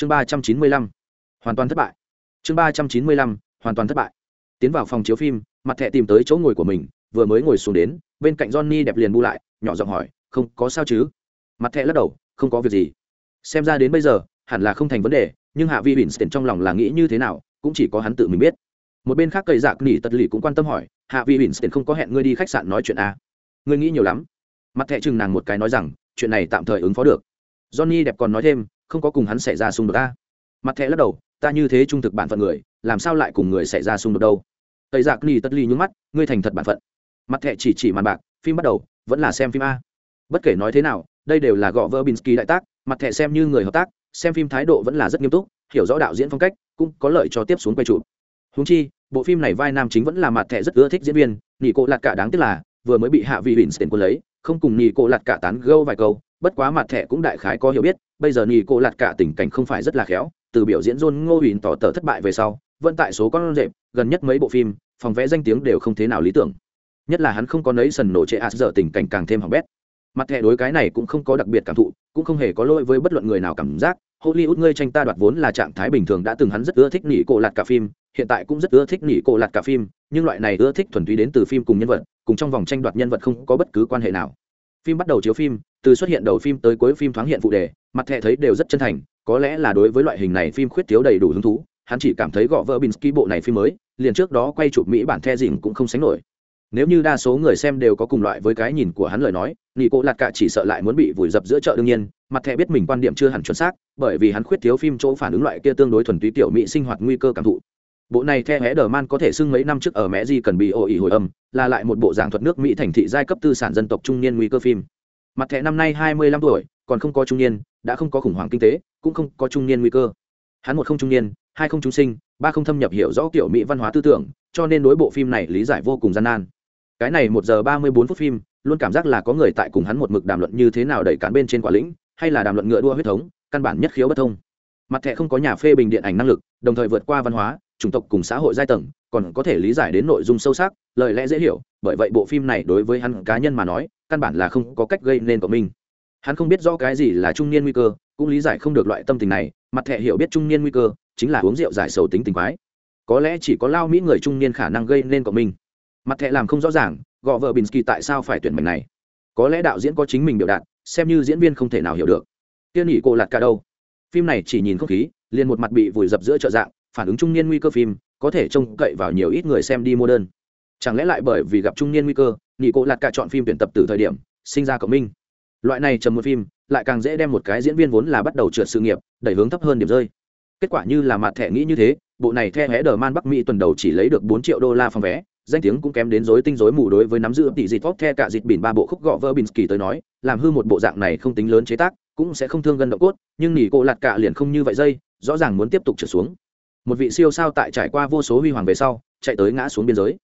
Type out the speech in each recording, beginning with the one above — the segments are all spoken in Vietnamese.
chương ba trăm chín mươi lăm, hoàn toàn thất bại. Chương ba trăm chín mươi lăm, hoàn toàn thất bại. Tiến vào phòng chiếu phim, mặt thẹ tìm tới chỗ ngồi của mình, vừa mới ngồi xuống đến, bên cạnh johnny đẹp liền bu lại, nhỏ giọng hỏi, không có sao chứ? Mặt thẹ lắc đầu, không có việc gì. Xem ra đến bây giờ, hẳn là không thành vấn đề, nhưng hạ vi bỉn tiền trong lòng là nghĩ như thế nào, cũng chỉ có hắn tự mình biết. Một bên khác cậy dạc nỉ tật lì cũng quan tâm hỏi, hạ vi bỉn tiền không có hẹn ngươi đi khách sạn nói chuyện à. ngươi nghĩ nhiều lắm. Mặt thẹ chừng nàng một cái nói rằng, chuyện này tạm thời ứng phó được. Johnny đẹp còn nói thêm không có cùng hắn xảy ra xung đột ta. Mặt thẻ lắc đầu, ta như thế trung thực bản phận người, làm sao lại cùng người xảy ra xung đột đâu? Tây dạ giặc ni tất ly nhúng mắt, ngươi thành thật bản phận. Mặt thẻ chỉ chỉ màn bạc, phim bắt đầu, vẫn là xem phim a. Bất kể nói thế nào, đây đều là gõ vỡ binsky đại tác, mặt thẻ xem như người hợp tác, xem phim thái độ vẫn là rất nghiêm túc, hiểu rõ đạo diễn phong cách, cũng có lợi cho tiếp xuống quay chụp. Húng chi, bộ phim này vai nam chính vẫn là mặt thẻ rất ưa thích diễn viên nghỉ cộ lạt cả đáng tiếc là, vừa mới bị hạ vị huỳnh tiền quân lấy, không cùng nghỉ cộ lạt cả tán gâu vài câu bất quá mặt thẻ cũng đại khái có hiểu biết bây giờ nỉ cô lạt cả tình cảnh không phải rất là khéo từ biểu diễn John Ngô Huỳnh tỏ tờ thất bại về sau, vẫn tại số con rệp, gần nhất mấy bộ phim, phòng vẽ danh tiếng đều không thế nào lý tưởng. Nhất là hắn không có nấy sần nổ trệ ạt giờ tình cảnh càng thêm hỏng bét. Mặt thẻ đối cái này cũng không có đặc biệt cảm thụ, cũng không hề có lỗi với bất luận người nào cảm giác. Hollywood ngươi tranh ta đoạt vốn là trạng thái bình thường đã từng hắn rất ưa thích nỉ cổ lạt cả phim, hiện tại cũng rất ưa thích nỉ cổ lạt cả phim, nhưng loại này ưa thích thuần túy đến từ phim cùng nhân vật, cùng trong vòng tranh đoạt nhân vật không có bất cứ quan hệ nào. Phim bắt đầu chiếu phim, từ xuất hiện đầu phim tới cuối phim thoáng hiện phụ đề, mặt thẻ thấy đều rất chân thành, có lẽ là đối với loại hình này phim khuyết thiếu đầy đủ hứng thú hắn chỉ cảm thấy gõ vỡ binsky bộ này phim mới liền trước đó quay chụp mỹ bản the dình cũng không sánh nổi. Nếu như đa số người xem đều có cùng loại với cái nhìn của hắn lời nói nghị cô lạt cả chỉ sợ lại muốn bị vùi dập giữa chợ đương nhiên mặt thẻ biết mình quan điểm chưa hẳn chuẩn xác bởi vì hắn khuyết thiếu phim chỗ phản ứng loại kia tương đối thuần túy tiểu mỹ sinh hoạt nguy cơ cảm thụ. Bộ này theo hé đờ man có thể xưng mấy năm trước ở mẹ gì cần bị ô ỉ hồi âm là lại một bộ giảng thuật nước mỹ thành thị giai cấp tư sản dân tộc trung niên nguy cơ phim mặt thẻ năm nay hai mươi lăm tuổi, còn không có trung niên, đã không có khủng hoảng kinh tế, cũng không có trung niên nguy cơ. Hắn một không trung niên, hai không trung sinh, ba không thâm nhập hiểu rõ kiểu mỹ văn hóa tư tưởng, cho nên đối bộ phim này lý giải vô cùng gian nan. Cái này một giờ ba mươi bốn phút phim, luôn cảm giác là có người tại cùng hắn một mực đàm luận như thế nào đẩy cán bên trên quả lĩnh, hay là đàm luận ngựa đua huyết thống, căn bản nhất khiếu bất thông. Mặt thẻ không có nhà phê bình điện ảnh năng lực, đồng thời vượt qua văn hóa, chủng tộc cùng xã hội giai tầng, còn có thể lý giải đến nội dung sâu sắc, lời lẽ dễ hiểu, bởi vậy bộ phim này đối với hắn cá nhân mà nói căn bản là không có cách gây nên cộng minh hắn không biết rõ cái gì là trung niên nguy cơ, cũng lý giải không được loại tâm tình này, mặt thẻ hiểu biết trung niên nguy cơ chính là uống rượu giải sầu tính tình quái. Có lẽ chỉ có lao mỹ người trung niên khả năng gây nên cộng minh mặt thẻ làm không rõ ràng, gọ vợ binsky tại sao phải tuyển mảnh này? Có lẽ đạo diễn có chính mình biểu đạt, xem như diễn viên không thể nào hiểu được. Tiên nghỉ cô lạt cả đâu? Phim này chỉ nhìn không khí, liền một mặt bị vùi dập giữa chợ dạng, phản ứng trung niên nguy cơ phim, có thể trông cậy vào nhiều ít người xem đi mua đơn chẳng lẽ lại bởi vì gặp trung niên nguy cơ nghỉ cô lạt cả chọn phim tuyển tập từ thời điểm sinh ra cộng minh. Loại này trầm một phim lại càng dễ đem một cái diễn viên vốn là bắt đầu trượt sự nghiệp, đẩy hướng thấp hơn điểm rơi. Kết quả như là mặt thẻ nghĩ như thế, bộ này theo hé đờ man bắc mỹ tuần đầu chỉ lấy được bốn triệu đô la phòng vé, danh tiếng cũng kém đến rối tinh rối mù đối với nắm giữ tỷ dịt tốt the cả dịt bỉn ba bộ khúc gọ vơ kỳ tới nói, làm hư một bộ dạng này không tính lớn chế tác, cũng sẽ không thương gần động cốt, nhưng nỉ cô lạt cả liền không như vậy dây, rõ ràng muốn tiếp tục trở xuống. Một vị siêu sao tại trải qua vô số huy hoàng về sau, chạy tới ngã xuống biên giới.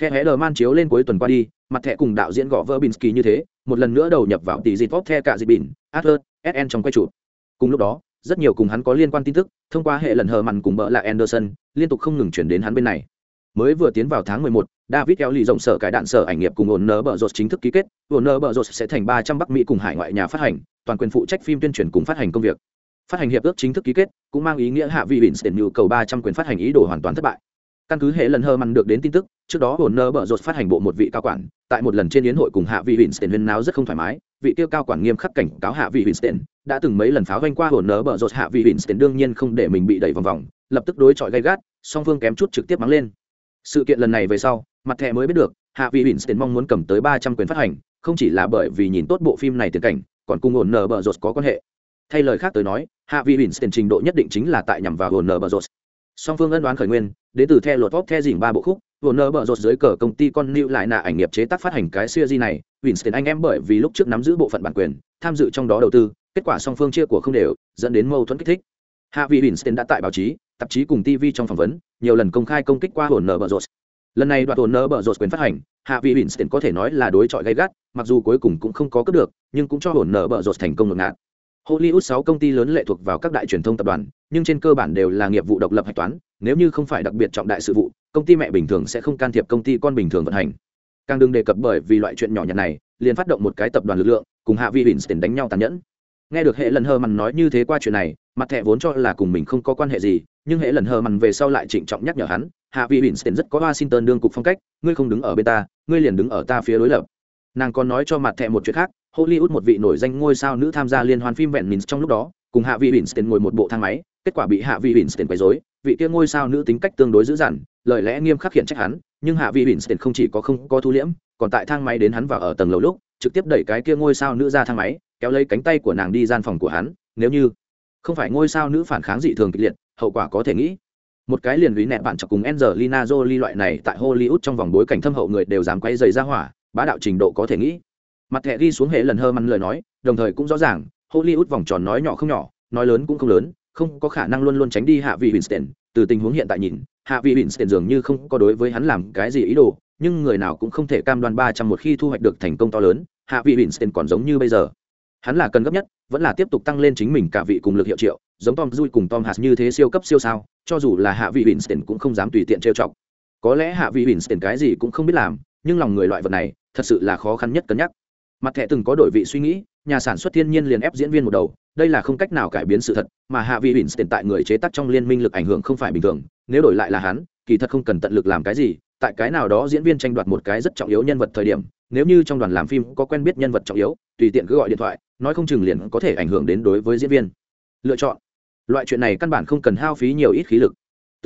Theo hé đờ man chiếu lên cuối tuần qua đi mặt thẻ cùng đạo diễn gõ vợ binsky như thế một lần nữa đầu nhập vào tỷ dịch vóc the cả dịch bỉn adler sn trong quay chụp. Cùng lúc đó rất nhiều cùng hắn có liên quan tin tức thông qua hệ lần hờ mằn cùng bợ là anderson liên tục không ngừng chuyển đến hắn bên này. Mới vừa tiến vào tháng 11, David kéo lì rộng sở cải đạn sở ảnh nghiệp cùng ổn nơ bờ rột chính thức ký kết, ổn nơ bờ rột sẽ thành 300 Bắc Mỹ cùng hải ngoại nhà phát hành, toàn quyền phụ trách phim tuyên truyền cùng phát hành công việc. Phát hành hiệp ước chính thức ký kết, cũng mang ý nghĩa hạ vị Winston nhu cầu 300 quyền phát hành ý đồ hoàn toàn thất bại căn cứ hệ lần hơ mặn được đến tin tức, trước đó hồn nơ bở rột phát hành bộ một vị cao quản, tại một lần trên yến hội cùng hạ vị winston huyên náo rất không thoải mái, vị tiêu cao quản nghiêm khắc cảnh cáo hạ vị winston đã từng mấy lần pháo vanh qua hồn nơ bở rột hạ vị winston đương nhiên không để mình bị đẩy vòng vòng, lập tức đối chọi gay gắt, song phương kém chút trực tiếp mắng lên. Sự kiện lần này về sau, mặt thẻ mới biết được, hạ vị winston mong muốn cầm tới ba trăm quyền phát hành, không chỉ là bởi vì nhìn tốt bộ phim này tiền cảnh, còn cùng hồn nơ bở rột có quan hệ. Thay lời khác tới nói, hạ vị winston trình độ nhất định chính là tại nhằm vào hồn nơ bở rột song phương ân đoán khởi nguyên đến từ theo luật pop theo dỉnh ba bộ khúc vừa nơ bợ rột dưới cờ công ty con lưu lại nạ ảnh nghiệp chế tác phát hành cái siêu di này winston anh em bởi vì lúc trước nắm giữ bộ phận bản quyền tham dự trong đó đầu tư kết quả song phương chia của không đều dẫn đến mâu thuẫn kích thích. Hạ vị winston đã tại báo chí tạp chí cùng tv trong phỏng vấn nhiều lần công khai công kích qua hồn nơ bợ rột lần này đoạt hồn nơ bợ rột quyền phát hành hạ vị winston có thể nói là đối chọi gay gắt mặc dù cuối cùng cũng không có cướp được nhưng cũng cho hồn nơ bợ rột thành công ngược ngạt. Hollywood 6 công ty lớn lệ thuộc vào các đại truyền thông tập đoàn, nhưng trên cơ bản đều là nghiệp vụ độc lập hạch toán, nếu như không phải đặc biệt trọng đại sự vụ, công ty mẹ bình thường sẽ không can thiệp công ty con bình thường vận hành. Càng đừng đề cập bởi vì loại chuyện nhỏ nhặt này, liền phát động một cái tập đoàn lực lượng, cùng Hạ Vi Winston đánh nhau tàn nhẫn. nghe được hệ lần hờ mằn nói như thế qua chuyện này mặt thẻ vốn cho là cùng mình không có quan hệ gì nhưng hệ lần hờ mằn về sau lại trịnh trọng nhắc nhở hắn hạ vị winston rất có washington đương cục phong cách ngươi không đứng ở bên ta ngươi liền đứng ở ta phía đối lập nàng còn nói cho mặt thẻ một chuyện khác hollywood một vị nổi danh ngôi sao nữ tham gia liên hoan phim vẹn mình trong lúc đó cùng hạ vị winston ngồi một bộ thang máy kết quả bị hạ vị winston quấy rối vị kia ngôi sao nữ tính cách tương đối dữ dằn lời lẽ nghiêm khắc hiện trách hắn nhưng hạ vị winston không chỉ có không có thu liễm còn tại thang máy đến hắn vào ở tầng lầu lúc trực tiếp đẩy cái kia ngôi sao nữ ra thang máy kéo lấy cánh tay của nàng đi gian phòng của hắn nếu như không phải ngôi sao nữ phản kháng dị thường kịch liệt hậu quả có thể nghĩ một cái liền lý nẹt bạn chọc cùng Angelina Jolie loại này tại Hollywood trong vòng bối cảnh thâm hậu người đều dám quay dày ra hỏa, bá đạo trình độ có thể nghĩ. Mặt thẻ ghi xuống hệ lần hơ măn lời nói, đồng thời cũng rõ ràng, Hollywood vòng tròn nói nhỏ không nhỏ, nói lớn cũng không lớn, không có khả năng luôn luôn tránh đi hạ vị Winston, từ tình huống hiện tại nhìn, hạ vị Winston dường như không có đối với hắn làm cái gì ý đồ, nhưng người nào cũng không thể cam đoan ba trăm một khi thu hoạch được thành công to lớn, hạ vị Winston còn giống như bây giờ. Hắn là cần gấp nhất, vẫn là tiếp tục tăng lên chính mình cả vị cùng lực hiệu triệu, giống Tom Cruise cùng Tom Hanks như thế siêu cấp siêu sao, cho dù là hạ vị Winston cũng không dám tùy tiện trêu chọc. Có lẽ hạ vị Winston cái gì cũng không biết làm, nhưng lòng người loại vật này, thật sự là khó khăn nhất cân nhắc. Mặt thẻ từng có đổi vị suy nghĩ, nhà sản xuất thiên nhiên liền ép diễn viên một đầu, đây là không cách nào cải biến sự thật, mà hạ vị Winston tại người chế tác trong liên minh lực ảnh hưởng không phải bình thường, nếu đổi lại là hắn, kỳ thật không cần tận lực làm cái gì, tại cái nào đó diễn viên tranh đoạt một cái rất trọng yếu nhân vật thời điểm, nếu như trong đoàn làm phim có quen biết nhân vật trọng yếu, tùy tiện cứ gọi điện thoại, nói không chừng liền có thể ảnh hưởng đến đối với diễn viên. Lựa chọn loại chuyện này căn bản không cần hao phí nhiều ít khí lực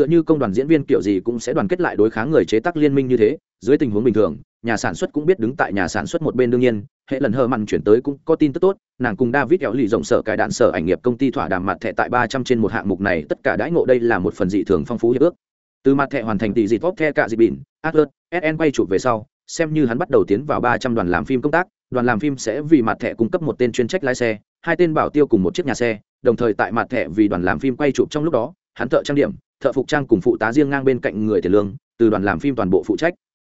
tựa như công đoàn diễn viên kiểu gì cũng sẽ đoàn kết lại đối kháng người chế tác liên minh như thế, dưới tình huống bình thường, nhà sản xuất cũng biết đứng tại nhà sản xuất một bên đương nhiên, hệ lần hờ mặn chuyển tới cũng có tin tức tốt, nàng cùng david kéo lì rộng sở cải đạn sở ảnh nghiệp công ty thỏa đàm mặt thẻ tại ba trăm trên một hạng mục này, tất cả đãi ngộ đây là một phần dị thường phong phú hiệp ước. Từ mặt thẻ hoàn thành tỷ dịp vóc the cả dịp bỉn atlas sn quay chụp về sau, xem như hắn bắt đầu tiến vào ba trăm đoàn làm phim công tác, đoàn làm phim sẽ vì mặt thẻ cung cấp một tên chuyên trách lái xe, hai tên bảo tiêu cùng một chiếc nhà xe, đồng thời tại mặt thẻ vì đoàn làm phim quay chụp trong lúc đó, hắn thợ trang điểm thợ phục trang cùng phụ tá riêng ngang bên cạnh người tiền lương, từ đoàn làm phim toàn bộ phụ trách.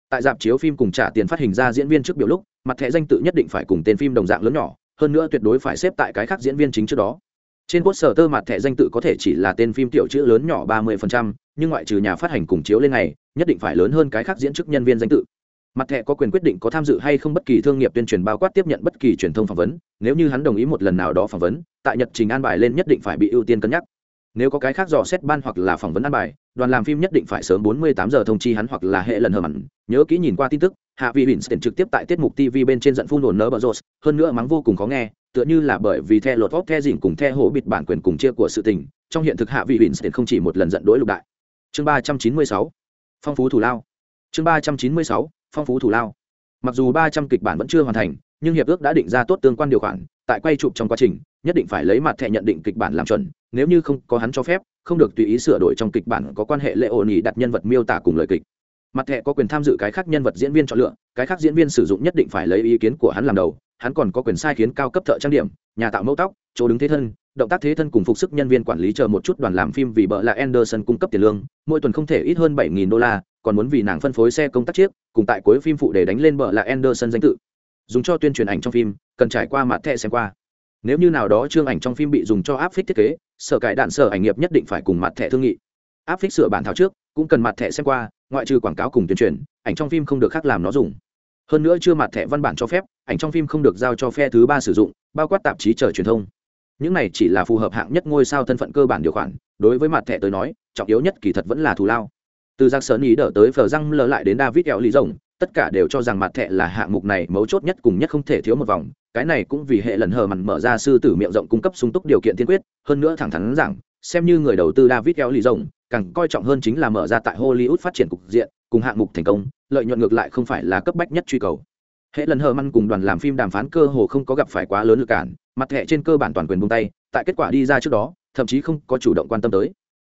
Tại dạp chiếu phim cùng trả tiền phát hình ra diễn viên trước biểu lúc, mặt thẻ danh tự nhất định phải cùng tên phim đồng dạng lớn nhỏ, hơn nữa tuyệt đối phải xếp tại cái khác diễn viên chính trước đó. Trên quốc sở tơ mặt thẻ danh tự có thể chỉ là tên phim tiểu chữ lớn nhỏ ba mươi nhưng ngoại trừ nhà phát hành cùng chiếu lên ngày, nhất định phải lớn hơn cái khác diễn chức nhân viên danh tự. Mặt thẻ có quyền quyết định có tham dự hay không bất kỳ thương nghiệp tuyên truyền bao quát tiếp nhận bất kỳ truyền thông phỏng vấn, nếu như hắn đồng ý một lần nào đó phỏng vấn, tại nhật trình an bài lên nhất định phải bị ưu tiên cân nhắc nếu có cái khác dò xét ban hoặc là phỏng vấn ăn bài, đoàn làm phim nhất định phải sớm 48 giờ thông chi hắn hoặc là hệ lần hờ mặn. Nhớ kỹ nhìn qua tin tức, hạ vị winston trực tiếp tại tiết mục tv bên trên giận phun đồn nơ bờ rột, hơn nữa mắng vô cùng khó nghe, tựa như là bởi vì the lột vóc the dỉn cùng the hổ bịt bản quyền cùng chia của sự tình, trong hiện thực hạ vị winston không chỉ một lần giận đối lục đại. Chương 396 phong phú thủ lao. Chương 396 phong phú thủ lao. Mặc dù 300 kịch bản vẫn chưa hoàn thành, nhưng hiệp ước đã định ra tốt tương quan điều khoản tại quay chụp trong quá trình nhất định phải lấy mặt thẻ nhận định kịch bản làm chuẩn nếu như không có hắn cho phép không được tùy ý sửa đổi trong kịch bản có quan hệ lệ ổn ý đặt nhân vật miêu tả cùng lời kịch mặt thẻ có quyền tham dự cái khác nhân vật diễn viên chọn lựa cái khác diễn viên sử dụng nhất định phải lấy ý kiến của hắn làm đầu hắn còn có quyền sai khiến cao cấp thợ trang điểm nhà tạo mẫu tóc chỗ đứng thế thân động tác thế thân cùng phục sức nhân viên quản lý chờ một chút đoàn làm phim vì bợ là Anderson cung cấp tiền lương, mỗi tuần không thể ít hơn 7000 đô la, còn muốn vì nàng phân phối xe công tác chiếc, cùng tại cuối phim phụ để đánh lên bợ là Anderson danh tự. Dùng cho tuyên truyền ảnh trong phim, cần trải qua mặt thẻ xem qua. Nếu như nào đó chương ảnh trong phim bị dùng cho áp phích thiết kế sở cải đạn sở ảnh nghiệp nhất định phải cùng mặt thẻ thương nghị. Áp phích sửa bản thảo trước cũng cần mặt thẻ xem qua ngoại trừ quảng cáo cùng tuyên truyền ảnh trong phim không được khác làm nó dùng. Hơn nữa chưa mặt thẻ văn bản cho phép ảnh trong phim không được giao cho phe thứ ba sử dụng bao quát tạp chí chờ truyền thông. Những này chỉ là phù hợp hạng nhất ngôi sao thân phận cơ bản điều khoản đối với mặt thẻ tới nói trọng yếu nhất kỳ thật vẫn là thù lao. Từ giặc sơn ý đỡ tới phờ răng lơ lại đến david kẹo lý rồng tất cả đều cho rằng mặt thẻ là hạng mục này mấu chốt nhất cùng nhất không thể thiếu một vòng, cái này cũng vì hệ lần hờ mặn mở ra sư tử miệng rộng cung cấp sung túc điều kiện tiên quyết, hơn nữa thẳng thắn rằng, xem như người đầu tư david eo lì rồng càng coi trọng hơn chính là mở ra tại hollywood phát triển cục diện, cùng hạng mục thành công, lợi nhuận ngược lại không phải là cấp bách nhất truy cầu. Hệ lần hờ măn cùng đoàn làm phim đàm phán cơ hồ không có gặp phải quá lớn lực cản, mặt thẻ trên cơ bản toàn quyền buông tay, tại kết quả đi ra trước đó, thậm chí không có chủ động quan tâm tới.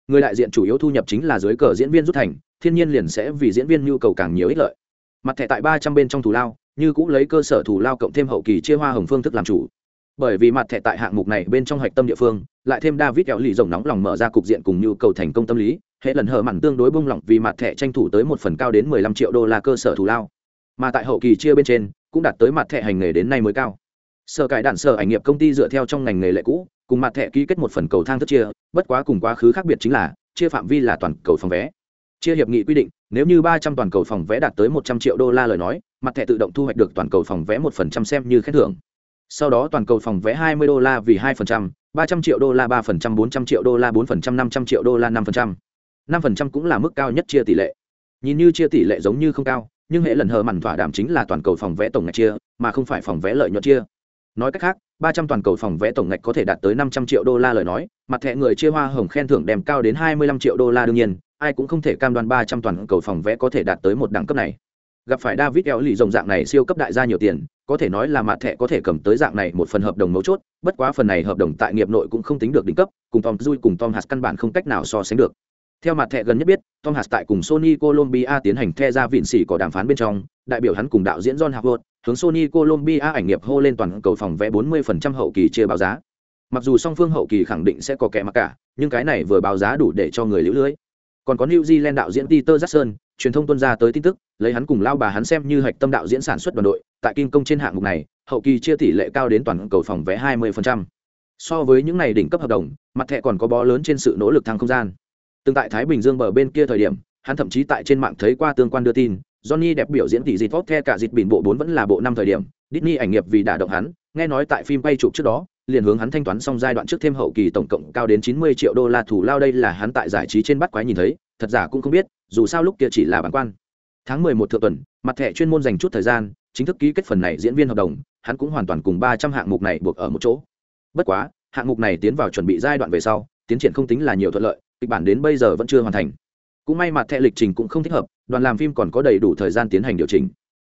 Người đại diện chủ yếu thu nhập chính là dưới cờ diễn viên rút thành, thiên nhiên liền sẽ vì diễn viên nhu cầu càng nhiều ích lợi mặt thẻ tại ba trăm bên trong thù lao, như cũng lấy cơ sở thủ lao cộng thêm hậu kỳ chia hoa hồng phương thức làm chủ. Bởi vì mặt thẻ tại hạng mục này bên trong hạch tâm địa phương, lại thêm david kéo lì rồng nóng lòng mở ra cục diện cùng nhu cầu thành công tâm lý, hệ lần hở mặn tương đối bung lỏng vì mặt thẻ tranh thủ tới một phần cao đến mười lăm triệu đô la cơ sở thủ lao. Mà tại hậu kỳ chia bên trên, cũng đạt tới mặt thẻ hành nghề đến nay mới cao. Sở cải đạn sở ảnh nghiệp công ty dựa theo trong ngành nghề lệ cũ, cùng mặt thẻ ký kết một phần cầu thang thức chia, bất quá cùng quá khứ khác biệt chính là, chia phạm vi là toàn cầu phòng vé chia hiệp nghị quy định nếu như ba trăm toàn cầu phòng vé đạt tới một trăm triệu đô la lời nói mặt thẻ tự động thu hoạch được toàn cầu phòng vé một phần trăm xem như khen thưởng sau đó toàn cầu phòng vé 20 đô la vì 2%, 300 triệu đô la 3%, 400 triệu đô la 4%, 500 triệu đô la 5%. 5% cũng là mức cao nhất chia tỷ lệ. Nhìn như chia tỷ lệ giống như không cao, nhưng hệ lần hờ mặn thỏa đảm chính là toàn cầu phòng vé tổng ngạch chia, mà không phải phòng vé lợi nhuận chia. Nói cách khác, 300 toàn cầu phòng vé tổng ngạch có thể đạt tới 500 triệu đô la lời nói, mặt thẻ người chia hoa hồng khen thưởng đem cao đến 25 triệu đô la đương nhiên, ai cũng không thể cam đoan 300 toàn cầu phòng vẽ có thể đạt tới một đẳng cấp này. Gặp phải David Eo lì rồng dạng này siêu cấp đại gia nhiều tiền, có thể nói là mặt thẻ có thể cầm tới dạng này một phần hợp đồng mấu chốt, bất quá phần này hợp đồng tại nghiệp nội cũng không tính được đỉnh cấp, cùng Tom Dui cùng Tom Hạt căn bản không cách nào so sánh được. Theo mặt thẻ gần nhất biết, Tom Hạt tại cùng Sony Colombia tiến hành the ra vịn xỉ có đàm phán bên trong, đại biểu hắn cùng đạo diễn John Howard, hướng Sony Colombia ảnh nghiệp hô lên toàn cầu phòng vẽ 40% hậu kỳ chia báo giá. Mặc dù song phương hậu kỳ khẳng định sẽ có kẻ mặc cả, nhưng cái này vừa báo giá đủ để cho người liễu lưới. Còn có New Zealand đạo diễn Peter Jackson, truyền thông tuân ra tới tin tức, lấy hắn cùng lao bà hắn xem như hạch tâm đạo diễn sản xuất đoàn đội, tại kim công trên hạng mục này, hậu kỳ chia tỷ lệ cao đến toàn cầu phòng vé 20%. So với những này đỉnh cấp hợp đồng, mặt thẻ còn có bó lớn trên sự nỗ lực thăng không gian. Từng tại Thái Bình Dương bờ bên kia thời điểm, hắn thậm chí tại trên mạng thấy qua tương quan đưa tin, Johnny đẹp biểu diễn tỷ dịt tốt the cả dịt bình bộ 4 vẫn là bộ năm thời điểm, Disney ảnh nghiệp vì đả động hắn, nghe nói tại phim quay chụp trước đó, liền hướng hắn thanh toán xong giai đoạn trước thêm hậu kỳ tổng cộng cao đến 90 triệu đô la thủ lao đây là hắn tại giải trí trên bắt quái nhìn thấy, thật giả cũng không biết, dù sao lúc kia chỉ là bản quan. Tháng 11 thượng tuần, mặt thẻ chuyên môn dành chút thời gian, chính thức ký kết phần này diễn viên hợp đồng, hắn cũng hoàn toàn cùng 300 hạng mục này buộc ở một chỗ. Bất quá, hạng mục này tiến vào chuẩn bị giai đoạn về sau, tiến triển không tính là nhiều thuận lợi, kịch bản đến bây giờ vẫn chưa hoàn thành cũng may mặt thẻ lịch trình cũng không thích hợp đoàn làm phim còn có đầy đủ thời gian tiến hành điều chỉnh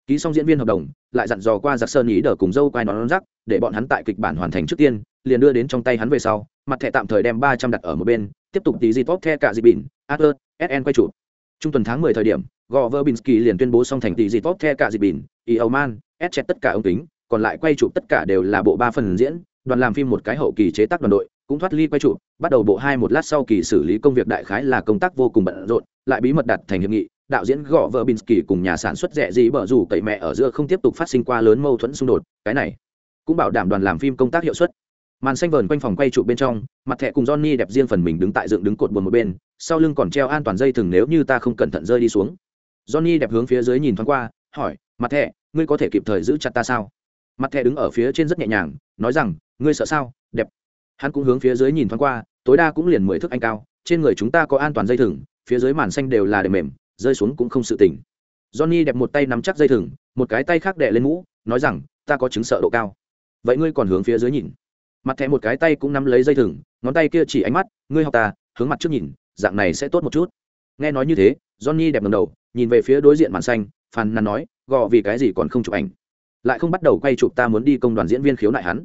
ký xong diễn viên hợp đồng, lại dặn dò qua giặc sơn ý đờ cùng dâu quai nón rắc để bọn hắn tại kịch bản hoàn thành trước tiên, liền đưa đến trong tay hắn về sau, mặt thẻ tạm thời đem ba trăm đặt ở một bên, tiếp tục tí di tốt the cả dị bỉn adler sn quay chụp. Trung tuần tháng mười thời điểm gò verbinski liền tuyên bố xong thành tỷ di tốt the cả dị bỉn y man s chẹt tất cả ống kính, còn lại quay chụp tất cả đều là bộ ba phần diễn, đoàn làm phim một cái hậu kỳ chế tác đoàn đội, cũng thoát ly quay chụp, bắt đầu bộ hai một lát sau kỳ xử lý công việc đại khái là công tác vô cùng bận rộn, lại bí mật đặt thành hiệp nghị đạo diễn gõ vợ binsky cùng nhà sản xuất rẻ gì bở rủ cậy mẹ ở giữa không tiếp tục phát sinh qua lớn mâu thuẫn xung đột, cái này cũng bảo đảm đoàn làm phim công tác hiệu suất. Màn xanh vờn quanh phòng quay trụ bên trong, mặt thẻ cùng johnny đẹp riêng phần mình đứng tại dựng đứng cột buồn một bên, sau lưng còn treo an toàn dây thừng nếu như ta không cẩn thận rơi đi xuống. Johnny đẹp hướng phía dưới nhìn thoáng qua, hỏi, mặt thẻ, ngươi có thể kịp thời giữ chặt ta sao? Mặt thẻ đứng ở phía trên rất nhẹ nhàng, nói rằng, ngươi sợ sao, đẹp. Hắn cũng hướng phía dưới nhìn thoáng qua, tối đa cũng liền mười thước anh cao, trên người chúng ta có an toàn dây thừng, phía dưới màn xanh đều là đệm mềm rơi xuống cũng không sự tỉnh johnny đẹp một tay nắm chắc dây thừng, một cái tay khác đè lên mũ, nói rằng, ta có chứng sợ độ cao. Vậy ngươi còn hướng phía dưới nhìn. Mặt thẻ một cái tay cũng nắm lấy dây thừng, ngón tay kia chỉ ánh mắt, ngươi học ta, hướng mặt trước nhìn, dạng này sẽ tốt một chút. Nghe nói như thế, johnny đẹp ngầm đầu, nhìn về phía đối diện màn xanh, phàn nàn nói, gò, vì cái gì còn không chụp ảnh? Lại không bắt đầu quay chụp ta muốn đi công đoàn diễn viên khiếu nại hắn.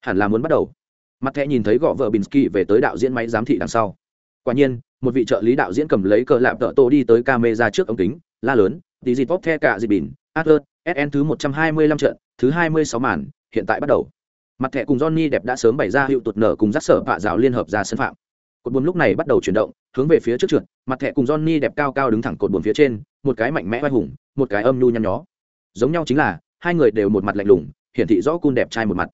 Hẳn là muốn bắt đầu. Mặt thẻ nhìn thấy gõ vợ binsky về tới đạo diễn máy giám thị đằng sau quả nhiên, một vị trợ lý đạo diễn cầm lấy cờ lạp tợ tô đi tới camera trước ống kính, la lớn, tí dịp bóp the cả dịp bỉn adler sn thứ một trăm hai mươi lăm trận, thứ hai mươi sáu màn, hiện tại bắt đầu. Mặt thẻ cùng johnny đẹp đã sớm bày ra hiệu tụt nở cùng rắc sở vạ rào liên hợp ra sân phạm. Cột buồm lúc này bắt đầu chuyển động, hướng về phía trước trượt, mặt thẻ cùng johnny đẹp cao cao đứng thẳng cột buồm phía trên, một cái mạnh mẽ vai hùng, một cái âm nhu nhăn nhó. Giống nhau chính là, hai người đều một mặt lạnh lùng, hiển thị rõ cun đẹp trai một mặt.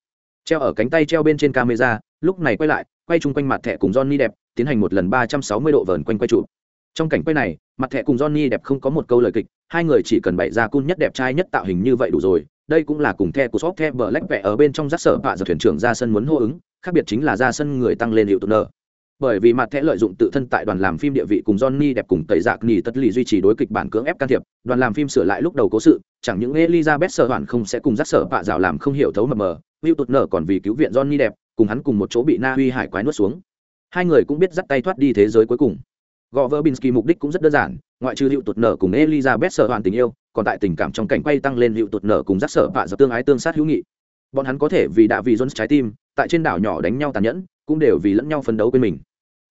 Treo ở cánh tay treo bên trên camera, lúc này quay lại, quay chung quanh mặt thẻ cùng johnny đẹp tiến hành một lần ba trăm sáu mươi độ vờn quanh quay trụ. Trong cảnh quay này mặt thẻ cùng johnny đẹp không có một câu lời kịch hai người chỉ cần bày ra cun nhất đẹp trai nhất tạo hình như vậy đủ rồi. Đây cũng là cùng the của shop the bờ lách vẽ ở bên trong rác sở bạ giờ thuyền trưởng ra sân muốn hô ứng khác biệt chính là ra sân người tăng lên hiệu tụt nợ bởi vì mặt thẻ lợi dụng tự thân tại đoàn làm phim địa vị cùng Johnny đẹp cùng tẩy dạ nỉ tất lì duy trì đối kịch bản cưỡng ép can thiệp, đoàn làm phim sửa lại lúc đầu cố sự, chẳng những Elizabeth sở hoàn không sẽ cùng rắc sở bạ rào làm không hiểu thấu mờ mờ, Hữu tụt nở còn vì cứu viện Johnny đẹp, cùng hắn cùng một chỗ bị Na Uy hải quái nuốt xuống. Hai người cũng biết dắt tay thoát đi thế giới cuối cùng. Gò vơ Binsky mục đích cũng rất đơn giản, ngoại trừ hiệu tụt nở cùng Elizabeth sở hoàn tình yêu, còn tại tình cảm trong cảnh quay tăng lên hiệu tụt nở cùng rắc sợ vạ dập tương ái tương sát hữu nghị. Bọn hắn có thể vì đã vì Jones trái tim, tại trên đảo nhỏ đánh nhau tàn nhẫn, cũng đều vì lẫn nhau phấn đấu quên mình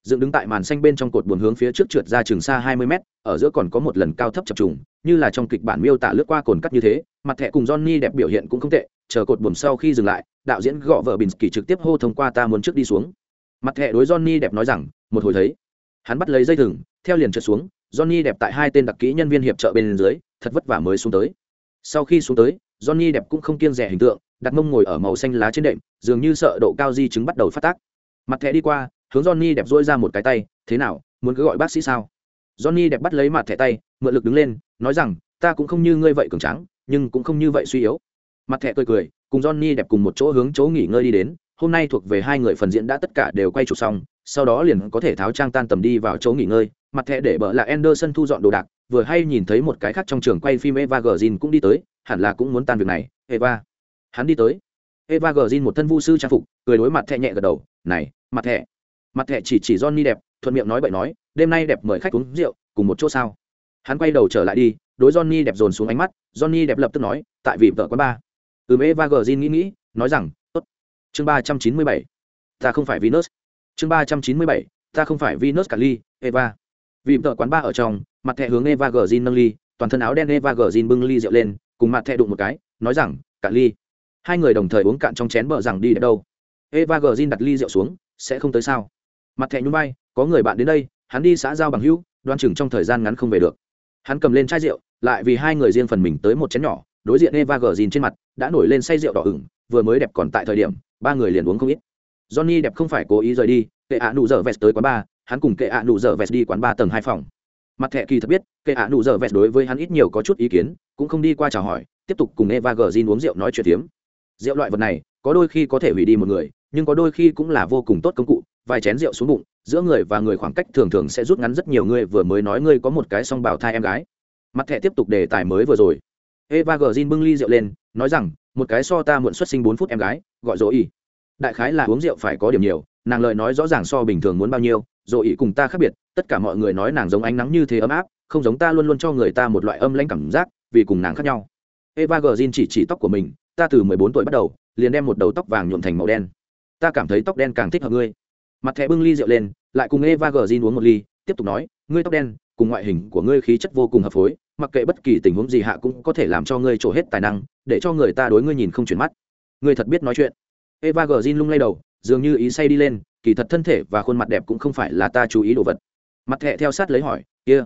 dựng đứng tại màn xanh bên trong cột buồn hướng phía trước trượt ra trường xa 20 mét, ở giữa còn có một lần cao thấp chập trùng, như là trong kịch bản miêu tả lướt qua cồn cắt như thế, mặt thẻ cùng Johnny đẹp biểu hiện cũng không tệ, chờ cột buồn sau khi dừng lại, đạo diễn gõ vợ Binsky trực tiếp hô thông qua ta muốn trước đi xuống. Mặt thẻ đối Johnny đẹp nói rằng, một hồi thấy, hắn bắt lấy dây thừng, theo liền trượt xuống, Johnny đẹp tại hai tên đặc kỹ nhân viên hiệp trợ bên dưới, thật vất vả mới xuống tới. Sau khi xuống tới, Johnny đẹp cũng không kiêng dè hình tượng, đặt mông ngồi ở màu xanh lá trên đệm, dường như sợ độ cao di chứng bắt đầu phát tác. Mặt thẻ đi qua, hướng Johnny đẹp dỗi ra một cái tay, thế nào, muốn cứ gọi bác sĩ sao? Johnny đẹp bắt lấy mặt thẻ tay, mượn lực đứng lên, nói rằng, ta cũng không như ngươi vậy cường tráng, nhưng cũng không như vậy suy yếu. Mặt thẻ cười cười, cùng johnny đẹp cùng một chỗ hướng chỗ nghỉ ngơi đi đến hôm nay thuộc về hai người phần diễn đã tất cả đều quay chụp xong, sau đó liền có thể tháo trang tan tầm đi vào chỗ nghỉ ngơi, mặt thẻ để bợ là Anderson thu dọn đồ đạc, vừa hay nhìn thấy một cái khác trong trường quay phim Eva Green cũng đi tới, hẳn là cũng muốn tan việc này. Eva. Hắn đi tới. Eva Green một thân vu sư trang phục, cười đối mặt thẻ nhẹ gật đầu, này, mặt thẻ. Mặt thẻ chỉ chỉ Johnny đẹp, thuận miệng nói bậy nói, đêm nay đẹp mời khách uống rượu, cùng một chỗ sao? Hắn quay đầu trở lại đi, đối Johnny đẹp dồn xuống ánh mắt, Johnny đẹp lập tức nói, tại vì vợ quán ba. Ừm, Eva Green nghĩ nghĩ, nói rằng chương ba trăm chín mươi bảy. Ta không phải Venus. Chương ba trăm chín mươi bảy. Ta không phải Venus Cali Eva. Vì vợ quán ba ở trong, mặt thẻ hướng Eva Green nâng ly, toàn thân áo đen Eva Green bưng ly rượu lên, cùng mặt thẻ đụng một cái, nói rằng cạn ly hai người đồng thời uống cạn trong chén bờ rằng đi đến đâu. Eva Green đặt ly rượu xuống, sẽ không tới sao? Mặt thẻ nhún vai, có người bạn đến đây, hắn đi xã giao bằng hữu, đoan chừng trong thời gian ngắn không về được. Hắn cầm lên chai rượu, lại vì hai người riêng phần mình tới một chén nhỏ, đối diện eva gờ dìn trên mặt, đã nổi lên say rượu đỏ ửng, vừa mới đẹp còn tại thời điểm ba người liền uống không ít. Johnny đẹp không phải cố ý rời đi, kệ ạ nụ dở vest tới quán ba, hắn cùng kệ ạ nụ dở vest đi quán ba tầng hai phòng. Mặt thẻ kỳ thật biết, kệ ạ nụ dở vest đối với hắn ít nhiều có chút ý kiến, cũng không đi qua chào hỏi, tiếp tục cùng eva gờ uống rượu nói chuyện tiếm rượu loại vật này, có đôi khi có thể hủy đi một người, nhưng có đôi khi cũng là vô cùng tốt công cụ, vài chén rượu xuống bụng, giữa người và người khoảng cách thường thường sẽ rút ngắn rất nhiều. Người vừa mới nói ngươi có một cái song bảo thai em gái. Mặt thẻ tiếp tục đề tài mới vừa rồi eva gờ zin bưng ly rượu lên, nói rằng, một cái so ta muộn xuất sinh bốn phút em gái, gọi dỗ ỉ đại khái là uống rượu phải có điểm nhiều, nàng lời nói rõ ràng so bình thường muốn bao nhiêu, dỗ ỉ cùng ta khác biệt, tất cả mọi người nói nàng giống ánh nắng như thế ấm áp, không giống ta luôn luôn cho người ta một loại âm lãnh cảm giác, vì cùng nàng khác nhau. Eva gờ zin chỉ chỉ tóc của mình, ta từ mười bốn tuổi bắt đầu, liền đem một đầu tóc vàng nhuộm thành màu đen. Ta cảm thấy tóc đen càng thích hợp ngươi. Mặt thẻ bưng ly rượu lên, lại cùng eva gờ uống một ly, tiếp tục nói, ngươi tóc đen, cùng ngoại hình của ngươi khí chất vô cùng hợp phối mặc kệ bất kỳ tình huống gì hạ cũng có thể làm cho ngươi trổ hết tài năng, để cho người ta đối ngươi nhìn không chuyển mắt. Ngươi thật biết nói chuyện. Eva gờ lung lay đầu, dường như ý say đi lên, kỳ thật thân thể và khuôn mặt đẹp cũng không phải là ta chú ý đồ vật. Mặt thẹ theo sát lấy hỏi, kia,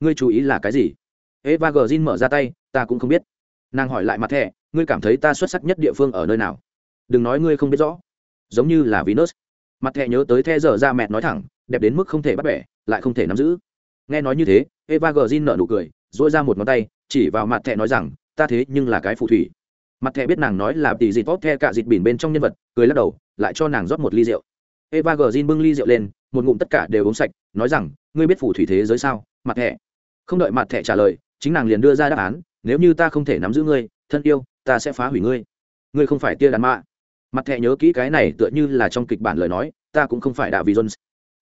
ngươi chú ý là cái gì? Eva gờ mở ra tay, ta cũng không biết. Nàng hỏi lại mặt thẹ ngươi cảm thấy ta xuất sắc nhất địa phương ở nơi nào? Đừng nói ngươi không biết rõ. Giống như là venus. Mặt thẹ nhớ tới the giờ ra mẹ nói thẳng, đẹp đến mức không thể bắt bẻ, lại không thể nắm giữ. Nghe nói như thế, eva gờ nở nụ cười dỗi ra một ngón tay, chỉ vào mặt thẹ nói rằng, ta thế nhưng là cái phù thủy. Mặt thẹ biết nàng nói là tỷ dịt tốt the cả dịt bỉn bên trong nhân vật, cười lắc đầu, lại cho nàng rót một ly rượu. Eva gờ bưng ly rượu lên, một ngụm tất cả đều uống sạch, nói rằng, ngươi biết phù thủy thế giới sao? Mặt thẹ không đợi mặt thẹ trả lời, chính nàng liền đưa ra đáp án, nếu như ta không thể nắm giữ ngươi, thân yêu, ta sẽ phá hủy ngươi. Ngươi không phải tia đàn mạ. Mặt thẹ nhớ kỹ cái này tựa như là trong kịch bản lời nói, ta cũng không phải đạo vì jones.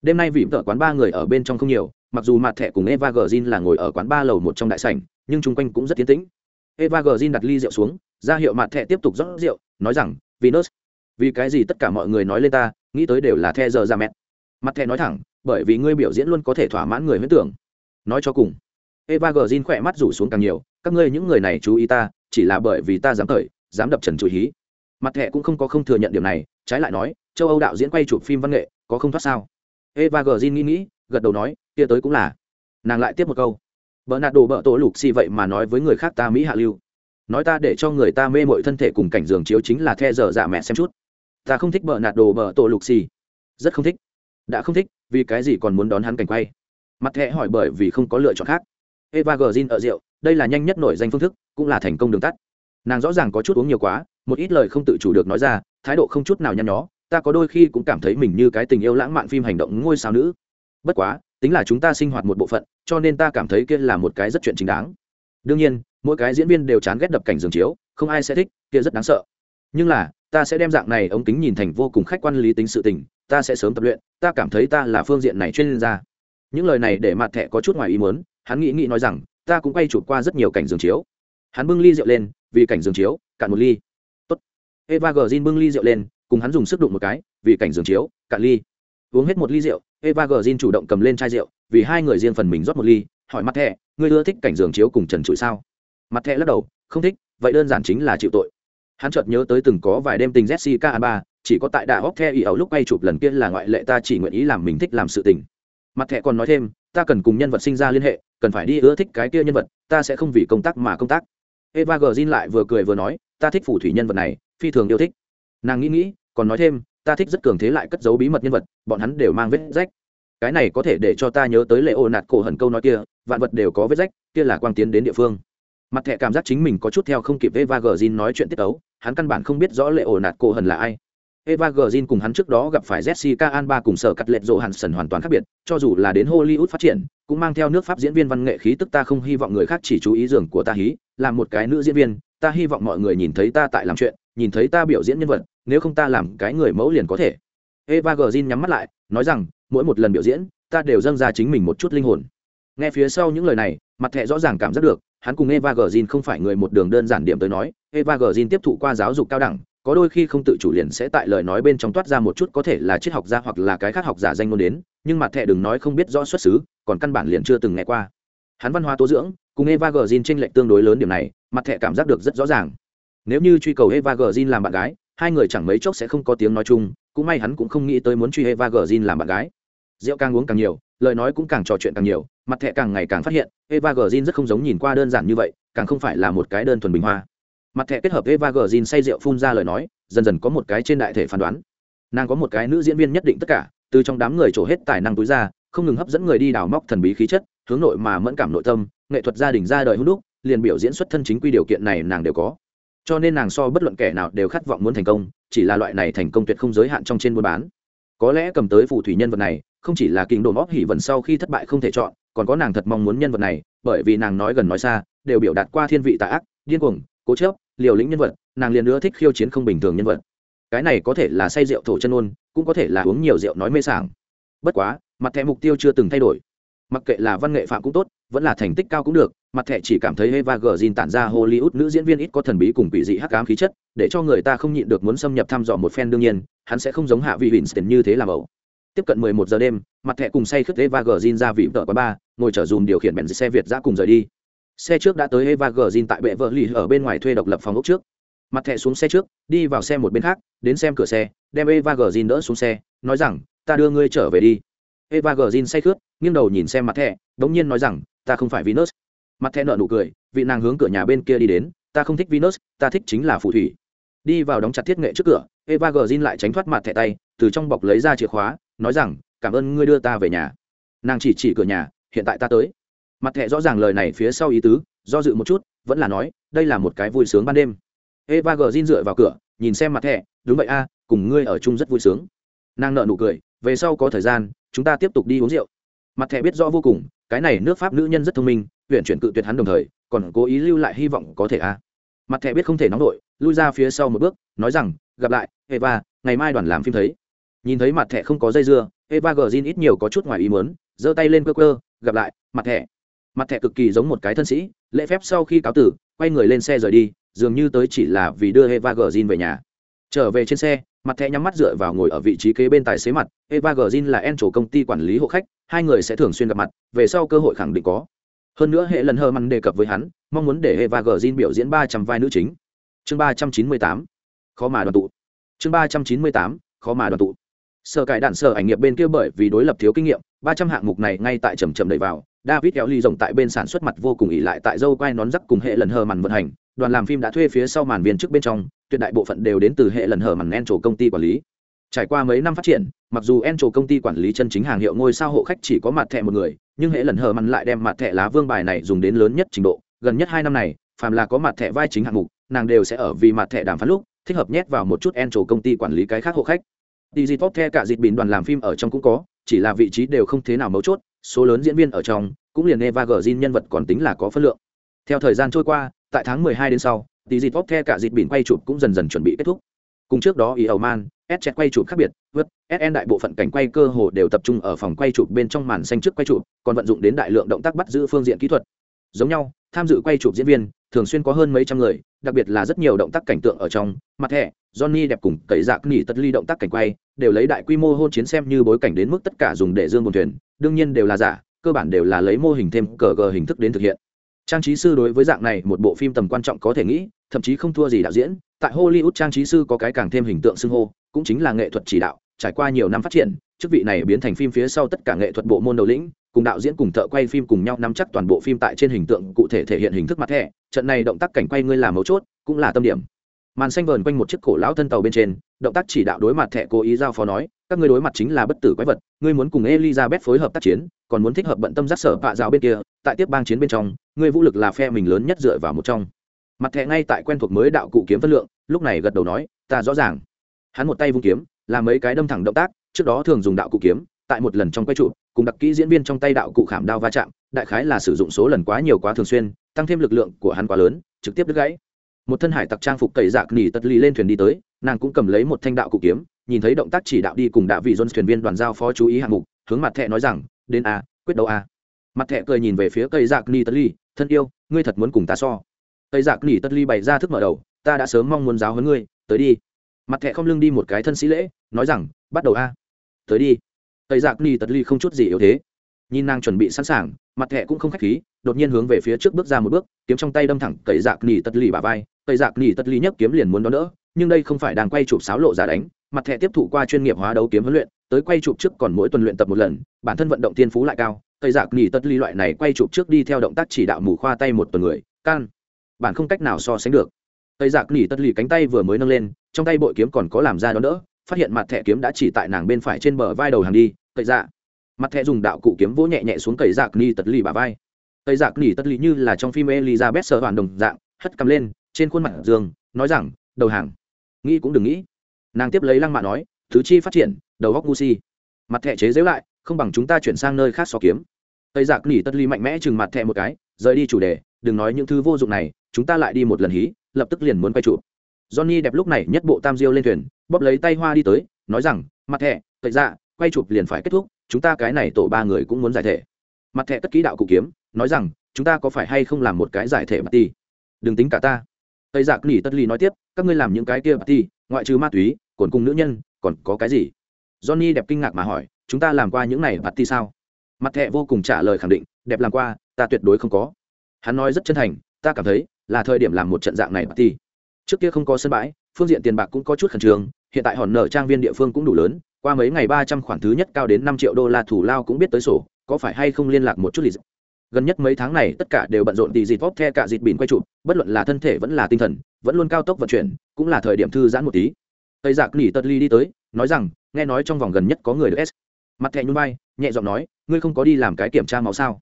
Đêm nay vì vợ quán ba người ở bên trong không nhiều mặc dù mặt thẻ cùng eva gờ là ngồi ở quán ba lầu một trong đại sảnh, nhưng chung quanh cũng rất tiến tĩnh. Eva gờ đặt ly rượu xuống, ra hiệu mặt thẻ tiếp tục rót rượu, nói rằng, venus, vì cái gì tất cả mọi người nói lên ta, nghĩ tới đều là the giờ ra mẹ mặt thẻ nói thẳng, bởi vì ngươi biểu diễn luôn có thể thỏa mãn người huyễn tưởng. Nói cho cùng, eva gờ khỏe mắt rủ xuống càng nhiều, các ngươi những người này chú ý ta, chỉ là bởi vì ta dám thời dám đập trần chủ hí mặt thẻ cũng không có không thừa nhận điều này, trái lại nói, châu âu đạo diễn quay chụp phim văn nghệ, có không thoát sao? Eva gờ nghĩ nghĩ gật đầu nói, kia tới cũng là. Nàng lại tiếp một câu vợ nạt đồ bợ tổ lục xì vậy mà nói với người khác ta mỹ hạ lưu. Nói ta để cho người ta mê mội thân thể cùng cảnh giường chiếu chính là the giờ dạ mẹ xem chút. Ta không thích bợ nạt đồ bợ tổ lục xì. Rất không thích. Đã không thích, vì cái gì còn muốn đón hắn cảnh quay? Mặt thẹ hỏi bởi vì không có lựa chọn khác. Eva gờ ở rượu, đây là nhanh nhất nổi danh phương thức, cũng là thành công đường tắt. Nàng rõ ràng có chút uống nhiều quá, một ít lời không tự chủ được nói ra, thái độ không chút nào nhăn nhó, ta có đôi khi cũng cảm thấy mình như cái tình yêu lãng mạn phim hành động ngôi sao nữ bất quá, tính là chúng ta sinh hoạt một bộ phận, cho nên ta cảm thấy kia là một cái rất chuyện chính đáng. Đương nhiên, mỗi cái diễn viên đều chán ghét đập cảnh giường chiếu, không ai sẽ thích, kia rất đáng sợ. Nhưng là, ta sẽ đem dạng này ống kính nhìn thành vô cùng khách quan lý tính sự tình, ta sẽ sớm tập luyện, ta cảm thấy ta là phương diện này chuyên gia. Những lời này để mặt thẻ có chút ngoài ý muốn, hắn nghĩ nghĩ nói rằng, ta cũng quay chụp qua rất nhiều cảnh giường chiếu. Hắn bưng ly rượu lên, vì cảnh giường chiếu, cạn một ly. Tốt. eva gờ bưng ly rượu lên, cùng hắn dùng sức đụng một cái, vì cảnh giường chiếu, cạn ly. Uống hết một ly rượu eva gờ chủ động cầm lên chai rượu, vì hai người riêng phần mình rót một ly, hỏi mặt thẻ ngươi ưa thích cảnh giường chiếu cùng trần trụi sao? Mặt thẻ lắc đầu, không thích, vậy đơn giản chính là chịu tội. Hắn chợt nhớ tới từng có vài đêm tình jessica alba, chỉ có tại đà hóc the ý ẩu lúc quay chụp lần kia là ngoại lệ ta chỉ nguyện ý làm mình thích làm sự tình. Mặt thẻ còn nói thêm, ta cần cùng nhân vật sinh ra liên hệ, cần phải đi ưa thích cái kia nhân vật, ta sẽ không vì công tác mà công tác. Eva g lại vừa cười vừa nói, ta thích phù thủy nhân vật này, phi thường yêu thích. Nàng nghĩ nghĩ, còn nói thêm ta thích rất cường thế lại cất giấu bí mật nhân vật bọn hắn đều mang vết rách. Cái này có thể để cho ta nhớ tới lệ ô nạt cổ hận câu nói kia vạn vật đều có vết rách kia là quang tiến đến địa phương. Mặt thẻ cảm giác chính mình có chút theo không kịp eva g nói chuyện tiết tấu, hắn căn bản không biết rõ lệ ổ nạt cổ hần là ai. Eva Green cùng hắn trước đó gặp phải jessica alba cùng sở cắt lệ rộ hàn sần hoàn toàn khác biệt cho dù là đến hollywood phát triển cũng mang theo nước pháp diễn viên văn nghệ khí tức ta không hy vọng người khác chỉ chú ý giường của ta hí là một cái nữ diễn viên ta hy vọng mọi người nhìn thấy ta tại làm chuyện nhìn thấy ta biểu diễn nhân vật, nếu không ta làm cái người mẫu liền có thể. Eva Green nhắm mắt lại, nói rằng, mỗi một lần biểu diễn, ta đều dâng ra chính mình một chút linh hồn. Nghe phía sau những lời này, mặt thẹ rõ ràng cảm giác được, hắn cùng eva Green không phải người một đường đơn giản điểm tới nói, eva Green tiếp thụ qua giáo dục cao đẳng, có đôi khi không tự chủ liền sẽ tại lời nói bên trong toát ra một chút có thể là triết học gia hoặc là cái khác học giả danh ngôn đến, nhưng mặt thẹ đừng nói không biết rõ xuất xứ, còn căn bản liền chưa từng nghe qua. Hắn văn hóa tố dưỡng, cùng eva Green tranh lệch tương đối lớn điểm này, mặt thẹ cảm giác được rất rõ ràng nếu như truy cầu eva Green làm bạn gái, hai người chẳng mấy chốc sẽ không có tiếng nói chung, cũng may hắn cũng không nghĩ tới muốn truy eva Green làm bạn gái. Rượu càng uống càng nhiều, lời nói cũng càng trò chuyện càng nhiều, mặt thẹ càng ngày càng phát hiện, eva Green rất không giống nhìn qua đơn giản như vậy, càng không phải là một cái đơn thuần bình hoa. Mặt thẹ kết hợp eva gờ zin say rượu phun ra lời nói, dần dần có một cái trên đại thể phán đoán. Nàng có một cái nữ diễn viên nhất định tất cả, từ trong đám người trổ hết tài năng túi ra, không ngừng hấp dẫn người đi đào móc thần bí khí chất, hướng nội mà mẫn cảm nội tâm, nghệ thuật gia đình ra đời hữu đúc, liền biểu diễn xuất thân chính quy điều kiện này nàng đều có cho nên nàng so bất luận kẻ nào đều khát vọng muốn thành công, chỉ là loại này thành công tuyệt không giới hạn trong trên buôn bán. Có lẽ cầm tới phù thủy nhân vật này, không chỉ là kinh đồ móc hỉ vần sau khi thất bại không thể chọn, còn có nàng thật mong muốn nhân vật này, bởi vì nàng nói gần nói xa, đều biểu đạt qua thiên vị tạ ác, điên cuồng, cố chớp liều lĩnh nhân vật, nàng liền nữa thích khiêu chiến không bình thường nhân vật. Cái này có thể là say rượu thổ chân ôn, cũng có thể là uống nhiều rượu nói mê sảng. Bất quá, mặt thẻ mục tiêu chưa từng thay đổi. Mặc kệ là văn nghệ phạm cũng tốt vẫn là thành tích cao cũng được, mặt thẻ chỉ cảm thấy eva gờ zin tản ra hollywood nữ diễn viên ít có thần bí cùng quỷ dị hắc ám khí chất, để cho người ta không nhịn được muốn xâm nhập thăm dò một phen đương nhiên, hắn sẽ không giống hạ vị winston như thế làm ẩu. Tiếp cận 11 giờ đêm, mặt thẻ cùng say khướt eva gờ zin ra vị vợ quá ba ngồi chở dùm điều khiển bèn xe việt ra cùng rời đi. Xe trước đã tới eva zin tại bệ vợ lì ở bên ngoài thuê độc lập phòng ốc trước. Mặt thẻ xuống xe trước, đi vào xe một bên khác, đến xem cửa xe, đem eva zin đỡ xuống xe, nói rằng, ta đưa ngươi trở về đi. Eva g say khướt, nghiêng đầu nhìn xem mặt thẻ, đống nhiên nói rằng ta không phải venus. Mặt thẻ nợ nụ cười vị nàng hướng cửa nhà bên kia đi đến ta không thích venus ta thích chính là phù thủy. Đi vào đóng chặt thiết nghệ trước cửa eva g lại tránh thoát mặt thẻ tay từ trong bọc lấy ra chìa khóa nói rằng cảm ơn ngươi đưa ta về nhà. Nàng chỉ chỉ cửa nhà hiện tại ta tới. Mặt thẻ rõ ràng lời này phía sau ý tứ do dự một chút vẫn là nói đây là một cái vui sướng ban đêm. Eva gờ dựa vào cửa nhìn xem mặt thẻ, đúng vậy a cùng ngươi ở chung rất vui sướng. Nàng nợ nụ cười về sau có thời gian chúng ta tiếp tục đi uống rượu. Mặt thẻ biết rõ vô cùng cái này nước pháp nữ nhân rất thông minh, huyện chuyển cự tuyệt hắn đồng thời, còn cố ý lưu lại hy vọng có thể a. Mặt thẻ biết không thể nóng đội, lui ra phía sau một bước, nói rằng, gặp lại, eva, ngày mai đoàn làm phim thấy. Nhìn thấy mặt thẻ không có dây dưa, eva gờ ít nhiều có chút ngoài ý muốn, giơ tay lên cơ cơ gặp lại, mặt thẻ. Mặt thẻ cực kỳ giống một cái thân sĩ, lễ phép sau khi cáo tử, quay người lên xe rời đi, dường như tới chỉ là vì đưa eva g về nhà. Trở về trên xe, mặt thẻ nhắm mắt dựa vào ngồi ở vị trí kế bên tài xế mặt, eva g là en chủ công ty quản lý hộ khách hai người sẽ thường xuyên gặp mặt, về sau cơ hội khẳng định có. Hơn nữa hệ lần hơ mặn đề cập với hắn, mong muốn để eva zin biểu diễn ba trăm vai nữ chính. Chương ba trăm chín mươi tám, khó mà đoàn tụ. Chương ba trăm chín mươi tám, khó mà đoàn tụ. Sở cải đạn sở ảnh nghiệp bên kia bởi vì đối lập thiếu kinh nghiệm, ba trăm hạng mục này ngay tại trầm trầm đẩy vào. David kéo ly rồng tại bên sản xuất mặt vô cùng ỉ lại tại dâu quai nón rắc cùng hệ lần hờ màn vận hành. Đoàn làm phim đã thuê phía sau màn viên trước bên trong, tuyệt đại bộ phận đều đến từ hệ lần hờ màn en trổ công ty quản lý trải qua mấy năm phát triển mặc dù en trổ công ty quản lý chân chính hàng hiệu ngôi sao hộ khách chỉ có mặt thẻ một người nhưng hệ lần hờ mặn lại đem mặt thẻ lá vương bài này dùng đến lớn nhất trình độ gần nhất hai năm này phàm là có mặt thẻ vai chính hạng mục nàng đều sẽ ở vì mặt thẻ đàm phán lúc thích hợp nhét vào một chút en trổ công ty quản lý cái khác hộ khách Digitop The cả dịp bình đoàn làm phim ở trong cũng có, chỉ là vị trí đều không thế nào mấu chốt, số lớn diễn viên ở trong, cũng liền Eva Green nhân vật còn tính là có phân lượng. Theo thời gian trôi qua, tại tháng 12 đến sau, Digitop The cả dịp bình quay chụp cũng dần dần chuẩn bị kết thúc. Cùng trước đó Eo Man, S quay chụp khác biệt, vớt SN đại bộ phận cảnh quay cơ hồ đều tập trung ở phòng quay chụp bên trong màn xanh trước quay chụp, còn vận dụng đến đại lượng động tác bắt giữ phương diện kỹ thuật. Giống nhau, tham dự quay chụp diễn viên, thường xuyên có hơn mấy trăm người, đặc biệt là rất nhiều động tác cảnh tượng ở trong, mặt thẻ, Johnny đẹp cùng cậy dạc nỉ tất ly động tác cảnh quay, đều lấy đại quy mô hôn chiến xem như bối cảnh đến mức tất cả dùng để dương buồn thuyền, đương nhiên đều là giả, cơ bản đều là lấy mô hình thêm cờ gờ hình thức đến thực hiện. Trang trí sư đối với dạng này một bộ phim tầm quan trọng có thể nghĩ, thậm chí không thua gì đạo diễn, tại Hollywood trang trí sư có cái càng thêm hình tượng xưng hô, cũng chính là nghệ thuật chỉ đạo, trải qua nhiều năm phát triển, chức vị này biến thành phim phía sau tất cả nghệ thuật bộ môn đầu lĩnh, cùng đạo diễn cùng thợ quay phim cùng nhau nắm chắc toàn bộ phim tại trên hình tượng cụ thể thể hiện hình thức mặt thẻ, trận này động tác cảnh quay ngươi làm mấu chốt, cũng là tâm điểm. Màn xanh vờn quanh một chiếc cổ lão thân tàu bên trên động tác chỉ đạo đối mặt thẻ cố ý giao phó nói các ngươi đối mặt chính là bất tử quái vật ngươi muốn cùng elizabeth phối hợp tác chiến còn muốn thích hợp bận tâm giác sở vạ giáo bên kia tại tiếp bang chiến bên trong ngươi vũ lực là phe mình lớn nhất dựa vào một trong mặt thẹ ngay tại quen thuộc mới đạo cụ kiếm phân lượng, lúc này gật đầu nói, ta rõ ràng. Hắn một tay vung kiếm, làm mấy cái đâm thẳng động tác, trước đó thường dùng đạo cụ kiếm, tại một lần trong quay trụ, cùng đặc kỹ diễn viên trong tay đạo cụ khảm đao va chạm, đại khái là sử dụng số lần quá nhiều quá thường xuyên, tăng thêm lực lượng của hắn quá lớn, trực tiếp đứt gãy. Một thân hải tặc trang phục cậy dạc nỉ tật lì lên thuyền đi tới, nàng cũng cầm lấy một thanh đạo cụ kiếm, nhìn thấy động tác chỉ đạo đi cùng đạo vị dôn thuyền viên đoàn giao phó chú ý hạng mục, hướng mặt thẹ nói rằng, đến a, quyết đấu a. Mặt thẹ cười nhìn về phía cây dạc nỉ tật lì, thân yêu, ngươi thật muốn cùng ta so? Tây giặc nỉ tật ly bày ra thức mở đầu, ta đã sớm mong muốn giáo hơn ngươi, tới đi. Mặt thẹ không lưng đi một cái thân sĩ lễ, nói rằng, bắt đầu a, tới đi. Tây giặc nỉ tật ly không chút gì yếu thế. Nhìn nàng chuẩn bị sẵn sàng, mặt thẹ cũng không khách khí, đột nhiên hướng về phía trước bước ra một bước, kiếm trong tay đâm thẳng tây giặc nỉ tật ly bà vai. Tây giặc nỉ tật ly nhấc kiếm liền muốn đón đỡ, nhưng đây không phải đang quay chụp sáo lộ giả đánh, mặt thẹ tiếp thụ qua chuyên nghiệp hóa đấu kiếm huấn luyện, tới quay chụp trước còn mỗi tuần luyện tập một lần, bản thân vận động thiên phú lại cao. Tây giặc nỉ tật ly loại này quay chụp trước đi theo động tác chỉ đạo mù khoa tay một tuần người, can bạn không cách nào so sánh được. Cậy Dạ nỉ tật lì cánh tay vừa mới nâng lên, trong tay bội kiếm còn có làm ra đón đỡ, phát hiện mặt thẻ kiếm đã chỉ tại nàng bên phải trên bờ vai đầu hàng đi, tây dạ. Mặt thẻ dùng đạo cụ kiếm vỗ nhẹ nhẹ xuống cậy Dạ nỉ tật lì bà vai. Tây giặc nỉ tất lì như là trong phim elizabeth sợ hoàn đồng dạng, hất cầm lên, trên khuôn mặt dương nói rằng, đầu hàng. Nghĩ cũng đừng nghĩ. Nàng tiếp lấy lăng mạ nói, thứ chi phát triển, đầu góc ngu si. Mặt thẻ chế giễu lại, không bằng chúng ta chuyển sang nơi khác so kiếm. Tây giặc nỉ tất lý mạnh mẽ chừng mặt thẻ một cái rời đi chủ đề, đừng nói những thứ vô dụng này, chúng ta lại đi một lần hí, lập tức liền muốn quay chụp. Johnny đẹp lúc này nhất bộ tam diêu lên thuyền, bóp lấy tay hoa đi tới, nói rằng, mặt thẻ tây dạ quay chụp liền phải kết thúc, chúng ta cái này tổ ba người cũng muốn giải thể. Mặt thẻ cất ký đạo cụ kiếm, nói rằng, chúng ta có phải hay không làm một cái giải thể bà ti đừng tính cả ta. Tây giặc nỉ tất ly nói tiếp, các ngươi làm những cái kia bà ti ngoại trừ ma túy cồn cùng nữ nhân, còn có cái gì? Johnny đẹp kinh ngạc mà hỏi, chúng ta làm qua những này bà ti sao? Mặt thẹ vô cùng trả lời khẳng định, đẹp làm qua ta tuyệt đối không có. Hắn nói rất chân thành, ta cảm thấy, là thời điểm làm một trận dạng này bà ti. Trước kia không có sân bãi, phương diện tiền bạc cũng có chút khẩn trương, hiện tại hòn nợ trang viên địa phương cũng đủ lớn, qua mấy ngày ba trăm khoản thứ nhất cao đến năm triệu đô la thủ lao cũng biết tới sổ, có phải hay không liên lạc một chút lì gần nhất mấy tháng này, tất cả đều bận rộn tì dịp vót the cả dịp bỉn quay chụp bất luận là thân thể vẫn là tinh thần, vẫn luôn cao tốc vận chuyển, cũng là thời điểm thư giãn một tí. Tây giặc nỉ tật ly đi tới, nói rằng, nghe nói trong vòng gần nhất có người được s. Mặt thẹn nhún vai, nhẹ giọng nói, ngươi không có đi làm cái kiểm tra máu sao?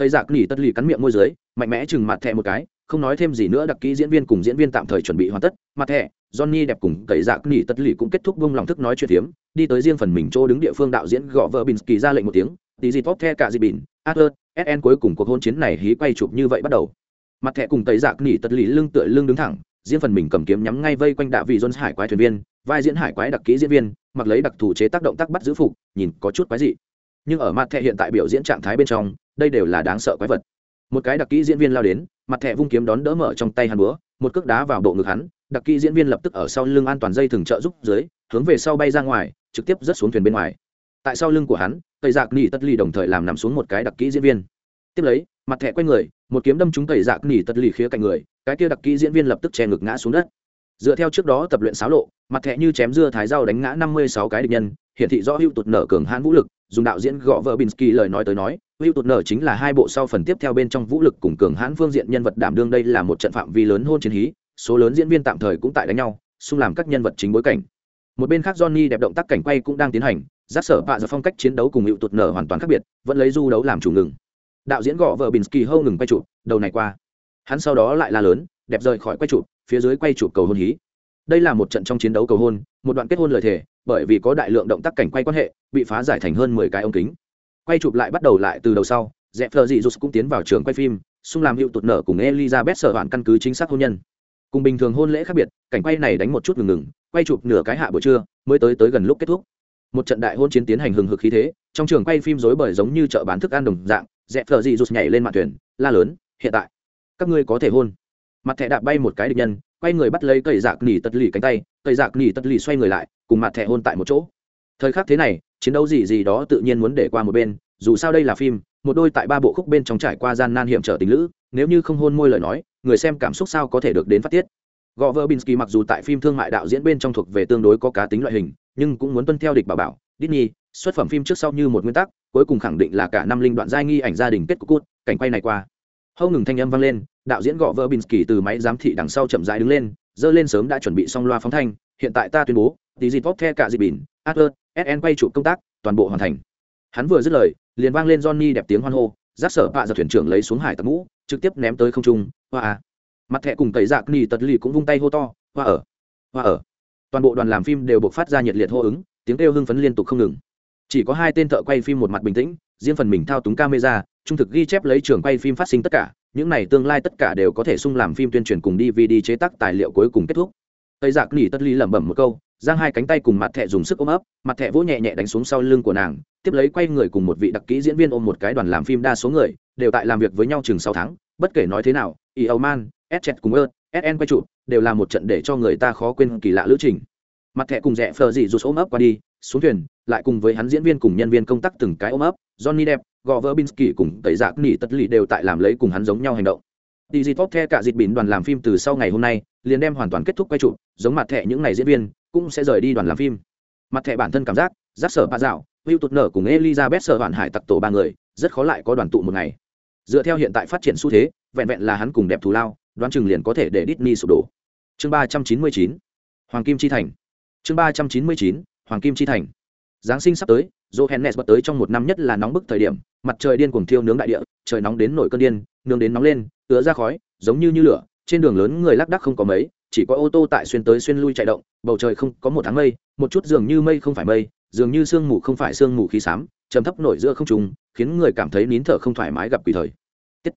Tây dạ giặc nỉ tất lì cắn miệng môi dưới mạnh mẽ chừng mặt thẹ một cái không nói thêm gì nữa đặc kỹ diễn viên cùng diễn viên tạm thời chuẩn bị hoàn tất mặt thẹ Johnny đẹp cùng tây dạ giặc nỉ tất lì cũng kết thúc buông lòng thức nói chuyện tiếm, đi tới riêng phần mình chỗ đứng địa phương đạo diễn gõ vợ bình kỳ ra lệnh một tiếng, tí gì tốt the cả gì bình. Adler, SN cuối cùng cuộc hôn chiến này hí quay chụp như vậy bắt đầu. Mặt thẻ cùng tây dạ giặc nỉ tất lì lưng tựa lưng đứng thẳng, riêng phần mình cầm kiếm nhắm ngay vây quanh đạo vị Jones hải quái thuyền viên, vai diễn hải quái đặc kỹ diễn viên, mặc lấy đặc thù chế tác động tác bắt giữ phục, nhìn có chút quái dị. Nhưng ở mặt thẻ hiện tại biểu diễn trạng thái bên trong, đây đều là đáng sợ quái vật. Một cái đặc kỹ diễn viên lao đến, mặt thẻ vung kiếm đón đỡ mở trong tay hắn búa, một cước đá vào bộ ngực hắn, đặc kỹ diễn viên lập tức ở sau lưng an toàn dây thừng trợ giúp dưới hướng về sau bay ra ngoài trực tiếp rớt xuống thuyền bên ngoài. Tại sau lưng của hắn tẩy giặc nỉ tất lì đồng thời làm nằm xuống một cái đặc kỹ diễn viên. Tiếp lấy mặt thẻ quay người một kiếm đâm trúng tẩy giặc nỉ tất lì khía cạnh người cái kia đặc kỹ diễn viên lập tức che ngực ngã xuống đất. Dựa theo trước đó tập luyện xáo lộ mặt thẻ như chém dưa thái dao đánh ngã năm mươi sáu cái địch nhân hiển thị rõ hữu tụt nở cường hãn vũ lực, dùng đạo diễn gõ vợ binsky lời nói tới nói, hữu tụt nở chính là hai bộ sau phần tiếp theo bên trong vũ lực cùng cường hãn phương diện nhân vật đảm đương đây là một trận phạm vi lớn hôn chiến hí, số lớn diễn viên tạm thời cũng tại đánh nhau, xung làm các nhân vật chính bối cảnh. Một bên khác johnny đẹp động tác cảnh quay cũng đang tiến hành, giác sở bạ ra phong cách chiến đấu cùng hiệu tụt nở hoàn toàn khác biệt, vẫn lấy du đấu làm chủ ngừng. Đạo diễn gõ vợ binsky hâu ngừng quay chụp, đầu này qua. Hắn sau đó lại la lớn, đẹp rời khỏi quay chụp, phía dưới quay chụp cầu hôn hí. Đây là một trận trong chiến đấu cầu hôn, một đoạn kết hôn lời thề bởi vì có đại lượng động tác cảnh quay quan hệ, bị phá giải thành hơn mười cái ống kính. Quay chụp lại bắt đầu lại từ đầu sau dẹp phờ dị cũng tiến vào trường quay phim xung làm hiệu tụt nở cùng elizabeth sở hoàn căn cứ chính xác hôn nhân. Cùng bình thường hôn lễ khác biệt, cảnh quay này đánh một chút ngừng ngừng, quay chụp nửa cái hạ buổi trưa, mới tới tới gần lúc kết thúc. Một trận đại hôn chiến tiến hành hừng hực khí thế, trong trường quay phim rối bời giống như chợ bán thức ăn đồng dạng dẹp phờ dị rụt nhảy lên mặt thuyền la lớn, hiện tại, các ngươi có thể hôn. Mặt thẻ đạp bay một cái địch nhân quay người bắt lấy cây dạc nỉ tật lì cánh tay, cây dạc nỉ tật lì xoay người lại, cùng mặt thẻ hôn tại một chỗ. Thời khắc thế này, chiến đấu gì gì đó tự nhiên muốn để qua một bên, dù sao đây là phim, một đôi tại ba bộ khúc bên trong trải qua gian nan hiểm trở tình lữ, nếu như không hôn môi lời nói, người xem cảm xúc sao có thể được đến phát tiết. Gò Vơ binsky mặc dù tại phim thương mại đạo diễn bên trong thuộc về tương đối có cá tính loại hình, nhưng cũng muốn tuân theo địch bảo bảo, Disney, xuất phẩm phim trước sau như một nguyên tắc, cuối cùng khẳng định là cả năm linh đoạn giai nghi ảnh gia đình kết cục cút, cảnh quay này qua hâu ngừng thanh âm vang lên, đạo diễn gõ vỡ bình kỳ từ máy giám thị đằng sau chậm rãi đứng lên, dơ lên sớm đã chuẩn bị xong loa phóng thanh, hiện tại ta tuyên bố, tí dịp vóc the cả dịp bỉn adler sn quay trụ công tác, toàn bộ hoàn thành. Hắn vừa dứt lời, liền vang lên johnny đẹp tiếng hoan hô giác sở bạ giật thuyền trưởng lấy xuống hải tặc ngũ trực tiếp ném tới không trung, hoa. À mặt thẹ cùng tẩy dạc ni tật lì cũng vung tay hô to, hoa ở hoa ở. Toàn bộ đoàn làm phim đều buộc phát ra nhiệt liệt hô ứng, tiếng kêu hưng phấn liên tục không ngừng. Chỉ có hai tên thợ quay phim một mặt bình tĩnh, riêng phần mình thao túng camera trung thực ghi chép lấy trường quay phim phát sinh tất cả, những này tương lai tất cả đều có thể sung làm phim tuyên truyền cùng đi video chế tác tài liệu cuối cùng kết thúc. Tây giặc nỉ tất ly lẩm bẩm một câu, giang hai cánh tay cùng mặt thẹ dùng sức ôm ấp, mặt thẹ vỗ nhẹ nhẹ đánh xuống sau lưng của nàng, tiếp lấy quay người cùng một vị đặc kỹ diễn viên ôm một cái đoàn làm phim đa số người, đều tại làm việc với nhau chừng sáu tháng, bất kể nói thế nào e âu man, s cùng ơ sn quay trụ đều là một trận để cho người ta khó quên kỳ lạ lữ trình. Mặt thẹ cùng rẽ phờ dị rụt ôm ấp qua đi, xuống thuyền, lại cùng với hắn diễn viên cùng nhân viên công tác từng cái ôm ấp, johnny đẹp gò binsky cùng tẩy giặc nỉ tất lì đều tại làm lấy cùng hắn giống nhau hành động. Đi dịp tốt the cả dịp bỉn đoàn làm phim từ sau ngày hôm nay, liền đem hoàn toàn kết thúc quay trụ giống mặt thẻ những ngày diễn viên, cũng sẽ rời đi đoàn làm phim. Mặt thẻ bản thân cảm giác giác sở ba dạo hữu tụt nở cùng elizabeth sở hoàn hải tặc tổ ba người, rất khó lại có đoàn tụ một ngày. Dựa theo hiện tại phát triển xu thế, vẹn vẹn là hắn cùng đẹp thù lao, đoán chừng liền có thể để Disney sụp đổ. Chương ba trăm chín mươi chín, hoàng kim chi thành. Chương ba trăm chín mươi chín, hoàng kim chi thành. Giáng sinh sắp tới johannes bật tới trong một năm nhất là nóng bức thời điểm, mặt trời điên cuồng thiêu nướng đại địa, trời nóng đến nổi cơn điên, nướng đến nóng lên, tựa ra khói, giống như như lửa, trên đường lớn người lác đác không có mấy, chỉ có ô tô tại xuyên tới xuyên lui chạy động, bầu trời không có một tháng mây, một chút dường như mây không phải mây, dường như sương mù không phải sương mù khí xám, trầm thấp nổi giữa không trùng khiến người cảm thấy nín thở không thoải mái gặp quỷ thời Tiết.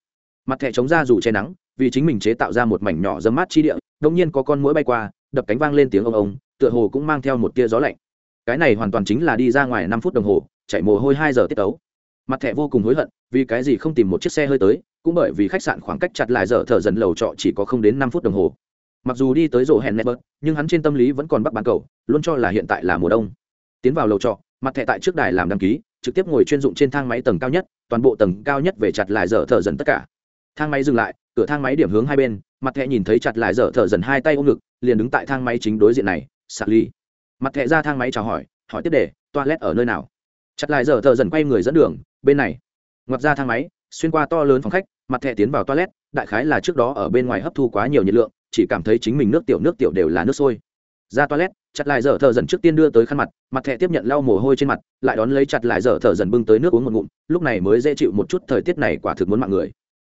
mặt thẻ chống ra dù che nắng, vì chính mình chế tạo ra một mảnh nhỏ râm mát chi địa, đột nhiên có con muỗi bay qua, đập cánh vang lên tiếng ông ông, tựa hồ cũng mang theo một tia gió lạnh cái này hoàn toàn chính là đi ra ngoài năm phút đồng hồ, chạy mồ hôi hai giờ tiết tấu. Mặt thẻ vô cùng hối hận, vì cái gì không tìm một chiếc xe hơi tới, cũng bởi vì khách sạn khoảng cách chặt lại giờ thở dần lầu trọ chỉ có không đến năm phút đồng hồ. Mặc dù đi tới rổ hẹn nét nhưng hắn trên tâm lý vẫn còn bắt bán cầu, luôn cho là hiện tại là mùa đông. Tiến vào lầu trọ, mặt thẻ tại trước đài làm đăng ký, trực tiếp ngồi chuyên dụng trên thang máy tầng cao nhất, toàn bộ tầng cao nhất về chặt lại giờ thở dần tất cả. Thang máy dừng lại, cửa thang máy điểm hướng hai bên, mặt thẻ nhìn thấy chặt lại giờ thở dần hai tay ôm ngực, liền đứng tại thang máy chính đối diện này sạc ly mặt thẹ ra thang máy chào hỏi hỏi tiếp đề, toilet ở nơi nào? Chặt lại giờ thợ dần quay người dẫn đường, bên này. Ngoặt ra thang máy, xuyên qua to lớn phòng khách, mặt thẹ tiến vào toilet, đại khái là trước đó ở bên ngoài hấp thu quá nhiều nhiệt lượng, chỉ cảm thấy chính mình nước tiểu nước tiểu đều là nước sôi. Ra toilet, chặt lại dở thợ dần trước tiên đưa tới khăn mặt mặt thẹ tiếp nhận lau mồ hôi trên mặt, lại đón lấy chặt lại dở thợ dần bưng tới nước uống một ngụm, lúc này mới dễ chịu một chút thời tiết này quả thực muốn mạng người.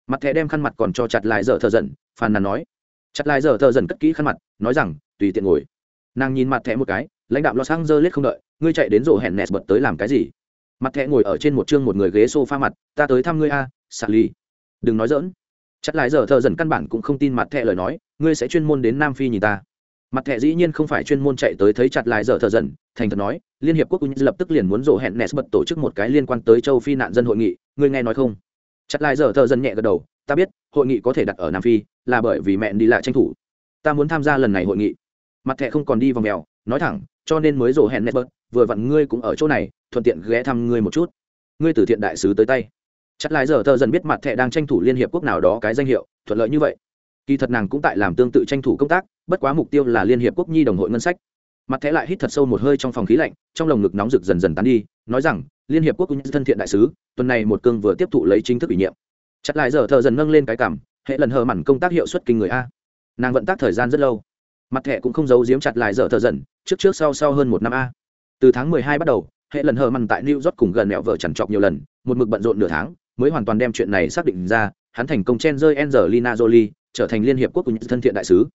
Mặt thẹ đem khăn mặt còn cho chặt lại dở thợ dần, phàn nàn nói. Chặt lại dở thợ dần cất kỹ khăn mặt, nói rằng, tùy tiện ngồi. Nàng nhìn mặt thẹ một cái lãnh đạo lo sang dơ lết không đợi ngươi chạy đến rộ hẹn nes bật tới làm cái gì? Mặt thẹ ngồi ở trên một chương một người ghế s o f a mặt ta tới thăm ngươi a à, ly đừng nói dỡn chắc lại giờ thợ dần căn bản cũng không tin mặt thẹ lời nói ngươi sẽ chuyên môn đến nam phi nhìn ta. Mặt thẻ dĩ nhiên không phải chuyên môn chạy tới thấy chặt lại giờ thợ dần thành thật nói liên hiệp quốc lập tức liền muốn rộ hẹn nes bật tổ chức một cái liên quan tới châu phi nạn dân hội nghị ngươi nghe nói không? Chặt lại giờ thợ dần nhẹ gật đầu ta biết hội nghị có thể đặt ở nam phi là bởi vì mẹ đi lại tranh thủ. Ta muốn tham gia lần này hội nghị. Mặt thẻ không còn đi vòng mèo nói thẳng cho nên mới rổ hẹn nes vừa vặn ngươi cũng ở chỗ này, thuận tiện ghé thăm ngươi một chút. Ngươi từ thiện đại sứ tới tay. Chắc lại giờ thợ dần biết mặt thẻ đang tranh thủ liên hiệp quốc nào đó cái danh hiệu, thuận lợi như vậy. Kỳ thật nàng cũng tại làm tương tự tranh thủ công tác, bất quá mục tiêu là liên hiệp quốc nhi đồng hội ngân sách. Mặt thẻ lại hít thật sâu một hơi trong phòng khí lạnh, trong lồng ngực nóng rực dần dần tán đi, nói rằng, liên hiệp quốc cũng thân thiện đại sứ, tuần này một cương vừa tiếp thụ lấy chính thức ủy nhiệm. Chặt lại giờ thợ dần nâng lên cái cảm, hệ lần hờ mặn công tác hiệu suất kinh người a. Nàng vận tác thời gian rất lâu mặt thẻ cũng không giấu giếm chặt lại giờ thợ dần trước trước sau sau hơn một năm a từ tháng mười hai bắt đầu hệ lần hờ mằn tại new york cùng gần mẹo vợ chằn chọc nhiều lần một mực bận rộn nửa tháng mới hoàn toàn đem chuyện này xác định ra hắn thành công chen rơi Angelina Jolie, trở thành liên hiệp quốc của những thân thiện đại sứ.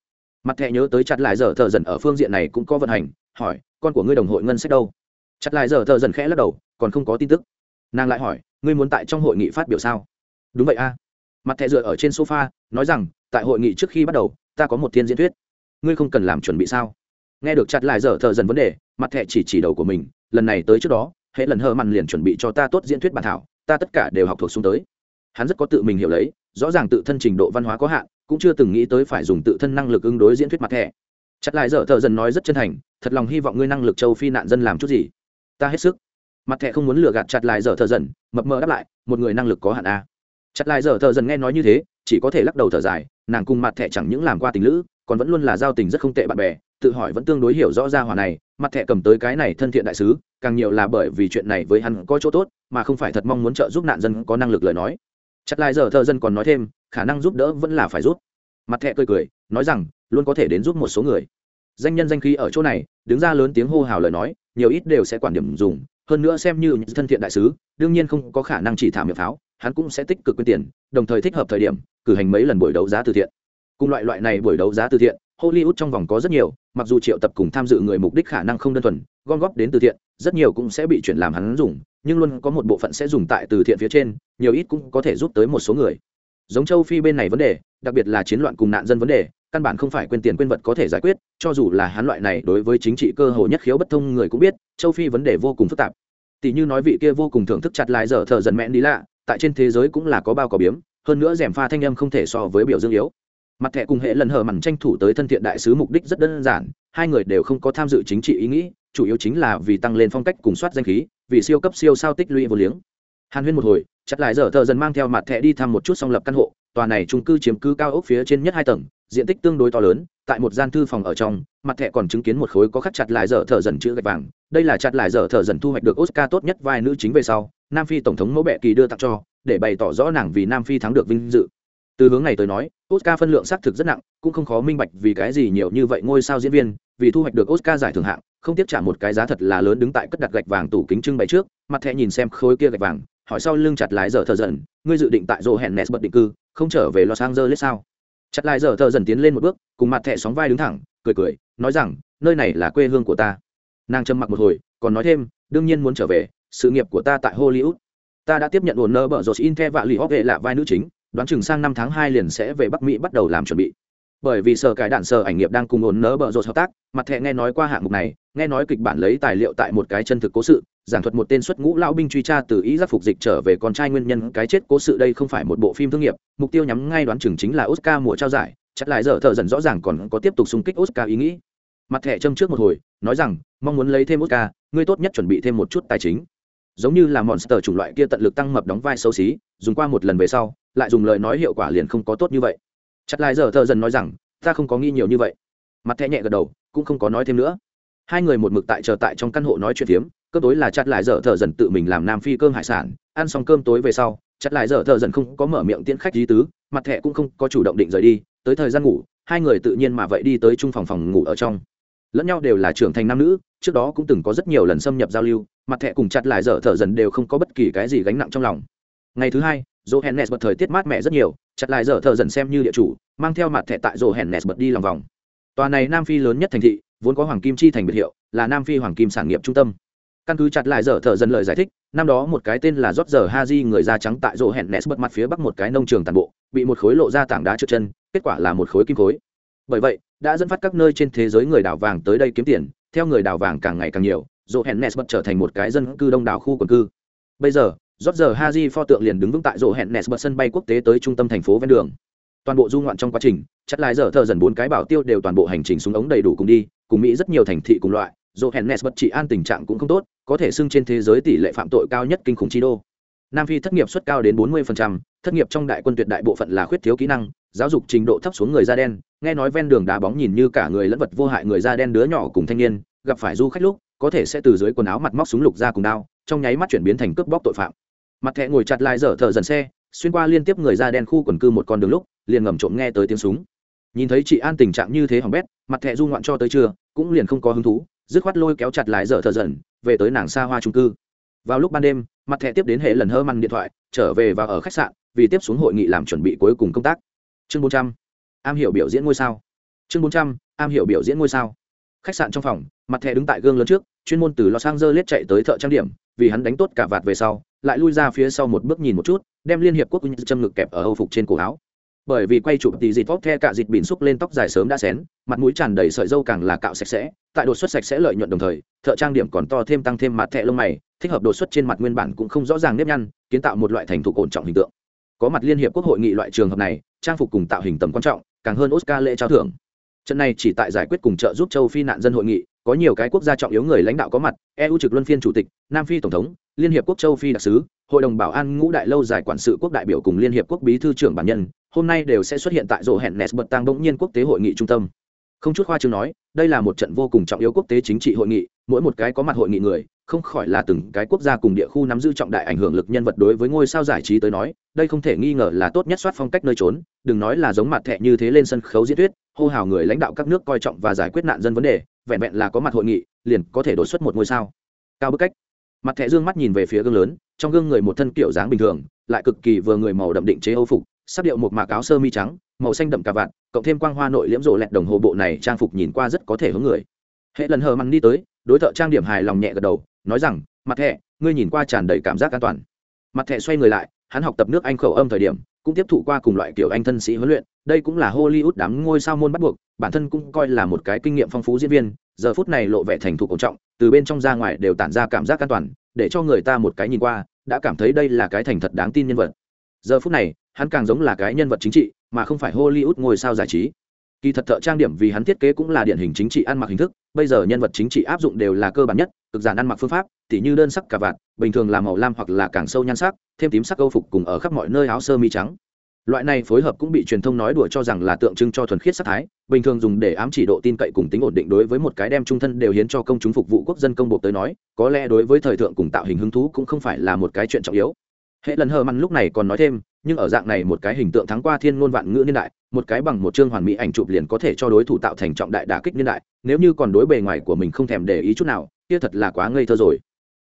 Mặt thẻ nhớ tới chặt lại giờ thợ dần ở phương diện này cũng có vận hành, hỏi, con của ngươi đồng hội ngân sách đâu? Chặt lại giờ thợ dần khẽ lắc đầu, còn không có tin tức. Nàng lại hỏi, ngươi muốn tại trong hội nghị phát biểu sao? Đúng vậy a. Mặt thẻ dựa ở trên sofa, nói rằng, tại hội nghị trước khi bắt đầu, ta có một thiên diễn thuyết. Ngươi không cần làm chuẩn bị sao? Nghe được chặt lại giờ thợ dần vấn đề, mặt thẻ chỉ chỉ đầu của mình, lần này tới trước đó, hệ lần hơ mặn liền chuẩn bị cho ta tốt diễn thuyết bản thảo, ta tất cả đều học thuộc xuống tới hắn rất có tự mình hiểu lấy rõ ràng tự thân trình độ văn hóa có hạn cũng chưa từng nghĩ tới phải dùng tự thân năng lực ứng đối diễn thuyết mặt thẻ chặt lại dở thợ dần nói rất chân thành thật lòng hy vọng ngươi năng lực châu phi nạn dân làm chút gì ta hết sức mặt thẻ không muốn lừa gạt chặt lại dở thợ dần mập mờ đáp lại một người năng lực có hạn a à. chặt lại dở thợ dần nghe nói như thế chỉ có thể lắc đầu thở dài nàng cùng mặt thẻ chẳng những làm qua tình lữ còn vẫn luôn là giao tình rất không tệ bạn bè, tự hỏi vẫn tương đối hiểu rõ ra hòa này, mặt thẻ cầm tới cái này thân thiện đại sứ, càng nhiều là bởi vì chuyện này với hắn có chỗ tốt, mà không phải thật mong muốn trợ giúp nạn dân có năng lực lời nói. Chặt lại giờ thợ dân còn nói thêm, khả năng giúp đỡ vẫn là phải giúp. Mặt thẹ cười cười, nói rằng, luôn có thể đến giúp một số người. Danh nhân danh khí ở chỗ này, đứng ra lớn tiếng hô hào lời nói, nhiều ít đều sẽ quản điểm dùng, hơn nữa xem như những thân thiện đại sứ, đương nhiên không có khả năng chỉ thả miệng pháo, hắn cũng sẽ tích cực quyên tiền, đồng thời thích hợp thời điểm, cử hành mấy lần buổi đấu giá từ thiện cùng loại loại này buổi đấu giá từ thiện, hollywood trong vòng có rất nhiều, mặc dù triệu tập cùng tham dự người mục đích khả năng không đơn thuần, gom góp đến từ thiện, rất nhiều cũng sẽ bị chuyển làm hắn dùng, nhưng luôn có một bộ phận sẽ dùng tại từ thiện phía trên, nhiều ít cũng có thể giúp tới một số người. Giống châu phi bên này vấn đề, đặc biệt là chiến loạn cùng nạn dân vấn đề, căn bản không phải quên tiền quên vật có thể giải quyết, cho dù là hắn loại này đối với chính trị cơ hội nhất khiếu bất thông người cũng biết, châu phi vấn đề vô cùng phức tạp. Tỷ như nói vị kia vô cùng thưởng thức chặt lại giờ thợ dần mẹn đi lạ, tại trên thế giới cũng là có bao cỏ biếm, hơn nữa rèm pha thanh âm không thể so với biểu dương yếu mặt thẻ cùng hệ lần hờ mằn tranh thủ tới thân thiện đại sứ mục đích rất đơn giản, hai người đều không có tham dự chính trị ý nghĩ, chủ yếu chính là vì tăng lên phong cách cùng soát danh khí, vì siêu cấp siêu sao tích lũy vô liếng. Hàn huyên một hồi, chặt lại giờ thợ dần mang theo mặt thẻ đi thăm một chút song lập căn hộ, tòa này trung cư chiếm cư cao ốc phía trên nhất hai tầng, diện tích tương đối to lớn, tại một gian thư phòng ở trong, mặt thẻ còn chứng kiến một khối có khắc chặt lại giờ thợ dần chữ gạch vàng, đây là chặt lại giờ thợ dần thu hoạch được oscar tốt nhất vai nữ chính về sau, nam phi tổng thống mẫu bệ kỳ đưa tặng cho, để bày tỏ rõ nàng vì nam phi thắng được vinh dự từ hướng này tới nói, oscar phân lượng xác thực rất nặng, cũng không khó minh bạch vì cái gì nhiều như vậy ngôi sao diễn viên, vì thu hoạch được oscar giải thưởng hạng, không tiếp trả một cái giá thật là lớn đứng tại cất đặt gạch vàng tủ kính trưng bày trước, mặt thẻ nhìn xem khối kia gạch vàng, hỏi sau lưng chặt lái giờ thợ dần, ngươi dự định tại rô hẹn nes bật định cư, không trở về los angeles sao? Chặt lại giờ thợ dần tiến lên một bước, cùng mặt thẻ sóng vai đứng thẳng, cười cười, nói rằng, nơi này là quê hương của ta. Nàng trầm mặc một hồi, còn nói thêm, đương nhiên muốn trở về, sự nghiệp của ta tại hollywood. Ta đã tiếp nhận ổn nơ bở rột in the vạ lì hóc vệ là vai nữ chính đoán chừng sang năm tháng hai liền sẽ về bắc mỹ bắt đầu làm chuẩn bị. Bởi vì sở cải đạn sở ảnh nghiệp đang cùng ổn nớ bợ rột hợp tác, mặt thẻ nghe nói qua hạng mục này, nghe nói kịch bản lấy tài liệu tại một cái chân thực cố sự, giảng thuật một tên xuất ngũ lão binh truy tra từ ý giác phục dịch trở về con trai nguyên nhân cái chết cố sự đây không phải một bộ phim thương nghiệp, mục tiêu nhắm ngay đoán chừng chính là oscar mùa trao giải, chắc lại giờ thợ dần rõ ràng còn có tiếp tục xung kích oscar ý nghĩ. Mặt thẻ châm trước một hồi, nói rằng, mong muốn lấy thêm oscar, ngươi tốt nhất chuẩn bị thêm một chút tài chính. Giống như là monster chủng loại kia tận lực tăng mập đóng vai xấu xí, dùng qua một lần về sau lại dùng lời nói hiệu quả liền không có tốt như vậy. Chặt lại giờ thợ dần nói rằng, ta không có nghi nhiều như vậy. Mặt thẻ nhẹ gật đầu, cũng không có nói thêm nữa. Hai người một mực tại chờ tại trong căn hộ nói chuyện phiếm, cơm tối là chặt lại dở thợ dần tự mình làm nam phi cơm hải sản, ăn xong cơm tối về sau, chặt lại dở thợ dần không có mở miệng tiễn khách lý tứ, mặt thẻ cũng không có chủ động định rời đi, tới thời gian ngủ, hai người tự nhiên mà vậy đi tới chung phòng phòng ngủ ở trong. Lẫn nhau đều là trưởng thành nam nữ, trước đó cũng từng có rất nhiều lần xâm nhập giao lưu, mặt thẻ cùng chặt lại dở thợ dần đều không có bất kỳ cái gì gánh nặng trong lòng. Ngày thứ hai Johannes bật thời tiết mát mẻ rất nhiều, chặt lại dở thợ dần xem như địa chủ, mang theo mặt thẻ tại Johannes bật đi lòng vòng. Tòa này nam phi lớn nhất thành thị, vốn có hoàng kim chi thành biệt hiệu, là nam phi hoàng kim sản nghiệp trung tâm. Căn cứ chặt lại dở thợ dần lời giải thích, năm đó một cái tên là rót giờ người da trắng tại Johannes bật mặt phía bắc một cái nông trường tàn bộ, bị một khối lộ ra tảng đá trượt chân, kết quả là một khối kim khối. Bởi vậy, đã dẫn phát các nơi trên thế giới người đào vàng tới đây kiếm tiền, theo người đào vàng càng ngày càng nhiều, Johannes bật trở thành một cái dân cư đông đảo khu quần cư. Bây giờ rót giờ Haji pho tượng liền đứng vững tại rộ hẹn nes bật sân bay quốc tế tới trung tâm thành phố ven đường. Toàn bộ du ngoạn trong quá trình chất lại giờ thợ dần bốn cái bảo tiêu đều toàn bộ hành trình xuống ống đầy đủ cùng đi cùng mỹ rất nhiều thành thị cùng loại. Rổ hẹn nes bất trị an tình trạng cũng không tốt có thể xưng trên thế giới tỷ lệ phạm tội cao nhất kinh khủng chi đô. Nam phi thất nghiệp suất cao đến 40%, thất nghiệp trong đại quân tuyệt đại bộ phận là khuyết thiếu kỹ năng giáo dục trình độ thấp xuống người da đen. Nghe nói ven đường đá bóng nhìn như cả người lẫn vật vô hại người da đen đứa nhỏ cùng thanh niên gặp phải du khách lúc có thể sẽ từ dưới quần áo mặt móc súng lục ra cùng đao, trong nháy mắt chuyển biến thành cướp bóc tội phạm. Mặt thẹ ngồi chặt lại dở thở dần xe, xuyên qua liên tiếp người da đen khu quần cư một con đường lúc, liền ngầm trộm nghe tới tiếng súng. Nhìn thấy chị an tình trạng như thế hỏng bét, mặt thẹ du ngoạn cho tới trưa, cũng liền không có hứng thú, dứt khoát lôi kéo chặt lại dở thợ dần, về tới nàng xa hoa trung cư. Vào lúc ban đêm, mặt thẹ tiếp đến hệ lần hơ măng điện thoại, trở về và ở khách sạn, vì tiếp xuống hội nghị làm chuẩn bị cuối cùng công tác. Chương bốn trăm, am hiểu biểu diễn ngôi sao. Chương bốn trăm, am hiểu biểu diễn ngôi sao. Khách sạn trong phòng, mặt thẹ đứng tại gương lớn trước chuyên môn từ los angeles chạy tới thợ trang điểm, vì hắn đánh tốt cả vạt về sau, lại lui ra phía sau một bước nhìn một chút, đem liên hiệp quốc châm ngực kẹp ở âu phục trên cổ áo. Bởi vì quay chụp thì dịt vóc the cả dịt bỉn xúc lên tóc dài sớm đã xén, mặt mũi tràn đầy sợi dâu càng là cạo sạch sẽ, tại đột xuất sạch sẽ lợi nhuận đồng thời, thợ trang điểm còn to thêm tăng thêm mặt thẹ lông mày, thích hợp đột xuất trên mặt nguyên bản cũng không rõ ràng nếp nhăn, kiến tạo một loại thành thục ổn trọng hình tượng. Có mặt liên hiệp quốc hội nghị loại trường hợp này, trang phục cùng tạo hình tầm quan trọng, càng hơn oscar lễ trao thưởng trận này chỉ tại giải quyết cùng trợ giúp châu phi nạn dân hội nghị, có nhiều cái quốc gia trọng yếu người lãnh đạo có mặt eu trực luân phiên chủ tịch, nam phi tổng thống, liên hiệp quốc châu phi đặc sứ, hội đồng bảo an ngũ đại lâu dài quản sự quốc đại biểu cùng liên hiệp quốc bí thư trưởng bản nhân, hôm nay đều sẽ xuất hiện tại rộ hẹn nes bật tăng bỗng nhiên quốc tế hội nghị trung tâm. Không chút khoa chương nói, đây là một trận vô cùng trọng yếu quốc tế chính trị hội nghị, mỗi một cái có mặt hội nghị người không khỏi là từng cái quốc gia cùng địa khu nắm giữ trọng đại ảnh hưởng lực nhân vật đối với ngôi sao giải trí tới nói, đây không thể nghi ngờ là tốt nhất soát phong cách nơi trốn, đừng nói là giống mặt thẹ như thế lên sân khấu diễn thuyết, hô hào người lãnh đạo các nước coi trọng và giải quyết nạn dân vấn đề, vẹn vẹn là có mặt hội nghị, liền có thể đột xuất một ngôi sao. Cao bức cách. Mặt thẹ dương mắt nhìn về phía gương lớn, trong gương người một thân kiểu dáng bình thường, lại cực kỳ vừa người màu đậm định chế âu phục sắp điệu một mạc áo sơ mi trắng, màu xanh đậm cà vạt, cộng thêm quang hoa nội liễm rộ lẹt đồng hồ bộ này trang phục nhìn qua rất có thể hướng người. Hệ lần hờ mặn đi tới, đối thợ trang điểm hài lòng nhẹ gật đầu nói rằng, mặt thẹ, ngươi nhìn qua tràn đầy cảm giác an toàn. Mặt thẹ xoay người lại, hắn học tập nước anh khẩu âm thời điểm, cũng tiếp thụ qua cùng loại kiểu anh thân sĩ huấn luyện. Đây cũng là hollywood đám ngôi sao môn bắt buộc, bản thân cũng coi là một cái kinh nghiệm phong phú diễn viên, giờ phút này lộ vẻ thành thục cổ trọng, từ bên trong ra ngoài đều tản ra cảm giác an toàn, để cho người ta một cái nhìn qua, đã cảm thấy đây là cái thành thật đáng tin nhân vật. Giờ phút này, hắn càng giống là cái nhân vật chính trị, mà không phải hollywood ngôi sao giải trí kỳ thật thợ trang điểm vì hắn thiết kế cũng là điển hình chính trị ăn mặc hình thức, bây giờ nhân vật chính trị áp dụng đều là cơ bản nhất, cực giản ăn mặc phương pháp, tỉ như đơn sắc cà vạt, bình thường là màu lam hoặc là càng sâu nhan sắc, thêm tím sắc câu phục cùng ở khắp mọi nơi áo sơ mi trắng. Loại này phối hợp cũng bị truyền thông nói đùa cho rằng là tượng trưng cho thuần khiết sắc thái, bình thường dùng để ám chỉ độ tin cậy cùng tính ổn định đối với một cái đem trung thân đều hiến cho công chúng phục vụ quốc dân công bộ tới nói, có lẽ đối với thời thượng cùng tạo hình hứng thú cũng không phải là một cái chuyện trọng yếu. Hệ lần hờ măn lúc này còn nói thêm nhưng ở dạng này một cái hình tượng thắng qua thiên ngôn vạn ngữ niên đại, một cái bằng một chương hoàn mỹ ảnh chụp liền có thể cho đối thủ tạo thành trọng đại đả kích niên đại, nếu như còn đối bề ngoài của mình không thèm để ý chút nào, kia thật là quá ngây thơ rồi.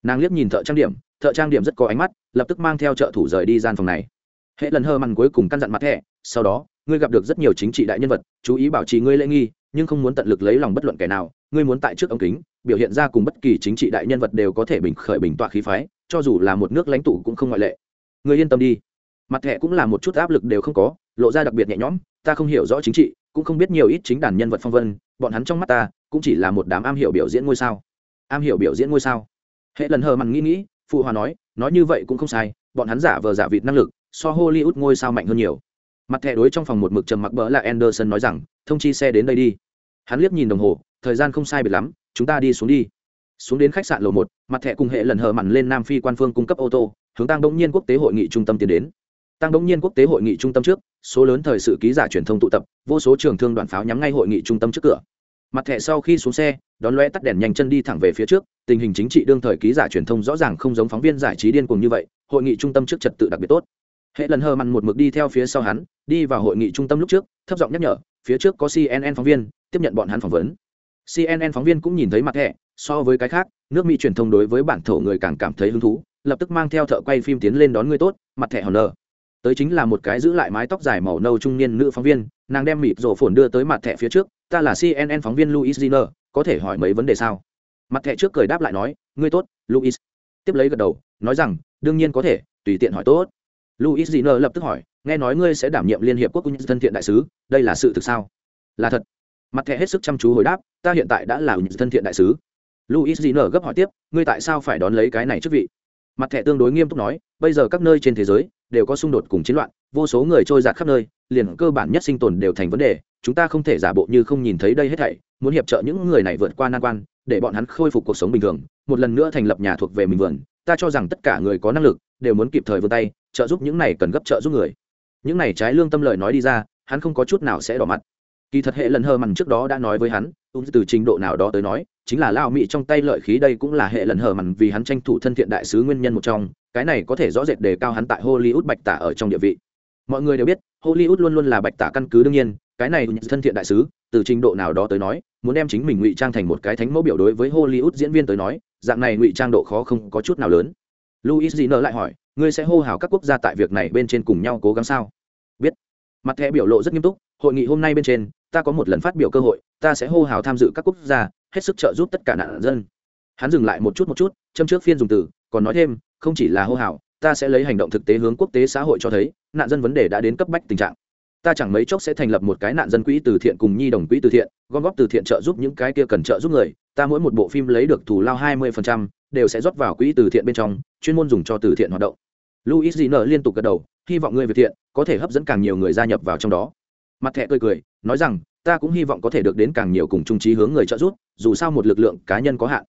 Nàng liếc nhìn thợ trang điểm, thợ trang điểm rất có ánh mắt, lập tức mang theo trợ thủ rời đi gian phòng này. Hệ lần hơ mằn cuối cùng căn dặn mặt thẻ, sau đó, ngươi gặp được rất nhiều chính trị đại nhân vật, chú ý bảo trì ngươi lễ nghi, nhưng không muốn tận lực lấy lòng bất luận kẻ nào, ngươi muốn tại trước ống kính, biểu hiện ra cùng bất kỳ chính trị đại nhân vật đều có thể bình khởi bình tọa khí phái, cho dù là một nước lãnh tụ cũng không ngoại lệ. Ngươi yên tâm đi mặt thẻ cũng là một chút áp lực đều không có, lộ ra đặc biệt nhẹ nhõm, ta không hiểu rõ chính trị, cũng không biết nhiều ít chính đàn nhân vật phong vân, bọn hắn trong mắt ta, cũng chỉ là một đám am hiểu biểu diễn ngôi sao. Am hiểu biểu diễn ngôi sao. Hệ lần hờ mằn nghĩ nghĩ, phụ hòa nói nói như vậy cũng không sai, bọn hắn giả vờ giả vịt năng lực, so hollywood ngôi sao mạnh hơn nhiều. Mặt thẻ đối trong phòng một mực trầm mặc bỡ là anderson nói rằng, thông chi xe đến đây đi. Hắn liếc nhìn đồng hồ, thời gian không sai biệt lắm, chúng ta đi xuống đi. Xuống đến khách sạn lầu một, mặt thẻ cùng hệ lần hờ mằn lên nam phi quan phương cung cấp ô tô, hướng tăng bỗng nhiên quốc tế hội nghị trung tâm tiến đến tăng bỗng nhiên quốc tế hội nghị trung tâm trước, số lớn thời sự ký giả truyền thông tụ tập, vô số trường thương đoàn pháo nhắm ngay hội nghị trung tâm trước cửa. Mặt thẻ sau khi xuống xe, đón loe tắt đèn nhanh chân đi thẳng về phía trước, tình hình chính trị đương thời ký giả truyền thông rõ ràng không giống phóng viên giải trí điên cuồng như vậy, hội nghị trung tâm trước trật tự đặc biệt tốt. Hệ lần hờ mặn một mực đi theo phía sau hắn, đi vào hội nghị trung tâm lúc trước, thấp giọng nhắc nhở, phía trước có cnn phóng viên, tiếp nhận bọn hắn phỏng vấn. Cnn phóng viên cũng nhìn thấy mặt thẻ, so với cái khác, nước mỹ truyền thông đối với bản thổ người càng cảm thấy hứng thú, lập tức mang theo thợ quay phim tiến lên đón người tốt, mặt thẻ hòn nờ tới chính là một cái giữ lại mái tóc dài màu nâu trung niên nữ phóng viên, nàng đem mịt rổ phồn đưa tới mặt thẻ phía trước, ta là cnn phóng viên luis ziner, có thể hỏi mấy vấn đề sao? Mặt thẻ trước cười đáp lại nói, ngươi tốt luis tiếp lấy gật đầu, nói rằng, đương nhiên có thể, tùy tiện hỏi tốt. Luis ziner lập tức hỏi, nghe nói ngươi sẽ đảm nhiệm liên hiệp quốc quân thân thiện đại sứ, đây là sự thực sao? Là thật. Mặt thẻ hết sức chăm chú hồi đáp, ta hiện tại đã là thân thiện đại sứ. Luis ziner gấp hỏi tiếp, ngươi tại sao phải đón lấy cái này chức vị? Mặt thẻ tương đối nghiêm túc nói, bây giờ các nơi trên thế giới đều có xung đột cùng chiến loạn, vô số người trôi giạt khắp nơi, liền cơ bản nhất sinh tồn đều thành vấn đề, chúng ta không thể giả bộ như không nhìn thấy đây hết thảy, muốn hiệp trợ những người này vượt qua nan quan, để bọn hắn khôi phục cuộc sống bình thường, một lần nữa thành lập nhà thuộc về mình vườn, ta cho rằng tất cả người có năng lực, đều muốn kịp thời vươn tay, trợ giúp những này cần gấp trợ giúp người. Những này trái lương tâm lời nói đi ra, hắn không có chút nào sẽ đỏ mặt. Kỳ thật hệ lần hơ mằn trước đó đã nói với hắn từ trình độ nào đó tới nói chính là lao mỹ trong tay lợi khí đây cũng là hệ lần hờ mằn vì hắn tranh thủ thân thiện đại sứ nguyên nhân một trong, cái này có thể rõ rệt đề cao hắn tại hollywood bạch tả ở trong địa vị. Mọi người đều biết, hollywood luôn luôn là bạch tả căn cứ đương nhiên, cái này thân thiện đại sứ, từ trình độ nào đó tới nói, muốn đem chính mình ngụy trang thành một cái thánh mẫu biểu đối với hollywood diễn viên tới nói, dạng này ngụy trang độ khó không có chút nào lớn. Luis diner lại hỏi, ngươi sẽ hô hào các quốc gia tại việc này bên trên cùng nhau cố gắng sao? Biết. Mặt thẻ biểu lộ rất nghiêm túc, hội nghị hôm nay bên trên, ta có một lần phát biểu cơ hội, ta sẽ hô hào tham dự các quốc gia hết sức trợ giúp tất cả nạn dân. Hắn dừng lại một chút một chút châm trước phiên dùng từ còn nói thêm không chỉ là hô hào ta sẽ lấy hành động thực tế hướng quốc tế xã hội cho thấy nạn dân vấn đề đã đến cấp bách tình trạng. Ta chẳng mấy chốc sẽ thành lập một cái nạn dân quỹ từ thiện cùng nhi đồng quỹ từ thiện gom góp từ thiện trợ giúp những cái kia cần trợ giúp người ta mỗi một bộ phim lấy được thù lao hai 20%, đều sẽ rót vào quỹ từ thiện bên trong chuyên môn dùng cho từ thiện hoạt động. Luis diner liên tục gật đầu hy vọng người việt thiện có thể hấp dẫn càng nhiều người gia nhập vào trong đó. Mặt thẻ cười cười nói rằng ta cũng hy vọng có thể được đến càng nhiều cùng trung trí hướng người trợ giúp, dù sao một lực lượng cá nhân có hạn.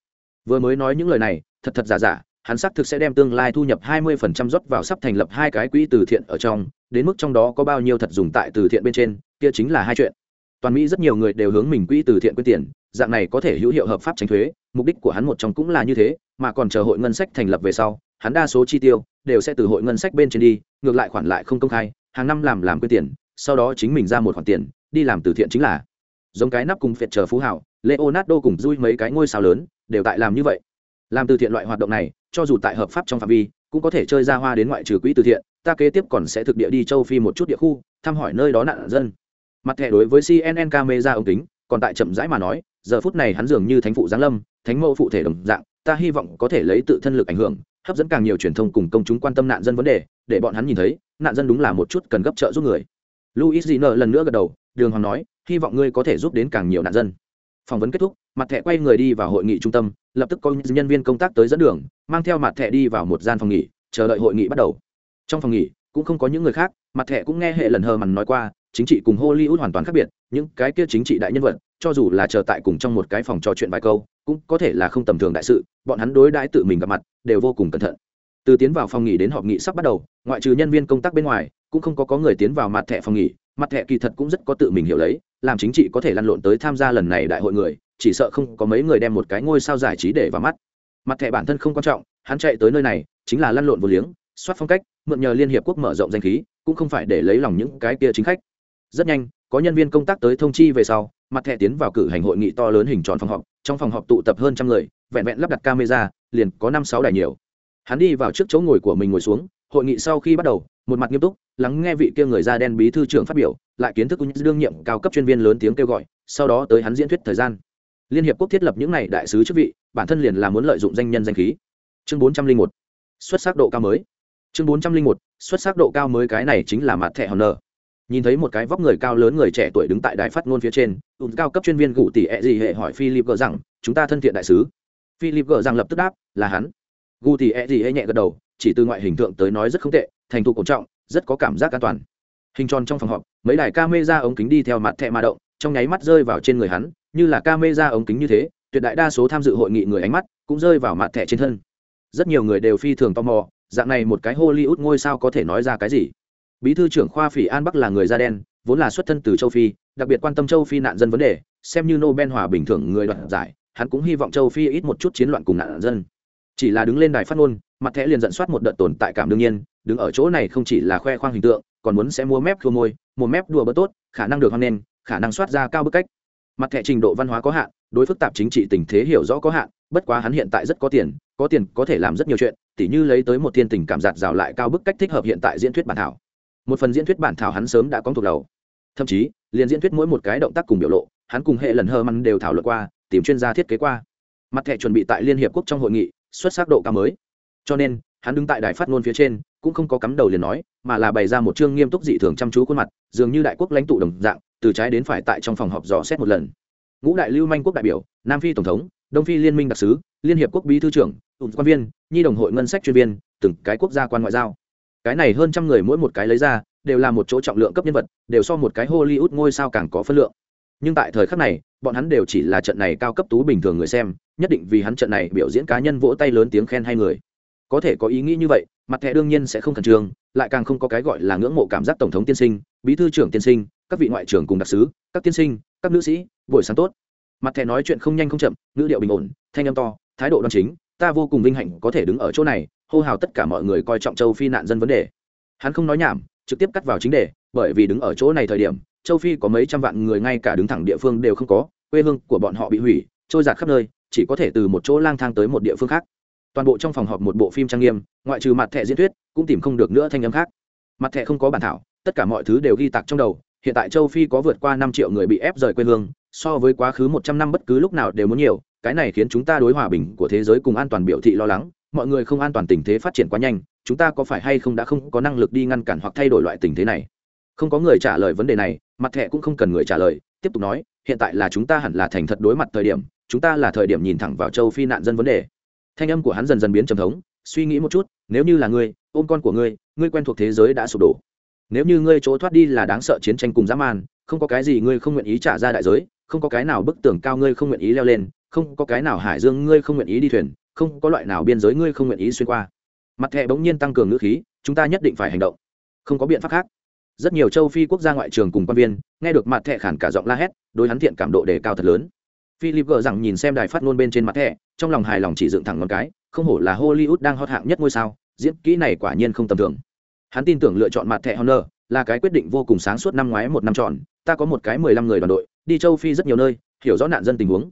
Vừa mới nói những lời này, thật thật giả giả, hắn xác thực sẽ đem tương lai thu nhập 20% rót vào sắp thành lập hai cái quỹ từ thiện ở trong, đến mức trong đó có bao nhiêu thật dùng tại từ thiện bên trên, kia chính là hai chuyện. Toàn mỹ rất nhiều người đều hướng mình quỹ từ thiện quyên tiền, dạng này có thể hữu hiệu hợp pháp tránh thuế, mục đích của hắn một trong cũng là như thế, mà còn chờ hội ngân sách thành lập về sau, hắn đa số chi tiêu đều sẽ từ hội ngân sách bên trên đi, ngược lại khoản lại không công khai, hàng năm làm làm quyên tiền, sau đó chính mình ra một khoản tiền đi làm từ thiện chính là. Giống cái nắp cùng phiệt chờ phú hảo, leonardo cùng dui mấy cái ngôi sao lớn, đều tại làm như vậy. Làm từ thiện loại hoạt động này, cho dù tại hợp pháp trong phạm vi, cũng có thể chơi ra hoa đến ngoại trừ quỹ từ thiện, ta kế tiếp còn sẽ thực địa đi châu phi một chút địa khu, thăm hỏi nơi đó nạn dân. Mặt thẻ đối với cnn camera ống kính, còn tại chậm rãi mà nói, giờ phút này hắn dường như thánh phụ giáng lâm, thánh mẫu phụ thể đồng dạng, ta hy vọng có thể lấy tự thân lực ảnh hưởng, hấp dẫn càng nhiều truyền thông cùng công chúng quan tâm nạn dân vấn đề, để bọn hắn nhìn thấy, nạn dân đúng là một chút cần gấp trợ giúp người. Luis nợ lần nữa gật đầu đường hoàng nói, hy vọng ngươi có thể giúp đến càng nhiều nạn dân. Phỏng vấn kết thúc, mặt thẻ quay người đi vào hội nghị trung tâm, lập tức có nhân viên công tác tới dẫn đường, mang theo mặt thẻ đi vào một gian phòng nghỉ, chờ đợi hội nghị bắt đầu. Trong phòng nghỉ, cũng không có những người khác, mặt thẻ cũng nghe hệ lần hờ mằn nói qua, chính trị cùng hollywood hoàn toàn khác biệt, những cái kia chính trị đại nhân vật, cho dù là chờ tại cùng trong một cái phòng trò chuyện vài câu, cũng có thể là không tầm thường đại sự, bọn hắn đối đãi tự mình gặp mặt, đều vô cùng cẩn thận. Từ tiến vào phòng nghỉ đến họp nghị sắp bắt đầu, ngoại trừ nhân viên công tác bên ngoài, cũng không có có người tiến vào mặt thẻ phòng nghỉ mặt thẻ kỳ thật cũng rất có tự mình hiểu lấy, làm chính trị có thể lăn lộn tới tham gia lần này đại hội người, chỉ sợ không có mấy người đem một cái ngôi sao giải trí để vào mắt. Mặt thẻ bản thân không quan trọng, hắn chạy tới nơi này, chính là lăn lộn vô liếng, soát phong cách, mượn nhờ liên hiệp quốc mở rộng danh khí, cũng không phải để lấy lòng những cái kia chính khách. Rất nhanh, có nhân viên công tác tới thông chi về sau, mặt thẻ tiến vào cử hành hội nghị to lớn hình tròn phòng họp, trong phòng họp tụ tập hơn trăm người, vẹn vẹn lắp đặt camera, liền có năm sáu đài nhiều. Hắn đi vào trước chỗ ngồi của mình ngồi xuống, hội nghị sau khi bắt đầu một mặt nghiêm túc, lắng nghe vị kia người da đen bí thư trưởng phát biểu, lại kiến thức đương nhiệm cao cấp chuyên viên lớn tiếng kêu gọi, sau đó tới hắn diễn thuyết thời gian. Liên hiệp quốc thiết lập những này đại sứ chức vị, bản thân liền là muốn lợi dụng danh nhân danh khí. Chương bốn trăm linh một, xuất sắc độ cao mới. Chương bốn trăm linh một, xuất sắc độ cao mới cái này chính là mặt thẻ hòn nờ nhìn thấy một cái vóc người cao lớn người trẻ tuổi đứng tại đài phát ngôn phía trên, ùn cao cấp chuyên viên gủ tỷ ẹ gì hệ hỏi philip gờ rằng, chúng ta thân thiện đại sứ. Philip gờ rằng lập tức đáp, là hắn. Gù tỷ ẹ gì hệ nhẹ gật đầu, chỉ từ ngoại hình tượng tới nói rất không tệ thành thục cổ trọng, rất có cảm giác an toàn. Hình tròn trong phòng họp, mấy đài ca mê ra ống kính đi theo mặt thẹ mà động, trong nháy mắt rơi vào trên người hắn, như là ca mê ra ống kính như thế, tuyệt đại đa số tham dự hội nghị người ánh mắt cũng rơi vào mặt thẻ trên thân. Rất nhiều người đều phi thường tò mò, dạng này một cái hollywood ngôi sao có thể nói ra cái gì? Bí thư trưởng khoa phỉ an bắc là người da đen, vốn là xuất thân từ châu phi, đặc biệt quan tâm châu phi nạn dân vấn đề, xem như nobel hòa bình thường người đoạt giải, hắn cũng hy vọng châu phi ít một chút chiến loạn cùng nạn dân chỉ là đứng lên đài phát ngôn, mặt thẻ liền dẫn soát một đợt tồn tại cảm đương nhiên, đứng ở chỗ này không chỉ là khoe khoang hình tượng, còn muốn sẽ mua mép khua môi một mép đùa bớt tốt, khả năng được hoan nghênh, khả năng soát ra cao bức cách. Mặt thẻ trình độ văn hóa có hạn, đối phức tạp chính trị tình thế hiểu rõ có hạn, bất quá hắn hiện tại rất có tiền có tiền có thể làm rất nhiều chuyện, tỉ như lấy tới một thiên tình cảm giạt rào lại cao bức cách thích hợp hiện tại diễn thuyết bản thảo. Một phần diễn thuyết bản thảo hắn sớm đã có thuộc đầu. Thậm chí, liền diễn thuyết mỗi một cái động tác cùng biểu lộ, hắn cùng hệ lần hơ măn đều thảo luận qua, tìm chuyên gia thiết kế qua. Mặt thẻ chuẩn bị tại liên hiệp quốc trong hội nghị xuất sắc độ cao mới. Cho nên, hắn đứng tại đài phát ngôn phía trên, cũng không có cắm đầu liền nói, mà là bày ra một chương nghiêm túc dị thường chăm chú khuôn mặt, dường như đại quốc lãnh tụ đồng dạng, từ trái đến phải tại trong phòng họp dò xét một lần. Ngũ đại lưu manh quốc đại biểu, nam phi tổng thống, đông phi liên minh đặc sứ, liên hiệp quốc bí thư trưởng tụng quan viên, nhi đồng hội ngân sách chuyên viên, từng cái quốc gia quan ngoại giao. Cái này hơn trăm người mỗi một cái lấy ra, đều là một chỗ trọng lượng cấp nhân vật, đều so một cái hollywood ngôi sao càng có phân lượng nhưng tại thời khắc này, bọn hắn đều chỉ là trận này cao cấp tú bình thường người xem, nhất định vì hắn trận này biểu diễn cá nhân vỗ tay lớn tiếng khen hay người. Có thể có ý nghĩ như vậy, mặt thẻ đương nhiên sẽ không khẩn trương, lại càng không có cái gọi là ngưỡng mộ cảm giác tổng thống tiên sinh, bí thư trưởng tiên sinh, các vị ngoại trưởng cùng đặc sứ, các tiên sinh, các nữ sĩ, buổi sáng tốt. Mặt thẻ nói chuyện không nhanh không chậm, ngữ điệu bình ổn, thanh âm to, thái độ đoan chính, ta vô cùng vinh hạnh có thể đứng ở chỗ này, hô hào tất cả mọi người coi trọng châu phi nạn dân vấn đề. Hắn không nói nhảm, trực tiếp cắt vào chính đề, bởi vì đứng ở chỗ này thời điểm châu phi có mấy trăm vạn người ngay cả đứng thẳng địa phương đều không có, quê hương của bọn họ bị hủy, trôi giạt khắp nơi, chỉ có thể từ một chỗ lang thang tới một địa phương khác. Toàn bộ trong phòng họp một bộ phim trang nghiêm, ngoại trừ mặt thẻ diễn thuyết, cũng tìm không được nữa thanh âm khác. Mặt thẻ không có bản thảo, tất cả mọi thứ đều ghi tặc trong đầu, hiện tại châu phi có vượt qua năm triệu người bị ép rời quê hương, so với quá khứ một trăm năm bất cứ lúc nào đều muốn nhiều, cái này khiến chúng ta đối hòa bình của thế giới cùng an toàn biểu thị lo lắng, mọi người không an toàn tình thế phát triển quá nhanh, chúng ta có phải hay không đã không có năng lực đi ngăn cản hoặc thay đổi loại tình thế này? Không có người trả lời vấn đề này mặt thẻ cũng không cần người trả lời, tiếp tục nói, hiện tại là chúng ta hẳn là thành thật đối mặt thời điểm, chúng ta là thời điểm nhìn thẳng vào châu phi nạn dân vấn đề. Thanh âm của hắn dần dần biến trầm thống, suy nghĩ một chút, nếu như là ngươi, ôm con của ngươi ngươi quen thuộc thế giới đã sụp đổ. Nếu như ngươi chỗ thoát đi là đáng sợ chiến tranh cùng dã man, không có cái gì ngươi không nguyện ý trả ra đại giới, không có cái nào bức tường cao ngươi không nguyện ý leo lên, không có cái nào hải dương ngươi không nguyện ý đi thuyền, không có loại nào biên giới ngươi không nguyện ý xuyên qua. Mặt thẻ bỗng nhiên tăng cường ngữ khí, chúng ta nhất định phải hành động. Không có biện pháp khác rất nhiều châu phi quốc gia ngoại trường cùng quan viên, nghe được mặt thẻ khản cả giọng la hét, đối hắn thiện cảm độ đề cao thật lớn. Philip gờ rằng nhìn xem đài phát ngôn bên trên mặt thẻ, trong lòng hài lòng chỉ dựng thẳng ngón cái, không hổ là hollywood đang hot hạng nhất ngôi sao, diễn kỹ này quả nhiên không tầm thường. Hắn tin tưởng lựa chọn mặt thẻ honor là cái quyết định vô cùng sáng suốt năm ngoái một năm tròn, ta có một cái mười lăm người đoàn đội, đi châu phi rất nhiều nơi, hiểu rõ nạn dân tình huống.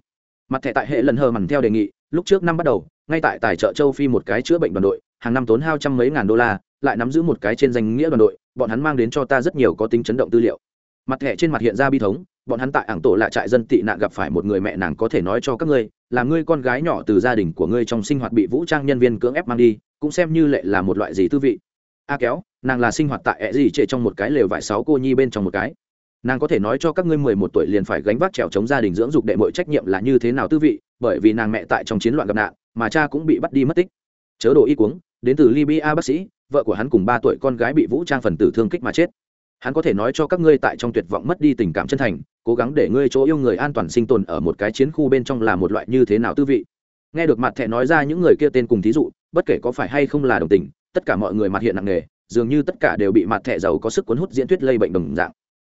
Mặt thẻ tại hệ lần hờ mằn theo đề nghị, lúc trước năm bắt đầu, ngay tại tài trợ châu phi một cái chữa bệnh đoàn đội, hàng năm tốn hao trăm mấy ngàn đô la, lại nắm giữ một cái trên danh nghĩa đoàn đội bọn hắn mang đến cho ta rất nhiều có tính chấn động tư liệu. Mặt thẻ trên mặt hiện ra bi thống, bọn hắn tại ảng tổ lại trại dân tị nạn gặp phải một người mẹ nàng có thể nói cho các ngươi, là ngươi con gái nhỏ từ gia đình của ngươi trong sinh hoạt bị vũ trang nhân viên cưỡng ép mang đi, cũng xem như lệ là một loại gì tư vị. A kéo, nàng là sinh hoạt tại ẹ gì trệ trong một cái lều vải sáu cô nhi bên trong một cái. Nàng có thể nói cho các ngươi mười một tuổi liền phải gánh vác trèo chống gia đình dưỡng dục đệ mọi trách nhiệm là như thế nào tư vị, bởi vì nàng mẹ tại trong chiến loạn gặp nạn, mà cha cũng bị bắt đi mất tích. Chớ đồ y cuống, đến từ libya bác sĩ vợ của hắn cùng ba tuổi con gái bị vũ trang phần tử thương kích mà chết. Hắn có thể nói cho các ngươi tại trong tuyệt vọng mất đi tình cảm chân thành, cố gắng để ngươi chỗ yêu người an toàn sinh tồn ở một cái chiến khu bên trong là một loại như thế nào tư vị. Nghe được mặt thẻ nói ra những người kia tên cùng thí dụ, bất kể có phải hay không là đồng tình, tất cả mọi người mặt hiện nặng nề, dường như tất cả đều bị mặt thẻ giàu có sức cuốn hút diễn thuyết lây bệnh đồng dạng.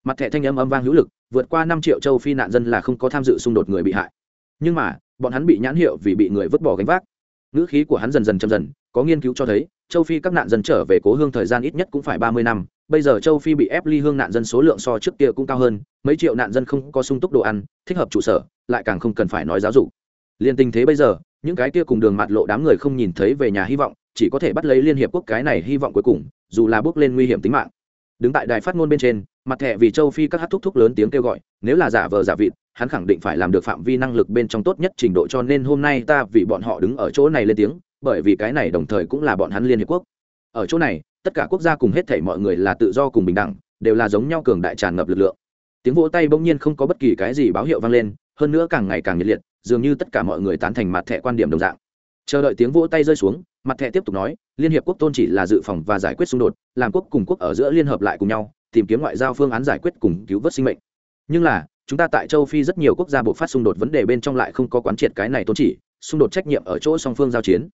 Mặt thẻ thanh âm âm vang hữu lực, vượt qua năm triệu châu phi nạn dân là không có tham dự xung đột người bị hại. Nhưng mà, bọn hắn bị nhãn hiệu vì bị người vứt bỏ gánh vác. Ngữ khí của hắn dần dần chậm dần, có nghiên cứu cho thấy châu phi các nạn dân trở về cố hương thời gian ít nhất cũng phải ba mươi năm, bây giờ châu phi bị ép ly hương nạn dân số lượng so trước kia cũng cao hơn, mấy triệu nạn dân không có sung túc đồ ăn, thích hợp trụ sở, lại càng không cần phải nói giáo dục. Liên tình thế bây giờ, những cái kia cùng đường mạt lộ đám người không nhìn thấy về nhà hy vọng, chỉ có thể bắt lấy liên hiệp quốc cái này hy vọng cuối cùng, dù là bước lên nguy hiểm tính mạng. Đứng tại đài phát ngôn bên trên, mặt thẻ vì châu phi các hát thúc thúc lớn tiếng kêu gọi, nếu là giả vờ giả vịt, hắn khẳng định phải làm được phạm vi năng lực bên trong tốt nhất trình độ cho nên hôm nay ta vì bọn họ đứng ở chỗ này lên tiếng bởi vì cái này đồng thời cũng là bọn hắn liên hiệp quốc. Ở chỗ này, tất cả quốc gia cùng hết thảy mọi người là tự do cùng bình đẳng, đều là giống nhau cường đại tràn ngập lực lượng. Tiếng vỗ tay bỗng nhiên không có bất kỳ cái gì báo hiệu vang lên, hơn nữa càng ngày càng nhiệt liệt, dường như tất cả mọi người tán thành mặt thẻ quan điểm đồng dạng. Chờ đợi tiếng vỗ tay rơi xuống, mặt thẻ tiếp tục nói, liên hiệp quốc tôn chỉ là dự phòng và giải quyết xung đột, làm quốc cùng quốc ở giữa liên hợp lại cùng nhau, tìm kiếm ngoại giao phương án giải quyết cùng cứu vớt sinh mệnh. Nhưng là, chúng ta tại châu phi rất nhiều quốc gia buộc phát xung đột vấn đề bên trong lại không có quán triệt cái này tôn chỉ, xung đột trách nhiệm ở chỗ song phương giao chiến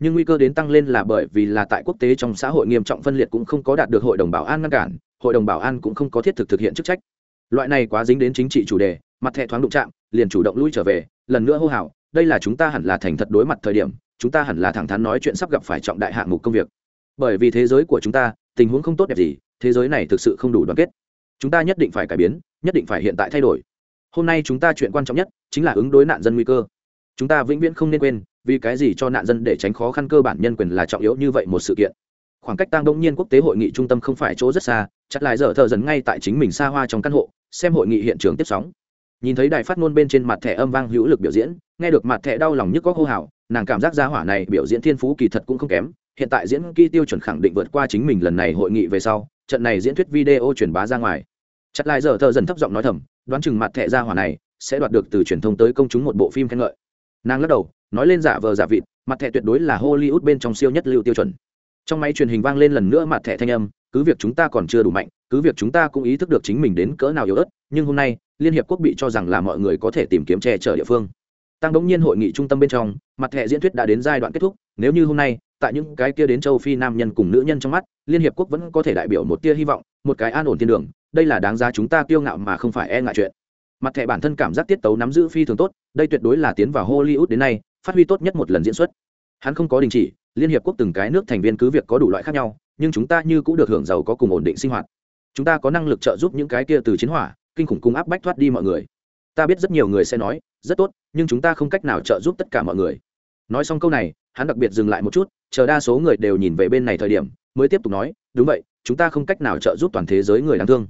nhưng nguy cơ đến tăng lên là bởi vì là tại quốc tế trong xã hội nghiêm trọng phân liệt cũng không có đạt được hội đồng bảo an ngăn cản, hội đồng bảo an cũng không có thiết thực thực hiện chức trách. Loại này quá dính đến chính trị chủ đề, mặt thẻ thoáng đụng chạm, liền chủ động lui trở về, lần nữa hô hào, đây là chúng ta hẳn là thành thật đối mặt thời điểm, chúng ta hẳn là thẳng thắn nói chuyện sắp gặp phải trọng đại hạng mục công việc. Bởi vì thế giới của chúng ta, tình huống không tốt đẹp gì, thế giới này thực sự không đủ đoàn kết. Chúng ta nhất định phải cải biến, nhất định phải hiện tại thay đổi. Hôm nay chúng ta chuyện quan trọng nhất chính là ứng đối nạn dân nguy cơ chúng ta vĩnh viễn không nên quên, vì cái gì cho nạn dân để tránh khó khăn cơ bản nhân quyền là trọng yếu như vậy một sự kiện. Khoảng cách tăng đông nhiên quốc tế hội nghị trung tâm không phải chỗ rất xa, chắc lại dở thợ dần ngay tại chính mình xa hoa trong căn hộ, xem hội nghị hiện trường tiếp sóng. Nhìn thấy đài phát ngôn bên trên mặt thẻ âm vang hữu lực biểu diễn, nghe được mặt thẻ đau lòng nhức có hô hào, nàng cảm giác gia hỏa này biểu diễn thiên phú kỳ thật cũng không kém. Hiện tại diễn kỹ tiêu chuẩn khẳng định vượt qua chính mình lần này hội nghị về sau, trận này diễn thuyết video truyền bá ra ngoài. Chặt lại giờ thợ dần thấp giọng nói thầm, đoán chừng mặt thẻ gia hỏa này sẽ đoạt được từ truyền thông tới công chúng một bộ phim khen ngợi nàng lắc đầu, nói lên giả vờ giả vịt, mặt thẻ tuyệt đối là hollywood bên trong siêu nhất lưu tiêu chuẩn. Trong máy truyền hình vang lên lần nữa mặt thẻ thanh âm, cứ việc chúng ta còn chưa đủ mạnh, cứ việc chúng ta cũng ý thức được chính mình đến cỡ nào yếu ớt, nhưng hôm nay, liên hiệp quốc bị cho rằng là mọi người có thể tìm kiếm che chở địa phương. Tăng đống nhiên hội nghị trung tâm bên trong, mặt thẻ diễn thuyết đã đến giai đoạn kết thúc, nếu như hôm nay, tại những cái kia đến châu phi nam nhân cùng nữ nhân trong mắt, liên hiệp quốc vẫn có thể đại biểu một tia hy vọng, một cái an ổn thiên đường, đây là đáng giá chúng ta kiêu ngạo mà không phải e ngại chuyện mặt thẻ bản thân cảm giác tiết tấu nắm giữ phi thường tốt, đây tuyệt đối là tiến vào hollywood đến nay, phát huy tốt nhất một lần diễn xuất. Hắn không có đình chỉ, liên hiệp quốc từng cái nước thành viên cứ việc có đủ loại khác nhau, nhưng chúng ta như cũng được hưởng giàu có cùng ổn định sinh hoạt. Chúng ta có năng lực trợ giúp những cái kia từ chiến hỏa, kinh khủng cung áp bách thoát đi mọi người. Ta biết rất nhiều người sẽ nói, rất tốt, nhưng chúng ta không cách nào trợ giúp tất cả mọi người. Nói xong câu này, hắn đặc biệt dừng lại một chút, chờ đa số người đều nhìn về bên này thời điểm, mới tiếp tục nói, đúng vậy, chúng ta không cách nào trợ giúp toàn thế giới người đáng thương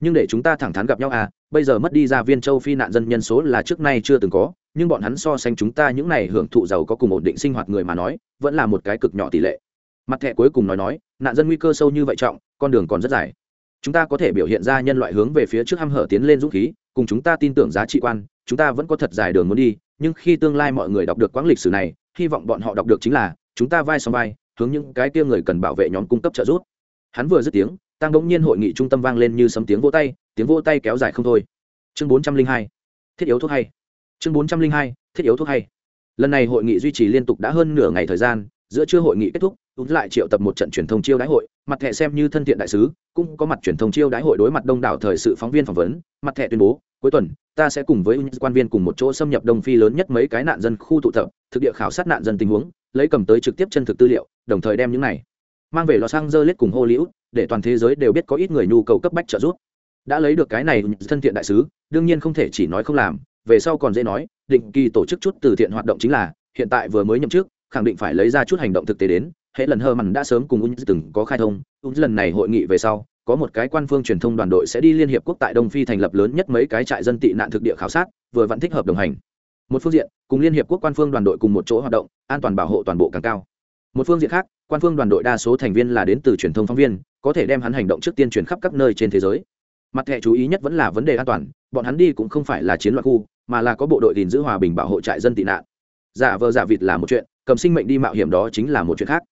nhưng để chúng ta thẳng thắn gặp nhau à bây giờ mất đi ra viên châu phi nạn dân nhân số là trước nay chưa từng có, nhưng bọn hắn so sánh chúng ta những này hưởng thụ giàu có cùng ổn định sinh hoạt người mà nói, vẫn là một cái cực nhỏ tỷ lệ. Mặt thẻ cuối cùng nói nói, nạn dân nguy cơ sâu như vậy trọng, con đường còn rất dài. Chúng ta có thể biểu hiện ra nhân loại hướng về phía trước hăm hở tiến lên dũng khí, cùng chúng ta tin tưởng giá trị quan, chúng ta vẫn có thật dài đường muốn đi, nhưng khi tương lai mọi người đọc được quãng lịch sử này, hy vọng bọn họ đọc được chính là, chúng ta vai sau vai, hướng những cái kia người cần bảo vệ nhóm cung cấp trợ giúp. Hắn vừa dứt tiếng tăng bỗng nhiên hội nghị trung tâm vang lên như sấm tiếng vỗ tay, tiếng vỗ tay kéo dài không thôi. Chương bốn trăm linh hai, thiết yếu thuốc hay. Chương bốn trăm linh hai, thiết yếu thuốc hay. Lần này hội nghị duy trì liên tục đã hơn nửa ngày thời gian, giữa trưa hội nghị kết thúc út lại triệu tập một trận truyền thông chiêu đãi hội, mặt thẻ xem như thân thiện đại sứ, cũng có mặt truyền thông chiêu đãi hội đối mặt đông đảo thời sự phóng viên phỏng vấn, mặt thẻ tuyên bố, cuối tuần, ta sẽ cùng với quan viên cùng một chỗ xâm nhập đông phi lớn nhất mấy cái nạn dân khu tụ tập, thực địa khảo sát nạn dân tình huống, lấy cầm tới trực tiếp chân thực tư liệu, đồng thời đem những này mang về los angeles cùng hollywood để toàn thế giới đều biết có ít người nhu cầu cấp bách trợ giúp. Đã lấy được cái này thân thiện đại sứ, đương nhiên không thể chỉ nói không làm, về sau còn dễ nói, định kỳ tổ chức chút từ thiện hoạt động chính là, hiện tại vừa mới nhậm chức, khẳng định phải lấy ra chút hành động thực tế đến, hệ lần hơ mằn đã sớm cùng ung từng có khai thông ung lần này hội nghị về sau, có một cái quan phương truyền thông đoàn đội sẽ đi liên hiệp quốc tại đông phi thành lập lớn nhất mấy cái trại dân tị nạn thực địa khảo sát, vừa vẫn thích hợp đồng hành. Một phương diện, cùng liên hiệp quốc quan phương đoàn đội cùng một chỗ hoạt động, an toàn bảo hộ toàn bộ càng cao. Một phương diện khác, quan phương đoàn đội đa số thành viên là đến từ truyền thông phóng viên có thể đem hắn hành động trước tiên truyền khắp các nơi trên thế giới. Mặt thẻ chú ý nhất vẫn là vấn đề an toàn, bọn hắn đi cũng không phải là chiến loạn khu, mà là có bộ đội gìn giữ hòa bình bảo hộ trại dân tị nạn. Giả vờ giả vịt là một chuyện, cầm sinh mệnh đi mạo hiểm đó chính là một chuyện khác.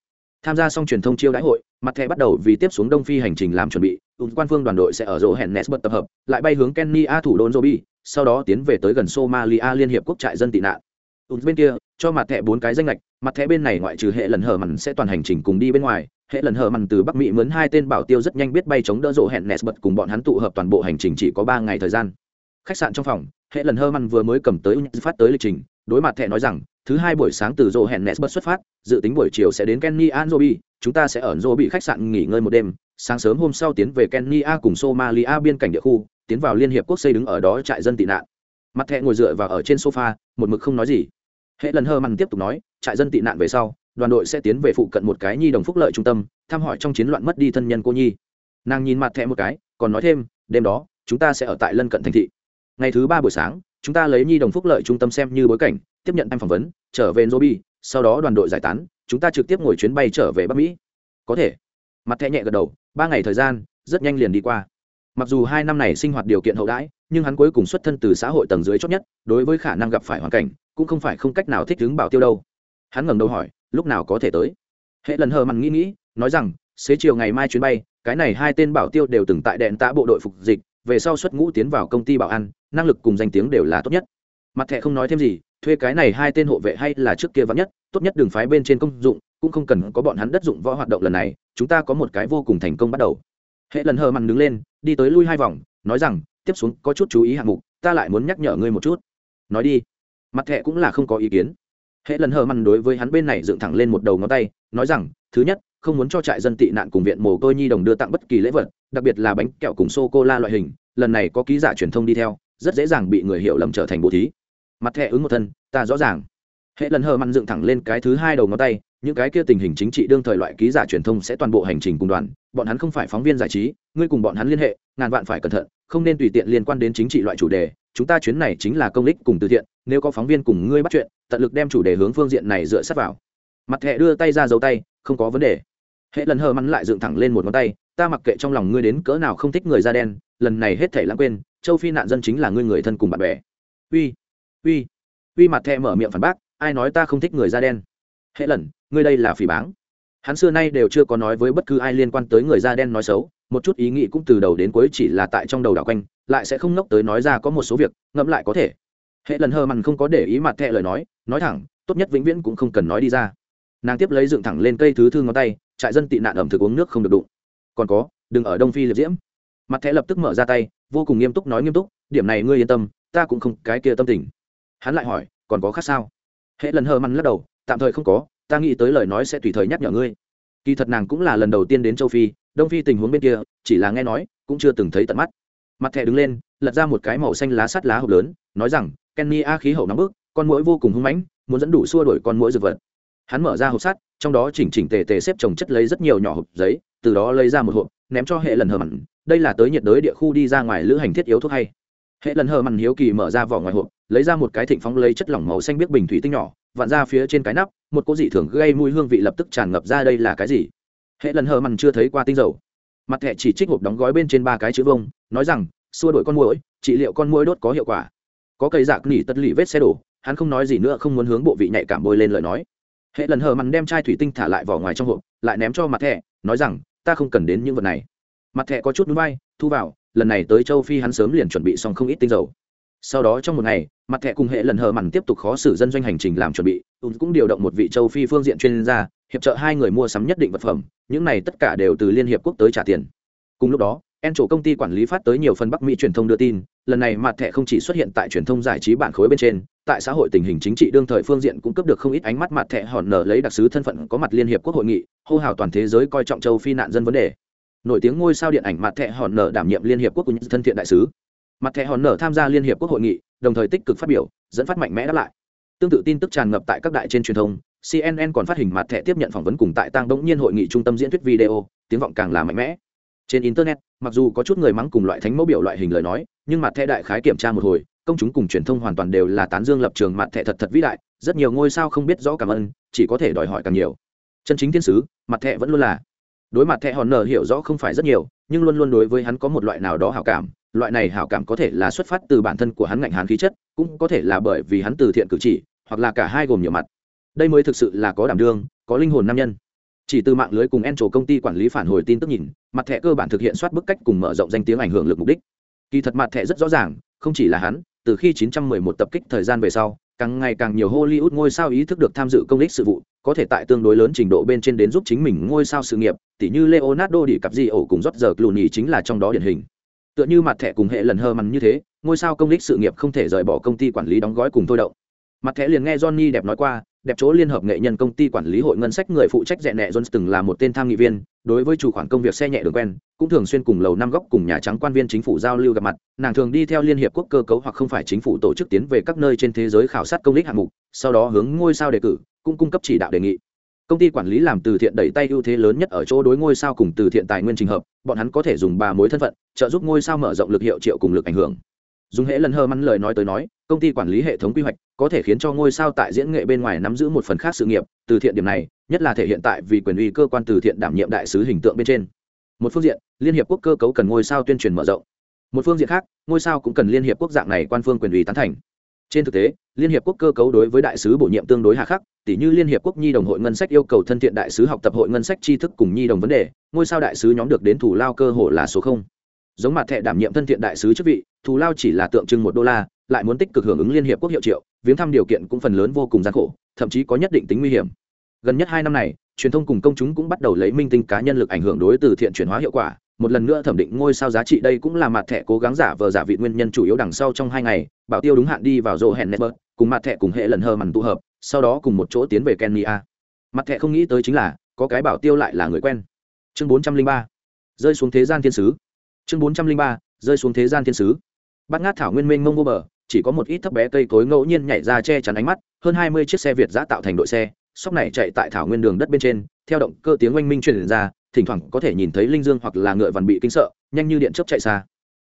Tham gia xong truyền thông chiêu đãi hội, mặt thẻ bắt đầu vì tiếp xuống đông phi hành trình làm chuẩn bị quan phương đoàn đội sẽ ở rỗ hẹn nesbert tập hợp, lại bay hướng kenya thủ đô jobi sau đó tiến về tới gần somalia liên hiệp quốc trại dân tị nạn. Ùn bên kia, cho mặt thẻ bốn cái danh lệch mặt thẻ bên này ngoại trừ hệ lần hở mặn sẽ toàn hành trình cùng đi bên ngoài hệ lần hờ mằn từ bắc mỹ mướn hai tên bảo tiêu rất nhanh biết bay chống đỡ rộ hẹn nesbert cùng bọn hắn tụ hợp toàn bộ hành trình chỉ có ba ngày thời gian. Khách sạn trong phòng, hệ lần hơ mằn vừa mới cầm tới phát tới lịch trình, đối mặt thẻ nói rằng, thứ hai buổi sáng từ rộ hẹn nesbert xuất phát, dự tính buổi chiều sẽ đến kenya jobi chúng ta sẽ ở jobi khách sạn nghỉ ngơi một đêm, sáng sớm hôm sau tiến về kenya cùng somalia biên cảnh địa khu, tiến vào liên hiệp quốc xây đứng ở đó trại dân tị nạn. Mặt thẹ ngồi dựa vào ở trên sofa, một mực không nói gì. Hệ lần hơ mằn tiếp tục nói, trại dân tị nạn về sau đoàn đội sẽ tiến về phụ cận một cái nhi đồng phúc lợi trung tâm thăm hỏi trong chiến loạn mất đi thân nhân cô nhi. Nàng nhìn mặt thẹ một cái còn nói thêm đêm đó chúng ta sẽ ở tại lân cận thành thị. Ngày thứ ba buổi sáng chúng ta lấy nhi đồng phúc lợi trung tâm xem như bối cảnh tiếp nhận anh phỏng vấn trở về Nairobi, sau đó đoàn đội giải tán chúng ta trực tiếp ngồi chuyến bay trở về bắc mỹ. Có thể. Mặt thẹ nhẹ gật đầu ba ngày thời gian rất nhanh liền đi qua. Mặc dù hai năm này sinh hoạt điều kiện hậu đãi nhưng hắn cuối cùng xuất thân từ xã hội tầng dưới chót nhất đối với khả năng gặp phải hoàn cảnh cũng không phải không cách nào thích ứng bảo tiêu đâu. Hắn ngẩng đầu hỏi lúc nào có thể tới. Hệ lần hờ mặn nghĩ nghĩ, nói rằng, xế chiều ngày mai chuyến bay, cái này hai tên bảo tiêu đều từng tại đèn tạ bộ đội phục dịch, về sau xuất ngũ tiến vào công ty bảo an, năng lực cùng danh tiếng đều là tốt nhất. Mặt thẻ không nói thêm gì, thuê cái này hai tên hộ vệ hay là trước kia vắng nhất, tốt nhất đường phái bên trên công dụng, cũng không cần có bọn hắn đất dụng võ hoạt động lần này, chúng ta có một cái vô cùng thành công bắt đầu. Hệ lần hờ mặn đứng lên, đi tới lui hai vòng, nói rằng, tiếp xuống có chút chú ý hạng mục, ta lại muốn nhắc nhở ngươi một chút. Nói đi. Mặt thẹ cũng là không có ý kiến hệ lần hờ mặn đối với hắn bên này dựng thẳng lên một đầu ngón tay, nói rằng, thứ nhất, không muốn cho trại dân tị nạn cùng viện mồ côi nhi đồng đưa tặng bất kỳ lễ vật, đặc biệt là bánh kẹo cùng sô cô la loại hình, lần này có ký giả truyền thông đi theo, rất dễ dàng bị người hiểu lầm trở thành bố thí. Mặt thẻ ứng một thân, ta rõ ràng. Hệ lần hờ mặn dựng thẳng lên cái thứ hai đầu ngón tay, những cái kia tình hình chính trị đương thời loại ký giả truyền thông sẽ toàn bộ hành trình cùng đoàn, bọn hắn không phải phóng viên giải trí, ngươi cùng bọn hắn liên hệ, ngàn vạn phải cẩn thận, không nên tùy tiện liên quan đến chính trị loại chủ đề chúng ta chuyến này chính là công lích cùng từ thiện, nếu có phóng viên cùng ngươi bắt chuyện, tận lực đem chủ đề hướng phương diện này dựa sát vào. Mặt hệ đưa tay ra dấu tay, không có vấn đề. Hệ lần hờ mắn lại dựng thẳng lên một ngón tay, ta mặc kệ trong lòng ngươi đến cỡ nào không thích người da đen, lần này hết thể lãng quên, châu phi nạn dân chính là ngươi người thân cùng bạn bè. Uy uy uy mặt thẹ mở miệng phản bác, ai nói ta không thích người da đen? Hệ lần, ngươi đây là phỉ báng. Hắn xưa nay đều chưa có nói với bất cứ ai liên quan tới người da đen nói xấu, một chút ý nghĩ cũng từ đầu đến cuối chỉ là tại trong đầu đảo quanh lại sẽ không nốc tới nói ra có một số việc, ngẫm lại có thể. Hệ lần hờ mằn không có để ý mặt thẹ lời nói nói thẳng, tốt nhất vĩnh viễn cũng không cần nói đi ra. Nàng tiếp lấy dựng thẳng lên cây thứ thư ngón tay, trại dân tị nạn ẩm thực uống nước không được đụng. Còn có, đừng ở đông phi liệt diễm. Mặt thẹ lập tức mở ra tay, vô cùng nghiêm túc nói nghiêm túc, điểm này ngươi yên tâm, ta cũng không cái kia tâm tình. Hắn lại hỏi, còn có khác sao? Hệ lần hờ mằn lắc đầu, tạm thời không có, ta nghĩ tới lời nói sẽ tùy thời nhắc nhở ngươi. Kỳ thật nàng cũng là lần đầu tiên đến châu phi, đông phi tình huống bên kia, chỉ là nghe nói, cũng chưa từng thấy tận mắt mặt thẻ đứng lên, lật ra một cái màu xanh lá sắt lá hộp lớn, nói rằng, kenny a khí hậu nóng bức, con mũi vô cùng hung mãnh, muốn dẫn đủ xua đổi con mũi dược vật. Hắn mở ra hộp sắt, trong đó chỉnh chỉnh tề tề xếp trồng chất lấy rất nhiều nhỏ hộp giấy, từ đó lấy ra một hộp, ném cho hệ lần hờ mặn. Đây là tới nhiệt đới địa khu đi ra ngoài lữ hành thiết yếu thuốc hay. Hệ lần hờ mặn hiếu kỳ mở ra vỏ ngoài hộp, lấy ra một cái thịnh phóng lấy chất lỏng màu xanh biết bình thủy tinh nhỏ, vặn ra phía trên cái nắp, một cô dị thường gây mùi hương vị lập tức tràn ngập ra đây là cái gì. Hệ lần hờ mặn chưa thấy qua tinh dầu mặt thẻ chỉ trích hộp đóng gói bên trên ba cái chữ vông nói rằng, xua đổi con mũi trị liệu con mũi đốt có hiệu quả. Có cây dạc nỉ tất lì vết xe đổ, hắn không nói gì nữa, không muốn hướng bộ vị nhạy cảm bôi lên lời nói. Hệ lần hờ mặn đem chai thủy tinh thả lại vỏ ngoài trong hộp, lại ném cho mặt thẻ, nói rằng, ta không cần đến những vật này. Mặt thẻ có chút núi bay, thu vào, lần này tới châu phi hắn sớm liền chuẩn bị xong không ít tinh dầu sau đó trong một ngày, mặt thẻ cùng hệ lần hờ mặn tiếp tục khó xử dân doanh hành trình làm chuẩn bị. Cũng điều động một vị châu phi phương diện chuyên gia, hiệp trợ hai người mua sắm nhất định vật phẩm. Những này tất cả đều từ liên hiệp quốc tới trả tiền. Cùng lúc đó, en chỗ công ty quản lý phát tới nhiều phần bắc mỹ truyền thông đưa tin, lần này mặt thẻ không chỉ xuất hiện tại truyền thông giải trí bản khối bên trên, tại xã hội tình hình chính trị đương thời phương diện cũng cấp được không ít ánh mắt mặt thẻ hòn nở lấy đặc sứ thân phận có mặt liên hiệp quốc hội nghị, hô hào toàn thế giới coi trọng châu phi nạn dân vấn đề. Nổi tiếng ngôi sao điện ảnh mặt thẻ hòn nở đảm nhiệm liên hiệp quốc của những thân thiện đại sứ mặt thẻ hòn nở tham gia liên hiệp quốc hội nghị, đồng thời tích cực phát biểu, dẫn phát mạnh mẽ đáp lại. Tương tự tin tức tràn ngập tại các đại trên truyền thông cnn còn phát hình mặt thẻ tiếp nhận phỏng vấn cùng tại tăng bỗng nhiên hội nghị trung tâm diễn thuyết video, tiếng vọng càng là mạnh mẽ. Trên internet, mặc dù có chút người mắng cùng loại thánh mẫu biểu loại hình lời nói, nhưng mặt thẻ đại khái kiểm tra một hồi, công chúng cùng truyền thông hoàn toàn đều là tán dương lập trường mặt thẻ thật thật vĩ đại, rất nhiều ngôi sao không biết rõ cảm ơn, chỉ có thể đòi hỏi càng nhiều. Chân chính thiên sứ, mặt thẻ vẫn luôn là. Đối mặt thẻ hòn nở hiểu rõ không phải rất nhiều, nhưng luôn luôn đối với hắn có một loại nào đó hảo cảm loại này hảo cảm có thể là xuất phát từ bản thân của hắn ngạnh hán khí chất, cũng có thể là bởi vì hắn từ thiện cử chỉ, hoặc là cả hai gồm nhiều mặt. Đây mới thực sự là có đảm đương, có linh hồn nam nhân. Chỉ từ mạng lưới cùng en trổ công ty quản lý phản hồi tin tức nhìn, mặt thẻ cơ bản thực hiện soát bức cách cùng mở rộng danh tiếng ảnh hưởng lực mục đích. Kỳ thật mặt thẻ rất rõ ràng, không chỉ là hắn, từ khi 911 tập kích thời gian về sau, càng ngày càng nhiều hollywood ngôi sao ý thức được tham dự công ích sự vụ, có thể tại tương đối lớn trình độ bên trên đến giúp chính mình ngôi sao sự nghiệp, tỉ như leonardo đi cặp di ổ cùng rót giờ clooney chính là trong đó điển hình tựa như mặt thẻ cùng hệ lần hơ mằn như thế, ngôi sao công ích sự nghiệp không thể rời bỏ công ty quản lý đóng gói cùng thôi động. Mặt thẻ liền nghe johnny đẹp nói qua đẹp chỗ liên hợp nghệ nhân công ty quản lý hội ngân sách người phụ trách rẻ nẹ jones từng là một tên tham nghị viên, đối với chủ khoản công việc xe nhẹ đường quen, cũng thường xuyên cùng lầu năm góc cùng nhà trắng quan viên chính phủ giao lưu gặp mặt, nàng thường đi theo liên hiệp quốc cơ cấu hoặc không phải chính phủ tổ chức tiến về các nơi trên thế giới khảo sát công lý hạng mục, sau đó hướng ngôi sao đề cử, cũng cung cấp chỉ đạo đề nghị công ty quản lý làm từ thiện đẩy tay ưu thế lớn nhất ở chỗ đối ngôi sao cùng từ thiện tài nguyên trình hợp, bọn hắn có thể dùng ba mối thân phận, trợ giúp ngôi sao mở rộng lực hiệu triệu cùng lực ảnh hưởng. Dùng hễ lần hơ mắn lời nói tới nói, công ty quản lý hệ thống quy hoạch có thể khiến cho ngôi sao tại diễn nghệ bên ngoài nắm giữ một phần khác sự nghiệp, từ thiện điểm này, nhất là thể hiện tại vì quyền uy cơ quan từ thiện đảm nhiệm đại sứ hình tượng bên trên. Một phương diện, liên hiệp quốc cơ cấu cần ngôi sao tuyên truyền mở rộng. Một phương diện khác, ngôi sao cũng cần liên hiệp quốc dạng này quan phương quyền uy tán thành trên thực tế, liên hiệp quốc cơ cấu đối với đại sứ bổ nhiệm tương đối hà khắc tỷ như liên hiệp quốc nhi đồng hội ngân sách yêu cầu thân thiện đại sứ học tập hội ngân sách tri thức cùng nhi đồng vấn đề, ngôi sao đại sứ nhóm được đến thủ lao cơ hội là số không. Giống mặt thẻ đảm nhiệm thân thiện đại sứ chức vị, thù lao chỉ là tượng trưng một đô la, lại muốn tích cực hưởng ứng liên hiệp quốc hiệu triệu, viếng thăm điều kiện cũng phần lớn vô cùng gian khổ, thậm chí có nhất định tính nguy hiểm. Gần nhất hai năm này, truyền thông cùng công chúng cũng bắt đầu lấy minh tinh cá nhân lực ảnh hưởng đối từ thiện chuyển hóa hiệu quả một lần nữa thẩm định ngôi sao giá trị đây cũng là mặt thẻ cố gắng giả vờ giả vị nguyên nhân chủ yếu đằng sau trong hai ngày, bảo tiêu đúng hạn đi vào rộ hẹn network cùng mặt thẻ cùng hệ lần hơ mằn tụ hợp, sau đó cùng một chỗ tiến về kenya. Mặt thẻ không nghĩ tới chính là, có cái bảo tiêu lại là người quen. Chương bốn trăm linh ba, rơi xuống thế gian thiên sứ. Chương bốn trăm linh ba, rơi xuống thế gian thiên sứ. Bắt ngát thảo nguyên mênh mông vô bờ, chỉ có một ít thấp bé cây cối ngẫu nhiên nhảy ra che chắn ánh mắt, hơn hai mươi chiếc xe việt giã tạo thành đội xe, sóc này chạy tại thảo nguyên đường đất bên trên, theo động cơ tiếng oanh minh truyền ra thỉnh thoảng có thể nhìn thấy linh dương hoặc là ngựa vằn bị kinh sợ, nhanh như điện chớp chạy xa.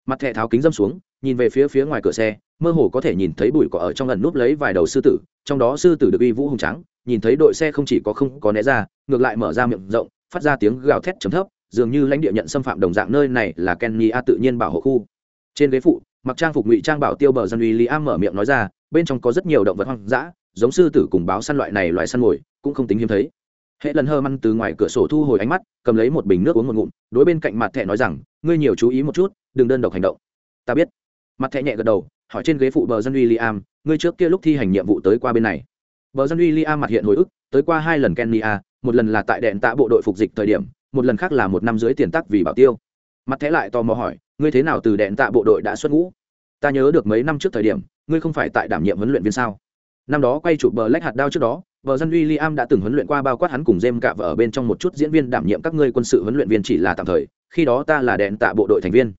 Mặt thẻ tháo kính dâm xuống, nhìn về phía phía ngoài cửa xe, mơ hồ có thể nhìn thấy bụi cỏ ở trong lần núp lấy vài đầu sư tử, trong đó sư tử được uy vũ hùng trắng nhìn thấy đội xe không chỉ có không có né ra, ngược lại mở ra miệng rộng, phát ra tiếng gào thét chấm thấp, dường như lãnh địa nhận xâm phạm đồng dạng nơi này là kenya tự nhiên bảo hộ khu. Trên ghế phụ, mặc trang phục ngụy trang bảo tiêu bờ dân uy li a mở miệng nói ra, bên trong có rất nhiều động vật hoang dã, giống sư tử cùng báo săn loại này loại săn mồi, cũng không tính hiếm thấy hệ lần hơ măn từ ngoài cửa sổ thu hồi ánh mắt, cầm lấy một bình nước uống một ngụm, đối bên cạnh mặt thẻ nói rằng, ngươi nhiều chú ý một chút, đừng đơn độc hành động. Ta biết. Mặt thẻ nhẹ gật đầu, hỏi trên ghế phụ bờ dân uy li am ngươi trước kia lúc thi hành nhiệm vụ tới qua bên này? Bờ dân uy li am mặt hiện hồi ức, tới qua hai lần kenya, một lần là tại đèn tạ bộ đội phục dịch thời điểm, một lần khác là một năm dưới tiền tắc vì bảo tiêu. Mặt thẻ lại tò mò hỏi, ngươi thế nào từ đèn tạ bộ đội đã xuất ngũ? Ta nhớ được mấy năm trước thời điểm, ngươi không phải tại đảm nhiệm huấn luyện viên sao? Năm đó quay chụp bờ lách hạt đao trước đó vợ dân William đã từng huấn luyện qua bao quát hắn cùng jem cả vợ ở bên trong một chút diễn viên đảm nhiệm các ngươi quân sự huấn luyện viên chỉ là tạm thời, khi đó ta là đèn tạ bộ đội thành viên.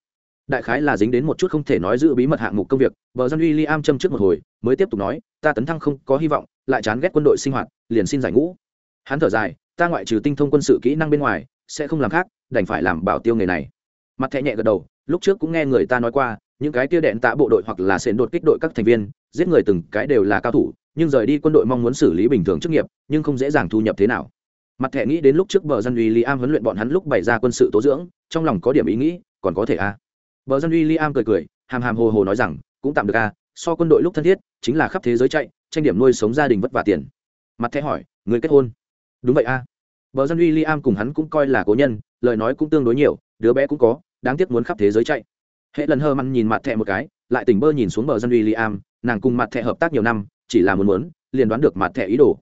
Đại khái là dính đến một chút không thể nói giữ bí mật hạng mục công việc, vợ dân William châm trước một hồi, mới tiếp tục nói, ta tấn thăng không có hy vọng, lại chán ghét quân đội sinh hoạt, liền xin giải ngũ. Hắn thở dài, ta ngoại trừ tinh thông quân sự kỹ năng bên ngoài, sẽ không làm khác, đành phải làm bảo tiêu nghề này. Mặt thẹ nhẹ gật đầu, lúc trước cũng nghe người ta nói qua, những cái kia đèn tạ bộ đội hoặc là sền đột kích đội các thành viên giết người từng cái đều là cao thủ nhưng rời đi quân đội mong muốn xử lý bình thường chức nghiệp nhưng không dễ dàng thu nhập thế nào mặt thẻ nghĩ đến lúc trước bờ dân uy liam huấn luyện bọn hắn lúc bày ra quân sự tố dưỡng trong lòng có điểm ý nghĩ còn có thể a à. bờ dân uy liam cười cười hàm hàm hồ hồ nói rằng cũng tạm được a à, so quân đội lúc thân thiết chính là khắp thế giới chạy tranh điểm nuôi sống gia đình vất vả tiền mặt thẻ hỏi người kết hôn đúng vậy a à. bờ dân uy liam cùng hắn cũng coi là cố nhân lời nói cũng tương đối nhiều đứa bé cũng có đáng tiếc muốn khắp thế giới chạy hệ lần hơ măn nhìn mặt thẻ một cái lại tỉnh bơ nhìn xuống bờ dân uy liam nàng cùng mặt thẻ hợp tác nhiều năm, chỉ là muốn muốn, liền đoán được mặt thẻ ý đồ.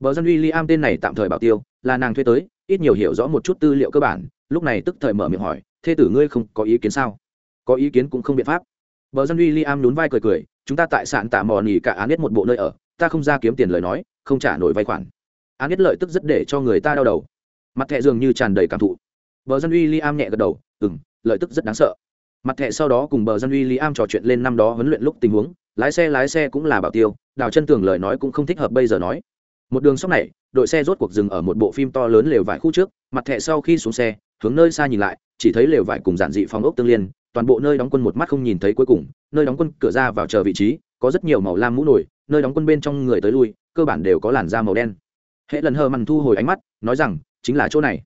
Bờ dân uy liam tên này tạm thời bảo tiêu, là nàng thuê tới, ít nhiều hiểu rõ một chút tư liệu cơ bản, lúc này tức thời mở miệng hỏi thê tử ngươi không có ý kiến sao? Có ý kiến cũng không biện pháp. Bờ dân uy liam nhún vai cười cười, chúng ta tại sạn tạ mò nỉ cả án biết một bộ nơi ở, ta không ra kiếm tiền lời nói, không trả nổi vay khoản. Án biết lợi tức rất để cho người ta đau đầu. Mặt thẻ dường như tràn đầy cảm thụ. Bờ dân uy liam nhẹ gật đầu ừ m lợi tức rất đáng sợ. Mặt thẻ sau đó cùng bờ dân uy liam am trò chuyện lên năm đó huấn luyện lúc tình huống lái xe lái xe cũng là bảo tiêu, đào chân tường lời nói cũng không thích hợp bây giờ nói. Một đường sóc này, đội xe rốt cuộc dừng ở một bộ phim to lớn lều vải khu trước, mặt thẻ sau khi xuống xe, hướng nơi xa nhìn lại, chỉ thấy lều vải cùng giản dị phòng ốc tương liên, toàn bộ nơi đóng quân một mắt không nhìn thấy cuối cùng, nơi đóng quân cửa ra vào chờ vị trí, có rất nhiều màu lam mũ nổi, nơi đóng quân bên trong người tới lui, cơ bản đều có làn da màu đen. Hệ lần hờ mằn thu hồi ánh mắt, nói rằng, chính là chỗ này.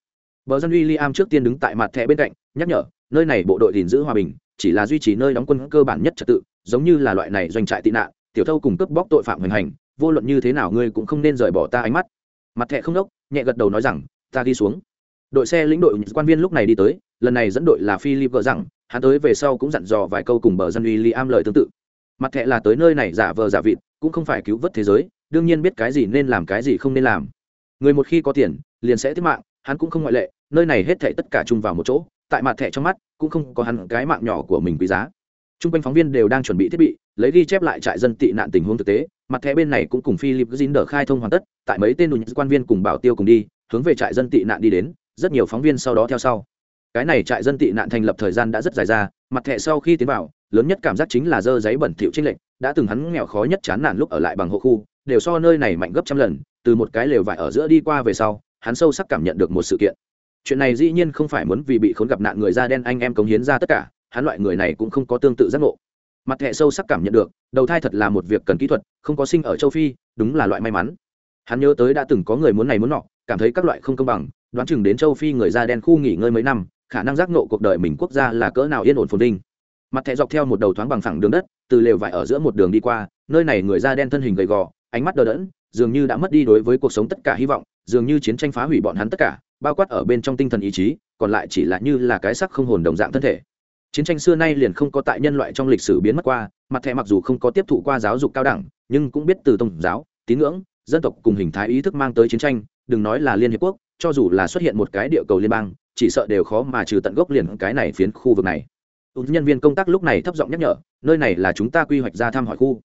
Bờ dân uy liam trước tiên đứng tại mặt thẻ bên cạnh, nhắc nhở, nơi này bộ đội gìn giữ hòa bình, chỉ là duy trì nơi đóng quân cơ bản nhất trật tự giống như là loại này doanh trại tị nạn, tiểu thâu cùng cướp bóc tội phạm hoành hành, vô luận như thế nào ngươi cũng không nên rời bỏ ta ánh mắt. Mặt thẻ không đốc, nhẹ gật đầu nói rằng, ta đi xuống. Đội xe lĩnh đội quan viên lúc này đi tới, lần này dẫn đội là philip vợ rằng, hắn tới về sau cũng dặn dò vài câu cùng bờ dân uy liam lời tương tự. Mặt thẻ là tới nơi này giả vờ giả vịt, cũng không phải cứu vớt thế giới, đương nhiên biết cái gì nên làm cái gì không nên làm. Người một khi có tiền, liền sẽ tiếp mạng, hắn cũng không ngoại lệ, nơi này hết thảy tất cả chung vào một chỗ, tại mặt thẻ trong mắt, cũng không có hắn cái mạng nhỏ của mình quý giá t r u n g quanh phóng viên đều đang chuẩn bị thiết bị, lấy ghi chép lại trại dân tị nạn tình huống thực tế. Mặt thẻ bên này cũng cùng philip zinder khai thông hoàn tất, tại mấy tên đùn quan viên cùng bảo tiêu cùng đi, hướng về trại dân tị nạn đi đến, rất nhiều phóng viên sau đó theo sau. Cái này trại dân tị nạn thành lập thời gian đã rất dài ra, mặt thẻ sau khi tiến vào, lớn nhất cảm giác chính là dơ giấy bẩn thỉu trinh lệnh đã từng hắn nghèo khó nhất chán nản lúc ở lại bằng hộ khu, đều so nơi này mạnh gấp trăm lần, từ một cái lều vải ở giữa đi qua về sau, hắn sâu sắc cảm nhận được một sự kiện. Chuyện này dĩ nhiên không phải muốn vì bị khốn gặp nạn người da đen anh em cống hiến ra tất cả hắn loại người này cũng không có tương tự giác ngộ. Mặt hệ sâu sắc cảm nhận được, đầu thai thật là một việc cần kỹ thuật, không có sinh ở châu phi, đúng là loại may mắn. Hắn nhớ tới đã từng có người muốn này muốn nọ, cảm thấy các loại không công bằng, đoán chừng đến châu phi người da đen khu nghỉ ngơi mấy năm, khả năng giác ngộ cuộc đời mình quốc gia là cỡ nào yên ổn phồn vinh. Mặt thẻ dọc theo một đầu thoáng bằng phẳng đường đất, từ lều vải ở giữa một đường đi qua, nơi này người da đen thân hình gầy gò, ánh mắt đờ đẫn, dường như đã mất đi đối với cuộc sống tất cả hy vọng, dường như chiến tranh phá hủy bọn hắn tất cả, bao quát ở bên trong tinh thần ý chí, còn lại chỉ là như là cái sắc không hồn đồng dạng thân thể chiến tranh xưa nay liền không có tại nhân loại trong lịch sử biến mất qua, mặt thẻ mặc dù không có tiếp thụ qua giáo dục cao đẳng, nhưng cũng biết từ tôn giáo, tín ngưỡng, dân tộc cùng hình thái ý thức mang tới chiến tranh, đừng nói là liên hiệp quốc, cho dù là xuất hiện một cái địa cầu liên bang, chỉ sợ đều khó mà trừ tận gốc liền cái này phiến khu vực này. Nhân viên công tác lúc này thấp giọng nhắc nhở, nơi này là chúng ta quy hoạch ra thăm hỏi khu.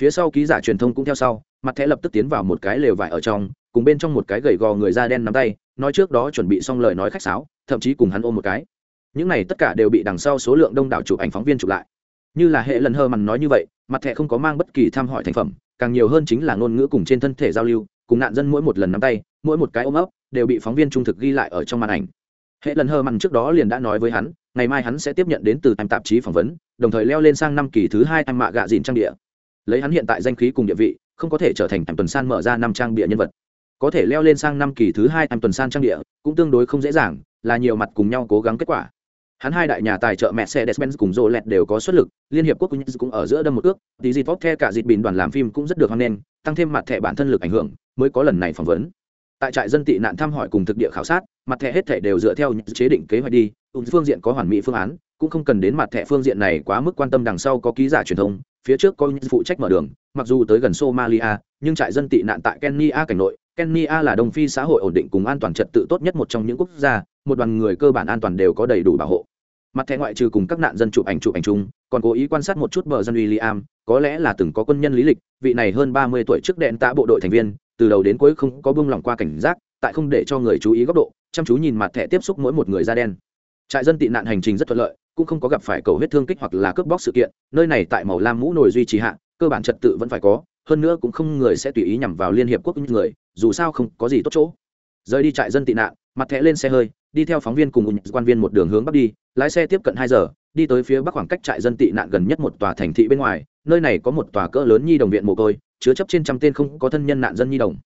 Phía sau ký giả truyền thông cũng theo sau, mặt thẻ lập tức tiến vào một cái lều vải ở trong, cùng bên trong một cái gầy gò người da đen nắm tay, nói trước đó chuẩn bị xong lời nói khách sáo, thậm chí cùng hắn ôm một cái những này tất cả đều bị đằng sau số lượng đông đảo chụp ảnh phóng viên chụp lại. Như là hệ lần hơ mằn nói như vậy, mặt thẻ không có mang bất kỳ tham hỏi thành phẩm, càng nhiều hơn chính là ngôn ngữ cùng trên thân thể giao lưu, cùng nạn dân mỗi một lần nắm tay, mỗi một cái ôm ấp, đều bị phóng viên trung thực ghi lại ở trong màn ảnh. Hệ lần hơ mằn trước đó liền đã nói với hắn, ngày mai hắn sẽ tiếp nhận đến từ time tạp chí phỏng vấn, đồng thời leo lên sang năm kỳ thứ hai anh mạ gạ dìn trang địa lấy hắn hiện tại danh khí cùng địa vị, không có thể trở thành tuần san mở ra năm trang địa nhân vật. Có thể leo lên sang năm kỳ thứ hai tuần san trang địa cũng tương đối không dễ dàng, là nhiều mặt cùng nhau cố gắng kết quả hắn hai đại nhà tài trợ mẹ xe Mercedes-Benz cùng Rolex đều có xuất lực, Liên hiệp quốc cũng ở giữa đâm một ước, tí dịp theo cả dịp bình đoàn làm phim cũng rất được hoan nghênh, tăng thêm mặt thẻ bản thân lực ảnh hưởng, mới có lần này phỏng vấn. Tại trại dân tị nạn thăm hỏi cùng thực địa khảo sát, mặt thẻ hết thảy đều dựa theo những chế định kế hoạch đi, phương diện có hoàn mỹ phương án, cũng không cần đến mặt thẻ phương diện này quá mức quan tâm đằng sau có ký giả truyền thông, phía trước có những phụ trách mở đường, mặc dù tới gần Somalia, nhưng trại dân tị nạn tại Kenya cảnh nội, Kenya là đông phi xã hội ổn định cùng an toàn trật tự tốt nhất một trong những quốc gia, một đoàn người cơ bản an toàn đều có đầy đủ bảo hộ. Mặt thẻ ngoại trừ cùng các nạn dân chụp ảnh chụp ảnh chung, còn cố ý quan sát một chút bờ dân uy William, có lẽ là từng có quân nhân lý lịch, vị này hơn 30 tuổi trước đèn tạ bộ đội thành viên, từ đầu đến cuối không có buông lỏng qua cảnh giác, tại không để cho người chú ý góc độ, chăm chú nhìn mặt thẻ tiếp xúc mỗi một người da đen. Trại dân tị nạn hành trình rất thuận lợi, cũng không có gặp phải cầu huyết thương kích hoặc là cướp bóc sự kiện, nơi này tại màu lam mũ nổi duy trì hạ, cơ bản trật tự vẫn phải có, hơn nữa cũng không người sẽ tùy ý nhằm vào liên hiệp quốc những người dù sao không có gì tốt chỗ rời đi trại dân tị nạn mặt thẻ lên xe hơi đi theo phóng viên cùng quan viên một đường hướng bắc đi lái xe tiếp cận hai giờ, đi tới phía bắc khoảng cách trại dân tị nạn gần nhất một tòa thành thị bên ngoài, nơi này có một tòa cỡ lớn nhi đồng viện mồ côi, chứa chấp trên trăm tên không có thân nhân nạn dân nhi đồng.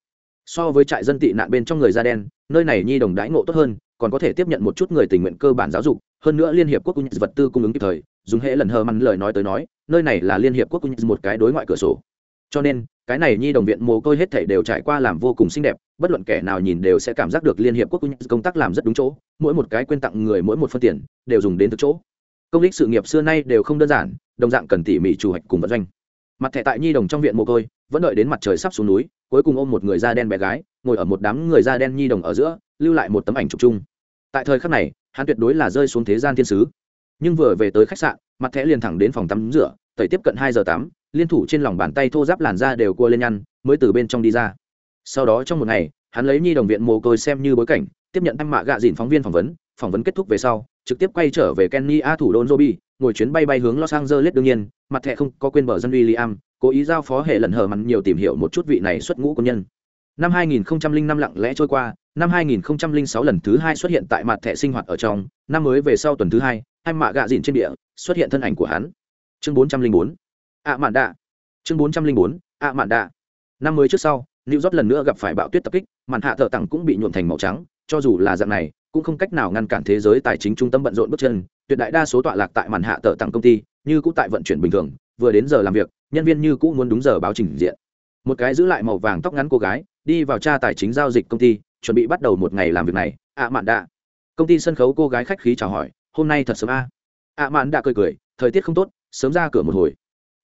So với trại dân tị nạn bên trong người da đen, nơi này nhi đồng đãi ngộ tốt hơn, còn có thể tiếp nhận một chút người tình nguyện cơ bản giáo dục, hơn nữa liên hiệp quốc cung vật tư cung ứng kịp thời, dùng hệ lần hờ mắn lời nói tới nói, nơi này là liên hiệp quốc cung một cái đối ngoại cửa sổ cho nên, cái này nhi đồng viện mồ côi hết thảy đều trải qua làm vô cùng xinh đẹp, bất luận kẻ nào nhìn đều sẽ cảm giác được liên hiệp quốc công tác làm rất đúng chỗ, mỗi một cái quên tặng người, mỗi một phân tiền, đều dùng đến từ chỗ. Công lý sự nghiệp xưa nay đều không đơn giản, đồng dạng cần tỉ mỉ chủ hoạch cùng vận doanh. Mặt thẻ tại nhi đồng trong viện mồ côi, vẫn đợi đến mặt trời sắp xuống núi, cuối cùng ôm một người da đen bé gái, ngồi ở một đám người da đen nhi đồng ở giữa, lưu lại một tấm ảnh chụp chung. Tại thời khắc này, hắn tuyệt đối là rơi xuống thế gian thiên sứ. Nhưng vừa về tới khách sạn, mặt thẻ liền thẳng đến phòng tắm rửa, tẩy tiếp cận hai giờ tắm liên thủ trên lòng bàn tay thô giáp làn da đều cua lên nhăn mới từ bên trong đi ra. Sau đó trong một ngày hắn lấy nhi đồng viện mồ côi xem như bối cảnh tiếp nhận anh mạ gạ dìn phóng viên phỏng vấn phỏng vấn kết thúc về sau trực tiếp quay trở về kenny a thủ đô joby ngồi chuyến bay bay hướng los angeles đương nhiên mặt thẻ không có quên bờ dân William, cố ý giao phó hệ lần hờ mặn nhiều tìm hiểu một chút vị này xuất ngũ quân nhân. Năm 2005 lặng lẽ trôi qua năm 2006 lần thứ hai xuất hiện tại mặt thẻ sinh hoạt ở trong năm mới về sau tuần thứ hai hai mạ gạ dìn trên địa xuất hiện thân ảnh của hắn. Chương 404 ạ mạn đạ chương 404 ạ mạn đạ năm mới trước sau New York lần nữa gặp phải bão tuyết tập kích, màn hạ thợ tặng cũng bị nhuộm thành màu trắng, cho dù là dạng này, cũng không cách nào ngăn cản thế giới tài chính trung tâm bận rộn bước chân, tuyệt đại đa số tọa lạc tại màn hạ thợ tặng công ty, như cũ tại vận chuyển bình thường, vừa đến giờ làm việc, nhân viên như cũ muốn đúng giờ báo trình diện. Một cái giữ lại màu vàng tóc ngắn cô gái, đi vào tra tài chính giao dịch công ty, chuẩn bị bắt đầu một ngày làm việc này, ạ mạn đạ. Công ty sân khấu cô gái khách khí chào hỏi, hôm nay thật sớm a. ạ mạn đạ cười cười, thời tiết không tốt, sớm ra cửa một hồi.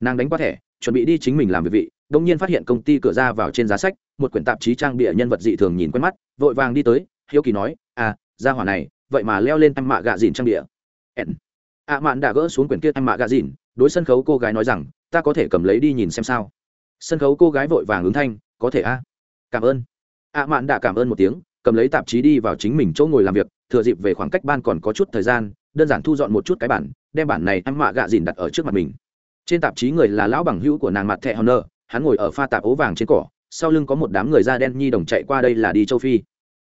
Nàng đánh qua thẻ, chuẩn bị đi chính mình làm việc vị, đông nhiên phát hiện công ty cửa ra vào trên giá sách một quyển tạp chí trang bịa nhân vật dị thường nhìn quen mắt vội vàng đi tới hiếu kỳ nói à ra hỏa này vậy mà leo lên anh mạ gạ dìn trang bịa ạ à mạn đã gỡ xuống quyển kia anh mạ gạ dìn đối sân khấu cô gái nói rằng ta có thể cầm lấy đi nhìn xem sao. Sân khấu cô gái vội vàng ứng thanh có thể a. Cảm ơn. Ạ à mạn đã cảm ơn một tiếng cầm lấy tạp chí đi vào chính mình chỗ ngồi làm việc thừa dịp về khoảng cách ban còn có chút thời gian đơn giản thu dọn một chút cái bản đem bản này anh mạ gạ dìn đặt ở trước mặt mình trên tạp chí người là lão bằng hữu của nàng mặt thẹ honor, hắn ngồi ở pha tạp ố vàng trên cỏ, sau lưng có một đám người da đen nhi đồng chạy qua đây là đi châu phi.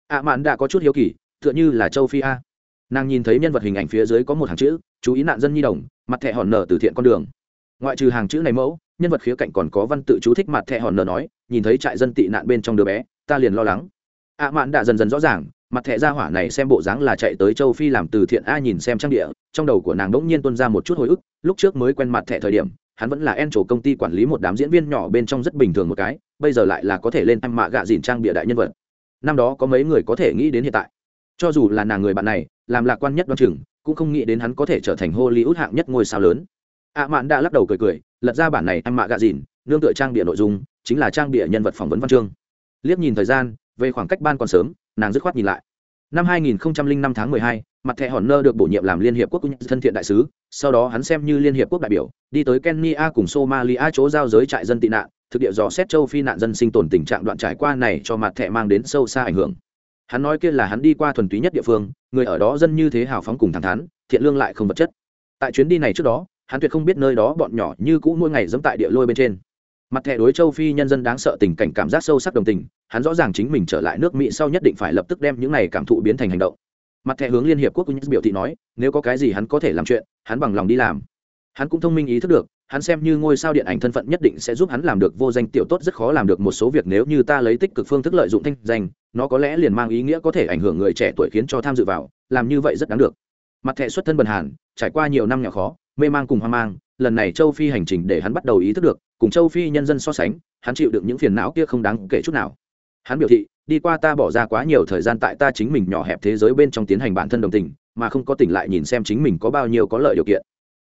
Ạ mạn đã có chút hiếu kỳ, tựa như là châu phi a. Nàng nhìn thấy nhân vật hình ảnh phía dưới có một hàng chữ, chú ý nạn dân nhi đồng, mặt thẹ hòn nở từ thiện con đường. Ngoại trừ hàng chữ này mẫu, nhân vật khía cạnh còn có văn tự chú thích mặt thẹ hòn nở nói, nhìn thấy trại dân tị nạn bên trong đứa bé, ta liền lo lắng. Ạ mạn đã dần dần rõ ràng mặt thẻ gia hỏa này xem bộ dáng là chạy tới châu phi làm từ thiện a nhìn xem trang địa, trong đầu của nàng đ ỗ n g nhiên tuân ra một chút hồi ức, lúc trước mới quen mặt thẻ thời điểm, hắn vẫn là en trổ công ty quản lý một đám diễn viên nhỏ bên trong rất bình thường một cái, bây giờ lại là có thể lên anh mạ gạ dìn trang bịa đại nhân vật. Năm đó có mấy người có thể nghĩ đến hiện tại. Cho dù là nàng người bạn này, làm lạc quan nhất đoan chừng, cũng không nghĩ đến hắn có thể trở thành hollywood hạng nhất ngôi sao lớn. Ạ mạn đã lắc đầu cười cười, lật ra bản này anh mạ gạ dìn, nương tựa trang bịa nội dung, chính là trang bịa nhân vật phỏng vấn văn chương. Liếc nhìn thời gian, về khoảng cách ban còn sớm nàng dứt khoát nhìn lại. Năm 2005 tháng 12, mặt thẻ hòn nơ được bổ nhiệm làm liên hiệp quốc thân thiện đại sứ sau đó hắn xem như liên hiệp quốc đại biểu đi tới kenya cùng somalia chỗ giao giới trại dân tị nạn thực địa dò xét châu phi nạn dân sinh tồn tình trạng đoạn trải qua này cho mặt thẻ mang đến sâu xa ảnh hưởng. Hắn nói kia là hắn đi qua thuần túy nhất địa phương người ở đó dân như thế hào phóng cùng thẳng thắn thiện lương lại không vật chất. Tại chuyến đi này trước đó hắn tuyệt không biết nơi đó bọn nhỏ như cũ mỗi ngày dẫm tại địa lôi bên trên mặt thẻ đối châu phi nhân dân đáng sợ tình cảnh cảm giác sâu sắc đồng tình, hắn rõ ràng chính mình trở lại nước mỹ sau nhất định phải lập tức đem những này cảm thụ biến thành hành động. Mặt thẻ hướng liên hiệp quốc biểu thị nói, nếu có cái gì hắn có thể làm chuyện, hắn bằng lòng đi làm. Hắn cũng thông minh ý thức được, hắn xem như ngôi sao điện ảnh thân phận nhất định sẽ giúp hắn làm được vô danh tiểu tốt rất khó làm được một số việc nếu như ta lấy tích cực phương thức lợi dụng thanh danh, nó có lẽ liền mang ý nghĩa có thể ảnh hưởng người trẻ tuổi khiến cho tham dự vào, làm như vậy rất đáng được. Mặt thẻ xuất thân bần hàn, trải qua nhiều năm nhỏ khó, mê mang cùng hoang mang lần này châu phi hành trình để hắn bắt đầu ý thức được, cùng châu phi nhân dân so sánh, hắn chịu được những phiền não kia không đáng kể chút nào. Hắn biểu thị, đi qua ta bỏ ra quá nhiều thời gian tại ta chính mình nhỏ hẹp thế giới bên trong tiến hành bản thân đồng tình, mà không có tỉnh lại nhìn xem chính mình có bao nhiêu có lợi điều kiện.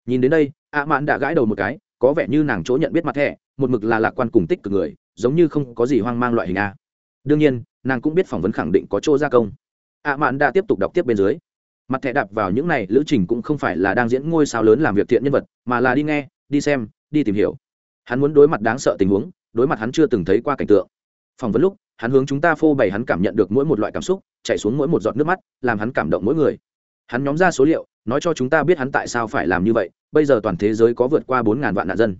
Nhìn đến đây ạ mãn đã gãi đầu một cái, có vẻ như nàng chỗ nhận biết mặt thẻ, một mực là lạc quan cùng tích cực người, giống như không có gì hoang mang loại hình a. Đương nhiên, nàng cũng biết phỏng vấn khẳng định có chỗ gia công. Ạ mãn đã tiếp tục đọc tiếp bên dưới mặt thẻ đạp vào những này, lữ trình cũng không phải là đang diễn ngôi sao lớn làm việc thiện nhân vật, mà là đi nghe, đi xem, đi tìm hiểu. Hắn muốn đối mặt đáng sợ tình huống, đối mặt hắn chưa từng thấy qua cảnh tượng. Phỏng vấn lúc, hắn hướng chúng ta phô bày hắn cảm nhận được mỗi một loại cảm xúc chạy xuống mỗi một giọt nước mắt, làm hắn cảm động mỗi người. Hắn nhóm ra số liệu, nói cho chúng ta biết hắn tại sao phải làm như vậy, bây giờ toàn thế giới có vượt qua bốn ngàn vạn nạn dân.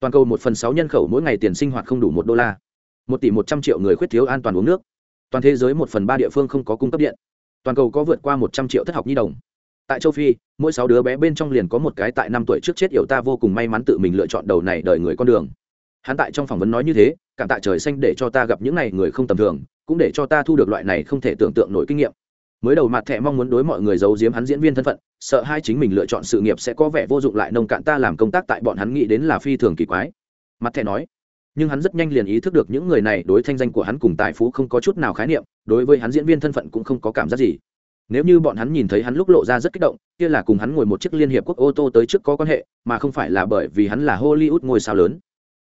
Toàn cầu một phần sáu nhân khẩu mỗi ngày tiền sinh hoạt không đủ một đô la. Một tỷ một trăm triệu người khuyết thiếu an toàn uống nước. Toàn thế giới một phần ba địa phương không có cung cấp điện toàn cầu có vượt qua một trăm triệu thất học nhi đồng. Tại châu phi, mỗi sáu đứa bé bên trong liền có một cái tại năm tuổi trước chết yểu ta vô cùng may mắn tự mình lựa chọn đầu này đời người con đường. Hắn tại trong phỏng vấn nói như thế, cảm tạ trời xanh để cho ta gặp những này người không tầm thường, cũng để cho ta thu được loại này không thể tưởng tượng nổi kinh nghiệm. Mới đầu mặt thẻ mong muốn đối mọi người giấu giếm hắn diễn viên thân phận, sợ hai chính mình lựa chọn sự nghiệp sẽ có vẻ vô dụng lại nông cạn ta làm công tác tại bọn hắn nghĩ đến là phi thường kỳ quái. Mặt thẻ nói nhưng hắn rất nhanh liền ý thức được những người này đối thanh danh của hắn cùng tài phú không có chút nào khái niệm, đối với hắn diễn viên thân phận cũng không có cảm giác gì. Nếu như bọn hắn nhìn thấy hắn lúc lộ ra rất kích động, kia là cùng hắn ngồi một chiếc liên hiệp quốc ô tô tới trước có quan hệ, mà không phải là bởi vì hắn là hollywood ngôi sao lớn.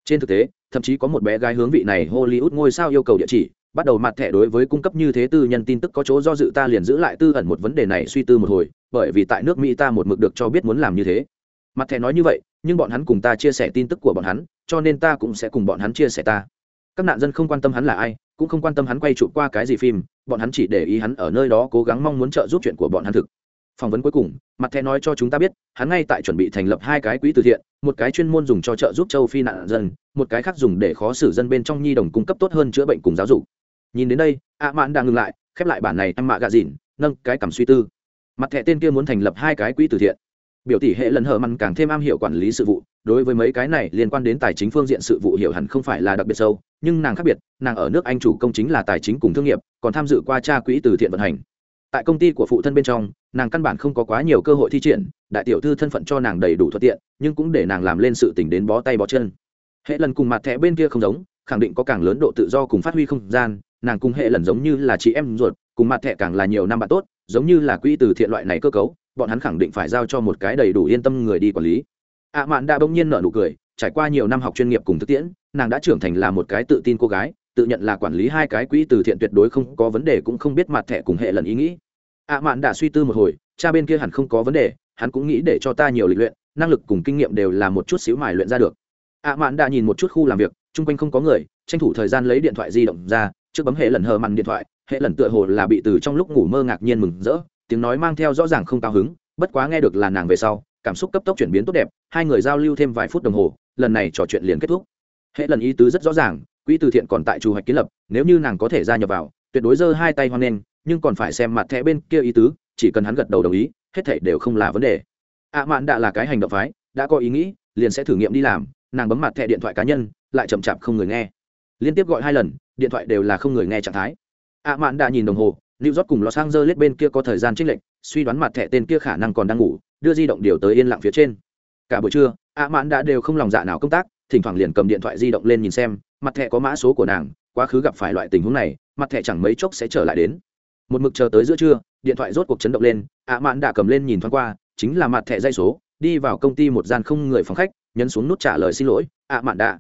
Trên thực tế, thậm chí có một bé gái hướng vị này hollywood ngôi sao yêu cầu địa chỉ, bắt đầu mặt thẻ đối với cung cấp như thế tư nhân tin tức có chỗ do dự ta liền giữ lại tư ẩn một vấn đề này suy tư một hồi, bởi vì tại nước mỹ ta một mực được cho biết muốn làm như thế. Mặt thẻ nói như vậy, nhưng bọn hắn cùng ta chia sẻ tin tức của bọn hắn cho nên ta cũng sẽ cùng bọn hắn chia sẻ ta. Các nạn dân không quan tâm hắn là ai, cũng không quan tâm hắn quay chụp qua cái gì phim, bọn hắn chỉ để ý hắn ở nơi đó cố gắng mong muốn trợ giúp chuyện của bọn hắn thực. Phỏng vấn cuối cùng, mặt thẻ nói cho chúng ta biết, hắn ngay tại chuẩn bị thành lập hai cái quỹ từ thiện, một cái chuyên môn dùng cho trợ giúp châu phi nạn dân, một cái khác dùng để khó xử dân bên trong nhi đồng cung cấp tốt hơn chữa bệnh cùng giáo dục. Nhìn đến đây, ạ mạn đang ngừng lại, khép lại bản này em mạ gà dìn, nâng cái cảm suy tư. Mặt thẻ tên kia muốn thành lập hai cái quỹ từ thiện. Biểu tỷ hệ lần hở mặn càng thêm am hiểu quản lý sự vụ đối với mấy cái này liên quan đến tài chính phương diện sự vụ hiểu hẳn không phải là đặc biệt sâu, nhưng nàng khác biệt, nàng ở nước anh chủ công chính là tài chính cùng thương nghiệp, còn tham dự qua tra quỹ từ thiện vận hành. Tại công ty của phụ thân bên trong, nàng căn bản không có quá nhiều cơ hội thi triển, đại tiểu thư thân phận cho nàng đầy đủ thuận tiện, nhưng cũng để nàng làm lên sự tình đến bó tay bó chân. Hệ lần cùng mặt thẻ bên kia không giống, khẳng định có càng lớn độ tự do cùng phát huy không gian, nàng cùng hệ lần giống như là chị em ruột, cùng mặt thẻ càng là nhiều năm bạn tốt, giống như là quỹ từ thiện loại này cơ cấu, bọn hắn khẳng định phải giao cho một cái đầy đủ yên tâm người đi quản lý ạ mạn đã bỗng nhiên nở nụ cười, trải qua nhiều năm học chuyên nghiệp cùng thực tiễn, nàng đã trưởng thành là một cái tự tin cô gái, tự nhận là quản lý hai cái quỹ từ thiện tuyệt đối không có vấn đề cũng không biết mặt thẻ cùng hệ lần ý nghĩ. ạ mạn đã suy tư một hồi, cha bên kia hẳn không có vấn đề, hắn cũng nghĩ để cho ta nhiều lịch luyện, năng lực cùng kinh nghiệm đều là một chút xíu mài luyện ra được. ạ mạn đã nhìn một chút khu làm việc, chung quanh không có người, tranh thủ thời gian lấy điện thoại di động ra, trước bấm hệ lần hờ mặn điện thoại, hệ lần tựa hồ là bị từ trong lúc ngủ mơ ngạc nhiên mừng rỡ, tiếng nói mang theo rõ ràng không cao hứng, bất quá nghe được là nàng về sau cảm xúc cấp tốc chuyển biến tốt đẹp hai người giao lưu thêm vài phút đồng hồ lần này trò chuyện liền kết thúc. Hệ lần ý tứ rất rõ ràng quỹ từ thiện còn tại chủ hoạch kiến lập nếu như nàng có thể gia nhập vào tuyệt đối giơ hai tay hoan nghênh nhưng còn phải xem mặt thẻ bên kia ý tứ chỉ cần hắn gật đầu đồng ý hết thảy đều không là vấn đề. Ạ mạn đã là cái hành động phái đã có ý nghĩ liền sẽ thử nghiệm đi làm nàng bấm mặt thẻ điện thoại cá nhân lại chậm chạp không người nghe. Liên tiếp gọi hai lần điện thoại đều là không người nghe trạng thái. Ạ mạn đã nhìn đồng hồ New York cùng Los Angeles bên kia có thời gian chênh lệch, suy đoán mặt thẻ tên kia khả năng còn đang ngủ, đưa di động điều tới yên lặng phía trên. Cả buổi trưa, ạ mạn đã đều không lòng dạ nào công tác, thỉnh thoảng liền cầm điện thoại di động lên nhìn xem, mặt thẻ có mã số của nàng, quá khứ gặp phải loại tình huống này, mặt thẻ chẳng mấy chốc sẽ trở lại đến. Một mực chờ tới giữa trưa, điện thoại rốt cuộc chấn động lên, ạ mạn đã cầm lên nhìn thoáng qua, chính là mặt thẻ dây số, đi vào công ty một gian không người phòng khách, nhấn xuống nút trả lời xin lỗi, ạ mạn đã.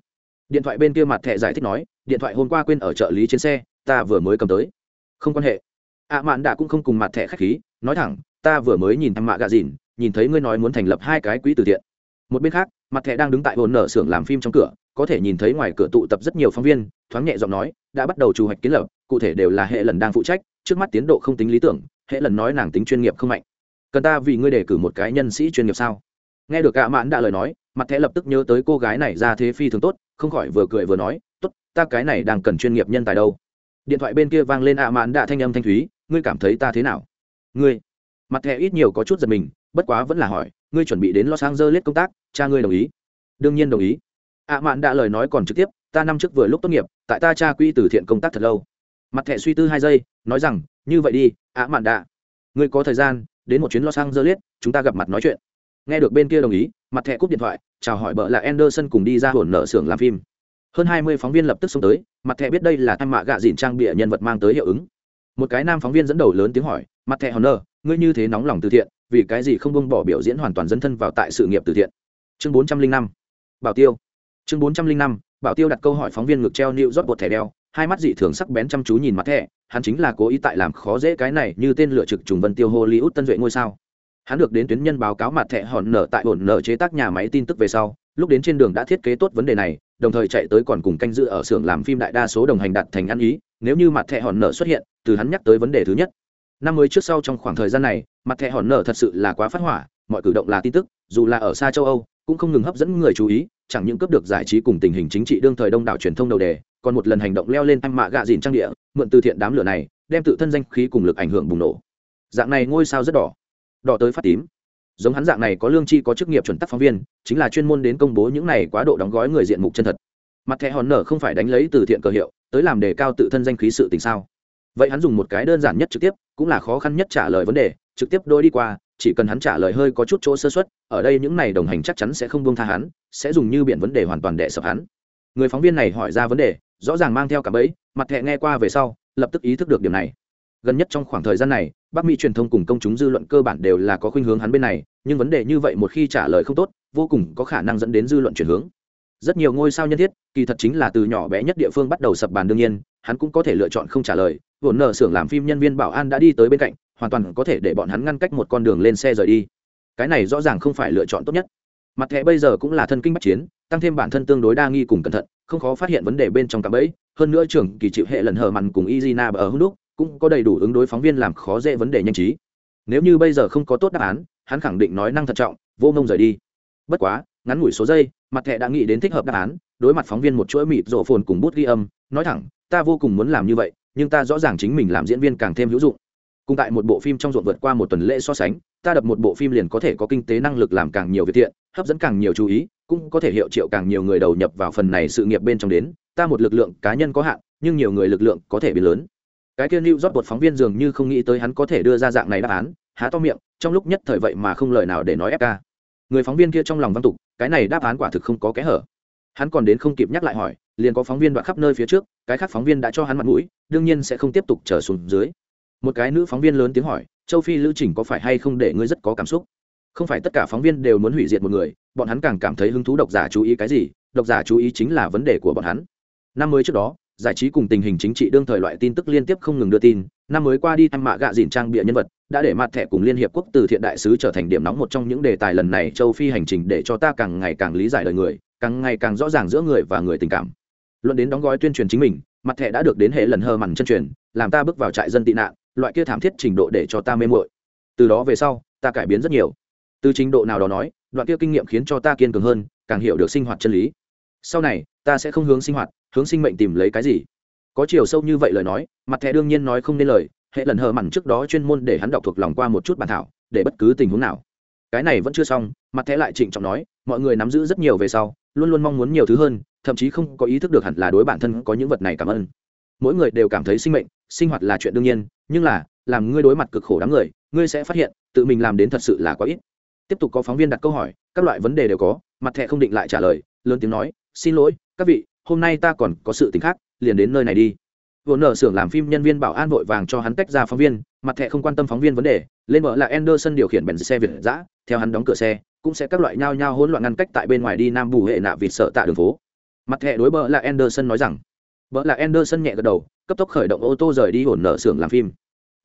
Điện thoại bên kia mặt thẻ giải thích nói, điện thoại hôm qua quên ở trợ lý trên xe, ta vừa mới cầm tới. Không quan hệ ạ mạn đã cũng không cùng mặt thẻ khách khí nói thẳng ta vừa mới nhìn thăm mạ gà dìn nhìn thấy ngươi nói muốn thành lập hai cái quỹ từ thiện. Một bên khác, mặt thẻ đang đứng tại hồn nở xưởng làm phim trong cửa, có thể nhìn thấy ngoài cửa tụ tập rất nhiều phóng viên, thoáng nhẹ giọng nói, đã bắt đầu chủ hoạch kiến lập, cụ thể đều là hệ lần đang phụ trách, trước mắt tiến độ không tính lý tưởng, hệ lần nói nàng tính chuyên nghiệp không mạnh. Cần ta vì ngươi đề cử một cái nhân sĩ chuyên nghiệp sao? Nghe được ạ mạn đã lời nói, mặt thẻ lập tức nhớ tới cô gái này ra thế phi thường tốt, không khỏi vừa cười vừa nói, tốt, ta cái này đang cần chuyên nghiệp nhân tài đâu. Điện thoại bên kia vang lên ạ mạn đã thanh âm thanh thúy, ngươi cảm thấy ta thế nào? Ngươi. Mặt thẻ ít nhiều có chút giật mình bất quá vẫn là hỏi, ngươi chuẩn bị đến los angeles công tác, cha ngươi đồng ý? Đương nhiên đồng ý. Ạ mạn đã lời nói còn trực tiếp, ta năm trước vừa lúc tốt nghiệp, tại ta cha quy từ thiện công tác thật lâu. Mặt thẻ suy tư hai giây, nói rằng, như vậy đi, ạ mạn đã ngươi có thời gian, đến một chuyến los angeles, chúng ta gặp mặt nói chuyện. Nghe được bên kia đồng ý, mặt thẻ cúp điện thoại, chào hỏi bợ là anderson cùng đi ra hồn nợ xưởng làm phim. Hơn hai mươi phóng viên lập tức xông tới, mặt thẻ biết đây là tham mạ gạ dìn trang bịa nhân vật mang tới hiệu ứng. Một cái nam phóng viên dẫn đầu lớn tiếng hỏi, mặt thẻ honor ngươi như thế nóng lòng từ thiện, vì cái gì không bông bỏ biểu diễn hoàn toàn dấn thân vào tại sự nghiệp từ thiện? Chương bốn trăm linh năm, bảo tiêu. Chương bốn trăm linh năm, bảo tiêu đặt câu hỏi phóng viên ngực treo nịu rót bột thẻ đeo, hai mắt dị thường sắc bén chăm chú nhìn mặt thẻ, hắn chính là cố ý tại làm khó dễ cái này như tên lửa trực trùng vân tiêu hollywood tân duệ ngôi sao. Hắn được đến tuyến nhân báo cáo mặt thẻ hòn nở tại ổn nở chế tác nhà máy tin tức về sau, lúc đến trên đường đã thiết kế tốt vấn đề này, đồng thời chạy tới còn cùng canh dự ở xưởng làm phim đại đa số đồng hành đặt thành ăn ý, nếu như mặt thẻ hòn nở xuất hiện, từ hắn nhắc tới vấn đề thứ nhất năm mới trước sau trong khoảng thời gian này, mặt thẻ hòn nở thật sự là quá phát hỏa, mọi cử động là tin tức, dù là ở xa châu âu, cũng không ngừng hấp dẫn người chú ý, chẳng những cấp được giải trí cùng tình hình chính trị đương thời đông đảo truyền thông đầu đề, còn một lần hành động leo lên anh mạ gạ dìn trang địa, mượn từ thiện đám lửa này, đem tự thân danh khí cùng lực ảnh hưởng bùng nổ. Dạng này ngôi sao rất đỏ. Đỏ tới phát tím. Giống hắn dạng này có lương chi có chức nghiệp chuẩn tắc phóng viên, chính là chuyên môn đến công bố những này quá độ đóng gói người diện mục chân thật. Mặt thẻ hòn nở không phải đánh lấy từ thiện cờ hiệu, tới làm đề cao tự thân danh khí sự tình sao? Vậy hắn dùng một cái đơn giản nhất trực tiếp, cũng là khó khăn nhất trả lời vấn đề, trực tiếp đôi đi qua, chỉ cần hắn trả lời hơi có chút chỗ sơ xuất ở đây những này đồng hành chắc chắn sẽ không buông tha hắn, sẽ dùng như biện vấn đề hoàn toàn đệ sập hắn. Người phóng viên này hỏi ra vấn đề, rõ ràng mang theo cả bẫy, mặt thẹ nghe qua về sau, lập tức ý thức được điểm này. Gần nhất trong khoảng thời gian này bắc mỹ truyền thông cùng công chúng dư luận cơ bản đều là có khuynh hướng hắn bên này, nhưng vấn đề như vậy một khi trả lời không tốt, vô cùng có khả năng dẫn đến dư luận chuyển hướng. Rất nhiều ngôi sao nhân thiết, kỳ thật chính là từ nhỏ bé nhất địa phương bắt đầu sập bàn đương nhiên, hắn cũng có thể lựa chọn không trả lời vốn nợ xưởng làm phim nhân viên bảo an đã đi tới bên cạnh, hoàn toàn có thể để bọn hắn ngăn cách một con đường lên xe rời đi. Cái này rõ ràng không phải lựa chọn tốt nhất. Mặt thẻ bây giờ cũng là thân kinh bắc chiến, tăng thêm bản thân tương đối đa nghi cùng cẩn thận, không khó phát hiện vấn đề bên trong cạm bẫy. Hơn nữa trưởng kỳ chịu hệ lần hờ mặn cùng izina ở hưng đúc, cũng có đầy đủ ứng đối phóng viên làm khó dễ vấn đề nhanh trí. Nếu như bây giờ không có tốt đáp án, hắn khẳng định nói năng thận trọng, vô mông rời đi. Bất quá, ngắn ngủi số giây, mặt thẻ đã nghĩ đến thích hợp đáp án, đối mặt phóng viên một chuỗi mịt rổ phồn cùng bút ghi âm, nói thẳng, ta vô cùng muốn làm như vậy nhưng ta rõ ràng chính mình làm diễn viên càng thêm hữu dụng. Cùng tại một bộ phim trong ruộng vượt qua một tuần lễ so sánh, ta đập một bộ phim liền có thể có kinh tế năng lực làm càng nhiều việc thiện, hấp dẫn càng nhiều chú ý, cũng có thể hiệu triệu càng nhiều người đầu nhập vào phần này sự nghiệp bên trong đến. Ta một lực lượng cá nhân có hạn, nhưng nhiều người lực lượng có thể bị lớn. Cái kia lưu rót một phóng viên dường như không nghĩ tới hắn có thể đưa ra dạng này đáp án, há to miệng, trong lúc nhất thời vậy mà không lời nào để nói fk người phóng viên kia trong lòng văn tục, cái này đáp án quả thực không có kẽ hở. Hắn còn đến không kịp nhắc lại hỏi liền có phóng viên đoạn khắp nơi phía trước, cái khác phóng viên đã cho hắn mặt mũi, đương nhiên sẽ không tiếp tục trở xuống dưới. Một cái nữ phóng viên lớn tiếng hỏi, châu phi, lữ trình có phải hay không để ngươi rất có cảm xúc? Không phải tất cả phóng viên đều muốn hủy diệt một người, bọn hắn càng cảm thấy hứng thú độc giả chú ý cái gì, độc giả chú ý chính là vấn đề của bọn hắn. Năm mới trước đó, giải trí cùng tình hình chính trị đương thời loại tin tức liên tiếp không ngừng đưa tin, năm mới qua đi thăm mạ gạ dìn trang bịa nhân vật đã để mặt thẻ cùng liên hiệp quốc từ thiện đại sứ trở thành điểm nóng một trong những đề tài lần này châu phi hành trình để cho ta càng ngày càng lý giải đời người, càng ngày càng rõ ràng giữa người và người tình cảm luận đến đóng gói tuyên truyền chính mình, mặt thẻ đã được đến hệ lần hờ mằn chân truyền, làm ta bước vào trại dân tị nạn, loại kia thảm thiết trình độ để cho ta mê mội từ đó về sau, ta cải biến rất nhiều. Từ trình độ nào đó nói, đoạn kia kinh nghiệm khiến cho ta kiên cường hơn, càng hiểu được sinh hoạt chân lý. Sau này, ta sẽ không hướng sinh hoạt, hướng sinh mệnh tìm lấy cái gì. Có chiều sâu như vậy lời nói, mặt thẻ đương nhiên nói không nên lời, hệ lần hờ mằn trước đó chuyên môn để hắn đọc thuộc lòng qua một chút bản thảo, để bất cứ tình huống nào. Cái này vẫn chưa xong, mặt thẻ lại trịnh trọng nói mọi người nắm giữ rất nhiều về sau, luôn luôn mong muốn nhiều thứ hơn, thậm chí không có ý thức được hẳn là đối bản thân có những vật này cảm ơn. Mỗi người đều cảm thấy sinh mệnh, sinh hoạt là chuyện đương nhiên, nhưng là, làm ngươi đối mặt cực khổ đám người, ngươi sẽ phát hiện, tự mình làm đến thật sự là quá ít. Tiếp tục có phóng viên đặt câu hỏi, các loại vấn đề đều có, mặt thẻ không định lại trả lời, lớn tiếng nói, xin lỗi, các vị, hôm nay ta còn có sự t khác, liền đến nơi này đi. Vốn nợ xưởng làm phim nhân viên bảo an vội vàng cho hắn tách ra phóng viên, mặt thẻ không quan tâm phóng viên vấn đề, lên mở là anderson điều khiển bèn xe việt giã theo hắn đóng cửa xe cũng sẽ các loại nhao nhao hỗn loạn ngăn cách tại bên ngoài đi nam bù hệ nạ vịt sợ tạ đường phố. Mặt hệ đối bờ là anderson nói rằng, bờ là anderson nhẹ gật đầu, cấp tốc khởi động ô tô rời đi hồn nợ xưởng làm phim.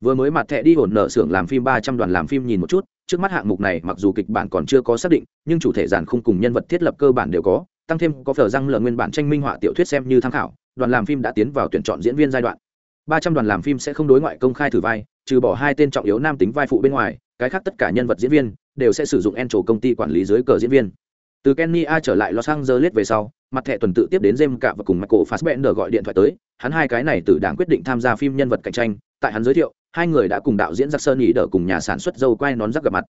Vừa mới mặt thẻ đi hồn nợ xưởng làm phim, ba trăm đoàn làm phim nhìn một chút, trước mắt hạng mục này mặc dù kịch bản còn chưa có xác định, nhưng chủ thể giản khung cùng nhân vật thiết lập cơ bản đều có, tăng thêm có phở răng lờ nguyên bản tranh minh họa tiểu thuyết xem như tham khảo, đoàn làm phim đã tiến vào tuyển chọn diễn viên giai đoạn. Ba trăm đoàn làm phim sẽ không đối ngoại công khai thử vai, trừ bỏ hai tên trọng yếu nam tính vai phụ bên ngoài, cái khác tất cả nhân vật diễn viên đều sẽ sử dụng en trổ công ty quản lý dưới cờ diễn viên. Từ kenny a trở lại los angeles về sau mặt thẻ tuần tự tiếp đến jem cạ và cùng michael fassbender gọi điện thoại tới. Hắn hai cái này từ đảng quyết định tham gia phim nhân vật cạnh tranh. Tại hắn giới thiệu hai người đã cùng đạo diễn Jackson nghỉ đỡ cùng nhà sản xuất dâu quay nón rắc gặp mặt.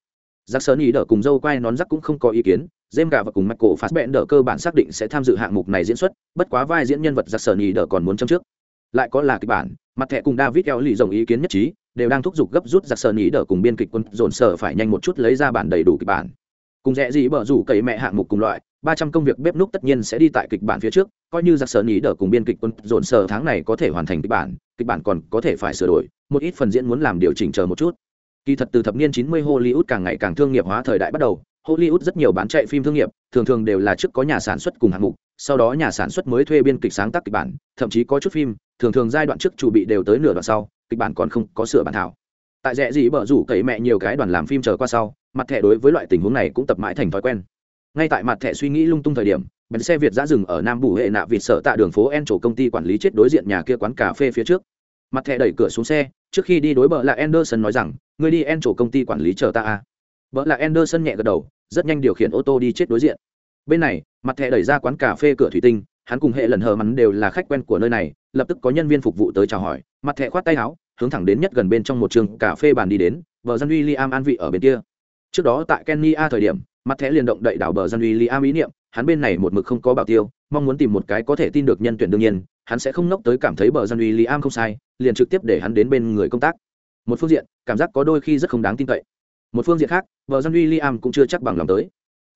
Jackson nghỉ đỡ cùng dâu quay nón rắc cũng không có ý kiến. James Gà và cùng Michael Fassbender cơ bản xác định sẽ tham dự hạng mục này diễn xuất, bất quá vai diễn nhân vật Jackson nhì đỡ còn muốn châm trước. Lại có là kịch bản, mặt thẻ cùng David eo lì rồng ý kiến nhất trí, đều đang thúc giục gấp rút Jackson nhì đỡ cùng biên kịch quân dồn sở phải nhanh một chút lấy ra bản đầy đủ kịch bản. Cùng rẽ gì bở rủ cậy mẹ hạng mục cùng loại, ba trăm công việc bếp núc tất nhiên sẽ đi tại kịch bản phía trước, coi như Jackson nhì đỡ cùng biên kịch quân dồn sở tháng này có thể hoàn thành kịch bản, kịch bản còn có thể phải sửa đổi, một ít phần diễn muốn làm điều chỉnh chờ một chút. Kỳ thật từ thập niên 90 Hollywood càng ngày càng thương nghiệp hóa thời đại bắt đầu, Hollywood rất nhiều bán chạy phim thương nghiệp, thường thường đều là trước có nhà sản xuất cùng hạng mục, sau đó nhà sản xuất mới thuê biên kịch sáng tác kịch bản, thậm chí có chút phim, thường thường giai đoạn trước chủ bị đều tới nửa đoạn sau, kịch bản còn không có sửa bản thảo. Tại rẽ gì bở rủ cậy mẹ nhiều cái đoàn làm phim chờ qua sau, mặt thẻ đối với loại tình huống này cũng tập mãi thành thói quen. Ngay tại mặt thẻ suy nghĩ lung tung thời điểm, bến xe Việt giã dừng ở Nam Bù hệ nạ vịt sở tại đường phố En chỗ công ty quản lý chết đối diện nhà kia quán cà phê phía trước. Mặt thẻ đẩy cửa xuống xe, trước khi đi đối bờ là Anderson nói rằng, người đi En chỗ công ty quản lý chờ ta à. a. Bờ là Anderson nhẹ gật đầu, rất nhanh điều khiển ô tô đi chết đối diện bên này mặt thẻ đẩy ra quán cà phê cửa thủy tinh hắn cùng hệ lần hờ mắn đều là khách quen của nơi này lập tức có nhân viên phục vụ tới chào hỏi mặt thẻ khoát tay áo hướng thẳng đến nhất gần bên trong một trường cà phê bàn đi đến vợ dân uy liam an vị ở bên kia. Trước đó tại kenya thời điểm, mặt thẻ liền động đậy đảo bờ dân uy liam ý niệm, hắn bên này một mực không có bảo tiêu, mong muốn tìm một cái có thể tin được nhân tuyển đương nhiên, hắn sẽ không nốc tới cảm thấy bờ dân uy liam không sai, liền trực tiếp để hắn đến bên người công tác. Một phương diện, cảm giác có đôi khi rất không đáng tin cậy. Một phương diện khác, bờ dân William cũng chưa chắc bằng lòng tới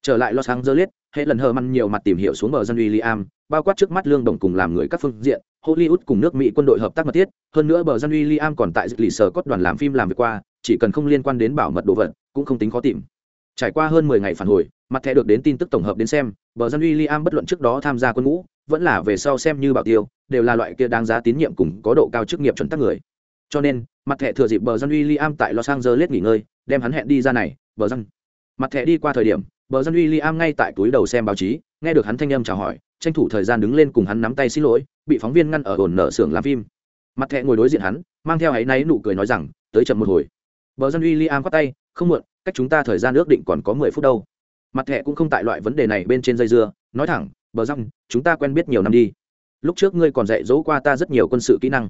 trở lại los angeles hệ lần hờ măn nhiều mặt tìm hiểu xuống bờ dân William, bao quát trước mắt lương đồng cùng làm người các phương diện hollywood cùng nước mỹ quân đội hợp tác mật thiết. Hơn nữa bờ dân William còn tại lì sở cốt đoàn làm phim làm việc qua chỉ cần không liên quan đến bảo mật đồ vật cũng không tính khó tìm. Trải qua hơn mười ngày phản hồi mặt thẻ được đến tin tức tổng hợp đến xem bờ dân William bất luận trước đó tham gia quân ngũ vẫn là về sau xem như bảo tiêu đều là loại kia đáng giá tín nhiệm cùng có độ cao chức nghiệp chuẩn tắc người. Cho nên mặt thẻ thừa dịp bờ dân William tại los angeles nghỉ ngơi đem hắn hẹn đi ra này bờ dân. Mặt thẻ đi qua thời điểm bờ dân uy liam ngay tại túi đầu xem báo chí, nghe được hắn thanh âm chào hỏi, tranh thủ thời gian đứng lên cùng hắn nắm tay xin lỗi, bị phóng viên ngăn ở ổn nở xưởng làm phim. Mặt thẻ ngồi đối diện hắn, mang theo áy náy nụ cười nói rằng, tới chậm một hồi. Bờ dân uy liam khoát tay, không muộn, cách chúng ta thời gian ước định còn có mười phút đâu. Mặt thẻ cũng không tại loại vấn đề này bên trên dây dưa, nói thẳng, bờ dân, chúng ta quen biết nhiều năm đi. Lúc trước ngươi còn dạy dỗ qua ta rất nhiều quân sự kỹ năng.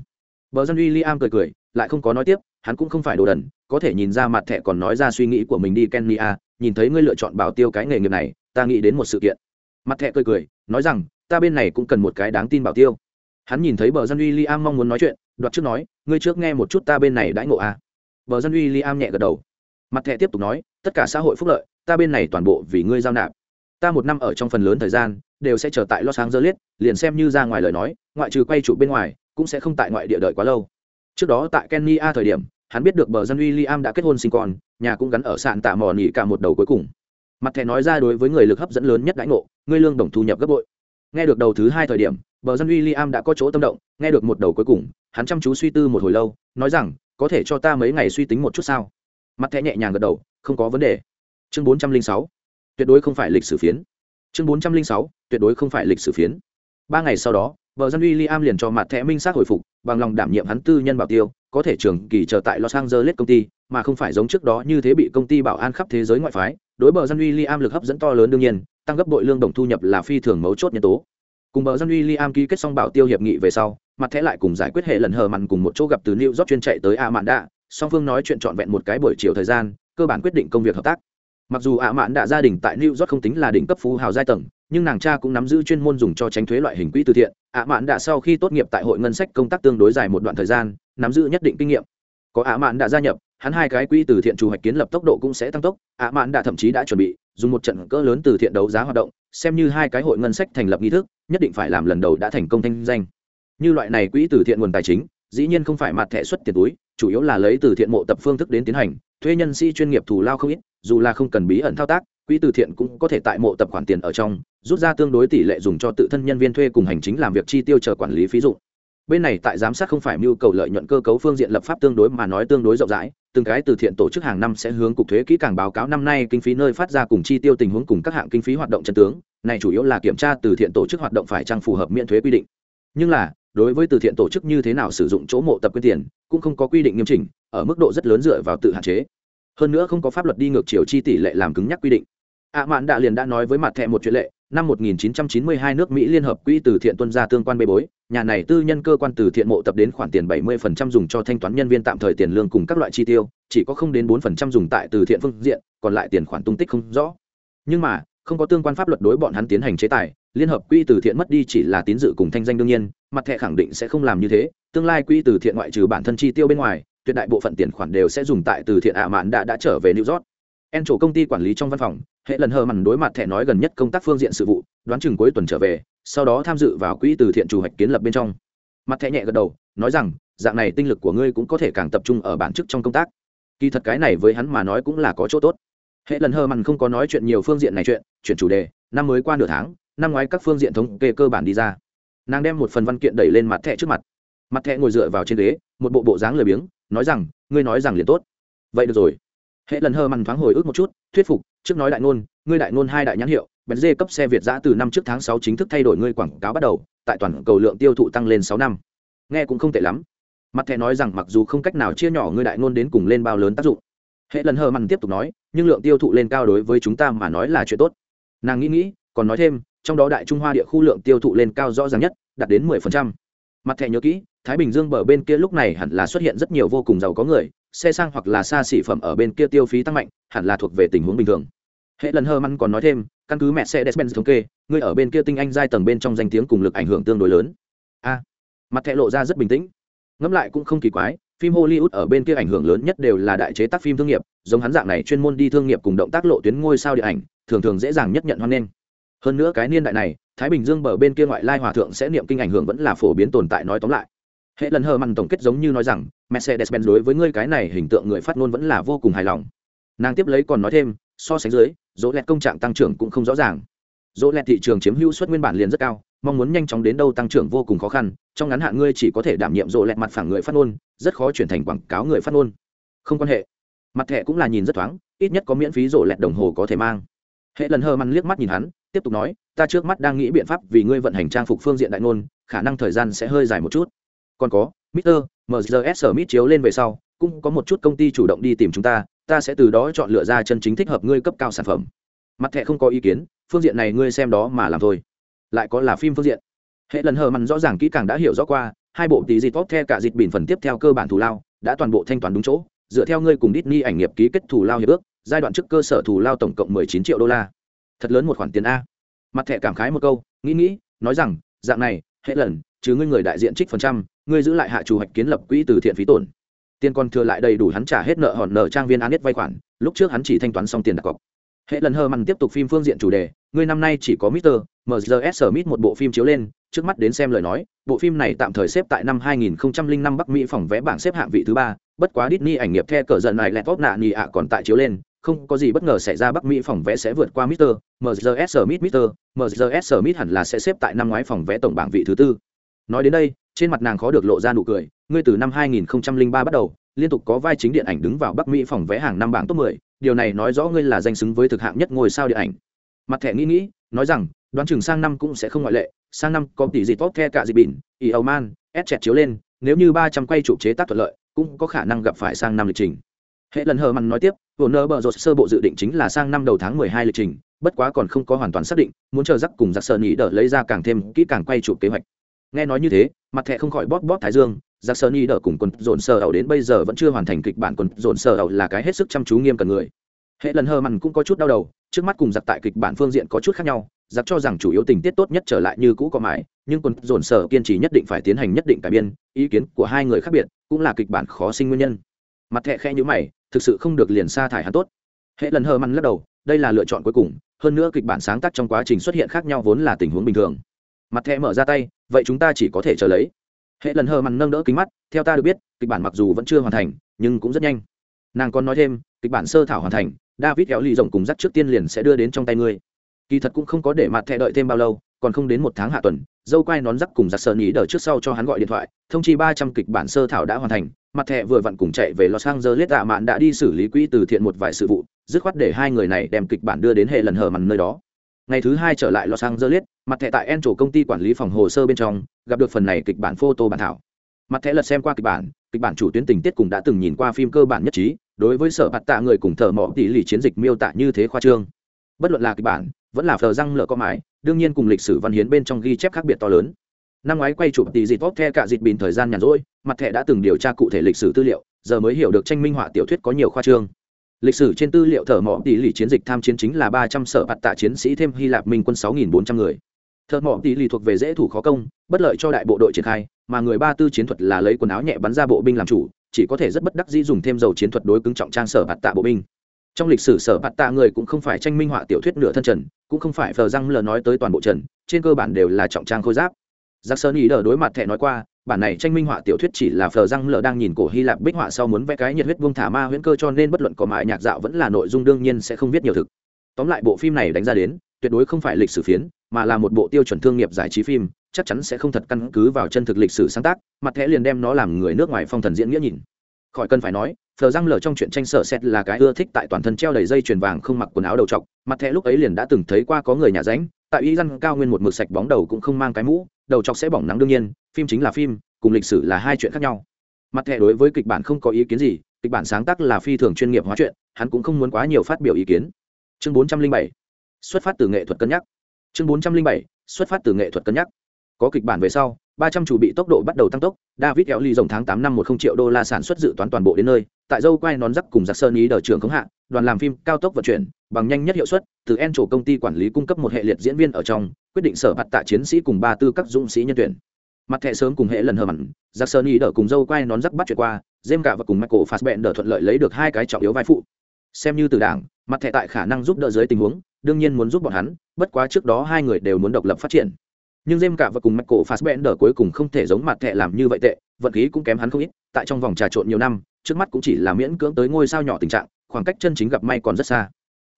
Bờ dân uy liam cười cười, lại không có nói tiếp, hắn cũng không phải đồ đần, có thể nhìn ra mặt thẻ còn nói ra suy nghĩ của mình đi, kenya nhìn thấy ngươi lựa chọn bảo tiêu cái nghề nghiệp này, ta nghĩ đến một sự kiện. Mặt thẻ cười cười, nói rằng, ta bên này cũng cần một cái đáng tin bảo tiêu. Hắn nhìn thấy bờ dân uy liam mong muốn nói chuyện, đoạt trước nói, ngươi trước nghe một chút ta bên này đãi ngộ à. bờ dân uy liam nhẹ gật đầu. Mặt thẻ tiếp tục nói, tất cả xã hội phúc lợi, ta bên này toàn bộ vì ngươi giao nạp. Ta một năm ở trong phần lớn thời gian, đều sẽ chờ tại los angeles, liền xem như ra ngoài lời nói, ngoại trừ quay trụ bên ngoài, cũng sẽ không tại ngoại địa đợi quá lâu. Trước đó tại kenya thời điểm hắn biết được bờ dân uy liam đã kết hôn sinh con, nhà cũng gắn ở sạn tạ mò nỉ cả một đầu cuối cùng. Mặt thẻ nói ra đối với người lực hấp dẫn lớn nhất đãi ngộ, ngươi lương đồng thu nhập gấp bội. Nghe được đầu thứ hai thời điểm, bờ dân uy liam đã có chỗ tâm động, nghe được một đầu cuối cùng, hắn chăm chú suy tư một hồi lâu, nói rằng, có thể cho ta mấy ngày suy tính một chút sao? Mặt thẻ nhẹ nhàng gật đầu, không có vấn đề. Chương bốn trăm linh sáu, tuyệt đối không phải lịch sử phiến. Chương bốn trăm linh sáu, tuyệt đối không phải lịch sử phiến. Ba ngày sau đó Bờ dân uy liam liền cho mặt thẻ minh xác hồi phục, bằng lòng đảm nhiệm hắn tư nhân bảo tiêu, có thể trường kỳ chờ tại los angeles công ty, mà không phải giống trước đó như thế bị công ty bảo an khắp thế giới ngoại phái. Đối bờ dân uy liam lực hấp dẫn to lớn đương nhiên, tăng gấp bội lương đồng thu nhập là phi thường mấu chốt nhân tố. Cùng bờ dân uy liam ký kết xong bảo tiêu hiệp nghị về sau mặt thẻ lại cùng giải quyết hệ lần hờ mặn cùng một chỗ gặp từ new york chuyên chạy tới a mạn đạ song phương nói chuyện trọn vẹn một cái buổi chiều thời gian, cơ bản quyết định công việc hợp tác. Mặc dù ạ mạn đã gia đình tại new york không tính là đỉnh cấp phú hào giai tầng nhưng nàng cha cũng nắm giữ chuyên môn dùng cho tránh thuế loại hình quỹ từ thiện. Ạ mạn đã sau khi tốt nghiệp tại hội ngân sách công tác tương đối dài một đoạn thời gian, nắm giữ nhất định kinh nghiệm. Có ạ mạn đã gia nhập, hắn hai cái quỹ từ thiện chủ hoạch kiến lập tốc độ cũng sẽ tăng tốc. Ạ mạn đã thậm chí đã chuẩn bị dùng một trận cỡ lớn từ thiện đấu giá hoạt động, xem như hai cái hội ngân sách thành lập nghi thức, nhất định phải làm lần đầu đã thành công thanh danh. Như loại này quỹ từ thiện nguồn tài chính, dĩ nhiên không phải mặt thẻ xuất tiền túi, chủ yếu là lấy từ thiện mộ tập phương thức đến tiến hành. Thuê nhân sĩ chuyên nghiệp thù lao không ít, dù là không cần bí ẩn thao tác quỹ từ thiện cũng có thể tại mộ tập khoản tiền ở trong, rút ra tương đối tỷ lệ dùng cho tự thân nhân viên thuê cùng hành chính làm việc chi tiêu chờ quản lý phí dụ bên này tại giám sát không phải mưu cầu lợi nhuận cơ cấu phương diện lập pháp tương đối mà nói tương đối rộng rãi, từng cái từ thiện tổ chức hàng năm sẽ hướng cục thuế kỹ càng báo cáo năm nay kinh phí nơi phát ra cùng chi tiêu tình huống cùng các hạng kinh phí hoạt động chân tướng, này chủ yếu là kiểm tra từ thiện tổ chức hoạt động phải trang phù hợp miễn thuế quy định. Nhưng là, đối với từ thiện tổ chức như thế nào sử dụng chỗ mộ tập quyên tiền, cũng không có quy định nghiêm chỉnh, ở mức độ rất lớn dựa vào tự hạn chế. Hơn nữa không có pháp luật đi ngược chiều chi tỷ lệ làm cứng nhắc quy định ạ mạn đạ liền đã nói với mặt thẹ một chuyện lệ, năm 1992 nước mỹ liên hợp quỹ từ thiện tuân ra tương quan bê bối, nhà này tư nhân cơ quan từ thiện mộ tập đến khoản tiền 70% dùng cho thanh toán nhân viên tạm thời tiền lương cùng các loại chi tiêu, chỉ có không đến 4% dùng tại từ thiện phương diện, còn lại tiền khoản tung tích không rõ. Nhưng mà, không có tương quan pháp luật đối bọn hắn tiến hành chế tài, liên hợp quỹ từ thiện mất đi chỉ là tín dự cùng thanh danh đương nhiên, mặt thẻ khẳng định sẽ không làm như thế, tương lai quỹ từ thiện ngoại trừ bản thân chi tiêu bên ngoài, tuyệt đại bộ phận tiền khoản đều sẽ dùng tại từ thiện ạ mạn đã đã trở về new york. En chỗ công ty quản lý trong văn phòng hệ lần hờ mằn đối mặt thẻ nói gần nhất công tác phương diện sự vụ, đoán chừng cuối tuần trở về, sau đó tham dự vào quỹ từ thiện chủ hoạch kiến lập bên trong. Mặt thẻ nhẹ gật đầu, nói rằng, dạng này tinh lực của ngươi cũng có thể càng tập trung ở bản chức trong công tác. Kỳ thật cái này với hắn mà nói cũng là có chỗ tốt. Hệ lần hờ mằn không có nói chuyện nhiều phương diện này chuyện, chuyển chủ đề, năm mới qua nửa tháng, năm ngoái các phương diện thống kê cơ bản đi ra. Nàng đem một phần văn kiện đẩy lên mặt thẻ trước mặt. Mặt thẻ ngồi dựa vào trên ghế, một bộ bộ dáng lười biếng, nói rằng, ngươi nói rằng liền tốt. Vậy được rồi hệ lần hơ mằn thoáng hồi ức một chút, thuyết phục, trước nói đại ngôn, ngươi đại ngôn hai đại nhãn hiệu bèn dê cấp xe việt giã từ năm trước tháng sáu chính thức thay đổi ngươi quảng cáo bắt đầu, tại toàn cầu lượng tiêu thụ tăng lên sáu năm. Nghe cũng không tệ lắm. Mặt thẻ nói rằng mặc dù không cách nào chia nhỏ ngươi đại ngôn đến cùng lên bao lớn tác dụng. Hệ lần hờ mằn tiếp tục nói, nhưng lượng tiêu thụ lên cao đối với chúng ta mà nói là chuyện tốt. Nàng nghĩ nghĩ, còn nói thêm, trong đó đại trung hoa địa khu lượng tiêu thụ lên cao rõ ràng nhất, đạt đến mười phần trăm. Mặt thẻ nhớ kỹ, thái bình dương bờ bên kia lúc này hẳn là xuất hiện rất nhiều vô cùng giàu có người xe sang hoặc là xa xỉ phẩm ở bên kia tiêu phí tăng mạnh, hẳn là thuộc về tình huống bình thường. Hệ lần hơ măn còn nói thêm, căn cứ mẹ xe despen thống kê người ở bên kia tinh anh giai tầng bên trong danh tiếng cùng lực ảnh hưởng tương đối lớn. A, mặt thẻ lộ ra rất bình tĩnh. Ngẫm lại cũng không kỳ quái, phim hollywood ở bên kia ảnh hưởng lớn nhất đều là đại chế tác phim thương nghiệp, giống hắn dạng này chuyên môn đi thương nghiệp cùng động tác lộ tuyến ngôi sao điện ảnh, thường thường dễ dàng nhất nhận hoan nghênh. Hơn nữa cái niên đại này, thái bình dương bờ bên kia ngoại lai hòa thượng sẽ niệm kinh ảnh hưởng vẫn là phổ biến tồn tại nói tóm lại hệ lần hờ mặn tổng kết giống như nói rằng mercedes benz đối với ngươi cái này hình tượng người phát ngôn vẫn là vô cùng hài lòng. Nàng tiếp lấy còn nói thêm, so sánh dưới, dỗ lẹt công trạng tăng trưởng cũng không rõ ràng. Dỗ lẹt thị trường chiếm hữu suất nguyên bản liền rất cao, mong muốn nhanh chóng đến đâu tăng trưởng vô cùng khó khăn, trong ngắn hạn ngươi chỉ có thể đảm nhiệm dỗ lẹt mặt phẳng người phát ngôn, rất khó chuyển thành quảng cáo người phát ngôn. Không quan hệ. Mặt thẻ cũng là nhìn rất thoáng, ít nhất có miễn phí rổ lẹt đồng hồ có thể mang. Hệ lần hờ mặn liếc mắt nhìn hắn, tiếp tục nói, ta trước mắt đang nghĩ biện pháp vì ngươi vận hành trang phục phương diện đại ngôn, khả năng thời gian sẽ hơi dài một chút còn có Mr. MZS Smith chiếu lên về sau, cũng có một chút công ty chủ động đi tìm chúng ta, ta sẽ từ đó chọn lựa ra chân chính thích hợp ngươi cấp cao sản phẩm. Mặt thẻ không có ý kiến, phương diện này ngươi xem đó mà làm thôi. Lại có là phim phương diện. Hệ lần hờ mặn rõ ràng kỹ càng đã hiểu rõ qua, hai bộ tỷ dịt tốt theo cả dịt bình phần tiếp theo cơ bản thù lao đã toàn bộ thanh toán đúng chỗ dựa theo ngươi cùng Disney ảnh nghiệp ký kết thù lao hiệp ước giai đoạn trước cơ sở thù lao tổng cộng 19 triệu đô la thật lớn một khoản tiền a mặt thẻ cảm khái một câu nghĩ nghĩ nói rằng dạng này hệ lần chứ ngươi người đại diện trích phần trăm ngươi giữ lại hạ chủ hoạch kiến lập quỹ từ thiện phí tổn tiền còn thừa lại đầy đủ hắn trả hết nợ hòn nợ trang viên an vay khoản lúc trước hắn chỉ thanh toán xong tiền đặt cọc hệ lần hơ mặn tiếp tục phim phương diện chủ đề ngươi năm nay chỉ có Mr. MGS Smith một bộ phim chiếu lên, trước mắt đến xem lời nói, bộ phim này tạm thời xếp tại năm 2005 Bắc Mỹ phòng vé bảng xếp hạng vị thứ ba, bất quá Disney ảnh nghiệp the cờ giận này lẹt tốt nạ nhì ạ còn tại chiếu lên, không có gì bất ngờ xảy ra Bắc Mỹ phòng vé sẽ vượt qua Mr. MGS Smith Mr. MGS Smith hẳn là sẽ xếp tại năm ngoái phòng vé tổng bảng vị thứ tư. Nói đến đây, trên mặt nàng khó được lộ ra nụ cười, ngươi từ năm 2003 bắt đầu, liên tục có vai chính điện ảnh đứng vào Bắc Mỹ phòng vé hàng năm bảng top 10, điều này nói rõ ngươi là danh xứng với thực hạng nhất ngôi sao điện ảnh. Mặt thẻ nghĩ nghĩ nói rằng đoán chừng sang năm cũng sẽ không ngoại lệ sang năm có tỷ gì tốt the cả gì bỉn ý âu man ép chẹt chiếu lên nếu như ba trăm quay chụp chế tác thuận lợi cũng có khả năng gặp phải sang năm lịch trình. Hệ lần hờ mặn nói tiếp hồ nơ bờ rột sơ bộ dự định chính là sang năm đầu tháng mười hai lịch trình bất quá còn không có hoàn toàn xác định muốn chờ rắc cùng giặc sợ nhị đỡ lấy ra càng thêm kỹ càng quay chụp kế hoạch nghe nói như thế, mặt thẹ không khỏi bóp bóp thái dương giặc sơn y đỡ cùng quần dồn sờ ẩu đến bây giờ vẫn chưa hoàn thành kịch bản quần dồn sờ ẩu là cái hết sức chăm chú nghiêm cần người. Hệ lần hơ mặn cũng có chút đau đầu, trước mắt cùng giặc tại kịch bản phương diện có chút khác nhau, giặc cho rằng chủ yếu tình tiết tốt nhất trở lại như cũ có mãi, nhưng quần dồn sờ kiên trì nhất định phải tiến hành nhất định cải biên, ý kiến của hai người khác biệt, cũng là kịch bản khó sinh nguyên nhân. Mặt thẹ khe như mày, thực sự không được liền sa thải hắn tốt. Hệ lần hơ mặn lắc đầu, đây là lựa chọn cuối cùng, hơn nữa kịch bản sáng tác trong quá trình xuất hiện khác nhau vốn là tình huống bình thường mặt thẹ mở ra tay, vậy chúng ta chỉ có thể chờ lấy. Hệ lần hờ mặn nâng đỡ kính mắt, theo ta được biết, kịch bản mặc dù vẫn chưa hoàn thành, nhưng cũng rất nhanh. Nàng còn nói thêm, kịch bản sơ thảo hoàn thành, david kéo lì rồng cùng dắt trước tiên liền sẽ đưa đến trong tay ngươi. Kỳ thật cũng không có để mặt thẻ đợi thêm bao lâu, còn không đến một tháng hạ tuần, dâu quai nón rắc cùng giặc sợ nhí đờ trước sau cho hắn gọi điện thoại, thông chi ba trăm kịch bản sơ thảo đã hoàn thành, mặt thẻ vừa vặn cùng chạy về los angeles tạ mạn đã đi xử lý quỹ từ thiện một vài sự vụ, dứt khoát để hai người này đem kịch bản đưa đến hệ lần hở mặn nơi đó ngày thứ hai trở lại los angeles, mặt thẻ tại en chủ công ty quản lý phòng hồ sơ bên trong, gặp được phần này kịch bản photo bản thảo. Mặt thẻ lật xem qua kịch bản kịch bản chủ tuyến tình tiết cùng đã từng nhìn qua phim cơ bản nhất trí, đối với sở mặt tạ người cùng thợ mỏ tỷ lì chiến dịch miêu tả như thế khoa trương. Bất luận là kịch bản, vẫn là phờ răng lợ có mái đương nhiên cùng lịch sử văn hiến bên trong ghi chép khác biệt to lớn. Năm ngoái quay chụp tỷ dịt vóc the cả dịt bình thời gian nhàn rỗi, mặt thẻ đã từng điều tra cụ thể lịch sử tư liệu, giờ mới hiểu được tranh minh họa tiểu thuyết có nhiều khoa trương lịch sử trên tư liệu thợ mỏ tỷ lì chiến dịch tham chiến chính là ba trăm sở bạt tạ chiến sĩ thêm hy lạp minh quân sáu nghìn bốn trăm người. Thợ mỏ tỷ lì thuộc về dễ thủ khó công, bất lợi cho đại bộ đội triển khai, mà người ba tư chiến thuật là lấy quần áo nhẹ bắn ra bộ binh làm chủ, chỉ có thể rất bất đắc dĩ dùng thêm dầu chiến thuật đối cứng trọng trang sở bạt tạ bộ binh. Trong lịch sử, sở bạt tạ người cũng không phải tranh minh họa tiểu thuyết nửa thân trần, cũng không phải phờ răng lờ nói tới toàn bộ trần, trên cơ bản đều là trọng trang khôi giáp. Giặc sơn ý đờ đối mặt thẻ nói qua bản này tranh minh họa tiểu thuyết chỉ là phờ răng lờ đang nhìn cổ hy lạp bích họa sau muốn vẽ cái nhiệt huyết vương thả ma huyễn cơ cho nên bất luận có mại nhạc dạo vẫn là nội dung đương nhiên sẽ không viết nhiều thực. Tóm lại bộ phim này đánh ra đến, tuyệt đối không phải lịch sử phiến, mà là một bộ tiêu chuẩn thương nghiệp giải trí phim, chắc chắn sẽ không thật căn cứ vào chân thực lịch sử sáng tác, mặt thẻ liền đem nó làm người nước ngoài phong thần diễn nghĩa nhìn. Khỏi cần phải nói, phờ răng lở trong chuyện tranh sở xét là cái ưa thích tại toàn thân treo đầy dây chuyền vàng không mặc quần áo đầu trọc, mặt thẻ lúc ấy liền đã từng thấy qua có người nhà ránh tại y răn cao nguyên một mực sạch bóng đầu cũng không mang cái mũ, đầu trọc sẽ bỏng nắng đương nhiên, phim chính là phim, cùng lịch sử là hai chuyện khác nhau. Mặt thẻ đối với kịch bản không có ý kiến gì, kịch bản sáng tác là phi thường chuyên nghiệp hóa chuyện, hắn cũng không muốn quá nhiều phát biểu ý kiến. Chương bốn trăm linh bảy, xuất phát từ nghệ thuật cân nhắc. Chương bốn trăm linh bảy, xuất phát từ nghệ thuật cân nhắc. Có kịch bản về sau, ba trăm chủ bị tốc độ bắt đầu tăng tốc, david kéo ly dòng tháng tám năm một không triệu đô la sản xuất dự toán toàn bộ đến nơi, tại dâu quay nón rắc cùng giặc sơn ý đờ trường khống hạ, đoàn làm phim cao tốc vận chuyển bằng nhanh nhất hiệu suất từ en chủ công ty quản lý cung cấp một hệ liệt diễn viên ở trong quyết định sở mặt tạ chiến sĩ cùng ba tư các dũng sĩ nhân tuyển. Mặt thẻ sớm cùng hệ lần hờ mặn giặc sơn ý đỡ cùng dâu quay nón rắc bắt chuyện qua dêm cả và cùng michael fassbender thuận lợi lấy được hai cái trọng yếu vai phụ. Xem như từ đảng mặt thẻ tại khả năng giúp đỡ dưới tình huống đương nhiên muốn giúp bọn hắn bất quá trước đó hai người đều muốn độc lập phát triển. Nhưng dêm cả và cùng Michael Fassbender cuối cùng không thể giống mặt thẻ làm như vậy tệ, vận khí cũng kém hắn không ít, tại trong vòng trà trộn nhiều năm, trước mắt cũng chỉ là miễn cưỡng tới ngôi sao nhỏ tình trạng, khoảng cách chân chính gặp may còn rất xa.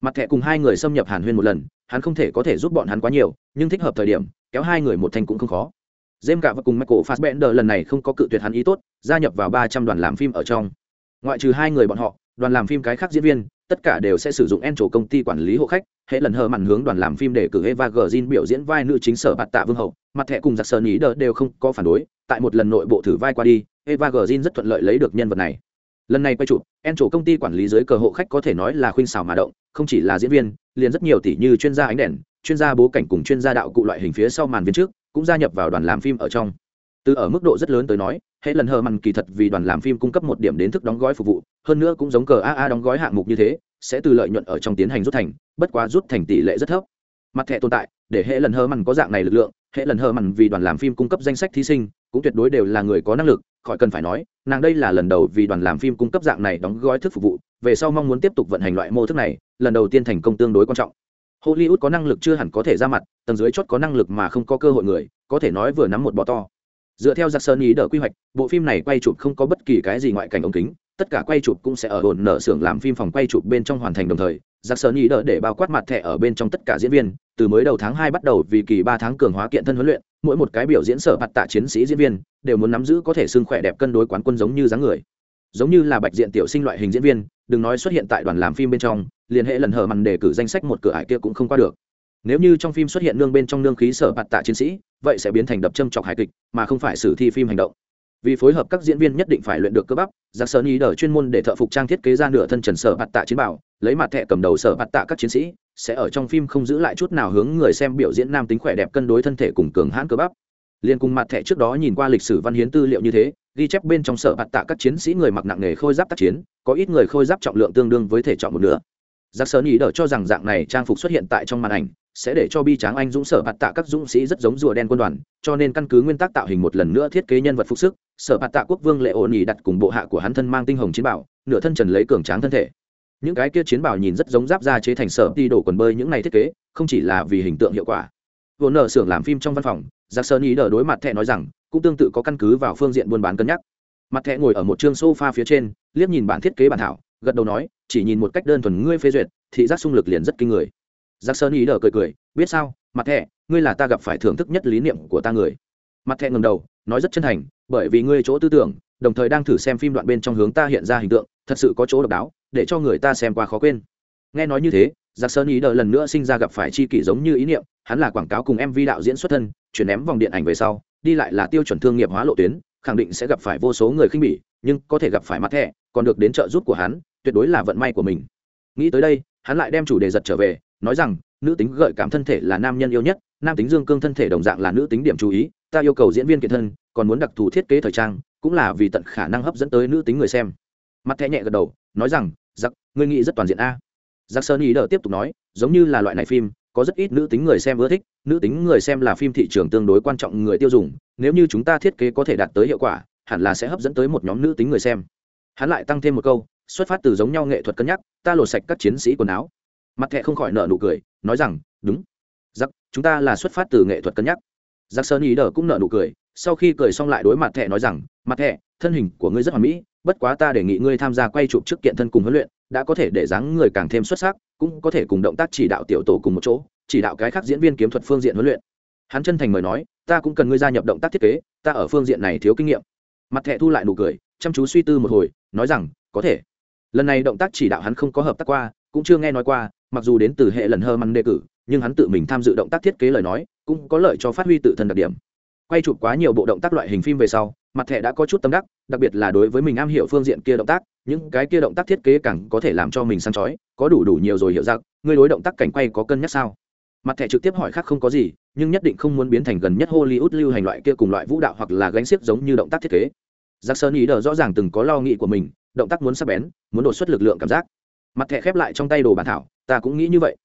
Mặt thẻ cùng hai người xâm nhập Hàn Huyên một lần, hắn không thể có thể giúp bọn hắn quá nhiều, nhưng thích hợp thời điểm, kéo hai người một thành cũng không khó. Dêm cả và cùng Michael Fassbender lần này không có cự tuyệt hắn ý tốt, gia nhập vào 300 đoàn làm phim ở trong. Ngoại trừ hai người bọn họ, đoàn làm phim cái khác diễn viên, tất cả đều sẽ sử dụng en trổ công ty quản lý hộ khách hệ lần hờ mặn hướng đoàn làm phim để cử eva g biểu diễn vai nữ chính sở bạt tạ vương hậu mặt thẻ cùng giặc sơn ý đờ đều không có phản đối tại một lần nội bộ thử vai qua đi eva g rất thuận lợi lấy được nhân vật này lần này quay chụp en trổ công ty quản lý dưới cờ hộ khách có thể nói là khuynh xảo mà động không chỉ là diễn viên, liền rất nhiều tỷ như chuyên gia ánh đèn, chuyên gia bố cảnh cùng chuyên gia đạo cụ loại hình phía sau màn viên trước, cũng gia nhập vào đoàn làm phim ở trong. Từ ở mức độ rất lớn tới nói, hệ lần hờ mằn kỳ thật vì đoàn làm phim cung cấp một điểm đến thức đóng gói phục vụ, hơn nữa cũng giống cờ aa đóng gói hạng mục như thế, sẽ từ lợi nhuận ở trong tiến hành rút thành, bất quá rút thành tỷ lệ rất thấp. Mặt thẻ tồn tại, để hệ lần hờ mằn có dạng này lực lượng, hệ lần hờ mằn vì đoàn làm phim cung cấp danh sách thí sinh, cũng tuyệt đối đều là người có năng lực, khỏi cần phải nói, nàng đây là lần đầu vì đoàn làm phim cung cấp dạng này đóng gói thức phục vụ về sau mong muốn tiếp tục vận hành loại mô thức này, lần đầu tiên thành công tương đối quan trọng. Hollywood có năng lực chưa hẳn có thể ra mặt, tầng dưới chót có năng lực mà không có cơ hội người, có thể nói vừa nắm một bò to. Dựa theo giặc sơn ý đỡ quy hoạch, bộ phim này quay chụp không có bất kỳ cái gì ngoại cảnh ống kính, tất cả quay chụp cũng sẽ ở ổn nở xưởng làm phim phòng quay chụp bên trong hoàn thành đồng thời giặc sơn ý đỡ để bao quát mặt thẻ ở bên trong tất cả diễn viên, từ mới đầu tháng hai bắt đầu vì kỳ ba tháng cường hóa kiện thân huấn luyện, mỗi một cái biểu diễn sở mặt tạ chiến sĩ diễn viên, đều muốn nắm giữ có thể xương khỏe đẹp cân đối quán quân giống như dáng người giống như là bạch diện tiểu sinh loại hình diễn viên, đừng nói xuất hiện tại đoàn làm phim bên trong liên hệ lần hở mằn đề cử danh sách một cửa ải kia cũng không qua được. Nếu như trong phim xuất hiện nương bên trong nương khí sở bạt tạ chiến sĩ, vậy sẽ biến thành đập châm chọc hài kịch, mà không phải sử thi phim hành động. Vì phối hợp các diễn viên nhất định phải luyện được cơ bắp giặc sơn ý đờ chuyên môn để thợ phục trang thiết kế ra nửa thân trần sở bạt tạ chiến bảo, lấy mặt thẻ cầm đầu sở bạt tạ các chiến sĩ, sẽ ở trong phim không giữ lại chút nào hướng người xem biểu diễn nam tính khỏe đẹp cân đối thân thể cùng cường hãn cơ bắp. Liên cùng mặt thẻ trước đó nhìn qua lịch sử văn hiến tư liệu như thế ghi chép bên trong sở bạt tạ các chiến sĩ người mặc nặng nghề khôi giáp tác chiến, có ít người khôi giáp trọng lượng tương đương với thể trọng một nửa. Giặc sơn ý đỡ cho rằng dạng này trang phục xuất hiện tại trong màn ảnh, sẽ để cho bi tráng anh dũng sở bạt tạ các dũng sĩ rất giống rùa đen quân đoàn, cho nên căn cứ nguyên tắc tạo hình một lần nữa thiết kế nhân vật phục sức, sở bạt tạ quốc vương lệ ổn ý đặt cùng bộ hạ của hắn thân mang tinh hồng chiến bảo, nửa thân trần lấy cường tráng thân thể. Những cái kia chiến bảo nhìn rất giống giáp ra chế thành sở đi đổ quần bơi những này thiết kế, không chỉ là vì hình tượng hiệu quả. Vốn nợ xưởng làm phim trong văn phòng giặc sơn ý đỡ đối mặt thẹ nói rằng cũng tương tự có căn cứ vào phương diện buôn bán cân nhắc. Mặt thẻ ngồi ở một chương sofa phía trên liếc nhìn bản thiết kế bản thảo gật đầu nói chỉ nhìn một cách đơn thuần ngươi phê duyệt thị giác xung lực liền rất kinh người. Giác sơn ý đờ cười cười biết sao mặt thẻ, ngươi là ta gặp phải thưởng thức nhất lý niệm của ta người. Mặt thẻ ngầm đầu nói rất chân thành bởi vì ngươi chỗ tư tưởng đồng thời đang thử xem phim đoạn bên trong hướng ta hiện ra hình tượng thật sự có chỗ độc đáo để cho người ta xem qua khó quên. Nghe nói như thế giặc sơn ý đờ lần nữa sinh ra gặp phải chi kỷ giống như ý niệm hắn là quảng cáo cùng mv đạo diễn xuất thân chuyển ném vòng điện ảnh về sau đi lại là tiêu chuẩn thương nghiệp hóa lộ tuyến, khẳng định sẽ gặp phải vô số người khinh bỉ, nhưng có thể gặp phải mặt thẻ, còn được đến trợ giúp của hắn, tuyệt đối là vận may của mình. Nghĩ tới đây, hắn lại đem chủ đề giật trở về, nói rằng, nữ tính gợi cảm thân thể là nam nhân yêu nhất, nam tính dương cương thân thể đồng dạng là nữ tính điểm chú ý, ta yêu cầu diễn viên kiện thân, còn muốn đặc thù thiết kế thời trang, cũng là vì tận khả năng hấp dẫn tới nữ tính người xem. Mặt thẻ nhẹ gật đầu, nói rằng giặc ngươi nghĩ rất toàn diện a. Giặc sơn ý đỡ tiếp tục nói, giống như là loại này phim có rất ít nữ tính người xem ưa thích, nữ tính người xem là phim thị trường tương đối quan trọng người tiêu dùng, nếu như chúng ta thiết kế có thể đạt tới hiệu quả, hẳn là sẽ hấp dẫn tới một nhóm nữ tính người xem. Hắn lại tăng thêm một câu, xuất phát từ giống nhau nghệ thuật cân nhắc, ta lột sạch các chiến sĩ quần áo. Mặt thẹ không khỏi nợ nụ cười, nói rằng, đúng. Giặc chúng ta là xuất phát từ nghệ thuật cân nhắc. Giặc sơn ý đờ cũng nợ nụ cười, sau khi cười xong lại đối mặt thẹ nói rằng, mặt thẹ thân hình của ngươi rất hoàn mỹ, bất quá ta đề nghị ngươi tham gia quay chụp trước kiện thân cùng huấn luyện đã có thể để dáng người càng thêm xuất sắc, cũng có thể cùng động tác chỉ đạo tiểu tổ cùng một chỗ, chỉ đạo cái khác diễn viên kiếm thuật phương diện huấn luyện. Hắn chân thành mời nói, ta cũng cần ngươi gia nhập động tác thiết kế, ta ở phương diện này thiếu kinh nghiệm. Mặt thẹ thu lại nụ cười, chăm chú suy tư một hồi, nói rằng, có thể. Lần này động tác chỉ đạo hắn không có hợp tác qua, cũng chưa nghe nói qua, mặc dù đến từ hệ lần hơ măng đề cử, nhưng hắn tự mình tham dự động tác thiết kế lời nói, cũng có lợi cho phát huy tự thân đặc điểm. Quay chụp quá nhiều bộ động tác loại hình phim về sau mặt thẻ đã có chút tâm đắc, đặc biệt là đối với mình am hiểu phương diện kia động tác, những cái kia động tác thiết kế càng có thể làm cho mình săn chói, có đủ đủ nhiều rồi hiểu ra ngươi đối động tác cảnh quay có cân nhắc sao? Mặt thẻ trực tiếp hỏi khác không có gì, nhưng nhất định không muốn biến thành gần nhất hollywood lưu hành loại kia cùng loại vũ đạo hoặc là gánh xiếc giống như động tác thiết kế. Giặc sơn ý đờ rõ ràng từng có lo nghĩ của mình, động tác muốn sắp bén, muốn đột xuất lực lượng cảm giác. Mặt thẻ khép lại trong tay đồ bản thảo, ta cũng nghĩ như vậy.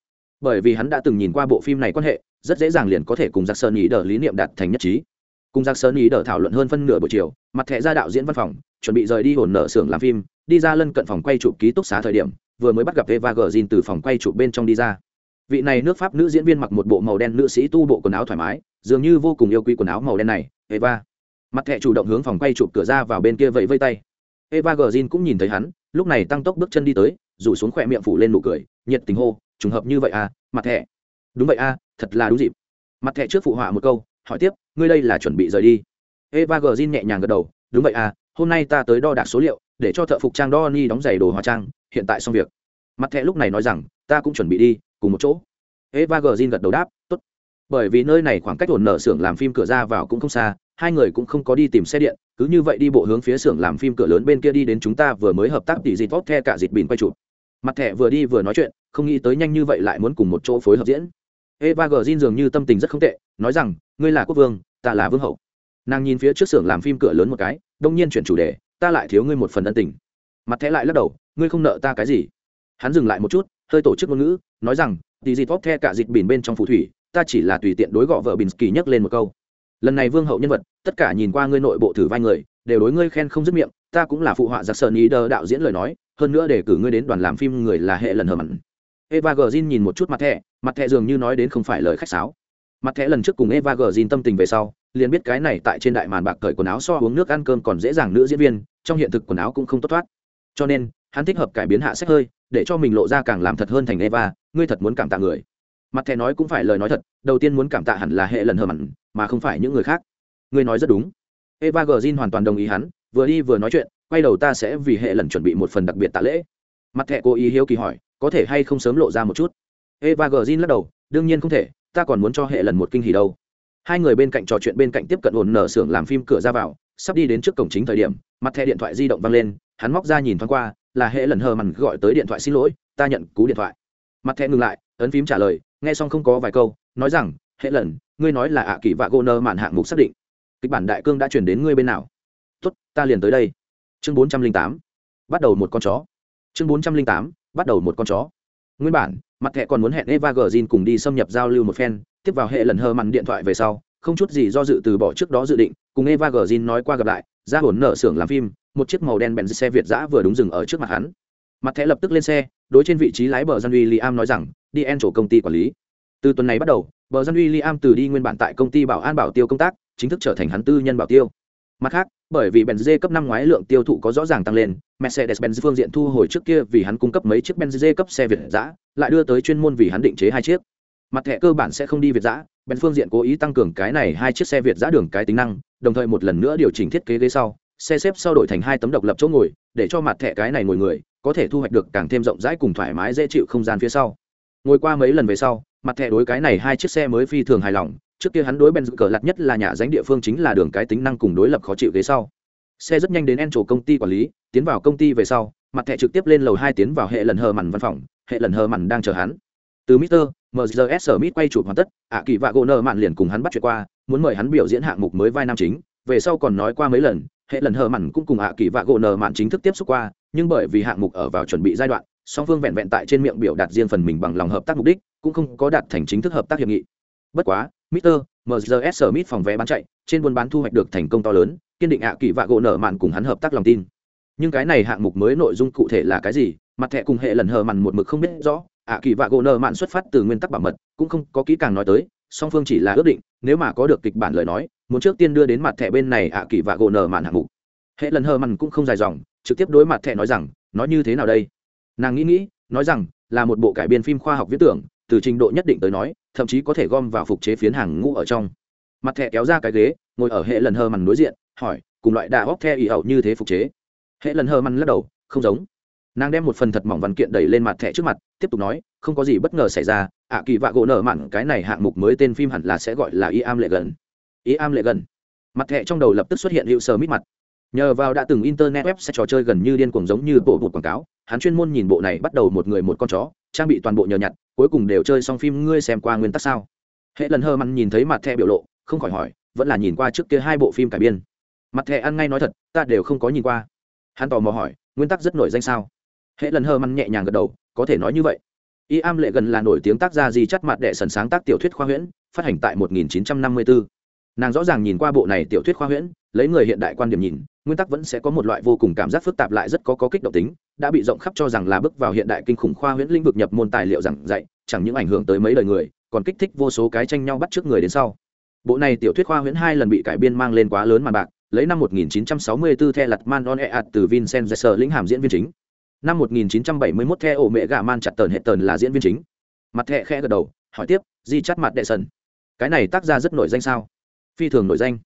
Bởi vì hắn đã từng nhìn qua bộ phim này quan hệ, rất dễ dàng liền có thể cùng giặc sơn ý đờ lý niệm đạt thành nhất trí cùng giặc sơn ý đỡ thảo luận hơn phân nửa buổi chiều, mặt thẻ ra đạo diễn văn phòng, chuẩn bị rời đi hồn nợ xưởng làm phim, đi ra lân cận phòng quay chụp ký túc xá thời điểm, vừa mới bắt gặp eva gờ từ phòng quay chụp bên trong đi ra. Vị này nước pháp nữ diễn viên mặc một bộ màu đen nữ sĩ tu bộ quần áo thoải mái, dường như vô cùng yêu quý quần áo màu đen này, eva. Mặt thẻ chủ động hướng phòng quay chụp cửa ra vào bên kia vẫy vây tay. Eva gờ cũng nhìn thấy hắn, lúc này tăng tốc bước chân đi tới, rủ xuống khỏe miệng phủ lên nụ cười, nhiệt tình hô, trùng hợp như vậy à mặt thẻ. Đúng vậy à thật là đúng dịp. Mặt thẻ trước phụ họa một câu, hỏi tiếp ngươi đây là chuẩn bị rời đi. Eva gờ nhẹ nhàng gật đầu, đúng vậy à hôm nay ta tới đo đạc số liệu, để cho thợ phục trang đo ni đóng giày đồ hóa trang, hiện tại xong việc. Mặt thẻ lúc này nói rằng, ta cũng chuẩn bị đi, cùng một chỗ. Eva gờ gật đầu đáp, tốt. Bởi vì nơi này khoảng cách ổn nở xưởng làm phim cửa ra vào cũng không xa, hai người cũng không có đi tìm xe điện, cứ như vậy đi bộ hướng phía xưởng làm phim cửa lớn bên kia đi đến chúng ta vừa mới hợp tác tỷ dịt vót the cả dịt bìn quay chụp. Mặt thẻ vừa đi vừa nói chuyện, không nghĩ tới nhanh như vậy lại muốn cùng một chỗ phối hợp diễn eva gờ dường như tâm tình rất không tệ, nói rằng, ngươi là quốc vương, ta là vương hậu. Nàng nhìn phía trước xưởng làm phim cửa lớn một cái, đông nhiên chuyển chủ đề, ta lại thiếu ngươi một phần ân tình. Mặt thẻ lại lắc đầu, ngươi không nợ ta cái gì? Hắn dừng lại một chút, hơi tổ chức ngôn ngữ, nói rằng tỷ dịt vóc the cả dịt bỉn bên trong phù thủy, ta chỉ là tùy tiện đối gọ vợ bình kỳ nhắc lên một câu. Lần này vương hậu nhân vật, tất cả nhìn qua ngươi nội bộ thử vai người, đều đối ngươi khen không dứt miệng, ta cũng là phụ họa giặc sơn ý đờ đạo diễn lời nói, hơn nữa để cử ngươi đến đoàn làm phim người là hệ lần hờ mặn. Eva gờ nhìn một chút mặt thẻ mặt thẻ dường như nói đến không phải lời khách sáo. Mặt thẻ lần trước cùng eva gờ tâm tình về sau, liền biết cái này tại trên đại màn bạc cởi quần áo so uống nước ăn cơm còn dễ dàng nữ diễn viên, trong hiện thực quần áo cũng không tốt thoát. Cho nên, hắn thích hợp cải biến hạ sách hơi, để cho mình lộ ra càng làm thật hơn thành eva, ngươi thật muốn cảm tạ người. Mặt thẻ nói cũng phải lời nói thật, đầu tiên muốn cảm tạ hẳn là hệ lần hờ mặn, mà không phải những người khác. Ngươi nói rất đúng. Eva gờ hoàn toàn đồng ý hắn, vừa đi vừa nói chuyện, quay đầu ta sẽ vì hệ lần chuẩn bị một phần đặc biệt tạ lễ. Mặt thẻ cố ý hiếu kỳ hỏi, có thể hay không sớm lộ ra một chút? Eva gờ lắc đầu, đương nhiên không thể, ta còn muốn cho hệ lần một kinh hỉ đâu. Hai người bên cạnh trò chuyện bên cạnh tiếp cận ổn nở xưởng làm phim cửa ra vào, sắp đi đến trước cổng chính thời điểm, mặt thẻ điện thoại di động văng lên, hắn móc ra nhìn thoáng qua, là hệ lần hờ mằn gọi tới điện thoại, xin lỗi, ta nhận cú điện thoại. Mặt thẻ ngừng lại, ấn phím trả lời, nghe xong không có vài câu, nói rằng, hệ lần, ngươi nói là ạ kỳ vạ gô nơ mạn hạng mục xác định. Kịch bản đại cương đã chuyển đến ngươi bên nào? Tốt, ta liền tới đây. Chương bốn trăm linh tám, bắt đầu một con chó. Chương bốn trăm linh tám, bắt đầu một con chó. Nguyên bản mặt thẻ còn muốn hẹn eva gờ cùng đi xâm nhập giao lưu một phen, tiếp vào hệ lần hờ mặn điện thoại về sau, không chút gì do dự từ bỏ trước đó dự định, cùng eva gờ nói qua gặp lại, ra hồn nợ xưởng làm phim, một chiếc màu đen bèn xe việt giã vừa đúng dừng ở trước mặt hắn. Mặt thẻ lập tức lên xe, đối trên vị trí lái bờ gian uy liam nói rằng, đi en chỗ công ty quản lý. Từ tuần này bắt đầu, bờ gian uy liam từ đi nguyên bản tại công ty bảo an bảo tiêu công tác, chính thức trở thành hắn tư nhân bảo tiêu mặt khác bởi vì Benz cấp năm ngoái lượng tiêu thụ có rõ ràng tăng lên, Mercedes-Benz phương diện thu hồi trước kia vì hắn cung cấp mấy chiếc Benz cấp xe Việt dã, lại đưa tới chuyên môn vì hắn định chế hai chiếc. Mặt thẻ cơ bản sẽ không đi Việt dã, Benz phương diện cố ý tăng cường cái này hai chiếc xe Việt dã đường cái tính năng, đồng thời một lần nữa điều chỉnh thiết kế ghế sau, xe xếp sau đổi thành hai tấm độc lập chỗ ngồi, để cho mặt thẻ cái này ngồi người có thể thu hoạch được càng thêm rộng rãi cùng thoải mái dễ chịu không gian phía sau. Ngồi qua mấy lần về sau, mặt thẻ đối cái này hai chiếc xe mới phi thường hài lòng, trước kia hắn đối Benz cờ lặt nhất là nhà danh địa phương chính là đường cái tính năng cùng đối lập khó chịu ghế sau xe rất nhanh đến en trổ công ty quản lý tiến vào công ty về sau mặt thẻ trực tiếp lên lầu hai tiến vào hệ lần hờ mặn văn phòng hệ lần hờ mặn đang chờ hắn từ Mr. MGS Smith quay chụp hoàn tất, ạ kỳ vạ gỗ nợ mạn liền cùng hắn bắt chuyện qua, muốn mời hắn biểu diễn hạng mục mới vai nam chính, về sau còn nói qua mấy lần, hệ lần hờ mặn cũng cùng ạ kỳ vạ gỗ nợ mạn chính thức tiếp xúc qua, nhưng bởi vì hạng mục ở vào chuẩn bị giai đoạn, song phương vẹn vẹn tại trên miệng biểu đạt riêng phần mình bằng lòng hợp tác mục đích, cũng không có đạt thành chính thức hợp tác hiệp nghị. Bất quá, Mr. MZS Smith phòng vé bán chạy, trên buôn bán thu hoạch được thành công to lớn, kiên định ạ kỳ vạ gỗ nở mạn cùng hắn hợp tác lòng tin nhưng cái này hạng mục mới nội dung cụ thể là cái gì mặt thẻ cùng hệ lần hờ mặn một mực không biết rõ ạ kỳ vạ gỗ nở mạn xuất phát từ nguyên tắc bảo mật cũng không có kỹ càng nói tới song phương chỉ là ước định nếu mà có được kịch bản lời nói muốn trước tiên đưa đến mặt thẻ bên này ạ kỳ vạ gỗ nở mạn hạng mục hệ lần hờ mặn cũng không dài dòng trực tiếp đối mặt thẻ nói rằng nói như thế nào đây nàng nghĩ nghĩ nói rằng là một bộ cải biên phim khoa học viễn tưởng từ trình độ nhất định tới nói thậm chí có thể gom vào phục chế phiến hàng ngũ ở trong. Mặt thẻ kéo ra cái ghế, ngồi ở hệ lần hơ mằn đối diện, hỏi, cùng loại đà hóc theo ý ẩu như thế phục chế? Hệ lần hơ mằn lắc đầu, không giống. Nàng đem một phần thật mỏng văn kiện đẩy lên mặt thẻ trước mặt, tiếp tục nói, không có gì bất ngờ xảy ra, ạ kỳ vạ gỗ nở mặn cái này hạng mục mới tên phim hẳn là sẽ gọi là y am lệ gần. Y am lệ gần. Mặt thẻ trong đầu lập tức xuất hiện hiệu sờ mít mặt. Nhờ vào đã từng internet web sẽ trò chơi gần như điên cuồng giống như bộ một quảng cáo, hắn chuyên môn nhìn bộ này bắt đầu một người một con chó, trang bị toàn bộ nhờ nhặt cuối cùng đều chơi xong phim ngươi xem qua nguyên tắc sao? Hệ lần hơ mặn nhìn thấy mặt thẻ biểu lộ, không khỏi hỏi, vẫn là nhìn qua trước kia hai bộ phim cải biên. Mặt thẻ ăn ngay nói thật, ta đều không có nhìn qua. Hắn tò mò hỏi, nguyên tắc rất nổi danh sao? Hệ lần hơ mặn nhẹ nhàng gật đầu, có thể nói như vậy. Y am lệ gần là nổi tiếng tác gia gì chắt mặt đệ sần sáng tác tiểu thuyết khoa huyễn, phát hành tại 1954. nàng rõ ràng nhìn qua bộ này tiểu thuyết khoa huyễn, lấy người hiện đại quan điểm nhìn nguyên tắc vẫn sẽ có một loại vô cùng cảm giác phức tạp lại rất có có kích động tính đã bị rộng khắp cho rằng là bước vào hiện đại kinh khủng khoa huyễn lĩnh vực nhập môn tài liệu giảng dạy chẳng những ảnh hưởng tới mấy đời người còn kích thích vô số cái tranh nhau bắt trước người đến sau bộ này tiểu thuyết khoa huyễn hai lần bị cải biên mang lên quá lớn màn bạc lấy năm 1964 The Lật Man On Eat từ Vincent Jesser lĩnh hàm diễn viên chính. Năm 1971 The ổ mẹ gà man chặt tờn hệ tờn là diễn viên chính. Mặt thẻ khẽ gật đầu, hỏi tiếp, Di chắt mặt đệ sần. Cái này tác ra rất nổi danh sao? Phi thường nổi danh.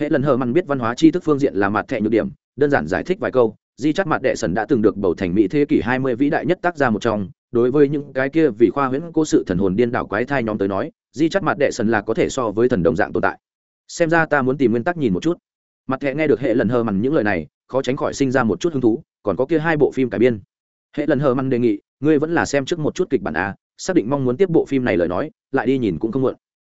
Hệ lần hờ măn biết văn hóa tri thức phương diện là mặt thẻ nhược điểm, đơn giản giải thích vài câu. Di chắc mặt đệ sần đã từng được bầu thành mỹ thế kỷ 20 vĩ đại nhất tác gia một trong. Đối với những cái kia vì khoa huyễn cố sự thần hồn điên đảo quái thai nhóm tới nói, Di chắc mặt đệ sần là có thể so với thần đồng dạng tồn tại. Xem ra ta muốn tìm nguyên tắc nhìn một chút mặt thẹ nghe được hệ lần hờ mằn những lời này khó tránh khỏi sinh ra một chút hứng thú còn có kia hai bộ phim cải biên hệ lần hờ mằn đề nghị ngươi vẫn là xem trước một chút kịch bản a xác định mong muốn tiếp bộ phim này lời nói lại đi nhìn cũng không muộn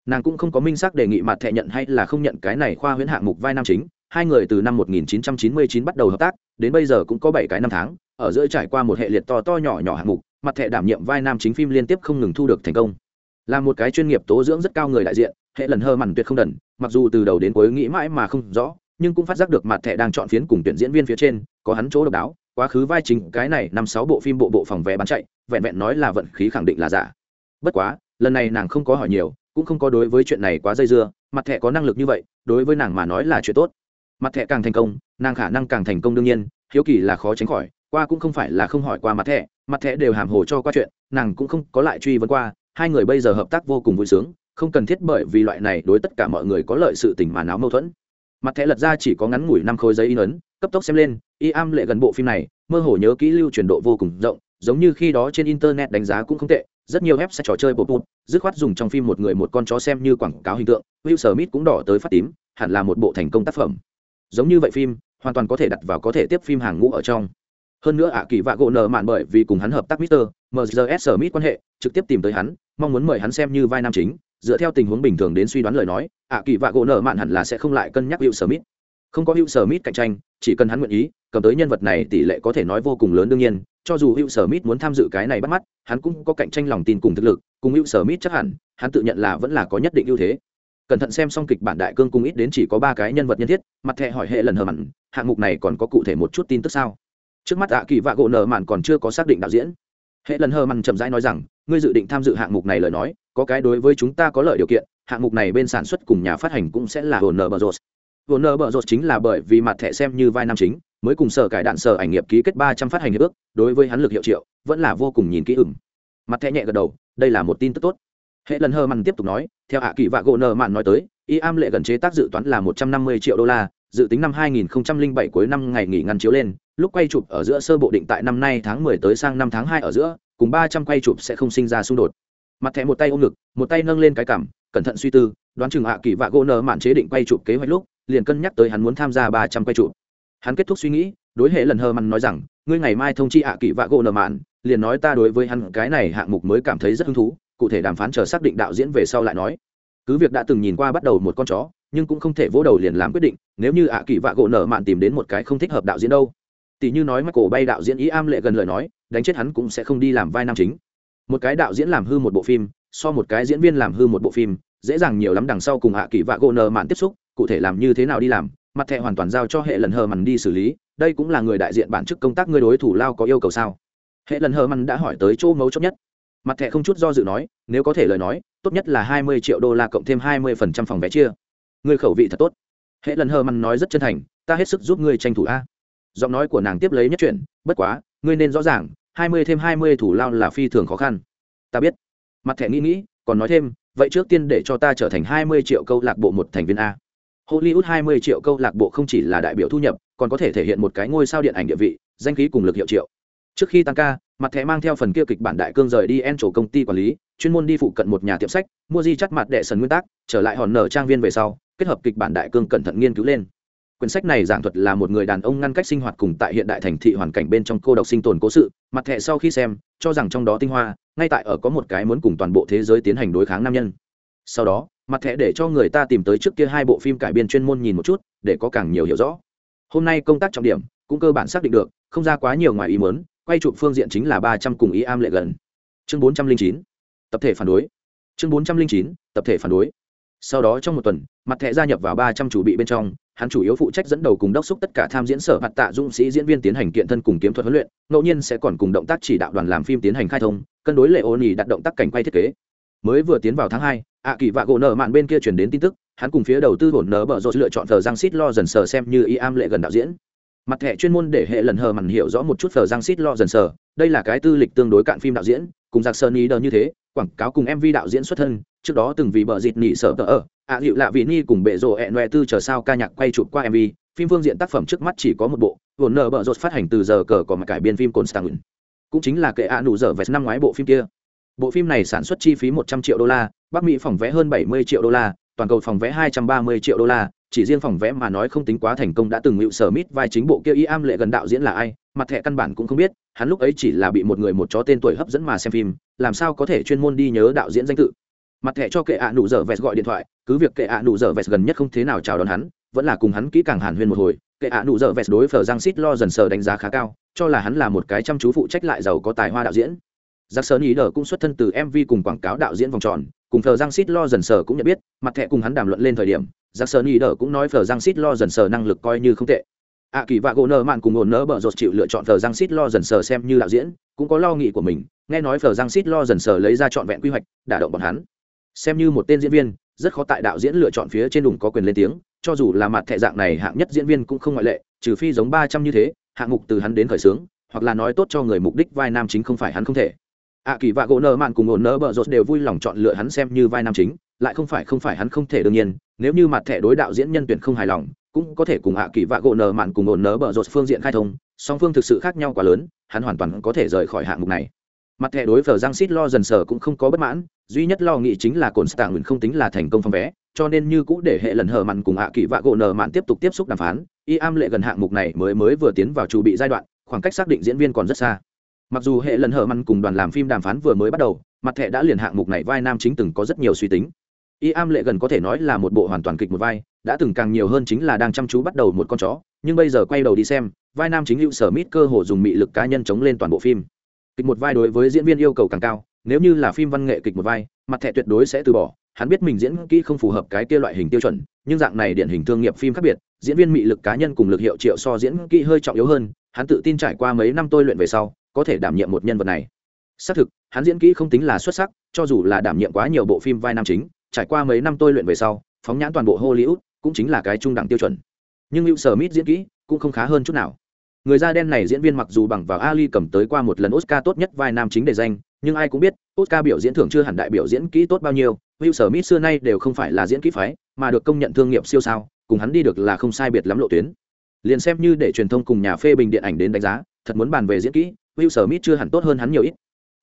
nàng cũng không có minh xác đề nghị mặt thẻ nhận hay là không nhận cái này khoa huyễn hạng mục vai nam chính. Hai người từ năm 1999 bắt đầu hợp tác, đến bây giờ cũng có bảy cái năm tháng, ở giữa trải qua một hệ liệt to to nhỏ nhỏ hạng mục, mặt thẻ đảm nhiệm vai nam chính phim liên tiếp không ngừng thu được thành công. Là một cái chuyên nghiệp tố dưỡng rất cao người đại diện, hệ lần hơ mằn tuyệt không đần, mặc dù từ đầu đến cuối nghĩ mãi mà không rõ, nhưng cũng phát giác được mặt thẻ đang chọn phiến cùng tuyển diễn viên phía trên, có hắn chỗ độc đáo, quá khứ vai chính cái này năm sáu bộ phim bộ bộ phòng vé bán chạy, vẹn vẹn nói là vận khí khẳng định là giả. Bất quá, lần này nàng không có hỏi nhiều cũng không có đối với chuyện này quá dây dưa, mặt thẻ có năng lực như vậy, đối với nàng mà nói là chuyện tốt. Mặt thẻ càng thành công, nàng khả năng càng thành công đương nhiên, hiếu kỳ là khó tránh khỏi, qua cũng không phải là không hỏi qua mặt thẻ mặt thẻ đều hàm hồ cho qua chuyện, nàng cũng không có lại truy vấn qua, hai người bây giờ hợp tác vô cùng vui sướng, không cần thiết bởi vì loại này đối tất cả mọi người có lợi sự tình mà náo mâu thuẫn. Mặt thẻ lật ra chỉ có ngắn ngủi năm khối giấy in ấn, cấp tốc xem lên, y am lệ gần bộ phim này, mơ hồ nhớ kỹ lưu truyền độ vô cùng rộng, giống như khi đó trên internet đánh giá cũng không tệ rất nhiều web sẽ trò chơi bột bột dứt khoát dùng trong phim một người một con chó xem như quảng cáo hình tượng, will smith cũng đỏ tới phát tím, hẳn là một bộ thành công tác phẩm. Giống như vậy phim, hoàn toàn có thể đặt vào có thể tiếp phim hàng ngũ ở trong. Hơn nữa ả kỳ vạ gỗ nợ mạn bởi vì cùng hắn hợp tác mister mgs smith quan hệ, trực tiếp tìm tới hắn, mong muốn mời hắn xem như vai nam chính. Dựa theo tình huống bình thường đến suy đoán lời nói ả kỳ vạ gỗ nợ mạn hẳn là sẽ không lại cân nhắc Will smith không có hữu smith cạnh tranh, chỉ cần hắn nguyện ý, cầm tới nhân vật này tỷ lệ có thể nói vô cùng lớn đương nhiên, cho dù hữu smith muốn tham dự cái này bắt mắt, hắn cũng có cạnh tranh lòng tin cùng thực lực, cùng hữu smith chắc hẳn, hắn tự nhận là vẫn là có nhất định ưu thế. Cẩn thận xem xong kịch bản đại cương cung ít đến chỉ có ba cái nhân vật nhân thiết, mặt thẹ hỏi hệ lần hờ mặn, hạng mục này còn có cụ thể một chút tin tức sao? Trước mắt ạ kỳ vạ gỗ nở mạn còn chưa có xác định đạo diễn. Hệ lần hờ mặn chậm rãi nói rằng, ngươi dự định tham dự hạng mục này lời nói, có cái đối với chúng ta có lợi điều kiện, hạng mục này bên sản xuất cùng nhà phát hành cũng sẽ là hồn nở bờ rột hồn nở bợ rột chính là bởi vì mặt thẻ xem như vai nam chính, mới cùng sở cải đạn sở ảnh nghiệp ký kết ba trăm phát hành hiệp ước, đối với hắn lực hiệu triệu, vẫn là vô cùng nhìn kỹ ửng. Mặt thẻ nhẹ gật đầu, đây là một tin tức tốt. Hệ lần hờ mặn tiếp tục nói, theo hạ kỳ vạ gỗ nợ mạn nói tới, y am lệ gần chế tác dự toán là một trăm năm mươi triệu đô la, dự tính năm 2007 cuối năm ngày nghỉ ngăn chiếu lên, lúc quay chụp ở giữa sơ bộ định tại năm nay tháng 10 tới sang năm tháng 2 ở giữa, cùng 300 quay chụp sẽ không sinh ra xung đột. Mặt thẻ một tay ôm ngực, một tay nâng lên cái cằm cẩn thận suy tư, đoán chừng hạ kỳ vạ gỗ nợ mạn chế định quay chụp kế hoạch lúc liền cân nhắc tới hắn muốn tham gia 300 quay trụ. Hắn kết thúc suy nghĩ, đối hệ lần hờ mặn nói rằng, ngươi ngày mai thông chi hạ kỳ vạ gỗ nợ mạn, liền nói ta đối với hắn cái này hạng mục mới cảm thấy rất hứng thú, cụ thể đàm phán chờ xác định đạo diễn về sau lại nói. Cứ việc đã từng nhìn qua bắt đầu một con chó, nhưng cũng không thể vỗ đầu liền làm quyết định, nếu như ạ kỳ vạ gỗ nở mạn tìm đến một cái không thích hợp đạo diễn đâu. Tỷ như nói cổ bay đạo diễn ý am lệ gần lời nói, đánh chết hắn cũng sẽ không đi làm vai nam chính. Một cái đạo diễn làm hư một bộ phim, so một cái diễn viên làm hư một bộ phim, dễ dàng nhiều lắm đằng sau cùng ạ kỳ vạ gỗ nở mạn tiếp xúc cụ thể làm như thế nào đi làm, mặt thẻ hoàn toàn giao cho hệ lần hờ mằn đi xử lý, đây cũng là người đại diện bản chức công tác người đối thủ lao có yêu cầu sao? Hệ lần hờ mằn đã hỏi tới chỗ mấu chốt nhất. Mặt thẻ không chút do dự nói, nếu có thể lời nói, tốt nhất là hai mươi triệu đô la cộng thêm hai mươi phần trăm phòng vé chia. Người khẩu vị thật tốt. Hệ lần hờ mằn nói rất chân thành, ta hết sức giúp ngươi tranh thủ a. Giọng nói của nàng tiếp lấy nhất chuyện bất quá, ngươi nên rõ ràng, hai mươi thêm hai mươi thủ lao là phi thường khó khăn. Ta biết. Mặt thẻ nghĩ nghĩ, còn nói thêm, vậy trước tiên để cho ta trở thành hai mươi triệu câu lạc bộ một thành viên a hollywood hai mươi triệu câu lạc bộ không chỉ là đại biểu thu nhập, còn có thể thể hiện một cái ngôi sao điện ảnh địa vị, danh khí cùng lực hiệu triệu. Trước khi tăng ca, mặt thẻ mang theo phần kia kịch bản đại cương rời đi en chỗ công ty quản lý, chuyên môn đi phụ cận một nhà tiệm sách, mua di chắt mặt đệ sần nguyên tắc, trở lại hòn nở trang viên về sau, kết hợp kịch bản đại cương cẩn thận nghiên cứu lên. Quyển sách này giảng thuật là một người đàn ông ngăn cách sinh hoạt cùng tại hiện đại thành thị hoàn cảnh bên trong cô độc sinh tồn cố sự, mặt thẻ sau khi xem, cho rằng trong đó tinh hoa, ngay tại ở có một cái muốn cùng toàn bộ thế giới tiến hành đối kháng nam nhân. Sau đó mặt thẻ để cho người ta tìm tới trước kia hai bộ phim cải biên chuyên môn nhìn một chút, để có càng nhiều hiểu rõ. Hôm nay công tác trọng điểm, cũng cơ bản xác định được, không ra quá nhiều ngoài ý muốn, quay chụp phương diện chính là ba trăm cùng ý am lệ gần. Chương bốn trăm linh chín, tập thể phản đối. Chương bốn trăm linh chín, tập thể phản đối. Sau đó trong một tuần, mặt thẻ gia nhập vào ba trăm chủ bị bên trong, hắn chủ yếu phụ trách dẫn đầu cùng đốc xúc tất cả tham diễn sở mặt tạ dũng sĩ diễn viên tiến hành kiện thân cùng kiếm thuật huấn luyện, ngẫu nhiên sẽ còn cùng động tác chỉ đạo đoàn làm phim tiến hành khai thông, cân đối lệ ô nỉ đặt động tác cảnh quay thiết kế mới vừa tiến vào tháng hai, ạ kỳ vạ gỗ nợ mạn bên kia chuyển đến tin tức, hắn cùng phía đầu tư hồn nở bở rột lựa chọn thờ giang xít lo dần sờ xem như y am lệ gần đạo diễn. Mặt thẻ chuyên môn để hệ lần hờ mặn hiểu rõ một chút thờ giang xít lo dần sờ, đây là cái tư lịch tương đối cạn phim đạo diễn, cùng giặc sơn ý đờ như thế, quảng cáo cùng mv đạo diễn xuất thân, trước đó từng vì bờ dịt nỉ sợ tờ ở, ạ hiệu lạ vị ni cùng bệ rộ ẹn noe tư chờ sao ca nhạc quay chụp qua mv phim phương diện tác phẩm trước mắt chỉ có một bộ, hồn nở bở rột phát hành từ giờ cờ còn cải biên phim cồn stang cũng chính là kệ ạ nụ dở vẹt năm ngoái bộ phim kia bộ phim này sản xuất chi phí một trăm triệu đô la, bắc mỹ phòng vé hơn bảy mươi triệu đô la, toàn cầu phòng vé hai trăm ba mươi triệu đô la. Chỉ riêng phòng vé mà nói không tính quá thành công đã từng ngự sở mít vai chính bộ kia y am lệ gần đạo diễn là ai, mặt thẻ căn bản cũng không biết, hắn lúc ấy chỉ là bị một người một chó tên tuổi hấp dẫn mà xem phim, làm sao có thể chuyên môn đi nhớ đạo diễn danh tự. Mặt thẻ cho kệ ạ nụ dở vẹt gọi điện thoại, cứ việc kệ ạ nụ dở vẹt gần nhất không thế nào chào đón hắn, vẫn là cùng hắn kỹ càng hàn huyên một hồi. Kệ ạ nụ dở vẹt đối phở giang xít lo dần sờ đánh giá khá cao, cho là hắn là một cái chăm chú phụ trách lại giàu có tài hoa đạo diễn giặc sơn ý đờ cũng xuất thân từ mv cùng quảng cáo đạo diễn vòng tròn, cùng thờ giang xít lo dần sờ cũng nhận biết, mặt thẻ cùng hắn đàm luận lên thời điểm giặc sơn ý đờ cũng nói thờ giang xít lo dần sờ năng lực coi như không tệ. Ạ kỳ vạ gỗ nợ mạn cùng ổn nỡ bở rột chịu lựa chọn thờ giang xít lo dần sờ xem như đạo diễn, cũng có lo nghị của mình, nghe nói thờ giang xít lo dần sờ lấy ra trọn vẹn quy hoạch, đả động bọn hắn. Xem như một tên diễn viên, rất khó tại đạo diễn lựa chọn phía trên đùng có quyền lên tiếng, cho dù là mặt thẻ dạng này hạng nhất diễn viên cũng không ngoại lệ, trừ phi giống ba trăm như thế, hạng mục từ hắn đến khởi xướng, hoặc là nói tốt cho người mục đích vai nam chính không phải hắn không thể ạ kỳ vạ gỗ nợ mạn cùng ổn nợ bợ rột đều vui lòng chọn lựa hắn xem như vai nam chính, lại không phải không phải hắn không thể đương nhiên, nếu như mặt thẻ đối đạo diễn nhân tuyển không hài lòng, cũng có thể cùng ạ kỳ vạ gỗ nợ mạn cùng ổn nợ bợ rột phương diện khai thông, song phương thực sự khác nhau quá lớn, hắn hoàn toàn có thể rời khỏi hạng mục này. Mặt thẻ đối phở giang xít lo dần sờ cũng không có bất mãn, duy nhất lo nghĩ chính là cồn stạng nguyện không tính là thành công phong vé, cho nên như cũ để hệ lần hờ mặn cùng hạ kỳ vạ gỗ Nở mạn tiếp tục tiếp xúc đàm phán, y am lệ gần hạng mục này mới mới vừa tiến vào chủ bị giai đoạn, khoảng cách xác định diễn viên còn rất xa mặc dù hệ lần hở măn cùng đoàn làm phim đàm phán vừa mới bắt đầu, mặt thẻ đã liền hạng mục này vai nam chính từng có rất nhiều suy tính. Y am lệ gần có thể nói là một bộ hoàn toàn kịch một vai, đã từng càng nhiều hơn chính là đang chăm chú bắt đầu một con chó, nhưng bây giờ quay đầu đi xem, vai nam chính hữu sở mít cơ hồ dùng mị lực cá nhân chống lên toàn bộ phim. Kịch một vai đối với diễn viên yêu cầu càng cao, nếu như là phim văn nghệ kịch một vai, mặt thẻ tuyệt đối sẽ từ bỏ, hắn biết mình diễn kỹ không phù hợp cái kia loại hình tiêu chuẩn, nhưng dạng này điển hình thương nghiệp phim khác biệt, diễn viên mị lực cá nhân cùng lực hiệu triệu so diễn kỹ hơi trọng yếu hơn, hắn tự tin trải qua mấy năm tôi luyện về sau có thể đảm nhiệm một nhân vật này. Xác thực hắn diễn kỹ không tính là xuất sắc cho dù là đảm nhiệm quá nhiều bộ phim vai nam chính trải qua mấy năm tôi luyện về sau phóng nhãn toàn bộ hollywood cũng chính là cái trung đẳng tiêu chuẩn. Nhưng hữu sở mít diễn kỹ cũng không khá hơn chút nào. Người da đen này diễn viên mặc dù bằng vào ali cầm tới qua một lần oscar tốt nhất vai nam chính để danh nhưng ai cũng biết oscar biểu diễn thưởng chưa hẳn đại biểu diễn kỹ tốt bao nhiêu hữu sở mít xưa nay đều không phải là diễn kỹ phái, mà được công nhận thương nghiệp siêu sao, cùng hắn đi được là không sai biệt lắm lộ tuyến. Liền xem như để truyền thông cùng nhà phê bình điện ảnh đến đánh giá, thật muốn bàn về diễn kỹ, Will Smith chưa hẳn tốt hơn hắn nhiều ít.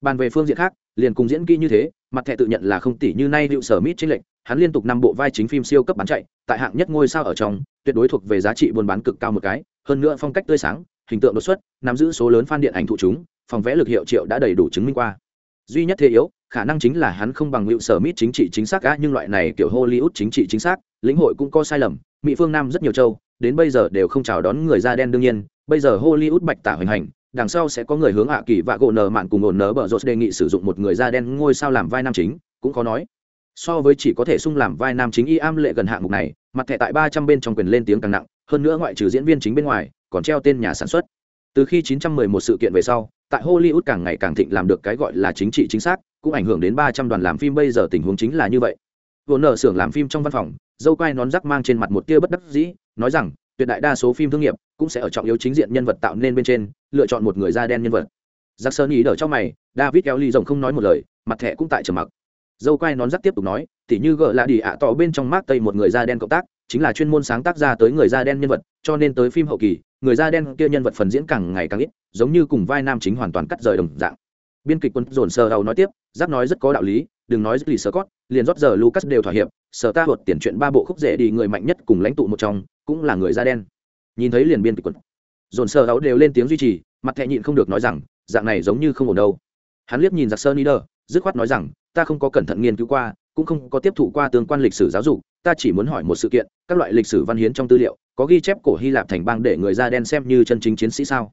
Bàn về phương diện khác, liền cùng diễn kỹ như thế, mặt thẻ tự nhận là không tỷ như nay Will Smith trên lệnh, hắn liên tục năm bộ vai chính phim siêu cấp bán chạy, tại hạng nhất ngôi sao ở trong, tuyệt đối thuộc về giá trị buôn bán cực cao một cái, hơn nữa phong cách tươi sáng, hình tượng đột xuất, nắm giữ số lớn fan điện ảnh thụ chúng, phòng vẽ lực hiệu triệu đã đầy đủ chứng minh qua. Duy nhất thế yếu, khả năng chính là hắn không bằng Will Smith chính trị chính xác á, nhưng loại này kiểu Hollywood chính trị chính xác, lĩnh hội cũng có sai lầm, Mỹ phương Nam rất nhiều châu, đến bây giờ đều không chào đón người da đen đương nhiên, bây giờ Hollywood bạch tả hoành hành, đằng sau sẽ có người hướng hạ kỳ và gỗ nở mạn cùng ổn nở bở rột đề nghị sử dụng một người da đen ngôi sao làm vai nam chính, cũng có nói. So với chỉ có thể sung làm vai nam chính y am lệ gần hạng mục này, mặt thẻ tại ba trăm bên trong quyền lên tiếng càng nặng, hơn nữa ngoại trừ diễn viên chính bên ngoài, còn treo tên nhà sản xuất. Từ khi 911 sự kiện về sau, tại Hollywood càng ngày càng thịnh làm được cái gọi là chính trị chính xác, cũng ảnh hưởng đến 300 đoàn làm phim bây giờ tình huống chính là như vậy. Vô nợ xưởng làm phim trong văn phòng, dâu quai nón rắc mang trên mặt một tia bất đắc dĩ, nói rằng, tuyệt đại đa số phim thương nghiệp cũng sẽ ở trọng yếu chính diện nhân vật tạo nên bên trên, lựa chọn một người da đen nhân vật. giặc sơn ý đỡ trong mày, David kéo ly rồng không nói một lời, mặt thẻ cũng tại trầm mặc. Dâu quai nón rắc tiếp tục nói, tỉ như gỡ lạ đi ạ tỏ bên trong mát tây một người da đen cộng tác, chính là chuyên môn sáng tác ra tới người da đen nhân vật, cho nên tới phim hậu kỳ, người da đen kia nhân vật phần diễn càng ngày càng ít, giống như cùng vai nam chính hoàn toàn cắt rời đồng dạng biên kịch quân dồn sờ đầu nói tiếp giáp nói rất có đạo lý, đừng nói gì sơ cót liền rót giờ lucas đều thỏa hiệp, sở ta hột tiền chuyện ba bộ khúc rễ đi người mạnh nhất cùng lãnh tụ một trong, cũng là người da đen. Nhìn thấy liền biên kịch quần dồn sơ đầu đều lên tiếng duy trì, mặt thẹ nhịn không được nói rằng, dạng này giống như không ổn đâu. Hắn liếc nhìn giặc sơ nieder dứt khoát nói rằng, ta không có cẩn thận nghiên cứu qua, cũng không có tiếp thụ qua tương quan lịch sử giáo dục, ta chỉ muốn hỏi một sự kiện, các loại lịch sử văn hiến trong tư liệu, có ghi chép cổ hy lạp thành bang để người da đen xem như chân chính chiến sĩ sao?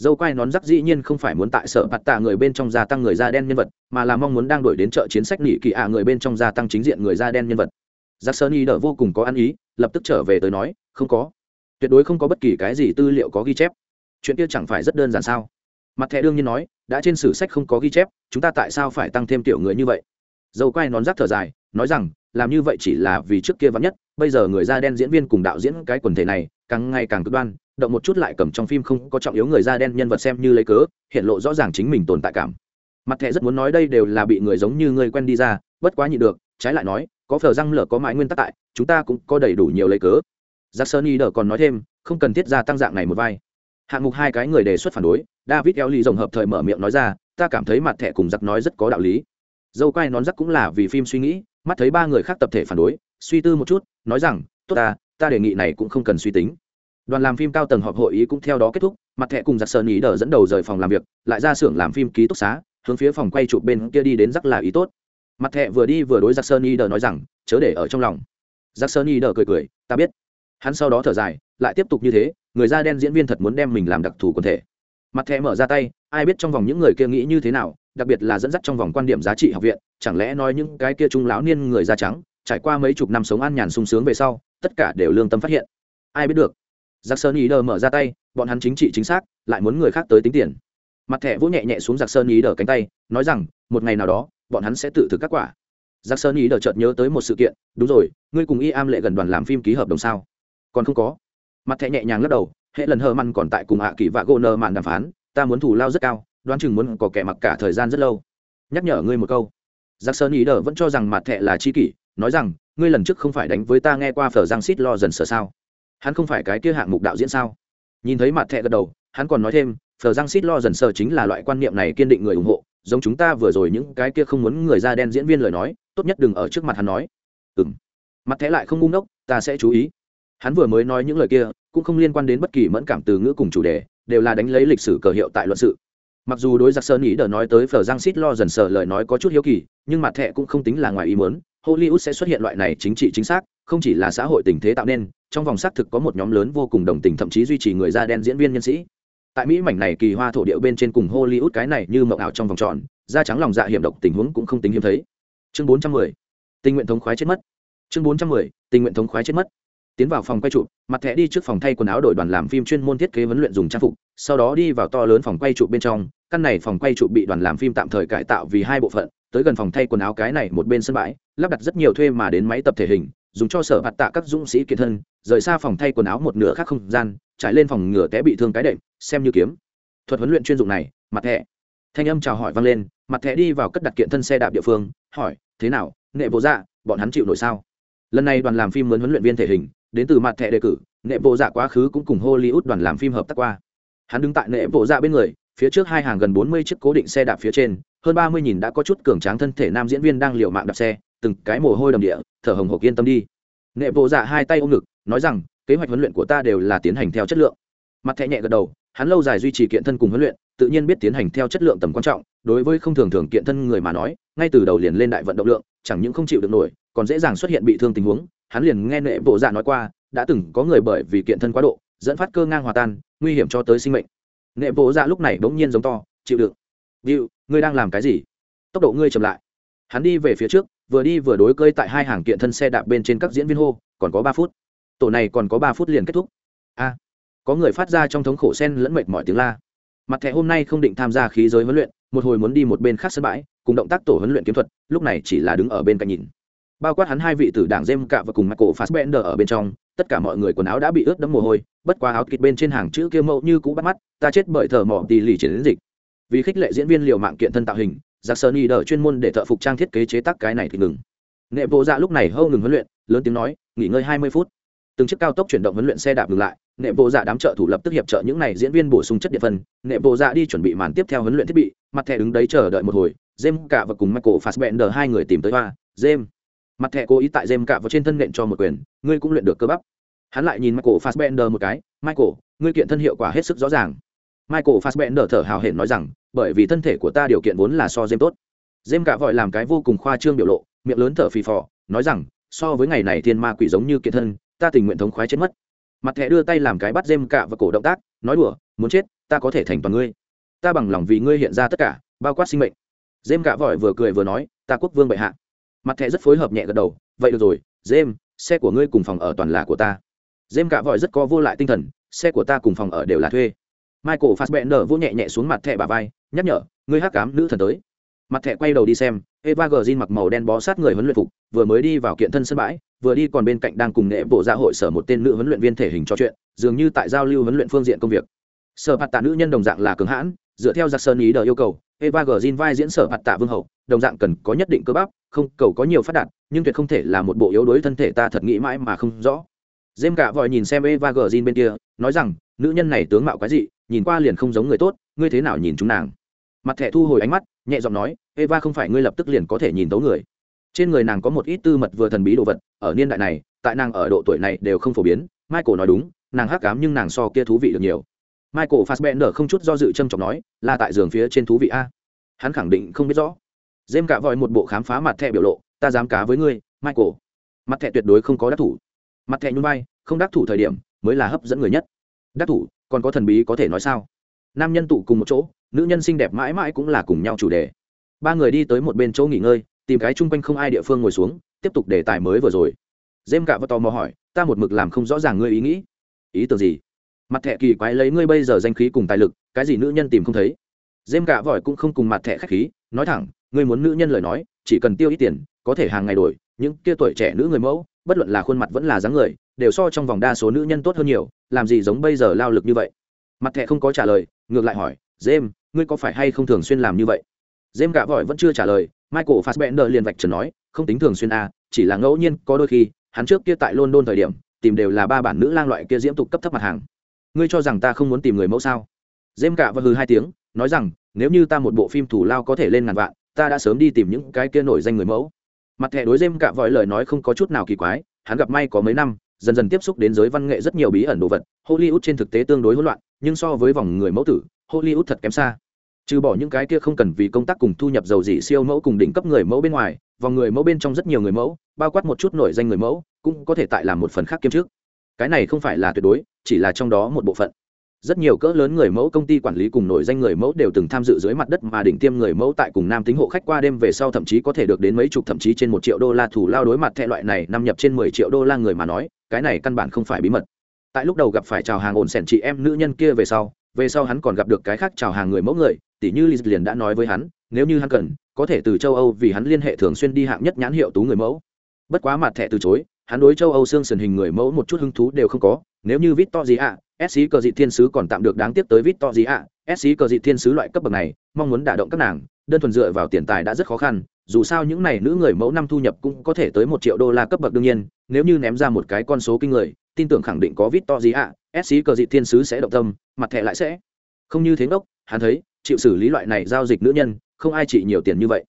Dâu quai nón rắc dĩ nhiên không phải muốn tại sở bạt tạ người bên trong gia tăng người da đen nhân vật, mà là mong muốn đang đổi đến chợ chiến sách nỉ kỳ ạ người bên trong gia tăng chính diện người da đen nhân vật. Giặc sơn y đỡ vô cùng có ăn ý, lập tức trở về tới nói, không có. Tuyệt đối không có bất kỳ cái gì tư liệu có ghi chép. Chuyện kia chẳng phải rất đơn giản sao? Mặt thẻ đương nhiên nói, đã trên sử sách không có ghi chép, chúng ta tại sao phải tăng thêm tiểu người như vậy? Dâu quai nón rắc thở dài, nói rằng, làm như vậy chỉ là vì trước kia vắn nhất, bây giờ người da đen diễn viên cùng đạo diễn cái quần thể này, càng ngày càng cực đoan động một chút lại cầm trong phim không có trọng yếu người da đen nhân vật xem như lấy cớ, hiện lộ rõ ràng chính mình tồn tại cảm. Mặt thẻ rất muốn nói đây đều là bị người giống như người quen đi ra, bất quá nhị được, trái lại nói, có phờ răng lở có mãi nguyên tắc tại, chúng ta cũng có đầy đủ nhiều lấy cớ. Giặc sơn y đờ còn nói thêm, không cần thiết ra tăng dạng này một vai. Hạng mục hai cái người đề xuất phản đối, david eo ly rồng hợp thời mở miệng nói ra, ta cảm thấy mặt thẻ cùng giặc nói rất có đạo lý. Dâu quai nón giặc cũng là vì phim suy nghĩ, mắt thấy ba người khác tập thể phản đối, suy tư một chút, nói rằng, tốt ta ta đề nghị này cũng không cần suy tính đoàn làm phim cao tầng họp hội ý cũng theo đó kết thúc, mặt thẻ cùng giặc sơn ý đờ dẫn đầu rời phòng làm việc, lại ra xưởng làm phim ký túc xá, hướng phía phòng quay chụp bên kia đi đến rắc là ý tốt. Mặt thẻ vừa đi vừa đối giặc sơn ý đờ nói rằng, chớ để ở trong lòng. Giặc sơn ý đờ cười cười, ta biết. Hắn sau đó thở dài, lại tiếp tục như thế, người da đen diễn viên thật muốn đem mình làm đặc thù quần thể. Mặt thẻ mở ra tay, ai biết trong vòng những người kia nghĩ như thế nào, đặc biệt là dẫn dắt trong vòng quan điểm giá trị học viện, chẳng lẽ nói những cái kia trung lão niên người da trắng, trải qua mấy chục năm sống an nhàn sung sướng về sau, tất cả đều lương tâm phát hiện. Ai biết được giặc sơn ý đờ mở ra tay, bọn hắn chính trị chính xác, lại muốn người khác tới tính tiền. Mặt thẻ vỗ nhẹ nhẹ xuống giặc sơn ý đờ cánh tay, nói rằng, một ngày nào đó, bọn hắn sẽ tự thực các quả. Giặc sơn ý đờ chợt nhớ tới một sự kiện, đúng rồi, ngươi cùng y am lệ gần đoàn làm phim ký hợp đồng sao? Còn không có. Mặt thẻ nhẹ nhàng lắc đầu, hệ lần hờ măn còn tại cùng hạ kỳ và gô nơ mạn đàm phán, ta muốn thủ lao rất cao, đoán chừng muốn có kẻ mặc cả thời gian rất lâu. Nhắc nhở ngươi một câu. Giặc sơn ý đờ vẫn cho rằng mặt thẻ là chi kỷ, nói rằng, ngươi lần trước không phải đánh với ta nghe qua phở giang xít lo dần sợ sao? Hắn không phải cái kia hạng mục đạo diễn sao? Nhìn thấy mặt thẻ gật đầu, hắn còn nói thêm, phở răng xít lo dần sợ chính là loại quan niệm này kiên định người ủng hộ, giống chúng ta vừa rồi những cái kia không muốn người da đen diễn viên lời nói, tốt nhất đừng ở trước mặt hắn nói. Ừ m mặt thẻ lại không ngu ngốc, ta sẽ chú ý. Hắn vừa mới nói những lời kia, cũng không liên quan đến bất kỳ mẫn cảm từ ngữ cùng chủ đề, đều là đánh lấy lịch sử cờ hiệu tại luận sự. Mặc dù đối giặc sơn ý đờ nói tới phở giang xít lo dần sợ lời nói có chút hiếu kỳ, nhưng mặt thẻ cũng không tính là ngoài ý muốn hollywood sẽ xuất hiện loại này chính trị chính xác, không chỉ là xã hội tình thế tạo nên, trong vòng xác thực có một nhóm lớn vô cùng đồng tình thậm chí duy trì người da đen diễn viên nhân sĩ tại mỹ mảnh này kỳ hoa thổ điệu bên trên cùng hollywood cái này như mộng ảo trong vòng tròn, da trắng lòng dạ hiểm độc tình huống cũng không tính hiếm thấy chương 410. tình nguyện thống khoái chết mất chương 410. tình nguyện thống khoái chết mất tiến vào phòng quay chụp, mặt thẻ đi trước phòng thay quần áo đổi đoàn làm phim chuyên môn thiết kế huấn luyện dùng trang phục, sau đó đi vào to lớn phòng quay chụp bên trong, căn này phòng quay chụp bị đoàn làm phim tạm thời cải tạo vì hai bộ phận, tới gần phòng thay quần áo cái này một bên sân bãi lắp đặt rất nhiều thuê mà đến máy tập thể hình, dùng cho sở hạt tạ các dũng sĩ kiện thân, rời xa phòng thay quần áo một nửa khác không gian, trải lên phòng ngửa té bị thương cái đệm, xem như kiếm. Thuật huấn luyện chuyên dụng này, mặt thẻ thanh âm chào hỏi vang lên, mặt thẻ đi vào cất đặt kiện thân xe đạp địa phương, hỏi, thế nào, nghệ bộ dạ bọn hắn chịu nổi sao? Lần này đoàn làm phim muốn huấn luyện viên thể hình, đến từ mặt thẻ đề cử, nghệ bộ dạ quá khứ cũng cùng hollywood đoàn làm phim hợp tác qua. Hắn đứng tại nghệ bộ dạ bên người, phía trước hai hàng gần bốn mươi chiếc cố định xe đạp phía trên hơn ba mươi nhìn đã có chút cường tráng thân thể nam diễn viên đang liều mạng đạp xe, từng cái mồ hôi đầm địa, thở hồng hộc yên tâm đi. Nệ bộ dạ hai tay ôm ngực, nói rằng, kế hoạch huấn luyện của ta đều là tiến hành theo chất lượng. Mặt thẹ nhẹ gật đầu, hắn lâu dài duy trì kiện thân cùng huấn luyện, tự nhiên biết tiến hành theo chất lượng tầm quan trọng, đối với không thường thường kiện thân người mà nói, ngay từ đầu liền lên đại vận động lượng, chẳng những không chịu được nổi, còn dễ dàng xuất hiện bị thương tình huống. Hắn liền nghe nệ bộ dạ nói qua, đã từng có người bởi vì kiện thân quá độ, dẫn phát cơ ngang hòa tan, nguy hiểm cho tới sinh mệnh. Nệ bộ dạ lúc này bỗng nhiên giống to, chịu đựng. Điệu ngươi đang làm cái gì? Tốc độ ngươi chậm lại. Hắn đi về phía trước, vừa đi vừa đối cơi tại hai hàng kiện thân xe đạp bên trên các diễn viên hô, còn có ba phút. Tổ này còn có ba phút liền kết thúc. A, có người phát ra trong thống khổ sen lẫn mệt mỏi tiếng la. Mặt thẻ hôm nay không định tham gia khí giới huấn luyện, một hồi muốn đi một bên khác sân bãi, cùng động tác tổ huấn luyện kiếm thuật, lúc này chỉ là đứng ở bên cạnh nhìn. Bao quát hắn hai vị tử đảng Jem cạ và cùng Michael Fassbender ở bên trong, tất cả mọi người quần áo đã bị ướt đẫm mồ hôi, bất quá áo kịt bên trên hàng chữ kia mẫu như cũ bắt mắt, ta chết bởi thở mỏ tỉ lì chiến dịch vì khích lệ diễn viên liều mạng kiện thân tạo hình giặc sơn y đờ chuyên môn để thợ phục trang thiết kế chế tác cái này thì ngừng. Nghệ bộ dạ lúc này hâu ngừng huấn luyện, lớn tiếng nói, nghỉ ngơi hai mươi phút. Từng chiếc cao tốc chuyển động huấn luyện xe đạp ngừng lại, nghệ bộ dạ đám trợ thủ lập tức hiệp trợ những n à y diễn viên bổ sung chất điện phân. Nghệ bộ dạ đi chuẩn bị màn tiếp theo huấn luyện thiết bị, mặt thẻ đứng đấy chờ đợi một hồi jem cả và cùng michael fassbender hai người tìm tới hoa. Jem mặt thẻ cố ý tại jem cả vào trên thân nện cho một quyền, ngươi cũng luyện được cơ bắp. Hắn lại nhìn michael fassbender một cái, michael, ngươi kiện thân hiệu quả hết sức rõ ràng michael fassbender thở hào hển nói rằng bởi vì thân thể của ta điều kiện vốn là so James tốt. James cả vội làm cái vô cùng khoa trương biểu lộ miệng lớn thở phì phò nói rằng so với ngày này thiên ma quỷ giống như kiện thân ta tình nguyện thống khoái chết mất. Mặt thẻ đưa tay làm cái bắt James cả và cổ động tác nói đùa muốn chết ta có thể thành toàn ngươi. Ta bằng lòng vì ngươi hiện ra tất cả bao quát sinh mệnh. James cả vội vừa cười vừa nói ta quốc vương bệ hạ. Mặt thẻ rất phối hợp nhẹ gật đầu vậy được rồi James, xe của ngươi cùng phòng ở toàn là của ta. James cả vội rất có vô lại tinh thần xe của ta cùng phòng ở đều là thuê michael fassbender vỗ nhẹ nhẹ xuống mặt thẻ bà vai nhắc nhở ngươi hắc cám nữ thần tới. Mặt thẻ quay đầu đi xem eva g mặc màu đen bó sát người huấn luyện phục vừa mới đi vào kiện thân sân bãi vừa đi còn bên cạnh đang cùng nệ bộ dạ hội sở một tên nữ huấn luyện viên thể hình trò chuyện dường như tại giao lưu huấn luyện phương diện công việc. Sở hạt tạ nữ nhân đồng dạng là cứng hãn dựa theo giặc sơn ý đờ yêu cầu eva g vai diễn sở hạt tạ vương hậu đồng dạng cần có nhất định cơ bắp không cầu có nhiều phát đạt nhưng tuyệt không thể là một bộ yếu đuối thân thể ta thật nghĩ mãi mà không rõ. Dêm cả vội nhìn xem Eva Green bên kia, nói rằng, nữ nhân này tướng mạo quái dị, nhìn qua liền không giống người tốt, ngươi thế nào nhìn chúng nàng? Mặt thẻ thu hồi ánh mắt, nhẹ giọng nói, Eva không phải ngươi lập tức liền có thể nhìn tấu người. Trên người nàng có một ít tư mật vừa thần bí đồ vật, ở niên đại này, tại nàng ở độ tuổi này đều không phổ biến. Michael nói đúng, nàng hắc ám nhưng nàng so kia thú vị được nhiều. Michael Fassbender không chút do dự trâm trọng nói, là tại giường phía trên thú vị a. Hắn khẳng định không biết rõ. dêm cả vòi một bộ khám phá mặt thẻ biểu lộ ta dám cá với ngươi michael mặt thẻ tuyệt đối không có đắc thủ mặt thẻ nhún bay, không đắc thủ thời điểm mới là hấp dẫn người nhất đắc thủ còn có thần bí có thể nói sao? Nam nhân tụ cùng một chỗ, nữ nhân xinh đẹp mãi mãi cũng là cùng nhau chủ đề. Ba người đi tới một bên chỗ nghỉ ngơi, tìm cái chung quanh không ai địa phương ngồi xuống, tiếp tục đề tài mới vừa rồi. Dêm cả và tò mò hỏi, ta một mực làm không rõ ràng ngươi ý nghĩ. Ý tưởng gì? Mặt thẹ kỳ quái lấy ngươi bây giờ danh khí cùng tài lực, cái gì nữ nhân tìm không thấy? Dêm cả vội cũng không cùng mặt thẻ khách khí, nói thẳng, ngươi muốn nữ nhân lời nói, chỉ cần tiêu ít tiền, có thể hàng ngày đổi, những kia tuổi trẻ nữ người mẫu, bất luận là khuôn mặt vẫn là dáng người đều so trong vòng đa số nữ nhân tốt hơn nhiều làm gì giống bây giờ lao lực như vậy? Mặt thẻ không có trả lời ngược lại hỏi jem ngươi có phải hay không thường xuyên làm như vậy? Jem gạ vội vẫn chưa trả lời michael fassbender liền vạch trần nói không tính thường xuyên à, chỉ là ngẫu nhiên có đôi khi hắn trước kia tại london thời điểm tìm đều là ba bản nữ lang loại kia diễm tục cấp thấp mặt hàng. Ngươi cho rằng ta không muốn tìm người mẫu sao? Jem gạ và hừ hai tiếng nói rằng nếu như ta một bộ phim thủ lao có thể lên ngàn vạn ta đã sớm đi tìm những cái kia nổi danh người mẫu. Mặt thẻ đối jem gạ vội lời nói không có chút nào kỳ quái hắn gặp may có mấy năm dần dần tiếp xúc đến giới văn nghệ rất nhiều bí ẩn đồ vật, hollywood trên thực tế tương đối hỗn loạn, nhưng so với vòng người mẫu tử, hollywood thật kém xa. Trừ bỏ những cái kia không cần vì công tác cùng thu nhập giàu dị siêu mẫu cùng đỉnh cấp người mẫu bên ngoài, vòng người mẫu bên trong rất nhiều người mẫu, bao quát một chút nổi danh người mẫu, cũng có thể tại làm một phần khác kiêm trước cái này không phải là tuyệt đối, chỉ là trong đó một bộ phận. Rất nhiều cỡ lớn người mẫu công ty quản lý cùng nổi danh người mẫu đều từng tham dự dưới mặt đất mà đỉnh tiêm người mẫu tại cùng nam tính hộ khách qua đêm về sau thậm chí có thể được đến mấy chục thậm chí trên một triệu đô la thủ lao đối mặt thể loại này năm nhập trên mười triệu đô la người mà nói cái này căn bản không phải bí mật. Tại lúc đầu gặp phải chào hàng ổn sẻn chị em nữ nhân kia về sau về sau hắn còn gặp được cái khác chào hàng người mẫu người tỷ như Liz liền đã nói với hắn, nếu như hắn cần, có thể từ châu âu vì hắn liên hệ thường xuyên đi hạng nhất nhãn hiệu tú người mẫu. Bất quá mặt thẻ từ chối, hắn đối châu âu xương sườn hình người mẫu một chút hứng thú đều không có, nếu như vít to gì ạ s sĩ cờ dị thiên sứ còn tạm được đáng tiếc tới vít to gì ạ s sĩ cờ dị thiên sứ loại cấp bậc này, mong muốn đả động các nàng, đơn thuần dựa vào tiền tài đã rất khó khăn dù sao những này nữ người mẫu năm thu nhập cũng có thể tới một triệu đô la cấp bậc đương nhiên, nếu như ném ra một cái con số kinh người, tin tưởng khẳng định có vít to gì ạ s xí cờ dị thiên sứ sẽ động tâm, mặt thẻ lại sẽ. Không như thế ngốc, hắn thấy, chịu xử lý loại này giao dịch nữ nhân, không ai chỉ nhiều tiền như vậy.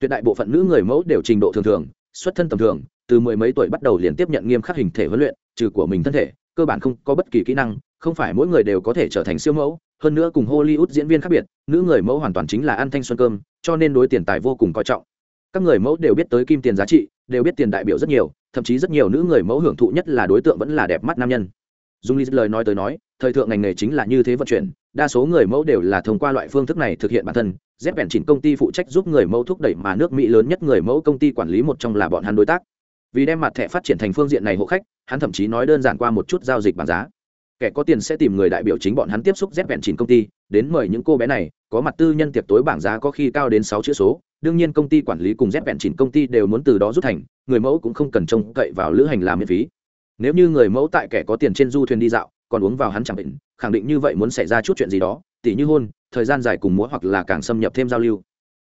Tuyệt đại bộ phận nữ người mẫu đều trình độ thường thường, xuất thân tầm thường, từ mười mấy tuổi bắt đầu liền tiếp nhận nghiêm khắc hình thể huấn luyện, trừ của mình thân thể, cơ bản không có bất kỳ kỹ năng, không phải mỗi người đều có thể trở thành siêu mẫu. Hơn nữa cùng hollywood diễn viên khác biệt, nữ người mẫu hoàn toàn chính là ăn thanh xuân cơm, cho nên đối tiền tài vô cùng coi trọng các người mẫu đều biết tới kim tiền giá trị, đều biết tiền đại biểu rất nhiều, thậm chí rất nhiều nữ người mẫu hưởng thụ nhất là đối tượng vẫn là đẹp mắt nam nhân. Dung lý lời nói tới nói, thời thượng ngành nghề chính là như thế vận chuyển, đa số người mẫu đều là thông qua loại phương thức này thực hiện bản thân, dép bèn chỉnh công ty phụ trách giúp người mẫu thúc đẩy mà nước mỹ lớn nhất người mẫu công ty quản lý một trong là bọn hắn đối tác. Vì đem mặt thẻ phát triển thành phương diện này hộ khách, hắn thậm chí nói đơn giản qua một chút giao dịch bằng giá. Kẻ có tiền sẽ tìm người đại biểu chính bọn hắn tiếp xúc dép vẹn chỉnh công ty đến mời những cô bé này, có mặt tư nhân tiệc tối bảng giá có khi cao đến sáu chữ số, đương nhiên công ty quản lý cùng dép vẹn chỉnh công ty đều muốn từ đó rút thành, người mẫu cũng không cần trông cậy vào lữ hành làm miễn phí. Nếu như người mẫu tại kẻ có tiền trên du thuyền đi dạo, còn uống vào hắn chẳng định, khẳng định như vậy muốn xảy ra chút chuyện gì đó, tỉ như hôn, thời gian dài cùng múa hoặc là càng xâm nhập thêm giao lưu.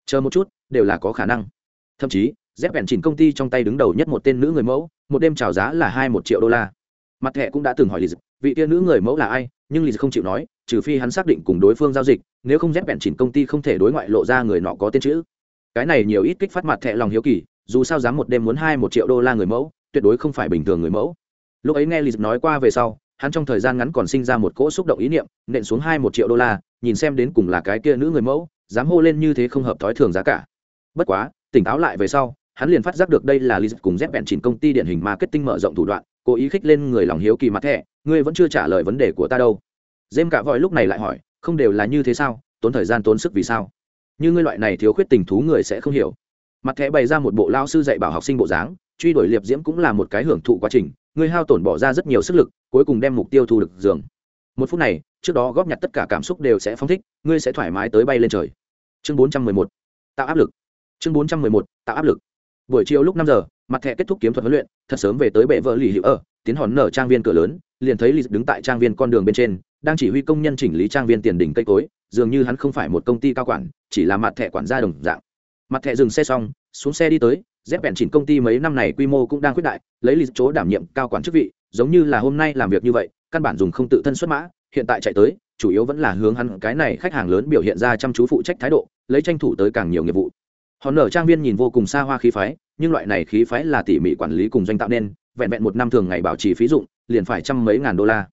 Chờ một chút, đều là có khả năng. Thậm chí, dép vẹn chỉnh công ty trong tay đứng đầu nhất một tên nữ người mẫu, một đêm chào giá là hai một triệu đô la. Mặt thẻ cũng đã từng hỏi lì vị tia nữ người mẫu là ai nhưng lì không chịu nói, trừ phi hắn xác định cùng đối phương giao dịch, nếu không dép bẹn chỉnh công ty không thể đối ngoại lộ ra người nọ có tên chữ. Cái này nhiều ít kích phát mặt thẹ lòng hiếu kỳ, dù sao dám một đêm muốn hai một triệu đô la người mẫu, tuyệt đối không phải bình thường người mẫu. Lúc ấy nghe lì nói qua về sau, hắn trong thời gian ngắn còn sinh ra một cỗ xúc động ý niệm, nện xuống hai một triệu đô la, nhìn xem đến cùng là cái kia nữ người mẫu, dám hô lên như thế không hợp thói thường giá cả. Bất quá, tỉnh táo lại về sau hắn liền phát giác được đây là Liz cùng Zep bèn chỉnh công ty điển hình marketing mở rộng thủ đoạn, cố ý khích lên người lòng hiếu kỳ mặt thẻ, ngươi vẫn chưa trả lời vấn đề của ta đâu. Jem cả vội lúc này lại hỏi, không đều là như thế sao, tốn thời gian tốn sức vì sao? Như ngươi loại này thiếu khuyết tình thú người sẽ không hiểu. Mặt thẻ bày ra một bộ lao sư dạy bảo học sinh bộ dáng, truy đuổi liệp diễm cũng là một cái hưởng thụ quá trình, ngươi hao tổn bỏ ra rất nhiều sức lực, cuối cùng đem mục tiêu thu được giường. Một phút này, trước đó góp nhặt tất cả cảm xúc đều sẽ phóng thích, ngươi sẽ thoải mái tới bay lên trời. Chương 411. Tạo áp lực. Chương 411. Tạo áp lực buổi chiều lúc năm giờ, mặt thẻ kết thúc kiếm thuật huấn luyện, thật sớm về tới bệ vợ lì hữu ở, tiến hòn nở trang viên cửa lớn, liền thấy lì đứng tại trang viên con đường bên trên, đang chỉ huy công nhân chỉnh lý trang viên tiền đỉnh cây cối, dường như hắn không phải một công ty cao quản, chỉ là mặt thẻ quản gia đồng dạng. Mặt thẻ dừng xe xong, xuống xe đi tới, dép bèn chỉnh công ty mấy năm này quy mô cũng đang quyết đại, lấy lì chỗ đảm nhiệm cao quản chức vị, giống như là hôm nay làm việc như vậy, căn bản dùng không tự thân xuất mã, hiện tại chạy tới, chủ yếu vẫn là hướng hắn cái này khách hàng lớn biểu hiện ra chăm chú phụ trách thái độ, lấy tranh thủ tới càng nhiều nghiệp vụ hòn nở trang viên nhìn vô cùng xa hoa khí phái, nhưng loại này khí phái là tỉ mỉ quản lý cùng doanh tạo nên, vẹn vẹn một năm thường ngày bảo trì phí dụng, liền phải trăm mấy ngàn đô la.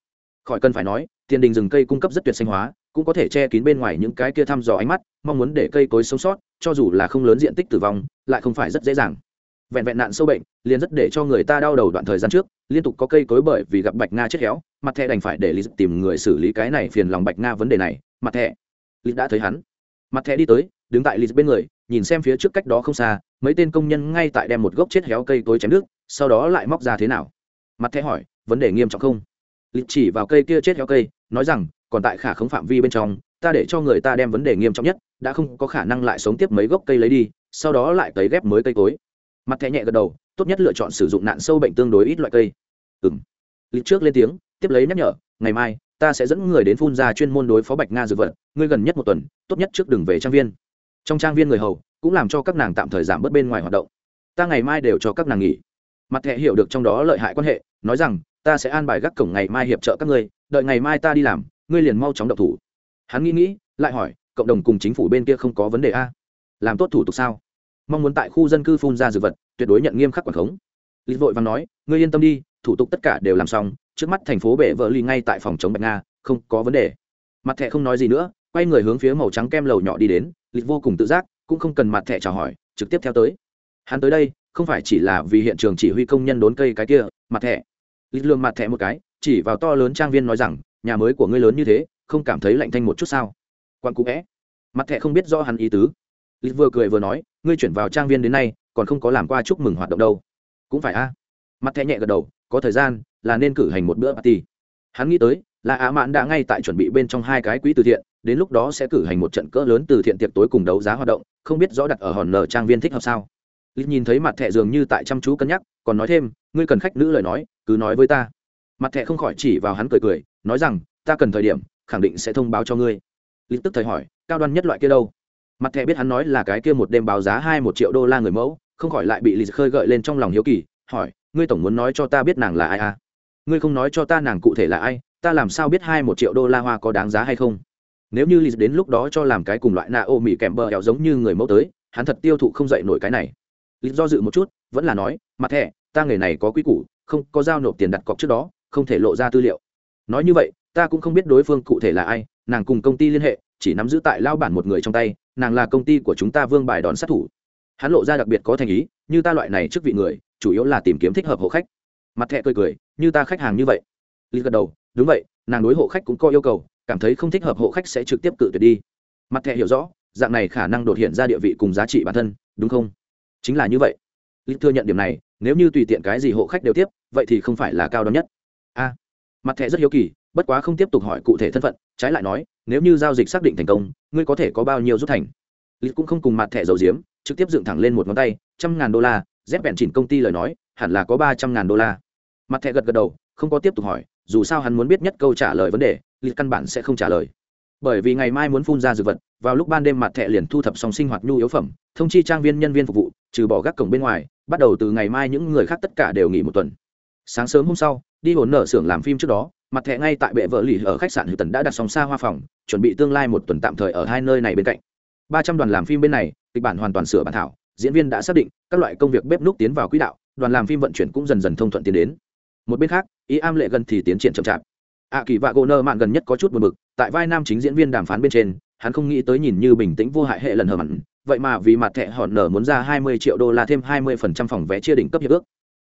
Khỏi cần phải nói, tiền đình rừng cây cung cấp rất tuyệt sinh hóa, cũng có thể che kín bên ngoài những cái kia thăm dò ánh mắt, mong muốn để cây cối sống sót, cho dù là không lớn diện tích tử vong, lại không phải rất dễ dàng. Vẹn vẹn nạn sâu bệnh, liền rất để cho người ta đau đầu đoạn thời gian trước, liên tục có cây cối bởi vì gặp bạch nga chết héo, mặt thẻ đành phải để lý tìm người xử lý cái này phiền lòng bạch nga vấn đề này. Mặt thẻ lý đã thấy hắn. Mặt thẻ đi tới đứng tại lì bên người, nhìn xem phía trước cách đó không xa, mấy tên công nhân ngay tại đem một gốc chết héo cây tối chém nước, sau đó lại móc ra thế nào? Mặt thẻ hỏi, vấn đề nghiêm trọng không? Lì chỉ vào cây kia chết héo cây, nói rằng, còn tại khả không phạm vi bên trong, ta để cho người ta đem vấn đề nghiêm trọng nhất, đã không có khả năng lại sống tiếp mấy gốc cây lấy đi, sau đó lại cấy ghép mới cây cối. Mặt thẻ nhẹ gật đầu, tốt nhất lựa chọn sử dụng nạn sâu bệnh tương đối ít loại cây. Ừ m lịch trước lên tiếng, tiếp lấy nhắc nhở, ngày mai, ta sẽ dẫn người đến phun ra chuyên môn đối phó bạch nga dược vật, ngươi gần nhất một tuần, tốt nhất trước đừng về trang viên trong trang viên người hầu, cũng làm cho các nàng tạm thời giảm bớt bên ngoài hoạt động. Ta ngày mai đều cho các nàng nghỉ. Mặt thẻ hiểu được trong đó lợi hại quan hệ, nói rằng, ta sẽ an bài gác cổng ngày mai hiệp trợ các ngươi, đợi ngày mai ta đi làm, ngươi liền mau chóng độc thủ. Hắn nghĩ nghĩ, lại hỏi, cộng đồng cùng chính phủ bên kia không có vấn đề a? Làm tốt thủ tục sao? Mong muốn tại khu dân cư phun ra dược vật, tuyệt đối nhận nghiêm khắc quản khống. Lý vội và nói, ngươi yên tâm đi, thủ tục tất cả đều làm xong, trước mắt thành phố bệ vợ ly ngay tại phòng chống bạch nga, không có vấn đề. Mặt thẻ không nói gì nữa, quay người hướng phía màu trắng kem lầu nhỏ đi đến lịch vô cùng tự giác, cũng không cần mặt thẻ chào hỏi, trực tiếp theo tới. Hắn tới đây, không phải chỉ là vì hiện trường chỉ huy công nhân đốn cây cái kia, mặt thẻ. Lịch lương mặt thẻ một cái, chỉ vào to lớn trang viên nói rằng, nhà mới của ngươi lớn như thế, không cảm thấy lạnh thanh một chút sao? Quan cụ vẽ mặt thẻ không biết rõ hắn ý tứ. Lịch vừa cười vừa nói, ngươi chuyển vào trang viên đến nay, còn không có làm qua chúc mừng hoạt động đâu. Cũng phải a. Mặt thẻ nhẹ gật đầu, có thời gian, là nên cử hành một bữa party. Hắn nghĩ tới, là á mãn đã ngay tại chuẩn bị bên trong hai cái quỹ từ thiện đến lúc đó sẽ cử hành một trận cỡ lớn từ thiện tiệc tối cùng đấu giá hoạt động, không biết rõ đặt ở hòn nở trang viên thích hợp sao? Lịch nhìn thấy mặt thẻ dường như tại chăm chú cân nhắc, còn nói thêm, ngươi cần khách nữ lời nói, cứ nói với ta. Mặt thẻ không khỏi chỉ vào hắn cười cười, nói rằng, ta cần thời điểm, khẳng định sẽ thông báo cho ngươi. Lịch tức thời hỏi, cao đoan nhất loại kia đâu? Mặt thẻ biết hắn nói là cái kia một đêm báo giá hai một triệu đô la người mẫu, không khỏi lại bị lịch khơi gợi lên trong lòng hiếu kỳ, hỏi, ngươi tổng muốn nói cho ta biết nàng là ai à? Ngươi không nói cho ta nàng cụ thể là ai, ta làm sao biết hai một triệu đô la hoa có đáng giá hay không? Nếu như lịch đến lúc đó cho làm cái cùng loại nạ ô mỹ kèm bờ hẹo giống như người mẫu tới, hắn thật tiêu thụ không dậy nổi cái này. Lịch do dự một chút, vẫn là nói, mặt thẻ, ta nghề này có quy củ, không có giao nộp tiền đặt cọc trước đó, không thể lộ ra tư liệu. Nói như vậy, ta cũng không biết đối phương cụ thể là ai, nàng cùng công ty liên hệ, chỉ nắm giữ tại lao bản một người trong tay, nàng là công ty của chúng ta vương bài đón sát thủ. Hắn lộ ra đặc biệt có thành ý, như ta loại này trước vị người, chủ yếu là tìm kiếm thích hợp hộ khách. Mặt thẹ cười cười, như ta khách hàng như vậy. Lý gật đầu, đúng vậy, nàng đối hộ khách cũng có yêu cầu cảm thấy không thích hợp hộ khách sẽ trực tiếp cự tuyệt đi. Mặt thẻ hiểu rõ, dạng này khả năng đột hiện ra địa vị cùng giá trị bản thân, đúng không? Chính là như vậy. Lịch thừa nhận điểm này, nếu như tùy tiện cái gì hộ khách đều tiếp, vậy thì không phải là cao đón nhất. A. Mặt thẻ rất hiếu kỳ, bất quá không tiếp tục hỏi cụ thể thân phận, trái lại nói, nếu như giao dịch xác định thành công, ngươi có thể có bao nhiêu rút thành? Lịch cũng không cùng mặt thẻ dầu diếm trực tiếp dựng thẳng lên một ngón tay, trăm ngàn đô la, dép bẹn chỉnh công ty lời nói, hẳn là có ba trăm ngàn đô la. Mặt thẻ gật gật đầu, không có tiếp tục hỏi, dù sao hắn muốn biết nhất câu trả lời vấn đề Liệt căn bản sẽ không trả lời. Bởi vì ngày mai muốn phun ra dược vật, vào lúc ban đêm mặt thẹ liền thu thập xong sinh hoạt nhu yếu phẩm, thông chi trang viên nhân viên phục vụ, trừ bỏ gác cổng bên ngoài, bắt đầu từ ngày mai những người khác tất cả đều nghỉ một tuần. Sáng sớm hôm sau, đi hồn nở xưởng làm phim trước đó, mặt thẹ ngay tại bệ vợ lì ở khách sạn hữu tần đã đặt song xa hoa phòng, chuẩn bị tương lai một tuần tạm thời ở hai nơi này bên cạnh. Ba trăm đoàn làm phim bên này, kịch bản hoàn toàn sửa bản thảo, diễn viên đã xác định, các loại công việc bếp núc tiến vào quỹ đạo, đoàn làm phim vận chuyển cũng dần dần thông thuận tiến đến. Một bên khác, ý am lệ gần thì tiến triển chậm chạp ạ kỳ vạ gỗ nơ mạn gần nhất có chút buồn bực tại vai nam chính diễn viên đàm phán bên trên hắn không nghĩ tới nhìn như bình tĩnh vô hại hệ lần hờ mặn vậy mà vì mặt thẻ hòn nở muốn ra hai mươi triệu đô la thêm hai mươi phần trăm phòng vé chia đỉnh cấp hiệp ước.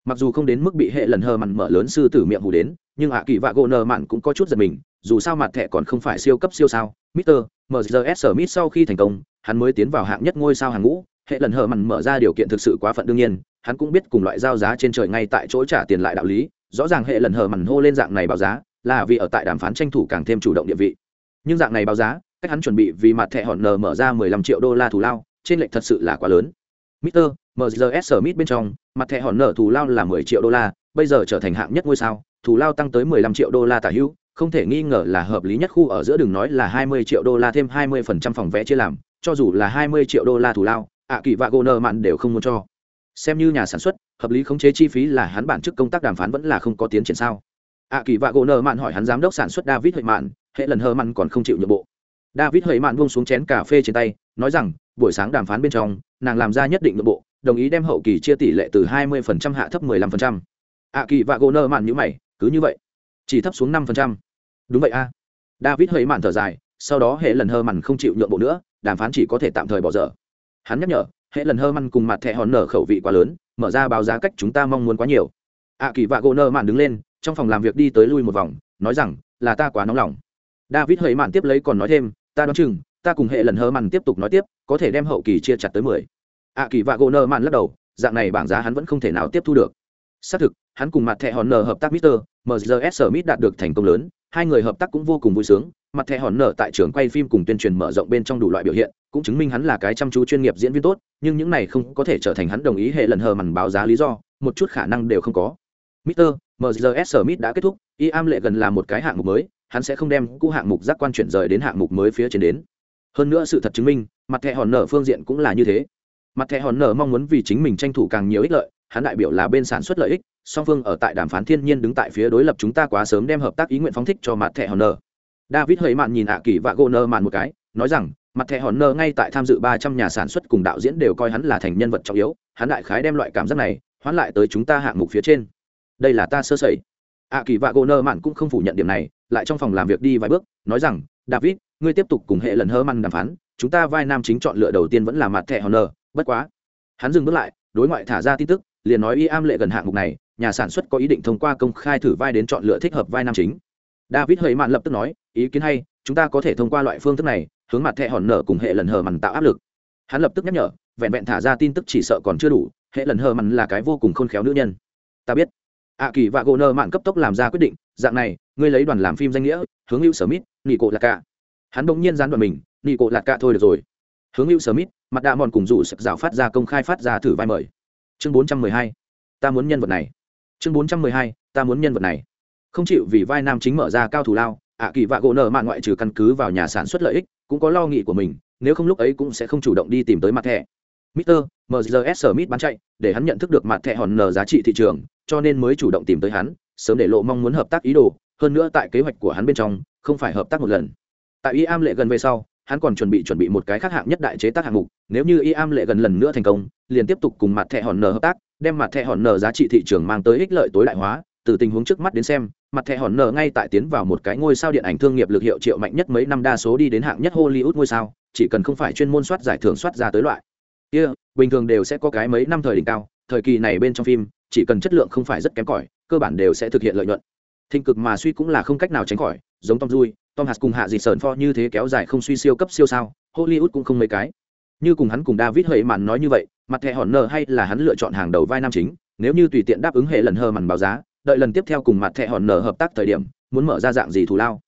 Mặc dù không đến mức bị hệ lần hờ mặn mở lớn sư tử miệng hù đến nhưng ạ kỳ vạ gỗ nơ mạn cũng có chút giật mình dù sao mặt thẻ còn không phải siêu cấp siêu sao. Mister MGS Smith sau khi thành công, hắn mới tiến vào hạng nhất ngôi sao hàng ngũ, hệ lần hờ mặn mở ra điều kiện thực sự quá phận đương nhiên, hắn cũng biết cùng loại giao giá trên trời ngay tại chỗ trả tiền lại đạo lý, rõ ràng hệ lần hờ mặn hô lên dạng này báo giá, là vì ở tại đàm phán tranh thủ càng thêm chủ động địa vị. Nhưng dạng này báo giá, cách hắn chuẩn bị vì mặt thẻ hòn nờ mở ra 15 triệu đô la thù lao, trên lệch thật sự là quá lớn. Mister MZS Smith bên trong, mặt thẻ hòn nở thù lao là 10 triệu đô la, bây giờ trở thành hạng nhất ngôi sao, thù lao tăng tới 15 triệu đô la tả hữu, không thể nghi ngờ là hợp lý nhất khu ở giữa đường nói là 20 triệu đô la thêm 20% phòng vẽ chia làm, cho dù là 20 triệu đô la thù lao, ạ kỳ và Goner mạn đều không muốn cho. Xem như nhà sản xuất, hợp lý khống chế chi phí là hắn bản chức công tác đàm phán vẫn là không có tiến triển sao? Ạ kỳ và Goner mạn hỏi hắn giám đốc sản xuất David Hơi Mạn, hệ lần hờ mặn còn không chịu nhượng bộ. David Hơi Mạn buông xuống chén cà phê trên tay, nói rằng, buổi sáng đàm phán bên trong, nàng làm ra nhất định nhượng bộ, đồng ý đem hậu kỳ chia tỷ lệ từ 20% hạ thấp 15%. ạ kỳ và Goner mạn như mày, cứ như vậy, chỉ thấp xuống 5% đúng vậy a david hơi mạn thở dài sau đó hệ lần hơ mằn không chịu nhượng bộ nữa đàm phán chỉ có thể tạm thời bỏ dở hắn nhắc nhở hệ lần hơ mằn cùng mặt thẻ hòn nở khẩu vị quá lớn mở ra báo giá cách chúng ta mong muốn quá nhiều ạ kỳ vạ gỗ nơ mạn đứng lên trong phòng làm việc đi tới lui một vòng, nói rằng, là ta quá nóng lòng. David hơi mạn tiếp lấy còn nói thêm, ta đoán chừng, ta cùng hệ lần hơ mặn tiếp tục nói tiếp, có thể đem hậu kỳ chia chặt tới mười. Ạ kỳ vạ gỗ nơ mặn lắc đầu, dạng này bảng giá hắn vẫn không thể nào tiếp thu được. Xác thực, hắn cùng mặt thẻ hòn nở hợp tác mister mgs smith đạt được thành công lớn, hai người hợp tác cũng vô cùng vui sướng. Mặt thẻ hòn nở tại trường quay phim cùng tuyên truyền mở rộng bên trong đủ loại biểu hiện, cũng chứng minh hắn là cái chăm chú chuyên nghiệp diễn viên tốt, nhưng những này không có thể trở thành hắn đồng ý hệ lần hờ mằn báo giá lý do, một chút khả năng đều không có. Mister. MGS Smith đã kết thúc, y am lệ gần là một cái hạng mục mới, hắn sẽ không đem cũ hạng mục giác quan chuyển rời đến hạng mục mới phía trên đến. Hơn nữa sự thật chứng minh, mặt thẻ hòn nở phương diện cũng là như thế. Mặt thẻ hòn nở mong muốn vì chính mình tranh thủ càng nhiều ích lợi, hắn đại biểu là bên sản xuất lợi ích, song phương ở tại đàm phán thiên nhiên đứng tại phía đối lập chúng ta quá sớm đem hợp tác ý nguyện phóng thích cho mặt thẻ hòn nở. David hơi mạn nhìn ạ kỳ và Goner mạn một cái, nói rằng, mặt thẻ hòn nở ngay tại tham dự ba trăm nhà sản xuất cùng đạo diễn đều coi hắn là thành nhân vật trọng yếu, hắn đại khái đem loại cảm giác này hoán lại tới chúng ta hạng mục phía trên đây là ta sơ sẩy. Ạ kỳ vạ gỗ nơ mạn cũng không phủ nhận điểm này, lại trong phòng làm việc đi vài bước, nói rằng, david, ngươi tiếp tục cùng hệ lần hơ măn đàm phán, chúng ta vai nam chính chọn lựa đầu tiên vẫn là mặt thẻ hòn nơ bất quá. Hắn dừng bước lại, đối ngoại thả ra tin tức, liền nói y am lệ gần hạng mục này, nhà sản xuất có ý định thông qua công khai thử vai đến chọn lựa thích hợp vai nam chính. David hơi mạn lập tức nói, ý kiến hay, chúng ta có thể thông qua loại phương thức này, hướng mặt thẻ hòn nở cùng hệ lần hờ mằn tạo áp lực. Hắn lập tức nhắc nhở, vẹn vẹn thả ra tin tức chỉ sợ còn chưa đủ, hệ lần hờ mằn là cái vô cùng khôn khéo nữ nhân. Ta biết ạ kỳ và gỗ nơ mạn cấp tốc làm ra quyết định, dạng này, ngươi lấy đoàn làm phim danh nghĩa, hướng hữu sở mít nị cộ lạc cả hắn bỗng nhiên gián đoàn mình, nị cộ lạc cả thôi được rồi. Hướng hữu sở mít mặt đạ mòn cùng rủ sập rào phát ra công khai phát ra thử vai mời. Chương bốn trăm mười hai, ta muốn nhân vật này. Chương bốn trăm mười hai, ta muốn nhân vật này. Không chịu vì vai nam chính mở ra cao thủ lao, ạ kỳ và gỗ nợ mạn ngoại trừ căn cứ vào nhà sản xuất lợi ích, cũng có lo nghĩ của mình, nếu không lúc ấy cũng sẽ không chủ động đi tìm tới mặt thẻ. Mister. MGS Smith bán chạy, để hắn nhận thức được mặt thẻ hòn nở giá trị thị trường, cho nên mới chủ động tìm tới hắn, sớm để lộ mong muốn hợp tác ý đồ, hơn nữa tại kế hoạch của hắn bên trong, không phải hợp tác một lần. Tại Y Am lệ gần về sau, hắn còn chuẩn bị chuẩn bị một cái khác hạng nhất đại chế tác hạng mục, nếu như Y Am lệ gần lần nữa thành công, liền tiếp tục cùng mặt thẻ hòn nở hợp tác, đem mặt thẻ hòn nở giá trị thị trường mang tới ích lợi tối đại hóa, từ tình huống trước mắt đến xem, mặt thẻ hòn nở ngay tại tiến vào một cái ngôi sao điện ảnh thương nghiệp lực hiệu triệu mạnh nhất mấy năm đa số đi đến hạng nhất Hollywood ngôi sao, chỉ cần không phải chuyên môn soát giải thưởng soát ra tới loại kia、yeah, bình thường đều sẽ có cái mấy năm thời đỉnh cao thời kỳ này bên trong phim chỉ cần chất lượng không phải rất kém cỏi cơ bản đều sẽ thực hiện lợi nhuận. Thịnh cực mà suy cũng là không cách nào tránh khỏi giống tom dui tom hạt cùng hạ dịt sờn pho như thế kéo dài không suy siêu cấp siêu sao hollywood cũng không mấy cái. Như cùng hắn cùng david hơi màn nói như vậy mặt thẻ hòn nơ hay là hắn lựa chọn hàng đầu vai nam chính nếu như tùy tiện đáp ứng hệ lần hơ màn báo giá đợi lần tiếp theo cùng mặt thẻ hòn nở hợp tác thời điểm muốn mở ra dạng gì thù lao?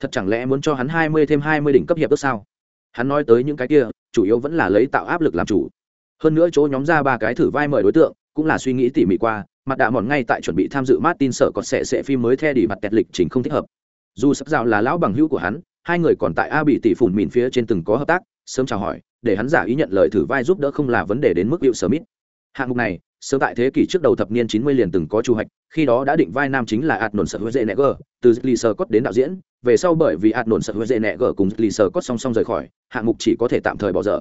Thật chẳng lẽ muốn cho hắn hai mươi thêm hai mươi đỉnh cấp hiệp ước sao? Hắn nói tới những cái kia, chủ yếu vẫn là lấy tạo áp lực làm chủ. Hơn nữa chỗ nhóm ra ba cái thử vai mời đối tượng, cũng là suy nghĩ tỉ mỉ qua, mặt đạ mòn ngay tại chuẩn bị tham dự martin sợ còn sẽ sẽ phim mới theo đi mặt tẹt lịch trình không thích hợp. Dù sắp rào là lão bằng hữu của hắn, hai người còn tại a bị tỷ phủn mìn phía trên từng có hợp tác, sớm chào hỏi, để hắn giả ý nhận lời thử vai giúp đỡ không là vấn đề đến mức hiệu smith. Hạng mục này sớm tại thế kỷ trước đầu thập niên 90 liền từng có chu hoạch, khi đó đã định vai nam chính là ạt nổn sợ huệ dễ nẹ gờ từ lì sơ cốt đến đạo diễn. Về sau bởi vì ạt nổn sợ huệ dễ nẹ gờ cùng lì sơ cốt song song rời khỏi, hạng mục chỉ có thể tạm thời bỏ dở.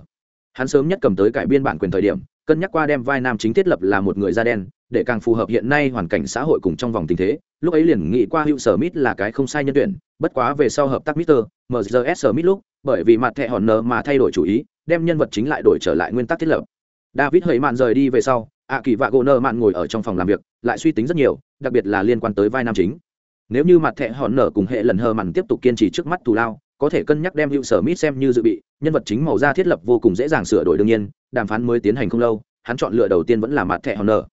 Hắn sớm nhất cầm tới cải biên bản quyền thời điểm, cân nhắc qua đem vai nam chính thiết lập là một người da đen, để càng phù hợp hiện nay hoàn cảnh xã hội cùng trong vòng tình thế. Lúc ấy liền nghĩ qua hữu sở mít là cái không sai nhân tuyển, bất quá về sau hợp tác Mr. mgs smith lúc, bởi vì mặt thẻ hòn nở mà thay đổi chủ ý, đem nhân vật chính lại đổi trở lại nguyên tắc thiết lập. David hơi mạn rời đi về sau ạ kỳ vạ gỗ nợ mạn ngồi ở trong phòng làm việc, lại suy tính rất nhiều, đặc biệt là liên quan tới vai nam chính. Nếu như mặt thẹ hòn nở cùng hệ lần hờ mặn tiếp tục kiên trì trước mắt thù lao, có thể cân nhắc đem hữu sở mít xem như dự bị, nhân vật chính màu da thiết lập vô cùng dễ dàng sửa đổi đương nhiên, đàm phán mới tiến hành không lâu, hắn chọn lựa đầu tiên vẫn là mặt thẹ hòn nở.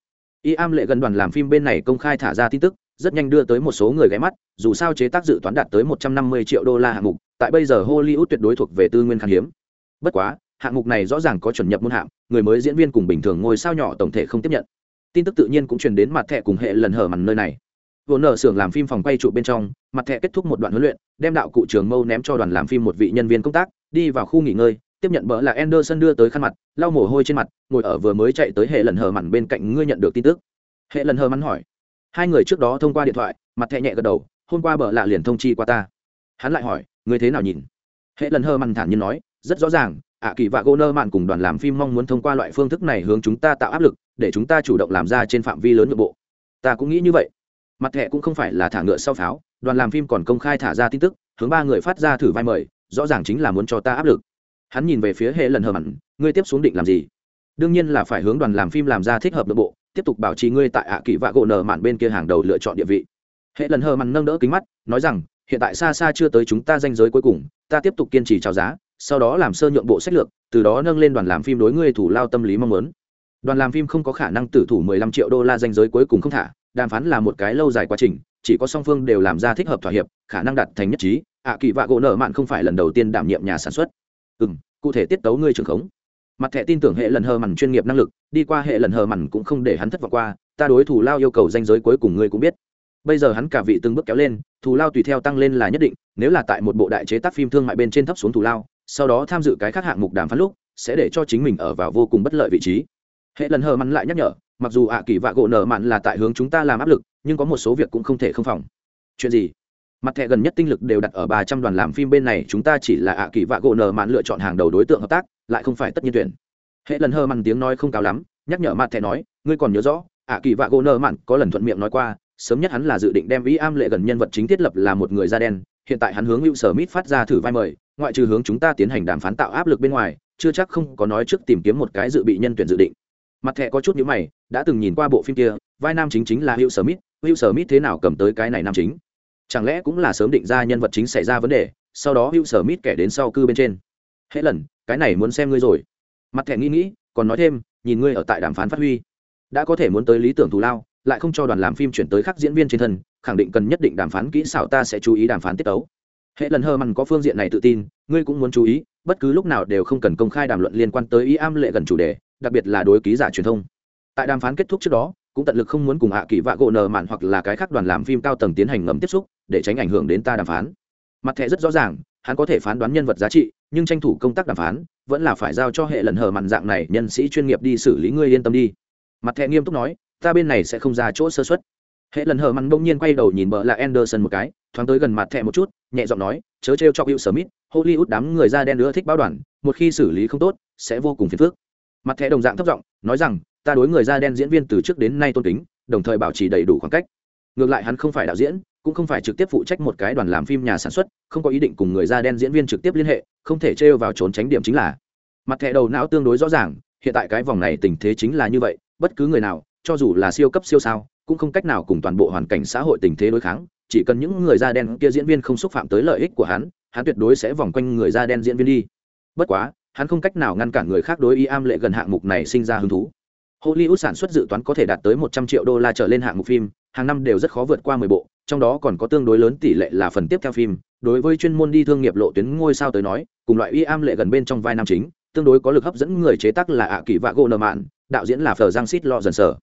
Y am lệ gần đoàn làm phim bên này công khai thả ra tin tức, rất nhanh đưa tới một số người ghé mắt, dù sao chế tác dự toán đạt tới một trăm năm mươi triệu đô la hạng mục, tại bây giờ hollywood tuyệt đối thuộc về tư nguyên khan hiếm. Bất quá hạng mục này rõ ràng có chuẩn nhập môn hạng người mới diễn viên cùng bình thường ngôi sao nhỏ tổng thể không tiếp nhận tin tức tự nhiên cũng truyền đến mặt thẻ cùng hệ lần hở mằn nơi này vốn nở xưởng làm phim phòng quay trụ bên trong mặt thẻ kết thúc một đoạn huấn luyện đem đạo cụ trường mâu ném cho đoàn làm phim một vị nhân viên công tác đi vào khu nghỉ ngơi tiếp nhận bỡ là Anderson đưa tới khăn mặt, lau mồ hôi trên mặt, ngồi ở vừa mới chạy tới hệ lần hờ mặn bên cạnh ngươi nhận được tin tức. Hệ lần hờ mặn hỏi. Hai người trước đó thông qua điện thoại, mặt thẻ nhẹ gật đầu, hôm qua bỡ lạ liền thông chi qua ta. Hắn lại hỏi, ngươi thế nào nhìn? Hệ lần hờ mặn thản nhiên nói, rất rõ ràng, ạ kỳ và Goner mạn cùng đoàn làm phim mong muốn thông qua loại phương thức này hướng chúng ta tạo áp lực, để chúng ta chủ động làm ra trên phạm vi lớn nội bộ. Ta cũng nghĩ như vậy. Mặt thẻ cũng không phải là thả ngựa sau pháo, đoàn làm phim còn công khai thả ra tin tức, hướng ba người phát ra thử vai mời, rõ ràng chính là muốn cho ta áp lực hắn nhìn về phía hệ lần hờ mặn ngươi tiếp xuống định làm gì đương nhiên là phải hướng đoàn làm phim làm ra thích hợp nội bộ tiếp tục bảo trì ngươi tại ạ kỳ vạ gỗ nở mạn bên kia hàng đầu lựa chọn địa vị hệ lần hờ mặn nâng đỡ kính mắt nói rằng hiện tại xa xa chưa tới chúng ta danh giới cuối cùng ta tiếp tục kiên trì trào giá sau đó làm sơ nhượng bộ sách lược, từ đó nâng lên đoàn làm phim đối ngươi thủ lao tâm lý mong muốn. Đoàn làm phim không có khả năng tử thủ 15 triệu đô la danh giới cuối cùng không thả, đàm phán là một cái lâu dài quá trình, chỉ có song phương đều làm ra thích hợp thỏa hiệp, khả năng đạt thành nhất trí, ạ kỳ vạ gỗ nở mạn không phải lần đầu tiên đảm nhiệm nhà sản xuất. Ừ cụ thể tiết tấu ngươi trưởng khống. Mặt thẻ tin tưởng hệ lần hờ mằn chuyên nghiệp năng lực, đi qua hệ lần hờ mằn cũng không để hắn thất vọng qua, ta đối thủ lao yêu cầu danh giới cuối cùng ngươi cũng biết. Bây giờ hắn cả vị từng bước kéo lên thù lao tùy theo tăng lên là nhất định, nếu là tại một bộ đại chế tác phim thương mại bên trên thấp xuống thù lao sau đó tham dự cái khác hạng mục đàm phán lúc, sẽ để cho chính mình ở vào vô cùng bất lợi vị trí. Hệ lần hờ mặn lại nhắc nhở, mặc dù ạ kỳ vạ gỗ nở mặn là tại hướng chúng ta làm áp lực, nhưng có một số việc cũng không thể không phòng. Chuyện gì? Mặt thẻ gần nhất tinh lực đều đặt ở ba trăm đoàn làm phim bên này, chúng ta chỉ là ạ kỳ vạ gỗ nở mặn lựa chọn hàng đầu đối tượng hợp tác, lại không phải tất nhiên tuyển. Hệ lần hờ mặn tiếng nói không cao lắm, nhắc nhở mặt thẻ nói, ngươi còn nhớ rõ, ạ kỳ vạ gỗ nở mặn có lần thuận miệng nói qua, sớm nhất hắn là dự định đem ý am lệ gần nhân vật chính thiết lập là một người da đen, hiện tại hắn hướng hữu sở mít phát ra thử vai mời ngoại trừ hướng chúng ta tiến hành đàm phán tạo áp lực bên ngoài, chưa chắc không có nói trước tìm kiếm một cái dự bị nhân tuyển dự định. Mặt thẻ có chút nhữ mày, đã từng nhìn qua bộ phim kia, vai nam chính chính là hữu sở mít hữu sở mít thế nào cầm tới cái này nam chính? Chẳng lẽ cũng là sớm định ra nhân vật chính xảy ra vấn đề, sau đó hữu sở mít kẻ đến sau cư bên trên? Hết lần, cái này muốn xem ngươi rồi. Mặt thẻ nghĩ nghĩ, còn nói thêm, nhìn ngươi ở tại đàm phán phát huy. Đã có thể muốn tới lý tưởng thù lao, lại không cho đoàn làm phim chuyển tới khắc diễn viên trên thân, khẳng định cần nhất định đàm phán kỹ xảo ta sẽ chú ý đàm phán tiết tấu hệ lần hơ mằn có phương diện này tự tin, ngươi cũng muốn chú ý, bất cứ lúc nào đều không cần công khai đàm luận liên quan tới ý am lệ gần chủ đề, đặc biệt là đối ký giả truyền thông. Tại đàm phán kết thúc trước đó, cũng tận lực không muốn cùng hạ kỳ vạ gỗ nờ mạn hoặc là cái khác đoàn làm phim cao tầng tiến hành ngầm tiếp xúc, để tránh ảnh hưởng đến ta đàm phán. Mặt thẻ rất rõ ràng, hắn có thể phán đoán nhân vật giá trị, nhưng tranh thủ công tác đàm phán, vẫn là phải giao cho hệ lần hờ mặn dạng này nhân sĩ chuyên nghiệp đi xử lý ngươi yên tâm đi. Mặt thẻ nghiêm túc nói, ta bên này sẽ không ra chỗ sơ xuất hệ lần hờ mặn bỗng nhiên quay đầu nhìn bợ là anderson một cái, thoáng tới gần mặt thẻ một chút, nhẹ giọng nói, chớ trêu cho hữu smith, hollywood đám người da đen nữa thích báo đoàn, một khi xử lý không tốt, sẽ vô cùng phiền phức. Mặt thẻ đồng dạng thấp giọng, nói rằng, ta đối người da đen diễn viên từ trước đến nay tôn kính, đồng thời bảo trì đầy đủ khoảng cách. Ngược lại hắn không phải đạo diễn, cũng không phải trực tiếp phụ trách một cái đoàn làm phim nhà sản xuất, không có ý định cùng người da đen diễn viên trực tiếp liên hệ, không thể trêu vào trốn tránh điểm chính là. Mặt thẻ đầu não tương đối rõ ràng, hiện tại cái vòng này tình thế chính là như vậy, bất cứ người nào, cho dù là siêu cấp siêu sao cũng không cách nào cùng toàn bộ hoàn cảnh xã hội tình thế đối kháng, chỉ cần những người da đen kia diễn viên không xúc phạm tới lợi ích của hắn hắn tuyệt đối sẽ vòng quanh người da đen diễn viên đi. Bất quá, hắn không cách nào ngăn cản người khác đối y am lệ gần hạng mục này sinh ra hứng thú. Hollywood sản xuất dự toán có thể đạt tới một trăm triệu đô la trở lên hạng mục phim, hàng năm đều rất khó vượt qua mười bộ, trong đó còn có tương đối lớn tỷ lệ là phần tiếp theo phim. Đối với chuyên môn đi thương nghiệp lộ tuyến ngôi sao tới nói, cùng loại y am lệ gần bên trong vai nam chính, tương đối có lực hấp dẫn người chế tác là ạ kỳ vạ gỗ nợ mạn đạo diễn là phờ giang xít lo dần sở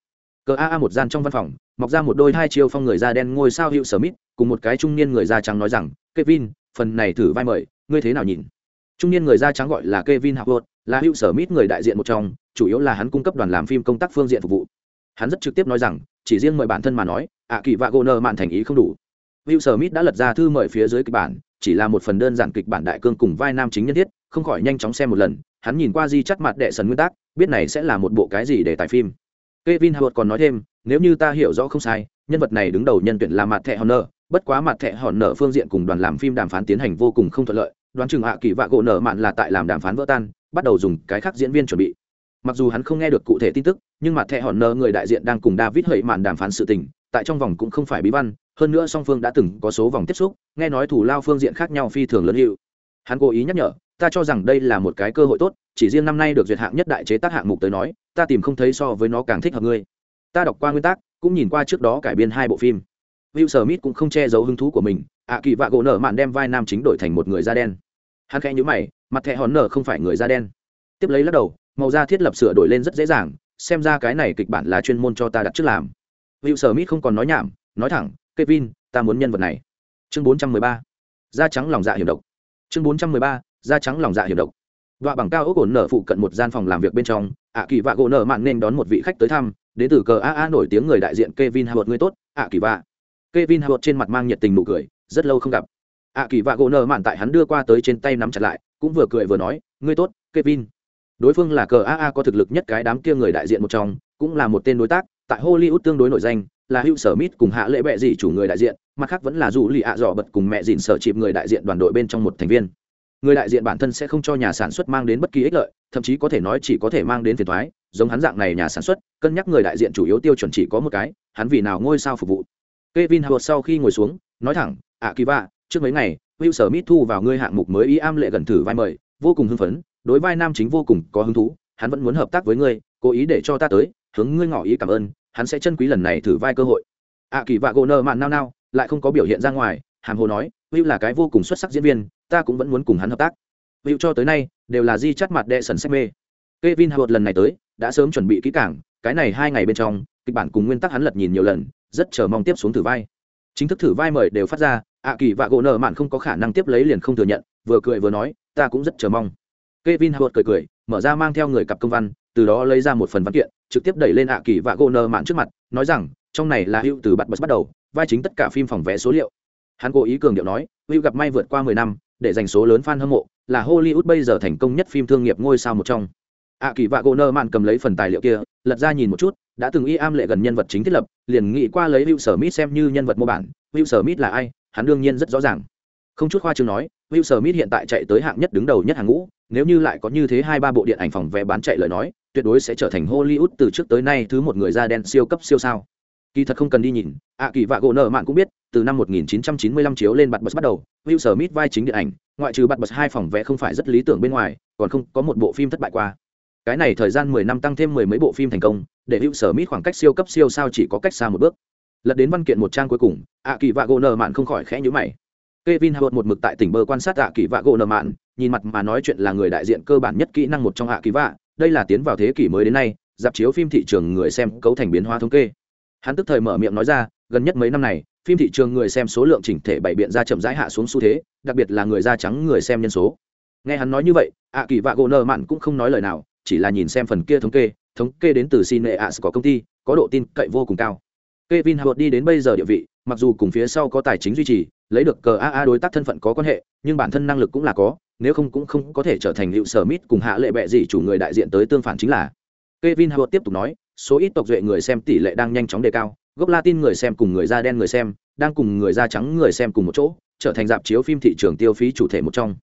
cờ a một gian trong văn phòng mọc ra một đôi hai chiêu phong người da đen ngôi sao hiệu smith cùng một cái trung niên người da trắng nói rằng kevin phần này thử vai mời ngươi thế nào nhìn? Trung niên người da trắng gọi là kevin howard là hiệu smith người đại diện một trong chủ yếu là hắn cung cấp đoàn làm phim công tác phương diện phục vụ. Hắn rất trực tiếp nói rằng chỉ riêng mời bản thân mà nói ạ kỳ vạ gô nơ mạn thành ý không đủ. Will Smith đã lật ra thư mời phía dưới kịch bản, chỉ là một phần đơn giản kịch bản đại cương cùng vai nam chính nhân thiết, không khỏi nhanh chóng xem một lần, hắn nhìn qua di chắt mặt đệ sần nguyên tắc, biết này sẽ là một bộ cái gì để tài phim. Kevin Howard còn nói thêm, nếu như ta hiểu rõ không sai, nhân vật này đứng đầu nhân tuyển là mặt thẻ Nợ, bất quá mặt thẻ Nợ phương diện cùng đoàn làm phim đàm phán tiến hành vô cùng không thuận lợi, đoán chừng hạ kỳ vạ gỗ nở mạn là tại làm đàm phán vỡ tan, bắt đầu dùng cái khác diễn viên chuẩn bị. Mặc dù hắn không nghe được cụ thể tin tức, nhưng mặt thẻ Nợ người đại diện đang cùng David hỡi mạn đàm phán sự tình, tại trong vòng cũng không phải bí văn, hơn nữa song phương đã từng có số vòng tiếp xúc, nghe nói thủ lao phương diện khác nhau phi thường lớn hiệu. Hắn cố ý nhắc nhở, ta cho rằng đây là một cái cơ hội tốt, chỉ riêng năm nay được duyệt hạng nhất đại chế tác hạng mục tới nói, ta tìm không thấy so với nó càng thích hợp ngươi ta đọc qua nguyên tắc cũng nhìn qua trước đó cải biên hai bộ phim Will Smith cũng không che giấu hứng thú của mình, ạ kỳ vạ gỗ nở mạn đem vai nam chính đổi thành một người da đen. Hắn khẽ nhíu mày, mặt thẻ hòn nở không phải người da đen. Tiếp lấy lắc đầu, màu da thiết lập sửa đổi lên rất dễ dàng, xem ra cái này kịch bản là chuyên môn cho ta đặt trước làm. Will Smith không còn nói nhảm, nói thẳng, Kevin, ta muốn nhân vật này. Chương 413. Da trắng lòng dạ hiểm độc. Chương 413. Da trắng lòng dạ hiểm độc. Đoạ bằng cao ốc ổn nở phụ cận một gian phòng làm việc bên trong, ạ kỳ vạ gỗ nở mạn nên đón một vị khách tới thăm, đến từ cờ AA nổi tiếng người đại diện Kevin Howard người tốt, ạ kỳ vạ. Kevin Howard trên mặt mang nhiệt tình nụ cười, rất lâu không gặp. ạ kỳ vạ gỗ nở mạn tại hắn đưa qua tới trên tay nắm chặt lại, cũng vừa cười vừa nói, ngươi tốt, Kevin. Đối phương là cờ AA có thực lực nhất cái đám kia người đại diện một trong, cũng là một tên đối tác, tại Hollywood tương đối nổi danh, là Hugh Smith cùng hạ lễ bệ dị chủ người đại diện, mặt khác vẫn là dù lì ạ dò bật cùng mẹ dìn sở chịp người đại diện đoàn đội bên trong một thành viên người đại diện bản thân sẽ không cho nhà sản xuất mang đến bất kỳ ích lợi, thậm chí có thể nói chỉ có thể mang đến phiền thoái giống hắn dạng này nhà sản xuất, cân nhắc người đại diện chủ yếu tiêu chuẩn chỉ có một cái, hắn vì nào ngôi sao phục vụ. Kevin Howard sau khi ngồi xuống, nói thẳng ạ kỳ vạ trước mấy ngày, Will Smith thu vào ngươi hạng mục mới ý am lệ gần thử vai mời, vô cùng hưng phấn, đối vai nam chính vô cùng có hứng thú, hắn vẫn muốn hợp tác với ngươi, cố ý để cho ta tới, hướng ngươi ngỏ ý cảm ơn, hắn sẽ chân quý lần này thử vai cơ hội. Ạ kỳ vạ gỗ nợ mạn nao nao, lại không có biểu hiện ra ngoài, hàm hồ nói, Will là cái vô cùng xuất sắc diễn viên ta cũng vẫn muốn cùng hắn hợp tác. Will cho tới nay, đều là di chắt mặt đệ sần sách mê. Kevin Howard lần này tới, đã sớm chuẩn bị kỹ càng, cái này hai ngày bên trong, kịch bản cùng nguyên tắc hắn lật nhìn nhiều lần, rất chờ mong tiếp xuống thử vai. Chính thức thử vai mời đều phát ra ạ kỳ và gỗ nợ mạn không có khả năng tiếp lấy liền không thừa nhận, vừa cười vừa nói, ta cũng rất chờ mong. Kevin Howard cười cười, mở ra mang theo người cặp công văn, từ đó lấy ra một phần văn kiện, trực tiếp đẩy lên ạ kỳ và gỗ nợ mạn trước mặt, nói rằng, trong này là hữu từ bắt bắt đầu, vai chính tất cả phim phòng vé số liệu. Hắn cố ý cường điệu nói, hữu gặp may vượt qua mười năm để dành số lớn fan hâm mộ, là hollywood bây giờ thành công nhất phim thương nghiệp ngôi sao một trong. A kỳ Vạ Goner mạn cầm lấy phần tài liệu kia, lật ra nhìn một chút, đã từng y am lệ gần nhân vật chính thiết lập, liền nghĩ qua lấy Will Smith xem như nhân vật mô bản. Will Smith là ai? Hắn đương nhiên rất rõ ràng. Không chút khoa trương nói, Will Smith hiện tại chạy tới hạng nhất đứng đầu nhất hàng ngũ, nếu như lại có như thế hai ba bộ điện ảnh phòng vé bán chạy lời nói, tuyệt đối sẽ trở thành hollywood từ trước tới nay thứ một người da đen siêu cấp siêu sao. Kỳ thật không cần đi nhìn ạ kỳ vạ gỗ nợ mạn cũng biết, từ năm 1995 chiếu lên bật bật bắt đầu Will Smith vai chính điện ảnh, ngoại trừ bật bật hai phòng vẽ không phải rất lý tưởng bên ngoài, còn không có một bộ phim thất bại qua. Cái này thời gian 10 năm tăng thêm mười mấy bộ phim thành công, để Will Smith khoảng cách siêu cấp siêu sao chỉ có cách xa một bước. Lật đến văn kiện một trang cuối cùng ạ kỳ vạ gỗ nợ mạn không khỏi khẽ nhíu mày. Kevin Howard một mực tại tỉnh bờ quan sát ạ kỳ vạ gỗ nợ mạn, nhìn mặt mà nói chuyện là người đại diện cơ bản nhất kỹ năng một trong ạ kỳ vạ đây là tiến vào thế kỷ mới đến nay, dạp chiếu phim thị trường người xem cấu thành biến hóa thống kê. Hắn tức thời mở miệng nói ra, gần nhất mấy năm này phim thị trường người xem số lượng chỉnh thể bảy biện ra chậm rãi hạ xuống xu thế đặc biệt là người da trắng người xem nhân số nghe hắn nói như vậy ạ kỳ vạ gỗ nợ mạn cũng không nói lời nào chỉ là nhìn xem phần kia thống kê thống kê đến từ cine as có công ty có độ tin cậy vô cùng cao Kevin Howard đi đến bây giờ địa vị, mặc dù cùng phía sau có tài chính duy trì, lấy được cờ AA đối tác thân phận có quan hệ, nhưng bản thân năng lực cũng là có, nếu không cũng không có thể trở thành hiệu sở mít cùng hạ lệ bệ gì chủ người đại diện tới tương phản chính là. Kevin Howard tiếp tục nói, số ít tộc duệ người xem tỷ lệ đang nhanh chóng đề cao, gốc Latin người xem cùng người da đen người xem, đang cùng người da trắng người xem cùng một chỗ, trở thành dạp chiếu phim thị trường tiêu phí chủ thể một trong.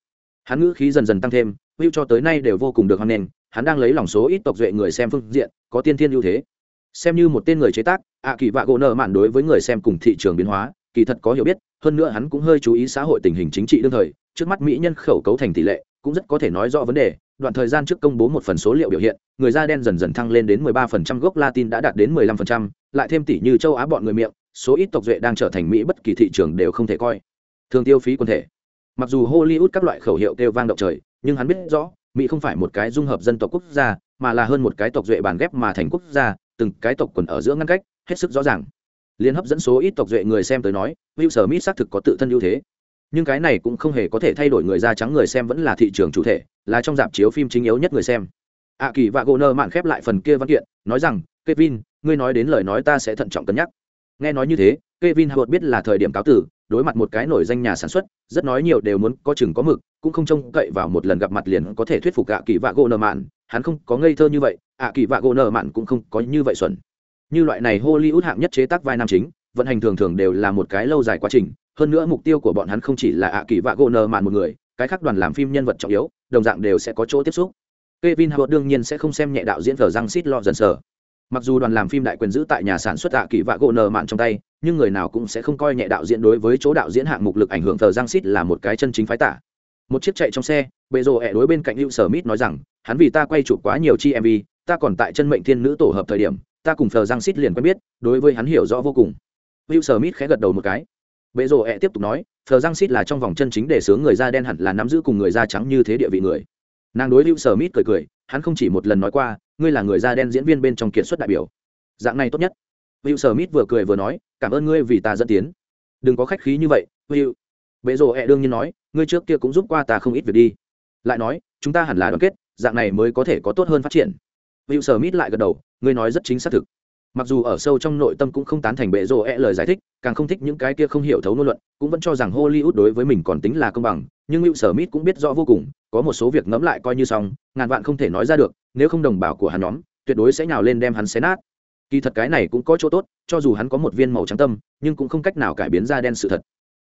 Hắn ngữ khí dần dần tăng thêm, Will cho tới nay đều vô cùng được hoan nghênh, hắn đang lấy lòng số ít tộc duệ người xem phương diện, có tiên thiên ưu thế. Xem như một tên người chế tác, ạ kỳ vạ gỗ nợ mạn đối với người xem cùng thị trường biến hóa, kỳ thật có hiểu biết, hơn nữa hắn cũng hơi chú ý xã hội tình hình chính trị đương thời, trước mắt mỹ nhân khẩu cấu thành tỷ lệ, cũng rất có thể nói rõ vấn đề. Đoạn thời gian trước công bố một phần số liệu biểu hiện, người da đen dần dần thăng lên đến 13% gốc Latin đã đạt đến 15%, lại thêm tỷ như châu Á bọn người miệng, số ít tộc duệ đang trở thành mỹ bất kỳ thị trường đều không thể coi. Thường tiêu phí quân thể. Mặc dù Hollywood các loại khẩu hiệu kêu vang động trời, nhưng hắn biết rõ, mỹ không phải một cái dung hợp dân tộc quốc gia, mà là hơn một cái tộc duệ bàn ghép mà thành quốc gia, từng cái tộc quần ở giữa ngăn cách, hết sức rõ ràng. Liên hấp dẫn số ít tộc duệ người xem tới nói, Will Smith xác thực có tự thân ưu thế nhưng cái này cũng không hề có thể thay đổi người da trắng người xem vẫn là thị trường chủ thể là trong dạp chiếu phim chính yếu nhất người xem a kỳ và goner nơ mạn khép lại phần kia văn kiện nói rằng kevin ngươi nói đến lời nói ta sẽ thận trọng cân nhắc. Nghe nói như thế, kevin howard biết là thời điểm cáo tử, đối mặt một cái nổi danh nhà sản xuất, rất nói nhiều đều muốn có chừng có mực, cũng không trông cậy vào một lần gặp mặt liền có thể thuyết phục ạ kỳ vạ gỗ nợ mạn hắn không có ngây thơ như vậy ạ kỳ vạ gỗ nợ mạn cũng không có như vậy xuẩn. Như loại này hollywood hạng nhất chế tác vai nam chính, vận hành thường thường đều là một cái lâu dài quá trình, hơn nữa mục tiêu của bọn hắn không chỉ là ạ kỳ vạ gỗ nờ mạn một người, cái khác đoàn làm phim nhân vật trọng yếu, đồng dạng đều sẽ có chỗ tiếp xúc. Kevin Howard đương nhiên sẽ không xem nhẹ đạo diễn vở răng xít lo dần sở. Mặc dù đoàn làm phim đại quyền giữ tại nhà sản xuất tạ kỳ vạ gỗ nờ mạn trong tay, nhưng người nào cũng sẽ không coi nhẹ đạo diễn đối với chỗ đạo diễn hạng mục lực ảnh hưởng thờ giang xít là một cái chân chính phái tả. Một chiếc chạy trong xe, bệ rồ ẹ đối bên cạnh Yêu Sở Mít nói rằng, hắn vì ta quay chụp quá nhiều chi MV, ta còn tại chân mệnh thiên nữ tổ hợp thời điểm, ta cùng thờ Giang xít liền quen biết, đối với hắn hiểu rõ vô cùng. Yêu Sở Mít khẽ gật đầu một cái bệ rồ ẹ tiếp tục nói thờ giang xít là trong vòng chân chính để sướng người da đen hẳn là nắm giữ cùng người da trắng như thế địa vị người nàng đối hữu sở mít cười cười hắn không chỉ một lần nói qua ngươi là người da đen diễn viên bên trong kiệt xuất đại biểu. Dạng này tốt nhất. Hữu sở mít vừa cười vừa nói, cảm ơn ngươi vì ta dẫn tiến. Đừng có khách khí như vậy hữu bệ rồ ẹ đương nhiên nói, ngươi trước kia cũng giúp qua ta không ít việc đi. Lại nói, chúng ta hẳn là đoàn kết, dạng này mới có thể có tốt hơn phát triển. Hữu sở mít lại gật đầu, ngươi nói rất chính xác thực. Mặc dù ở sâu trong nội tâm cũng không tán thành bệ rộ e lời giải thích, càng không thích những cái kia không hiểu thấu ngôn luận, cũng vẫn cho rằng hollywood đối với mình còn tính là công bằng, nhưng hữu sở mít cũng biết rõ vô cùng có một số việc ngẫm lại coi như xong, ngàn vạn không thể nói ra được, nếu không đồng bào của hắn nhóm, tuyệt đối sẽ nhào lên đem hắn xé nát. Kỳ thật cái này cũng có chỗ tốt, cho dù hắn có một viên màu trắng tâm, nhưng cũng không cách nào cải biến ra đen sự thật.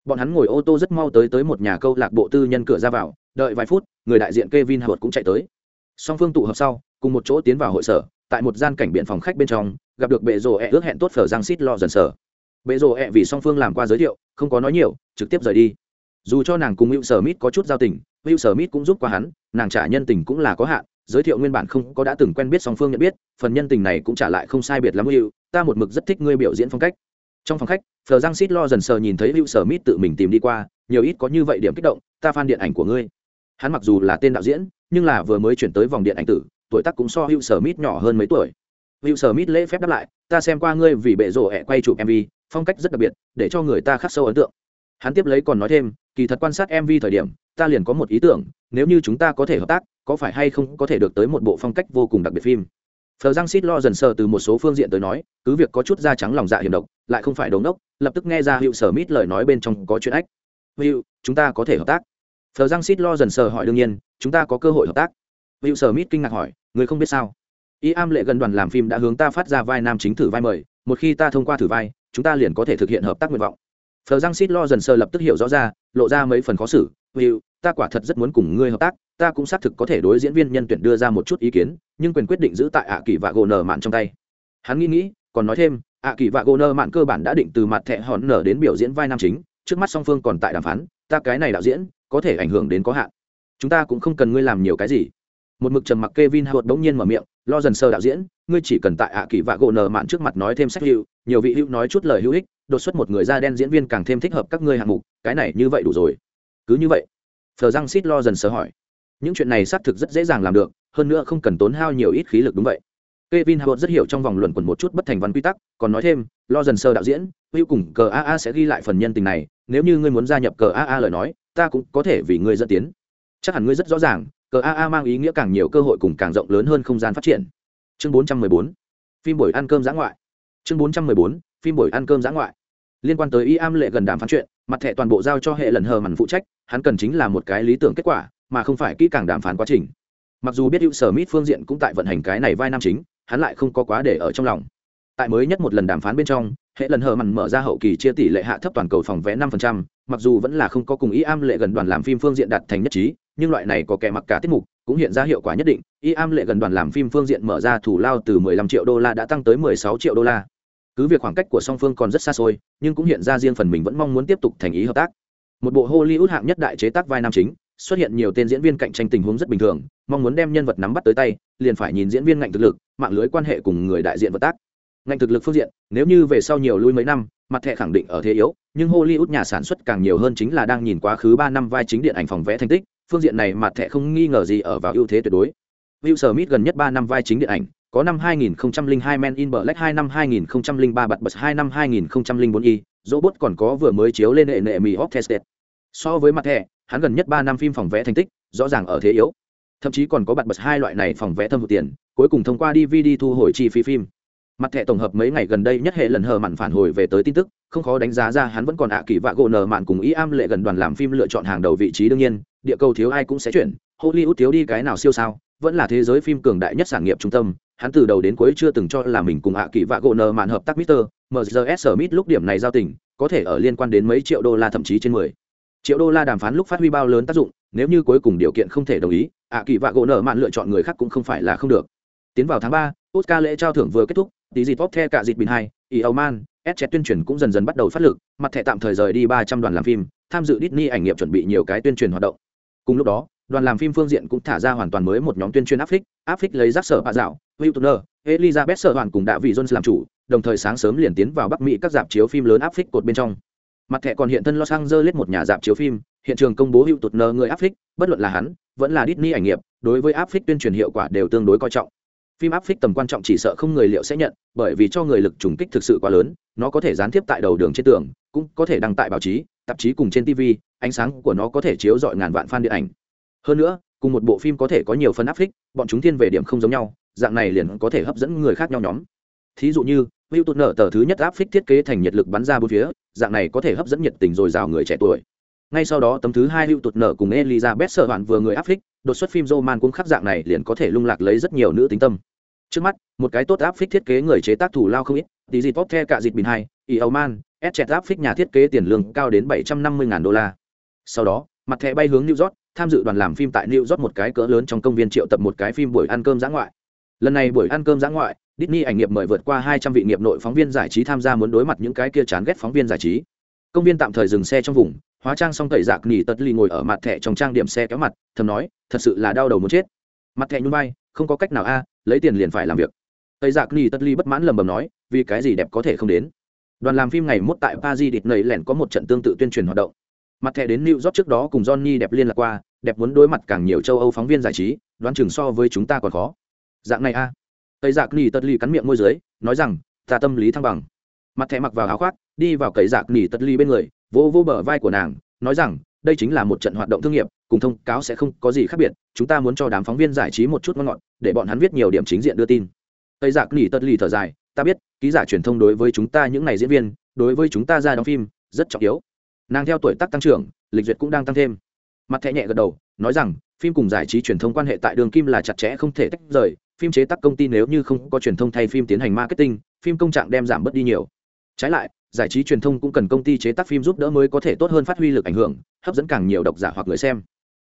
Bọn hắn ngồi ô tô rất mau tới tới một nhà câu lạc bộ tư nhân cửa ra vào, đợi vài phút, người đại diện Kevin Howard cũng chạy tới. Song phương tụ hợp sau, cùng một chỗ tiến vào hội sở, tại một gian cảnh biển phòng khách bên trong, gặp được bệ rồ ẹ ước hẹn tốt phở giang xít lo dần sở. Bệ rồ ẹ vì song phương làm qua giới thiệu, không có nói nhiều, trực tiếp rời đi dù cho nàng cùng hữu sở mít có chút giao tình hữu sở mít cũng giúp qua hắn, nàng trả nhân tình cũng là có hạn, giới thiệu nguyên bản không có đã từng quen biết song phương nhận biết, phần nhân tình này cũng trả lại không sai biệt lắm hữu ta một mực rất thích ngươi biểu diễn phong cách. Trong phòng khách, phờ giang xít lo dần sờ nhìn thấy hữu sở mít tự mình tìm đi qua, nhiều ít có như vậy điểm kích động, ta phan điện ảnh của ngươi. Hắn mặc dù là tên đạo diễn, nhưng là vừa mới chuyển tới vòng điện ảnh tử, tuổi tác cũng so hữu sở mít nhỏ hơn mấy tuổi. Hữu sở mít lễ phép đáp lại, ta xem qua ngươi vì bệ rộ ẹ quay chụp mv phong cách rất đặc biệt, để cho người ta khắc sâu ấn tượng. Hắn tiếp lấy còn nói thêm kỳ thật quan sát mv thời điểm ta liền có một ý tưởng nếu như chúng ta có thể hợp tác có phải hay không có thể được tới một bộ phong cách vô cùng đặc biệt phim Phờ Giang Sít lo dần sờ từ một số phương diện tới nói, cứ việc có chút da trắng lòng dạ hiểm độc, lại không phải đồ ngốc, lập tức nghe ra hiệu Sở Mít lời nói bên trong có chuyện ách. "Hữu, chúng ta có thể hợp tác?" Phờ Giang Sít lo dần sờ hỏi đương nhiên, chúng ta có cơ hội hợp tác. Hữu Sở Mít kinh ngạc hỏi, "Người không biết sao?" Y Am lệ gần đoàn làm phim đã hướng ta phát ra vai nam chính thử vai mời, một khi ta thông qua thử vai, chúng ta liền có thể thực hiện hợp tác nguyện vọng. Phờ răng Sít lo dần sờ lập tức hiểu rõ ra, lộ ra mấy phần khó xử, "Hữu, ta quả thật rất muốn cùng ngươi hợp tác, ta cũng xác thực có thể đối diễn viên nhân tuyển đưa ra một chút ý kiến nhưng quyền quyết định giữ tại ạ kỳ và gỗ nở mạn trong tay. Hắn nghĩ nghĩ còn nói thêm ạ kỳ và gỗ nở mạn cơ bản đã định từ mặt thẹ hòn nở đến biểu diễn vai nam chính trước mắt song phương còn tại đàm phán ta cái này đạo diễn có thể ảnh hưởng đến có hạn. Chúng ta cũng không cần ngươi làm nhiều cái gì. Một mực trầm mặc Kevin Howard bỗng nhiên mở miệng, lo dần sơ đạo diễn, ngươi chỉ cần tại ạ kỳ và gỗ nở mạn trước mặt nói thêm sách hữu, nhiều vị hữu nói chút lời hữu ích, đột xuất một người da đen diễn viên càng thêm thích hợp các ngươi hạng mục, cái này như vậy đủ rồi. Cứ như vậy. thờ răng xít lo dần sơ hỏi những chuyện này xác thực rất dễ dàng làm được hơn nữa không cần tốn hao nhiều ít khí lực đúng vậy Kevin Howard rất hiểu trong vòng luận quẩn một chút bất thành văn quy tắc, còn nói thêm, lo dần sơ đạo diễn, hữu cùng cờ AA sẽ ghi lại phần nhân tình này, nếu như ngươi muốn gia nhập cờ AA lời nói, ta cũng có thể vì ngươi dẫn tiến. Chắc hẳn ngươi rất rõ ràng, cờ AA mang ý nghĩa càng nhiều cơ hội cùng càng rộng lớn hơn không gian phát triển. Chương 414, phim buổi ăn cơm giã ngoại. Chương 414, phim buổi ăn cơm giã ngoại. Liên quan tới y am lệ gần đàm phán chuyện, mặt thẻ toàn bộ giao cho hệ lần hờ màn phụ trách, hắn cần chính là một cái lý tưởng kết quả, mà không phải kỹ càng đàm phán quá trình. Mặc dù biết hữu sở mít phương diện cũng tại vận hành cái này vai nam chính hắn lại không có quá để ở trong lòng. Tại mới nhất một lần đàm phán bên trong hệ lần hờ mặn mở ra hậu kỳ chia tỷ lệ hạ thấp toàn cầu phòng vé năm phần trăm, mặc dù vẫn là không có cùng Y am lệ gần đoàn làm phim phương diện đạt thành nhất trí nhưng loại này có kẻ mặc cả tiết mục cũng hiện ra hiệu quả nhất định. Y am lệ gần đoàn làm phim phương diện mở ra thủ lao từ 15 triệu đô la đã tăng tới 16 triệu đô la cứ việc khoảng cách của song phương còn rất xa xôi nhưng cũng hiện ra riêng phần mình vẫn mong muốn tiếp tục thành ý hợp tác. Một bộ hollywood hạng nhất đại chế tác vai nam chính xuất hiện nhiều tên diễn viên cạnh tranh tình huống rất bình thường mong muốn đem nhân vật nắm bắt tới tay liền phải nhìn diễn viên ngạnh thực lực mạng lưới quan hệ cùng người đại diện vật tác. Ngành thực lực phương diện nếu như về sau nhiều lui mấy năm mặt thẻ khẳng định ở thế yếu nhưng hollywood nhà sản xuất càng nhiều hơn chính là đang nhìn quá khứ ba năm vai chính điện ảnh phòng vẽ thành tích phương diện này mặt thẻ không nghi ngờ gì ở vào ưu thế tuyệt đối. Will Smith gần nhất ba năm vai chính điện ảnh, có năm 2002 Men in Black 2 năm 2003 bật bật 2 năm 2004 y, Robot còn có vừa mới chiếu lên hệ nệ mì Hot Tested. So với mặt thẻ, hắn gần nhất ba năm phim phòng vẽ thành tích rõ ràng ở thế yếu thậm chí còn có bật bật hai loại này phòng vẽ thâm hụt tiền cuối cùng thông qua dvd thu hồi chi phí phim mặt thẻ tổng hợp mấy ngày gần đây nhất hệ lần hờ mặn phản hồi về tới tin tức không khó đánh giá ra hắn vẫn còn ạ kỳ vạ gỗ nờ mạn cùng ý am lệ gần đoàn làm phim lựa chọn hàng đầu vị trí đương nhiên địa cầu thiếu ai cũng sẽ chuyển hollywood thiếu đi cái nào siêu sao vẫn là thế giới phim cường đại nhất sản nghiệp trung tâm hắn từ đầu đến cuối chưa từng cho là mình cùng Hạ kỳ vạ gỗ nờ mạn hợp tác mister mrs smith lúc điểm này giao tình, có thể ở liên quan đến mấy triệu đô la thậm chí trên mười. Triệu đô la đàm phán lúc phát huy bao lớn tác dụng, nếu như cuối cùng điều kiện không thể đồng ý Hạ kỳ vạ gỗ nờ mạn lựa chọn người khác cũng không phải là không được. Tiến vào tháng ba, oscar lễ trao thưởng vừa kết thúc, tí dịp top the cả dịp bình hai, ý âu man, s chẹt tuyên truyền cũng dần dần bắt đầu phát lực, mặt thẻ tạm thời rời đi ba trăm đoàn làm phim, tham dự Disney ảnh nghiệp chuẩn bị nhiều cái tuyên truyền hoạt động. Cùng lúc đó đoàn làm phim phương diện cũng thả ra hoàn toàn mới một nhóm tuyên truyền áp phích áp phích lấy rác sở bạ dạo Wiltoner, Elizabeth Sở Hoàn cùng Đạ Vị Jones làm chủ, đồng thời sáng sớm liền tiến vào Bắc Mỹ các dạp chiếu phim lớn áp phích cột bên trong. Mặt thẻ còn hiện thân los angeles một nhà dạp chiếu phim hiện trường công bố hữu tụt người áp phích bất luận là hắn vẫn là Disney ảnh nghiệp đối với áp phích tuyên truyền hiệu quả đều tương đối coi trọng. Phim áp phích tầm quan trọng chỉ sợ không người liệu sẽ nhận bởi vì cho người lực trùng kích thực sự quá lớn nó có thể gián tiếp tại đầu đường trên tường cũng có thể đăng tại báo chí tạp chí cùng trên tv ánh sáng của nó có thể chiếu dọi ngàn vạn fan điện ảnh hơn nữa, cùng một bộ phim có thể có nhiều phân áp phích, bọn chúng thiên về điểm không giống nhau, dạng này liền có thể hấp dẫn người khác nhau nhóm. Thí dụ như hữu tụt nở tờ thứ nhất áp phích thiết kế thành nhiệt lực bắn ra bốn phía, dạng này có thể hấp dẫn nhiệt tình dồi dào người trẻ tuổi. Ngay sau đó, tấm thứ hai hữu tụt nở cùng elizabeth sợ hoạn vừa người áp phích, đột xuất phim roman cũng khắc dạng này liền có thể lung lạc lấy rất nhiều nữ tính tâm. Trước mắt, một cái tốt áp phích thiết kế người chế tác thủ lao không ít tí dịp pop the cả dịp bình hai y âu man, s chẹt áp phích nhà thiết kế tiền lương cao đến bảy trăm năm mươi đô la. Sau đó mặt thẻ bay hướng new york tham dự đoàn làm phim tại new york một cái cỡ lớn trong công viên triệu tập một cái phim buổi ăn cơm giã ngoại lần này buổi ăn cơm giã ngoại Disney ảnh nghiệp mời vượt qua hai trăm vị nghiệp nội phóng viên giải trí tham gia muốn đối mặt những cái kia chán ghét phóng viên giải trí. Công viên tạm thời dừng xe trong vùng, hóa trang xong tẩy giặc nỉ tật ly ngồi ở mặt thẻ trong trang điểm xe kéo mặt, thầm nói, thật sự là đau đầu muốn chết. Mặt thẻ nhún vai, không có cách nào a, lấy tiền liền phải làm việc. Tẩy giặc nỉ tật ly bất mãn lầm bầm nói, vì cái gì đẹp có thể không đến. Đoàn làm phim ngày mốt tại Paris địt nảy lẻn có một trận tương tự tuyên truyền hoạt động. Mặt thẻ đến New York trước đó cùng Johnny đẹp liên lạc qua, đẹp muốn đối mặt càng nhiều châu Âu phóng viên giải trí, đoán chừng so với chúng ta còn khó. Dạng này a. Tây giặc nỉ tật ly cắn miệng môi dưới nói rằng ta tâm lý thăng bằng. Mặt thẻ mặc vào áo khoác đi vào cậy giặc nỉ tật ly bên người vỗ vỗ bờ vai của nàng nói rằng đây chính là một trận hoạt động thương nghiệp cùng thông cáo sẽ không có gì khác biệt chúng ta muốn cho đám phóng viên giải trí một chút ngon ngọt để bọn hắn viết nhiều điểm chính diện đưa tin. Tây giặc nỉ tật ly thở dài ta biết ký giả truyền thông đối với chúng ta những ngày diễn viên đối với chúng ta ra đóng phim rất trọng yếu nàng theo tuổi tác tăng trưởng, lịch duyệt cũng đang tăng thêm. Mặt thẻ nhẹ gật đầu, nói rằng, phim cùng giải trí truyền thông quan hệ tại đường kim là chặt chẽ không thể tách rời, phim chế tác công ty nếu như không có truyền thông thay phim tiến hành marketing, phim công trạng đem giảm bớt đi nhiều. Trái lại, giải trí truyền thông cũng cần công ty chế tác phim giúp đỡ mới có thể tốt hơn phát huy lực ảnh hưởng, hấp dẫn càng nhiều độc giả hoặc người xem.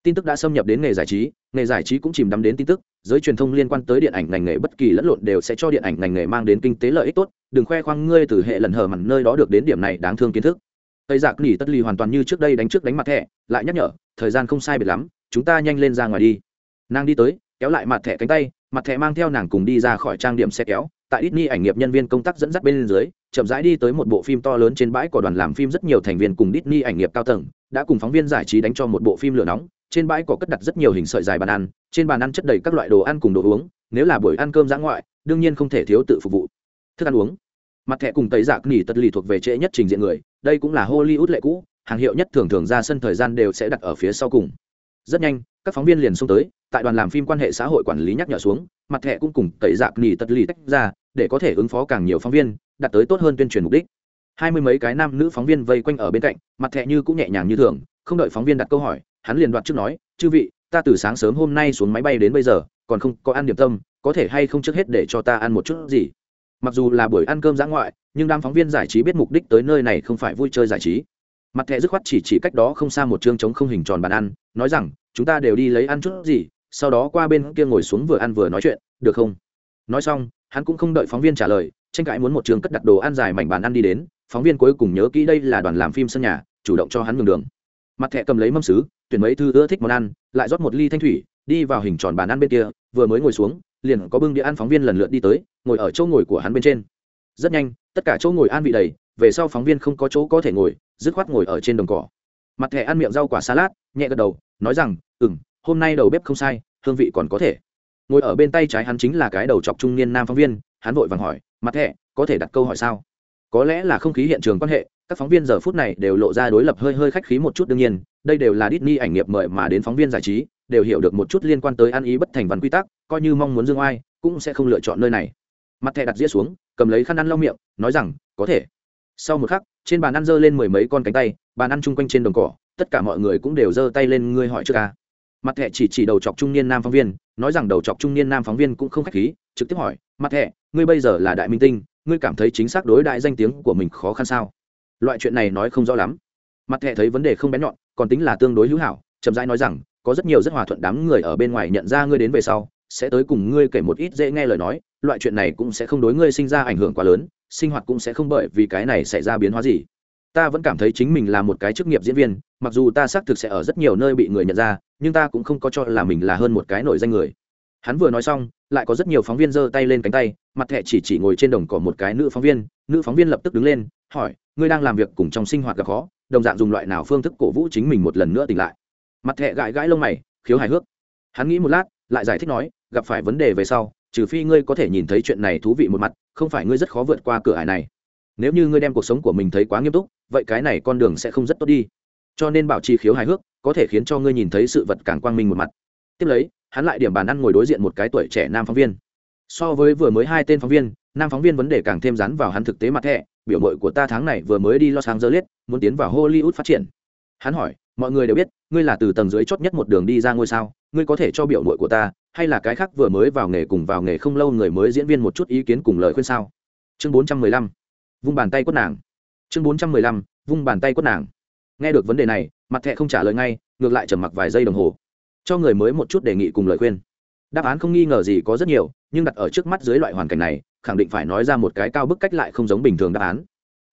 Tin tức đã xâm nhập đến nghề giải trí, nghề giải trí cũng chìm đắm đến tin tức, giới truyền thông liên quan tới điện ảnh ngành nghề bất kỳ lẫn lộn đều sẽ cho điện ảnh ngành nghề mang đến kinh tế lợi ích tốt, đừng khoe khoang ngươi từ hệ lần hở mặn nơi đó được đến điểm này đáng thương kiến thức tây dạ giặc nỉ tất lì hoàn toàn như trước đây đánh trước đánh mặt thẻ, lại nhắc nhở, thời gian không sai biệt lắm, chúng ta nhanh lên ra ngoài đi. Nàng đi tới, kéo lại mặt thẻ cánh tay, mặt thẻ mang theo nàng cùng đi ra khỏi trang điểm xe kéo. Tại ít ni ảnh nghiệp nhân viên công tác dẫn dắt bên dưới, chậm rãi đi tới một bộ phim to lớn trên bãi của đoàn làm phim rất nhiều thành viên cùng Disney ảnh nghiệp cao tầng, đã cùng phóng viên giải trí đánh cho một bộ phim lửa nóng. Trên bãi có cất đặt rất nhiều hình sợi dài bàn ăn, trên bàn ăn chất đầy các loại đồ ăn cùng đồ uống, nếu là buổi ăn cơm giã ngoại, đương nhiên không thể thiếu tự phục vụ. Thức ăn uống. Mặt thẻ cùng tẩy giặc dạ nỉ tật lì thuộc về trễ nhất trình diện người đây cũng là hollywood lệ cũ, hàng hiệu nhất thường thường ra sân thời gian đều sẽ đặt ở phía sau cùng. Rất nhanh, các phóng viên liền xông tới, tại đoàn làm phim quan hệ xã hội quản lý nhắc nhở xuống, mặt thẻ cũng cùng tẩy dạc nỉ tật lì tách ra, để có thể ứng phó càng nhiều phóng viên, đạt tới tốt hơn tuyên truyền mục đích. Hai mươi mấy cái nam nữ phóng viên vây quanh ở bên cạnh, mặt thẻ như cũng nhẹ nhàng như thường, không đợi phóng viên đặt câu hỏi, hắn liền đoạt trước nói, chư vị, ta từ sáng sớm hôm nay xuống máy bay đến bây giờ, còn không có ăn điểm tâm, có thể hay không trước hết để cho ta ăn một chút gì? Mặc dù là buổi ăn cơm giã ngoại, nhưng đám phóng viên giải trí biết mục đích tới nơi này không phải vui chơi giải trí. Mặt thẻ dứt khoát chỉ chỉ cách đó không xa một chương trống không hình tròn bàn ăn, nói rằng, chúng ta đều đi lấy ăn chút gì, sau đó qua bên kia ngồi xuống vừa ăn vừa nói chuyện, được không? Nói xong, hắn cũng không đợi phóng viên trả lời, tranh cãi muốn một trường cất đặt đồ ăn dài mảnh bàn ăn đi đến, phóng viên cuối cùng nhớ kỹ đây là đoàn làm phim sân nhà, chủ động cho hắn ngừng đường. Mặt thẻ cầm lấy mâm xứ tuyển mấy thư ưa thích món ăn, lại rót một ly thanh thủy, đi vào hình tròn bàn ăn bên kia, vừa mới ngồi xuống liền có bưng đĩa ăn phóng viên lần lượt đi tới, ngồi ở chỗ ngồi của hắn bên trên. Rất nhanh, tất cả chỗ ngồi an vị đầy, về sau phóng viên không có chỗ có thể ngồi, dứt khoát ngồi ở trên đồng cỏ. Mặt thẻ ăn miệng rau quả salad, nhẹ gật đầu, nói rằng ừ m hôm nay đầu bếp không sai, hương vị còn có thể. Ngồi ở bên tay trái hắn chính là cái đầu chọc trung niên nam phóng viên, hắn vội vàng hỏi, mặt thẻ, có thể đặt câu hỏi sao? Có lẽ là không khí hiện trường quan hệ, các phóng viên giờ phút này đều lộ ra đối lập hơi hơi khách khí một chút đương nhiên, đây đều là Disney ảnh nghiệp mời mà đến phóng viên giải trí đều hiểu được một chút liên quan tới ăn ý bất thành văn quy tắc, coi như mong muốn dương oai, cũng sẽ không lựa chọn nơi này. Mặt thẻ đặt dĩa xuống, cầm lấy khăn ăn lau miệng, nói rằng, có thể. Sau một khắc, trên bàn ăn giơ lên mười mấy con cánh tay, bàn ăn chung quanh trên đồng cỏ, tất cả mọi người cũng đều giơ tay lên ngươi hỏi trước ca. Mặt thẻ chỉ chỉ đầu chọc trung niên nam phóng viên, nói rằng đầu chọc trung niên nam phóng viên cũng không k h á c h khí, trực tiếp hỏi, mặt thẻ, ngươi bây giờ là đại minh tinh, ngươi cảm thấy chính xác đối đại danh tiếng của mình khó khăn sao? Loại chuyện này nói không rõ lắm. Mặt thẻ thấy vấn đề không bén nhọn, còn tính là tương đối hữu hảo, chậm rãi nói rằng có rất nhiều rất hòa thuận đám người ở bên ngoài nhận ra ngươi đến về sau, sẽ tới cùng ngươi kể một ít dễ nghe lời nói, loại chuyện này cũng sẽ không đối ngươi sinh ra ảnh hưởng quá lớn, sinh hoạt cũng sẽ không bởi vì cái này xảy ra biến hóa gì. Ta vẫn cảm thấy chính mình là một cái chức nghiệp diễn viên, mặc dù ta xác thực sẽ ở rất nhiều nơi bị người nhận ra, nhưng ta cũng không có cho là mình là hơn một cái nổi danh người. Hắn vừa nói xong, lại có rất nhiều phóng viên giơ tay lên cánh tay, mặt thẹ chỉ chỉ ngồi trên đồng cỏ một cái nữ phóng viên, nữ phóng viên lập tức đứng lên, hỏi, ngươi đang làm việc cùng trong sinh hoạt gặp khó, đồng dạng dùng loại nào phương thức cổ vũ chính mình một lần nữa tỉnh lại? Mặt thẹ gãi gãi lông mày, khiếu hài hước. Hắn nghĩ một lát, lại giải thích nói, gặp phải vấn đề về sau, trừ phi ngươi có thể nhìn thấy chuyện này thú vị một mặt, không phải ngươi rất khó vượt qua cửa ải này. Nếu như ngươi đem cuộc sống của mình thấy quá nghiêm túc, vậy cái này con đường sẽ không rất tốt đi. Cho nên bảo trì khiếu hài hước, có thể khiến cho ngươi nhìn thấy sự vật càng quang minh một mặt. Tiếp lấy, hắn lại điểm bàn ăn ngồi đối diện một cái tuổi trẻ nam phóng viên. So với vừa mới hai tên phóng viên, nam phóng viên vấn đề càng thêm rắn vào hắn thực tế mặt thẻ biểu mội của ta tháng này vừa mới đi los angeles, muốn tiến vào hollywood phát triển. Hắn hỏi, mọi người đều biết ngươi là từ tầng dưới chót nhất một đường đi ra ngôi sao, ngươi có thể cho biểu mội của ta, hay là cái khác vừa mới vào nghề cùng vào nghề không lâu người mới diễn viên một chút ý kiến cùng lời khuyên sao? Chương bốn trăm mười lăm, vung bàn tay quất nàng. Chương bốn trăm mười lăm, vung bàn tay quất nàng. Nghe được vấn đề này, mặt thẹ không trả lời ngay, ngược lại trầm mặc vài giây đồng hồ. Cho người mới một chút đề nghị cùng lời khuyên. Đáp án không nghi ngờ gì có rất nhiều, nhưng đặt ở trước mắt dưới loại hoàn cảnh này, khẳng định phải nói ra một cái cao bức cách lại không giống bình thường đáp án.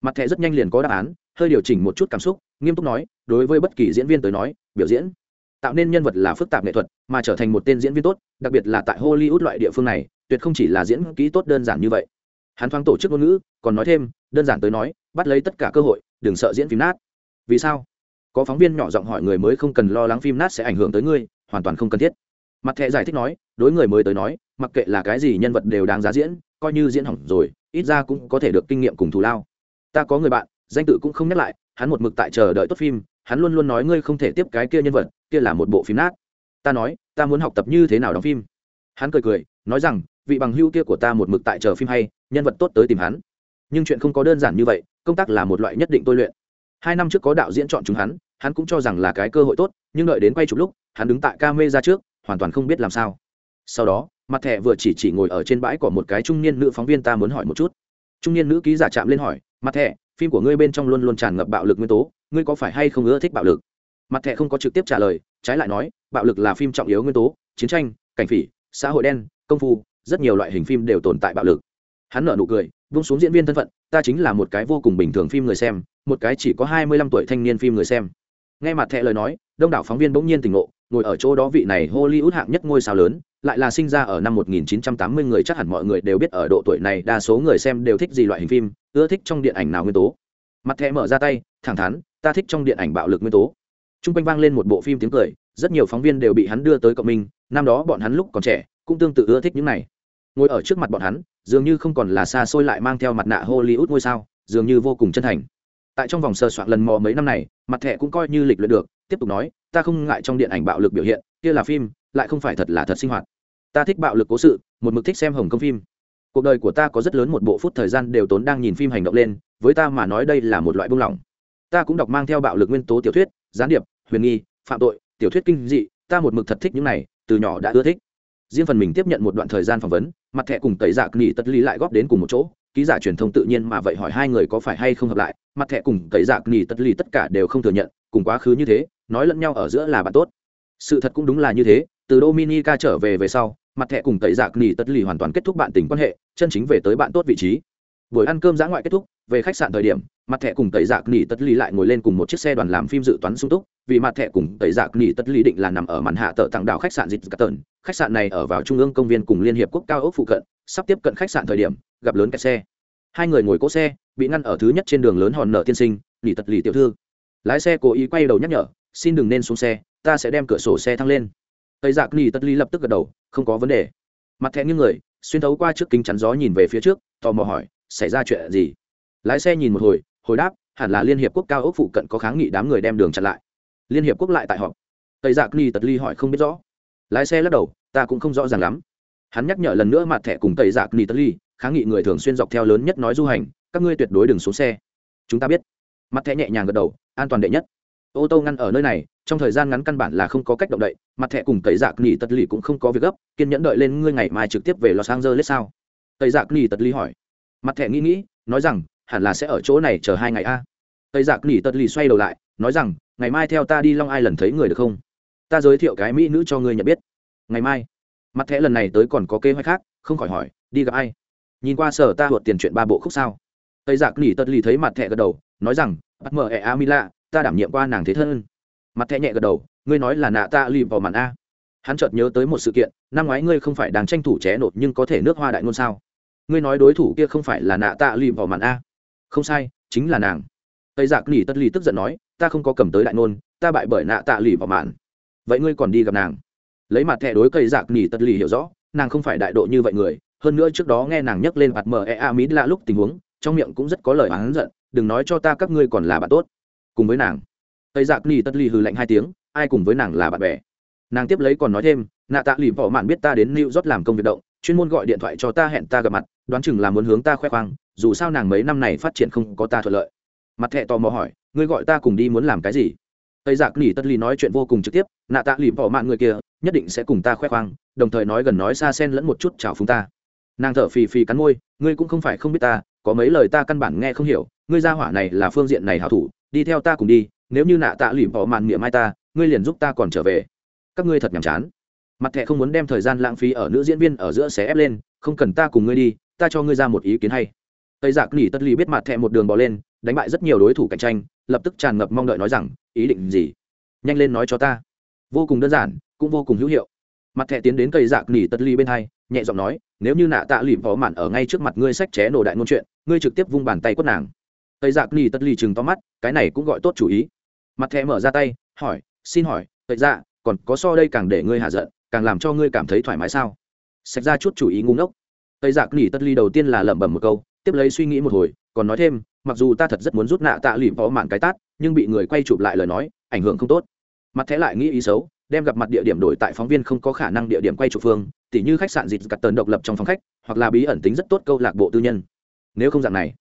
Mặt thẹ rất nhanh liền có đáp án, hơi điều chỉnh một chút cảm xúc, nghiêm túc nói, đối với bất kỳ diễn viên tới nói biểu diễn. Tạo nên nhân vật là phức tạp nghệ thuật, mà trở thành một tên diễn viên tốt, đặc biệt là tại hollywood loại địa phương này, tuyệt không chỉ là diễn kỹ tốt đơn giản như vậy. Hắn thoáng tổ chức ngôn ngữ, còn nói thêm, đơn giản tới nói, bắt lấy tất cả cơ hội, đừng sợ diễn phim nát. Vì sao? Có phóng viên nhỏ giọng hỏi người mới không cần lo lắng phim nát sẽ ảnh hưởng tới ngươi, hoàn toàn không cần thiết. Mặt thẻ giải thích nói, đối người mới tới nói, mặc kệ là cái gì nhân vật đều đáng giá diễn, coi như diễn hỏng rồi, ít ra cũng có thể được kinh nghiệm cùng thù lao. Ta có người bạn, danh tự cũng không nhắc lại hắn một mực tại chờ đợi tốt phim, hắn luôn luôn nói ngươi không thể tiếp cái kia nhân vật, kia là một bộ phim nát. Ta nói, ta muốn học tập như thế nào đóng phim? Hắn cười cười, nói rằng, vị bằng hưu kia của ta một mực tại chờ phim hay, nhân vật tốt tới tìm hắn. Nhưng chuyện không có đơn giản như vậy, công tác là một loại nhất định tôi luyện. Hai năm trước có đạo diễn chọn chúng hắn hắn cũng cho rằng là cái cơ hội tốt, nhưng đợi đến quay chụp lúc, hắn đứng tại ca mê ra trước, hoàn toàn không biết làm sao. Sau đó, mặt thẻ vừa chỉ chỉ ngồi ở trên bãi của một cái trung niên nữ phóng viên ta muốn hỏi một chút. Trung niên nữ ký giả chạm lên hỏi, mặt thẻ phim của ngươi bên trong luôn luôn tràn ngập bạo lực nguyên tố, ngươi có phải hay không ưa thích bạo lực? Mặt thẻ không có trực tiếp trả lời, trái lại nói, bạo lực là phim trọng yếu nguyên tố, chiến tranh, cảnh phỉ, xã hội đen, công phu, rất nhiều loại hình phim đều tồn tại bạo lực. Hắn nở nụ cười, vung xuống diễn viên thân phận, ta chính là một cái vô cùng bình thường phim người xem, một cái chỉ có hai mươi lăm tuổi thanh niên phim người xem. Nghe mặt thẹ lời nói, đông đảo phóng viên bỗng nhiên tỉnh ngộ, ngồi ở chỗ đó vị này hollywood hạng nhất ngôi sao lớn lại là sinh ra ở năm 1980 người chắc hẳn mọi người đều biết ở độ tuổi này đa số người xem đều thích gì loại hình phim, ưa thích trong điện ảnh nào nguyên tố. Mặt thẻ mở ra tay, thẳng thắn, ta thích trong điện ảnh bạo lực nguyên tố. Trung quanh vang lên một bộ phim tiếng cười, rất nhiều phóng viên đều bị hắn đưa tới cộng minh, năm đó bọn hắn lúc còn trẻ, cũng tương tự ưa thích những này. Ngồi ở trước mặt bọn hắn, dường như không còn là xa xôi lại mang theo mặt nạ hollywood ngôi sao, dường như vô cùng chân thành. Tại trong vòng sơ soạn lần mò mấy năm này, mặt thẻ cũng coi như lịch luyện được, tiếp tục nói, ta không ngại trong điện ảnh bạo lực biểu hiện, kia là phim lại không phải thật là thật sinh hoạt. Ta thích bạo lực cố sự, một mực thích xem hồng công phim. Cuộc đời của ta có rất lớn một bộ phút thời gian đều tốn đang nhìn phim hành động lên, với ta mà nói đây là một loại buông lỏng. Ta cũng đọc mang theo bạo lực nguyên tố tiểu thuyết, gián điệp, huyền nghi, phạm tội, tiểu thuyết kinh dị, ta một mực thật thích những này, từ nhỏ đã ưa thích. Riêng phần mình tiếp nhận một đoạn thời gian phỏng vấn, mặt thẻ cùng tẩy dạ nghỉ tất lý lại góp đến cùng một chỗ, ký giả truyền thông tự nhiên mà vậy hỏi hai người có phải hay không hợp lại, mặt thẻ cùng tẩy dạ nghỉ tất lý tất cả đều không thừa nhận, cùng quá khứ như thế, nói lẫn nhau ở giữa là bạn tốt. Sự thật cũng đúng là như thế từ dominica trở về về sau, mặt thẻ cùng tẩy dạ nỉ tất lì hoàn toàn kết thúc bạn tình quan hệ, chân chính về tới bạn tốt vị trí. Buổi ăn cơm giã ngoại kết thúc, về khách sạn thời điểm, mặt thẻ cùng tẩy dạ nỉ tất lì lại ngồi lên cùng một chiếc xe đoàn làm phim dự toán sung túc, vì mặt thẻ cùng tẩy dạ nỉ tất lì định là nằm ở màn hạ tờ tặng đảo khách sạn dịch tần khách sạn này ở vào trung ương công viên cùng liên hiệp quốc cao ốc phụ cận, sắp tiếp cận khách sạn thời điểm, gặp lớn kẹt xe. Hai người ngồi cỗ xe, bị ngăn ở thứ nhất trên đường lớn hòn nợ tiên sinh, nỉ tật lì tiểu thư. Lái xe cố ý quay đầu nhắc nhở, xin đừng nên xuống xe, ta sẽ đem cửa sổ xe thăng lên tây giặc ni tật Ly lập tức gật đầu không có vấn đề. Mặt thẹn như người xuyên thấu qua trước kính chắn gió nhìn về phía trước tò mò hỏi xảy ra chuyện gì? Lái xe nhìn một hồi hồi đáp hẳn là liên hiệp quốc cao ốc phụ cận có kháng nghị đám người đem đường chặn lại. Liên hiệp quốc lại tại họp. Tây giặc ni tật ly hỏi không biết rõ. Lái xe lắc đầu ta cũng không rõ ràng lắm. Hắn nhắc nhở lần nữa mặt thẻ cùng tẩy giặc dạ Ly, kháng nghị người thường xuyên dọc theo lớn nhất nói du hành các ngươi tuyệt đối đừng xuống xe. Chúng ta biết. Mặt thẻ nhẹ nhàng gật đầu an toàn đệ nhất. Ô tô ngăn ở nơi này trong thời gian ngắn căn bản là không có cách động đậy, mặt thẻ cùng tẩy dạc nghỉ tật lì cũng không có việc gấp, kiên nhẫn đợi lên ngươi ngày mai trực tiếp về los angeles sao? Tẩy dạc nghỉ tật lì hỏi. Mặt thẻ nghĩ nghĩ, nói rằng, hẳn là sẽ ở chỗ này chờ hai ngày a. Tẩy giặc nỉ tật lì xoay đầu lại, nói rằng, ngày mai theo ta đi long ai lần thấy người được không? Ta giới thiệu cái mỹ nữ cho ngươi nhận biết. Ngày mai. Mặt thẻ lần này tới còn có kế hoạch khác, không khỏi hỏi, đi gặp ai? Nhìn qua sở ta huột tiền chuyện ba bộ khúc sao? Tây giặc nỉ tật lì thấy mặt thẻ gật đầu, nói rằng, bắt mở ẹ a mila ta đảm nhiệm qua nàng thế thân mặt thẹ nhẹ gật đầu, ngươi nói là nạ ta lìm vào màn a. Hắn chợt nhớ tới một sự kiện, năm ngoái ngươi không phải đang tranh thủ ché nột nhưng có thể nước hoa đại ngôn sao? Ngươi nói đối thủ kia không phải là nạ tạ lìm vào màn a. Không sai, chính là nàng. Tây dạ giặc nỉ tất lì tức giận nói, ta không có cầm tới đại ngôn, ta bại bởi nạ tạ lì vào màn. Vậy ngươi còn đi gặp nàng? Lấy mặt thẻ đối cây giặc dạ nỉ tất lì hiểu rõ, nàng không phải đại độ như vậy người, hơn nữa trước đó nghe nàng nhắc lên mặt mờ e a mỹ lạ lúc tình huống, trong miệng cũng rất có lời oán giận, đừng nói cho ta các ngươi còn là bạn tốt. Cùng với nàng tây dạ giặc ni tất lì hừ lạnh hai tiếng, ai cùng với nàng là bạn bè? Nàng tiếp lấy còn nói thêm, nạ tạ lì bỏ mạn biết ta đến new york làm công việc động, chuyên môn gọi điện thoại cho ta hẹn ta gặp mặt, đoán chừng là muốn hướng ta khoe khoang, dù sao nàng mấy năm này phát triển không có ta thuận lợi. Mặt thẹ tò mò hỏi, ngươi gọi ta cùng đi muốn làm cái gì? Tây dạ giặc nỉ tất ly nói chuyện vô cùng trực tiếp, nạ tạ lì bỏ mạng người kia, nhất định sẽ cùng ta khoe khoang, đồng thời nói gần nói xa xen lẫn một chút chào phúng ta. Nàng thở phì phì cắn môi, ngươi cũng không phải không biết ta, có mấy lời ta căn bản nghe không hiểu, ngươi ra hỏa này là phương diện này hảo thủ, đi theo ta cùng đi nếu như nạ tạ lụy bỏ màn miệng mai ta, ngươi liền giúp ta còn trở về. Các ngươi thật nhàm chán. Mặt thẹ không muốn đem thời gian lãng phí ở nữ diễn viên ở giữa xé ép lên, không cần ta cùng ngươi đi, ta cho ngươi ra một ý kiến hay. Tây dạ giặc nỉ tất lì biết mặt thẹ một đường bỏ lên, đánh bại rất nhiều đối thủ cạnh tranh, lập tức tràn ngập mong đợi nói rằng, ý định gì? Nhanh lên nói cho ta. Vô cùng đơn giản, cũng vô cùng hữu hiệu. Mặt thẹ tiến đến cây giặc nỉ tất lì bên hai, nhẹ giọng nói, nếu như nạ tạ lụy bỏ màn ở ngay trước mặt ngươi sách ché nổ đại ngôn chuyện, ngươi trực tiếp vung bàn tay quất nàng. Tây dạ giặc nỉ tất lì chừng to mắt, cái này cũng gọi tốt chủ ý mặt thẻ mở ra tay, hỏi, xin hỏi, vậy ra còn có so đây càng để ngươi hạ giận, càng làm cho ngươi cảm thấy thoải mái sao? Sạch ra chút chủ ý ngu ngốc. Tây dạc nỉ tất ly đầu tiên là lẩm bẩm một câu, tiếp lấy suy nghĩ một hồi, còn nói thêm, mặc dù ta thật rất muốn rút nạ tạ lụy võ mạn cái tát, nhưng bị người quay chụp lại lời nói, ảnh hưởng không tốt. Mặt thẻ lại nghĩ ý xấu, đem gặp mặt địa điểm đổi tại phóng viên không có khả năng địa điểm quay chụp phương, tỉ như khách sạn dịt cắt tần độc lập trong phòng khách, hoặc là bí ẩn tính rất tốt câu lạc bộ tư nhân. Nếu không dạng này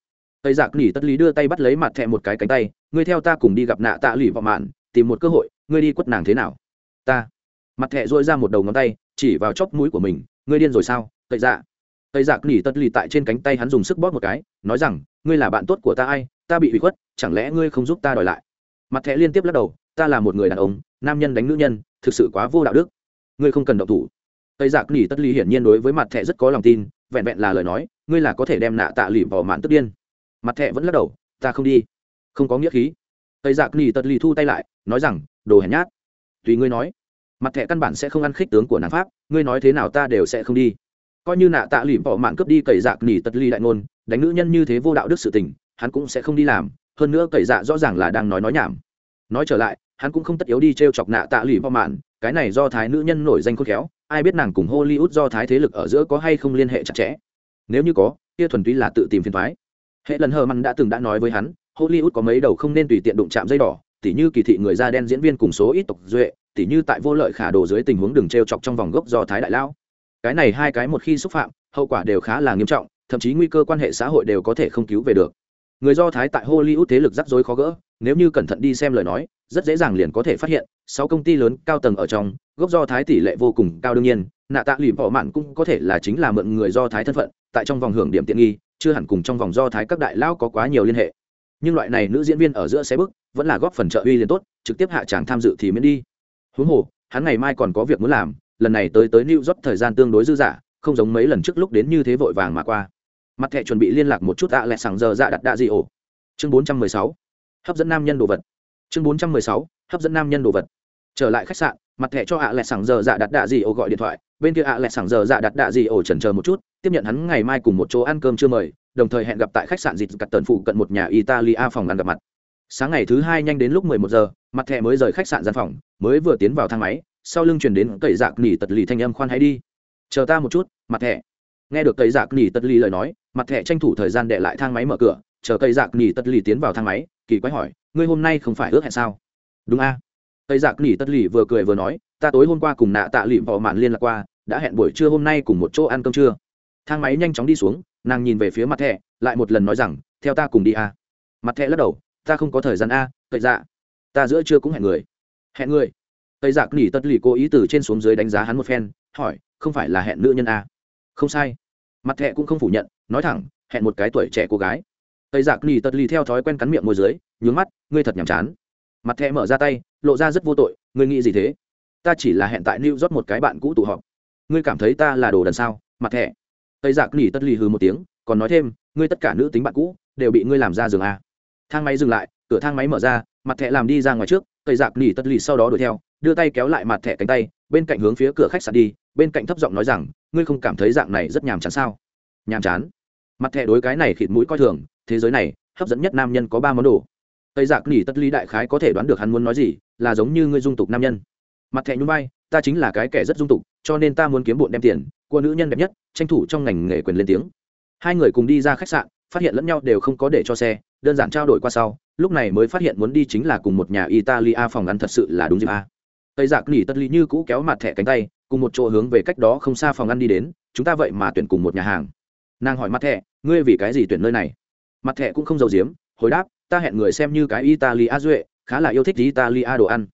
tây giặc nỉ tất lý đưa tay bắt lấy mặt thẹ một cái cánh tay, ngươi theo ta cùng đi gặp nạ tạ lụy vào mạn, tìm một cơ hội, ngươi đi quất nàng thế nào? Ta. Mặt thẹ dội ra một đầu ngón tay, chỉ vào chóp mũi của mình, ngươi điên rồi sao? Tây dạ tây giặc nỉ tất lì tại trên cánh tay hắn dùng sức bóp một cái, nói rằng, ngươi là bạn tốt của ta ai? Ta bị hủy khuất, chẳng lẽ ngươi không giúp ta đòi lại? Mặt thẹ liên tiếp lắc đầu, ta là một người đàn ông, nam nhân đánh nữ nhân, thực sự quá vô đạo đức. Ngươi không cần động thủ. Tây giặc nỉ tất Lì hiển nhiên đối với mặt thẹ rất có lòng tin, vẹn vẹn là lời nói, ngươi là có thể đem nạ tạ lì vào mạn tức điên mặt thẹ vẫn lắc đầu ta không đi. Không có nghĩa khí. Tây dạ giặc nỉ tật lì thu tay lại nói rằng đồ hèn nhát. Tùy ngươi nói. Mặt thẹ căn bản sẽ không ăn khích tướng của nàng pháp ngươi nói thế nào ta đều sẽ không đi. Coi như nạ tạ lì bỏ mạng cướp đi cầy dạc nỉ tật ly đại ngôn đánh nữ nhân như thế vô đạo đức sự tình hắn cũng sẽ không đi làm hơn nữa cầy dạ rõ ràng là đang nói nói nhảm. Nói trở lại hắn cũng không tất yếu đi t r e o chọc nạ tạ lụy bỏ mạng, cái này do thái nữ nhân nổi danh khôn khéo ai biết nàng cùng hollywood do thái thế lực ở giữa có hay không liên hệ chặt chẽ. Nếu như có kia thuần túy là tự tìm phiền thoái hệ lần hờ mặn đã từng đã nói với hắn, hollywood có mấy đầu không nên tùy tiện đụng chạm dây đỏ, tỉ như kỳ thị người da đen diễn viên cùng số ít tộc duệ, tỉ như tại vô lợi khả đồ dưới tình huống đường t r e o chọc trong vòng gốc do thái đại lao cái này hai cái một khi xúc phạm, hậu quả đều khá là nghiêm trọng, thậm chí nguy cơ quan hệ xã hội đều có thể không cứu về được. Người do thái tại hollywood thế lực rắc rối khó gỡ, nếu như cẩn thận đi xem lời nói, rất dễ dàng liền có thể phát hiện, sáu công ty lớn cao tầng ở trong, gốc do thái tỷ lệ vô cùng cao đương nhiên, nạ tạ lìm bỏ mạn cũng có thể là chính là mượn người do thái thân phận, tại trong vòng hưởng điểm tiện nghi chưa hẳn cùng trong vòng do thái các đại lao có quá nhiều liên hệ. Nhưng loại này nữ diễn viên ở giữa xe bức, vẫn là góp phần trợ uy liền tốt, trực tiếp hạ tràng tham dự thì miễn đi. Huống hồ, hắn ngày mai còn có việc muốn làm, lần này tới tới new york thời gian tương đối dư dả, không giống mấy lần trước lúc đến như thế vội vàng mà qua. Mặt thẻ chuẩn bị liên lạc một chút ạ à lẹ sàng giờ dạ đặt đạ gì ổ. Chương bốn trăm mười sáu. Hấp dẫn nam nhân đồ vật. Chương bốn trăm mười sáu. Hấp dẫn nam nhân đồ vật. Trở lại khách sạn, mặt thẻ cho ạ à lẹ sàng giờ dạ đặt đạ gì ổ gọi điện thoại bên kia ạ à lẹ giờ dạ đặt đạ gì ổ chần chờ một chút, tiếp nhận hắn ngày mai cùng một chỗ ăn cơm chưa mời, đồng thời hẹn gặp tại khách sạn dịp cặt tần phụ cận một nhà italia phòng ăn gặp mặt. Sáng ngày thứ hai nhanh đến lúc mười một giờ, mặt thẻ mới rời khách sạn gian phòng, mới vừa tiến vào thang máy, sau lưng chuyển đến cậy dạc nỉ tật lì thanh âm khoan hãy đi. Chờ ta một chút, mặt thẻ. Nghe được cậy dạc nỉ tật lì lời nói, mặt thẻ tranh thủ thời gian để lại thang máy mở cửa, chờ cậy dạc nỉ tật lì tiến vào thang máy, kỳ quái hỏi, ngươi hôm nay không phải ước hẹn sao? Đúng a. À? cậy dạc nỉ tật lì vừa cười vừa nói, ta tối hôm qua cùng nạ tạ lì vào mạn liên lạc qua đã hẹn buổi trưa hôm nay cùng một chỗ ăn cơm trưa. Thang máy nhanh chóng đi xuống, nàng nhìn về phía mặt thẹ lại một lần nói rằng, theo ta cùng đi a mặt thẹ lắc đầu, ta không có thời gian a, cậy dạ. Ta giữa trưa cũng hẹn người. Hẹn người? Tây giặc dạ nỉ tất lì cố ý từ trên xuống dưới đánh giá hắn một phen, hỏi, không phải là hẹn nữ nhân a? Không sai. Mặt thẹ cũng không phủ nhận, nói thẳng, hẹn một cái tuổi trẻ cô gái. Tây giặc dạ nỉ tất lì theo thói quen cắn miệng môi dưới, nhướng mắt, ngươi thật nhàm chán. Mặt thẹ mở ra tay, lộ ra rất vô tội, ngươi nghĩ gì thế? Ta chỉ là hẹn tại new rót một cái bạn cũ tụ họp ngươi cảm thấy ta là đồ đần sao? Mặt thẹ tây dạ giặc nỉ tất lì hừ một tiếng, còn nói thêm, ngươi tất cả nữ tính bạn cũ, đều bị ngươi làm ra giường a. Thang máy dừng lại, cửa thang máy mở ra, mặt thẹ làm đi ra ngoài trước, tây dạ giặc nỉ tất lì sau đó đuổi theo, đưa tay kéo lại mặt thẻ cánh tay, bên cạnh hướng phía cửa khách sạn đi, bên cạnh thấp giọng nói rằng, ngươi không cảm thấy dạng này rất nhàm chán sao? Nhàm chán? Mặt thẻ đối cái này khịt mũi coi thường, thế giới này, hấp dẫn nhất nam nhân có ba món đồ. Tây dạ giặc nỉ tất lì đại khái có thể đoán được hắn muốn nói gì, là giống như ngươi dung tục nam nhân. Mặt thẻ nhún vai ta chính là cái kẻ rất dung tục, cho nên ta muốn kiếm bộn đem tiền của nữ nhân đẹp nhất, tranh thủ trong ngành nghề quyền lên tiếng. Hai người cùng đi ra khách sạn, phát hiện lẫn nhau đều không có để cho xe, đơn giản trao đổi qua sau, lúc này mới phát hiện muốn đi chính là cùng một nhà italia phòng ăn thật sự là đúng dịp a. Tây giặc nỉ tất lý như cũ kéo mặt thẻ cánh tay, cùng một chỗ hướng về cách đó không xa phòng ăn đi đến, chúng ta vậy mà tuyển cùng một nhà hàng. Nàng hỏi mặt thẻ, ngươi vì cái gì tuyển nơi này? Mặt thẻ cũng không giàu giếm, hồi đáp, ta hẹn người xem như cái italia duệ, khá là yêu thích italia đồ ăn.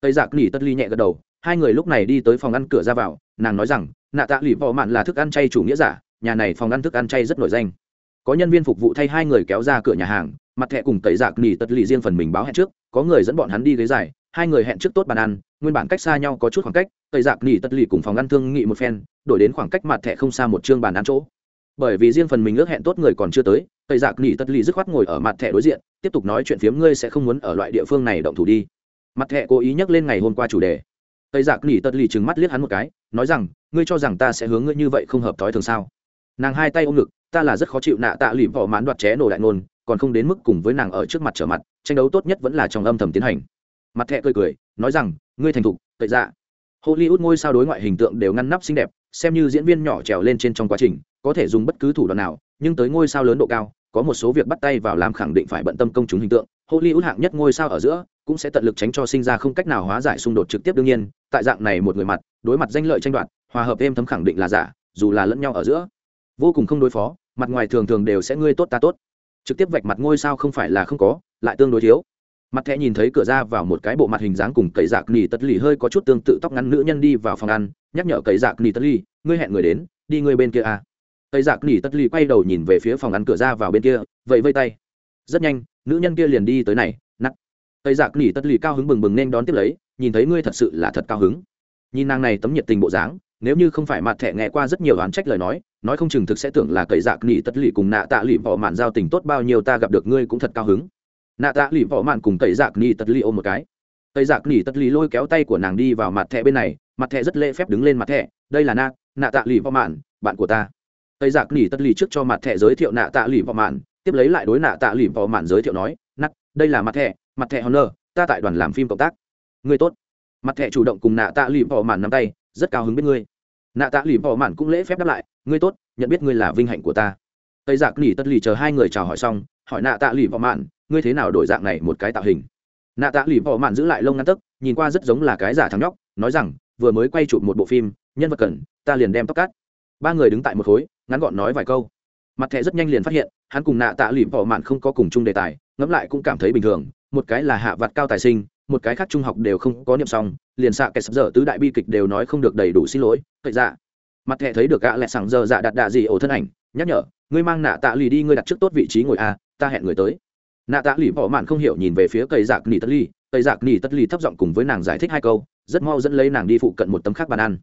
Tây giặc nỉ tất ly nhẹ gật đầu hai người lúc này đi tới phòng ăn cửa ra vào, nàng nói rằng, nạ tạ lụy võ mạn là thức ăn chay chủ nghĩa giả, nhà này phòng ăn thức ăn chay rất nổi danh. Có nhân viên phục vụ thay hai người kéo ra cửa nhà hàng, mặt thẹ cùng tẩy giặc nỉ tật lì riêng phần mình báo hẹn trước, có người dẫn bọn hắn đi ghế dài, hai người hẹn trước tốt bàn ăn, nguyên bản cách xa nhau có chút khoảng cách, tẩy giặc nỉ tật lì cùng phòng ăn thương nghị một phen, đổi đến khoảng cách mặt thẹ không xa một chương bàn ăn chỗ. Bởi vì riêng phần mình ước hẹn tốt người còn chưa tới, tẩy giặc nỉ tật lì dứt khoát ngồi ở mặt thẹ đối diện, tiếp tục nói chuyện phiếm ngươi sẽ không muốn ở loại địa phương này động thủ đi. Mặt thẹ cố ý nhắc lên ngày hôm qua chủ đề tây dạ giặc nỉ tật lì trừng mắt liếc hắn một cái, nói rằng, ngươi cho rằng ta sẽ hướng ngươi như vậy không hợp thói thường sao? Nàng hai tay ôm ngực, ta là rất khó chịu nạ tạ lì vỏ mãn đoạt ché nổ đại ngôn, còn không đến mức cùng với nàng ở trước mặt trở mặt, tranh đấu tốt nhất vẫn là trong âm thầm tiến hành. Mặt thẹ cười cười, nói rằng, ngươi thành thục tệ dạ. Hollywood ngôi sao đối ngoại hình tượng đều ngăn nắp xinh đẹp, xem như diễn viên nhỏ trèo lên trên trong quá trình, có thể dùng bất cứ thủ đoạn nào, nhưng tới ngôi sao lớn độ cao, có một số việc bắt tay vào làm khẳng định phải bận tâm công chúng hình tượng. Hollywood hạng nhất ngôi sao ở giữa cũng sẽ tận lực tránh cho sinh ra không cách nào hóa giải xung đột trực tiếp đương nhiên, tại dạng này một người mặt, đối mặt danh lợi tranh đoạt, hòa hợp êm thấm khẳng định là giả, dù là lẫn nhau ở giữa. Vô cùng không đối phó, mặt ngoài thường thường đều sẽ ngươi tốt ta tốt. Trực tiếp vạch mặt ngôi sao không phải là không có, lại tương đối thiếu. Mặt thẻ nhìn thấy cửa ra vào một cái bộ mặt hình dáng cùng cậy dạc nỉ tất lì hơi có chút tương tự tóc ngắn nữ nhân đi vào phòng ăn, nhắc nhở cậy dạc nỉ tất lì, ngươi hẹn người đến, đi ngươi bên kia à. cậy dạc nỉ tất lì quay đầu nhìn về phía phòng ăn cửa ra vào bên kia vậy vây tay. Rất nhanh, nữ nhân kia liền đi tới này tây giặc nỉ tất lì cao hứng bừng bừng nên đón tiếp lấy, nhìn thấy ngươi thật sự là thật cao hứng. Nhìn nàng này tấm nhiệt tình bộ dáng, nếu như không phải mặt thẻ nghe qua rất nhiều đoán trách lời nói nói không chừng thực sẽ tưởng là cậy dạc nỉ tất lì cùng nạ tạ lì vỏ mạn giao tình tốt bao nhiêu ta gặp được ngươi cũng thật cao hứng. Nạ tạ lì vỏ mạn cùng cậy dạc nỉ tất lì ôm một cái. Cậy dạc nỉ tất lì lôi kéo tay của nàng đi vào mặt thẻ bên này, mặt thẻ rất lễ phép đứng lên mặt thẻ, đây là nạ nạ tạ lì vỏ mạn, bạn của ta. Cậy dạc nỉ tất lì trước cho mặt thẻ giới thiệu nạ tạ lì vỏ mạn, tiếp lấy lại đối nạ tạ lì vỏ mạn giới thiệu nói nắc đây là mặt thẻ mặt thẻ honor, ta tại đoàn làm phim cộng tác. Người tốt. Mặt thẻ chủ động cùng nạ tạ lì bỏ mạn nắm tay, rất cao hứng biết ngươi. Nạ tạ lì bỏ mạn cũng lễ phép đáp lại, ngươi tốt, nhận biết ngươi là vinh hạnh của ta. Tây giặc nỉ tất lì chờ hai người chào hỏi xong, hỏi nạ tạ lì bỏ mạn, ngươi thế nào đổi dạng này một cái tạo hình? Nạ tạ lì bỏ mạn giữ lại lông ngăn tấc, nhìn qua rất giống là cái giả thằng nhóc, nói rằng, vừa mới quay chụp một bộ phim, nhân vật cần, ta liền đem tóc cắt. Ba người đứng tại một khối, ngắn gọn nói vài câu. Mặt thẻ rất nhanh liền phát hiện, hắn cùng nạ tạ lì bỏ mạn không có cùng chung đề tài, ngẫm lại cũng cảm thấy bình thường một cái là hạ vặt cao tài sinh, một cái khác trung học đều không có niệm xong, liền xạ kẻ sập dở tứ đại bi kịch đều nói không được đầy đủ xin lỗi cậy dạ. Mặt thẻ thấy được gã lẹ sảng giờ dạ đặt đạ gì ổ thân ảnh, nhắc nhở, ngươi mang nạ tạ lì đi, ngươi đặt trước tốt vị trí ngồi a ta hẹn người tới. Nạ tạ lì bỏ mạn không hiểu nhìn về phía cây giặc nỉ tất ly cây giặc nỉ tất ly thấp giọng cùng với nàng giải thích hai câu, rất mau dẫn lấy nàng đi phụ cận một tấm khác bàn ăn.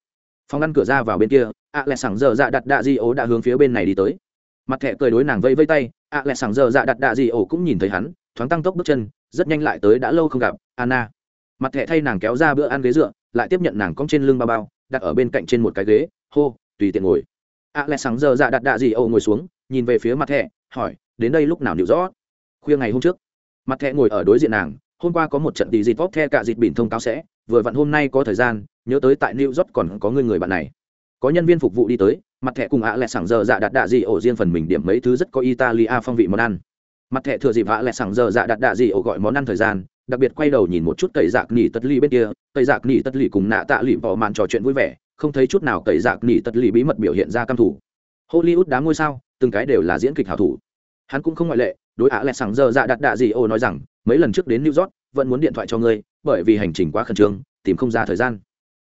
Phòng ăn cửa ra vào bên kia, ạ lẹ sảng giờ dạ đặt đạ di ổ đã hướng phía bên này đi tới. Mặt thẹ cười đối nàng vây vây tay, ạ lẹ sảng giờ dạ đặt đạ di ổ cũng nhìn thấy hắn, thoáng tăng tốc bước chân rất nhanh lại tới đã lâu không gặp, anna. Mặt thẻ thay nàng kéo ra bữa ăn ghế dựa, lại tiếp nhận nàng cong trên lưng bao bao, đặt ở bên cạnh trên một cái ghế, hô, tùy tiện ngồi. A lẽ sáng giờ dạ đặt đạ gì âu ngồi xuống, nhìn về phía mặt thẻ, hỏi, đến đây lúc nào nịu rõ? Khuya ngày hôm trước. Mặt thẻ ngồi ở đối diện nàng, hôm qua có một trận tỷ dịt vóc the cả dịt bỉn thông cáo sẽ, vừa vặn hôm nay có thời gian, nhớ tới tại new york còn có người người bạn này. Có nhân viên phục vụ đi tới, mặt thẻ cùng ạ lẹ sảng giờ dạ đặt đạ gì ổ riêng phần mình điểm mấy thứ rất có italia phong vị món ăn mặt thẻ thừa dịp vạ lẹ sảng giờ dạ đặt đạ gì ổ gọi món ăn thời gian, đặc biệt quay đầu nhìn một chút cậy dạc nỉ tất ly bên kia. Cậy dạc nỉ tất ly cùng nạ tạ lì bỏ màn trò chuyện vui vẻ, không thấy chút nào cậy dạc nỉ tất lì bí mật biểu hiện ra căm thủ. Hollywood đám ngôi sao, từng cái đều là diễn kịch hảo thủ. Hắn cũng không ngoại lệ, đối ạ lẹ sảng giờ dạ đặt đạ gì ổ nói rằng, mấy lần trước đến new york, vẫn muốn điện thoại cho ngươi, bởi vì hành trình quá khẩn trương, tìm không ra thời gian.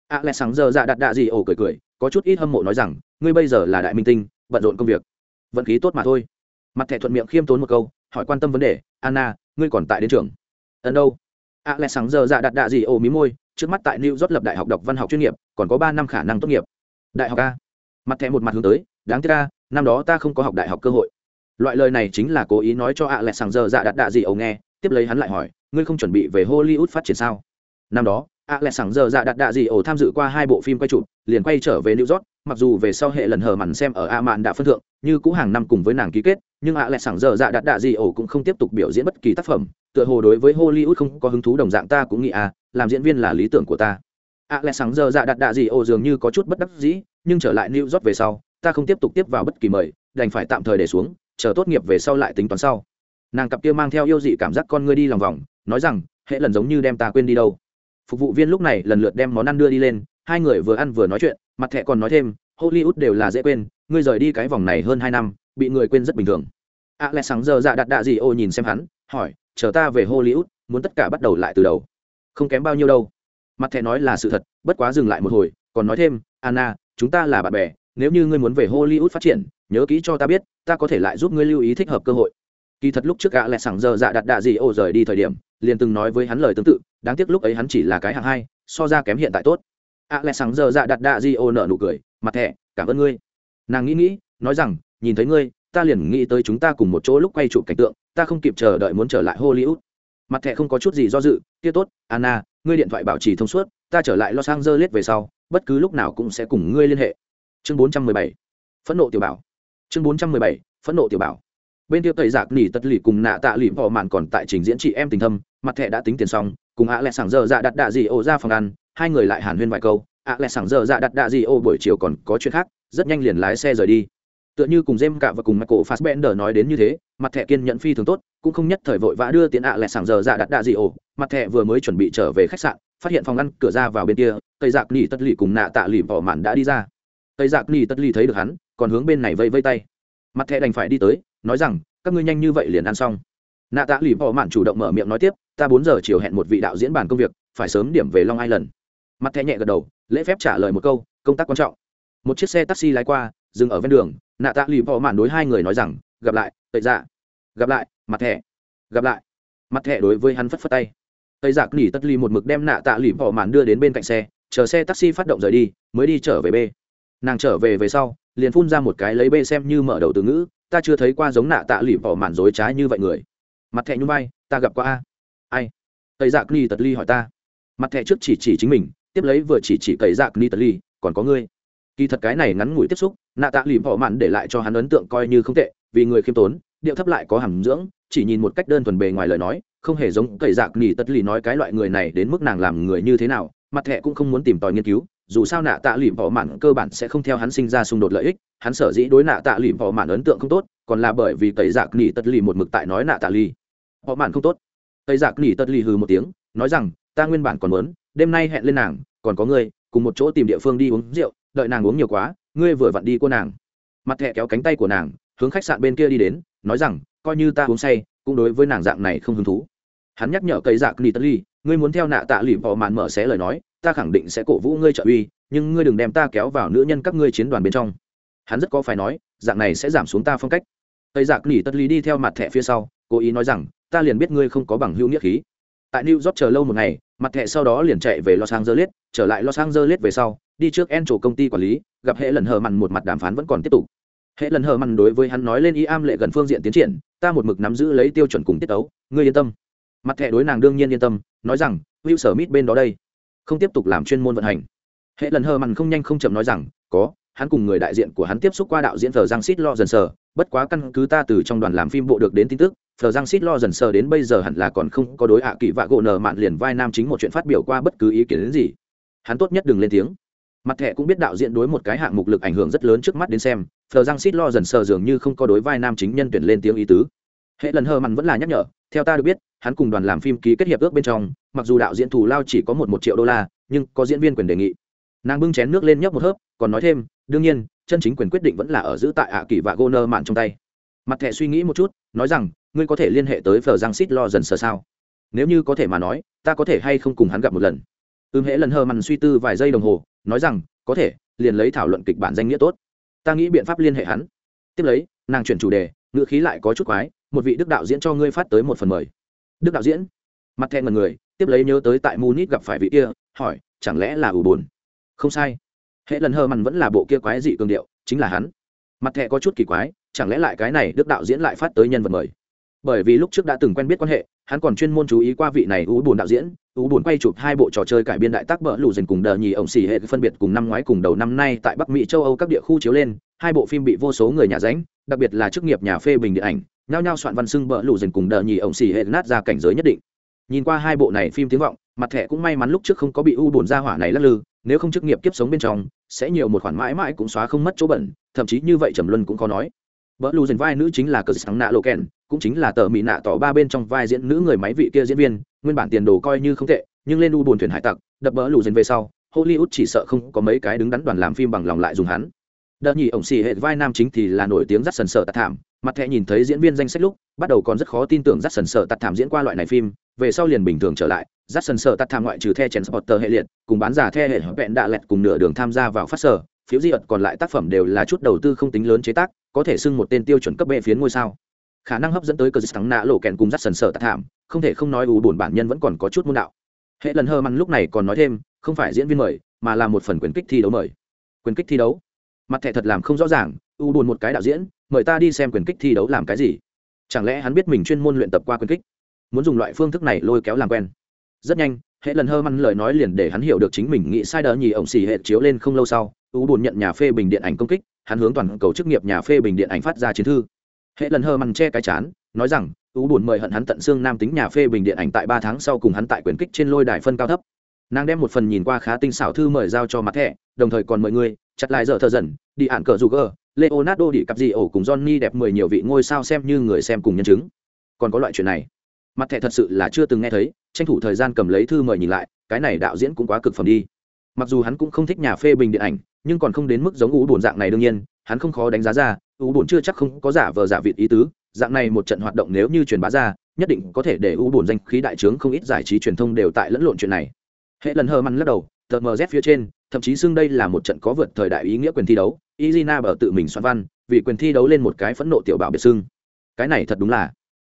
ạ lẹ sảng giờ dạ đặt đạ gì ổ cười cười, có chút ít hâm mộ nói rằng, ngươi bây giờ là đại minh tinh, bận rộn công việc. Vận khí tốt mà thôi. Mặt thẻ thuận miệng khiêm tốn một câu hỏi quan tâm vấn đề, anna, ngươi còn tại đến trường? Ấn đâu? A lẽ sáng giờ dạ đặt đạ gì ồ mí môi, trước mắt tại new york lập đại học đọc văn học chuyên nghiệp, còn có ba năm khả năng tốt nghiệp. Đại học a. Mặt thẻ một mặt hướng tới, đáng tiếc a, năm đó ta không có học đại học cơ hội. Loại lời này chính là cố ý nói cho a lẽ sáng giờ dạ đặt đạ gì ồ nghe, tiếp lấy hắn lại hỏi, ngươi không chuẩn bị về hollywood phát triển sao? Năm đó a lẽ sáng giờ dạ đặt đạ gì ồ tham dự qua hai bộ phim quay chụp, liền quay trở về new york, mặc dù về sau hệ lần hờ mặn xem ở a mạn đã phân thượng, như cũ hàng năm cùng với nàng ký kết nhưng ạ lại sảng giờ dạ đặt đạ gì ổ cũng không tiếp tục biểu diễn bất kỳ tác phẩm, tựa hồ đối với hollywood không có hứng thú đồng dạng ta cũng nghĩ à làm diễn viên là lý tưởng của ta. ạ lại sảng giờ dạ đặt đạ gì ổ dường như có chút bất đắc dĩ, nhưng trở lại new york về sau, ta không tiếp tục tiếp vào bất kỳ mời, đành phải tạm thời để xuống, chờ tốt nghiệp về sau lại tính toán sau. Nàng cặp kia mang theo yêu dị cảm giác con ngươi đi lòng vòng, nói rằng hệ lần giống như đem ta quên đi đâu. Phục vụ viên lúc này lần lượt đem món ăn đưa đi lên, hai người vừa ăn vừa nói chuyện, mặt thẹ còn nói thêm, hollywood đều là dễ quên, ngươi rời đi cái vòng này hơn hai năm bị người quên rất bình thường. À lẽ sáng giờ dạ đặt đạ gì ô nhìn xem hắn, hỏi, chờ ta về hollywood, muốn tất cả bắt đầu lại từ đầu. Không kém bao nhiêu đâu. Mặt thẻ nói là sự thật, bất quá dừng lại một hồi, còn nói thêm, anna, chúng ta là bạn bè, nếu như ngươi muốn về hollywood phát triển, nhớ kỹ cho ta biết, ta có thể lại giúp ngươi lưu ý thích hợp cơ hội. Kỳ thật lúc trước gã lại sẵn giờ dạ đặt đạ gì ô rời đi thời điểm, liền từng nói với hắn lời tương tự, đáng tiếc lúc ấy hắn chỉ là cái hạng hai, so ra kém hiện tại tốt. Ạ lại sẵn giờ dạ đặt đạ gì ô nở nụ cười, mặt thẻ, cảm ơn ngươi. Nàng nghĩ nghĩ, nói rằng nhìn thấy ngươi, ta liền nghĩ tới chúng ta cùng một chỗ lúc quay chụp cảnh tượng, ta không kịp chờ đợi muốn trở lại hollywood. Mặt thẻ không có chút gì do dự, kia tốt, anna, ngươi điện thoại bảo trì thông suốt, ta trở lại los angeles về sau, bất cứ lúc nào cũng sẽ cùng ngươi liên hệ. Chương 417 phẫn nộ tiểu bảo. Chương 417 phẫn nộ tiểu bảo. Bên kia tẩy giặc nỉ tật lì cùng nạ tạ lì vỏ mạn còn tại trình diễn chị em tình thâm, mặt thẻ đã tính tiền xong, cùng ạ lẹ sảng giờ dạ đặt đạ gì ổ ra phòng ăn, hai người lại hàn huyên vài câu, ạ lẹ sảng giờ dạ đặt đạ gì ổ buổi chiều còn có chuyện khác, rất nhanh liền lái xe rời đi tựa như cùng jem cả và cùng michael fassbender nói đến như thế, mặt thẻ kiên nhẫn phi thường tốt, cũng không nhất thời vội vã đưa tiền ạ lại sảng giờ dạ đặt đạ gì ổ. Mặt thẻ vừa mới chuẩn bị trở về khách sạn, phát hiện phòng ăn cửa ra vào bên kia, tây giặc nỉ tất lì cùng nạ tạ lì vỏ mạn đã đi ra. Tây giặc nỉ tất lì thấy được hắn, còn hướng bên này vây vây tay. Mặt thẻ đành phải đi tới, nói rằng, các ngươi nhanh như vậy liền ăn xong. Nạ tạ lì vỏ mạn chủ động mở miệng nói tiếp, ta bốn giờ chiều hẹn một vị đạo diễn bàn công việc, phải sớm điểm về long island. Mặt thẻ nhẹ gật đầu, lễ phép trả lời một câu, công tác quan trọng. Một chiếc xe taxi lái qua dừng ở ven đường, nạ tạ lì vỏ mạn đối hai người nói rằng, gặp lại, tẩy dạ. Gặp lại, mặt thẻ. Gặp lại. Mặt thẻ đối với hắn phất phất tay. Tây giặc dạ nỉ tất ly một mực đem nạ tạ lì vỏ mạn đưa đến bên cạnh xe, chờ xe taxi phát động rời đi, mới đi trở về b nàng trở về về sau, liền phun ra một cái lấy b xem như mở đầu từ ngữ, ta chưa thấy qua giống nạ tạ lì vỏ mạn dối trái như vậy người. Mặt thẻ nhung bay ta gặp qua a. Ai? Tây giặc dạ nỉ tất ly hỏi ta. Mặt thẻ trước chỉ chỉ chính mình, tiếp lấy vừa chỉ chỉ tây giặc dạ nỉ tất ly còn có ngươi kỳ thật cái này ngắn ngủi tiếp xúc, nạ tạ lì họ mạn để lại cho hắn ấn tượng coi như không tệ, vì người khiêm tốn, điệu thấp lại có hàm dưỡng, chỉ nhìn một cách đơn thuần bề ngoài lời nói, không hề giống cậy dạc nỉ tất lì nói cái loại người này đến mức nàng làm người như thế nào, mặt thẹ cũng không muốn tìm tòi nghiên cứu, dù sao nạ tạ lì họ mạn cơ bản sẽ không theo hắn sinh ra xung đột lợi ích, hắn sở dĩ đối nạ tạ lì họ mạn ấn tượng không tốt, còn là bởi vì cậy dạc nỉ tất lì một mực tại nói nạ tạ lì. Họ mạn không tốt. Cậy dạc nỉ tất lì hừ một tiếng, nói rằng, ta nguyên bản còn muốn, đêm nay hẹn lên nàng, còn có người cùng một chỗ tìm địa phương đi uống rượu đợi nàng uống nhiều quá, ngươi vừa vặn đi cô nàng. Mặt thẹ kéo cánh tay của nàng, hướng khách sạn bên kia đi đến, nói rằng, coi như ta uống say, cũng đối với nàng dạng này không hứng thú. Hắn nhắc nhở cây dạc ni tất ly ngươi muốn theo nạ tạ lì vò màn mở xé lời nói, ta khẳng định sẽ cổ vũ ngươi trợ uy, nhưng ngươi đừng đem ta kéo vào nữ nhân các ngươi chiến đoàn bên trong. Hắn rất có phải nói, dạng này sẽ giảm xuống ta phong cách. Cây dạc nỉ tất ly đi theo mặt thẻ phía sau, cố ý nói rằng, ta liền biết ngươi không có bằng hữu nghĩa khí. Tại new york chờ lâu một ngày, mặt thẻ sau đó liền chạy về los angeles, trở lại los angeles về sau đi trước en công ty quản lý, gặp hệ lần hờ mặn một mặt đàm phán vẫn còn tiếp tục. Hệ lần hờ mặn đối với hắn nói lên y am lệ gần phương diện tiến triển, ta một mực nắm giữ lấy tiêu chuẩn cùng tiết tấu, ngươi yên tâm. Mặt thẻ đối nàng đương nhiên yên tâm, nói rằng hữu sở mít bên đó đây, không tiếp tục làm chuyên môn vận hành. Hệ lần hờ mặn không nhanh không chậm nói rằng, có, hắn cùng người đại diện của hắn tiếp xúc qua đạo diễn thờ giang xít lo dần sờ bất quá căn cứ ta từ trong đoàn làm phim bộ được đến tin tức, thờ giang xít lo dần sờ đến bây giờ hẳn là còn không có đối hạ kỳ vạ gỗ nờ mạn liền vai nam chính một chuyện phát biểu qua bất cứ ý kiến đến gì. Hắn tốt nhất đừng lên tiếng mặt thẻ cũng biết đạo diễn đối một cái hạng mục lực ảnh hưởng rất lớn trước mắt đến xem, thờ răng xít lo dần sờ dường như không có đối vai nam chính nhân tuyển lên tiếng ý tứ. Hệ lần hờ mặn vẫn là nhắc nhở, theo ta được biết, hắn cùng đoàn làm phim ký kết hiệp ước bên trong, mặc dù đạo diễn thù lao chỉ có một một triệu đô la, nhưng có diễn viên quyền đề nghị. Nàng bưng chén nước lên nhấp một hớp, còn nói thêm, đương nhiên, chân chính quyền quyết định vẫn là ở giữ tại ạ kỳ và Goner mạn trong tay. Mặt thẻ suy nghĩ một chút, nói rằng, ngươi có thể liên hệ tới phờ răng xít lo dần sờ sao? Nếu như có thể mà nói, ta có thể hay không cùng hắn gặp một lần? Ưm hễ lần hờ mằn suy tư vài giây đồng hồ, nói rằng, có thể, liền lấy thảo luận kịch bản danh nghĩa tốt. Ta nghĩ biện pháp liên hệ hắn. Tiếp lấy, nàng chuyển chủ đề, ngữ khí lại có chút quái, một vị đức đạo diễn cho ngươi phát tới một phần mời. Đức đạo diễn? Mặt thẹn mật người, tiếp lấy nhớ tới tại munich gặp phải vị kia, hỏi, chẳng lẽ là ủ bồn không sai. Hệ lần hơ mằn vẫn là bộ kia quái dị cường điệu, chính là hắn. Mặt thẹ có chút kỳ quái, chẳng lẽ lại cái này đức đạo diễn lại phát tới nhân vật mời? Bởi vì lúc trước đã từng quen biết quan hệ, hắn còn chuyên môn chú ý qua vị này ủ bùn đạo diễn u buồn quay chụp hai bộ trò chơi cải biên đại tác bỡ lù dần cùng đờ nhì ổng xỉ hệ phân biệt cùng năm ngoái cùng đầu năm nay tại bắc mỹ châu âu các địa khu chiếu lên. Hai bộ phim bị vô số người nhà ránh đặc biệt là chức nghiệp nhà phê bình điện ảnh. Nhao nhao soạn văn xưng bỡ lù dần cùng đờ nhì ổng xỉ hệ nát ra cảnh giới nhất định. Nhìn qua hai bộ này phim tiếng vọng mặt thẻ cũng may mắn lúc trước không có bị u buồn ra hỏa này lắc lư. Nếu không chức nghiệp kiếp sống bên trong sẽ nhiều một khoản mãi mãi cũng xóa không mất chỗ bẩn thậm chí như vậy trầm luân cũng có nói. Bỡ lù dần vai nữ chính là cờ sáng nạ lộ kèn, cũng chính là tờ mỹ nạ tỏ ba bên trong vai diễn nữ người máy vị kia diễn viên, nguyên bản tiền đồ coi như không tệ, nhưng lên u buồn thuyền hải tặc, đập bỡ lù dần về sau, Hollywood chỉ sợ không có mấy cái đứng đắn đoàn làm phim bằng lòng lại dùng hắn. Đợt nhỉ ổng xì hệ vai nam chính thì là nổi tiếng rất sần sợ tạt thảm, mặt thẹ nhìn thấy diễn viên danh sách lúc, bắt đầu còn rất khó tin tưởng rất sần sợ tạt thảm diễn qua loại này phim, về sau liền bình thường trở lại, rất sần sợ tạt thảm ngoại trừ the chèn spotter hệ liệt, cùng bán giả the hệ vẹn đạ lẹt cùng nửa đường tham gia vào phát sở, phiếu di ật còn lại tác phẩm đều là chút đầu tư không tính lớn chế tác có thể xưng một tên tiêu chuẩn cấp bệ phiến ngôi sao khả năng hấp dẫn tới cờ dịch thắng nạ lộ kèn cùng rắt sần sở tạ thảm, không thể không nói ủ bổn bản nhân vẫn còn có chút môn đạo. Hệ lần hơ mặn lúc này còn nói thêm, không phải diễn viên mời, mà là một phần quyền kích thi đấu mời. Quyền kích thi đấu? Mặt thẻ thật làm không rõ ràng u buồn một cái đạo diễn, mời ta đi xem quyền kích thi đấu làm cái gì? Chẳng lẽ hắn biết mình chuyên môn luyện tập qua quyền kích? Muốn dùng loại phương thức này lôi kéo làm quen. Rất nhanh, hệ lần hơ măn lời nói liền để hắn hiểu được chính mình nghĩ sai đỡ nhì ổng xì hệ chiếu lên không lâu sau u buồn nhận nhà phê bình điện ảnh công kích, hắn hướng toàn cầu chức nghiệp nhà phê bình điện ảnh phát ra chiến thư hệ lần hờ mằn che cái chán, nói rằng u buồn mời hận hắn tận xương nam tính nhà phê bình điện ảnh tại ba tháng sau cùng hắn tại quyền kích trên lôi đài phân cao thấp. Nàng đem một phần nhìn qua khá tinh xảo thư mời giao cho mặt thẻ, đồng thời còn mời người, chặt lại giờ thợ dần, đi ạn cờ dù gờ, leonardo đi cặp gì ổ cùng johnny đẹp mười nhiều vị ngôi sao xem như người xem cùng nhân chứng. Còn có loại chuyện này. Mặt thẻ thật sự là chưa từng nghe thấy, tranh thủ thời gian cầm lấy thư mời nhìn lại, cái này đạo diễn cũng quá cực phẩm đi. Mặc dù hắn cũng không thích nhà phê bình điện ảnh, nhưng còn không đến mức giống ú buồn dạng này đương nhiên, hắn không khó đánh giá ra U bổn chưa chắc không có giả vờ giả vịt ý tứ, dạng này một trận hoạt động nếu như truyền bá ra, nhất định có thể để U bổn danh khí đại trướng không ít giải trí truyền thông đều tại lẫn lộn chuyện này. Hệ lần hờ măn lắc đầu, tờ mz phía trên, thậm chí xưng đây là một trận có vượt thời đại ý nghĩa quyền thi đấu izina bờ tự mình soạn văn, vì quyền thi đấu lên một cái phẫn nộ tiểu bảo biệt xưng. Cái này thật đúng là.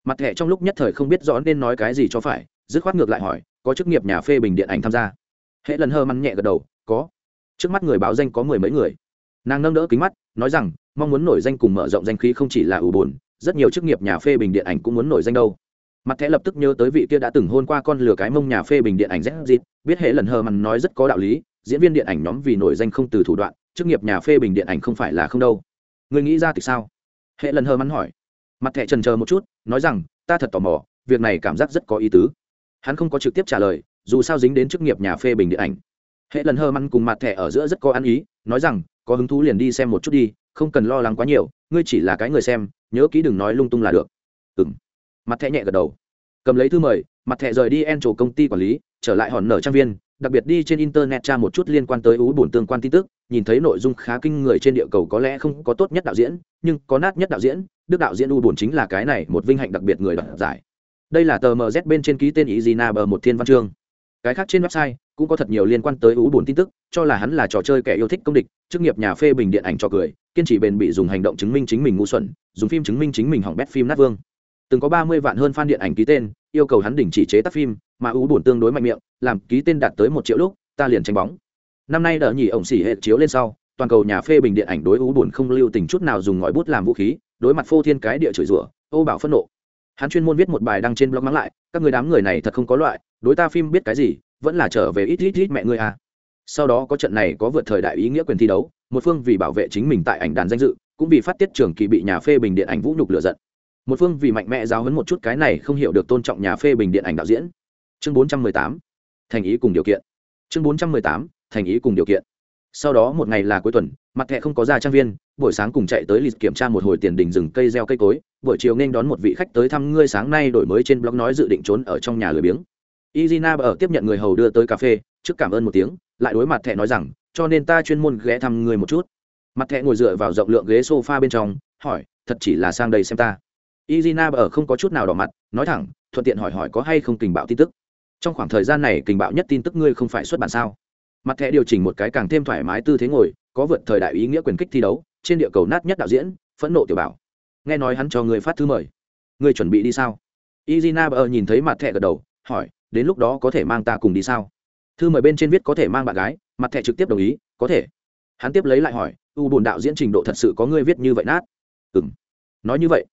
Mặt thẻ trong lúc nhất thời không biết rõ nên nói cái gì cho phải, dứt khoát ngược lại hỏi, có chức nghiệp nhà phê bình điện ảnh tham gia? Hệ lần hơ măn nhẹ gật đầu, có. Trước mắt người báo danh có mười mấy người. Nàng nâng đỡ kính mắt nói rằng, mong muốn nổi danh cùng mở rộng danh khí không chỉ là ủ bồn rất nhiều chức nghiệp nhà phê bình điện ảnh cũng muốn nổi danh đâu. Mặt thẻ lập tức nhớ tới vị kia đã từng hôn qua con lừa cái mông nhà phê bình điện ảnh z dịp biết hệ lần hờ mằn nói rất có đạo lý, diễn viên điện ảnh nhóm vì nổi danh không từ thủ đoạn, chức nghiệp nhà phê bình điện ảnh không phải là không đâu. Người nghĩ ra thì sao? Hệ lần hờ mắn hỏi. Mặt thẻ trần chờ một chút, nói rằng, ta thật tò mò, việc này cảm giác rất có ý tứ. Hắn không có trực tiếp trả lời, dù sao dính đến chức nghiệp nhà phê bình điện ảnh. Hệ lần hơ măn cùng mặt thẻ ở giữa rất có ăn ý, nói rằng có hứng thú liền đi xem một chút đi, không cần lo lắng quá nhiều, ngươi chỉ là cái người xem, nhớ kỹ đừng nói lung tung là được. Ừ m mặt thẻ nhẹ gật đầu. Cầm lấy thư mời, mặt thẻ rời đi en trổ công ty quản lý, trở lại hòn nở trang viên, đặc biệt đi trên internet tra một chút liên quan tới ú bổn tương quan tin tức, nhìn thấy nội dung khá kinh người trên địa cầu có lẽ không có tốt nhất đạo diễn, nhưng có nát nhất đạo diễn, đức đạo diễn u bổn chính là cái này một vinh hạnh đặc biệt người đoạt giải. Đây là tờ mz bên trên ký tên ý gì na bờ một thiên văn chương. Cái khác trên website cũng có thật nhiều liên quan tới ú buồn tin tức, cho là hắn là trò chơi kẻ yêu thích công địch, chức nghiệp nhà phê bình điện ảnh trò cười, kiên trì bền bị dùng hành động chứng minh chính mình ngu xuẩn, dùng phim chứng minh chính mình hỏng bét phim nát vương. Từng có ba mươi vạn hơn fan điện ảnh ký tên, yêu cầu hắn đình chỉ chế tác phim, mà ú buồn tương đối mạnh miệng, làm ký tên đạt tới một triệu lúc, ta liền tranh bóng. Năm nay đỡ nhỉ ổng xỉ hệ chiếu lên sau, toàn cầu nhà phê bình điện ảnh đối ú buồn không lưu tình chút nào dùng ngòi bút làm vũ khí, đối mặt phô thiên cái địa chửi rủa, ô bảo phẫn nộ. Hắn chuyên môn viết một bài đăng trên blog mắng lại, các người đám người này thật không có loại, đối ta phim biết cái gì vẫn là trở về ít ít ít mẹ ngươi à. Sau đó có trận này có vượt thời đại ý nghĩa quyền thi đấu, một phương vì bảo vệ chính mình tại ảnh đàn danh dự, cũng vì phát tiết trường kỳ bị nhà phê bình điện ảnh vũ nhục lửa giận. Một phương vì mạnh mẽ giáo huấn một chút cái này không hiểu được tôn trọng nhà phê bình điện ảnh đạo diễn. Chương bốn trăm mười tám, thành ý cùng điều kiện. Chương bốn trăm mười tám, thành ý cùng điều kiện. Sau đó một ngày là cuối tuần, mặt thẻ không có ra trang viên, buổi sáng cùng chạy tới lịch kiểm tra một hồi tiền đình rừng cây gieo cây cối, buổi chiều nên đón một vị khách tới thăm ngươi sáng nay đổi mới trên blog nói dự định trốn ở trong nhà lười biếng izina ở tiếp nhận người hầu đưa tới cà phê, trước cảm ơn một tiếng, lại đối mặt thẹ nói rằng, cho nên ta chuyên môn ghé thăm người một chút. Mặt thẹ ngồi dựa vào rộng lượng ghế sofa bên trong, hỏi, thật chỉ là sang đây xem ta? Izina ở không có chút nào đỏ mặt, nói thẳng, thuận tiện hỏi hỏi có hay không tình bạo tin tức? Trong khoảng thời gian này tình bạo nhất tin tức ngươi không phải xuất bản sao? Mặt thẻ điều chỉnh một cái càng thêm thoải mái tư thế ngồi, có vượt thời đại ý nghĩa quyền kích thi đấu, trên địa cầu nát nhất đạo diễn, phẫn nộ tiểu bảo. Nghe nói hắn cho người phát thư mời. Người chuẩn bị đi sao? Izina bờ nhìn thấy mặt thẻ gật đầu, hỏi đến lúc đó có thể mang ta cùng đi sao? Thư mời bên trên viết có thể mang bạn gái, mặt thẻ trực tiếp đồng ý, có thể. Hắn tiếp lấy lại hỏi, u bồn đạo diễn trình độ thật sự có người viết như vậy nát? Ừ m nói như vậy.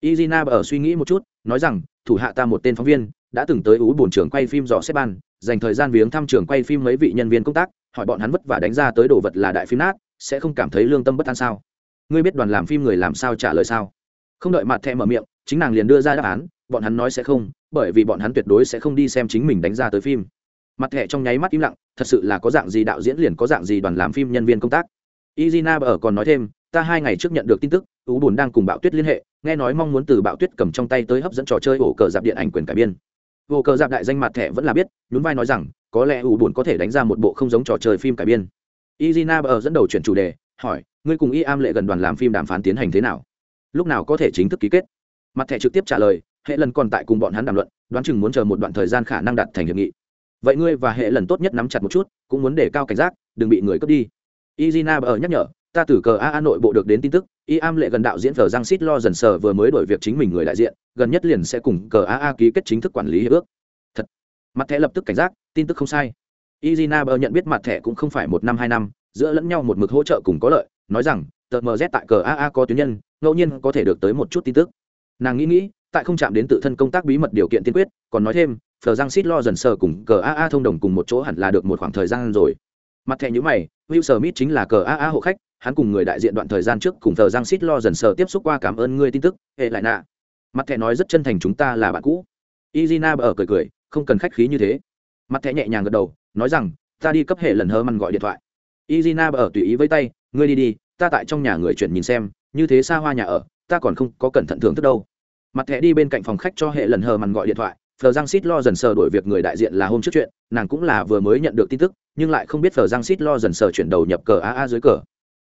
Izina ở suy nghĩ một chút, nói rằng, thủ hạ ta một tên phóng viên, đã từng tới u bồn trường quay phim dò xếp ban, dành thời gian viếng thăm trường quay phim mấy vị nhân viên công tác, hỏi bọn hắn vất vả đánh ra tới đồ vật là đại phim nát, sẽ không cảm thấy lương tâm bất an sao? Ngươi biết đoàn làm phim người làm sao trả lời sao? Không đợi mặt thẹ mở miệng chính nàng liền đưa ra đáp án, bọn hắn nói sẽ không, bởi vì bọn hắn tuyệt đối sẽ không đi xem chính mình đánh ra tới phim. Mặt thẻ trong nháy mắt im lặng, thật sự là có dạng gì đạo diễn liền có dạng gì đoàn làm phim nhân viên công tác. Izina ở còn nói thêm, ta hai ngày trước nhận được tin tức ú bùn đang cùng bạo tuyết liên hệ, nghe nói mong muốn từ bạo tuyết cầm trong tay tới hấp dẫn trò chơi ổ cờ dạp điện ảnh quyền cải biên. Ổ cờ dạp đại danh mặt thẻ vẫn là biết, nhún vai nói rằng, có lẽ ủ bùn có thể đánh ra một bộ không giống trò chơi phim cải biên. Izina ở dẫn đầu chuyển chủ đề, hỏi, ngươi cùng y am lệ gần đoàn làm phim đàm phán tiến hành thế nào? Lúc nào có thể chính thức ký kết? Mặt thẻ trực tiếp trả lời, hệ lần còn tại cùng bọn hắn đàm luận, đoán chừng muốn chờ một đoạn thời gian khả năng đạt thành hiệp nghị. Vậy ngươi và hệ lần tốt nhất nắm chặt một chút, cũng muốn để cao cảnh giác, đừng bị người cướp đi. Izina ở nhắc nhở, ta từ cờ a a nội bộ được đến tin tức y am lệ gần đạo diễn vờ giang xít lo dần sờ vừa mới đổi việc chính mình người đại diện, gần nhất liền sẽ cùng cờ a a ký kết chính thức quản lý hiệp ước. Thật. Mặt thẻ lập tức cảnh giác, tin tức không sai. Izina bờ nhận biết mặt thẻ cũng không phải một năm, hai năm, giữa lẫn nhau một mực hỗ trợ cùng có lợi, nói rằng, tờ mz tại cờ a a có tuyến nhân, ngẫu nhiên có thể được tới một chút tin tức nàng nghĩ nghĩ, tại không chạm đến tự thân công tác bí mật điều kiện tiên quyết, còn nói thêm phờ giang xít lo dần sờ cùng cờ aa thông đồng cùng một chỗ hẳn là được một khoảng thời gian rồi. Mặt thẻ nhữ mày, will smith chính là cờ aa hộ khách, hắn cùng người đại diện đoạn thời gian trước cùng thờ giang xít lo dần sờ tiếp xúc qua cảm ơn ngươi tin tức, hệ lại nạ. Mặt thẻ nói rất chân thành chúng ta là bạn cũ. Izina ở cười cười, không cần khách khí như thế. Mặt thẻ nhẹ nhàng gật đầu, nói rằng, ta đi cấp hệ lần hơ măn gọi điện thoại. Izina ở tùy ý với tay, ngươi đi đi, ta tại trong nhà người chuyển nhìn xem, như thế xa hoa nhà ở ta còn không có cẩn thận thưởng thức đâu. Mặt thẻ đi bên cạnh phòng khách cho hệ lần hờ mằn gọi điện thoại phờ giang xít lo dần sờ đổi việc người đại diện là hôm trước chuyện nàng cũng là vừa mới nhận được tin tức nhưng lại không biết phờ giang xít lo dần sờ chuyển đầu nhập cờ a a dưới cờ.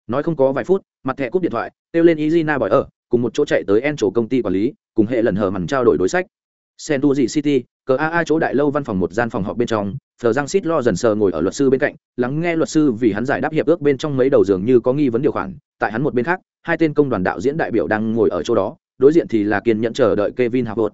Nói không có vài phút mặt thẻ cúp điện thoại kêu lên izina bỏi ở cùng một chỗ chạy tới en chỗ công ty quản lý cùng hệ lần hờ mằn trao đổi đối sách. Sen tu dị City, cờ A chỗ đại lâu văn phòng một gian phòng họp bên trong, Phờ Giang xít lo dần sờ ngồi ở luật sư bên cạnh, lắng nghe luật sư vì hắn giải đáp hiệp ước bên trong mấy đầu giường như có nghi vấn điều khoản, tại hắn một bên khác, hai tên công đoàn đạo diễn đại biểu đang ngồi ở chỗ đó, đối diện thì là kiên nhẫn chờ đợi Kevin Howard.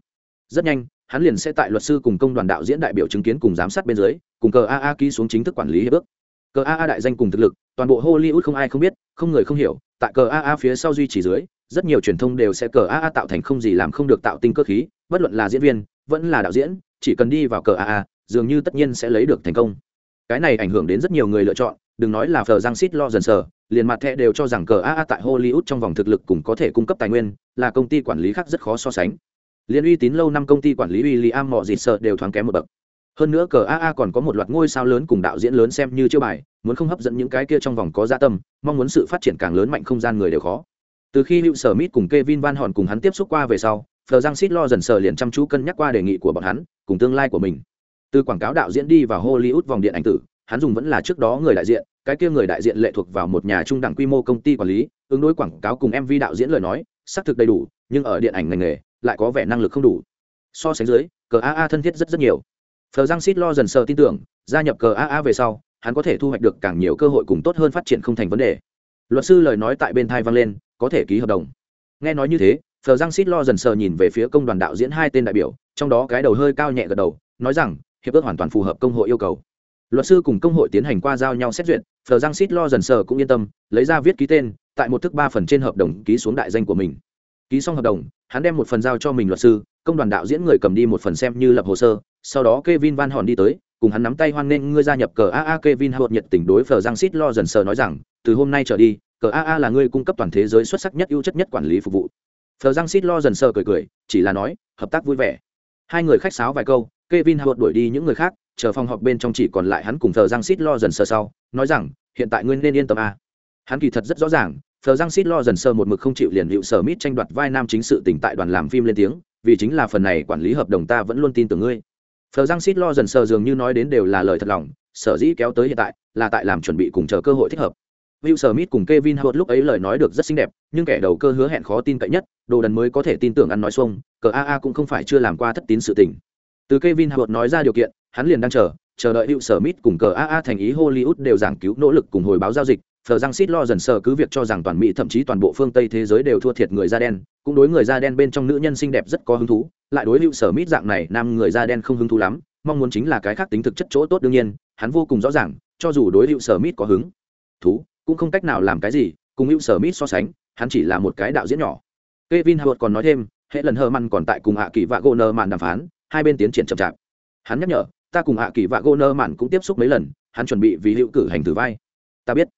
Rất nhanh, hắn liền sẽ tại luật sư cùng công đoàn đạo diễn đại biểu chứng kiến cùng giám sát bên dưới, cùng cờ AA ký xuống chính thức quản lý hiệp ước. Cờ AA đại danh cùng thực lực, toàn bộ Hollywood không ai không biết, không người không hiểu, tại cờ AA phía sau duy trì dưới, rất nhiều truyền thông đều sẽ cờ AA tạo thành không gì làm không được tạo tinh cơ khí, bất luận là diễn viên, vẫn là đạo diễn chỉ cần đi vào cờ aa dường như tất nhiên sẽ lấy được thành công cái này ảnh hưởng đến rất nhiều người lựa chọn đừng nói là phờ giang xít lo dần sờ liền mặt thẻ đều cho rằng cờ aa tại hollywood trong vòng thực lực cũng có thể cung cấp tài nguyên là công ty quản lý khác rất khó so sánh. Liên uy tín lâu năm công ty quản lý William Mọ dịt sợ đều thoáng kém một bậc. Hơn nữa cờ aa còn có một loạt ngôi sao lớn cùng đạo diễn lớn xem như chiêu bài, muốn không hấp dẫn những cái kia trong vòng có gia tâm, mong muốn sự phát triển càng lớn mạnh không gian người đều khó. Từ khi Hugh Smith cùng Kevin Van Horn cùng hắn tiếp xúc qua về sau Fleur giang Sít lo dần sờ liền chăm chú cân nhắc qua đề nghị của bọn hắn, cùng tương lai của mình. Từ quảng cáo đạo diễn đi vào hollywood vòng điện ảnh tử, hắn dùng vẫn là trước đó người đại diện cái kia người đại diện lệ thuộc vào một nhà trung đẳng quy mô công ty quản lý, ứng đối quảng cáo cùng mv đạo diễn lời nói, xác thực đầy đủ, nhưng ở điện ảnh ngành nghề, lại có vẻ năng lực không đủ. So sánh dưới cờ aa thân thiết rất rất nhiều. Phờ giang xít lo dần sờ tin tưởng, gia nhập cờ aa về sau, hắn có thể thu hoạch được càng nhiều cơ hội cùng tốt hơn phát triển không thành vấn đề. Luật sư lời nói tại bên thai vang lên, có thể ký hợp đồng. Nghe nói như thế phờ giang xít lo dần sờ nhìn về phía công đoàn đạo diễn hai tên đại biểu, trong đó cái đầu hơi cao nhẹ gật đầu, nói rằng, hiệp ước hoàn toàn phù hợp công hội yêu cầu luật sư cùng công hội tiến hành qua giao nhau xét duyệt phờ giang xít lo dần sờ cũng yên tâm lấy ra viết ký tên tại một thức ba phần trên hợp đồng ký xuống đại danh của mình. Ký xong hợp đồng hắn đem một phần giao cho mình luật sư công đoàn đạo diễn người cầm đi một phần xem như lập hồ sơ sau đó Kevin Van Hòn đi tới, cùng hắn nắm tay hoan nghênh ngươi gia nhập cờ AA Kevin Howard nhiệt tình đối Phở Giang Sít lo dần sờ nói rằng, từ hôm nay trở đi, cờ AA là người cung cấp toàn thế giới xuất sắc nhất ưu chất nhất quản lý phục vụ. Phờ giang xít lo dần sờ cười cười chỉ là nói hợp tác vui vẻ. Hai người khách sáo vài câu Kevin Howard đuổi đi những người khác, chờ phòng họp bên trong chỉ còn lại hắn cùng thờ Giang xít lo dần sờ sau, nói rằng, hiện tại ngươi nên yên tâm a. Hắn kỳ thật rất rõ ràng, thờ Giang xít lo dần sờ một mực không chịu liền hiệu sở mít tranh đoạt vai nam chính sự tỉnh tại đoàn làm phim lên tiếng, vì chính là phần này quản lý hợp đồng ta vẫn luôn tin tưởng ngươi. thờ Giang xít lo dần sờ dường như nói đến đều là lời thật lòng, sở dĩ kéo tới hiện tại, là tại làm chuẩn bị cùng chờ cơ hội thích hợp. Will Smith cùng Kevin Hart lúc ấy lời nói được rất xinh đẹp, nhưng kẻ đầu cơ hứa hẹn khó tin cậy nhất, đồ đần mới có thể tin tưởng ăn nói xuông, cờ AA cũng không phải chưa làm qua thất tín sự tình. Từ Kevin Hart nói ra điều kiện, hắn liền đang chờ, chờ đợi Will Smith cùng cờ AA thành ý Hollywood đều giảng cứu nỗ lực cùng hồi báo giao dịch, thờ răng xít lo dần sờ cứ việc cho rằng toàn Mỹ thậm chí toàn bộ phương Tây thế giới đều thua thiệt người da đen, cũng đối người da đen bên trong nữ nhân xinh đẹp rất có hứng thú, lại đối Will Smith dạng này nam người da đen không hứng thú lắm, mong muốn chính là cái khác tính thực chất chỗ tốt đương nhiên, hắn vô cùng rõ ràng, cho dù đối Will Smith có hứng thú, cũng không cách nào làm cái gì cùng hữu sở mít so sánh hắn chỉ là một cái đạo diễn nhỏ. Kevin Howard còn nói thêm hệ lần hờ măn còn tại cùng hạ kỳ và Goner mạn đàm phán hai bên tiến triển chậm chạp. Hắn nhắc nhở ta cùng hạ kỳ và Goner mạn cũng tiếp xúc mấy lần hắn chuẩn bị vì hữu cử hành thử vai ta biết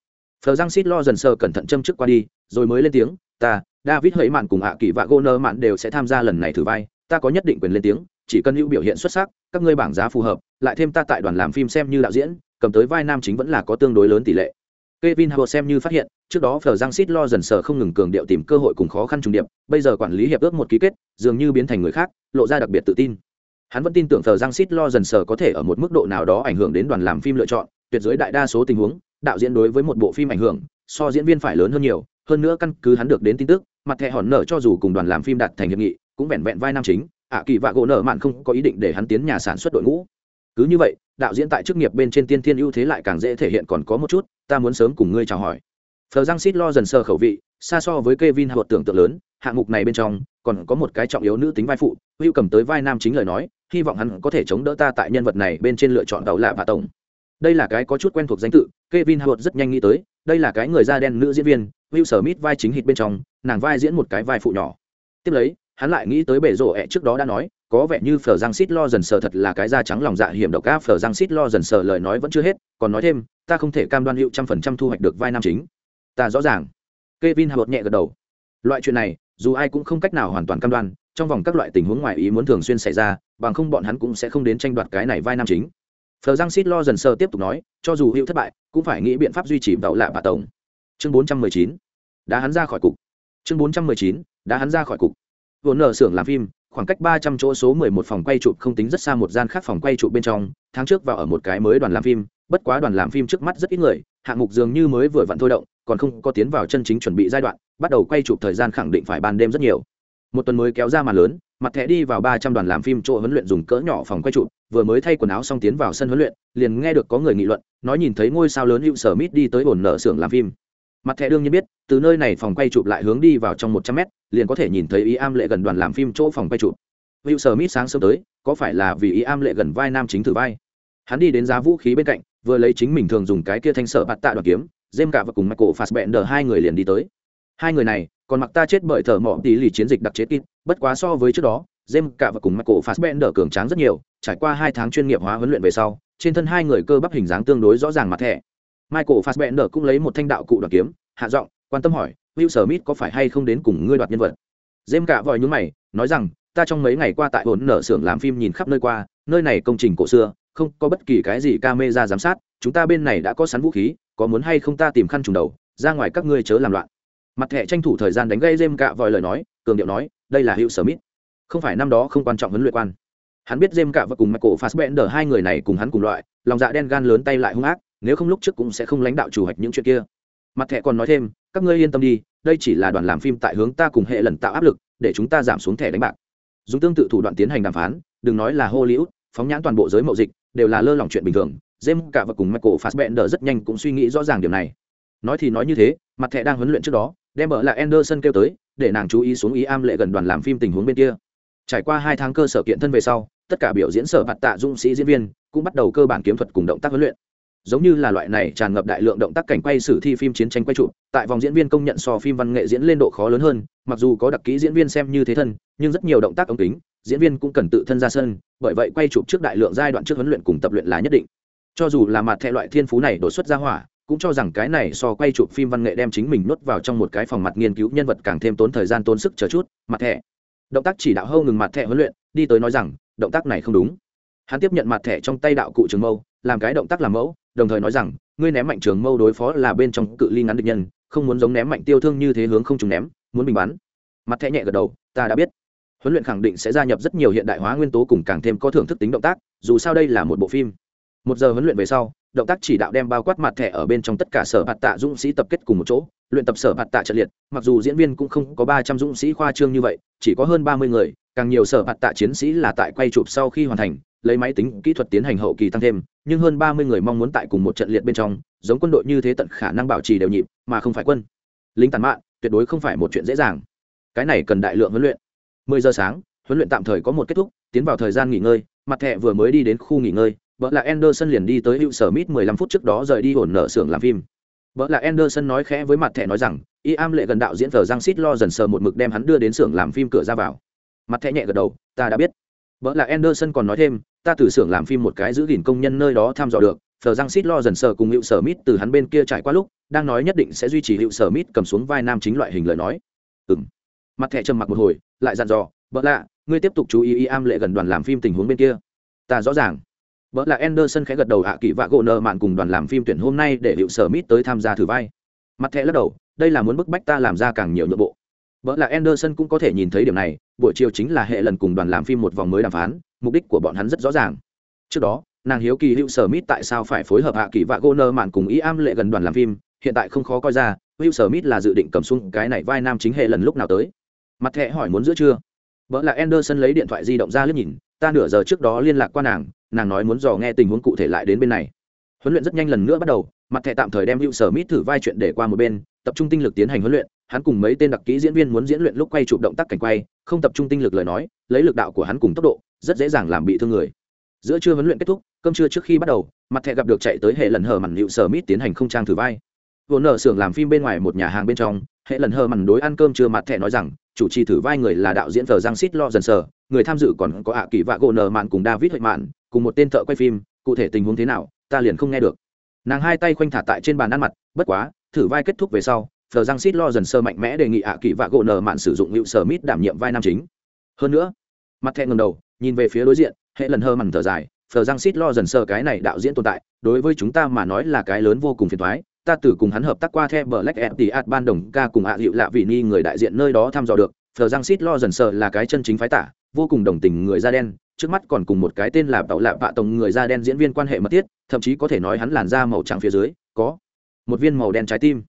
Phờ Giang xít lo dần sờ cẩn thận châm trước qua đi, rồi mới lên tiếng, "Ta, David hẫy Mạn cùng hạ kỳ và Goner Mạn đều sẽ tham gia lần này thử vai, ta có nhất định quyền lên tiếng, chỉ cần hữu biểu hiện xuất sắc, các ngươi bảng giá phù hợp, lại thêm ta tại đoàn làm phim xem như đạo diễn, cầm tới vai nam chính vẫn là có tương đối lớn tỷ lệ." Kevin Howard xem như phát hiện, trước đó Fleur Giang Sít lo dần sờ không ngừng cường điệu tìm cơ hội cùng khó khăn trùng điệp, bây giờ quản lý hiệp ước một ký kết, dường như biến thành người khác, lộ ra đặc biệt tự tin. Hắn vẫn tin tưởng thờ Giang xít lo dần sờ có thể ở một mức độ nào đó ảnh hưởng đến đoàn làm phim lựa chọn, tuyệt dưới đại đa số tình huống, đạo diễn đối với một bộ phim ảnh hưởng, so diễn viên phải lớn hơn nhiều, hơn nữa căn cứ hắn được đến tin tức, mặt thẻ hòn nở cho dù cùng đoàn làm phim đạt thành hiệp nghị, cũng vẹn vẹn vai nam chính, ạ kỳ vạ gỗ nở mạn không có ý định để hắn tiến nhà sản xuất đội ngũ. cứ như vậy đạo diễn tại chức nghiệp bên trên tiên thiên ưu thế lại càng dễ thể hiện còn có một chút ta muốn sớm cùng ngươi chào hỏi thờ giang xít lo dần sơ khẩu vị xa so với Kevin Hart tưởng tượng lớn, hạng mục này bên trong còn có một cái trọng yếu nữ tính vai phụ, Hugh cầm tới vai nam chính lời nói, hy vọng hắn có thể chống đỡ ta tại nhân vật này bên trên lựa chọn đầu lạ và tổng. Đây là cái có chút quen thuộc danh tự, Kevin Howard rất nhanh nghĩ tới, đây là cái người da đen nữ diễn viên, Will Smith vai chính hit bên trong, nàng vai diễn một cái vai phụ nhỏ. Tiếp lấy, hắn lại nghĩ tới bể rổ ẹ trước đó đã nói, có vẻ như Phở Giang xít lo dần sờ thật là cái da trắng lòng dạ hiểm độc ác Phở Giang xít lo dần sờ lời nói vẫn chưa hết, còn nói thêm, ta không thể cam đoan hiệu trăm phần trăm thu hoạch được vai nam chính. Ta rõ ràng. Kevin Hart nhẹ gật đầu. Loại chuyện này, dù ai cũng không cách nào hoàn toàn cam đoan, trong vòng các loại tình huống ngoài ý muốn thường xuyên xảy ra, bằng không bọn hắn cũng sẽ không đến tranh đoạt cái này vai nam chính. Phờ Giang xít lo dần sơ tiếp tục nói, cho dù hữu thất bại, cũng phải nghĩ biện pháp duy trì tàu lạ bà tổng. Chương 419. Đã hắn ra khỏi cục. Chương 419. Đã hắn ra khỏi cục. Vốn nở xưởng làm phim, khoảng cách 300 chỗ số 11 phòng quay chụp không tính rất xa một gian khác phòng quay chụp bên trong, tháng trước vào ở một cái mới đoàn làm phim, bất quá đoàn làm phim trước mắt rất ít người, hạng mục dường như mới vừa vặn thôi động, còn không có tiến vào chân chính chuẩn bị giai đoạn bắt đầu quay chụp thời gian khẳng định phải ban đêm rất nhiều một tuần mới kéo ra màn lớn mặt thẻ đi vào ba trăm đoàn làm phim chỗ huấn luyện dùng cỡ nhỏ phòng quay trụ, vừa mới thay quần áo xong tiến vào sân huấn luyện liền nghe được có người nghị luận nói nhìn thấy ngôi sao lớn hữu sở mít đi tới ổn nở xưởng làm phim. Mặt thẻ đương nhiên biết từ nơi này phòng quay chụp lại hướng đi vào trong một trăm mét liền có thể nhìn thấy ý am lệ gần đoàn làm phim chỗ phòng quay chụp. Hữu sở mít sáng sớm tới có phải là vì ý am lệ gần vai nam chính thử vai? Hắn đi đến giá vũ khí bên cạnh vừa lấy chính mình thường dùng cái kia thanh sở bạt tạ đoàn kiếm dêm cả và cùng Michael Fassbender hai người liền đi tới. Hai người này, còn mặc ta chết bởi thợ mỏ tỷ lì chiến dịch đặc chế kít, bất quá so với trước đó, Jem cả và cùng Michael Fassbender cường tráng rất nhiều, trải qua hai tháng chuyên nghiệp hóa huấn luyện về sau, trên thân hai người cơ bắp hình dáng tương đối rõ ràng mặt thẻ. Michael Fassbender cũng lấy một thanh đạo cụ đoạt kiếm, hạ giọng, quan tâm hỏi, Will Smith có phải hay không đến cùng ngươi đoạt nhân vật? Jem cả vội nhúng mày, nói rằng, ta trong mấy ngày qua tại hồn nở xưởng làm phim nhìn khắp nơi qua, nơi này công trình cổ xưa, không có bất kỳ cái gì camera giám sát, chúng ta bên này đã có sẵn vũ khí, có muốn hay không ta tìm khăn trùng đầu ra ngoài các ngươi chớ làm loạn mặt thẻ tranh thủ thời gian đánh gây dêm cạ vòi lời nói cường điệu nói đây là hữu sở mít không phải năm đó không quan trọng huấn luyện quan. Hắn biết dêm cạ và cùng michael fassbender hai người này cùng hắn cùng loại lòng dạ đen gan lớn tay lại hung ác nếu không lúc trước cũng sẽ không lãnh đạo chủ hạch những chuyện kia. Mặt thẻ còn nói thêm các ngươi yên tâm đi đây chỉ là đoàn làm phim tại hướng ta cùng hệ lần tạo áp lực để chúng ta giảm xuống thẻ đánh bạc. Dùng tương tự thủ đoạn tiến hành đàm phán đừng nói là hollywood phóng nhãn toàn bộ giới mậu dịch đều là lơ lỏng chuyện bình thường. James cả và cùng Michael Fassbender rất nhanh cũng suy nghĩ rõ ràng điều này. Nói thì nói như thế, mặt thẻ đang huấn luyện trước đó, đem bợ là Anderson kêu tới, để nàng chú ý xuống ý am lệ gần đoàn làm phim tình huống bên kia. Trải qua hai tháng cơ sở kiện thân về sau, tất cả biểu diễn sở mặt tạ dung sĩ diễn viên cũng bắt đầu cơ bản kiếm thuật cùng động tác huấn luyện. Giống như là loại này tràn ngập đại lượng động tác cảnh quay sử thi phim chiến tranh quay trụ, tại vòng diễn viên công nhận so phim văn nghệ diễn lên độ khó lớn hơn, mặc dù có đặc kỹ diễn viên xem như thế thân, nhưng rất nhiều động tác ống kính, diễn viên cũng cần tự thân ra sân, bởi vậy quay chụp trước đại lượng giai đoạn trước huấn luyện cùng tập luyện là nhất định cho dù là mặt thẻ loại thiên phú này đột xuất ra hỏa cũng cho rằng cái này so quay chụp phim văn nghệ đem chính mình nuốt vào trong một cái phòng mặt nghiên cứu nhân vật càng thêm tốn thời gian tốn sức chờ chút, mặt thẻ. Động tác chỉ đạo hâu ngừng mặt thẻ huấn luyện, đi tới nói rằng, động tác này không đúng. Hắn tiếp nhận mặt thẻ trong tay đạo cụ trường mâu, làm cái động tác làm mẫu, đồng thời nói rằng, ngươi ném mạnh trường mâu đối phó là bên trong cự ly ngắn địch nhân, không muốn giống ném mạnh tiêu thương như thế hướng không trùng ném, muốn bình bắn. Mặt thẻ nhẹ gật đầu, ta đã biết. Huấn luyện khẳng định sẽ gia nhập rất nhiều hiện đại hóa nguyên tố cùng càng thêm có thưởng thức tính động tác, dù sao đây là một bộ phim. Một giờ huấn luyện về sau động tác chỉ đạo đem bao quát mặt thẻ ở bên trong tất cả sở bạt tạ dũng sĩ tập kết cùng một chỗ, luyện tập sở bạt tạ trận liệt. Mặc dù diễn viên cũng không có ba trăm dũng sĩ khoa trương như vậy, chỉ có hơn ba mươi người, càng nhiều sở bạt tạ chiến sĩ là tại quay chụp sau khi hoàn thành, lấy máy tính, kỹ thuật tiến hành hậu kỳ tăng thêm, nhưng hơn ba mươi người mong muốn tại cùng một trận liệt bên trong, giống quân đội như thế tận khả năng bảo trì đều nhịp, mà không phải quân. Lính tàn mạng tuyệt đối không phải một chuyện dễ dàng. Cái này cần đại lượng huấn luyện. Mười giờ sáng, huấn luyện tạm thời có một kết thúc, tiến vào thời gian nghỉ ngơi, mặt thẻ vừa mới đi đến khu nghỉ ngơi vợ là Anderson liền đi tới hữu sở Smith 15 phút trước đó rời đi hồn nợ xưởng làm phim. Vợ là Anderson nói khẽ với mặt thẻ nói rằng, y am lệ gần đạo diễn vở Giang Sít lo dần sờ một mực đem hắn đưa đến xưởng làm phim cửa ra vào. Mặt thẻ nhẹ gật đầu, ta đã biết. Vợ là Anderson còn nói thêm, ta từ xưởng làm phim một cái giữ gìn công nhân nơi đó tham dò được, Phở Giang Sít lo dần sờ cùng hữu sở Mít từ hắn bên kia trải qua lúc, đang nói nhất định sẽ duy trì hữu sở Mít cầm xuống vai nam chính loại hình lời nói. Ừm. Mặt thẻ trầm mặc một hồi, lại dặn dò, "Bợ lạ, ngươi tiếp tục chú ý y am lệ gần đoàn làm phim tình huống bên kia. Ta rõ ràng vợ là Anderson khẽ gật đầu ạ, kỳ vạ gỗ nợ mạn cùng đoàn làm phim tuyển hôm nay để hiệu sở mít tới tham gia thử vai. Mặt thẻ lắc đầu, đây là muốn bức bách ta làm ra càng nhiều nhượng bộ. Vợ là Anderson cũng có thể nhìn thấy điểm này, buổi chiều chính là hệ lần cùng đoàn làm phim một vòng mới đàm phán, mục đích của bọn hắn rất rõ ràng. Trước đó, nàng hiếu kỳ hữu sở mít tại sao phải phối hợp hạ kỳ vạ gỗ nợ mạn cùng ý am lệ gần đoàn làm phim, hiện tại không khó coi ra, hữu sở mít là dự định cầm xuống cái này vai nam chính hệ lần lúc nào tới. Mặt thẻ hỏi muốn giữa trưa. Vợ là Anderson lấy điện thoại di động ra liếc nhìn, ta nửa giờ trước đó liên lạc qua nàng nàng nói muốn dò nghe tình huống cụ thể lại đến bên này. Huấn luyện rất nhanh lần nữa bắt đầu, mặt thẻ tạm thời đem hữu sở mít thử vai chuyện để qua một bên, tập trung tinh lực tiến hành huấn luyện, hắn cùng mấy tên đặc kỹ diễn viên muốn diễn luyện lúc quay chụp động tác cảnh quay, không tập trung tinh lực lời nói, lấy lực đạo của hắn cùng tốc độ, rất dễ dàng làm bị thương người. Giữa trưa huấn luyện kết thúc, cơm trưa trước khi bắt đầu, mặt thẻ gặp được chạy tới hệ lần hờ mặn hữu sở mít tiến hành không trang thử vai. Vốn ở xưởng làm phim bên ngoài một nhà hàng bên trong, hệ lần hờ mặn đối ăn cơm trưa mặt thẻ nói rằng, chủ trì thử vai người là đạo diễn thờ giang xít lo dần sờ người tham dự còn có ạ kỳ vạ gỗ nờ mạn cùng david huệ mạn cùng một tên thợ quay phim, cụ thể tình huống thế nào, ta liền không nghe được. Nàng hai tay khoanh thả tại trên bàn ăn mặt, bất quá, thử vai kết thúc về sau thờ giang xít lo dần sơ mạnh mẽ đề nghị ạ kỳ vạ gỗ nở mạn sử dụng hữu sở mít đảm nhiệm vai nam chính. Hơn nữa, mặt thẹn ngầm đầu, nhìn về phía đối diện, hệ lần hơ mằn thở dài thờ giang xít lo dần sơ cái này đạo diễn tồn tại, đối với chúng ta mà nói là cái lớn vô cùng phiền thoái ta từ cùng hắn hợp tác qua theo bờ lách ép tỷ ạt ban đồng, ca cùng ạ à hiệu lạ vị ni người đại diện nơi đó thăm dò được thờ giang xít lo dần sơ là cái chân chính phái tả, vô cùng đồng tình người da đen trước mắt còn cùng một cái tên là tàu lạ vạ tổng người da đen diễn viên quan hệ mật thiết, thậm chí có thể nói hắn làn da màu trắng phía dưới, có một viên màu đen trái tim.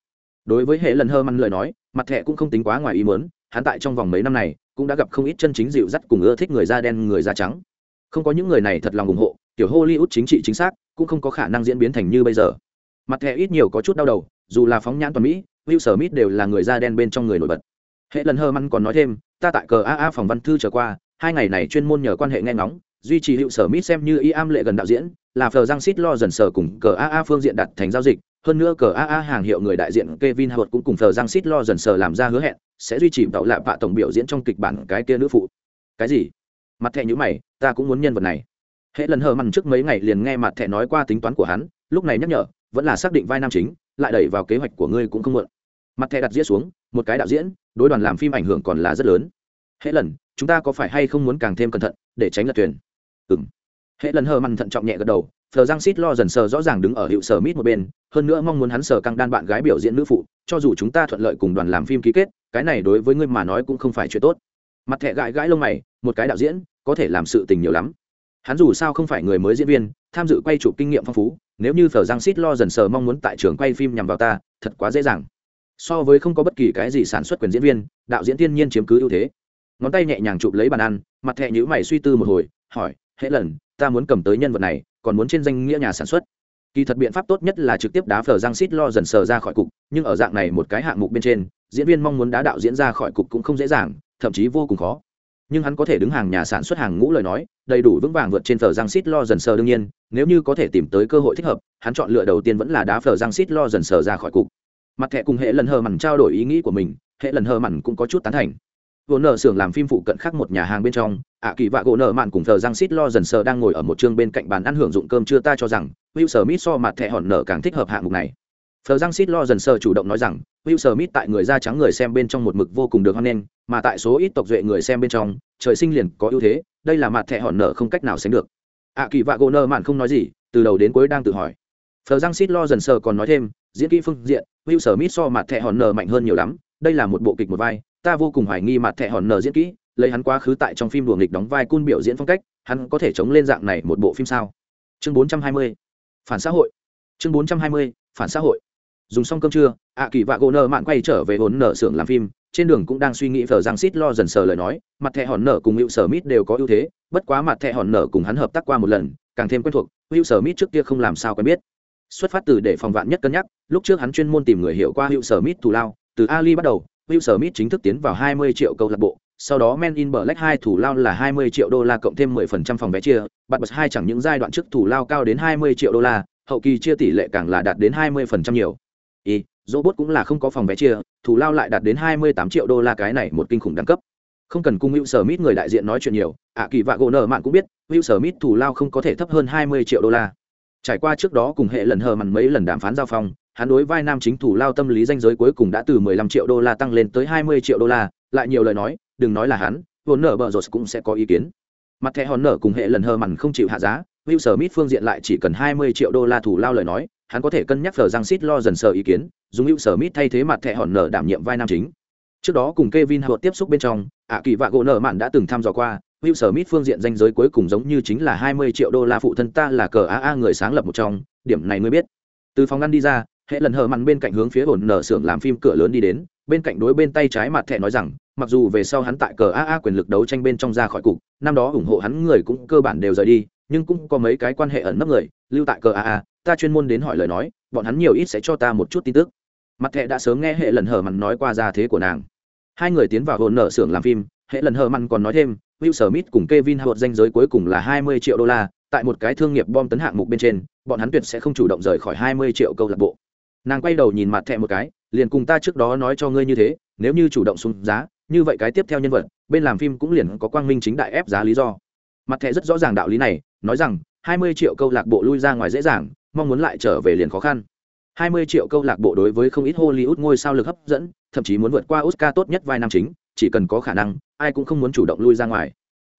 Đối với hệ lần hơ măn lời nói, mặt thẻ cũng không tính quá ngoài ý mớn hắn tại trong vòng mấy năm này cũng đã gặp không ít chân chính dịu dắt cùng ưa thích người da đen, người da trắng. Không có những người này thật lòng ủng hộ, tiểu hollywood chính trị chính xác cũng không có khả năng diễn biến thành như bây giờ. Mặt thẻ ít nhiều có chút đau đầu, dù là phóng nhãn toàn mỹ, will smith đều là người da đen bên trong người nổi bật. Hệ lần hơ măn còn nói thêm, ta tại cờ aa phòng văn thư trở qua hai ngày này chuyên môn nhờ quan hệ nghe ngóng, duy trì hiệu sở mít xem như y am lệ gần đạo diễn, là phờ giang xít lo dần sở cùng cờ aa phương diện đặt thành giao dịch, hơn nữa cờ aa hàng hiệu người đại diện kevin howard cũng cùng phờ giang xít lo dần sở làm ra hứa hẹn, sẽ duy trì tạo lạ vạ tổng biểu diễn trong kịch bản cái kia nữ phụ. Cái gì? Mặt thẻ nhữ mày, ta cũng muốn nhân vật này. Hệ lần hờ mặn trước mấy ngày liền nghe mặt thẻ nói qua tính toán của hắn, lúc này nhắc nhở, vẫn là xác định vai nam chính, lại đẩy vào kế hoạch của ngươi cũng không muộn. Mặt thẻ đặt diễn xuống, một cái đạo diễn, đối đoàn làm phim ảnh hưởng còn là rất lớn. Hệ lần chúng ta có phải hay không muốn càng thêm cẩn thận để tránh lật thuyền? Ừng hệ lần hờ mặn thận trọng nhẹ gật đầu thờ giang xít lo dần sờ rõ ràng đứng ở hiệu sở mít một bên, hơn nữa mong muốn hắn sờ căng đan bạn gái biểu diễn nữ phụ, cho dù chúng ta thuận lợi cùng đoàn làm phim ký kết, cái này đối với ngươi mà nói cũng không phải chuyện tốt. Mặt thẹ gãi gãi lông mày, một cái đạo diễn, có thể làm sự tình nhiều lắm. Hắn dù sao không phải người mới diễn viên, tham dự quay chụp kinh nghiệm phong phú, nếu như thờ giang xít lo dần sờ mong muốn tại trường quay phim nhằm vào ta, thật quá dễ dàng. So với không có bất kỳ cái gì sản xuất quyền diễn viên, đạo diễn thiên nhiên chiếm cứ ưu thế ngón tay nhẹ nhàng chụp lấy bàn ăn, mặt thẹ nhữ mày suy tư một hồi, hỏi, hễ lần, ta muốn cầm tới nhân vật này, còn muốn trên danh nghĩa nhà sản xuất? Kỳ thật biện pháp tốt nhất là trực tiếp đá phở giang xít lo dần sờ ra khỏi cục, nhưng ở dạng này một cái hạng mục bên trên, diễn viên mong muốn đá đạo diễn ra khỏi cục cũng không dễ dàng, thậm chí vô cùng khó. Nhưng hắn có thể đứng hàng nhà sản xuất hàng ngũ lời nói, đầy đủ vững vàng vượt trên phở giang xít lo dần sờ đương nhiên, nếu như có thể tìm tới cơ hội thích hợp, hắn chọn lựa đầu tiên vẫn là đá phở giang xít lo dần sờ ra khỏi cục. Mặt thẻ cùng hệ lần hờ mằn trao đổi ý nghĩ của mình hệ lần hờ mằn cũng có chút tán thành gỗ nợ xưởng làm phim phụ cận khác một nhà hàng bên trong, ạ kỳ vạ gỗ nợ mạn cùng thờ giang xít lo dần sờ đang ngồi ở một chương bên cạnh bàn ăn hưởng dụng cơm chưa ta cho rằng, will smith so mặt thẻ hòn nợ càng thích hợp hạng mục này. Thờ giang xít lo dần sờ chủ động nói rằng, will smith tại người da trắng người xem bên trong một mực vô cùng được hoan nghênh, mà tại số ít tộc duệ người xem bên trong, trời sinh liền có ưu thế, đây là mặt thẻ hòn nợ không cách nào sánh được. Ạ kỳ vạ gỗ nợ mạn không nói gì, từ đầu đến cuối đang tự hỏi. Thờ giang xít lo dần sờ còn nói thêm, diễn kỹ phương diện, will smith so mặt thẻ hòn nợ mạnh hơn nhiều lắm, đây là một bộ kịch một vai ta vô cùng hoài nghi mặt thẻ hòn nở diễn kỹ, lấy hắn quá khứ tại trong phim đùa nghịch đóng vai cun biểu diễn phong cách, hắn có thể chống lên dạng này một bộ phim sao chương 420. phản xã hội chương 420. phản xã hội dùng xong cơm trưa ạ kỳ vạ gỗ nợ mạn quay trở về hồn nợ xưởng làm phim, trên đường cũng đang suy nghĩ vờ giang xít lo dần sờ lời nói, mặt thẻ hòn nở cùng hữu sở mít đều có ưu thế, bất quá mặt thẻ hòn nở cùng hắn hợp tác qua một lần, càng thêm quen thuộc hữu sở mít trước kia không làm sao quen biết xuất phát từ để phòng vạn nhất cân nhắc, lúc trước hắn chuyên môn tìm người hiểu qua hữu sở mít thù lao, từ ali bắt đầu Will Smith chính thức tiến vào 20 triệu câu lạc bộ, sau đó Men in Black 2 thủ lao là 20 triệu đô la cộng thêm 10% phòng vé chia, bật bật hai chẳng những giai đoạn trước thủ lao cao đến 20 triệu đô la, hậu kỳ chia tỷ lệ càng là đạt đến 20% nhiều. Y, robot cũng là không có phòng vé chia, thủ lao lại đạt đến 28 triệu đô la cái này một kinh khủng đẳng cấp. Không cần cùng Will Smith người đại diện nói chuyện nhiều, ạ kỳ vạ gỗ nở mạn cũng biết, Will Smith thủ lao không có thể thấp hơn 20 triệu đô la. Trải qua trước đó cùng hệ lần hờ mặn mấy lần đàm phán giao phong, hắn đối vai nam chính thủ lao tâm lý danh giới cuối cùng đã từ 15 triệu đô la tăng lên tới 20 triệu đô la, lại nhiều lời nói, đừng nói là hắn, vốn nở bợ rột cũng sẽ có ý kiến. Mặt thẻ hòn nở cùng hệ lần hờ mặn không chịu hạ giá, Will Smith phương diện lại chỉ cần 20 triệu đô la thủ lao lời nói, hắn có thể cân nhắc phở răng xít lo dần sợ ý kiến, dùng Will Smith thay thế mặt thẻ hòn nở đảm nhiệm vai nam chính. Trước đó cùng Kevin Hart tiếp xúc bên trong, ạ kỳ vạ gỗ nở mạn đã từng thăm dò qua, Will Smith phương diện danh giới cuối cùng giống như chính là 20 triệu đô la phụ thân ta là cờ AA người sáng lập một trong, điểm này ngươi biết. Từ phòng ngăn đi ra, hệ lần hờ mặn bên cạnh hướng phía ổn nở xưởng làm phim cửa lớn đi đến, bên cạnh đối bên tay trái mặt thẻ nói rằng, mặc dù về sau hắn tại cờ aa quyền lực đấu tranh bên trong ra khỏi cục, năm đó ủng hộ hắn người cũng cơ bản đều rời đi, nhưng cũng có mấy cái quan hệ ẩn nấp người, lưu tại cờ aa ta chuyên môn đến hỏi lời nói, bọn hắn nhiều ít sẽ cho ta một chút tin tức. Mặt thẹ đã sớm nghe hệ lần hờ mặn nói qua ra thế của nàng. Hai người tiến vào hồn nở xưởng làm phim hệ lần hờ mặn còn nói thêm, will smith cùng kevin howard danh giới cuối cùng là hai mươi triệu đô la, tại một cái thương nghiệp bom tấn hạng mục bên trên, bọn hắn tuyệt sẽ không chủ động rời khỏi hai mươi triệu câu lạc bộ nàng quay đầu nhìn mặt thẹ một cái, liền cùng ta trước đó nói cho ngươi như thế, nếu như chủ động xuống giá, như vậy cái tiếp theo nhân vật, bên làm phim cũng liền có quang minh chính đại ép giá lý do. Mặt thẻ rất rõ ràng đạo lý này, nói rằng, hai mươi triệu câu lạc bộ lui ra ngoài dễ dàng, mong muốn lại trở về liền khó khăn. Hai mươi triệu câu lạc bộ đối với không ít hollywood ngôi sao lực hấp dẫn, thậm chí muốn vượt qua oscar tốt nhất vai nam chính, chỉ cần có khả năng, ai cũng không muốn chủ động lui ra ngoài.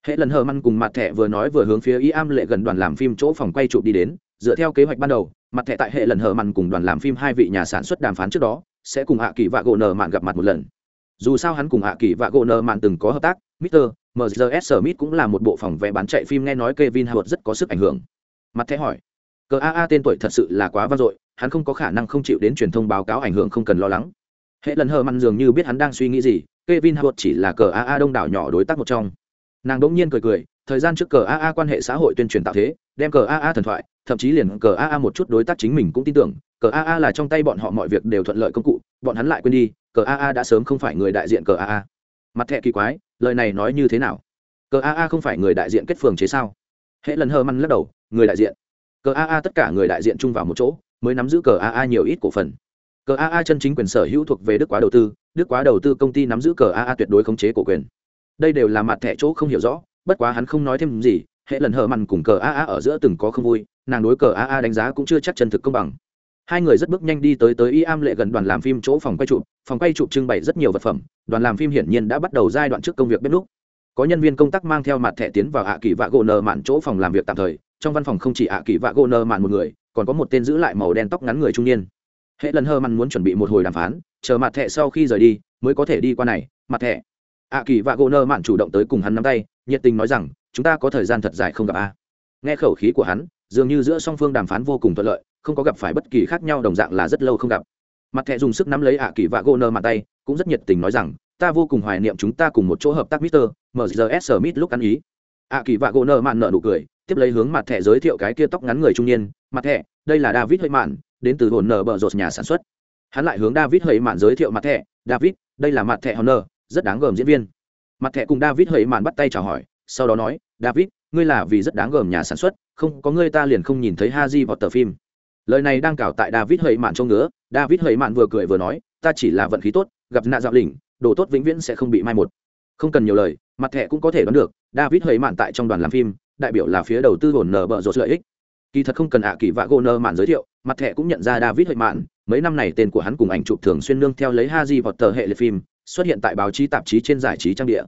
Hệ lần hờ măn cùng mặt thẻ vừa nói vừa hướng phía y am lệ gần đoàn làm phim chỗ phòng quay chụp đi đến, dựa theo kế hoạch ban đầu mặt thẻ tại hệ lần hờ măn cùng đoàn làm phim hai vị nhà sản xuất đàm phán trước đó, sẽ cùng hạ kỳ vạ gỗ nờ mạn gặp mặt một lần. Dù sao hắn cùng hạ kỳ vạ gỗ nờ mạn từng có hợp tác mr mrs smith cũng là một bộ phòng vé bán chạy phim nghe nói kevin howard rất có sức ảnh hưởng. Mặt thẻ hỏi, cờ aa tên tuổi thật sự là quá vang dội, hắn không có khả năng không chịu đến truyền thông báo cáo ảnh hưởng không cần lo lắng. Hệ lần hờ mặn dường như biết hắn đang suy nghĩ gì, kevin howard chỉ là cờ aa đông đảo nhỏ đối tác một trong. Nàng đỗng nhiên cười cười, thời gian trước cờ aa quan hệ xã hội tuyên truyền tạo thế đem cờ aa thần thoại, thậm chí liền cờ aa một chút đối tác chính mình cũng tin tưởng, cờ aa là trong tay bọn họ mọi việc đều thuận lợi công cụ, bọn hắn lại quên đi, cờ aa đã sớm không phải người đại diện cờ aa mặt thẹ kỳ quái, lời này nói như thế nào? Cờ aa không phải người đại diện kết phường chế sao? Hệ lần hơ măn lắc đầu, người đại diện. Cờ aa tất cả người đại diện chung vào một chỗ, mới nắm giữ cờ aa nhiều ít cổ phần. Cờ aa chân chính quyền sở hữu thuộc về đức quá đầu tư, đức quá đầu tư công ty nắm giữ cờ aa tuyệt đối khống chế cổ quyền. Đây đều là mặt thẻ chỗ không hiểu rõ, bất quá hắn không nói thêm gì hệ lần hờ mằn cùng cờ a a ở giữa từng có không vui, nàng đối cờ a a đánh giá cũng chưa chắc chân thực công bằng. Hai người rất bước nhanh đi tới tới y am lệ gần đoàn làm phim chỗ phòng quay chụp, phòng quay chụp trưng bày rất nhiều vật phẩm, đoàn làm phim hiển nhiên đã bắt đầu giai đoạn trước công việc bếp lúc có nhân viên công tác mang theo mặt thẻ tiến vào hạ kỳ vạ gỗ nờ mạn chỗ phòng làm việc tạm thời, trong văn phòng không chỉ hạ kỳ vạ gỗ nờ mạn một người, còn có một tên giữ lại màu đen tóc ngắn người trung niên. Hệ lần hơ mặn muốn chuẩn bị một hồi đàm phán, chờ mặt thẻ sau khi rời đi, mới có thể đi qua này, mặt thẻ. hạ kỳ vạ gỗ nờ mạn chủ động tới cùng hắn nắm tay, nhiệt tình nói rằng chúng ta có thời gian thật dài không gặp a nghe khẩu khí của hắn dường như giữa song phương đàm phán vô cùng thuận lợi không có gặp phải bất kỳ khác nhau đồng dạng là rất lâu không gặp mặt thẻ dùng sức nắm lấy hạ kỳ vạ gô nơ mặt tay cũng rất nhiệt tình nói rằng ta vô cùng hoài niệm chúng ta cùng một chỗ hợp tác Mister MGS Smith lúc ăn ý. A kỳ vạ gô nơ mạn nợ nụ cười, tiếp lấy hướng mặt thẻ giới thiệu cái kia tóc ngắn người trung niên, mặt thẻ, đây là David hơi mạn, đến từ hồn nở bờ rột nhà sản xuất. Hắn lại hướng David hơi mạn giới thiệu mặt thẻ, David, đây là mặt thẻ Honor, rất đáng gờm diễn viên. Mặt thẻ cùng David hơi mạn bắt tay chào hỏi, sau đó nói, David, ngươi là vì rất đáng gờm nhà sản xuất, không có ngươi ta liền không nhìn thấy ha di vào tờ phim. Lời này đang cào tại David hơi mạn trong ngứa, David hơi mạn vừa cười vừa nói, ta chỉ là vận khí tốt, gặp nạn dạo đỉnh, đồ tốt vĩnh viễn sẽ không bị mai một. Không cần nhiều lời mặt thẻ cũng có thể đoán được david hơi mạn tại trong đoàn làm phim đại biểu là phía đầu tư hồn nở bợ rột lợi ích. Kỳ thật không cần ạ kỳ vạ gô nơ mạn giới thiệu mặt thẻ cũng nhận ra david hơi mạn mấy năm này tên của hắn cùng ảnh chụp thường xuyên nương theo lấy ha di vọt tờ hệ liệt phim xuất hiện tại báo chí tạp chí trên giải trí trang địa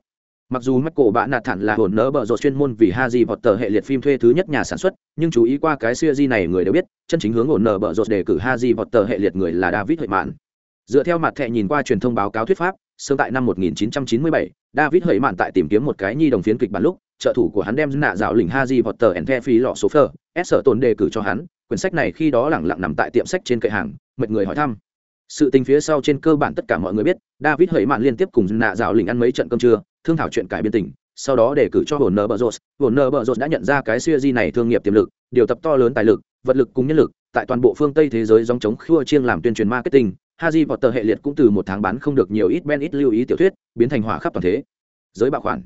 mặc dù mắt cổ bạn nạt thản là hồn nỡ bợ rột chuyên môn vì haji vọt tờ hệ liệt phim thuê thứ nhất nhà sản xuất nhưng chú ý qua cái siêu di này người đều biết chân chính hướng hồn nở bợ rột đề cử haji vọt tờ hệ liệt người là david huệ mạn dựa theo mặt thẻ nhìn qua truyền thông báo cáo thuyết pháp sớm tại năm 1997, David huệ mạn tại tìm kiếm một cái nhi đồng phiến kịch bản lúc, trợ thủ của hắn đem nạ dạo lĩnh Haji tờ and the Phi lọ số phở, S sở tồn đề cử cho hắn, quyển sách này khi đó lẳng lặng nằm tại tiệm sách trên kệ hàng, mệt người hỏi thăm. Sự tình phía sau trên cơ bản tất cả mọi người biết, David hỡi mạn liên tiếp cùng nạ dạo lĩnh ăn mấy trận cơm trưa, thương thảo chuyện cải biên tình, sau đó đề cử cho hồn nơ bờ rột hồn nơ bờ rột đã nhận ra cái series này thương nghiệp tiềm lực, điều tập to lớn tài lực, vật lực cùng nhân lực, tại toàn bộ phương Tây thế giới dòng chống khua chiêng làm tuyên truyền marketing, Bọt Tờ hệ liệt cũng từ một tháng bán không được nhiều ít ben ít lưu ý tiểu thuyết, biến thành hỏa khắp toàn thế. Giới bạo khoản.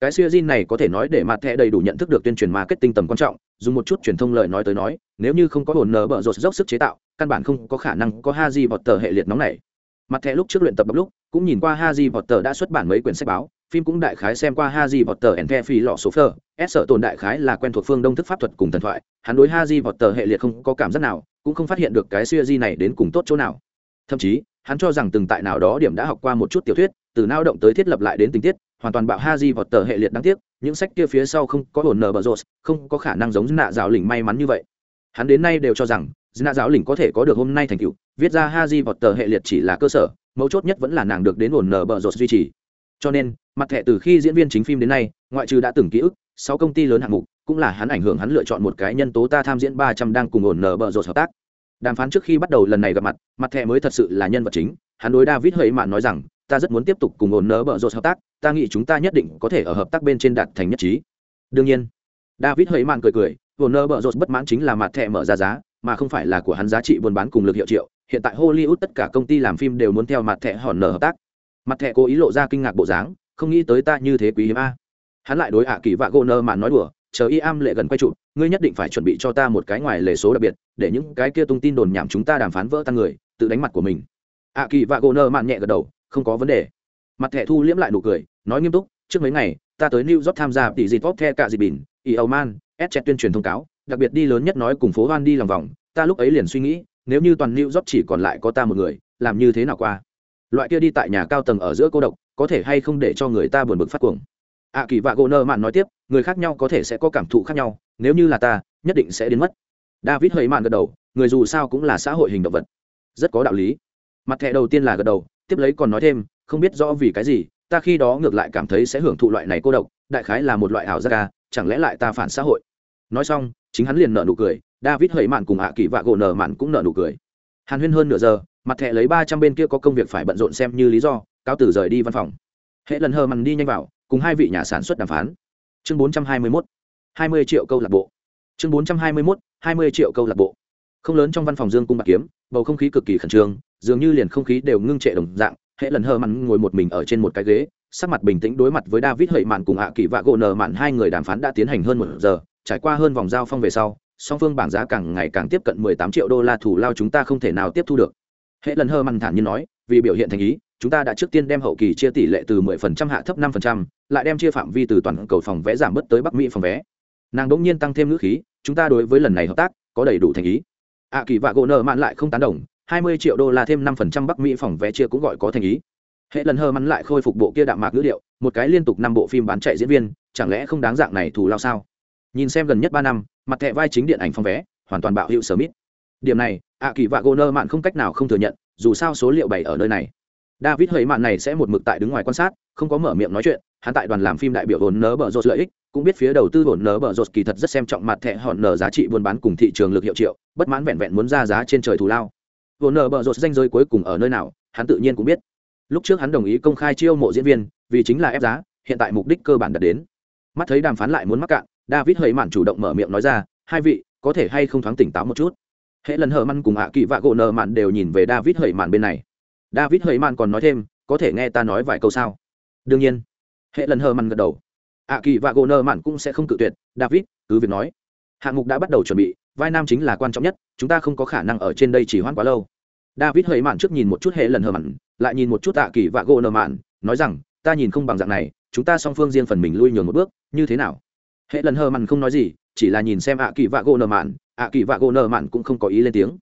Cái series này có thể nói để mặt thẻ đầy đủ nhận thức được tuyên truyền marketing tầm quan trọng, dùng một chút truyền thông lời nói tới nói, nếu như không có hồn nở bợ rột dốc sức chế tạo, căn bản không có khả năng có Harry Tờ hệ liệt nóng này. Mặt thẻ lúc trước luyện tập bấm lúc, cũng nhìn qua Harry Tờ đã xuất bản mấy quyển sách báo, phim cũng đại khái xem qua Haji Potter and the Phi lọ số phơ, S sợ tồn đại khái là quen thuộc phương Đông thức pháp thuật cùng thần thoại, hắn đối Haji Potter hệ liệt không có cảm giác nào, cũng không phát hiện được cái series này đến cùng tốt chỗ nào. Thậm chí, hắn cho rằng từng tại nào đó điểm đã học qua một chút tiểu thuyết từ nao động tới thiết lập lại đến tình tiết hoàn toàn bạo ha di vọt tờ hệ liệt đáng tiếc những sách kia phía sau không có hồn nở bờ rột không có khả năng giống nạ giáo lĩnh may mắn như vậy. Hắn đến nay đều cho rằng nạ giáo lĩnh có thể có được hôm nay thành tựu viết ra ha di vọt tờ hệ liệt chỉ là cơ sở mấu chốt nhất vẫn là nàng được đến hồn nở bờ rột duy trì cho nên, mặt thẻ từ khi diễn viên chính phim đến nay, ngoại trừ đã từng ký ức, sáu công ty lớn hạng mục, cũng là hắn ảnh hưởng hắn lựa chọn một cái nhân tố ta tham diễn ba trăm đang cùng ổn nở bợ rột hợp tác. Đàm phán trước khi bắt đầu lần này gặp mặt mặt thẻ mới thật sự là nhân vật chính, hắn đối david hơi mạn nói rằng, ta rất muốn tiếp tục cùng ổn nở bợ rột hợp tác, ta nghĩ chúng ta nhất định có thể ở hợp tác bên trên đạt thành nhất trí. Đương nhiên, david hơi mạn cười cười, ổn nở bợ rột bất mãn chính là mặt thẻ mở ra giá, mà không phải là của hắn giá trị buôn bán cùng lực hiệu triệu. Hiện tại hollywood tất cả công ty làm phim đều muốn theo mặt thẻ hòn nở hợp tác mặt thẻ cố ý lộ ra kinh ngạc bộ dáng, không nghĩ tới ta như thế quý hiếm a. Hắn lại đối ạ kỳ vạ gỗ nơ mạn nói đùa, chờ y am lệ gần quay trụ ngươi nhất định phải chuẩn bị cho ta một cái ngoài lề số đặc biệt, để những cái kia tung tin đồn nhảm chúng ta đàm phán vỡ tăng người, tự đánh mặt của mình. ạ kỳ vạ gỗ nơ mạn nhẹ gật đầu, không có vấn đề. Mặt thẻ thu liễm lại nụ cười, nói nghiêm túc, trước mấy ngày, ta tới new york tham gia tỷ dịp tốt the cả dịp bỉn y âu man s tuyên truyền thông cáo, đặc biệt đi lớn nhất nói cùng phố hoan đi lòng vòng, ta lúc ấy liền suy nghĩ, nếu như toàn new york chỉ còn lại có ta một người, làm như thế nào qua? Loại kia đi tại nhà cao tầng ở giữa cô độc, có thể hay không để cho người ta buồn bực phát cuồng? Ạ kỳ vạ gỗ nơ mạn nói tiếp, người khác nhau có thể sẽ có cảm thụ khác nhau, nếu như là ta, nhất định sẽ đến mất. David hơi mạn gật đầu, người dù sao cũng là xã hội hình động vật. Rất có đạo lý. Mặt thẻ đầu tiên là gật đầu, tiếp lấy còn nói thêm, không biết rõ vì cái gì, ta khi đó ngược lại cảm thấy sẽ hưởng thụ loại này cô độc, đại khái là một loại ảo giác ca chẳng lẽ lại ta phản xã hội? Nói xong, chính hắn liền nợ nụ cười, david hơi mạn cùng ạ kỳ vạ gỗ nở mạn cũng nợ nụ cười. Hàn huyên hơn nửa giờ mặt thẻ lấy ba trăm bên kia có công việc phải bận rộn xem như lý do, cáo tử rời đi văn phòng. Hệ lần hờ mằn đi nhanh vào, cùng hai vị nhà sản xuất đàm phán. Chương bốn trăm hai mươi mốt, hai mươi triệu câu lạc bộ. Chương bốn trăm hai mươi mốt, hai mươi triệu câu lạc bộ. Không lớn trong văn phòng dương cung bạc kiếm, bầu không khí cực kỳ khẩn trương, dường như liền không khí đều ngưng trệ đồng dạng, hệ lần hờ mặn ngồi một mình ở trên một cái ghế, sắc mặt bình tĩnh đối mặt với david hợi mạn cùng hạ kỳ và gỗ nờ mạn, hai người đàm phán đã tiến hành hơn một giờ, trải qua hơn vòng giao phong về sau, song phương bảng giá càng ngày càng tiếp cận 18 triệu đô la thủ lao chúng ta không thể nào tiếp thu được hệ lần hơ mặn thản nhiên nói vì biểu hiện thành ý chúng ta đã trước tiên đem hậu kỳ chia tỷ lệ từ 10% hạ thấp 5%, lại đem chia phạm vi từ toàn cầu phòng vé giảm bớt tới bắc mỹ phòng vé. Nàng đỗng nhiên tăng thêm ngữ khí chúng ta đối với lần này hợp tác có đầy đủ thành ý. Ạ kỳ vạ gỗ nợ mạn lại không tán đồng 20 triệu đô la thêm 5% bắc mỹ phòng vé chia cũng gọi có thành ý. Hệ lần hơ mắn lại khôi phục bộ kia đạm mạc ngữ điệu một cái liên tục năm bộ phim bán chạy diễn viên chẳng lẽ không đáng dạng này thù lao sao? Nhìn xem gần nhất ba năm mặt thẻ vai chính điện ảnh phòng vé hoàn toàn bạo hiệu sở mít. Điểm này ạ kỳ vạ gỗ nơ mạn không cách nào không thừa nhận, dù sao số liệu bày ở nơi này. David hơi mạn này sẽ một mực tại đứng ngoài quan sát, không có mở miệng nói chuyện, hắn tại đoàn làm phim đại biểu hồn nớ bở rột lợi ích, cũng biết phía đầu tư hồn nớ bở rột kỳ thật rất xem trọng mặt thẻ hòn nở giá trị buôn bán cùng thị trường lực hiệu triệu, bất mãn vẹn vẹn muốn ra giá trên trời thù lao. Hồn nở bở rột danh giới cuối cùng ở nơi nào, hắn tự nhiên cũng biết. Lúc trước hắn đồng ý công khai chiêu mộ diễn viên, vì chính là ép giá, hiện tại mục đích cơ bản đạt đến. Mắt thấy đàm phán lại muốn mắc cạn, david hơi mạn chủ động mở miệng nói ra, hai vị, có thể hay không thoáng tỉnh táo một chút? Hệ lần hờ măn cùng hạ kỳ vạ gỗ nợ mạn đều nhìn về david hơi mạn bên này. David hơi mạn còn nói thêm, có thể nghe ta nói vài câu sao? Đương nhiên. Hệ lần hờ măn gật đầu. Hạ kỳ vạ gỗ nợ mạn cũng sẽ không cự tuyệt, david, cứ việc nói. Hạng mục đã bắt đầu chuẩn bị, vai nam chính là quan trọng nhất, chúng ta không có khả năng ở trên đây chỉ hoãn quá lâu. David hơi mạn trước nhìn một chút hệ lần hờ mạn, lại nhìn một chút hạ kỳ vạ gỗ nợ mạn, nói rằng, ta nhìn không bằng dạng này, chúng ta song phương riêng phần mình lui nhường một bước, như thế nào? Hệ lần hờ mặn không nói gì chỉ là nhìn xem ạ kỳ vạ gỗ nợ mạn ạ kỳ vạ gỗ nợ mạn cũng không có ý lên tiếng.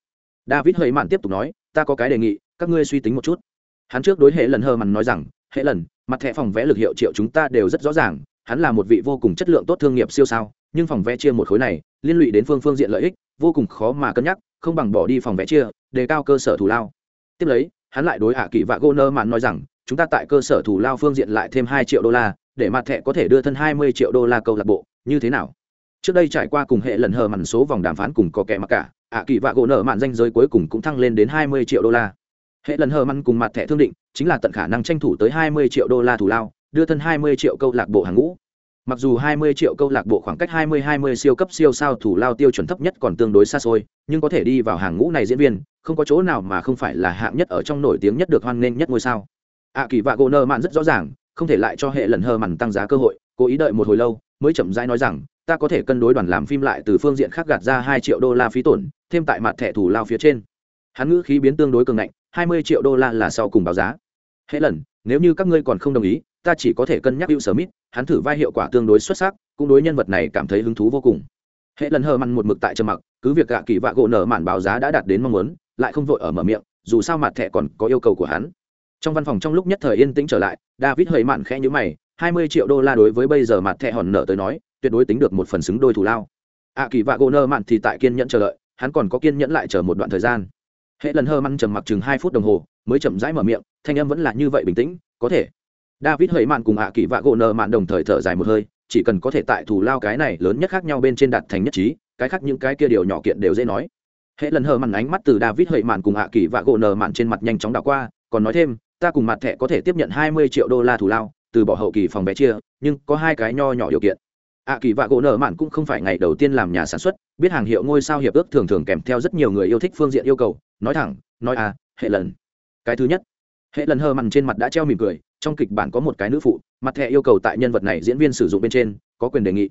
David hơi mạn tiếp tục nói, ta có cái đề nghị, các ngươi suy tính một chút. Hắn trước đối hệ lần hơ mặn nói rằng hệ lần, mặt thẻ phòng vẽ lực hiệu triệu chúng ta đều rất rõ ràng, hắn là một vị vô cùng chất lượng tốt thương nghiệp siêu sao, nhưng phòng vẽ chia một khối này, liên lụy đến phương phương diện lợi ích, vô cùng khó mà cân nhắc, không bằng bỏ đi phòng vẽ chia, đề cao cơ sở thù lao. Tiếp lấy, hắn lại đối hạ kỳ vạ gỗ nơ mạn nói rằng, chúng ta tại cơ sở thù lao phương diện lại thêm hai triệu đô la, để mặt thẻ có thể đưa thân hai mươi triệu đô la câu lạc bộ, như thế nào? Trước đây trải qua cùng hệ lần hờ mặn số vòng đàm phán cùng có kẻ mặc cả, ạ kỳ vạ gỗ nợ mạn danh giới cuối cùng cũng thăng lên đến hai mươi triệu đô la. Hệ lần hờ mặn cùng mặt thẻ thương định, chính là tận khả năng tranh thủ tới hai mươi triệu đô la thù lao, đưa thân hai mươi triệu câu lạc bộ hàng ngũ. Mặc dù hai mươi triệu câu lạc bộ khoảng cách hai mươi hai mươi siêu cấp siêu sao thủ lao tiêu chuẩn thấp nhất còn tương đối xa xôi, nhưng có thể đi vào hàng ngũ này diễn viên, không có chỗ nào mà không phải là hạng nhất ở trong nổi tiếng nhất được hoan nghênh nhất ngôi sao. Ạ kỳ vạ gỗ nợ mạn rất rõ ràng, không thể lại cho hệ lần hờ mặn tăng giá cơ hội, cố ý đợi một hồi lâu mới chậm rãi nói rằng, ta có thể cân đối đoàn làm phim lại từ phương diện khác gạt ra hai triệu đô la phí tổn, thêm tại mặt thẻ thủ lao phía trên. Hắn ngữ khí biến tương đối cường ngạnh, hai mươi triệu đô la là sau cùng báo giá. Hệ lần, nếu như các ngươi còn không đồng ý, ta chỉ có thể cân nhắc hữu sở mít hắn thử vai hiệu quả tương đối xuất sắc, cũng đối nhân vật này cảm thấy hứng thú vô cùng. Hệ lần hờ mặn một mực tại trầm mặc, cứ việc gạ kỳ vạ gỗ nở mạn báo giá đã đạt đến mong muốn, lại không vội ở mở miệng, dù sao mặt thẻ còn có yêu cầu của hắn. Trong văn phòng trong lúc nhất thời yên tĩnh trở lại, david hơi mạn khẽ nhữ mày hai mươi triệu đô la đối với bây giờ mặt thẻ hòn nở tới nói, tuyệt đối tính được một phần xứng đôi thủ lao. Ạ kỳ vạ gỗ nơ mạn thì tại kiên nhẫn chờ đợi, hắn còn có kiên nhẫn lại chờ một đoạn thời gian. Hệ lần hơ măn trầm mặc chừng hai phút đồng hồ, mới chậm rãi mở miệng, thanh âm vẫn là như vậy bình tĩnh, có thể. David hơi mạn cùng ạ kỳ vạ gỗ nơ mạn đồng thời thở dài một hơi, chỉ cần có thể tại thủ lao cái này lớn nhất khác nhau bên trên đạt thành nhất trí, cái khác những cái kia điều nhỏ kiện đều dễ nói. Hệ lần hờ mặn ánh mắt từ david hơi mạn cùng A kỳ vạ gỗ nờ mạn trên mặt nhanh chóng đảo qua, còn nói thêm, ta cùng mặt thẻ có thể tiếp nhận hai mươi triệu đô la thù lao từ bỏ hậu kỳ phòng bé chia, nhưng có hai cái nho nhỏ điều kiện. Ạ kỳ vạ gỗ nợ mạn cũng không phải ngày đầu tiên làm nhà sản xuất, biết hàng hiệu ngôi sao hiệp ước thường thường kèm theo rất nhiều người yêu thích phương diện yêu cầu, nói thẳng, nói à hệ lần. Cái thứ nhất, hệ lần hơ mặn trên mặt đã treo mỉm cười, trong kịch bản có một cái nữ phụ, mặt thẻ yêu cầu tại nhân vật này diễn viên sử dụng bên trên, có quyền đề nghị.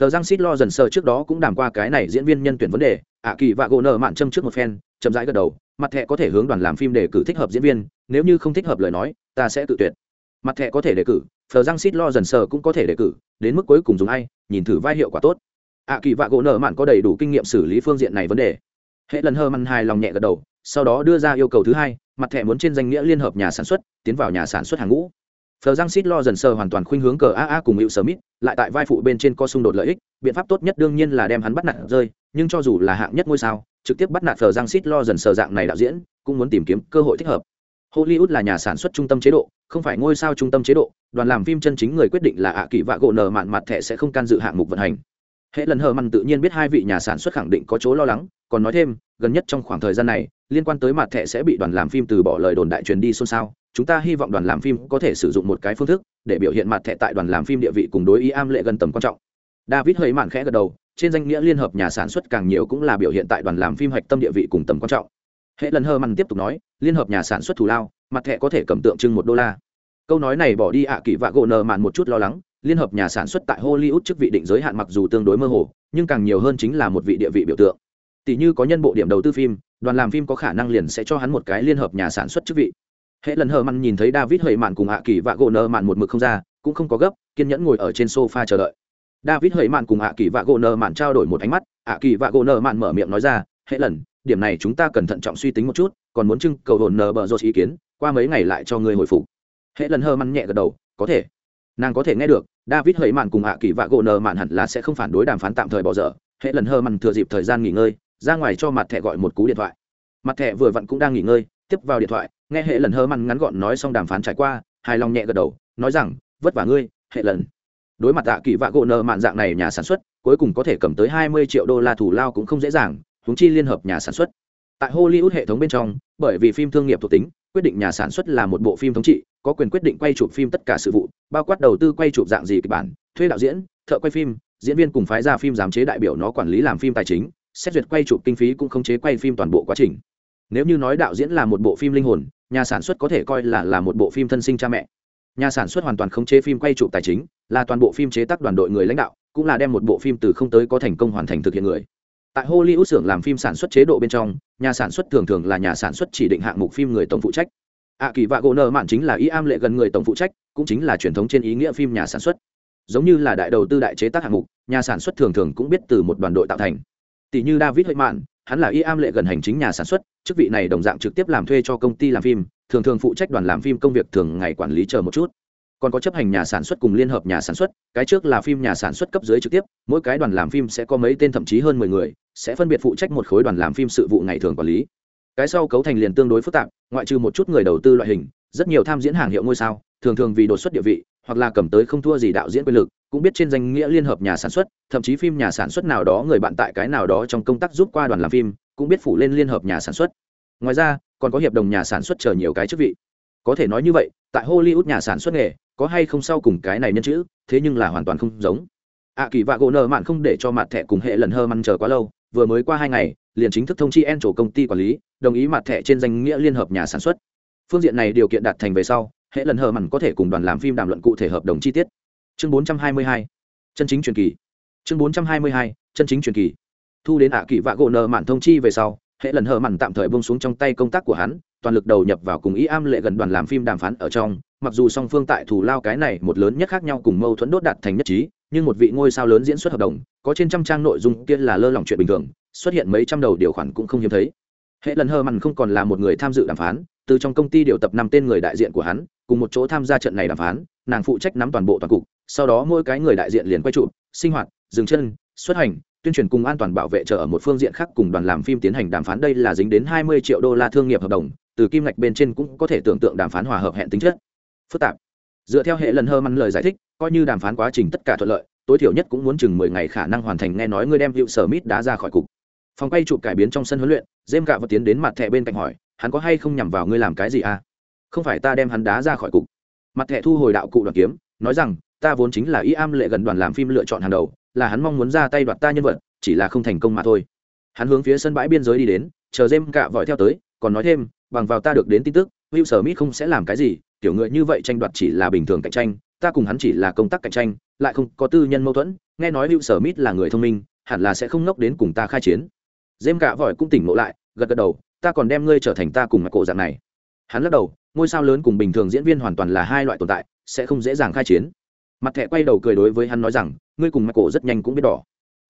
Phờ giang xít lo dần sờ trước đó cũng đàm qua cái này diễn viên nhân tuyển vấn đề ạ kỳ vạ gỗ nợ mạn châm trước một phen, chậm rãi gật đầu, mặt thẻ có thể hướng đoàn làm phim để cử thích hợp diễn viên, nếu như không thích hợp lời nói, ta sẽ tự tuyệt mặt thẻ có thể đề cử phờ răng xít lo dần sờ cũng có thể đề cử đến mức cuối cùng dùng ai nhìn thử vai hiệu quả tốt. Ạ kỳ vạ gỗ nợ mạn có đầy đủ kinh nghiệm xử lý phương diện này vấn đề. Hệ lần hơ mặn hài lòng nhẹ gật đầu sau đó đưa ra yêu cầu thứ hai mặt thẻ muốn trên danh nghĩa liên hợp nhà sản xuất tiến vào nhà sản xuất hàng ngũ. Phờ răng xít lo dần sờ hoàn toàn khuynh hướng cờ AA cùng Hữu Smith, lại tại vai phụ bên trên có xung đột lợi ích, biện pháp tốt nhất đương nhiên là đem hắn bắt nạt rơi, nhưng cho dù là hạng nhất ngôi sao, trực tiếp bắt nạt Phờ răng xít lo dần sờ dạng này đạo diễn, cũng muốn tìm kiếm cơ hội thích hợp. Hollywood là nhà sản xuất trung tâm chế độ, không phải ngôi sao trung tâm chế độ, đoàn làm phim chân chính người quyết định là ạ kỳ vạ gỗ nở mạn mặt thẻ sẽ không can dự hạng mục vận hành. Hệ lần hờ mặn tự nhiên biết hai vị nhà sản xuất khẳng định có chỗ lo lắng, còn nói thêm, gần nhất trong khoảng thời gian này, liên quan tới mặt thẻ sẽ bị đoàn làm phim từ bỏ lời đồn đại truyền đi xôn xao, chúng ta hy vọng đoàn làm phim có thể sử dụng một cái phương thức để biểu hiện mặt thẻ tại đoàn làm phim địa vị cùng đối ý am lệ gần tầm quan trọng david hơi mạn khẽ gật đầu trên danh nghĩa liên hợp nhà sản xuất càng nhiều cũng là biểu hiện tại đoàn làm phim hạch tâm địa vị cùng tầm quan trọng hệ lần hơ mằn tiếp tục nói, liên hợp nhà sản xuất thù lao, mặt thẻ có thể cầm tượng trưng một đô la. Câu nói này bỏ đi ạ à kỳ vạ gỗ nờ mạn một chút lo lắng, liên hợp nhà sản xuất tại hollywood chức vị định giới hạn mặc dù tương đối mơ hồ, nhưng càng nhiều hơn chính là một vị địa vị biểu tượng. Tỷ như có nhân bộ điểm đầu tư phim, đoàn làm phim có khả năng liền sẽ cho hắn một cái liên hợp nhà sản xuất chức vị. Hệ lần hờ mặn nhìn thấy david hơi mạn cùng hạ kỳ vạ gỗ nơ mạn một mực không ra, cũng không có gấp, kiên nhẫn ngồi ở trên sofa chờ đợi. David hơi mạn cùng hạ kỳ vạ gỗ nơ mạn trao đổi một ánh mắt hạ kỳ vạ gỗ nơ mạn mở miệng nói ra, hệ lần điểm này chúng ta cần thận trọng suy tính một chút, còn muốn trưng cầu hồn nờ bờ rột ý kiến, qua mấy ngày lại cho người hồi phục. Hệ lần hơ măn nhẹ gật đầu, có thể. Nàng có thể nghe được, david hơi mạn cùng hạ kỳ vạ gỗ nờ mạn hẳn là sẽ không phản đối đàm phán tạm thời bỏ dở. Hệ lần hơ măn thừa dịp thời gian nghỉ ngơi, ra ngoài cho mặt thẻ gọi một cú điện thoại. Mặt thẻ vừa vặn cũng đang nghỉ ngơi, tiếp vào điện thoại, nghe hệ lần hơ măn ngắn gọn nói xong đàm phán trải qua, hài lòng nhẹ gật đầu, nói rằng, vất vả ngươi, hệ lần. Đối mặt tạ kỳ vạ gỗ nợ mạn dạng này nhà sản xuất, cuối cùng có thể cầm tới hai mươi triệu đô la thủ lao cũng không dễ dàng huống chi liên hợp nhà sản xuất. Tại hollywood hệ thống bên trong, bởi vì phim thương nghiệp thuộc tính, quyết định nhà sản xuất là một bộ phim thống trị, có quyền quyết định quay chụp phim tất cả sự vụ, bao quát đầu tư quay chụp dạng gì kịch bản, thuê đạo diễn, thợ quay phim, diễn viên cùng phái ra phim giám chế đại biểu nó quản lý làm phim tài chính, xét duyệt quay chụp kinh phí cũng không chế quay phim toàn bộ quá trình. Nếu như nói đạo diễn là một bộ phim linh hồn, nhà sản xuất có thể coi là là một bộ phim thân sinh cha mẹ. Nhà sản xuất hoàn toàn khống chế phim quay chụp tài chính, là toàn bộ phim chế tác đoàn đội người lãnh đạo, cũng là đem một bộ phim từ không tới có thành công hoàn thành thực hiện người tại hollywood xưởng làm phim sản xuất chế độ bên trong, nhà sản xuất thường thường là nhà sản xuất chỉ định hạng mục phim người tổng phụ trách. Ạ kỳ vạ gỗ nợ mạn chính là ý am lệ gần người tổng phụ trách, cũng chính là truyền thống trên ý nghĩa phim nhà sản xuất. Giống như là đại đầu tư đại chế tác hạng mục, nhà sản xuất thường thường cũng biết từ một đoàn đội tạo thành. Tỷ như david hơi mạn, hắn là y am lệ gần hành chính nhà sản xuất, chức vị này đồng dạng trực tiếp làm thuê cho công ty làm phim, thường thường phụ trách đoàn làm phim công việc thường ngày quản lý chờ một chút còn có chấp hành nhà sản xuất cùng liên hợp nhà sản xuất, cái trước là phim nhà sản xuất cấp dưới trực tiếp, mỗi cái đoàn làm phim sẽ có mấy tên thậm chí hơn mười người, sẽ phân biệt phụ trách một khối đoàn làm phim sự vụ ngày thường quản lý. Cái sau cấu thành liền tương đối phức tạp, ngoại trừ một chút người đầu tư loại hình, rất nhiều tham diễn hàng hiệu ngôi sao, thường thường vì đột xuất địa vị, hoặc là cầm tới không thua gì đạo diễn quyền lực, cũng biết trên danh nghĩa liên hợp nhà sản xuất, thậm chí phim nhà sản xuất nào đó người bạn tại cái nào đó trong công tác giúp qua đoàn làm phim, cũng biết phủ lên liên hợp nhà sản xuất. Ngoài ra, còn có hiệp đồng nhà sản xuất chờ nhiều cái chức vị. Có thể nói như vậy, tại hollywood nhà sản xuất nghề có hay không sau cùng cái này nhân chữ thế nhưng là hoàn toàn không giống. Ạ kỳ vạ gỗ nợ mạn không để cho mặt thẻ cùng hệ lần hơ măn chờ quá lâu vừa mới qua hai ngày liền chính thức thông chi en chỗ công ty quản lý đồng ý mặt thẻ trên danh nghĩa liên hợp nhà sản xuất. Phương diện này điều kiện đạt thành về sau hệ lần hờ mặn có thể cùng đoàn làm phim đàm luận cụ thể hợp đồng chi tiết. Chương 422, chân chính truyền kỳ. Chương 422, chân chính truyền kỳ. Thu đến ạ kỳ vạ gỗ nợ mạn thông chi về sau hệ lần hờ mặn tạm thời bông xuống trong tay công tác của hắn toàn lực đầu nhập vào cùng ý am lệ gần đoàn làm phim đàm phán ở trong, mặc dù song phương tại thủ lao cái này một lớn nhất khác nhau cùng mâu thuẫn đốt đạt thành nhất trí, nhưng một vị ngôi sao lớn diễn xuất hợp đồng, có trên trăm trang nội dung kia là lơ lỏng chuyện bình thường, xuất hiện mấy trăm đầu điều khoản cũng không hiếm thấy. Hệ lần hơ mặn không còn là một người tham dự đàm phán, từ trong công ty điều tập năm tên người đại diện của hắn, cùng một chỗ tham gia trận này đàm phán, nàng phụ trách nắm toàn bộ toàn cục, sau đó mỗi cái người đại diện liền quay trụ, sinh hoạt, dừng chân, xuất hành tuyên truyền cùng an toàn bảo vệ chờ ở một phương diện khác cùng đoàn làm phim tiến hành đàm phán đây là dính đến hai mươi triệu đô la thương nghiệp hợp đồng, từ kim ngạch bên trên cũng có thể tưởng tượng đàm phán hòa hợp hẹn tính chất. Phức tạp. Dựa theo hệ lần hơ măn lời giải thích, coi như đàm phán quá trình tất cả thuận lợi, tối thiểu nhất cũng muốn chừng mười ngày khả năng hoàn thành nghe nói ngươi đem hiệu sở mít đá ra khỏi cục. Phòng quay chụp cải biến trong sân huấn luyện dêm gạ và tiến đến mặt thẻ bên cạnh hỏi, hắn có hay không nhằm vào ngươi làm cái gì à? Không phải ta đem hắn đá ra khỏi cục. Mặt thẻ thu hồi đạo cụ đoàn kiếm, nói rằng, ta vốn chính là y am lệ gần đoàn làm phim lựa chọn hàng đầu là hắn mong muốn ra tay đoạt ta nhân vật chỉ là không thành công mà thôi hắn hướng phía sân bãi biên giới đi đến chờ dêm cạ vội theo tới còn nói thêm bằng vào ta được đến tin tức Will Smith không sẽ làm cái gì, tiểu người như vậy tranh đoạt chỉ là bình thường cạnh tranh, ta cùng hắn chỉ là công tác cạnh tranh, lại không có tư nhân mâu thuẫn, nghe nói Will Smith là người thông minh, hẳn là sẽ không nốc đến cùng ta khai chiến. Dêm Cạ vội cũng tỉnh ngộ lại, gật gật đầu, ta còn đem ngươi trở thành ta cùng mặt cổ dạng này. Hắn lắc đầu, ngôi sao lớn cùng bình thường diễn viên hoàn toàn là hai loại tồn tại, sẽ không dễ dàng khai chiến. Mặt thẻ quay đầu cười đối với hắn nói rằng, ngươi cùng mặt cổ rất nhanh cũng biết đỏ.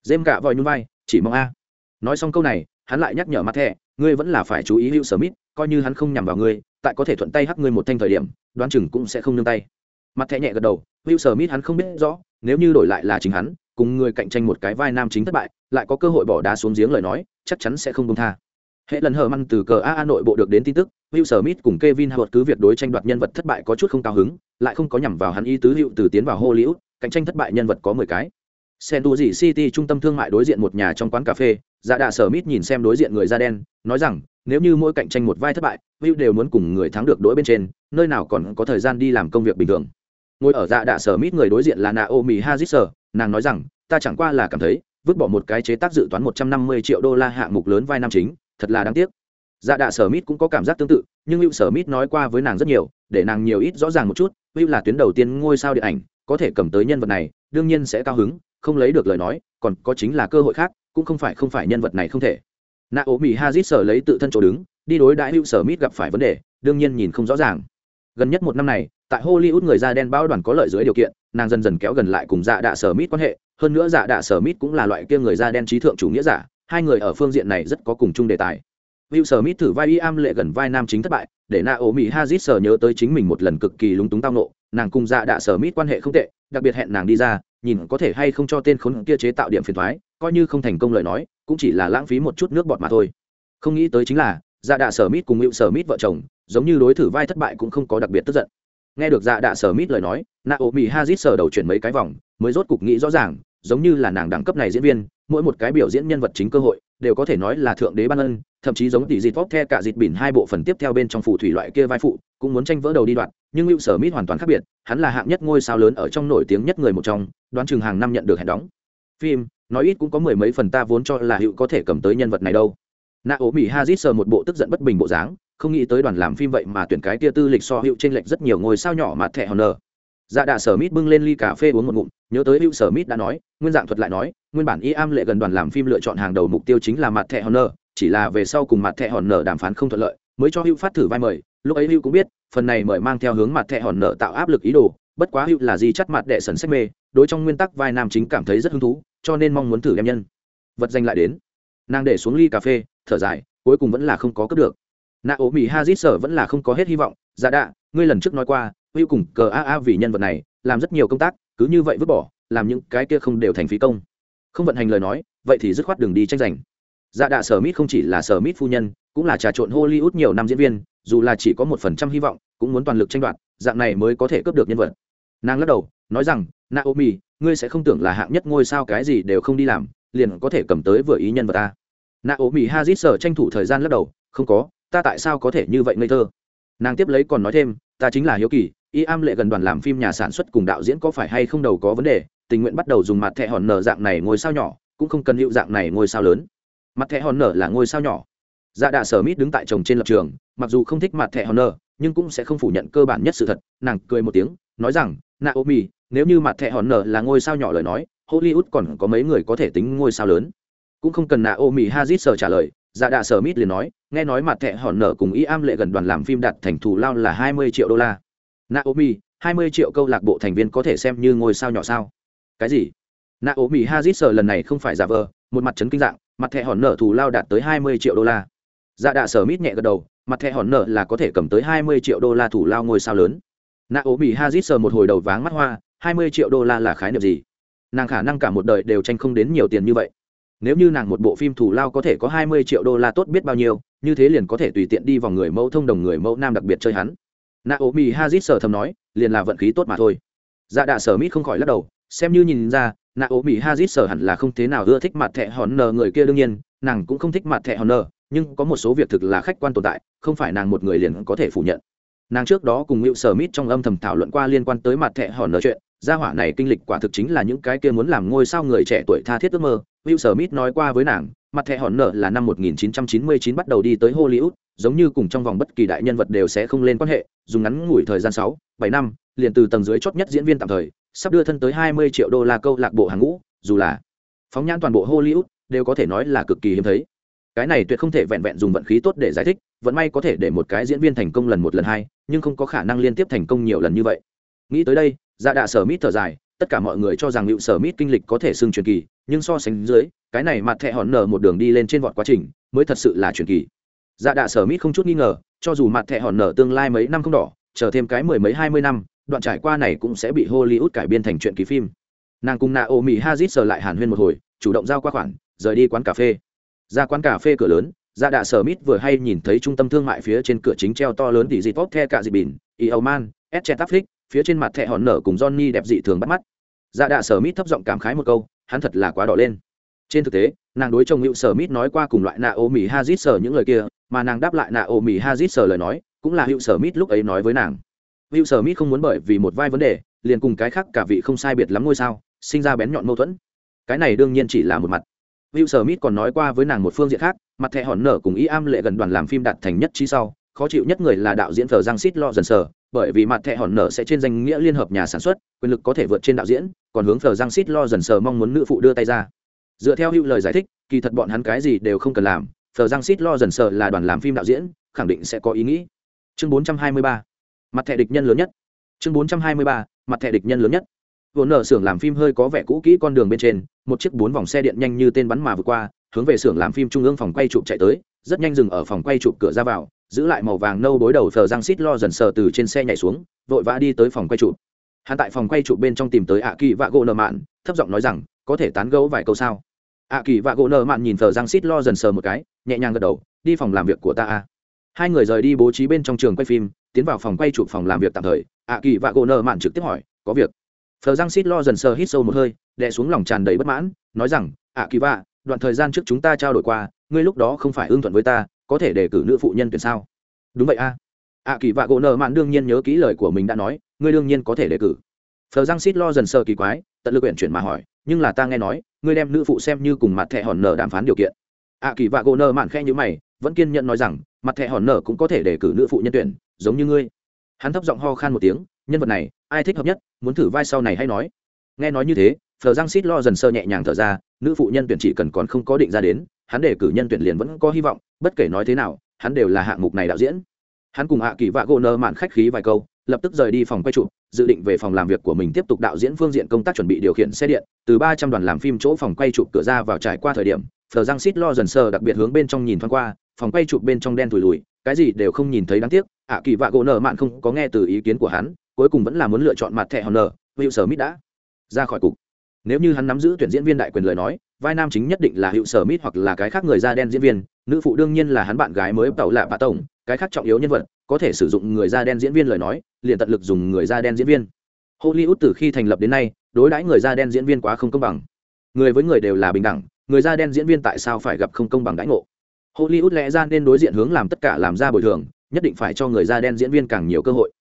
Dêm cả vòi nhún vai, chỉ mong a. Nói xong câu này, hắn lại nhắc nhở mặt thẻ, ngươi vẫn là phải chú ý Will Smith, coi như hắn không nhằm vào ngươi, tại có thể thuận tay hắc ngươi một thanh thời điểm đoán chừng cũng sẽ không nương tay mặt thẻ nhẹ gật đầu Will Smith hắn không biết rõ nếu như đổi lại là chính hắn cùng người cạnh tranh một cái vai nam chính thất bại lại có cơ hội bỏ đá xuống giếng lời nói chắc chắn sẽ không công tha hệ lần hờ măng từ cờ a nội bộ được đến tin tức Will Smith cùng Kevin Hart cứ việc đối tranh đoạt nhân vật thất bại có chút không cao hứng lại không có nhằm vào hắn ý tứ hiệu từ tiến vào Hollywood cạnh tranh thất bại nhân vật có mười cái Century City trung tâm thương mại đối diện một nhà trong quán cà phê, Dạ Đạ Sở nhìn xem đối diện người da đen, nói rằng, nếu như mỗi cạnh tranh một vai thất bại, Will đều muốn cùng người thắng được đối bên trên, nơi nào còn có thời gian đi làm công việc bình thường. Ngồi ở Dạ Đạ Sở người đối diện là Naomi Harris, nàng nói rằng, ta chẳng qua là cảm thấy, vứt bỏ một cái chế tác dự toán 150 triệu đô la hạng mục lớn vai nam chính, thật là đáng tiếc. Dạ Đạ Sở Mít cũng có cảm giác tương tự, nhưng hữu Sở Mít nói qua với nàng rất nhiều, để nàng nhiều ít rõ ràng một chút, hữu là tuyến đầu tiên ngôi sao điện ảnh, có thể cầm tới nhân vật này, đương nhiên sẽ cao hứng, không lấy được lời nói còn có chính là cơ hội khác cũng không phải không phải nhân vật này không thể. Nạ ố mỹ hazit sở lấy tự thân chỗ đứng đi đối đãi hữu sở mít gặp phải vấn đề đương nhiên nhìn không rõ ràng. Gần nhất một năm này tại hollywood người da đen bao đoàn có lợi dưới điều kiện nàng dần dần kéo gần lại cùng dạ đạ sở mít quan hệ hơn nữa dạ đạ sở mít cũng là loại kia người da đen trí thượng chủ nghĩa giả hai người ở phương diện này rất có cùng chung đề tài. Will Smith thử vai y am lệ gần vai nam chính thất bại, để Naomi Hazit sở nhớ tới chính mình một lần cực kỳ lúng túng tao nộ, nàng cùng dạ đạ Smith quan hệ không tệ, đặc biệt hẹn nàng đi ra, nhìn có thể hay không cho tên khốn kia chế tạo điểm phiền toái. coi như không thành công lời nói cũng chỉ là lãng phí một chút nước bọt mà thôi. Không nghĩ tới chính là dạ đạ Smith cùng Will Smith vợ chồng giống như đối thử vai thất bại cũng không có đặc biệt tức giận. Nghe được dạ đạ Smith lời nói Naomi ổ hazit sở đầu chuyển mấy cái vòng mới rốt cục nghĩ rõ ràng giống như là nàng đẳng cấp này diễn viên mỗi một cái biểu diễn nhân vật chính cơ hội đều có thể nói là thượng đế ban ân, thậm chí giống tỷ dịt vóc the cả dịt bỉn hai bộ phần tiếp theo bên trong phù thủy loại kia vai phụ, cũng muốn tranh vỡ đầu đi đoạn, nhưng hữu sở mít hoàn toàn khác biệt, hắn là hạng nhất ngôi sao lớn ở trong nổi tiếng nhất người một trong, đoán chừng hàng năm nhận được hẹn đóng. Phim, nói ít cũng có mười mấy phần ta vốn cho là hữu có thể cầm tới nhân vật này đâu. Nạ ố mỹ hazit sờ một bộ tức giận bất bình bộ dáng, không nghĩ tới đoàn làm phim vậy mà tuyển cái tia tư lịch so hữu t r ê n lệch rất nhiều ngôi sao nhỏ mà thẻ nờ dạ đạ sở mít bưng lên ly cà phê uống một ngụm, nhớ tới hữu sở mít đã nói, nguyên dạng thuật lại nói, nguyên bản y am lệ gần đoàn làm phim lựa chọn hàng đầu mục tiêu chính là mặt thẻ honor chỉ là về sau cùng mặt thẻ honor đàm phán không thuận lợi, mới cho hữu phát thử vai mời, lúc ấy hữu cũng biết, phần này mời mang theo hướng mặt thẻ honor tạo áp lực ý đồ, bất quá hữu là gì chắc mặt đệ sần sách mê, đối trong nguyên tắc vai nam chính cảm thấy rất hứng thú, cho nên mong muốn thử đem nhân. Vật danh lại đến. Nàng để xuống ly cà phê, thở dài, cuối cùng vẫn là không có cướp được. Nạ ố mỹ hazit sở vẫn là không có hết hy vọng dạ đạ, ngươi lần trước nói qua hữu cùng cờ a a vì nhân vật này, làm rất nhiều công tác, cứ như vậy vứt bỏ, làm những cái kia không đều thành phí công. Không vận hành lời nói, vậy thì dứt khoát đường đi tranh giành. Dạ đạ sở mít không chỉ là sở mít phu nhân, cũng là trà trộn hollywood nhiều năm diễn viên, dù là chỉ có một phần trăm hy vọng, cũng muốn toàn lực tranh đoạt, dạng này mới có thể cướp được nhân vật. Nàng lắc đầu, nói rằng, naomi, ngươi sẽ không tưởng là hạng nhất ngôi sao cái gì đều không đi làm, liền có thể cầm tới vừa ý nhân vật ta. Naomi hazit sở tranh thủ thời gian lắc đầu, không có, ta tại sao có thể như vậy ngây thơ? Nàng tiếp lấy còn nói thêm, ta chính là hiếu kỳ y am lệ gần đoàn làm phim nhà sản xuất cùng đạo diễn có phải hay không đầu có vấn đề, tình nguyện bắt đầu dùng mặt thẻ hòn nở dạng này ngôi sao nhỏ, cũng không cần hiệu dạng này ngôi sao lớn. Mặt thẻ hòn nở là ngôi sao nhỏ. Dạ đạ sở mít đứng tại chồng trên lập trường, mặc dù không thích mặt thẻ hòn nở, nhưng cũng sẽ không phủ nhận cơ bản nhất sự thật, nàng cười một tiếng, nói rằng, naomi, nếu như mặt thẻ hòn nở là ngôi sao nhỏ lời nói, hollywood còn có mấy người có thể tính ngôi sao lớn. Cũng không cần naomi hazit sở trả lời dạ đạ sở mít liền nói, nghe nói mặt thẻ hòn nở cùng y am lệ gần đoàn làm phim đặt thành thù lao là hai mươi triệu đô la naomi, hai mươi triệu câu lạc bộ thành viên có thể xem như ngôi sao nhỏ sao? Cái gì? Naomi hazit lần này không phải giả vờ, một mặt chấn kinh dạng, mặt thẻ hòn nở thù lao đạt tới hai mươi triệu đô la. Dạ đạ sở mít nhẹ gật đầu, mặt thẻ hòn nở là có thể cầm tới hai mươi triệu đô la thủ lao ngôi sao lớn. Naomi ố một hồi đầu váng mắt hoa, hai mươi triệu đô la là khái niệm gì? Nàng khả năng cả một đời đều tranh không đến nhiều tiền như vậy. Nếu như nàng một bộ phim thủ lao có thể có hai mươi triệu đô la tốt biết bao nhiêu, như thế liền có thể tùy tiện đi vào người mẫu thông đồng người mẫu nam đặc biệt chơi hắn naomi hazit sở thầm nói, liền là vận khí tốt mà thôi. Dạ đạ sở mít không khỏi lắc đầu, xem như nhìn ra, naomi hazit sở hẳn là không thế nào ưa thích mặt thẻ hòn nờ người kia đương nhiên, nàng cũng không thích mặt thẻ hòn nờ, nhưng có một số việc thực là khách quan tồn tại, không phải nàng một người liền có thể phủ nhận. Nàng trước đó cùng hữu sở mít trong âm thầm thảo luận qua liên quan tới mặt thẻ hòn chuyện, gia hỏa này kinh lịch quả thực chính là những cái kia muốn làm ngôi sao người trẻ tuổi tha thiết ước mơ. Hữu sở mít nói qua với nàng, mặt thẻ hòn nợ là năm 1999 bắt đầu đi tới hollywood giống như cùng trong vòng bất kỳ đại nhân vật đều sẽ không lên quan hệ, dùng ngắn ngủi thời gian sáu, bảy năm, liền từ tầng dưới chót nhất diễn viên tạm thời, sắp đưa thân tới 20 triệu đô la câu lạc bộ hàng ngũ, dù là phóng nhãn toàn bộ hollywood, đều có thể nói là cực kỳ hiếm thấy. Cái này tuyệt không thể vẹn vẹn dùng vận khí tốt để giải thích, vận may có thể để một cái diễn viên thành công lần một lần hai, nhưng không có khả năng liên tiếp thành công nhiều lần như vậy. Nghĩ tới đây dạ đạ sở mít thở dài, tất cả mọi người cho rằng liệu sở mít kinh lịch có thể xưng truyền kỳ, nhưng so sánh dưới, cái này mặt thẹ hòn nở một đường đi lên trên vọt quá trình, mới thật sự là truyền kỳ dạ đạ sở mít không chút nghi ngờ, cho dù mặt thẻ hòn nở tương lai mấy năm không đỏ, chờ thêm cái mười mấy hai mươi năm, đoạn trải qua này cũng sẽ bị hollywood cải biên thành chuyện ký phim. Nàng cùng naomi hazit sờ lại hàn huyên một hồi, chủ động giao qua khoản, rời đi quán cà phê. Ra quán cà phê cửa lớn gia đạ sở mít vừa hay nhìn thấy trung tâm thương mại phía trên cửa chính treo to lớn tỷ gì tốt the cả dị bỉn, y âu man s chet phía trên mặt thẻ hòn nở cùng johnny đẹp dị thường bắt mắt. Gia đạ sở mít thấp giọng cảm khái một câu, hắn thật là quá đỏ lên. Trên thực tế, nàng đối chồng hữu sở mít nói qua cùng loại nạ ô mỹ hazit sở những lời kia mà nàng đáp lại nạ ô mỹ hazit sờ lời nói cũng là hữu sở mít lúc ấy nói với nàng. Hữu sở mít không muốn bởi vì một vai vấn đề liền cùng cái khác cả vị không sai biệt lắm ngôi sao sinh ra bén nhọn mâu thuẫn. Cái này đương nhiên chỉ là một mặt. Will Smith còn nói qua với nàng một phương diện khác, mặt thẻ hòn nở cùng ý am lệ gần đoàn làm phim đạt thành nhất trí sau, khó chịu nhất người là đạo diễn thờ Giang xít lo dần sờ, bởi vì mặt thẻ hòn nở sẽ trên danh nghĩa liên hợp nhà sản xuất, quyền lực có thể vượt trên đạo diễn, còn hướng thờ Giang xít lo dần sờ mong muốn nữ phụ đưa tay ra. Dựa theo hữu lời giải thích, kỳ thật bọn hắn cái gì đều không cần làm, thờ Giang xít lo dần sợ là đoàn làm phim đạo diễn, khẳng định sẽ có ý nghĩ. Chương 423. Mặt thẻ địch nhân lớn nhất. Chương 423. Mặt thẻ địch nhân lớn nhất vốn nở xưởng làm phim hơi có vẻ cũ kỹ con đường bên trên một chiếc bốn vòng xe điện nhanh như tên bắn mà vượt qua hướng về xưởng làm phim trung ương phòng quay chụp chạy tới rất nhanh dừng ở phòng quay chụp cửa ra vào giữ lại màu vàng nâu đối đầu thờ giang xít lo dần sờ từ trên xe nhảy xuống vội vã đi tới phòng quay chụp hắn tại phòng quay chụp bên trong tìm tới ạ kỳ vạ gỗ nợ mạn thấp giọng nói rằng có thể tán gẫu vài câu sao ạ kỳ và gỗ nợ mạn nhìn thờ giang xít lo dần sờ một cái, nhẹ nhàng gật đầu, đi phòng làm việc của ta a. Hai người rời đi bố trí bên trong trường quay phim, tiến vào phòng quay chụp phòng làm việc tạm thời. Ạ kỳ và gỗ nợ mạn trực tiếp hỏi, có việc? Thờ giang xít lo dần sờ hít sâu một hơi, đè xuống lòng tràn đầy bất mãn, nói rằng, ạ kỳ vạ, đoạn thời gian trước chúng ta trao đổi qua, ngươi lúc đó không phải ưng thuận với ta, có thể đề cử nữ phụ nhân tuyển sao? Đúng vậy a. Ạ kỳ vạ gỗ nợ mạn đương nhiên nhớ kỹ lời của mình đã nói, ngươi đương nhiên có thể đề cử. Thờ giang xít lo dần sờ kỳ quái, tận lực quyển chuyển mà hỏi, nhưng là ta nghe nói ngươi đem nữ phụ xem như cùng mặt thẻ hòn nở đàm phán điều kiện. Ạ kỳ vạ gỗ Nơ mạn khe như mày, vẫn kiên nhận nói rằng, mặt thẻ hòn nở cũng có thể đề cử nữ phụ nhân tuyển, giống như ngươi. Hắn thấp giọng ho khan một tiếng, nhân vật này, ai thích hợp nhất, muốn thử vai sau này hay nói. Nghe nói như thế phờ giang xít lo dần sơ nhẹ nhàng thở ra, nữ phụ nhân tuyển chỉ cần còn không có định ra đến, hắn để cử nhân tuyển liền vẫn có hy vọng, bất kể nói thế nào, hắn đều là hạng mục này đạo diễn. Hắn cùng hạ kỳ vạ gỗ nơ mạn khách khí vài câu lập tức rời đi phòng quay chụp, dự định về phòng làm việc của mình tiếp tục đạo diễn phương diện công tác chuẩn bị điều khiển xe điện. Từ ba trăm đoàn làm phim chỗ phòng quay chụp cửa ra vào trải qua thời điểm, thờ giang xít lo dần sơ đặc biệt hướng bên trong nhìn thoáng qua, phòng quay chụp bên trong đen thùi lùi, cái gì đều không nhìn thấy đáng tiếc. Hạ kỳ vạ gỗ nợ mạn không có nghe từ ý kiến của hắn, cuối cùng vẫn là muốn lựa chọn mặt thẻ hòn nở hữu sở mít đã ra khỏi cục. Nếu như hắn nắm giữ tuyển diễn viên đại quyền lời nói, vai nam chính nhất định là hữu sở mít hoặc là cái khác người da đen diễn viên, nữ phụ đương nhiên là hắn bạn gái mới tàu lạ bạ tổng, cái khác trọng yếu nhân vật, có thể sử dụng người da đen diễn viên lời nói liền tận lực dùng người da đen diễn viên. Hollywood từ khi thành lập đến nay đối đãi người da đen diễn viên quá không công bằng. Người với người đều là bình đẳng người da đen diễn viên tại sao phải gặp không công bằng đãi ngộ? Hollywood lẽ ra nên đối diện hướng làm tất cả làm ra bồi thường nhất định phải cho người da đen diễn viên càng nhiều cơ hội.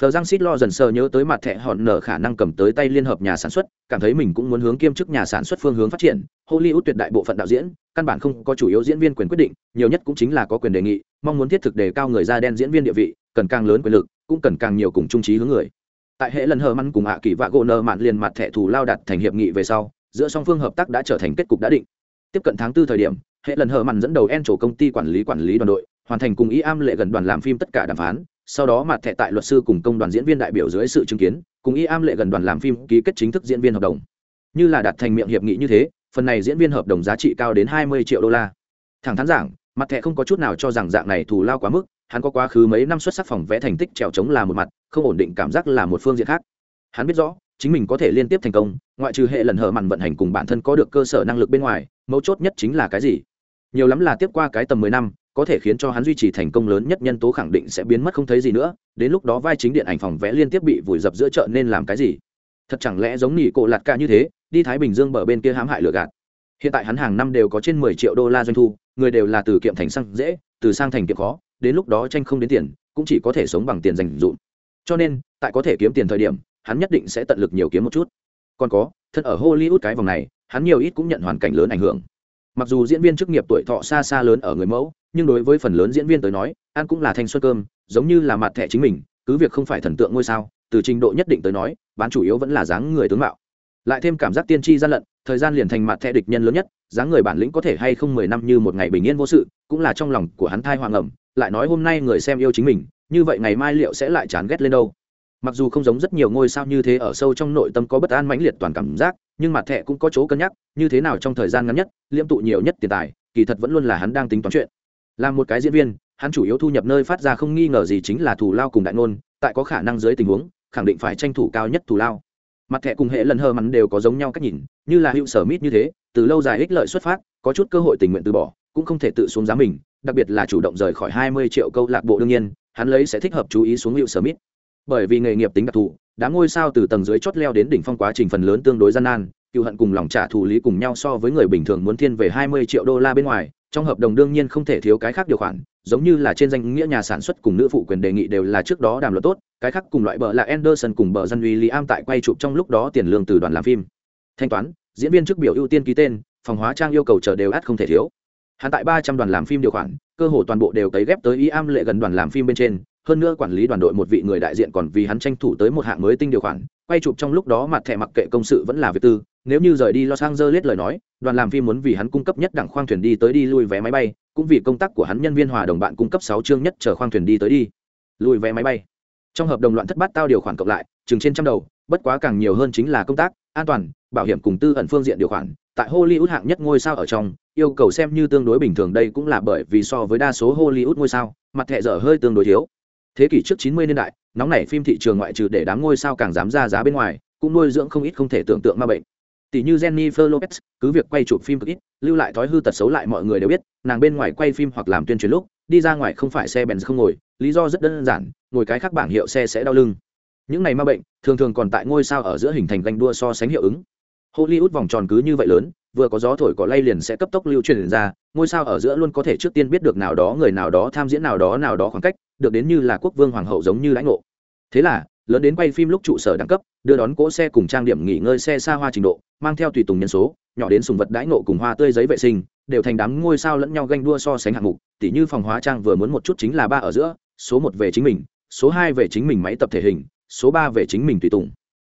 Phờ Giang Sít lo dần sờ nhớ tới mặt thẻ hòn nở khả năng cầm tới tay liên hợp nhà sản xuất, cảm thấy mình cũng muốn hướng kiêm chức nhà sản xuất phương hướng phát triển. Hollywood tuyệt đại bộ phận đạo diễn, căn bản không có chủ yếu diễn viên quyền quyết định, nhiều nhất cũng chính là có quyền đề nghị, mong muốn thiết thực đề cao người da đen diễn viên địa vị, cần càng lớn quyền lực, cũng cần càng nhiều cùng trung trí hướng người. Tại hệ lần hờ măn cùng hạ kỳ vạ gỗ nợ mạn liền mặt thẻ thù lao đặt thành hiệp nghị về sau, giữa song phương hợp tác đã trở thành kết cục đã định. Tiếp cận tháng tư thời điểm, hệ lần hờ mặn dẫn đầu en chỗ công ty quản lý quản lý đoàn đội hoàn thành cùng ý am lệ gần đoàn làm phim tất cả đàm phán sau đó mặt thẻ tại luật sư cùng công đoàn diễn viên đại biểu dưới sự chứng kiến cùng ý am lệ gần đoàn làm phim ký kết chính thức diễn viên hợp đồng như là đạt thành miệng hiệp nghị như thế phần này diễn viên hợp đồng giá trị cao đến hai mươi triệu đô la thẳng thắn giảng mặt thẻ không có chút nào cho rằng dạng này thù lao quá mức hắn có quá khứ mấy năm xuất sắc phòng vẽ thành tích trèo trống là một mặt, không ổn định cảm giác là một phương diện khác. Hắn biết rõ, chính mình có thể liên tiếp thành công, ngoại trừ hệ lần hở mặn vận hành cùng bản thân có được cơ sở năng lực bên ngoài, mấu chốt nhất chính là cái gì? Nhiều lắm là tiếp qua cái tầm mười năm, có thể khiến cho hắn duy trì thành công lớn nhất nhân tố khẳng định sẽ biến mất không thấy gì nữa, đến lúc đó vai chính điện ảnh phòng vẽ liên tiếp bị vùi dập giữa chợ nên làm cái gì? Thật chẳng lẽ giống nỉ cổ lạt ca như thế, đi thái bình dương bờ bên kia hãm hại lừa gạt? Hiện tại hắn hàng năm đều có trên mười triệu đô la doanh thu, người đều là từ kiệm thành sang dễ, từ sang thành kiệm khó đến lúc đó tranh không đến tiền, cũng chỉ có thể sống bằng tiền dành dụm. Cho nên, tại có thể kiếm tiền thời điểm, hắn nhất định sẽ tận lực nhiều kiếm một chút. Còn có thân ở hollywood cái vòng này, hắn nhiều ít cũng nhận hoàn cảnh lớn ảnh hưởng. Mặc dù diễn viên chức nghiệp tuổi thọ xa xa lớn ở người mẫu, nhưng đối với phần lớn diễn viên tới nói, ăn cũng là thanh xuân cơm, giống như là mặt thẻ chính mình, cứ việc không phải thần tượng ngôi sao, từ trình độ nhất định tới nói, bán chủ yếu vẫn là dáng người tướng mạo. Lại thêm cảm giác tiên tri gian lận thời gian liền thành mặt thẻ địch nhân lớn nhất, dáng người bản lĩnh có thể hay không mười năm như một ngày bình yên vô sự, cũng là trong lòng của hắn thai hoàng ẩm, lại nói hôm nay người xem yêu chính mình, như vậy ngày mai liệu sẽ lại chán ghét lên đâu. Mặc dù không giống rất nhiều ngôi sao như thế ở sâu trong nội tâm có bất an mãnh liệt toàn cảm giác, nhưng mặt thẻ cũng có chỗ cân nhắc, như thế nào trong thời gian ngắn nhất, liễm tụ nhiều nhất tiền tài, kỳ thật vẫn luôn là hắn đang tính toán chuyện. Làm một cái diễn viên, hắn chủ yếu thu nhập nơi phát ra không nghi ngờ gì chính là thù lao cùng đại ngôn, tại có khả năng dưới tình huống, khẳng định phải tranh thủ cao nhất thù lao mặt thẻ cùng hệ lần hờ mắn đều có giống nhau cách nhìn, như là hữu sở mít như thế, từ lâu dài ích lợi xuất phát, có chút cơ hội tình nguyện từ bỏ, cũng không thể tự xuống giá mình, đặc biệt là chủ động rời khỏi hai mươi triệu câu lạc bộ đương nhiên, hắn lấy sẽ thích hợp chú ý xuống hữu sở mít. Bởi vì nghề nghiệp tính đặc thù đá ngôi sao từ tầng dưới chót leo đến đỉnh phong quá trình phần lớn tương đối gian nan, cựu hận cùng lòng trả thù lý cùng nhau so với người bình thường muốn thiên về hai mươi triệu đô la bên ngoài trong hợp đồng đương nhiên không thể thiếu cái khác điều khoản, giống như là trên danh nghĩa nhà sản xuất cùng nữ phụ quyền đề nghị đều là trước đó đàm luật tốt, cái khác cùng loại bờ là anderson cùng bờ dân uy lý am tại quay chụp trong lúc đó tiền lương từ đoàn làm phim. Thanh toán, diễn viên trước biểu ưu tiên ký tên, phòng hóa trang yêu cầu chờ đều át không thể thiếu. Hắn tại ba trăm đoàn làm phim điều khoản, cơ hồ toàn bộ đều cấy ghép tới ý am lệ gần đoàn làm phim bên trên hơn nữa quản lý đoàn đội một vị người đại diện còn vì hắn tranh thủ tới một hạng mới tinh điều khoản, quay chụp trong lúc đó mặt thẻ mặc kệ công sự vẫn là việc tư, nếu như rời đi los angeles lời nói, đoàn làm phim muốn vì hắn cung cấp nhất đẳng khoang thuyền đi tới đi lui vé máy bay, cũng vì công tác của hắn nhân viên hòa đồng bạn cung cấp sáu chương nhất chờ khoang thuyền đi tới đi, lui vé máy bay. Trong hợp đồng loạn thất bát tao điều khoản cộng lại, chừng trên trăm đầu, bất quá càng nhiều hơn chính là công tác, an toàn, bảo hiểm cùng tư ẩn phương diện điều khoản, tại hollywood hạng nhất ngôi sao ở trong, yêu cầu xem như tương đối bình thường đây cũng là bởi vì so với đa số hollywood ngôi sao, mặt thẻ dở hơi tương đối thiếu thế kỷ trước 90 niên đại nóng nảy phim thị trường ngoại trừ để đám ngôi sao càng dám ra giá bên ngoài cũng nuôi dưỡng không ít không thể tưởng tượng ma bệnh tỷ như Jennifer Lopez, cứ việc quay chụp phim cực ít, lưu lại thói hư tật xấu lại mọi người đều biết, nàng bên ngoài quay phim hoặc làm tuyên truyền lúc, đi ra ngoài không phải xe bèn không ngồi, lý do rất đơn giản, ngồi cái khác bảng hiệu xe sẽ đau lưng. Những này ma bệnh, thường thường còn tại ngôi sao ở giữa hình thành ganh đua so sánh hiệu ứng. Hollywood vòng tròn cứ như vậy lớn, vừa có gió thổi có lay liền sẽ cấp tốc lưu truyền ra, ngôi sao ở giữa luôn có thể trước tiên biết được nào đó người nào đó tham diễn nào đó nào đó khoảng cách, được đến như là quốc vương hoàng hậu giống như lãnh ngộ. Thế là, lớn đến quay phim lúc trụ sở đẳng cấp, đưa đón cỗ xe cùng trang điểm nghỉ ngơi xe xa hoa trình độ, mang theo tùy tùng nhân số, nhỏ đến sùng vật đãi ngộ cùng hoa tươi giấy vệ sinh, đều thành đám ngôi sao lẫn nhau ganh đua so sánh hạng mục, tỉ như phòng hóa trang vừa muốn một chút chính là ba ở giữa, số một về chính mình, số hai về chính mình máy tập thể hình, số ba về chính mình tùy tùng.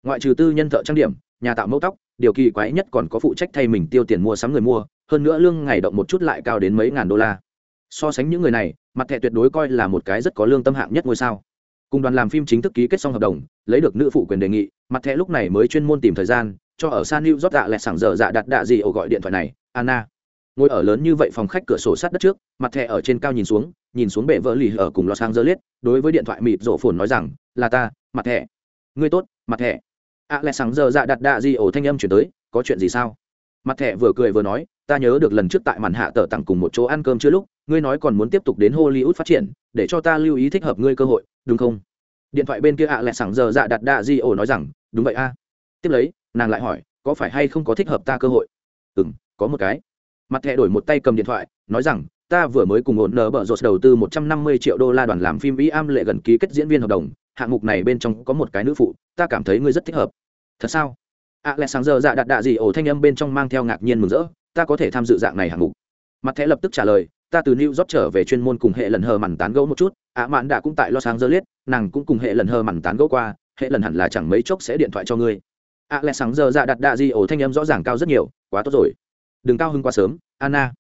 Ngoại trừ tư nhân thợ trang điểm, nhà tạo mẫu tóc, điều kỳ quái nhất còn có phụ trách thay mình tiêu tiền mua sắm người mua, hơn nữa lương ngày động một chút lại cao đến mấy ngàn đô la. So sánh những người này, mặt thẻ tuyệt đối coi là một cái rất có lương tâm hạng nhất ngôi sao. Cùng đoàn làm phim chính thức ký kết xong hợp đồng lấy được nữ phụ quyền đề nghị mặt thẻ lúc này mới chuyên môn tìm thời gian cho ở san new rót dạ lẹ sảng giờ dạ đặt đạ gì ổ gọi điện thoại này anna. Ngồi ở lớn như vậy phòng khách cửa sổ sát đất trước mặt thẻ ở trên cao nhìn xuống nhìn xuống bệ vỡ lì ở cùng lọ sang dơ liết, đối với điện thoại mịt rổ phồn nói rằng là ta mặt thẻ. Ngươi tốt mặt thẻ. À lẹ sảng giờ dạ đặt đạ gì ổ thanh âm chuyển tới có chuyện gì sao? Mặt thẻ vừa cười vừa nói ta nhớ được lần trước tại màn hạ tờ tặng cùng một chỗ ăn cơm chưa lúc ngươi nói còn muốn tiếp tục đến hollywood phát triển, để cho ta lưu ý thích hợp ngươi cơ hội, đúng không? Điện thoại bên kia ạ à lẹ sẵn giờ dạ đặt đạ di ổ nói rằng, đúng vậy a. Tiếp lấy, nàng lại hỏi, có phải hay không có thích hợp ta cơ hội? Ừ m có một cái. Mặt thẻ đổi một tay cầm điện thoại, nói rằng, ta vừa mới cùng ổn nở bở rột đầu tư một trăm năm mươi triệu đô la đoàn làm phim vĩ am lệ gần ký kết diễn viên hợp đồng, hạng mục này bên trong có một cái nữ phụ, ta cảm thấy ngươi rất thích hợp. Thật sao? ạ à lẹ sáng giờ dạ đặt đạ gì ổ thanh âm bên trong mang theo ngạc nhiên mừng rỡ, ta có thể tham dự dạng này hạng mục. Mặt thẻ lập tức trả lời ta từ new york trở về chuyên môn cùng hệ lần hờ mằn tán gẫu một chút, ạ mạn đã cũng tại los angeles, nàng cũng cùng hệ lần hờ mằn tán gẫu qua, hệ lần hẳn là chẳng mấy chốc sẽ điện thoại cho ngươi. ạ lẽ sáng giờ dạ đặt đạ gì ổ thanh âm rõ ràng cao rất nhiều, quá tốt rồi. Đừng cao hơn quá sớm, anna.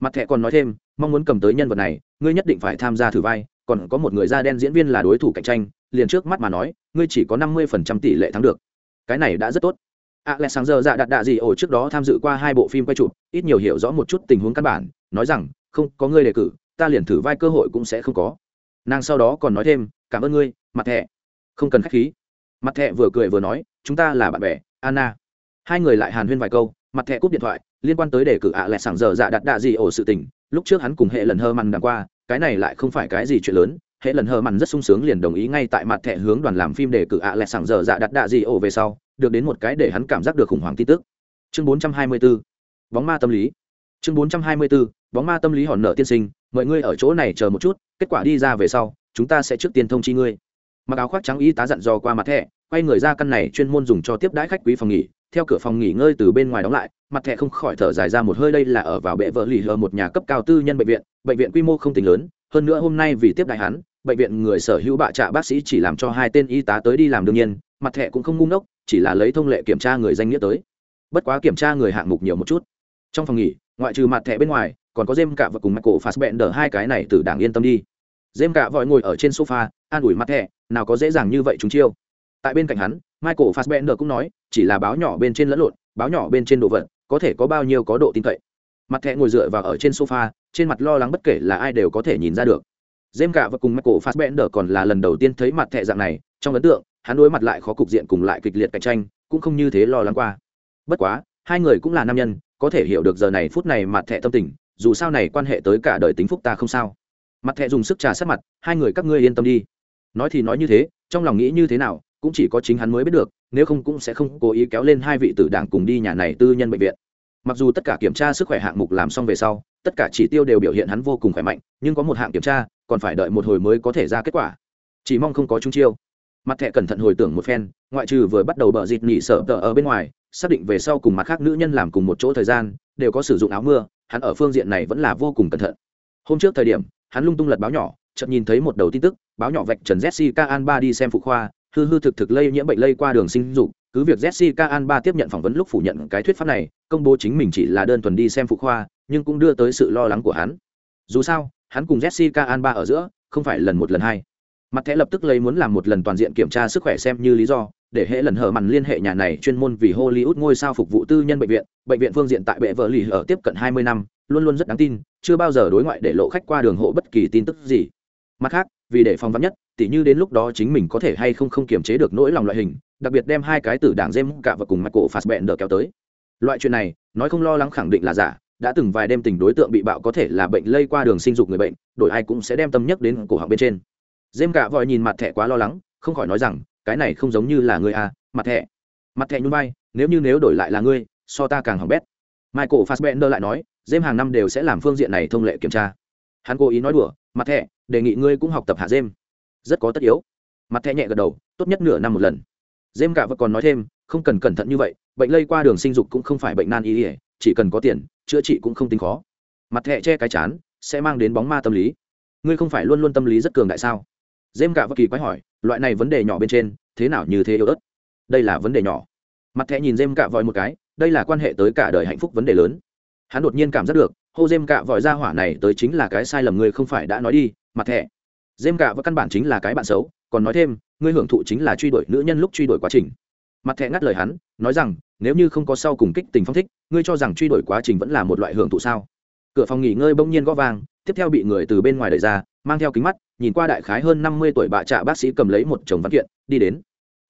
Mặt thẻ còn nói thêm, mong muốn cầm tới nhân vật này, ngươi nhất định phải tham gia thử vai, còn có một người da đen diễn viên là đối thủ cạnh tranh, liền trước mắt mà nói, ngươi chỉ có năm mươi phần trăm tỷ lệ thắng được. Cái này đã rất tốt. a lẽ sáng giờ dạ đặt đạ gì ổ trước đó tham dự qua hai bộ phim quay chụp, ít nhiều hiểu rõ một chút tình huống căn bản, nói rằng không, có ngươi đề cử, ta liền thử vai cơ hội cũng sẽ không có. Nàng sau đó còn nói thêm, cảm ơn ngươi, mặt thẹ. không cần k h á c h khí. Mặt thẹ vừa cười vừa nói, chúng ta là bạn bè, anna. Hai người lại hàn huyên vài câu, mặt thẹ cúp điện thoại, liên quan tới đề cử ạ à lẹ sảng giờ dạ đặt đạ gì ổ sự tình. Lúc trước hắn cùng hệ lần hơ mằn đằng qua, cái này lại không phải cái gì chuyện lớn. Hệ lần hơ mằn rất sung sướng liền đồng ý ngay tại mặt thẻ hướng đoàn làm phim đề cử ạ à lẹ sảng giờ dạ đặt đạ gì ổ về sau, được đến một cái để hắn cảm giác được khủng hoảng tin tức. Chương 424 bóng ma tâm lý. Chương 424 bóng ma tâm lý hòn nợ tiên sinh mọi ngươi ở chỗ này chờ một chút kết quả đi ra về sau chúng ta sẽ trước tiên thông chi ngươi. Mặc áo khoác trắng y tá dặn dò qua mặt thẻ quay người ra căn này chuyên môn dùng cho tiếp đãi khách quý phòng nghỉ theo cửa phòng nghỉ ngơi từ bên ngoài đóng lại mặt thẻ không khỏi thở dài ra một hơi đây là ở vào bệ vợ lì hờ một nhà cấp cao tư nhân bệnh viện bệnh viện quy mô không tính lớn hơn nữa hôm nay vì tiếp đại hắn bệnh viện người sở hữu bạ trạ bác sĩ chỉ làm cho hai tên y tá tới đi làm đương nhiên mặt thẻ cũng không ngu ngốc, chỉ là lấy thông lệ kiểm tra người danh nghĩa tới. Bất quá kiểm tra người hạng mục nhiều một chút. Trong phòng nghỉ ngoại trừ mặt thẻ bên ngoài còn có jem cả và cùng michael fassbender, hai cái này từ đảng yên tâm đi. Jem cả vội ngồi ở trên sofa, an ủi mặt thẻ, nào có dễ dàng như vậy chúng chiêu. Tại bên cạnh hắn, michael fassbender cũng nói, chỉ là báo nhỏ bên trên lẫn lộn, báo nhỏ bên trên đồ vật, có thể có bao nhiêu có độ tin cậy. Mặt thẻ ngồi dựa vào ở trên sofa, trên mặt lo lắng bất kể là ai đều có thể nhìn ra được. Jem cả và cùng michael fassbender còn là lần đầu tiên thấy mặt thẻ dạng này, trong ấn tượng, hắn đối mặt lại khó cục diện cùng lại kịch liệt cạnh tranh, cũng không như thế lo lắng qua. Bất quá, hai người cũng là nam nhân, có thể hiểu được giờ này phút này mặt thẻ tâm tình dù sao này quan hệ tới cả đời tính phúc ta không sao. Mặt thẹ dùng sức trà sát mặt, hai người các ngươi yên tâm đi. Nói thì nói như thế, trong lòng nghĩ như thế nào, cũng chỉ có chính hắn mới biết được, nếu không cũng sẽ không cố ý kéo lên hai vị tử đảng cùng đi nhà này tư nhân bệnh viện. Mặc dù tất cả kiểm tra sức khỏe hạng mục làm xong về sau, tất cả chỉ tiêu đều biểu hiện hắn vô cùng khỏe mạnh, nhưng có một hạng kiểm tra, còn phải đợi một hồi mới có thể ra kết quả. Chỉ mong không có trung chiêu. Mặt thẹ cẩn thận hồi tưởng một phen, ngoại trừ vừa bắt đầu bờ dịt nhị sợ tờ ở bên ngoài, xác định về sau cùng mặt khác nữ nhân làm cùng một chỗ thời gian, đều có sử dụng áo mưa hắn ở phương diện này vẫn là vô cùng cẩn thận. Hôm trước thời điểm, hắn lung tung lật báo nhỏ, chợt nhìn thấy một đầu tin tức, báo nhỏ vạch trần jessica ba đi xem phụ khoa, hư hư thực thực lây nhiễm bệnh lây qua đường sinh dục, cứ việc jessica ba tiếp nhận phỏng vấn lúc phủ nhận cái thuyết pháp này, công bố chính mình chỉ là đơn thuần đi xem phụ khoa, nhưng cũng đưa tới sự lo lắng của hắn. Dù sao, hắn cùng jessica ba ở giữa, không phải lần một lần hai. Mặt thẻ lập tức lấy muốn làm một lần toàn diện kiểm tra sức khỏe xem như lý do để hệ lần hở mằn liên hệ nhà này chuyên môn vì hollywood ngôi sao phục vụ tư nhân bệnh viện. Bệnh viện phương diện tại bệ vợ lì ở tiếp cận hai mươi năm, luôn luôn rất đáng tin, chưa bao giờ đối ngoại để lộ khách qua đường hộ bất kỳ tin tức gì. Mặt khác, vì để phòng vắn nhất, tỉ như đến lúc đó chính mình có thể hay không không kiềm chế được nỗi lòng loại hình, đặc biệt đem hai cái tử đảng dêm cả và cùng mặt cổ phạt bẹn đỡ kéo tới. Loại chuyện này, nói không lo lắng khẳng định là giả, đã từng vài đêm tình đối tượng bị bạo có thể là bệnh lây qua đường sinh dục người bệnh, đổi ai cũng sẽ đem tâm nhắc đến cổ họng bên trên. Dêm cả vòi nhìn mặt thẻ quá lo lắng, không khỏi nói rằng cái này không giống như là ngươi à mặt thẻ. Mặt thẻ nhún vai, nếu như nếu đổi lại là ngươi, so ta càng hỏng bét. Michael fassbender lại nói dêm hàng năm đều sẽ làm phương diện này thông lệ kiểm tra. Hắn cố ý nói đùa, mặt thẻ, đề nghị ngươi cũng học tập hạ dêm rất có tất yếu. Mặt thẻ nhẹ gật đầu, tốt nhất nửa năm một lần. Dêm cả vẫn còn nói thêm, không cần cẩn thận như vậy, bệnh lây qua đường sinh dục cũng không phải bệnh nan y ỉa chỉ cần có tiền, chữa trị cũng không tính khó. Mặt thẻ che cái chán, sẽ mang đến bóng ma tâm lý. Ngươi không phải luôn luôn tâm lý rất cường đại sao? Dêm cả và kỳ quái hỏi, loại này vấn đề nhỏ bên trên, thế nào như thế yếu ớt? Đây là vấn đề nhỏ. Mặt thẹ nhìn dêm cả vòi một cái, đây là quan hệ tới cả đời hạnh phúc vấn đề lớn. Hắn đột nhiên cảm giác được, hô dêm Cả vòi ra hỏa này tới chính là cái sai lầm ngươi không phải đã nói đi, mặt thẹ dêm Cả và căn bản chính là cái bạn xấu, còn nói thêm, ngươi hưởng thụ chính là truy đuổi nữ nhân lúc truy đuổi quá trình. Mặt thẹ ngắt lời hắn, nói rằng, nếu như không có sau cùng kích tình phong thích, ngươi cho rằng truy đuổi quá trình vẫn là một loại hưởng thụ sao? Cửa phòng nghỉ ngơi bỗng nhiên gõ vang, tiếp theo bị người từ bên ngoài đẩy ra, mang theo kính mắt nhìn qua đại khái hơn năm mươi tuổi bà trạ bác sĩ cầm lấy một chồng văn kiện, đi đến.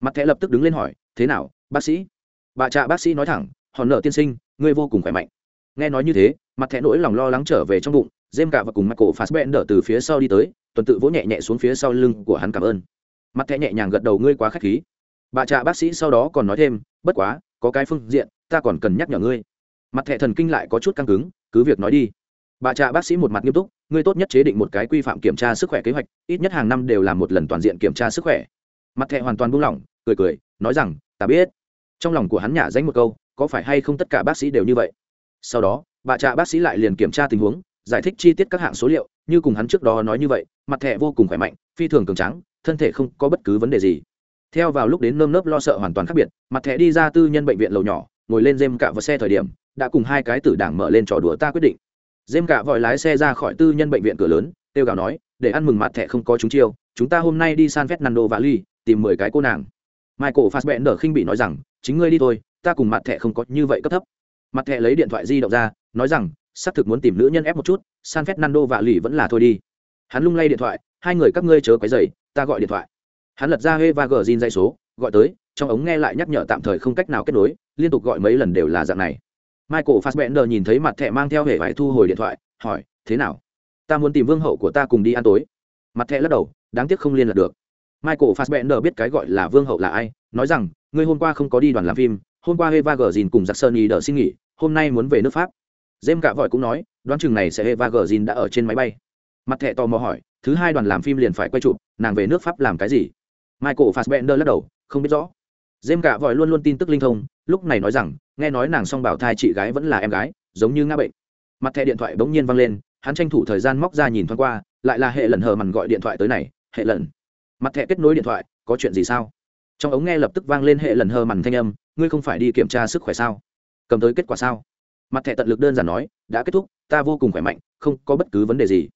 Mặt thẻ lập tức đứng lên hỏi, thế nào, bác sĩ? Bà trạ bác sĩ nói thẳng, hòn nợ tiên sinh, ngươi vô cùng khỏe mạnh. Nghe nói như thế, mặt thẻ nỗi lòng lo lắng trở về trong bụng dêm cả và cùng mặt cổ phạt bẹn đỡ từ phía sau đi tới, tuần tự vỗ nhẹ nhẹ xuống phía sau lưng của hắn cảm ơn. Mặt thẻ nhẹ nhàng gật đầu, ngươi quá k h á c h khí. Bà trạ bác sĩ sau đó còn nói thêm, bất quá, có cái phương diện, ta còn cần nhắc nhở ngươi. Mặt thẻ thần kinh lại có chút căng cứng, cứ việc nói đi. Bà trạ bác sĩ một mặt nghiêm túc ngươi tốt nhất chế định một cái quy phạm kiểm tra sức khỏe kế hoạch, ít nhất hàng năm đều làm một lần toàn diện kiểm tra sức khỏe. Mặt thẻ hoàn toàn buông lỏng, cười cười, nói rằng, ta biết. Trong lòng của hắn nhả danh một câu, có phải hay không tất cả bác sĩ đều như vậy? Sau đó, bà trạ bác sĩ lại liền kiểm tra tình huống, giải thích chi tiết các hạng số liệu, như cùng hắn trước đó nói như vậy, mặt thẻ vô cùng khỏe mạnh, phi thường cường trắng thân thể không có bất cứ vấn đề gì. Theo vào lúc đến nơm nớp lo sợ hoàn toàn khác biệt, mặt thẻ đi ra tư nhân bệnh viện lầu nhỏ, ngồi lên dêm cạ vào xe thời điểm, đã cùng hai cái tử đảng mở lên trò đùa ta quyết định dêm cạ vội lái xe ra khỏi tư nhân bệnh viện cửa lớn Têu gào nói, để ăn mừng mặt thẻ không có chúng chiêu, chúng ta hôm nay đi san fernando và ly tìm mười cái cô nàng. Michael fassbender khinh bị nói rằng, chính ngươi đi thôi, ta cùng mặt thẻ không có như vậy cấp thấp. Mặt thẻ lấy điện thoại di động ra, nói rằng, xác thực muốn tìm nữ nhân ép một chút, san fernando và lì vẫn là thôi đi. Hắn lung lay điện thoại, hai người các ngươi chớ quấy dày ta gọi điện thoại. Hắn lật ra hê và gờ dây số, gọi tới, trong ống nghe lại nhắc nhở tạm thời không cách nào kết nối, liên tục gọi mấy lần đều là dạng này michael fassbender nhìn thấy mặt thẻ mang theo hệ vải thu hồi điện thoại hỏi thế nào ta muốn tìm vương hậu của ta cùng đi ăn tối mặt thẻ lắc đầu đáng tiếc không liên lạc được michael fassbender biết cái gọi là vương hậu là ai nói rằng ngươi hôm qua không có đi đoàn làm phim hôm qua Eva Gordin cùng Giặc Sơn đỡ xin nghỉ, hôm nay muốn về nước Pháp. Jem cả vội cũng nói, đoán chừng này sẽ Eva Gordin đã ở trên máy bay. Mặt thẻ tò mò hỏi, thứ hai đoàn làm phim liền phải quay chụp, nàng về nước Pháp làm cái gì? Michael Fassbender lắc đầu, không biết rõ dêm cả vội luôn luôn tin tức linh thông lúc này nói rằng nghe nói nàng song bảo thai chị gái vẫn là em gái, giống như ngã bệnh. Mặt thẻ điện thoại bỗng nhiên văng lên, hắn tranh thủ thời gian móc ra nhìn thoáng qua, lại là hệ lần hờ mằn gọi điện thoại tới này, hệ lần. Mặt thẻ kết nối điện thoại, có chuyện gì sao? Trong ống nghe lập tức vang lên hệ lần hờ mằn thanh âm, ngươi không phải đi kiểm tra sức khỏe sao? Cầm tới kết quả sao? Mặt thẻ tận lực đơn giản nói, đã kết thúc, ta vô cùng khỏe mạnh, không có bất cứ vấn đề gì.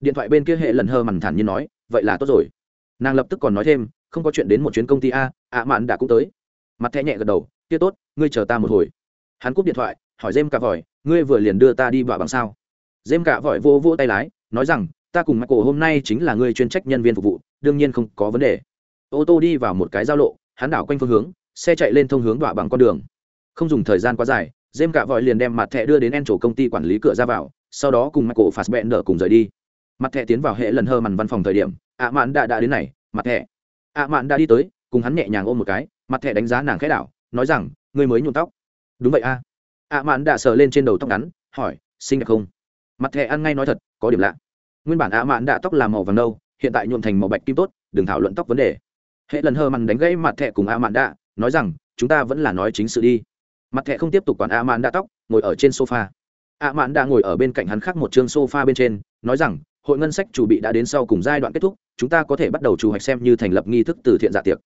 Điện thoại bên kia hệ lần hờ mằn thản nhiên nói, vậy là tốt rồi. Nàng lập tức còn nói thêm, không có chuyện đến một chuyến công ty a, ạ mạn đã cũng tới mặt Thẹ nhẹ gật đầu, kia tốt, ngươi chờ ta một hồi. Hắn cúp điện thoại, hỏi dêm cả vòi, ngươi vừa liền đưa ta đi vào bằng sao? Dêm cả vòi vô vô tay lái, nói rằng, ta cùng mặt cổ hôm nay chính là ngươi chuyên trách nhân viên phục vụ, đương nhiên không có vấn đề. Ô tô đi vào một cái giao lộ, hắn đảo quanh phương hướng, xe chạy lên thông hướng đọa bằng con đường. Không dùng thời gian quá dài, dêm cả vòi liền đem mặt thẻ đưa đến en chỗ công ty quản lý cửa ra vào, sau đó cùng mặt cổ phạt bẹn nở cùng rời đi. Mặt thẻ tiến vào hệ lần hơ mằn văn phòng thời điểm, ạ mạn đã đã đến này, mặt thẻ. Ạ mạn đã đi tới, cùng hắn nhẹ nhàng ôm một cái mặt thẻ đánh giá nàng khẽ đảo, nói rằng, ngươi mới nhuộm tóc. Đúng vậy a. Ạ mạn đã sờ lên trên đầu tóc ngắn, hỏi, xinh đẹp không? Mặt thẻ ăn ngay nói thật, có điểm lạ. Nguyên bản ạ mạn đã tóc làm màu vàng nâu, hiện tại nhuộm thành màu bạch kim tốt, đừng thảo luận tóc vấn đề. Hệ lần hơ mặn đánh gãy mặt thẻ cùng ạ mạn đã nói rằng, chúng ta vẫn là nói chính sự đi. Mặt thẻ không tiếp tục quản ạ mạn đã tóc, ngồi ở trên sofa. Ạ mạn đã ngồi ở bên cạnh hắn khác một chương sofa bên trên, nói rằng, hội ngân sách chủ bị đã đến sau cùng giai đoạn kết thúc, chúng ta có thể bắt đầu chủ hoạch xem như thành lập nghi thức từ thiện dạ tiệc.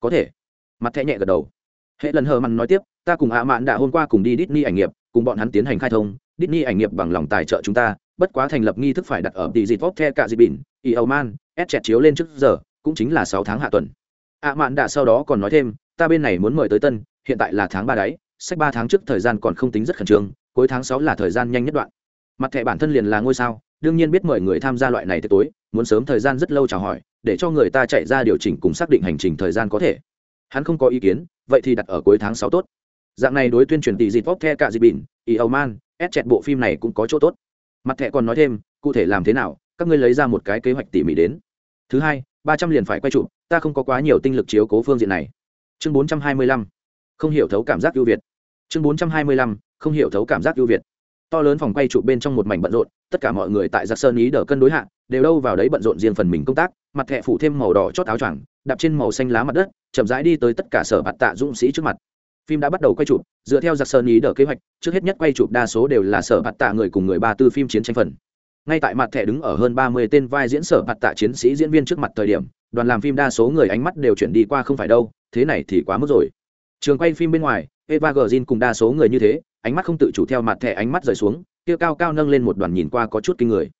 Có thể mặt thẹ nhẹ gật đầu. Hệ lần hờ mặn nói tiếp, ta cùng ạ mạn đã hôm qua cùng đi Disney ảnh nghiệp, cùng bọn hắn tiến hành khai thông. Disney ảnh nghiệp bằng lòng tài trợ chúng ta, bất quá thành lập nghi thức phải đặt ở tỷ dịt vóc the cả dịp bỉn y âu man ép chẹt chiếu lên trước giờ, cũng chính là sáu tháng hạ tuần. ạ mạn đã sau đó còn nói thêm, ta bên này muốn mời tới tân, hiện tại là tháng ba đáy sách ba tháng trước thời gian còn không tính rất khẩn trương, cuối tháng sáu là thời gian nhanh nhất đoạn. Mặt thẻ bản thân liền là ngôi sao, đương nhiên biết mời người tham gia loại này tới tối, muốn sớm thời gian rất lâu chào hỏi, để cho người ta chạy ra điều chỉnh cùng xác định hành trình thời gian có thể hắn không có ý kiến, vậy thì đặt ở cuối tháng sáu tốt. Dạng này đối tuyên truyền tỷ dịp vóc the cả dịp bỉn ý âu man ép chẹt bộ phim này cũng có chỗ tốt. Mặt thẻ còn nói thêm, cụ thể làm thế nào, các ngươi lấy ra một cái kế hoạch tỉ mỉ đến. Thứ hai, ba trăm liền phải quay chụp, ta không có quá nhiều tinh lực chiếu cố phương diện này. Chương bốn trăm hai mươi lăm, không hiểu thấu cảm giác ưu việt. Chương bốn trăm hai mươi lăm, không hiểu thấu cảm giác ưu việt. To lớn phòng quay chụp bên trong một mảnh bận rộn, tất cả mọi người tại giặc sơn ý đờ cân đối hạ, đều đâu vào đấy bận rộn riêng phần mình công tác, mặt thẻ phủ thêm màu đỏ chót áo choàng đạp trên màu xanh lá mặt đất, chậm rãi đi tới tất cả sở bạt tạ dũng sĩ trước mặt. Phim đã bắt đầu quay chụp, dựa theo giặc sơn ý đỡ kế hoạch, trước hết nhất quay chụp đa số đều là sở bạt tạ người cùng người ba tư phim chiến tranh phần. Ngay tại mặt thẻ đứng ở hơn ba mươi tên vai diễn sở bạt tạ chiến sĩ diễn viên trước mặt thời điểm, đoàn làm phim đa số người ánh mắt đều chuyển đi qua không phải đâu, thế này thì quá mức rồi. Trường quay phim bên ngoài, eva g cùng đa số người như thế, ánh mắt không tự chủ theo mặt thẻ ánh mắt rời xuống, kia cao cao nâng lên một đoàn nhìn qua có chút kinh người.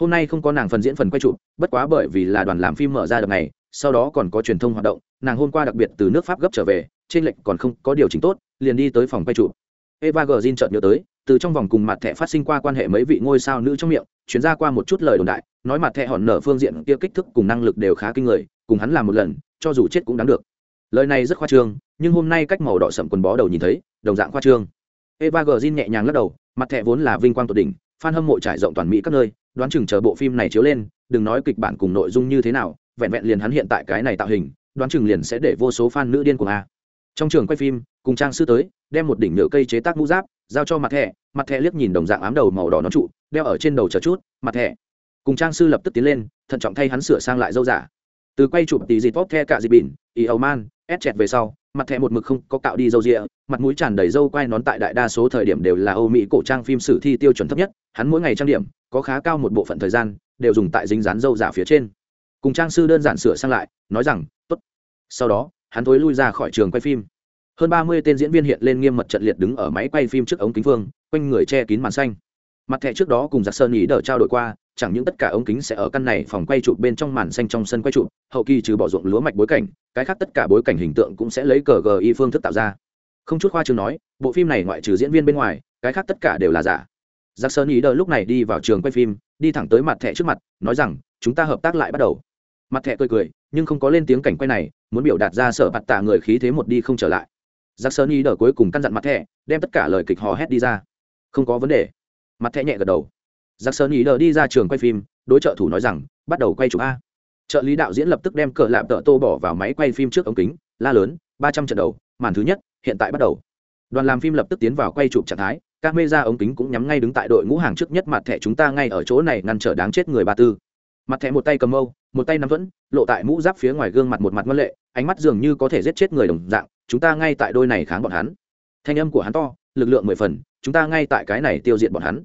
Hôm nay không có nàng phần diễn phần quay chụp, bất quá bởi vì là đoàn làm phim mở ra được ngày sau đó còn có truyền thông hoạt động, nàng hôm qua đặc biệt từ nước pháp gấp trở về, trên lệnh còn không có điều chỉnh tốt, liền đi tới phòng quay chụp. Eva gờ chợt nhớ tới, từ trong vòng cùng mặt thẻ phát sinh qua quan hệ mấy vị ngôi sao nữ trong miệng, chuyển ra qua một chút lời đồn đại, nói mặt thẻ hòn nở phương diện kia kích thước cùng năng lực đều khá kinh người, cùng hắn làm một lần, cho dù chết cũng đáng được. Lời này rất khoa trương, nhưng hôm nay cách màu đỏ sậm quần bó đầu nhìn thấy, đồng dạng khoa trương. Eva gờ nhẹ nhàng lắc đầu, mặt thẻ vốn là vinh quang tột đỉnh, fan hâm mộ trải rộng toàn mỹ các nơi, đoán chừng chờ bộ phim này chiếu lên, đừng nói kịch bản cùng nội dung như thế nào vẹn vẹn liền hắn hiện tại cái này tạo hình, đoán chừng liền sẽ để vô số fan nữ điên của a. Trong trường quay phim, cùng trang sư tới, đem một đỉnh nhựa cây chế tác mũ giáp, giao cho mặt thẻ mặt thẻ liếc nhìn đồng dạng ám đầu màu đỏ nó trụ, đeo ở trên đầu chờ chút, mặt thẻ cùng trang sư lập tức tiến lên, thận trọng thay hắn sửa sang lại dâu giả. Từ quay chụp tí dịt vót the cả dịt bỉn, y âu man ép chẹt về sau, mặt thẻ một mực không có cạo đi dâu rịa, mặt mũi tràn đầy dâu quai nón tại đại đa số thời điểm đều là âu mỹ cổ trang phim sử thi tiêu chuẩn thấp nhất, hắn mỗi ngày trang điểm, có khá cao một bộ phận thời gian, đều dùng tại dính dán dâu giả phía trên cùng trang sư đơn giản sửa sang lại, nói rằng, tốt. Sau đó, hắn thối lui ra khỏi trường quay phim. Hơn ba mươi tên diễn viên hiện lên nghiêm mật trận liệt đứng ở máy quay phim trước ống kính phương, quanh người che kín màn xanh. Mặt thẻ trước đó cùng giặc sơn ý đờ trao đổi qua, chẳng những tất cả ống kính sẽ ở căn này phòng quay chụp bên trong màn xanh trong sân quay chụp, hậu kỳ trừ bỏ ruộng lúa mạch bối cảnh, cái khác tất cả bối cảnh hình tượng cũng sẽ lấy cờ gi phương thức tạo ra. Không chút khoa chương nói, bộ phim này ngoại trừ diễn viên bên ngoài, cái khác tất cả đều là giả. Giặc sơn ý đờ lúc này đi vào trường quay phim, đi thẳng tới mặt thẻ trước mặt, nói rằng, chúng ta hợp tác lại bắt đầu mặt thẻ cười cười, nhưng không có lên tiếng cảnh quay này, muốn biểu đạt ra sở bạt tạ người khí thế một đi không trở lại. Giặc sơn y đờ cuối cùng căn dặn mặt thẻ, đem tất cả lời kịch hò hét đi ra. Không có vấn đề. Mặt thẻ nhẹ gật đầu. Giặc sơn y đờ đi ra trường quay phim, đối trợ thủ nói rằng, bắt đầu quay chụp a. Trợ lý đạo diễn lập tức đem cờ lạp tợ tô bỏ vào máy quay phim trước ống kính, la lớn, ba trăm trận đầu, màn thứ nhất, hiện tại bắt đầu. Đoàn làm phim lập tức tiến vào quay chụp trạng thái các mê ra ống kính cũng nhắm ngay đứng tại đội ngũ hàng trước nhất, mặt thẻ chúng ta ngay ở chỗ này ngăn trở đáng chết người ba tư. Mặt thẻ một tay cầm mâu một tay nắm thuẫn, lộ tại mũ giáp phía ngoài gương mặt một mặt ngân lệ, ánh mắt dường như có thể giết chết người đồng dạng, chúng ta ngay tại đôi này kháng bọn hắn. Thanh âm của hắn to, lực lượng mười phần, chúng ta ngay tại cái này tiêu diệt bọn hắn.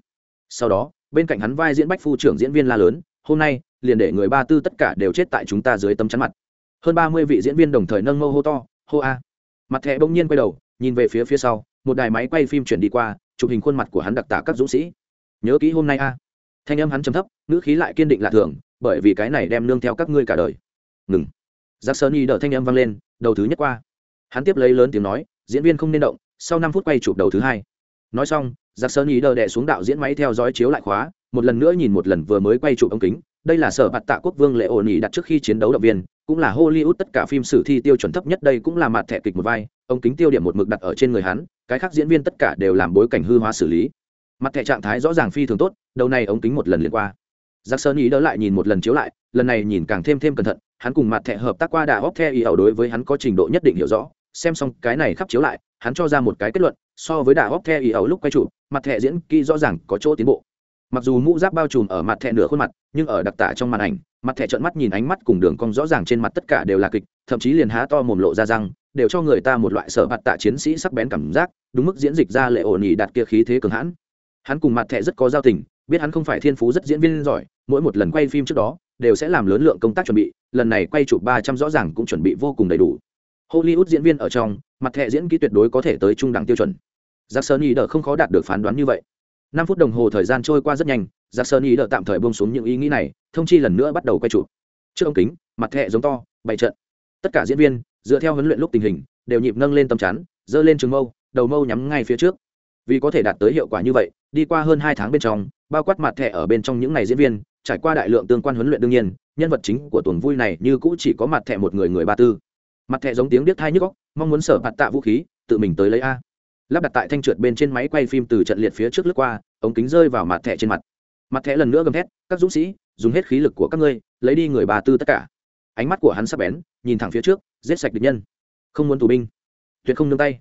Sau đó, bên cạnh hắn vai diễn bách phu trưởng diễn viên la lớn, hôm nay, liền để người ba tư tất cả đều chết tại chúng ta dưới tấm chắn mặt. Hơn ba mươi vị diễn viên đồng thời nâng mâu hô to, hô a. Mặt thẻ bỗng nhiên quay đầu, nhìn về phía phía sau, một đài máy quay phim chuyển đi qua, chụp hình khuôn mặt của hắn đặc tả các dũng sĩ. Nhớ kỹ hôm nay a. Thanh âm hắn trầm thấp, ngữ khí lại kiên định lạ thường bởi vì cái này đem nương theo các ngươi cả đời. Ngừng. Giặc sơn y đỡ thanh âm vang lên, đầu thứ nhất qua. Hắn tiếp lấy lớn tiếng nói, diễn viên không nên động, sau năm phút quay chụp đầu thứ hai. Nói xong giặc sơn y đỡ đẻ xuống đạo diễn máy theo dõi chiếu lại khóa, một lần nữa nhìn một lần vừa mới quay chụp ống kính. Đây là sở bạt tạ quốc vương lệ ổn ỉ đặt trước khi chiến đấu động viên, cũng là hollywood tất cả phim sử thi tiêu chuẩn thấp nhất, đây cũng là mặt thẻ kịch một vai, ống kính tiêu điểm một mực đặt ở trên người hắn, cái khác diễn viên tất cả đều làm bối cảnh hư hóa xử lý. Mặt thẻ trạng thái rõ ràng phi thường tốt, đầu này ống kính một lần liền qua giặc sơn ý đỡ lại nhìn một lần chiếu lại, lần này nhìn càng thêm thêm cẩn thận, hắn cùng mặt thẻ hợp tác qua đà hóc the ý ẩu đối với hắn có trình độ nhất định hiểu rõ, xem xong cái này khắp chiếu lại, hắn cho ra một cái kết luận, so với đà hóc the ý ẩu lúc quay trụ mặt thẻ diễn kỹ rõ ràng có chỗ tiến bộ. Mặc dù mũ giáp bao trùm ở mặt thẻ nửa khuôn mặt, nhưng ở đặc tả trong màn ảnh, mặt thẻ trợn mắt nhìn ánh mắt cùng đường cong rõ ràng trên mặt tất cả đều là kịch, thậm chí liền há to mồm lộ ra răng, đều cho người ta một loại sở mặt tạ chiến sĩ sắc bén cảm giác, đúng mức diễn dịch ra lệ ổn ỉ đạt kia khí thế cường hãn. Hắn cùng mặt thẻ rất có giao tình biết hắn không phải thiên phú rất diễn viên giỏi, mỗi một lần quay phim trước đó đều sẽ làm lớn lượng công tác chuẩn bị, lần này quay chụp ba trăm rõ ràng cũng chuẩn bị vô cùng đầy đủ. Hollywood diễn viên ở trong, mặt thẻ diễn kỹ tuyệt đối có thể tới trung đẳng tiêu chuẩn. Giặc sơn ý đỡ không khó đạt được phán đoán như vậy. Năm phút đồng hồ thời gian trôi qua rất nhanh giặc sơn ý đỡ tạm thời bông xuống những ý nghĩ này, thông chi lần nữa bắt đầu quay chụp. Trước ống kính, mặt thẻ giống to, bày trận. Tất cả diễn viên, dựa theo huấn luyện lúc tình hình, đều nhịp nâng lên tầm chắn giơ lên trường mâu, đầu mâu nhắm ngay phía trước vì có thể đạt tới hiệu quả như vậy, đi qua hơn hai tháng bên trong, bao quát mặt thẻ ở bên trong những ngày diễn viên, trải qua đại lượng tương quan huấn luyện đương nhiên, nhân vật chính của tuần vui này như cũ chỉ có mặt thẻ một người người ba tư. Mặt thẻ giống tiếng biết thai nhức góc mong muốn sở mặt tạ vũ khí, tự mình tới lấy a. Lắp đặt tại thanh trượt bên trên máy quay phim từ trận liệt phía trước lướt qua, ống kính rơi vào mặt thẻ trên mặt. Mặt thẻ lần nữa gầm thét, các dũng sĩ, dùng hết khí lực của các ngươi, lấy đi người ba tư tất cả. Ánh mắt của hắn sắp bén, nhìn thẳng phía trước, giết sạch địch nhân. Không muốn tù binh. Tuyệt không nương tay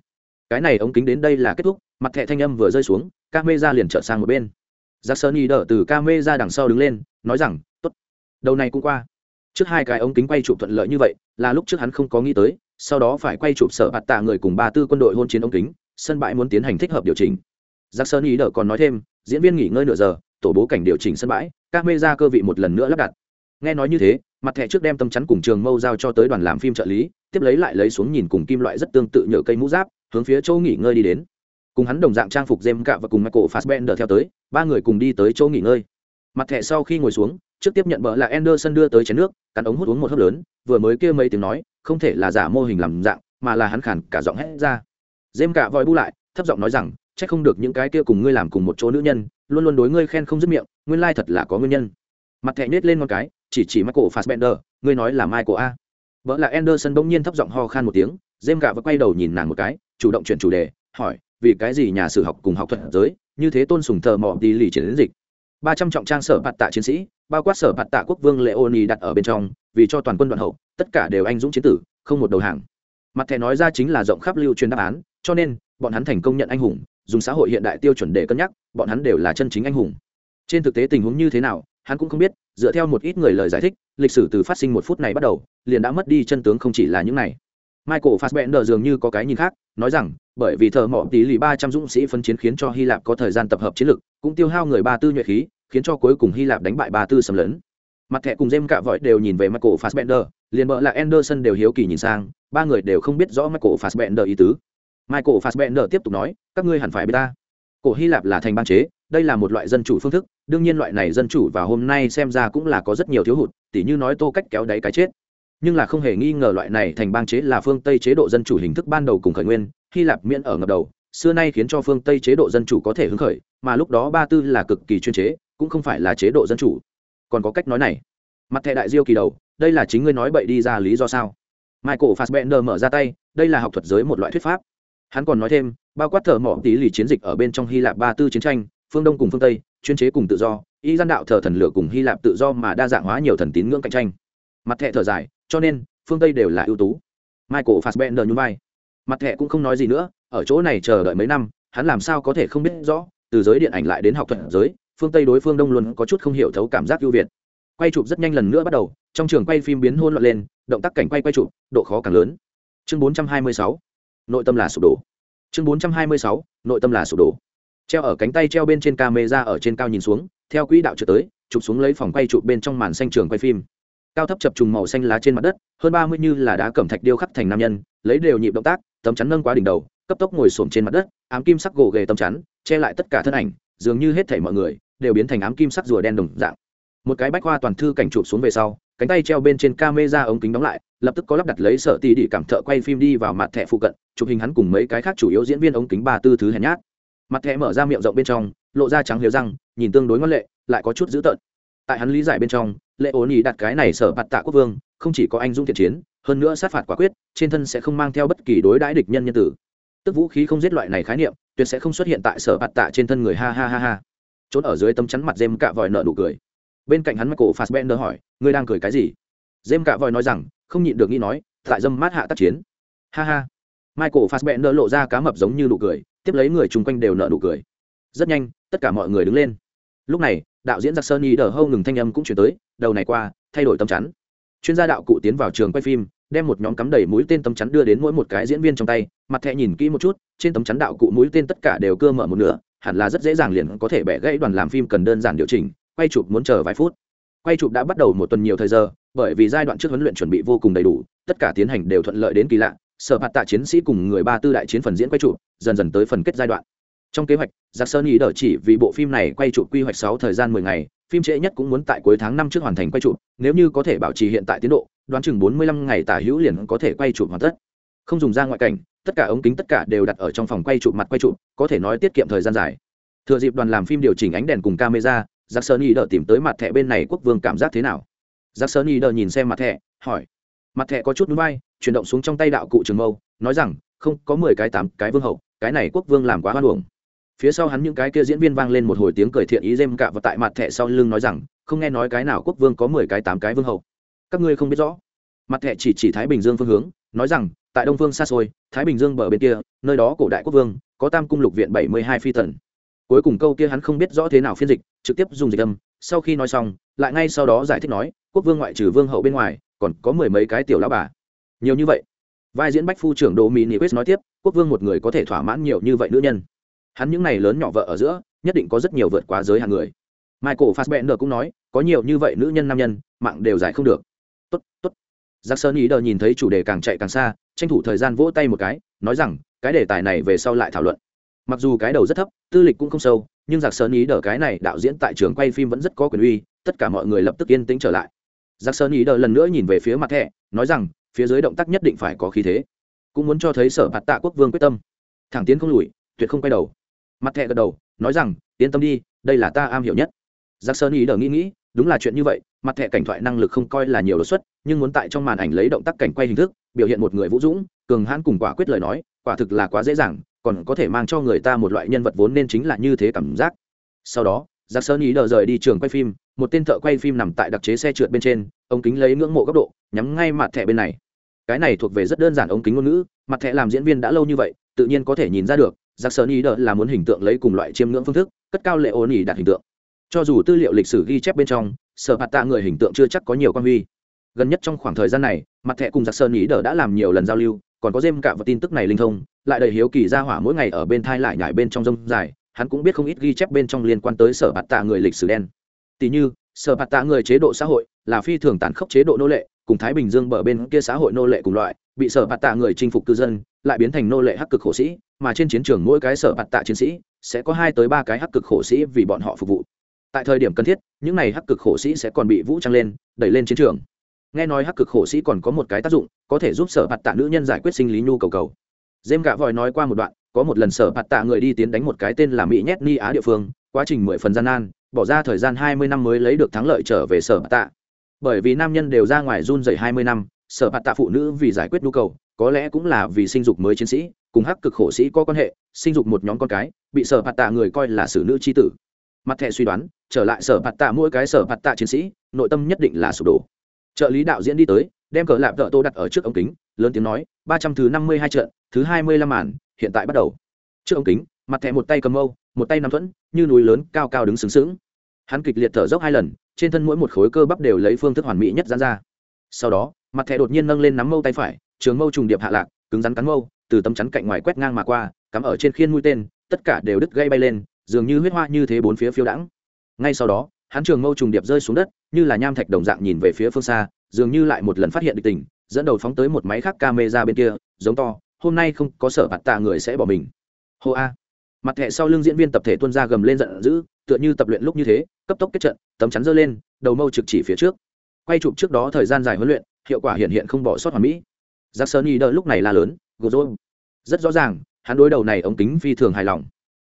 cái này ống kính đến đây là kết thúc, mặt thẻ thanh âm vừa rơi xuống ca mê ra liền trở sang một bên. Giặc sơn y đỡ từ ca mê ra đằng sau đứng lên, nói rằng t ố t đầu này cũng qua. Trước hai cái ống kính quay chụp thuận lợi như vậy, là lúc trước hắn không có nghĩ tới, sau đó phải quay chụp sở bạt tạ người cùng ba tư quân đội hôn chiến ống kính, sân bãi muốn tiến hành thích hợp điều chỉnh. Giặc sơn y đỡ còn nói thêm, diễn viên nghỉ ngơi nửa giờ, tổ bố cảnh điều chỉnh sân bãi các mê ra cơ vị một lần nữa lắp đặt. Nghe nói như thế, mặt thẻ trước đem tâm chắn cùng trường mâu giao cho tới đoàn làm phim trợ lý, tiếp lấy lại lấy xuống nhìn cùng kim loại rất tương tự nhựa cây mũ giáp hướng phía chỗ nghỉ ngơi đi đến. Cùng hắn đồng dạng trang phục jem cạ và cùng michael fassbender theo tới, ba người cùng đi tới chỗ nghỉ ngơi. Mặt thẻ sau khi ngồi xuống, trước tiếp nhận bỡ là anderson đưa tới chén nước, cắn ống hút uống một hớp lớn, vừa mới kia mấy tiếng nói, không thể là giả mô hình làm dạng, mà là hắn khản cả giọng hét ra. Jem cạ vòi bu lại, thấp giọng nói rằng, chắc không được những cái kia cùng ngươi làm cùng một chỗ nữ nhân, luôn luôn đối ngươi khen không dứt miệng, nguyên lai thật là có nguyên nhân. Mặt thẻ nhét lên một cái, chỉ chỉ michael fassbender, ngươi nói là michael a. Vợ là anderson bỗng nhiên thấp giọng ho khan một tiếng jem cạ và quay đầu nhìn nàng một cái chủ động chuyển chủ đề, hỏi, vì cái gì nhà sử học cùng học thuật giới, như thế tôn sùng thờ mọ đi lì chiến dịch? Ba trăm trọng trang sở bạt tạ chiến sĩ, bao quát sở bạt tạ quốc vương leoni đặt ở bên trong, vì cho toàn quân đoàn hậu, tất cả đều anh dũng chiến tử, không một đầu hàng. Mặt thẻ nói ra chính là rộng khắp lưu truyền đáp án, cho nên, bọn hắn thành công nhận anh hùng, dùng xã hội hiện đại tiêu chuẩn để cân nhắc, bọn hắn đều là chân chính anh hùng. Trên thực tế tình huống như thế nào, hắn cũng không biết, dựa theo một ít người lời giải thích, lịch sử từ phát sinh một phút này bắt đầu, liền đã mất đi chân tướng không chỉ là những này michael fassbender dường như có cái nhìn khác, nói rằng, bởi vì thờ mỏ tí lì ba trăm dũng sĩ phân chiến khiến cho hy lạp có thời gian tập hợp chiến lực, cũng tiêu hao người ba tư nhuệ khí, khiến cho cuối cùng hy lạp đánh bại ba tư sầm lớn mặt thẻ cùng jem cạ vội đều nhìn về michael fassbender, liền bợ là anderson đều hiếu kỳ nhìn sang, ba người đều không biết rõ michael fassbender ý tứ. Michael fassbender tiếp tục nói, các ngươi hẳn phải biết ta. Cổ hy lạp là thành bang chế, đây là một loại dân chủ phương thức, đương nhiên loại này dân chủ và hôm nay xem ra cũng là có rất nhiều thiếu hụt, tỉ như nói tô cách kéo đáy cái chết nhưng là không hề nghi ngờ loại này thành bang chế là phương tây chế độ dân chủ hình thức ban đầu cùng khởi nguyên, hy lạp miễn ở ngập đầu, xưa nay khiến cho phương tây chế độ dân chủ có thể hứng khởi, mà lúc đó ba tư là cực kỳ chuyên chế, cũng không phải là chế độ dân chủ. Còn có cách nói này, mặt thẻ đại diêu kỳ đầu, đây là chính ngươi nói bậy đi ra lý do sao? Michael fassbender mở ra tay, đây là học thuật giới một loại thuyết pháp. Hắn còn nói thêm, bao quát thờ mỏ tí lì chiến dịch ở bên trong hy lạp ba tư chiến tranh, phương đông cùng phương tây, chuyên chế cùng tự do, y gian đạo thờ thần lửa cùng hy lạp tự do mà đa dạng hóa nhiều thần tín ngưỡng cạnh tranh. Mặt thẻ thở dài cho nên, phương tây đều là ưu tú. Michael fassbender nhún vai. Mặt thẻ cũng không nói gì nữa, ở chỗ này chờ đợi mấy năm, hắn làm sao có thể không biết rõ, từ giới điện ảnh lại đến học thuật giới, phương tây đối phương đông luôn có chút không hiểu thấu cảm giác ưu việt. Quay chụp rất nhanh lần nữa bắt đầu, trong trường quay phim biến hôn loạn lên, động tác cảnh quay quay chụp, độ khó càng lớn. Chương 426 nội tâm là sụp đổ. Chương 426 nội tâm là sụp đổ. Treo ở cánh tay treo bên trên camera ở trên cao nhìn xuống, theo quỹ đạo trượt tới, chụp xuống lấy phòng quay chụp bên trong màn xanh trường quay phim cao thấp chập trùng màu xanh lá trên mặt đất, hơn ba mươi như là đá cẩm thạch điêu khắc thành nam nhân, lấy đều nhịp động tác, tấm chắn nâng quá đỉnh đầu, cấp tốc ngồi xổm trên mặt đất, ám kim sắc gỗ ghề tấm chắn, che lại tất cả thân ảnh, dường như hết thảy mọi người, đều biến thành ám kim sắc rùa đen đồng dạng. Một cái bách hoa toàn thư cảnh chụp xuống về sau, cánh tay treo bên trên camera ống kính đóng lại, lập tức có lắp đặt lấy sợ tỉ đỉ cảm thợ quay phim đi vào mặt thẻ phụ cận, chụp hình hắn cùng mấy cái khác chủ yếu diễn viên ống kính ba tư thứ hèn nhát. Mặt thẻ mở ra miệng rộng bên trong, lộ ra trắng liều răng, nhìn tương đối ngon lệ, lại có chút dữ tợn tại hắn lý giải bên trong, lệ ổn ý đặt cái này sở bạt tạ quốc vương, không chỉ có anh dũng thiện chiến, hơn nữa sát phạt quả quyết, trên thân sẽ không mang theo bất kỳ đối đãi địch nhân nhân tử. Tức vũ khí không giết loại này khái niệm, tuyệt sẽ không xuất hiện tại sở bạt tạ trên thân người, ha ha ha ha. Trốn ở dưới tấm chắn mặt dêm cạ vòi nợ nụ cười. Bên cạnh hắn michael fassbender hỏi, ngươi đang cười cái gì? Dêm cạ vòi nói rằng, không nhịn được nghĩ nói, tại dâm mát hạ tác chiến. Ha ha. Michael fassbender lộ ra cá mập giống như nụ cười, tiếp lấy người chung quanh đều nợ nụ cười. Rất nhanh, tất cả mọi người đứng lên. Lúc này đạo diễn giặc sơn y đờ hâu ngừng thanh âm cũng chuyển tới, đầu này qua, thay đổi tâm chắn. Chuyên gia đạo cụ tiến vào trường quay phim, đem một nhóm cắm đầy mũi tên tấm chắn đưa đến mỗi một cái diễn viên trong tay, mặt thẹ nhìn kỹ một chút, trên tấm chắn đạo cụ mũi tên tất cả đều cưa mở một nửa, hẳn là rất dễ dàng liền có thể bẻ gãy đoàn làm phim cần đơn giản điều chỉnh, quay chụp muốn chờ vài phút. Quay chụp đã bắt đầu một tuần nhiều thời giờ, bởi vì giai đoạn trước huấn luyện chuẩn bị vô cùng đầy đủ, tất cả tiến hành đều thuận lợi đến kỳ lạ, sở hạt tạ chiến sĩ cùng người ba tư đại chiến phần diễn quay chụp, dần dần tới phần kết giai đoạn trong kế hoạch giặc sơn ý đỡ chỉ vì bộ phim này quay chụp quy hoạch sáu thời gian mười ngày, phim trễ nhất cũng muốn tại cuối tháng năm trước hoàn thành quay chụp, nếu như có thể bảo trì hiện tại tiến độ, đoán chừng bốn mươi lăm ngày tả hữu liền có thể quay chụp hoàn tất. Không dùng ra ngoại cảnh, tất cả ống kính tất cả đều đặt ở trong phòng quay chụp mặt quay chụp, có thể nói tiết kiệm thời gian dài. Thừa dịp đoàn làm phim điều chỉnh ánh đèn cùng camera giặc sơn ý đỡ tìm tới mặt thẻ bên này quốc vương cảm giác thế nào? Giặc sơn ý đỡ nhìn xem mặt thẻ, hỏi. Mặt thẻ có chút núi bay, chuyển động xuống trong tay đạo cụ trường mâu, nói rằng, không, có mười cái tám cái vương hậu, cái này quốc vương làm quá hoan hồng phía sau hắn những cái kia diễn viên vang lên một hồi tiếng cười thiện ý dêm cạ và tại mặt thẻ sau lưng nói rằng, không nghe nói cái nào quốc vương có mười cái tám cái vương hậu các ngươi không biết rõ. Mặt thẻ chỉ chỉ thái bình dương phương hướng, nói rằng, tại đông phương xa xôi, thái bình dương bờ bên kia, nơi đó cổ đại quốc vương, có tam cung lục viện bảy mươi hai phi tần. Cuối cùng câu kia hắn không biết rõ thế nào phiên dịch, trực tiếp dùng dịch âm. Sau khi nói xong, lại ngay sau đó giải thích nói, quốc vương ngoại trừ vương hậu bên ngoài, còn có mười mấy cái tiểu lão bà. Nhiều như vậy. Vai diễn bách phu trưởng đồ mỹ nghị quyết nói tiếp, quốc vương một người có thể thỏa mãn nhiều như vậy nữ nhân hắn những này lớn nhỏ vợ ở giữa, nhất định có rất nhiều vượt quá giới hạn người. Michael fassbender cũng nói, có nhiều như vậy nữ nhân nam nhân, mạng đều giải không được. Tốt tốt. Giặc sơn ý đờ nhìn thấy chủ đề càng chạy càng xa, tranh thủ thời gian vỗ tay một cái, nói rằng, cái đề tài này về sau lại thảo luận. Mặc dù cái đầu rất thấp, tư lịch cũng không sâu, nhưng giặc sơn ý đờ cái này đạo diễn tại trường quay phim vẫn rất có quyền uy, tất cả mọi người lập tức yên tĩnh trở lại. Giặc sơn ý đờ lần nữa nhìn về phía mặt thẻ, nói rằng, phía dưới động tác nhất định phải có khí thế. Cũng muốn cho thấy sở bạt tạ quốc vương quyết tâm. Thẳng tiến không lùi, tuyệt không quay đầu mặt thẹ gật đầu, nói rằng, yên tâm đi, đây là ta am hiểu nhất. Giặc sơn ý đờ nghĩ nghĩ, đúng là chuyện như vậy, mặt thẹ cảnh thoại năng lực không coi là nhiều đột xuất, nhưng muốn tại trong màn ảnh lấy động tác cảnh quay hình thức, biểu hiện một người vũ dũng, cường hãn cùng quả quyết lời nói, quả thực là quá dễ dàng, còn có thể mang cho người ta một loại nhân vật vốn nên chính là như thế cảm giác. Sau đó giặc sơn ý đờ rời đi trường quay phim, một tên thợ quay phim nằm tại đặc chế xe trượt bên trên ống kính lấy ngưỡng mộ góc độ, nhắm ngay mặt thẻ bên này. Cái này thuộc về rất đơn giản ống kính ngôn ngữ, mặt thẻ làm diễn viên đã lâu như vậy, tự nhiên có thể nhìn ra được giặc sơn ý đờ là muốn hình tượng lấy cùng loại chiêm ngưỡng phương thức, cất cao lệ ôn ý đạt hình tượng. Cho dù tư liệu lịch sử ghi chép bên trong, sở hạt tạ người hình tượng chưa chắc có nhiều quan huy. Gần nhất trong khoảng thời gian này, mặt thẻ cùng giặc sơn ý đờ đã làm nhiều lần giao lưu, còn có dêm cả và tin tức này linh thông, lại đầy hiếu kỳ ra hỏa mỗi ngày ở bên thai lại nhải bên trong rông dài, hắn cũng biết không ít ghi chép bên trong liên quan tới sở hạt tạ người lịch sử đen. Tỷ như, sở hạt tạ người chế độ xã hội là phi thường tàn khốc chế độ nô lệ, cùng thái bình dương bờ bên kia xã hội nô lệ cùng loại, bị sở hạt tạ người chinh phục cư dân lại biến thành nô lệ hắc cực khổ sĩ, mà trên chiến trường mỗi cái sở bạt tạ chiến sĩ sẽ có hai tới ba cái hắc cực khổ sĩ vì bọn họ phục vụ. Tại thời điểm cần thiết, những này hắc cực khổ sĩ sẽ còn bị vũ trang lên, đẩy lên chiến trường. Nghe nói hắc cực khổ sĩ còn có một cái tác dụng, có thể giúp sở bạt tạ nữ nhân giải quyết sinh lý nhu cầu cầu. Dêm gạ vòi nói qua một đoạn, có một lần sở bạt tạ người đi tiến đánh một cái tên là mỹ nhét ni á địa phương, quá trình mười phần gian nan, bỏ ra thời gian hai mươi năm mới lấy được thắng lợi trở về sở bạt tạ. Bởi vì nam nhân đều ra ngoài run dày hai mươi năm, sở bạt tạ phụ nữ vì giải quyết nhu cầu có lẽ cũng là vì sinh dục mới chiến sĩ, cùng hắc cực khổ sĩ có quan hệ, sinh dục một nhóm con cái, bị sở bạt tạ người coi là xử nữ c tử. Mặt thẻ suy đoán, trở lại sở bạt tạ mỗi cái sở bạt tạ chiến sĩ, nội tâm nhất định là sụp đổ. Trợ lý đạo diễn đi tới, đem cờ lạp vợ tô đặt ở trước ống kính, lớn tiếng nói, ba trăm thứ năm mươi hai trận, thứ hai mươi lăm màn, hiện tại bắt đầu. Trước ống kính, mặt thẻ một tay cầm âu, một tay nắm thuẫn, như núi lớn, cao cao đứng sướng sướng hắn kịch liệt thở dốc hai lần, trên thân mỗi một khối cơ bắp đều lấy phương thức hoàn mỹ nhất dán ra. Sau đó, mặt thẻ đột nhiên nâng lên nắm mâu tay phải trường mâu trùng điệp hạ lạc, cứng rắn cắn mâu, từ tấm chắn cạnh ngoài quét ngang mà qua, cắm ở trên khiên mũi tên, tất cả đều đứt gây bay lên, dường như huyết hoa như thế bốn phía phiêu đãng. Ngay sau đó, hắn trường mâu trùng điệp rơi xuống đất, như là nham thạch đồng dạng nhìn về phía phương xa, dường như lại một lần phát hiện địch tình, dẫn đầu phóng tới một máy khác camera bên kia, giống to, hôm nay không có sở bạt tạ người sẽ bỏ mình. Hô a. Mặt thẻ sau lưng diễn viên tập thể tuân ra gầm lên giận dữ, tựa như tập luyện lúc như thế, cấp tốc kết trận, tấm chắn giơ lên, đầu mâu trực chỉ phía trước. Quay chụp trước đó thời gian dài huấn luyện, hiệu quả hiện hiện không bỏ sót hoàn mỹ giặc sơn y đợi lúc này la lớn gồ rô rất rõ ràng, hắn đối đầu này ống kính phi thường hài lòng.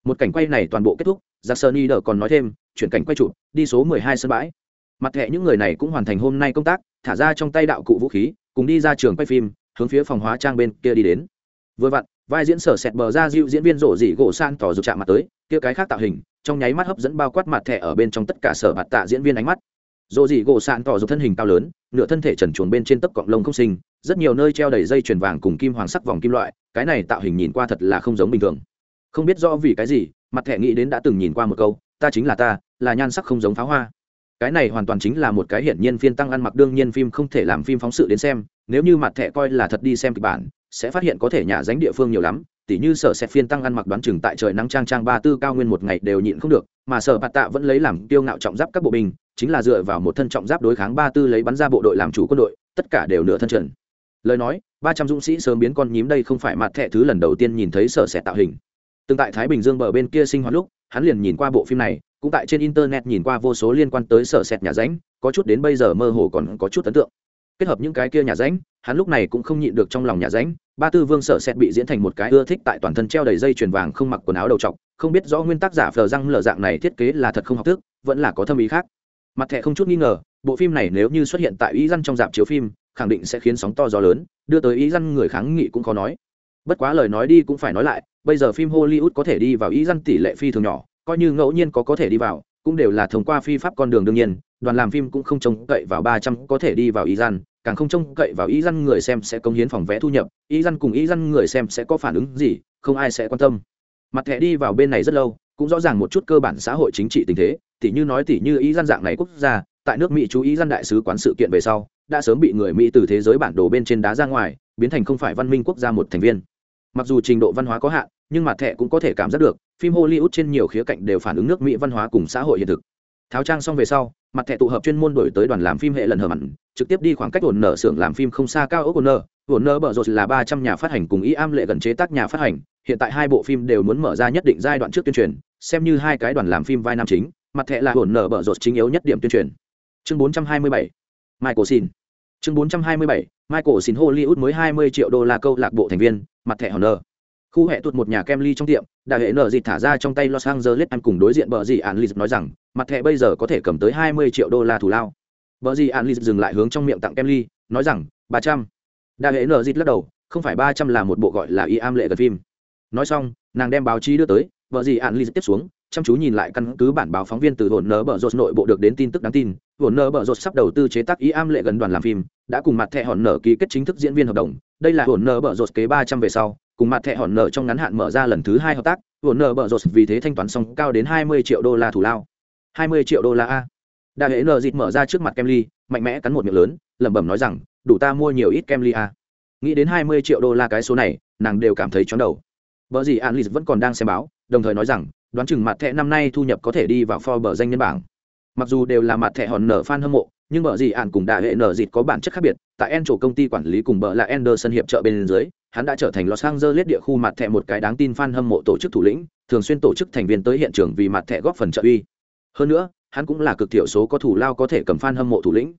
Một cảnh quay này toàn bộ kết thúc giặc sơn y đờ còn nói thêm, chuyển cảnh quay chụp, đi số mười hai sân bãi. Mặt thẻ những người này cũng hoàn thành hôm nay công tác, thả ra trong tay đạo cụ vũ khí, cùng đi ra trường quay phim, hướng phía phòng hóa trang bên kia đi đến. Vừa vặn, vai diễn sở sẹt bờ ra dịu diễn viên rổ dị gỗ san tỏ rụt chạm mặt tới, kia cái khác tạo hình, trong nháy mắt hấp dẫn bao quát mặt thẻ ở bên trong tất cả sở mặt tạ diễn viên ánh mắt rổ dị gỗ sạn tỏ dục thân hình cao lớn, nửa thân thể trần chuồn bên trên tấc cọng lông không sinh, rất nhiều nơi treo đầy dây chuyền vàng cùng kim hoàng sắc vòng kim loại, cái này tạo hình nhìn qua thật là không giống bình thường. Không biết do vì cái gì, mặt thẻ nghĩ đến đã từng nhìn qua một câu, ta chính là ta, là nhan sắc không giống pháo hoa. Cái này hoàn toàn chính là một cái hiển nhiên phiên tăng ăn mặc, đương nhiên phim không thể làm phim phóng sự đến xem, nếu như mặt thẻ coi là thật đi xem kịch bản, sẽ phát hiện có thể nhà dánh địa phương nhiều lắm tỉ như sở xét phiên tăng ăn mặc đoán chừng tại trời nắng trang trang ba tư cao nguyên một ngày đều nhịn không được, mà sở bạt tạ vẫn lấy làm tiêu ngạo trọng giáp các bộ binh, chính là dựa vào một thân trọng giáp đối kháng ba tư lấy bắn ra bộ đội làm chủ quân đội, tất cả đều nửa thân trần lời nói, ba trăm dũng sĩ sớm biến con nhím đây không phải mặt thẻ thứ lần đầu tiên nhìn thấy sở xét tạo hình. Từng tại thái bình dương bờ bên kia sinh hoạt lúc, hắn liền nhìn qua bộ phim này, cũng tại trên internet nhìn qua vô số liên quan tới sở sẹt nhà ránh có chút đến bây giờ mơ hồ còn có chút ấn tượng. Kết hợp những cái kia nhà ránh hắn lúc này cũng không nhịn được trong lòng nhà ránh, ba tư vương sở xét bị diễn thành một cái ưa thích tại toàn thân treo đầy dây chuyền vàng không mặc quần áo đầu trọc, không biết rõ nguyên tác giả phờ răng lờ dạng này thiết kế là thật không học thức, vẫn là có thâm ý khác. Mặt thẻ không chút nghi ngờ, bộ phim này nếu như xuất hiện tại ý răn trong dạp chiếu phim, khẳng định sẽ khiến sóng to gió lớn, đưa tới ý răn người kháng nghị cũng khó nói. Bất quá lời nói đi cũng phải nói lại, bây giờ phim hollywood có thể đi vào ý răn tỷ lệ phi thường nhỏ, coi như ngẫu nhiên có có thể đi vào, cũng đều là thông qua phi pháp con đường đương nhiên, đoàn làm phim cũng không trông cậy vào ba trăm có thể đi vào ý răn càng không trông cậy vào ý dân người xem sẽ công hiến phòng vé thu nhập, ý dân cùng ý dân người xem sẽ có phản ứng gì, không ai sẽ quan tâm. Mặt thẻ đi vào bên này rất lâu, cũng rõ ràng một chút cơ bản xã hội chính trị tình thế, tỉ như nói tỉ như ý dân dạng này quốc gia, tại nước mỹ chú ý dân đại sứ quán sự kiện về sau, đã sớm bị người mỹ từ thế giới bản đồ bên trên đá ra ngoài, biến thành không phải văn minh quốc gia một thành viên. Mặc dù trình độ văn hóa có hạn, nhưng mặt thẻ cũng có thể cảm giác được, phim hollywood trên nhiều khía cạnh đều phản ứng nước mỹ văn hóa cùng xã hội hiện thực. Tháo trang xong về sau, mặt thẻ tụ hợp chuyên môn đổi tới đoàn làm phim hệ lần hờ mặn trực tiếp đi khoảng cách ổn nở xưởng làm phim không xa cao ốc ổn nở ổn nở bở rột là ba trăm nhà phát hành cùng ý am lệ gần chế tác nhà phát hành. Hiện tại hai bộ phim đều muốn mở ra nhất định giai đoạn trước tuyên truyền, xem như hai cái đoàn làm phim vai nam chính, mặt thẻ là ổn nở bở rột chính yếu nhất điểm tuyên truyền. Chương bốn trăm hai mươi bảy, michael xin chương bốn trăm hai mươi bảy, michael xin hollywood mới hai mươi triệu đô la câu lạc bộ thành viên, mặt thẻ honor khu hệ tuột một nhà kem ly trong tiệm, đại hệ nở dịt thả ra trong tay los angeles anh cùng đối diện bờ dì an lizard nói rằng, mặt thẻ bây giờ có thể cầm tới hai mươi triệu đô la thù lao bờ gì an lizard dừng lại hướng trong miệng tặng kem ly, nói rằng, ba trăm. Đại hệ nở dịt lắc đầu, không phải ba trăm là một bộ gọi là y am lệ gần phim. Nói xong, nàng đem báo chí đưa tới vợ gì an ly tiếp xuống, chăm chú nhìn lại căn cứ bản báo phóng viên từ hồn nở bờ rột nội bộ được đến tin tức đáng tin. Hồn nở bờ rột sắp đầu tư chế tác y am lệ gần đoàn làm phim, đã cùng mặt thẻ hòn nở ký kết chính thức diễn viên hợp đồng. Đây là hồn nở bờ rột kế ba trăm về sau, cùng mặt thẻ hòn nợ trong ngắn hạn mở ra lần thứ hai hợp tác. Hồn nợ bờ rột vì thế thanh toán xong cao đến hai mươi triệu đô la thủ lao. Hai mươi triệu đô la a đại hệ nợ dịt mở ra trước mặt kem ly mạnh mẽ cắn một miệng lớn, lẩm bẩm nói rằng, đủ ta mua nhiều ít kem ly à. nghĩ đến hai mươi triệu đô la cái số này, nàng đều cảm thấy chóng đầu. Vợ gì an lì vẫn còn đang xem báo, đồng thời nói rằng, đoán chừng mặt thẻ năm nay thu nhập có thể đi vào Forbes danh nhân bảng. Mặc dù đều là mặt thẻ hòn nở fan hâm mộ, nhưng bờ gì ạn cùng đại hệ nở dịt có bản chất khác biệt. Tại en chỗ công ty quản lý cùng bờ là Anderson hiệp trợ bên dưới, hắn đã trở thành Los Angeles địa khu mặt thẻ một cái đáng tin fan hâm mộ tổ chức thủ lĩnh, thường xuyên tổ chức thành viên tới hiện trường vì mặt thẻ góp phần trợ uy. Hơn nữa hắn cũng là cực thiểu số có thủ lao có thể cầm fan hâm mộ thủ lĩnh.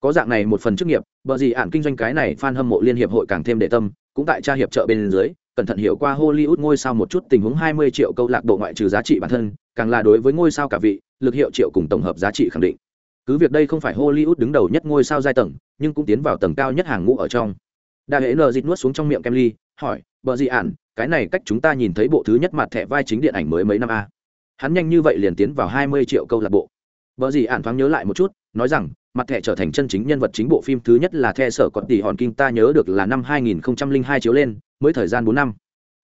Có dạng này một phần chức nghiệp bờ gì ạn kinh doanh cái này fan hâm mộ liên hiệp hội càng thêm để tâm cũng tại tra hiệp trợ bên dưới cẩn thận hiểu qua Hollywood ngôi sao một chút tình huống 20 triệu câu lạc bộ ngoại trừ giá trị bản thân, càng là đối với ngôi sao cả vị, lực hiệu triệu cùng tổng hợp giá trị khẳng định. Cứ việc đây không phải hollywood đứng đầu nhất ngôi sao giai tầng nhưng cũng tiến vào tầng cao nhất hàng ngũ ở trong. Đại hệ nờ dịt nuốt xuống trong miệng kem ly hỏi bờ gì ạn cái này cách chúng ta nhìn thấy bộ thứ nhất mặt thẻ vai chính điện ảnh mới mấy năm a? Hắn nhanh như vậy liền tiến vào hai mươi triệu câu lạc bộ bờ gì ạn thoáng nhớ lại một chút, nói rằng, mặt thẻ trở thành chân chính nhân vật chính bộ phim thứ nhất là the sở còn tỷ hòn kinh, ta nhớ được là năm hai nghìn hai chiếu lên, mới thời gian bốn năm.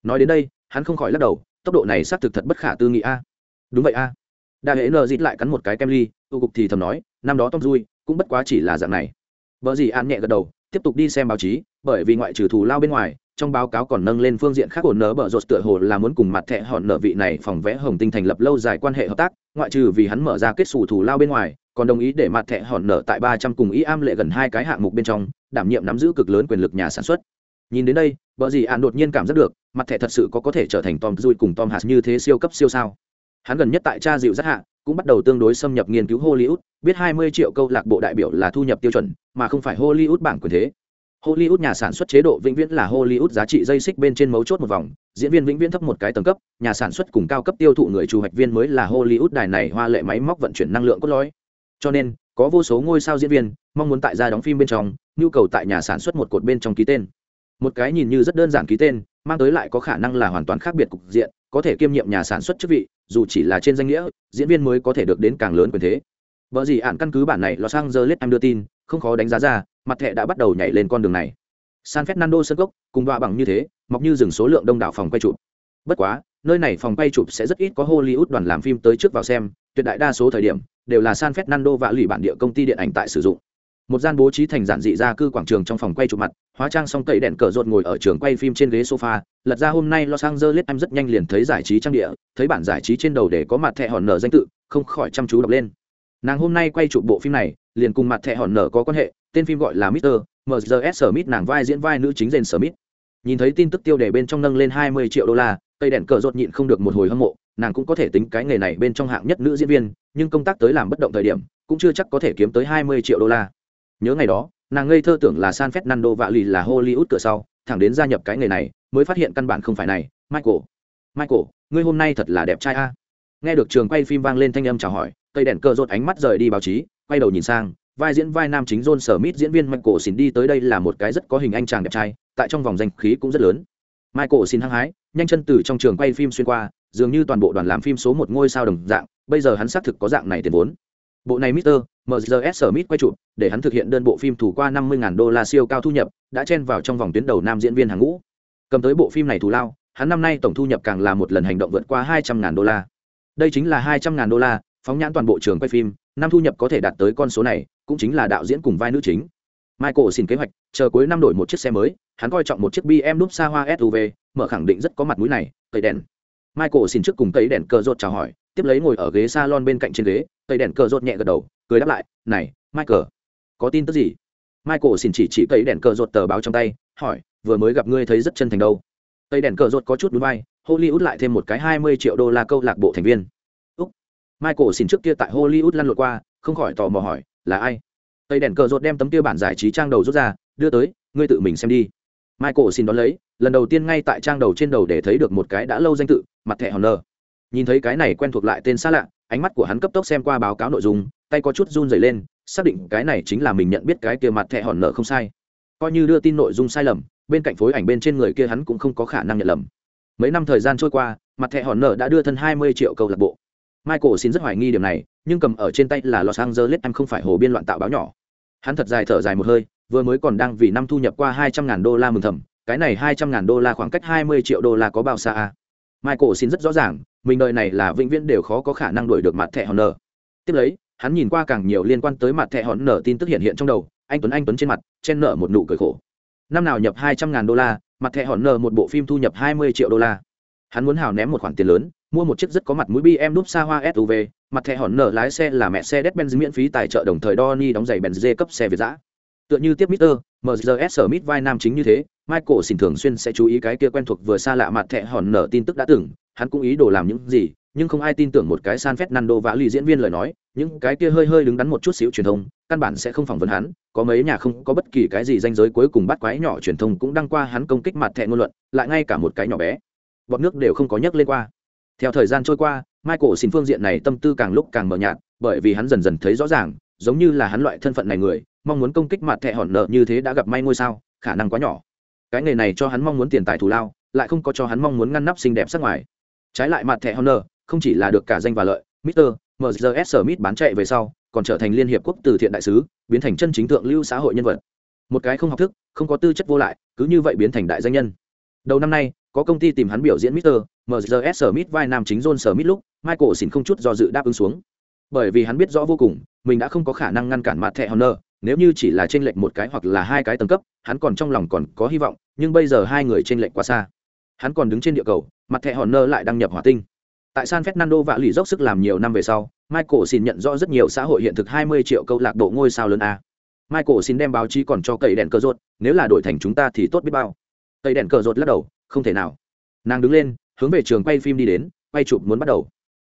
Nói đến đây, hắn không khỏi lắc đầu, tốc độ này xác thực thật bất khả tư nghị a. Đúng vậy a. Đa hễ nờ dít lại cắn một cái kem ly tu cục thì thầm nói, năm đó tom dui cũng bất quá chỉ là dạng này. Vợ gì an nhẹ gật đầu, tiếp tục đi xem báo chí, bởi vì ngoại trừ thù lao bên ngoài trong báo cáo còn nâng lên phương diện khác ổn nở bở rột tựa hồ là muốn cùng mặt thẻ hòn nợ vị này phòng vẽ hồng tinh thành lập lâu dài quan hệ hợp tác, ngoại trừ vì hắn mở ra kết xù thủ lao bên ngoài, còn đồng ý để mặt thẻ hòn nợ tại ba trăm cùng ý am lệ gần hai cái hạng mục bên trong, đảm nhiệm nắm giữ cực lớn quyền lực nhà sản xuất. Nhìn đến đây vợ gì ạn đột nhiên cảm giác được, mặt thẻ thật sự có có thể trở thành tom dui cùng tom hạt như thế siêu cấp siêu sao. Hắn gần nhất tại cha dịu rất hạ, cũng bắt đầu tương đối xâm nhập nghiên cứu hollywood, biết hai mươi triệu câu lạc bộ đại biểu là thu nhập tiêu chuẩn, mà không phải hollywood bảng quyền thế hollywood nhà sản xuất chế độ vĩnh viễn là hollywood giá trị dây xích bên trên mấu chốt một vòng, diễn viên vĩnh viễn thấp một cái tầng cấp, nhà sản xuất cùng cao cấp tiêu thụ người chủ hoạch viên mới là hollywood đài này hoa lệ máy móc vận chuyển năng lượng cốt lõi. Cho nên, có vô số ngôi sao diễn viên mong muốn tại gia đóng phim bên trong, nhu cầu tại nhà sản xuất một cột bên trong ký tên. Một cái nhìn như rất đơn giản ký tên, mang tới lại có khả năng là hoàn toàn khác biệt cục diện, có thể kiêm nhiệm nhà sản xuất chức vị, dù chỉ là trên danh nghĩa, diễn viên mới có thể được đến càng lớn quyền thế. Bởi gì ản căn cứ bản này los angeles em đưa tin không khó đánh giá ra, mặt thẻ đã bắt đầu nhảy lên con đường này. San fernando sân gốc, cùng đoạ bằng như thế, mọc như dừng số lượng đông đảo phòng quay chụp. Bất quá, nơi này phòng quay chụp sẽ rất ít có hollywood đoàn làm phim tới trước vào xem, tuyệt đại đa số thời điểm, đều là san fernando và lủy bản địa công ty điện ảnh tại sử dụng. Một gian bố trí thành giản dị ra cư quảng trường trong phòng quay chụp mặt, hóa trang xong cậy đèn cờ rột ngồi ở trường quay phim trên ghế sofa, lật ra hôm nay los angeles em rất nhanh liền thấy giải trí trang địa, thấy bản giải trí trên đầu để có mặt thẻ hòn nở danh tự, không khỏi chăm chú đọc lên. Nàng hôm nay quay chụp bộ phim này liền cùng mặt thẻ hòn nở có quan hệ tên phim gọi là Mr. MGS Smith nàng vai diễn vai nữ chính Jane Smith. Nhìn thấy tin tức tiêu đề bên trong nâng lên 20 triệu đô la, cây đèn cờ rột nhịn không được một hồi hâm mộ, nàng cũng có thể tính cái nghề này bên trong hạng nhất nữ diễn viên, nhưng công tác tới làm bất động thời điểm, cũng chưa chắc có thể kiếm tới 20 triệu đô la. Nhớ ngày đó, nàng ngây thơ tưởng là San Fernando vạ lì là Hollywood cửa sau, thẳng đến gia nhập cái nghề này, mới phát hiện căn bản không phải này, Michael. Michael, ngươi hôm nay thật là đẹp trai a. Nghe được trường quay phim vang lên thanh âm chào hỏi, cây đèn cờ rột ánh mắt rời đi báo chí, quay đầu nhìn sang, vai diễn vai nam chính John Smith diễn viên Michael xin đi tới đây là một cái rất có hình anh chàng đẹp trai, tại trong vòng danh khí cũng rất lớn. Michael xin hăng hái, nhanh chân từ trong trường quay phim xuyên qua, dường như toàn bộ đoàn làm phim số một ngôi sao đồng dạng, bây giờ hắn xác thực có dạng này tiền vốn. Bộ này Mr. MGS Smith quay chụp, để hắn thực hiện đơn bộ phim thủ qua 50.000 đô la siêu cao thu nhập, đã chen vào trong vòng tuyến đầu nam diễn viên hàng ngũ. Cầm tới bộ phim này thù lao, hắn năm nay tổng thu nhập càng là một lần hành động vượt qua 200.000 đô la. Đây chính là 200.000 đô la, phóng nhãn toàn bộ trường quay phim, năm thu nhập có thể đạt tới con số này, cũng chính là đạo diễn cùng vai nữ chính. Michael xin kế hoạch chờ cuối năm đổi một chiếc xe mới hắn coi trọng một chiếc bm núp xa hoa suv mở khẳng định rất có mặt mũi này tẩy đèn. Michael xin trước cùng tẩy đèn cờ rột chào hỏi tiếp lấy ngồi ở ghế salon bên cạnh trên ghế tẩy đèn cờ rột nhẹ gật đầu cười đáp lại này michael có tin tức gì? Michael xin chỉ chỉ tẩy đèn cờ rột tờ báo trong tay hỏi vừa mới gặp ngươi thấy rất chân thành đâu? Tẩy đèn cờ rột có chút núi bay hollywood lại thêm một cái hai mươi triệu đô la câu lạc bộ thành viên michael xin trước kia tại hollywood lăn lộn qua, không khỏi tò mò hỏi, là ai? Tây đèn cờ rột đem tấm kia bản giải trí trang đầu rút ra, đưa tới, ngươi tự mình xem đi. Michael xin đón lấy, lần đầu tiên ngay tại trang đầu trên đầu để thấy được một cái đã lâu danh tự, mặt thẻ hòn nơ nhìn thấy cái này quen thuộc lại tên xa lạ, ánh mắt của hắn cấp tốc xem qua báo cáo nội dung, tay có chút run dày lên, xác định cái này chính là mình nhận biết cái kia mặt thẻ hòn nợ không sai. Coi như đưa tin nội dung sai lầm, bên cạnh phối ảnh bên trên người kia hắn cũng không có khả năng nhận lầm. Mấy năm thời gian trôi qua, mặt thẻ hòn nợ đã đưa thân hai mươi triệu câu lạc bộ michael xin rất hoài nghi điểm này, nhưng cầm ở trên tay là los angeles, em không phải hồ biên loạn tạo báo nhỏ. Hắn thật dài thở dài một hơi, vừa mới còn đang vì năm thu nhập qua hai trăm ngàn đô la mừng thầm, cái này hai trăm ngàn đô la khoảng cách hai mươi triệu đô la có bao xa à? michael xin rất rõ ràng, mình đời này là vĩnh viễn đều khó có khả năng đuổi được mặt thẻ hòn nở tiếp lấy, hắn nhìn qua càng nhiều liên quan tới mặt thẻ hòn nở tin tức hiện hiện trong đầu, anh tuấn anh tuấn trên mặt, chen nở một nụ cười khổ. Năm nào nhập hai trăm ngàn đô la, mặt thẻ hòn nở một bộ phim thu nhập hai mươi triệu đô la. Hắn muốn hào ném một khoản tiền lớn mua một chiếc rất có mặt mũi bm núp xa hoa suv mặt thẻ hòn nở lái xe là mẹ xe đét benz miễn phí tài trợ đồng thời Donny đóng giày benz cấp xe việt giã tựa như tiếp Mister, MGS Smith vai nam chính như thế, Michael xin thường xuyên sẽ chú ý cái kia quen thuộc vừa xa lạ mặt thẻ hòn nở tin tức đã từng, hắn cũng ý đồ làm những gì, nhưng không ai tin tưởng một cái San Fernando vã lì diễn viên lời nói, những cái kia hơi hơi đứng đắn một chút xíu truyền thông, căn bản sẽ không phỏng vấn hắn, có mấy nhà không có bất kỳ cái gì danh giới cuối cùng bắt quái nhỏ truyền thông cũng đăng qua hắn công kích mặt thẻ ngôn luận, lại ngay cả một cái nhỏ bé, bọt nước đều không có nhắc lên qua theo thời gian trôi qua michael xin phương diện này tâm tư càng lúc càng mờ nhạt bởi vì hắn dần dần thấy rõ ràng giống như là hắn loại thân phận này người mong muốn công kích mặt thẻ hòn nợ như thế đã gặp may ngôi sao khả năng quá nhỏ cái nghề này cho hắn mong muốn tiền tài thù lao lại không có cho hắn mong muốn ngăn nắp xinh đẹp sắc ngoài trái lại mặt thẻ hòn nợ không chỉ là được cả danh và lợi Mr. S. Smith bán chạy về sau, còn trở thành liên hiệp quốc từ thiện đại sứ, biến thành chân chính thượng lưu xã hội nhân vật. Một cái không học thức, không có tư chất vô lại, cứ như vậy biến thành đại danh nhân. Đầu năm nay, có công ty tìm hắn biểu diễn Mr. MZS Smith vai nam chính John Smith lúc, Michael xin không chút do dự đáp ứng xuống. Bởi vì hắn biết rõ vô cùng, mình đã không có khả năng ngăn cản mặt thẻ Honor, nếu như chỉ là trên lệch một cái hoặc là hai cái tầng cấp, hắn còn trong lòng còn có hy vọng, nhưng bây giờ hai người trên lệch quá xa. Hắn còn đứng trên địa cầu, mặt thẻ Honor lại đăng nhập hỏa tinh. Tại San Fernando vạ lì dốc sức làm nhiều năm về sau, Michael xin nhận rõ rất nhiều xã hội hiện thực 20 triệu câu lạc bộ ngôi sao lớn a. Michael xin đem báo chí còn cho cậy đèn cờ rốt, nếu là đổi thành chúng ta thì tốt biết bao. Cậy đèn cờ rốt lắc đầu, không thể nào. Nàng đứng lên, hướng về trường quay phim đi đến, quay chụp muốn bắt đầu.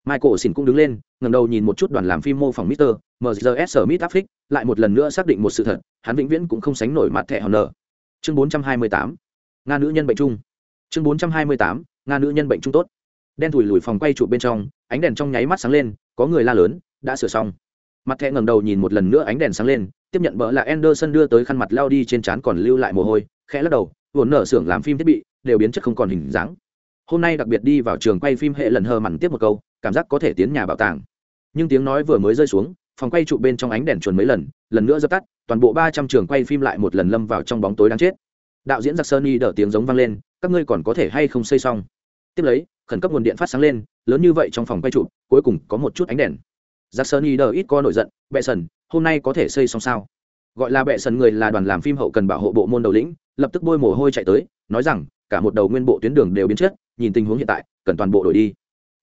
Michael xin cũng đứng lên, ngẩng đầu nhìn một chút đoàn làm phim mô phỏng Mr. MZS Smith affix lại một lần nữa xác định một sự thật, hắn vĩnh viễn cũng không sánh nổi mặt thẻ Honor. Chương 428. Nga nữ nhân bệnh chung. Chương 428. Nga nữ nhân bệnh chung tốt đen thùi lùi phòng quay chụp bên trong ánh đèn trong nháy mắt sáng lên có người la lớn đã sửa xong mặt thẹ ngẩng đầu nhìn một lần nữa ánh đèn sáng lên tiếp nhận bỡ là anderson đưa tới khăn mặt lao đi trên trán còn lưu lại mồ hôi khẽ lắc đầu vốn nở xưởng làm phim thiết bị đều biến chất không còn hình dáng. Hôm nay đặc biệt đi vào trường quay phim hệ lần hờ mặn tiếp một câu, cảm giác có thể tiến nhà bảo tàng. Nhưng tiếng nói vừa mới rơi xuống, phòng quay trụ bên trong ánh đèn chuồn mấy lần lần nữa dập tắt, toàn bộ ba trăm trường quay phim lại một lần lâm vào trong bóng tối đáng chết. Đạo diễn giặc sơn y đỡ tiếng giống vang lên, các ngươi còn có thể hay không xây xong? Tiếp lấy, khẩn cấp nguồn điện phát sáng lên, lớn như vậy trong phòng quay trụ cuối cùng có một chút ánh đèn. Giặc sơn y đờ ít có nổi giận, bệ sần, hôm nay có thể xây xong sao? Gọi là bệ sần người là đoàn làm phim hậu cần bảo hộ bộ môn đầu lĩnh, lập tức bôi mồ hôi chạy tới, nói rằng cả một đầu nguyên bộ tuyến đường đều biến chất, nhìn tình huống hiện tại, cần toàn bộ đổi đi.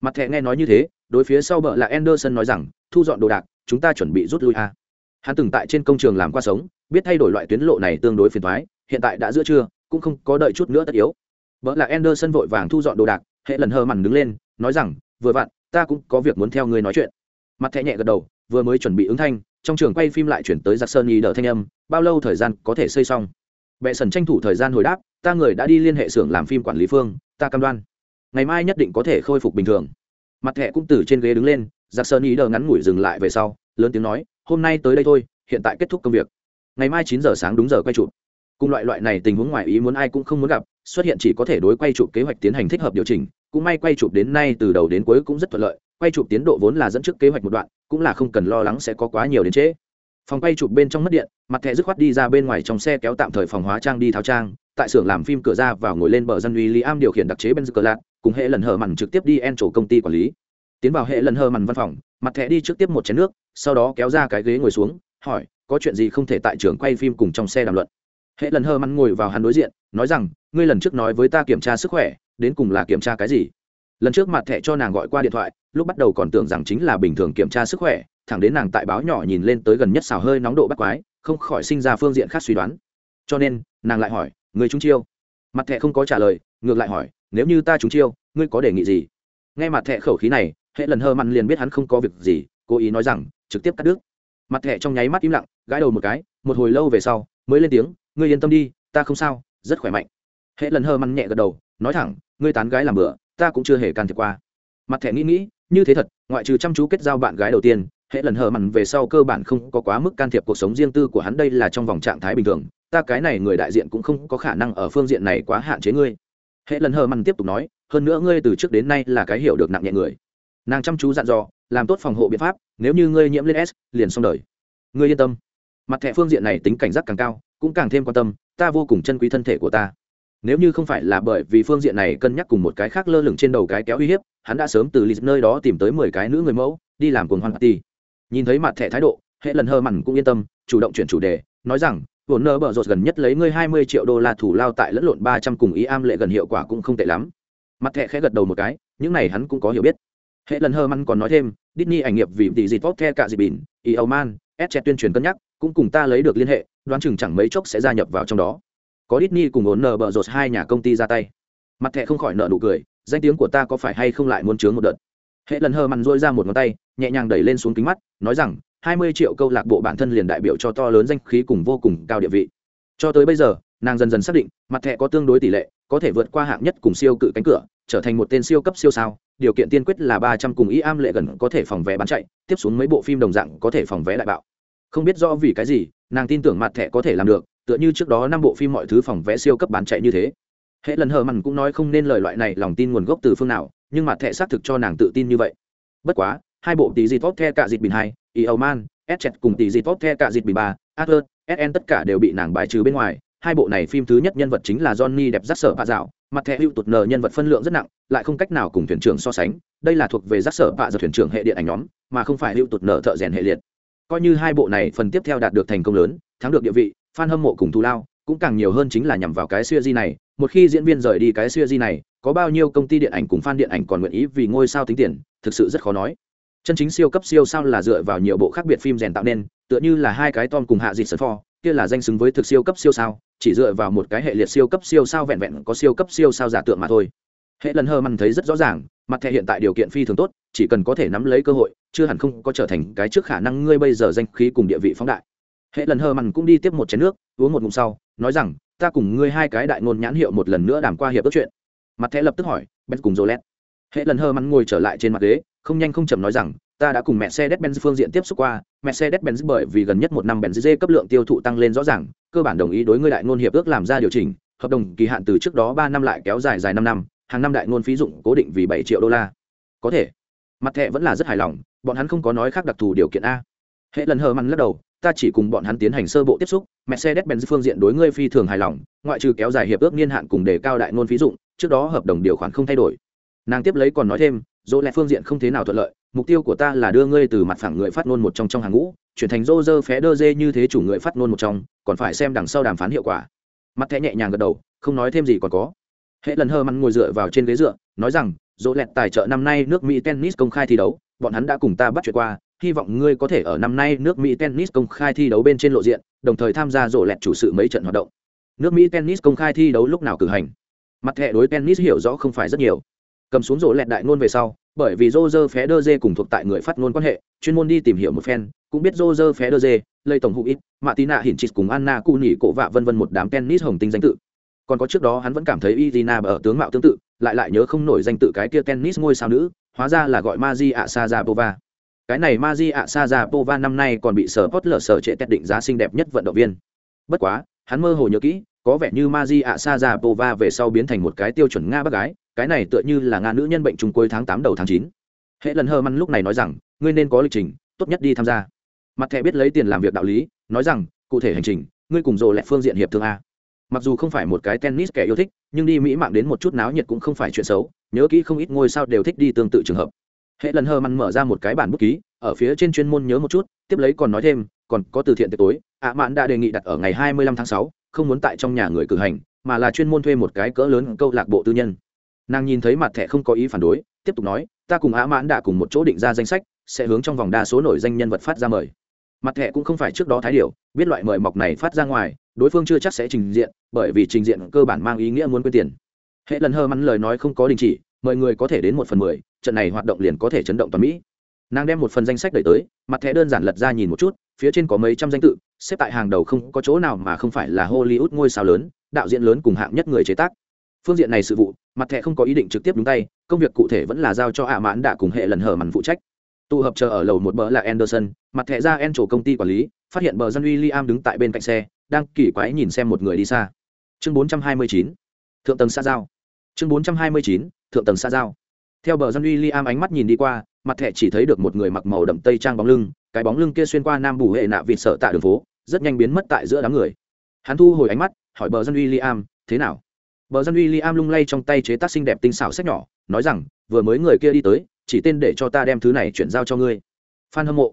Mặt thẹ nghe nói như thế, đối phía sau bờ là anderson nói rằng, thu dọn đồ đạc, chúng ta chuẩn bị rút lui a. Hắn từng tại trên công trường làm qua sống, biết thay đổi loại tuyến lộ này tương đối phiền thoái hiện tại đã giữa trưa, cũng không có đợi chút nữa tất yếu. Vợ là anderson vội vàng thu dọn đồ đạc, hệ lần hờ mằn đứng lên, nói rằng, vừa vặn, ta cũng có việc muốn theo ngươi nói chuyện. Mặt thẹ nhẹ gật đầu, vừa mới chuẩn bị ứng thanh, trong trường quay phim lại chuyển tới giặc sơn y đỡ thanh âm, bao lâu thời gian có thể xây xong? Bệ sần tranh thủ thời gian hồi đáp, ta người đã đi liên hệ xưởng làm phim quản lý phương, ta cam đoan, ngày mai nhất định có thể khôi phục bình thường. Mặt thẹ cũng từ trên ghế đứng lên, giặc sơn ý đờ ngắn ngủi dừng lại về sau, lớn tiếng nói, hôm nay tới đây thôi, hiện tại kết thúc công việc. Ngày mai chín giờ sáng đúng giờ quay chụp. Cùng loại loại này tình huống ngoài ý muốn ai cũng không muốn gặp, xuất hiện chỉ có thể đối quay chụp kế hoạch tiến hành thích hợp điều chỉnh, cũng may quay chụp đến nay từ đầu đến cuối cũng rất thuận lợi, quay chụp tiến độ vốn là dẫn trước kế hoạch một đoạn, cũng là không cần lo lắng sẽ có quá nhiều đến trễ phòng quay chụp bên trong mất điện, mặt thẻ dứt khoát đi ra bên ngoài trong xe kéo tạm thời phòng hóa trang đi tháo trang. Tại xưởng làm phim cửa ra vào ngồi lên bờ dân uy lý am điều khiển đặc chế bên cờ lạc cùng hệ lần hờ mằn trực tiếp đi en chỗ công ty quản lý. Tiến vào hệ lần hờ mằn văn phòng, mặt thẻ đi trước tiếp một chén nước, sau đó kéo ra cái ghế ngồi xuống, hỏi, có chuyện gì không thể tại trường quay phim cùng trong xe đàm luận? Hệ lần hờ mằn ngồi vào hắn đối diện, nói rằng, ngươi lần trước nói với ta kiểm tra sức khỏe, đến cùng là kiểm tra cái gì? Lần trước mặt thẻ cho nàng gọi qua điện thoại, lúc bắt đầu còn tưởng rằng chính là bình thường kiểm tra sức khỏe thẳng đến nàng tại báo nhỏ nhìn lên tới gần nhất xào hơi nóng độ bắt quái, không khỏi sinh ra phương diện khác suy đoán. Cho nên, nàng lại hỏi, người chúng chiêu? Mặt thẹ không có trả lời, ngược lại hỏi, nếu như ta chúng chiêu, ngươi có đề nghị gì? Nghe mặt thẹ khẩu khí này, hệ lần hơ mặn liền biết hắn không có việc gì, cố ý nói rằng, trực tiếp cắt đứt. Mặt thẹ trong nháy mắt im lặng, gãi đầu một cái, một hồi lâu về sau, mới lên tiếng, ngươi yên tâm đi, ta không sao, rất khỏe mạnh. Hệ lần hơ mặn nhẹ gật đầu, nói thẳng, ngươi tán gái làm bữa, ta cũng chưa hề can thiệp qua. Mặt thẹ nghĩ nghĩ, như thế thật, ngoại trừ chăm chú kết giao bạn gái đầu tiên hệ lần hờ mặn về sau cơ bản không có quá mức can thiệp cuộc sống riêng tư của hắn, đây là trong vòng trạng thái bình thường. Ta cái này người đại diện cũng không có khả năng ở phương diện này quá hạn chế ngươi. Hệ lần hờ mặn tiếp tục nói, hơn nữa ngươi từ trước đến nay là cái hiểu được nặng nhẹ người. Nàng chăm chú dặn dò, làm tốt phòng hộ biện pháp, nếu như ngươi nhiễm lên s, liền xong đời. Ngươi yên tâm. Mặt thẻ phương diện này tính cảnh giác càng cao, cũng càng thêm quan tâm, ta vô cùng chân quý thân thể của ta. Nếu như không phải là bởi vì phương diện này cân nhắc cùng một cái khác lơ lửng trên đầu cái kéo uy hiếp, hắn đã sớm từ lì nơi đó tìm tới mười cái nữ người mẫu, đi làm cuồng hoan party nhìn thấy mặt thẻ thái độ, hệ lần hơ mặn cũng yên tâm, chủ động chuyển chủ đề, nói rằng vốn nơ bở rột gần nhất lấy ngươi hai mươi triệu đô la thủ lao tại lẫn lộn ba trăm cùng ý am lệ gần hiệu quả cũng không tệ lắm. Mặt thẻ khẽ gật đầu một cái, những này hắn cũng có hiểu biết. Hệ lần hơ mặn còn nói thêm, Disney ảnh nghiệp vì tỷ dịp vóc the cả dịp bỉn, ý âu man s tuyên truyền cân nhắc, cũng cùng ta lấy được liên hệ, đoán chừng chẳng mấy chốc sẽ gia nhập vào trong đó. Có Disney cùng ổn nở bờ rột hai nhà công ty ra tay. Mặt thẻ không khỏi nợ nụ cười, danh tiếng của ta có phải hay không lại muốn chướng một đợt? Hệ lần hơ mặn dôi ra một ngón tay nhẹ nhàng đẩy lên xuống kính mắt, nói rằng, hai mươi triệu câu lạc bộ bản thân liền đại biểu cho to lớn danh khí cùng vô cùng cao địa vị. Cho tới bây giờ, nàng dần dần xác định, mặt thẻ có tương đối tỷ lệ, có thể vượt qua hạng nhất cùng siêu cự cánh cửa, trở thành một tên siêu cấp siêu sao, điều kiện tiên quyết là ba trăm cùng ý am lệ gần có thể phòng vé bán chạy, tiếp xuống mấy bộ phim đồng dạng có thể phòng vé đại bạo. Không biết rõ vì cái gì, nàng tin tưởng mặt thẻ có thể làm được, tựa như trước đó năm bộ phim mọi thứ phòng vé siêu cấp bán chạy như thế. Hệ lần hờ mằn cũng nói không nên lời loại này, lòng tin nguồn gốc từ phương nào, nhưng mặt thẻ xác thực cho nàng tự tin như vậy. Bất quá hai bộ tỷ dịp tốt the cả dịp bình hai, y âu man s chẹt cùng tỷ dịp tốt the cả dịp bình ba adler sn tất cả đều bị nàng bài trừ bên ngoài. Hai bộ này phim thứ nhất nhân vật chính là johnny đẹp rắc sở bạ dạo, mặt thẻ hữu tụt nờ nhân vật phân lượng rất nặng, lại không cách nào cùng thuyền trưởng so sánh. Đây là thuộc về giác sở bạ dạo thuyền trưởng hệ điện ảnh nhóm, mà không phải hữu tụt nờ thợ rèn hệ liệt. Coi như hai bộ này phần tiếp theo đạt được thành công lớn, thắng được địa vị, fan hâm mộ cùng thù lao, cũng càng nhiều hơn chính là nhằm vào cái suy di này. Một khi diễn viên rời đi cái suy di này, có bao nhiêu công ty điện ảnh cùng fan điện ảnh còn nguyện ý vì ngôi sao tính tiền, thực sự rất khó nói chân chính siêu cấp siêu sao là dựa vào nhiều bộ khác biệt phim rèn tạo nên, tựa như là hai cái tom cùng hạ dịt sân pho, kia là danh xứng với thực siêu cấp siêu sao, chỉ dựa vào một cái hệ liệt siêu cấp siêu sao vẹn vẹn có siêu cấp siêu sao giả tượng mà thôi. Hệ lần hơ mặn thấy rất rõ ràng, mặt thẻ hiện tại điều kiện phi thường tốt, chỉ cần có thể nắm lấy cơ hội, chưa hẳn không có trở thành cái trước khả năng ngươi bây giờ danh khí cùng địa vị phóng đại. Hệ lần hơ mặn cũng đi tiếp một chén nước, uống một ngụm sau, nói rằng, ta cùng ngươi hai cái đại ngôn nhãn hiệu một lần nữa đàm qua hiệp ước chuyện. Mặt thẻ lập tức hỏi bên cùng jolet hệ lần hơ mặn ngồi trở lại trên mặt ghế không nhanh không chậm nói rằng ta đã cùng mẹ xe Mercedes-Benz phương diện tiếp xúc qua, mẹ xe Mercedes-Benz bởi vì gần nhất một năm Benz cấp lượng tiêu thụ tăng lên rõ ràng, cơ bản đồng ý đối ngươi đại ngôn hiệp ước làm ra điều chỉnh, hợp đồng kỳ hạn từ trước đó ba năm lại kéo dài dài năm năm, hàng năm đại ngôn phí dụng cố định vì bảy triệu đô la. Có thể. Mặt thẻ vẫn là rất hài lòng, bọn hắn không có nói khác đặc thù điều kiện a. Hệ lần hờ mằn lắc đầu, ta chỉ cùng bọn hắn tiến hành sơ bộ tiếp xúc, Mercedes-Benz phương diện đối ngươi phi thường hài lòng, ngoại trừ kéo dài hiệp ước niên hạn cùng đề cao đại ngôn phí dụng, trước đó hợp đồng điều khoản không thay đổi. Nàng tiếp lấy còn nói thêm, dỗ lẹ phương diện không thế nào thuận lợi, mục tiêu của ta là đưa ngươi từ mặt phẳng người phát ngôn một trong trong hàng ngũ chuyển thành dô dơ phé đơ dê như thế chủ người phát ngôn một trong còn phải xem đằng sau đàm phán hiệu quả. Mặt thẻ nhẹ nhàng gật đầu không nói thêm gì còn có. Hệ lần hơ mặn ngồi dựa vào trên ghế dựa nói rằng dỗ lẹt tài trợ năm nay nước mỹ tennis công khai thi đấu bọn hắn đã cùng ta bắt chuyện qua hy vọng ngươi có thể ở năm nay nước mỹ tennis công khai thi đấu bên trên lộ diện đồng thời tham gia dỗ lẹt chủ sự mấy trận hoạt động. Nước mỹ tennis công khai thi đấu lúc nào cử hành? Mặt thẻ đối tennis hiểu rõ không phải rất nhiều. Cầm xuống rổ lẹt đại ngôn về sau bởi vì Roger Federer cùng thuộc tại người phát ngôn quan hệ, chuyên môn đi tìm hiểu một phen, cũng biết Roger Federer, lây tổng hữu ít, Martina Hingis cùng Anna Cuni cổ vạ vân vân một đám tennis hồng tinh danh tự. Còn có trước đó hắn vẫn cảm thấy Irina ở tướng mạo tương tự, lại lại nhớ không nổi danh tự cái kia tennis ngôi sao nữ, hóa ra là gọi Maria Sazapova. Cái này Maria Sazapova năm nay còn bị sở lở sở trệ tét định giá xinh đẹp nhất vận động viên. Bất quá, hắn mơ hồ nhớ kỹ, có vẻ như Maria Sazapova về sau biến thành một cái tiêu chuẩn Nga bác gái, cái này tựa như là nga nữ nhân bệnh trùng cuối tháng tám đầu tháng chín. Hệ lần hơ măn lúc này nói rằng, ngươi nên có lịch trình, tốt nhất đi tham gia. Mặt thẻ biết lấy tiền làm việc đạo lý, nói rằng, cụ thể hành trình, ngươi cùng rồ lẹ phương diện hiệp thương a. Mặc dù không phải một cái tennis kẻ yêu thích, nhưng đi mỹ mạng đến một chút náo nhiệt cũng không phải chuyện xấu, nhớ kỹ không ít ngôi sao đều thích đi tương tự trường hợp. Hệ lần hơ măn mở ra một cái bản bút ký, ở phía trên chuyên môn nhớ một chút, tiếp lấy còn nói thêm, còn có từ thiện tiệc tối, ạ mạn đã đề nghị đặt ở ngày hai mươi lăm tháng sáu, không muốn tại trong nhà người cử hành, mà là chuyên môn thuê một cái cỡ lớn câu lạc bộ tư nhân nàng nhìn thấy mặt thẻ không có ý phản đối, tiếp tục nói, ta cùng á mãn đã cùng một chỗ định ra danh sách, sẽ hướng trong vòng đa số nổi danh nhân vật phát ra mời. Mặt thẻ cũng không phải trước đó thái điều biết loại mời mọc này phát ra ngoài, đối phương chưa chắc sẽ trình diện, bởi vì trình diện cơ bản mang ý nghĩa muốn quên tiền. Hệ lần hơ mắn lời nói không có đình chỉ mời người có thể đến một phần mười, trận này hoạt động liền có thể chấn động toàn mỹ. Nàng đem một phần danh sách đẩy tới, mặt thẻ đơn giản lật ra nhìn một chút, phía trên có mấy trăm danh tự, xếp tại hàng đầu không có chỗ nào mà không phải là hollywood ngôi sao lớn, đạo diễn lớn cùng hạng nhất người chế tác. Phương diện này sự vụ mặt thẻ không có ý định trực tiếp đúng tay công việc cụ thể vẫn là giao cho ạ mãn đã cùng hệ lần hở mặn phụ trách. Tụ hợp chờ ở lầu một bờ là anderson mặt thẻ ra en chỗ công ty quản lý phát hiện bờ dân uy liam đứng tại bên cạnh xe đang kỳ quái nhìn xem một người đi xa. Chương 429, thượng tầng xa giao. Chương 429, thượng tầng xa giao. Theo bờ dân uy liam ánh mắt nhìn đi qua mặt thẻ chỉ thấy được một người mặc màu đậm tây trang bóng lưng cái bóng lưng kia xuyên qua nam bù hệ nạ vịt sợ tại đường phố rất nhanh biến mất tại giữa đám người. Hắn thu hồi ánh mắt hỏi bờ dân uy liam thế nào? Bờ dân William lung lay trong tay chế tác xinh đẹp tinh xảo sách nhỏ, nói rằng, vừa mới người kia đi tới, chỉ tên để cho ta đem thứ này chuyển giao cho ngươi. Phan hâm mộ.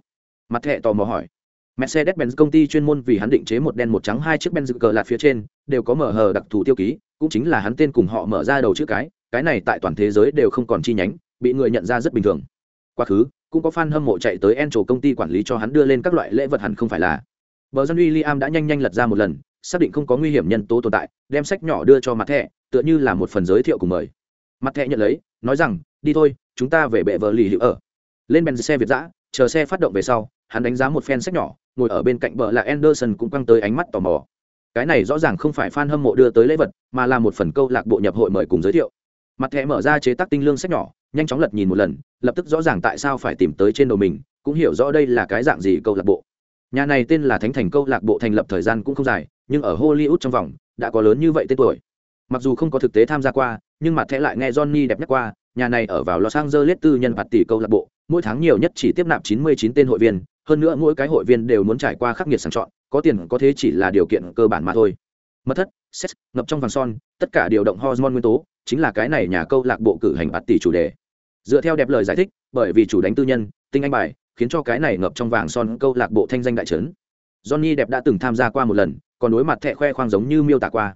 Mặt thẻ tò mò hỏi. Mercedes-Benz công ty chuyên môn vì hắn định chế một đen một trắng hai chiếc Benz cờ lạt phía trên, đều có mở hờ đặc thù tiêu ký, cũng chính là hắn tên cùng họ mở ra đầu chữ cái, cái này tại toàn thế giới đều không còn chi nhánh, bị người nhận ra rất bình thường. Quá khứ, cũng có fan hâm mộ chạy tới Encho công ty quản lý cho hắn đưa lên các loại lễ vật hẳn không phải là. Bờ dân William đã nhanh nhanh lật ra một lần, xác định không có nguy hiểm nhân tố tồn tại, đem sách nhỏ đưa cho mặt thẻ tựa như là một phần giới thiệu cùng mời. Mặt thẻ nhận lấy, nói rằng, đi thôi, chúng ta về bệ vợ lì hữu ở. Lên bèn xe việt giã chờ xe phát động về sau, hắn đánh giá một phen sách nhỏ, ngồi ở bên cạnh bờ là anderson cũng quăng tới ánh mắt tò mò. Cái này rõ ràng không phải fan hâm mộ đưa tới lễ vật, mà là một phần câu lạc bộ nhập hội mời cùng giới thiệu. Mặt thẻ mở ra chế tác tinh lương sách nhỏ, nhanh chóng lật nhìn một lần, lập tức rõ ràng tại sao phải tìm tới trên đầu mình, cũng hiểu rõ đây là cái dạng gì câu lạc bộ nhà này tên là thánh thành câu lạc bộ thành lập thời gian cũng không dài, nhưng ở hollywood trong vòng, đã có lớn như vậy tên tuổi. Mặc dù không có thực tế tham gia qua, nhưng mặt thẻ lại nghe johnny đẹp nhất qua, nhà này ở vào los angeles tư nhân bạt tỷ câu lạc bộ, mỗi tháng nhiều nhất chỉ tiếp nạp 99 tên hội viên, hơn nữa mỗi cái hội viên đều muốn trải qua khắc nghiệt sàng chọn, có tiền có thế chỉ là điều kiện cơ bản mà thôi. Mất thất, sex, ngập trong vàng son, tất cả điều động hormone nguyên tố, chính là cái này nhà câu lạc bộ cử hành bạt tỷ chủ đề. Dựa theo đẹp lời giải thích, bởi vì chủ đánh tư nhân, tinh anh bài khiến cho cái này ngập trong vàng son câu lạc bộ thanh danh đại trấn. Johnny đẹp đã từng tham gia qua một lần, còn đối mặt thẹ khoe khoang giống như miêu tả qua.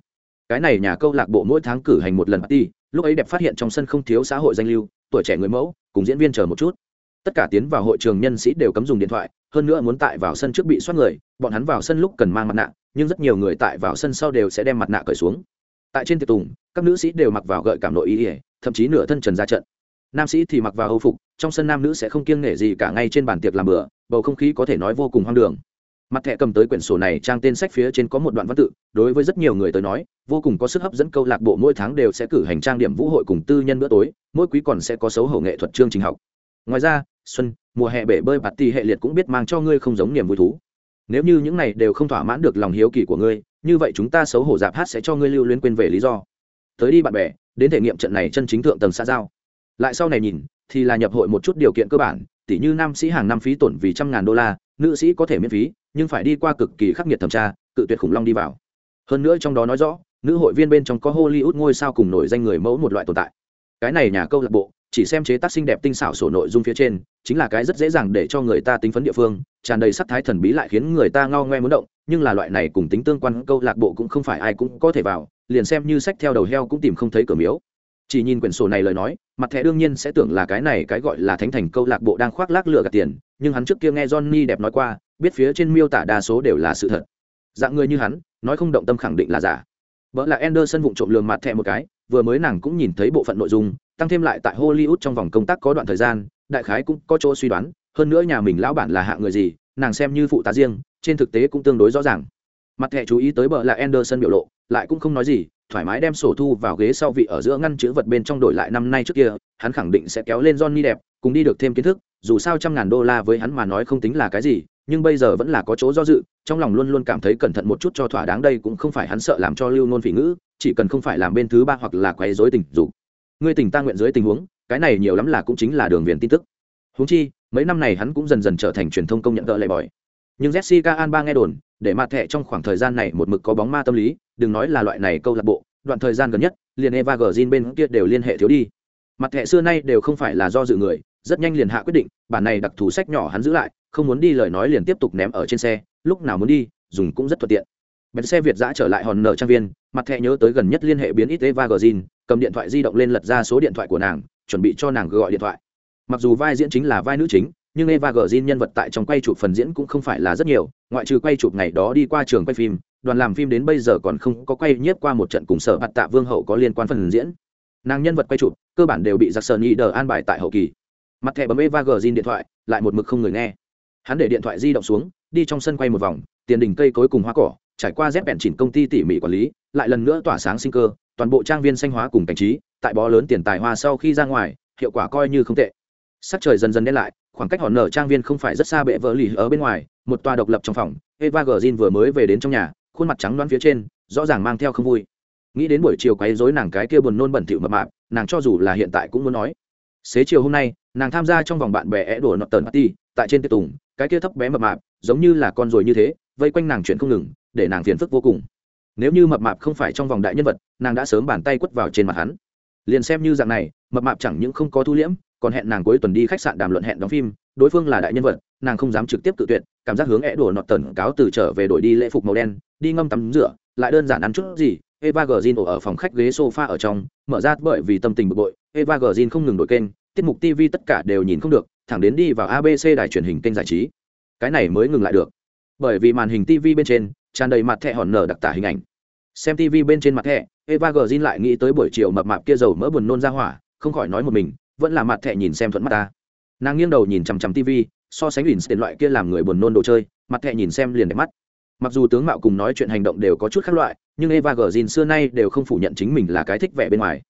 Cái này nhà câu lạc bộ mỗi tháng cử hành một lần party, lúc ấy đẹp phát hiện trong sân không thiếu xã hội danh lưu, tuổi trẻ người mẫu, cùng diễn viên chờ một chút. Tất cả tiến vào hội trường nhân sĩ đều cấm dùng điện thoại, hơn nữa muốn tại vào sân trước bị soát người, bọn hắn vào sân lúc cần mang mặt nạ, nhưng rất nhiều người tại vào sân sau đều sẽ đem mặt nạ cởi xuống. Tại trên tiệc tùng, các nữ sĩ đều mặc vào gợi cảm nội ý ỉa thậm chí nửa thân trần ra trận nam sĩ thì mặc vào hầu phục, trong sân nam nữ sẽ không kiêng nể gì cả ngay trên bàn tiệc làm bữa, bầu không khí có thể nói vô cùng hoang đường. Mặt thẻ cầm tới quyển sổ này trang tên sách phía trên có một đoạn văn tự, đối với rất nhiều người tới nói, vô cùng có sức hấp dẫn câu lạc bộ mỗi tháng đều sẽ cử hành trang điểm vũ hội cùng tư nhân bữa tối, mỗi quý còn sẽ có xấu hổ nghệ thuật chương trình học. Ngoài ra, xuân, mùa hè bể bơi bạt tì hệ liệt cũng biết mang cho ngươi không giống niềm vui thú. Nếu như những này đều không thỏa mãn được lòng hiếu kỳ của ngươi, như vậy chúng ta xấu hổ giạp hát sẽ cho ngươi lưu luyến quên về lý do. Tới đi bạn bè, đến thể nghiệm trận này chân chính thượng tầng xã giao lại sau này nhìn, thì là nhập hội một chút điều kiện cơ bản, tỉ như nam sĩ hàng năm phí tổn vì trăm ngàn đô la, nữ sĩ có thể miễn phí, nhưng phải đi qua cực kỳ khắc nghiệt thẩm tra, cự tuyệt khủng long đi vào. Hơn nữa trong đó nói rõ, nữ hội viên bên trong có hollywood ngôi sao cùng nổi danh người mẫu một loại tồn tại. Cái này nhà câu lạc bộ, chỉ xem chế tác xinh đẹp tinh xảo sổ nội dung phía trên, chính là cái rất dễ dàng để cho người ta tính phấn địa phương, tràn đầy sắc thái thần bí lại khiến người ta ngao ngoe muốn động, nhưng là loại này cùng tính tương quan câu lạc bộ cũng không phải ai cũng có thể vào, liền xem như sách theo đầu heo cũng tìm không thấy cửa miếu chỉ nhìn quyển sổ này lời nói, mặt thẻ đương nhiên sẽ tưởng là cái này cái gọi là thánh thành câu lạc bộ đang khoác lác lựa gạt tiền, nhưng hắn trước kia nghe johnny đẹp nói qua, biết phía trên miêu tả đa số đều là sự thật. Dạng người như hắn, nói không động tâm khẳng định là giả. Vợ là Anderson vụng trộm lường mặt thẻ một cái, vừa mới nàng cũng nhìn thấy bộ phận nội dung, tăng thêm lại tại hollywood trong vòng công tác có đoạn thời gian, đại khái cũng có chỗ suy đoán, hơn nữa nhà mình lão bản là hạ người gì, nàng xem như phụ tá riêng, trên thực tế cũng tương đối rõ ràng. Mặt thẻ chú ý tới bờ là Anderson biểu lộ, lại cũng không nói gì thoải mái đem sổ thu vào ghế sau vị ở giữa ngăn chữ vật bên trong đổi lại năm nay trước kia, hắn khẳng định sẽ kéo lên Johnny đẹp, cùng đi được thêm kiến thức, dù sao trăm ngàn đô la với hắn mà nói không tính là cái gì, nhưng bây giờ vẫn là có chỗ do dự, trong lòng luôn luôn cảm thấy cẩn thận một chút cho thỏa đáng đây cũng không phải hắn sợ làm cho lưu nôn phỉ ngữ, chỉ cần không phải làm bên thứ ba hoặc là quấy rối tình dục. Ngươi tình ta nguyện dưới tình huống, cái này nhiều lắm là cũng chính là đường viền tin tức. Huống chi, mấy năm này hắn cũng dần dần trở thành truyền thông công nhận vợ lệ bòi. Nhưng jessica alba nghe đồn để mặt thẻ trong khoảng thời gian này một mực có bóng ma tâm lý, đừng nói là loại này câu lạc bộ, đoạn thời gian gần nhất, liền eva gờ bên kia đều liên hệ thiếu đi. Mặt thẻ xưa nay đều không phải là do dự người, rất nhanh liền hạ quyết định, bản này đặc thù sách nhỏ hắn giữ lại, không muốn đi lời nói liền tiếp tục ném ở trên xe, lúc nào muốn đi, dùng cũng rất thuận tiện. Bèn xe việt giã trở lại hòn nợ trang viên, mặt thẻ nhớ tới gần nhất liên hệ biến ít eva gờ cầm điện thoại di động lên lật ra số điện thoại của nàng, chuẩn bị cho nàng gọi điện thoại. Mặc dù vai diễn chính là vai nữ chính nhưng eva Green nhân vật tại trong quay chụp phần diễn cũng không phải là rất nhiều, ngoại trừ quay chụp ngày đó đi qua trường quay phim, đoàn làm phim đến bây giờ còn không có quay nhiếp qua một trận cùng sở bạt tạ vương hậu có liên quan phần diễn. Nàng nhân vật quay chụp, cơ bản đều bị giặc sờ nhị đờ an bài tại hậu kỳ. Mặt thẻ bấm eva Green điện thoại, lại một mực không người nghe. Hắn để điện thoại di động xuống, đi trong sân quay một vòng, tiền đỉnh cây cối cùng hoa cỏ, trải qua dép bẹn chỉnh công ty tỉ mỉ quản lý, lại lần nữa tỏa sáng sinh cơ, toàn bộ trang viên xanh hóa cùng cảnh trí, tại bó lớn tiền tài hoa sau khi ra ngoài, hiệu quả coi như không tệ. Sắc trời dần dần đen lại khoảng cách hòn nở trang viên không phải rất xa bệ vợ lì ở bên ngoài, một tòa độc lập trong phòng. Eva gờ vừa mới về đến trong nhà, khuôn mặt trắng đoán phía trên, rõ ràng mang theo không vui. Nghĩ đến buổi chiều quấy rối nàng cái kia buồn nôn bẩn thỉu mập mạp, nàng cho dù là hiện tại cũng muốn nói. Xế chiều hôm nay, nàng tham gia trong vòng bạn bè é đổ nọt tần party, tại trên tiệc tùng, cái kia thấp bé mập mạp, giống như là con ruồi như thế, vây quanh nàng chuyện không ngừng, để nàng phiền phức vô cùng. Nếu như mập mạp không phải trong vòng đại nhân vật, nàng đã sớm bàn tay quất vào trên mặt hắn. Liền xem như dạng này, mập mạp chẳng những không có thu liễm còn hẹn nàng cuối tuần đi khách sạn đàm luận hẹn đóng phim, đối phương là đại nhân vật, nàng không dám trực tiếp tự tuyệt, cảm giác hướng é đổ nọt tần cáo từ trở về đổi đi lễ phục màu đen, đi ngâm tắm rửa, lại đơn giản ăn chút gì, eva gờ ở phòng khách ghế sofa ở trong, mở ra bởi vì tâm tình bực bội, eva gờ không ngừng đổi kênh, tiết mục tv tất cả đều nhìn không được, thẳng đến đi vào abc đài truyền hình kênh giải trí. Cái này mới ngừng lại được. Bởi vì màn hình tv bên trên tràn đầy mặt thẻ hòn nở đặc tả hình ảnh. Xem tv bên trên mặt thẻ, eva gờ lại nghĩ tới buổi chiều mập mạp kia dầu mỡ buồn nôn ra hỏa, không khỏi nói một mình vẫn là mặt thẻ nhìn xem thuận mắt ta. Nàng nghiêng đầu nhìn chằm chằm tv so sánh ỉn tiền loại kia làm người buồn nôn đồ chơi, mặt thẻ nhìn xem liền đẹp mắt. Mặc dù tướng mạo cùng nói chuyện hành động đều có chút khác loại, nhưng eva gờ xưa nay đều không phủ nhận chính mình là cái thích vẻ bên ngoài.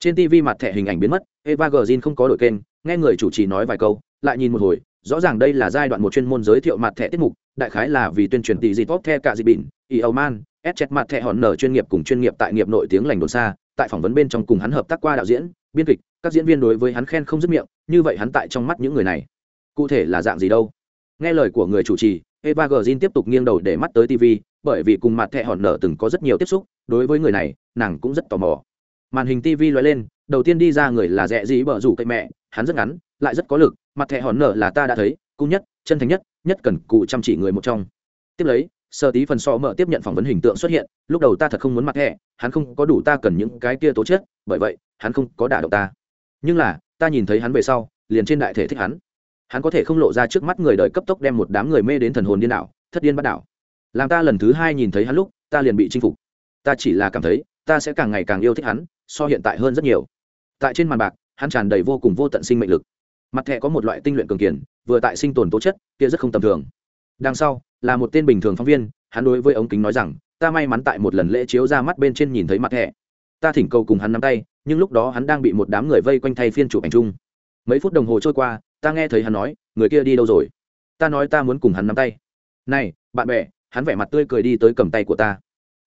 Trên tv mặt thẻ hình ảnh biến mất, eva gờ không có đổi kênh, nghe người chủ trì nói vài câu, lại nhìn một hồi, rõ ràng đây là giai đoạn một chuyên môn giới thiệu mặt thẻ tiết mục, đại khái là vì tuyên truyền tỷ gì tốt the cả dị bỉn y âu man ép chết mặt thẻ hòn nở chuyên nghiệp cùng chuyên nghiệp tại nghiệp nổi tiếng lành đồn xa tại phỏng vấn bên trong cùng hắn hợp tác qua đạo diễn, biên kịch, các diễn viên đối với hắn khen không dứt miệng, như vậy hắn tại trong mắt những người này, cụ thể là dạng gì đâu? Nghe lời của người chủ trì, eva gờ tiếp tục nghiêng đầu để mắt tới tv bởi vì cùng mặt thẹ hòn nở từng có rất nhiều tiếp xúc, đối với người này, nàng cũng rất tò mò. Màn hình tv loại lên, đầu tiên đi ra người là rẽ dĩ bờ rủ cậy mẹ, hắn rất ngắn, lại rất có lực, mặt thẹ hòn nở là ta đã thấy cung nhất, chân thành nhất nhất cần cụ chăm chỉ người một trong. Tiếp lấy sợ tí phần so mở tiếp nhận phỏng vấn hình tượng xuất hiện, lúc đầu ta thật không muốn mặt thẹ hắn không có đủ ta cần những cái kia tố chất, bởi vậy, hắn không có đả động ta. Nhưng là, ta nhìn thấy hắn về sau, liền trên đại thể thích hắn. Hắn có thể không lộ ra trước mắt người đời cấp tốc đem một đám người mê đến thần hồn điên đảo, thất điên bắt đảo. Làm ta lần thứ hai nhìn thấy hắn lúc, ta liền bị chinh phục. Ta chỉ là cảm thấy, ta sẽ càng ngày càng yêu thích hắn, so hiện tại hơn rất nhiều. Tại trên màn bạc, hắn tràn đầy vô cùng vô tận sinh mệnh lực. Mặt thẻ có một loại tinh luyện cường kiển vừa tại sinh tồn tố chất, kia rất không tầm thường. Đằng sau là một tên bình thường phóng viên, hắn đối với ống kính nói rằng, ta may mắn tại một lần lễ chiếu ra mắt bên trên nhìn thấy mặt thẻ ta thỉnh cầu cùng hắn nắm tay, nhưng lúc đó hắn đang bị một đám người vây quanh thay phiên chụp ảnh chung. Mấy phút đồng hồ trôi qua, ta nghe thấy hắn nói, người kia đi đâu rồi? Ta nói ta muốn cùng hắn nắm tay. Này, bạn bè, hắn vẻ mặt tươi cười đi tới cầm tay của ta.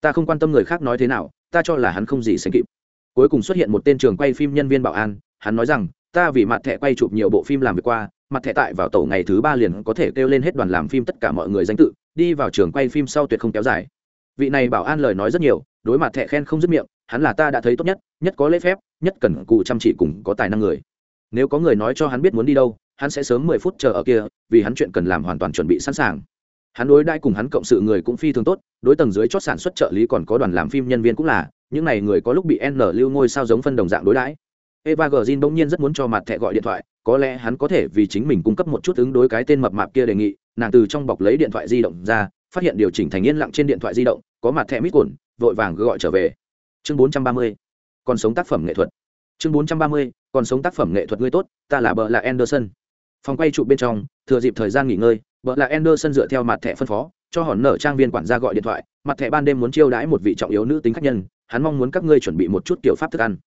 Ta không quan tâm người khác nói thế nào, ta cho là hắn không gì sánh kịp. Cuối cùng xuất hiện một tên trường quay phim nhân viên bảo an, hắn nói rằng ta vì mặt thẻ quay chụp nhiều bộ phim làm việc qua, mặt thẻ tại vào tổ ngày thứ ba liền có thể kêu lên hết đoàn làm phim tất cả mọi người danh tự, đi vào trường quay phim sau tuyệt không kéo dài. Vị này bảo an lời nói rất nhiều, đối mặt thẻ khen không dứt miệng, hắn là ta đã thấy tốt nhất nhất có lễ phép, nhất cần cụ chăm chỉ cùng có tài năng người. Nếu có người nói cho hắn biết muốn đi đâu, hắn sẽ sớm mười phút chờ ở kia, vì hắn chuyện cần làm hoàn toàn chuẩn bị sẵn sàng. Hắn đối đãi cùng hắn cộng sự người cũng phi thường tốt, đối tầng dưới chót sản xuất trợ lý còn có đoàn làm phim nhân viên cũng là, những n à y người có lúc bị n lưu ngôi sao giống phân đồng dạng đối đãi eva g zin bỗng nhiên rất muốn cho mặt thẻ gọi điện thoại, có lẽ hắn có thể vì chính mình cung cấp một chút ứng đối cái tên mập mạp kia đề nghị, nàng từ trong bọc lấy điện thoại di động ra, phát hiện điều chỉnh thành yên lặng trên điện thoại di động, có mặt thẻ mít cồn vội vàng gọi trở về. Chương bốn trăm ba mươi, còn sống tác phẩm nghệ thuật. Chương bốn trăm ba mươi, còn sống tác phẩm nghệ thuật ngươi tốt, ta là bợ là anderson phòng quay trụ bên trong, thừa dịp thời gian nghỉ ngơi bợ là anderson dựa theo mặt thẻ phân phó, cho hòn nở trang viên quản gia gọi điện thoại, mặt thẻ ban đêm muốn chiêu đãi một vị trọng yếu nữ tính khách nhân, hắn mong muốn các ngươi chuẩn bị một chút kiểu pháp thức ăn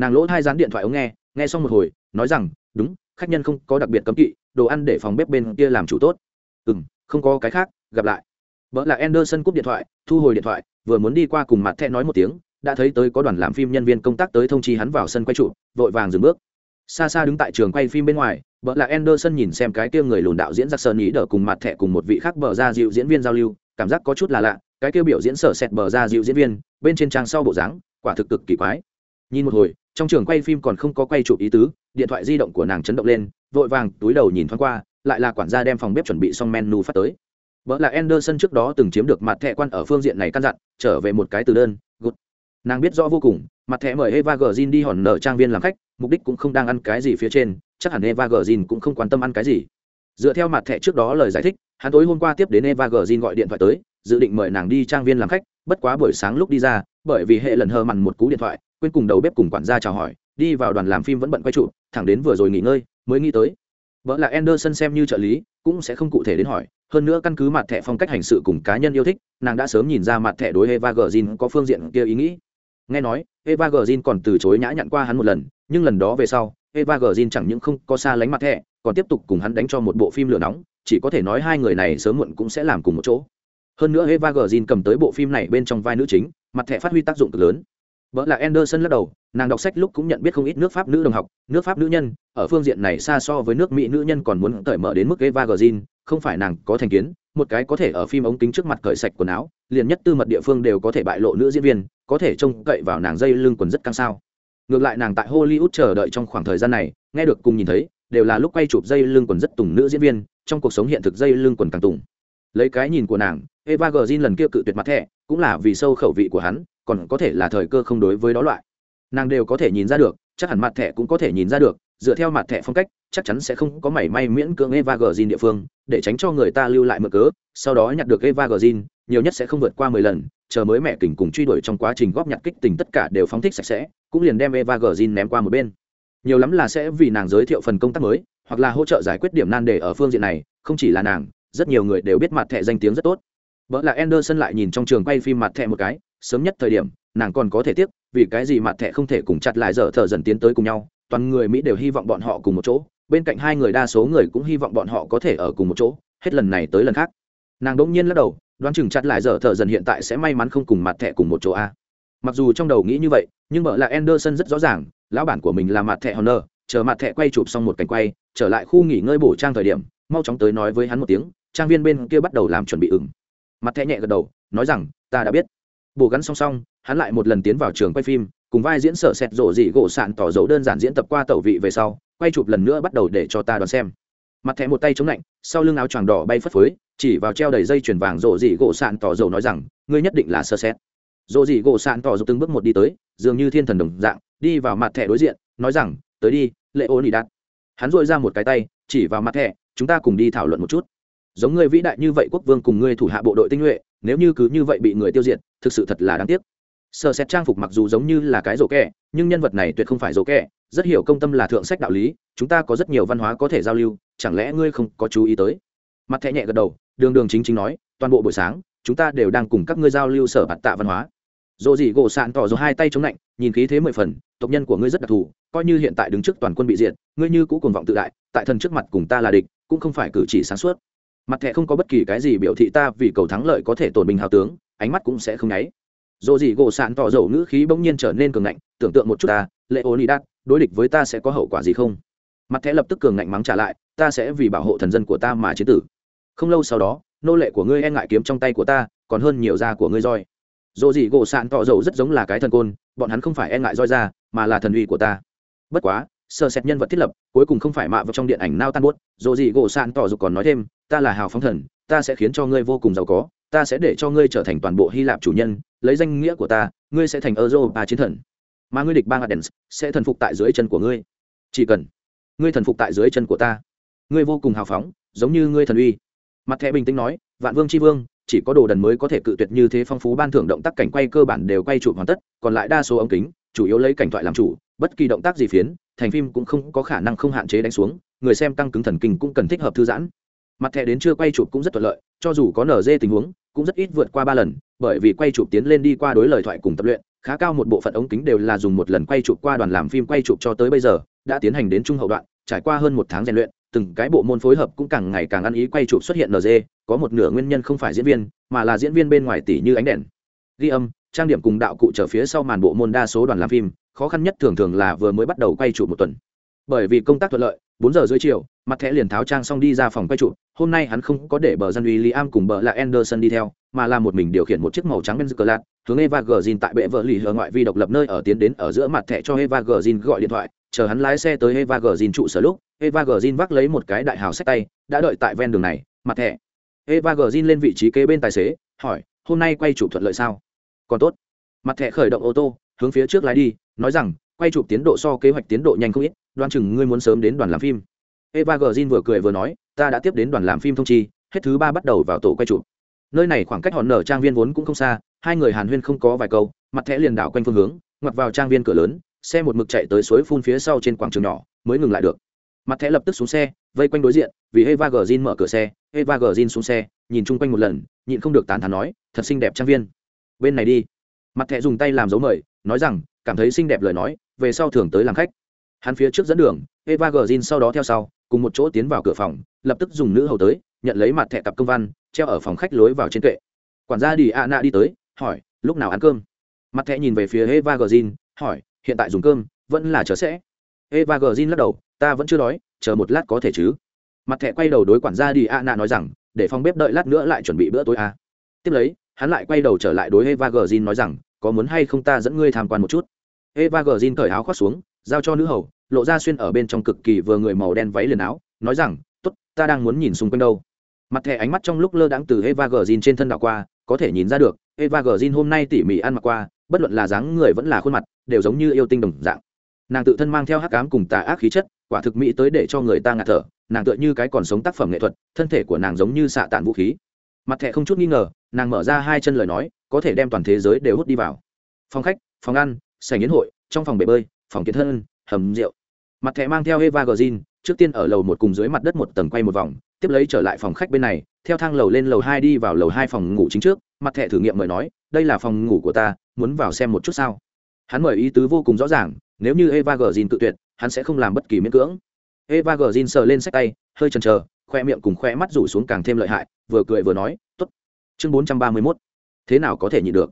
nàng lỗ hai dán điện thoại ống nghe nghe xong một hồi, nói rằng, đúng, khách nhân không có đặc biệt cấm kỵ, đồ ăn để phòng bếp bên kia làm chủ tốt. Ừ m không có cái khác, gặp lại. Vợ là anderson cúp điện thoại, thu hồi điện thoại, vừa muốn đi qua cùng mặt thẻ nói một tiếng, đã thấy tới có đoàn làm phim nhân viên công tác tới thông chi hắn vào sân quay trụ, vội vàng dừng bước. Xa xa đứng tại trường quay phim bên ngoài vợ là anderson nhìn xem cái kia người lùn đạo diễn giặc sơn ý đỡ cùng mặt thẻ cùng một vị khác bờ ra dịu diễn viên giao lưu, cảm giác có chút là lạ, cái kia biểu diễn sở sẹt bờ ra dịu diễn viên, bên trên trang sau bộ dáng, quả thực cực kỳ quái. Nhìn một hồi trong trường quay phim còn không có quay chụp ý tứ, điện thoại di động của nàng chấn động lên, vội vàng túi đầu nhìn thoáng qua, lại là quản gia đem phòng bếp chuẩn bị xong menu phát tới. Vợ là anderson trước đó từng chiếm được mặt thẻ quan ở phương diện này căn dặn, trở về một cái từ đơn, good. Nàng biết rõ vô cùng, mặt thẻ mời eva gờ đi hòn nở trang viên làm khách, mục đích cũng không đang ăn cái gì phía trên, chắc hẳn eva gờ cũng không quan tâm ăn cái gì. Dựa theo mặt thẻ trước đó lời giải thích, hắn tối hôm qua tiếp đến eva gờ gọi điện thoại tới dự định mời nàng đi trang viên làm khách, bất quá buổi sáng lúc đi ra, bởi vì hệ lần hờ mằn một cú điện thoại, quên cùng đầu bếp cùng quản gia chào hỏi, đi vào đoàn làm phim vẫn bận quay trụ, thẳng đến vừa rồi nghỉ ngơi, mới nghĩ tới. Vợ là anderson xem như trợ lý, cũng sẽ không cụ thể đến hỏi, hơn nữa căn cứ mặt thẻ phong cách hành sự cùng cá nhân yêu thích, nàng đã sớm nhìn ra mặt thẻ đối eva gờ có phương diện kia ý nghĩ. Nghe nói, eva g còn từ chối nhã nhặn qua hắn một lần, nhưng lần đó về sau, eva g chẳng những không có xa lánh mặt thẻ, còn tiếp tục cùng hắn đánh cho một bộ phim lửa nóng, chỉ có thể nói hai người này sớm muộn cũng sẽ làm cùng một chỗ hơn nữa eva Green cầm tới bộ phim này bên trong vai nữ chính, mặt thẻ phát huy tác dụng cực lớn. Vợ là anderson lắc đầu, nàng đọc sách lúc cũng nhận biết không ít nước pháp nữ đồng học, nước pháp nữ nhân, ở phương diện này xa so với nước mỹ nữ nhân còn muốn cởi mở đến mức eva Green, không phải nàng có thành kiến, một cái có thể ở phim ống kính trước mặt cởi sạch quần áo, liền nhất tư mật địa phương đều có thể bại lộ nữ diễn viên, có thể trông cậy vào nàng dây lưng quần rất căng sao. Ngược lại nàng tại hollywood chờ đợi trong khoảng thời gian này, nghe được cùng nhìn thấy, đều là lúc quay chụp dây lưng quần rất tùng nữ diễn viên, trong cuộc sống hiện thực dây lưng quần càng tùng. Lấy cái nhìn của nàng eva g lần kia cự tuyệt mặt thẻ, cũng là vì sâu khẩu vị của hắn, còn có thể là thời cơ không đối với đó loại. Nàng đều có thể nhìn ra được, chắc hẳn mặt thẻ cũng có thể nhìn ra được, dựa theo mặt thẻ phong cách, chắc chắn sẽ không có mảy may miễn cưỡng eva g địa phương, để tránh cho người ta lưu lại mở cớ, sau đó nhặt được eva g nhiều nhất sẽ không vượt qua mười lần, chờ mới mẹ kình cùng truy đuổi trong quá trình góp nhặt kích tình tất cả đều phóng thích sạch sẽ, cũng liền đem eva g ném qua một bên. Nhiều lắm là sẽ vì nàng giới thiệu phần công tác mới, hoặc là hỗ trợ giải quyết điểm nan đề ở phương diện này, không chỉ là nàng, rất nhiều người đều biết mặt thẻ danh tiếng rất tốt vợ là anderson lại nhìn trong trường quay phim mặt thẻ một cái, sớm nhất thời điểm, nàng còn có thể tiếc, vì cái gì mặt thẻ không thể cùng chặt lại dở thở dần tiến tới cùng nhau, toàn người mỹ đều hy vọng bọn họ cùng một chỗ, bên cạnh hai người đa số người cũng hy vọng bọn họ có thể ở cùng một chỗ, hết lần này tới lần khác. Nàng đỗng nhiên lắc đầu, đoán chừng chặt lại dở thợ dần hiện tại sẽ may mắn không cùng mặt thẻ cùng một chỗ a. Mặc dù trong đầu nghĩ như vậy, nhưng vợ là anderson rất rõ ràng, lão bản của mình là mặt thẻ honor, chờ mặt thẻ quay chụp xong một cảnh quay, trở lại khu nghỉ ngơi bổ trang thời điểm, mau chóng tới nói với hắn một tiếng, trang viên bên kia bắt đầu làm chuẩn bị ửng mặt thẹ nhẹ gật đầu, nói rằng, ta đã biết. Bổ gắn song song, hắn lại một lần tiến vào trường quay phim, cùng vai diễn sở sẹt rộ dị gỗ sạn tỏ dấu đơn giản diễn tập qua tẩu vị về sau, quay chụp lần nữa bắt đầu để cho ta đoán xem. Mặt thẻ một tay chống lạnh, sau lưng áo choàng đỏ bay phất phới, chỉ vào treo đầy dây chuyền vàng rộ dị gỗ sạn tỏ dầu nói rằng, ngươi nhất định là sơ xét rộ dị gỗ sạn tỏ dầu từng bước một đi tới, dường như thiên thần đồng dạng, đi vào mặt thẻ đối diện, nói rằng, tới đi lệ ô nị đạt hắn dội ra một cái tay, chỉ vào mặt thẻ, chúng ta cùng đi thảo luận một chút giống ngươi vĩ đại như vậy quốc vương cùng ngươi thủ hạ bộ đội tinh nhuệ, nếu như cứ như vậy bị người tiêu diệt, thực sự thật là đáng tiếc. Sơ xét trang phục mặc dù giống như là cái rổ kẹ, nhưng nhân vật này tuyệt không phải rổ kẹ, rất hiểu công tâm là thượng sách đạo lý, chúng ta có rất nhiều văn hóa có thể giao lưu, chẳng lẽ ngươi không có chú ý tới? Mặt thẹ nhẹ gật đầu, đường đường chính chính nói, toàn bộ buổi sáng, chúng ta đều đang cùng các ngươi giao lưu sở bạt tạ văn hóa. Dồ dỉ gỗ sạn tỏ dù hai tay chống lạnh, nhìn khí thế mười phần, tộc nhân của ngươi rất đặc thù, coi như hiện tại đứng trước toàn quân bị diệt, ngươi như cũ cuồng vọng tự đại, tại thần trước mặt cùng ta là địch, cũng không phải cử chỉ sáng suốt mặt thẻ không có bất kỳ cái gì biểu thị ta vì cầu thắng lợi có thể tổn bình hào tướng, ánh mắt cũng sẽ không nháy. Dồ dỉ gỗ sạn tỏ dầu ngữ khí bỗng nhiên trở nên cường ngạnh, tưởng tượng một chút ta lệ ô ni đát đối địch với ta sẽ có hậu quả gì không? Mặt thẻ lập tức cường ngạnh mắng trả lại, ta sẽ vì bảo hộ thần dân của ta mà chế tử. Không lâu sau đó, nô lệ của ngươi e ngại kiếm trong tay của ta, còn hơn nhiều da của ngươi roi. Dồ dỉ gỗ sạn tỏ dầu rất giống là cái thần côn, bọn hắn không phải e ngại roi ra mà là thần uy của ta. Bất quá sơ xét nhân vật thiết lập, cuối cùng không phải mạ vào trong điện ảnh nao tan buốt dồ gì gỗ sạn tỏ dục còn nói thêm, ta là hào phóng thần, ta sẽ khiến cho ngươi vô cùng giàu có, ta sẽ để cho ngươi trở thành toàn bộ hy lạp chủ nhân, lấy danh nghĩa của ta, ngươi sẽ thành europa chiến thần. Mà ngươi địch bang adens sẽ thần phục tại dưới chân của ngươi. Chỉ cần ngươi thần phục tại dưới chân của ta, ngươi vô cùng hào phóng, giống như ngươi thần uy. Mặt thẻ bình tĩnh nói, vạn vương tri vương, chỉ có đồ đần mới có thể cự tuyệt như thế phong phú ban thưởng động tác cảnh quay cơ bản đều quay chụp hoàn tất, còn lại đa số ống kính chủ yếu lấy cảnh thoại làm chủ, bất kỳ động tác gì phiến, thành phim cũng không có khả năng không hạn chế đánh xuống, người xem tăng cứng thần kinh cũng cần thích hợp thư giãn. Mặt thẻ đến chưa quay chụp cũng rất thuận lợi, cho dù có nở dê tình huống, cũng rất ít vượt qua ba lần, bởi vì quay chụp tiến lên đi qua đối lời thoại cùng tập luyện, khá cao một bộ phận ống kính đều là dùng một lần quay chụp qua đoàn làm phim quay chụp cho tới bây giờ, đã tiến hành đến trung hậu đoạn, trải qua hơn một tháng rèn luyện, từng cái bộ môn phối hợp cũng càng ngày càng ăn ý quay chụp xuất hiện nd có một nửa nguyên nhân không phải diễn viên, mà là diễn viên bên ngoài tỷ như ánh đèn. Ghi âm trang điểm cùng đạo cụ trở phía sau màn bộ môn đa số đoàn làm phim, khó khăn nhất thường thường là vừa mới bắt đầu quay trụ một tuần. Bởi vì công tác thuận lợi, bốn giờ dưới chiều, mặt thẻ liền tháo trang xong đi ra phòng quay trụ hôm nay hắn không có để bờ dân uy liam cùng bờ là anderson đi theo, mà là một mình điều khiển một chiếc màu trắng benz clat hướng eva gờ tại bệ vợ lì hờ ngoại vi độc lập nơi ở tiến đến ở giữa mặt thẻ cho eva gờ gọi điện thoại, chờ hắn lái xe tới eva gờ trụ sở lúc, eva gờ vác lấy một cái đại hào sách tay, đã đợi tại ven đường này, mặt thẻ. Eva gờ lên vị trí kế bên tài xế, hỏi, hôm nay quay trụ thuận lợi sao? Còn tốt. Mặt thẻ khởi động ô tô, hướng phía trước lái đi, nói rằng, quay chụp tiến độ so kế hoạch tiến độ nhanh không ít đoan chừng ngươi muốn sớm đến đoàn làm phim. Eva g vừa cười vừa nói, ta đã tiếp đến đoàn làm phim thông chi, hết thứ ba bắt đầu vào tổ quay chụp. Nơi này khoảng cách hòn nở trang viên vốn cũng không xa, hai người hàn huyên không có vài câu, mặt thẻ liền đảo quanh phương hướng, ngoặt vào trang viên cửa lớn, xe một mực chạy tới suối phun phía sau trên quảng trường nhỏ, mới ngừng lại được. Mặt thẻ lập tức xuống xe, vây quanh đối diện, vì eva g mở cửa xe, eva g xuống xe, nhìn chung quanh một lần, nhịn không được tán thán nói, thật xinh đẹp trang viên bên này đi. Mặt thẻ dùng tay làm dấu mời, nói rằng, cảm thấy xinh đẹp lời nói, về sau thường tới làm khách. Hắn phía trước dẫn đường, eva gờ sau đó theo sau, cùng một chỗ tiến vào cửa phòng, lập tức dùng nữ hầu tới, nhận lấy mặt thẻ cặp công văn, treo ở phòng khách lối vào trên kệ. Quản gia đi a nạ đi tới, hỏi, lúc nào ăn cơm? Mặt thẻ nhìn về phía eva gờ hỏi, hiện tại dùng cơm, vẫn là chờ sẽ? Eva gờ lắc đầu, ta vẫn chưa đói, chờ một lát có thể chứ. Mặt thẻ quay đầu đối quản gia đi a nạ nói rằng, để phòng bếp đợi lát nữa lại chuẩn bị bữa tối à. tiếp lấy hắn lại quay đầu trở lại đối eva gờ nói rằng, có muốn hay không ta dẫn ngươi tham quan một chút? Eva gờ cởi áo khoác xuống, giao cho nữ hầu, lộ ra xuyên ở bên trong cực kỳ vừa người màu đen váy liền áo, nói rằng, tốt, ta đang muốn nhìn xung quanh đâu. Mặt thẻ ánh mắt trong lúc lơ đãng từ eva gờ trên thân đảo qua, có thể nhìn ra được, eva gờ hôm nay tỉ mỉ ăn mặc qua, bất luận là dáng người vẫn là khuôn mặt, đều giống như yêu tinh đồng dạng. Nàng tự thân mang theo hắc ám cùng tà ác khí chất, quả thực mỹ tới để cho người ta ngạt thở, nàng tựa như cái còn sống tác phẩm nghệ thuật, thân thể của nàng giống như xạ tản vũ khí. Mặt thẻ không chút nghi ngờ nàng mở ra hai chân lời nói, có thể đem toàn thế giới đều hút đi vào. Phòng khách, phòng ăn, sảnh yến hội, trong phòng bể bơi, phòng kiến thân, hầm rượu. Mặt thẻ mang theo eva gờ trước tiên ở lầu một cùng dưới mặt đất một tầng quay một vòng, tiếp lấy trở lại phòng khách bên này, theo thang lầu lên lầu hai đi vào lầu hai phòng ngủ chính trước, mặt thẻ thử nghiệm mời nói, đây là phòng ngủ của ta, muốn vào xem một chút sao? Hắn mời ý tứ vô cùng rõ ràng, nếu như eva gờ tự tuyệt, hắn sẽ không làm bất kỳ miễn cưỡng. Eva gờ sờ lên sách tay, hơi chần chờ, khoe miệng cùng khoe mắt rủ xuống càng thêm lợi hại, vừa cười vừa nói t ố t chương bốn trăm ba mươi mốt. Thế nào có thể nhịn được?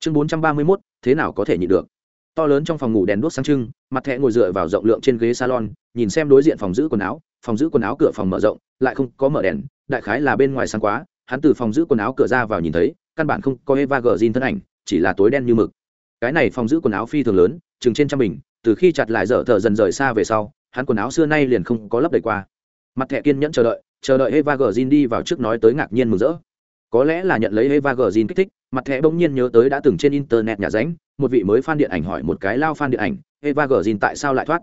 Chương bốn trăm ba mươi mốt, thế nào có thể nhịn được? To lớn trong phòng ngủ đèn đuốc sáng trưng, mặt thẹ ngồi dựa vào rộng lượng trên ghế salon, nhìn xem đối diện phòng giữ quần áo, phòng giữ quần áo cửa phòng mở rộng, lại không có mở đèn, đại khái là bên ngoài sáng quá, hắn từ phòng giữ quần áo cửa ra vào nhìn thấy, căn bản không có eva gờ thân ảnh, chỉ là tối đen như mực. Cái này phòng giữ quần áo phi thường lớn, chừng trên trăm bình, từ khi chặt lại dở thở dần rời xa về sau, hắn quần áo xưa nay liền không có lấp đầy qua. Mặt thẻ kiên nhẫn chờ đợi chờ đợi eva gờ đi vào trước nói tới ngạc nhiên mừng rỡ có lẽ là nhận lấy eva gờ kích thích, mặt thẻ bỗng nhiên nhớ tới đã từng trên internet nhà ránh, một vị mới fan điện ảnh hỏi một cái lao fan điện ảnh, eva gờ tại sao lại thoát?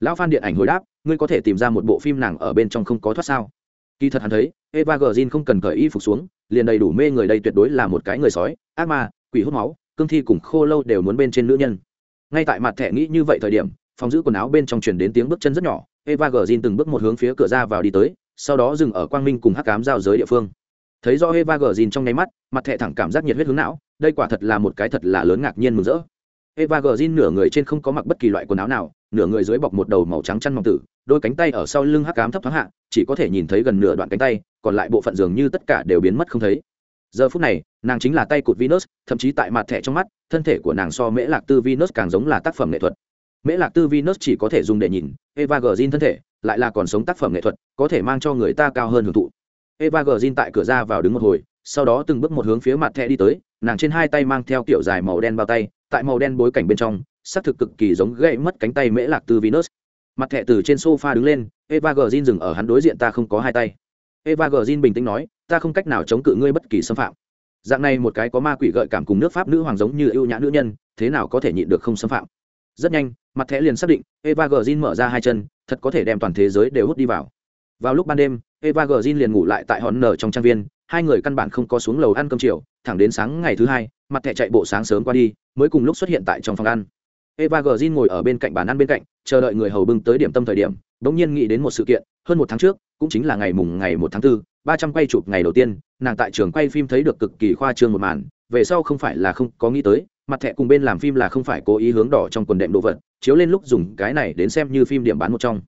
Lão fan điện ảnh hồi đáp, ngươi có thể tìm ra một bộ phim nàng ở bên trong không có thoát sao? Kỳ thật hắn thấy, eva gờ không cần cởi y phục xuống, liền đầy đủ mê người đây tuyệt đối là một cái người sói, ác ma, quỷ hút máu, cương thi cùng khô lâu đều muốn bên trên nữ nhân. Ngay tại mặt thẻ nghĩ như vậy thời điểm, phòng giữ quần áo bên trong truyền đến tiếng bước chân rất nhỏ, eva gờ từng bước một hướng phía cửa ra vào đi tới, sau đó dừng ở quang minh cùng hắc cám giao giới địa phương thấy do eva gờ trong nháy mắt, mặt thẹ thẳng cảm giác nhiệt huyết hướng não, đây quả thật là một cái thật là lớn ngạc nhiên mừng rỡ. Eva gờ nửa người trên không có mặc bất kỳ loại quần áo nào, nửa người dưới bọc một đầu màu trắng chăn mỏng tử, đôi cánh tay ở sau lưng hắc cám thấp thoáng hạ, chỉ có thể nhìn thấy gần nửa đoạn cánh tay, còn lại bộ phận dường như tất cả đều biến mất không thấy. Giờ phút này, nàng chính là tay cụt venus, thậm chí tại mặt thẻ trong mắt, thân thể của nàng so mễ lạc tư venus càng giống là tác phẩm nghệ thuật. Mễ lạc tư venus chỉ có thể dùng để nhìn, eva gờ thân thể lại là còn sống tác phẩm nghệ thuật, có thể mang cho người ta cao hơn hưởng thụ eva gờ tại cửa ra vào đứng một hồi, sau đó từng bước một hướng phía mặt thẻ đi tới, nàng trên hai tay mang theo kiểu dài màu đen bao tay, tại màu đen bối cảnh bên trong xác thực cực kỳ giống gậy mất cánh tay mễ lạc từ venus. Mặt thẻ từ trên sofa đứng lên, eva gờ dừng ở hắn đối diện ta không có hai tay. Eva gờ bình tĩnh nói, ta không cách nào chống cự ngươi bất kỳ xâm phạm. Dạng này một cái có ma quỷ gợi cảm cùng nước pháp nữ hoàng giống như ưu nhã nữ nhân, thế nào có thể nhịn được không xâm phạm? Rất nhanh, mặt thẻ liền xác định, eva gờ mở ra hai chân, thật có thể đem toàn thế giới đều hút đi vào. Vào lúc ban đêm eva gờ liền ngủ lại tại hòn nở trong trang viên hai người căn bản không có xuống lầu ăn cơm chiều thẳng đến sáng ngày thứ hai mặt thẻ chạy bộ sáng sớm qua đi mới cùng lúc xuất hiện tại trong phòng ăn. Eva gờ ngồi ở bên cạnh bàn ăn bên cạnh chờ đợi người hầu bưng tới điểm tâm thời điểm bỗng nhiên nghĩ đến một sự kiện hơn một tháng trước cũng chính là ngày mùng ngày một tháng 4, ba trăm quay chụp ngày đầu tiên nàng tại trường quay phim thấy được cực kỳ khoa trương một màn về sau không phải là không có nghĩ tới mặt thẻ cùng bên làm phim là không phải cố ý hướng đỏ trong quần đệm đồ vật chiếu lên lúc dùng cái này đến xem như phim điểm bán một trong.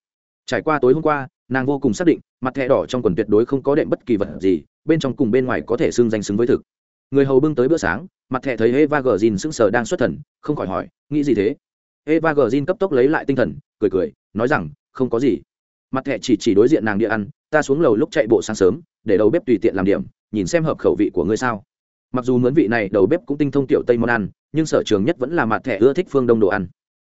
Trải qua tối hôm qua nàng vô cùng xác định, mặt thẻ đỏ trong quần tuyệt đối không có đệm bất kỳ vật gì, bên trong cùng bên ngoài có thể xưng danh xứng với thực. Người hầu bưng tới bữa sáng, mặt thẻ thấy eva gờ dìn sững sờ đang xuất thần, không khỏi hỏi, nghĩ gì thế? Eva gờ dìn cấp tốc lấy lại tinh thần, cười cười, nói rằng, không có gì. Mặt thẻ chỉ chỉ đối diện nàng địa ăn, ta xuống lầu lúc chạy bộ sáng sớm, để đầu bếp tùy tiện làm điểm, nhìn xem hợp khẩu vị của ngươi sao. Mặc dù mướn vị này đầu bếp cũng tinh thông tiểu tây món ăn, nhưng sở trường nhất vẫn là mặt thẻ ưa thích phương đông đồ ăn.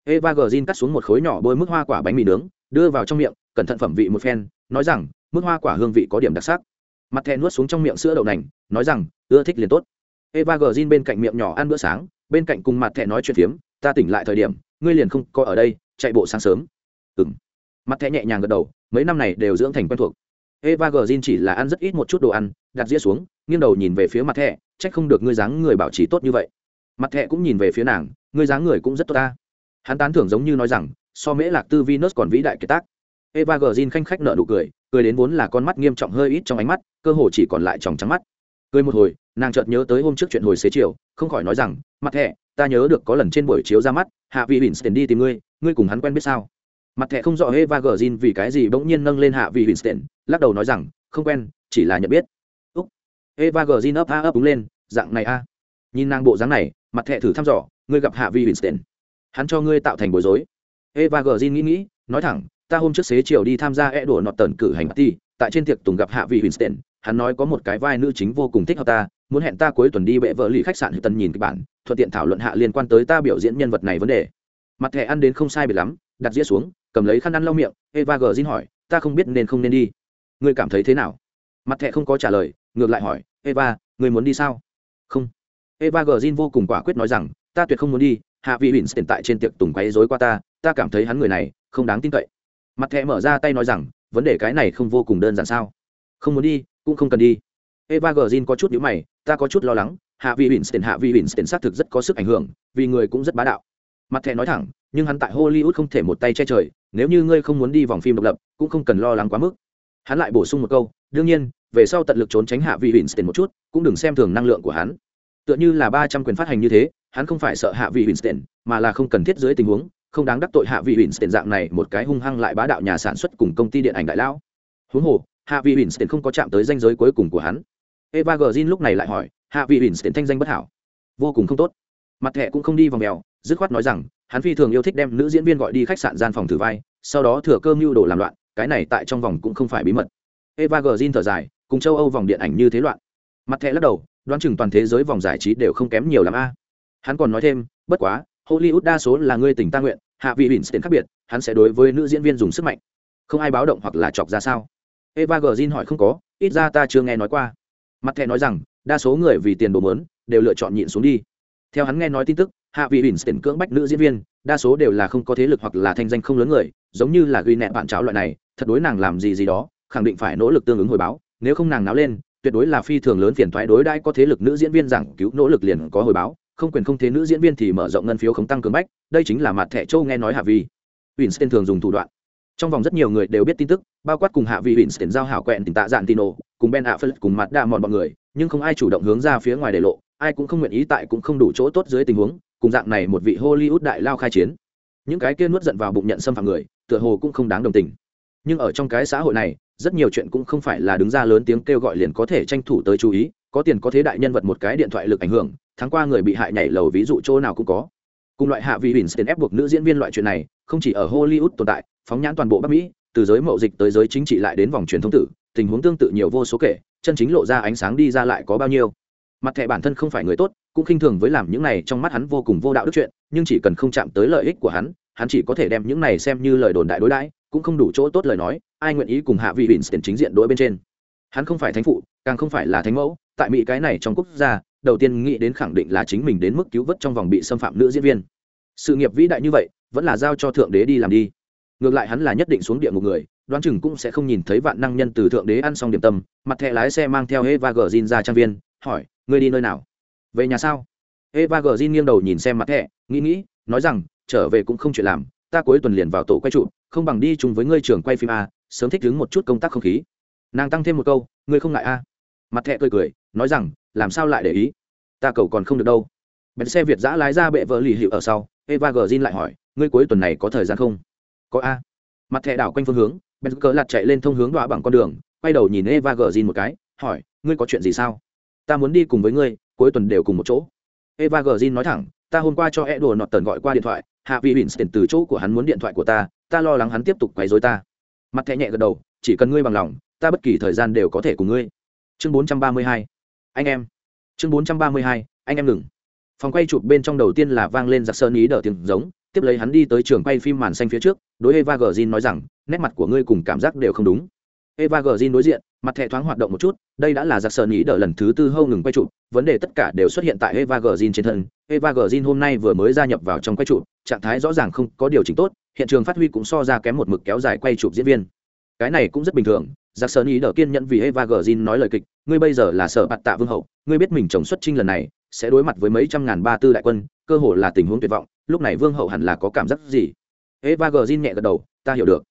Eva gờ cắt xuống một khối nhỏ bôi mức hoa quả bánh mì nướng, đưa vào trong miệng cẩn thận phẩm vị một phen, nói rằng, mức hoa quả hương vị có điểm đặc sắc. Mặt thẻ nuốt xuống trong miệng sữa đậu nành, nói rằng, ưa thích liền tốt. Eva gờ bên cạnh miệng nhỏ ăn bữa sáng, bên cạnh cùng mặt thẻ nói chuyện phiếm, ta tỉnh lại thời điểm, ngươi liền không coi ở đây, chạy bộ sáng sớm. Ừng mặt thẻ nhẹ nhàng gật đầu, mấy năm này đều dưỡng thành quen thuộc. Eva gờ chỉ là ăn rất ít một chút đồ ăn, đặt dĩa xuống, nghiêng đầu nhìn về phía mặt thẻ trách không được ngươi dáng người bảo trì tốt như vậy. Mặt thẻ cũng nhìn về phía nàng, ngươi dáng người cũng rất tốt ta. Hắn tán thưởng giống như nói rằng, so mễ lạc tư venus còn vĩ đại kiệt tác eva gờ khanh khách nợ nụ cười cười đến vốn là con mắt nghiêm trọng hơi ít trong ánh mắt, cơ hồ chỉ còn lại tròng trắng mắt. Cười một hồi, nàng chợt nhớ tới hôm trước chuyện hồi xế chiều, không khỏi nói rằng, mặt thẻ, ta nhớ được có lần trên buổi chiếu ra mắt, hạ vị winston đi tìm ngươi ngươi cùng hắn quen biết sao? Mặt thẻ không rõ eva gờ vì cái gì bỗng nhiên nâng lên hạ vị winston, lắc đầu nói rằng, không quen, chỉ là nhận biết. Úc. Eva gờ ấp a ấp đúng lên, dạng này a. Nhìn nàng bộ dáng này, mặt thẻ thử thăm dò, ngươi gặp hạ vị winston? Hắn cho ngươi tạo thành bối rối. Eva gờ nghĩ nghĩ, nói thẳng ta hôm trước xế chiều đi tham gia e đùa nọt tần cử hành party, tại trên tiệc tùng gặp hạ vị winston, hắn nói có một cái vai nữ chính vô cùng thích hợp ta, muốn hẹn ta cuối tuần đi bệ vợ lì khách sạn tần nhìn kịch bản, thuận tiện thảo luận hạ liên quan tới ta biểu diễn nhân vật này vấn đề. Mặt thẻ ăn đến không sai biệt lắm, đặt dĩa xuống, cầm lấy khăn ăn lau miệng, eva gờ hỏi, ta không biết nên không nên đi. Ngươi cảm thấy thế nào? Mặt thẻ không có trả lời, ngược lại hỏi, eva, ngươi muốn đi sao? Không. Eva gờ vô cùng quả quyết nói rằng, ta tuyệt không muốn đi, hạ vị huỳnh tại trên tiệc tùng quấy dối qua ta ta cảm thấy hắn người này không đáng tin cậy mặt thẻ mở ra tay nói rằng, vấn đề cái này không vô cùng đơn giản sao? Không muốn đi, cũng không cần đi. Eva g có chút nhữ mày, ta có chút lo lắng, hạ vị winston, hạ vị winston xác thực rất có sức ảnh hưởng, vì người cũng rất bá đạo. Mặt thẻ nói thẳng, nhưng hắn tại hollywood không thể một tay che trời, nếu như ngươi không muốn đi vòng phim độc lập, cũng không cần lo lắng quá mức. Hắn lại bổ sung một câu, đương nhiên, về sau tận lực trốn tránh hạ vị winston một chút, cũng đừng xem thường năng lượng của hắn. Tựa như là ba trăm quyền phát hành như thế, hắn không phải sợ hạ vị winston, mà là không cần thiết dưới tình huống không đáng đắc tội hạ vị tiền dạng này, một cái hung hăng lại bá đạo nhà sản xuất cùng công ty điện ảnh đại lão. Huống hồ, hạ vị tiền không có chạm tới danh giới cuối cùng của hắn. Eva gờ lúc này lại hỏi, hạ vị tiền thanh danh bất hảo? Vô cùng không tốt. Mặt thẻ cũng không đi vòng mèo, dứt khoát nói rằng, hắn phi thường yêu thích đem nữ diễn viên gọi đi khách sạn gian phòng thử vai, sau đó thừa cơ mưu đồ làm loạn, cái này tại trong vòng cũng không phải bí mật. Eva gờ thở dài, cùng châu âu vòng điện ảnh như thế loạn. Mặt thẻ lắc đầu, đoán chừng toàn thế giới vòng giải trí đều không kém nhiều l a. Hắn còn nói thêm, bất quá, hollywood đa số là ngươi tỉnh ta nguyện hạ vị bỉn khác biệt, hắn sẽ đối với nữ diễn viên dùng sức mạnh. Không ai báo động hoặc là chọc ra sao? Eva g hỏi không có, ít ra ta chưa nghe nói qua. Mặt thẻ nói rằng, đa số người vì tiền đồ mớn, đều lựa chọn nhịn xuống đi. Theo hắn nghe nói tin tức, hạ vị bỉn cưỡng bách nữ diễn viên, đa số đều là không có thế lực hoặc là thanh danh không lớn người, giống như là ghi nẹ bạn cháo loại này, thật đối nàng làm gì gì đó, khẳng định phải nỗ lực tương ứng hồi báo, nếu không nàng náo lên, tuyệt đối là phi thường lớn phiền thoái đối đãi có thế lực nữ diễn viên giảng cứu nỗ lực liền có hồi báo không quyền không thế nữ diễn viên thì mở rộng ngân phiếu không tăng cường bách, đây chính là mặt thẻ châu nghe nói hạ vi winston thường dùng thủ đoạn. Trong vòng rất nhiều người đều biết tin tức, bao quát cùng hạ vi winston giao hảo quẹn tình tạ dạn tino, cùng ben affleck, cùng mặt đa mọn bọn người, nhưng không ai chủ động hướng ra phía ngoài để lộ, ai cũng không nguyện ý tại cũng không đủ chỗ tốt dưới tình huống, cùng dạng này một vị hollywood đại lao khai chiến. Những cái kia nuốt giận vào bụng nhận xâm phạm người, tựa hồ cũng không đáng đồng tình. Nhưng ở trong cái xã hội này, rất nhiều chuyện cũng không phải là đứng ra lớn tiếng kêu gọi liền có thể tranh thủ tới chú ý, có tiền có thế đại nhân vật một cái điện thoại lực ảnh hưởng tháng qua người bị hại nhảy lầu ví dụ chỗ nào cũng có. Cùng loại hạ vị Winston ép buộc nữ diễn viên loại chuyện này, không chỉ ở Hollywood tồn tại, phóng nhãn toàn bộ Bắc Mỹ, từ giới mậu dịch tới giới chính trị lại đến vòng truyền thông tử, tình huống tương tự nhiều vô số kể, chân chính lộ ra ánh sáng đi ra lại có bao nhiêu. Mặt thẻ bản thân không phải người tốt, cũng khinh thường với làm những này trong mắt hắn vô cùng vô đạo đức chuyện, nhưng chỉ cần không chạm tới lợi ích của hắn hắn chỉ có thể đem những này xem như lời đồn đại đối đãi, cũng không đủ chỗ tốt lời nói, ai nguyện ý cùng hạ vị Winston chính diện đối bên trên. Hắn không phải thánh phụ, càng không phải là thánh mẫu, tại mỹ cái này trong quốc gia đầu tiên nghĩ đến khẳng định là chính mình đến mức cứu vớt trong vòng bị xâm phạm nữ diễn viên. Sự nghiệp vĩ đại như vậy, vẫn là giao cho thượng đế đi làm đi. Ngược lại hắn là nhất định xuống địa ngục người, đoán chừng cũng sẽ không nhìn thấy vạn năng nhân từ thượng đế ăn xong điểm tâm, mặt thẹ lái xe mang theo eva gờ zin ra trang viên, hỏi, ngươi đi nơi nào? Về nhà sao? Eva gờ zin nghiêng đầu nhìn xem mặt thẹ nghĩ nghĩ, nói rằng, trở về cũng không chuyện làm, ta cuối tuần liền vào tổ quay trụ, không bằng đi chung với ngươi trường quay phim a, sớm thích ứng một chút công tác không khí. Nàng tăng thêm một câu, ngươi không ngại a? Mặt thẹ cười cười, nói rằng làm sao lại để ý? Ta cầu còn không được đâu. Bèn xe việt giã lái ra bệ vợ lì hiệu ở sau, eva gờ lại hỏi, ngươi cuối tuần này có thời gian không? Có a. Mặt thẻ đảo quanh phương hướng bèn cờ lạt chạy lên thông hướng đọa bằng con đường, quay đầu nhìn eva gờ một cái, hỏi, ngươi có chuyện gì sao? Ta muốn đi cùng với ngươi, cuối tuần đều cùng một chỗ. Eva gờ nói thẳng, ta hôm qua cho e đồ nọt tần gọi qua điện thoại, hạ vị bỉn tiền từ chỗ của hắn muốn điện thoại của ta ta lo lắng hắn tiếp tục quấy rối ta. Mặt thẻ nhẹ gật đầu, chỉ cần ngươi bằng lòng, ta bất kỳ thời gian đều có thể cùng ngươi. Chương 432 anh em. Chương 432 anh em ngừng. Phòng quay chụp bên trong đầu tiên là vang lên giặc sơn ý đờ tiếng giống, tiếp lấy hắn đi tới trường quay phim màn xanh phía trước, đối eva gờ nói rằng, nét mặt của ngươi cùng cảm giác đều không đúng. Eva gờ đối diện, mặt thẻ thoáng hoạt động một chút, đây đã là giặc sơn ý đờ lần thứ tư hâu ngừng quay chụp, vấn đề tất cả đều xuất hiện tại eva gờ trên thân. Eva gờ hôm nay vừa mới gia nhập vào trong quay chụp, trạng thái rõ ràng không có điều chỉnh tốt, hiện trường phát huy cũng so ra kém một mực kéo dài quay chụp diễn viên. Cái này cũng rất bình thường giặc sơn ý đỡ kiên nhẫn vì eva gờ nói lời kịch, ngươi bây giờ là sở bạt tạ vương hậu, ngươi biết mình chồng xuất trinh lần này, sẽ đối mặt với mấy trăm ngàn ba tư đại quân, cơ hồ là tình huống tuyệt vọng, lúc này vương hậu hẳn là có cảm giác gì? Eva gờ nhẹ gật đầu, ta hiểu được.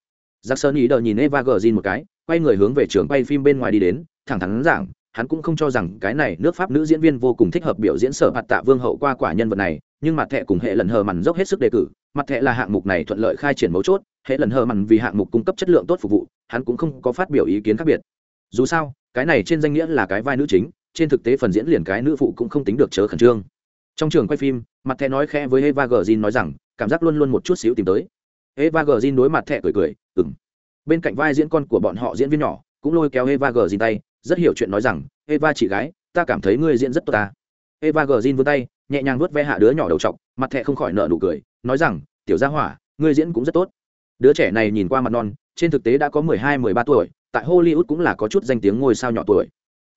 Giặc sơn ý đỡ nhìn eva gờ một cái, quay người hướng về trường quay phim bên ngoài đi đến, thẳng thắn giảng, hắn cũng không cho rằng cái này nước pháp nữ diễn viên vô cùng thích hợp biểu diễn sở hạt tạ vương hậu qua quả nhân vật này, nhưng mặt thẻ cùng hệ lần hờ mằn dốc hết sức đề cử mặt thẻ là hạng mục này thuận lợi khai triển mấu chốt, hệ lần hờ mằn vì hạng mục cung cấp chất lượng tốt phục vụ, hắn cũng không có phát biểu ý kiến khác biệt. Dù sao, cái này trên danh nghĩa là cái vai nữ chính, trên thực tế phần diễn liền cái nữ phụ cũng không tính được chớ khẩn trương. Trong trường quay phim, mặt thẻ nói khẽ với eva gờ nói rằng, cảm giác luôn luôn một chút xíu tìm tới. Eva gờ đối mặt thẻ cười cười ừng bên cạnh vai diễn con của bọn họ diễn viên nhỏ, cũng lôi kéo eva gờ tay, rất hiểu chuyện nói rằng, eva chị gái, ta cảm thấy ngươi diễn rất tốt ta. Eva gờ vươn tay nhẹ nhàng vuốt ve hạ đứa nhỏ đầu trọc mặt thẹ không khỏi nợ nụ cười, nói rằng, tiểu gia hỏa, ngươi diễn cũng rất tốt. Đứa trẻ này nhìn qua mặt non, trên thực tế đã có mười hai, mười ba tuổi, tại hollywood cũng là có chút danh tiếng ngôi sao nhỏ tuổi.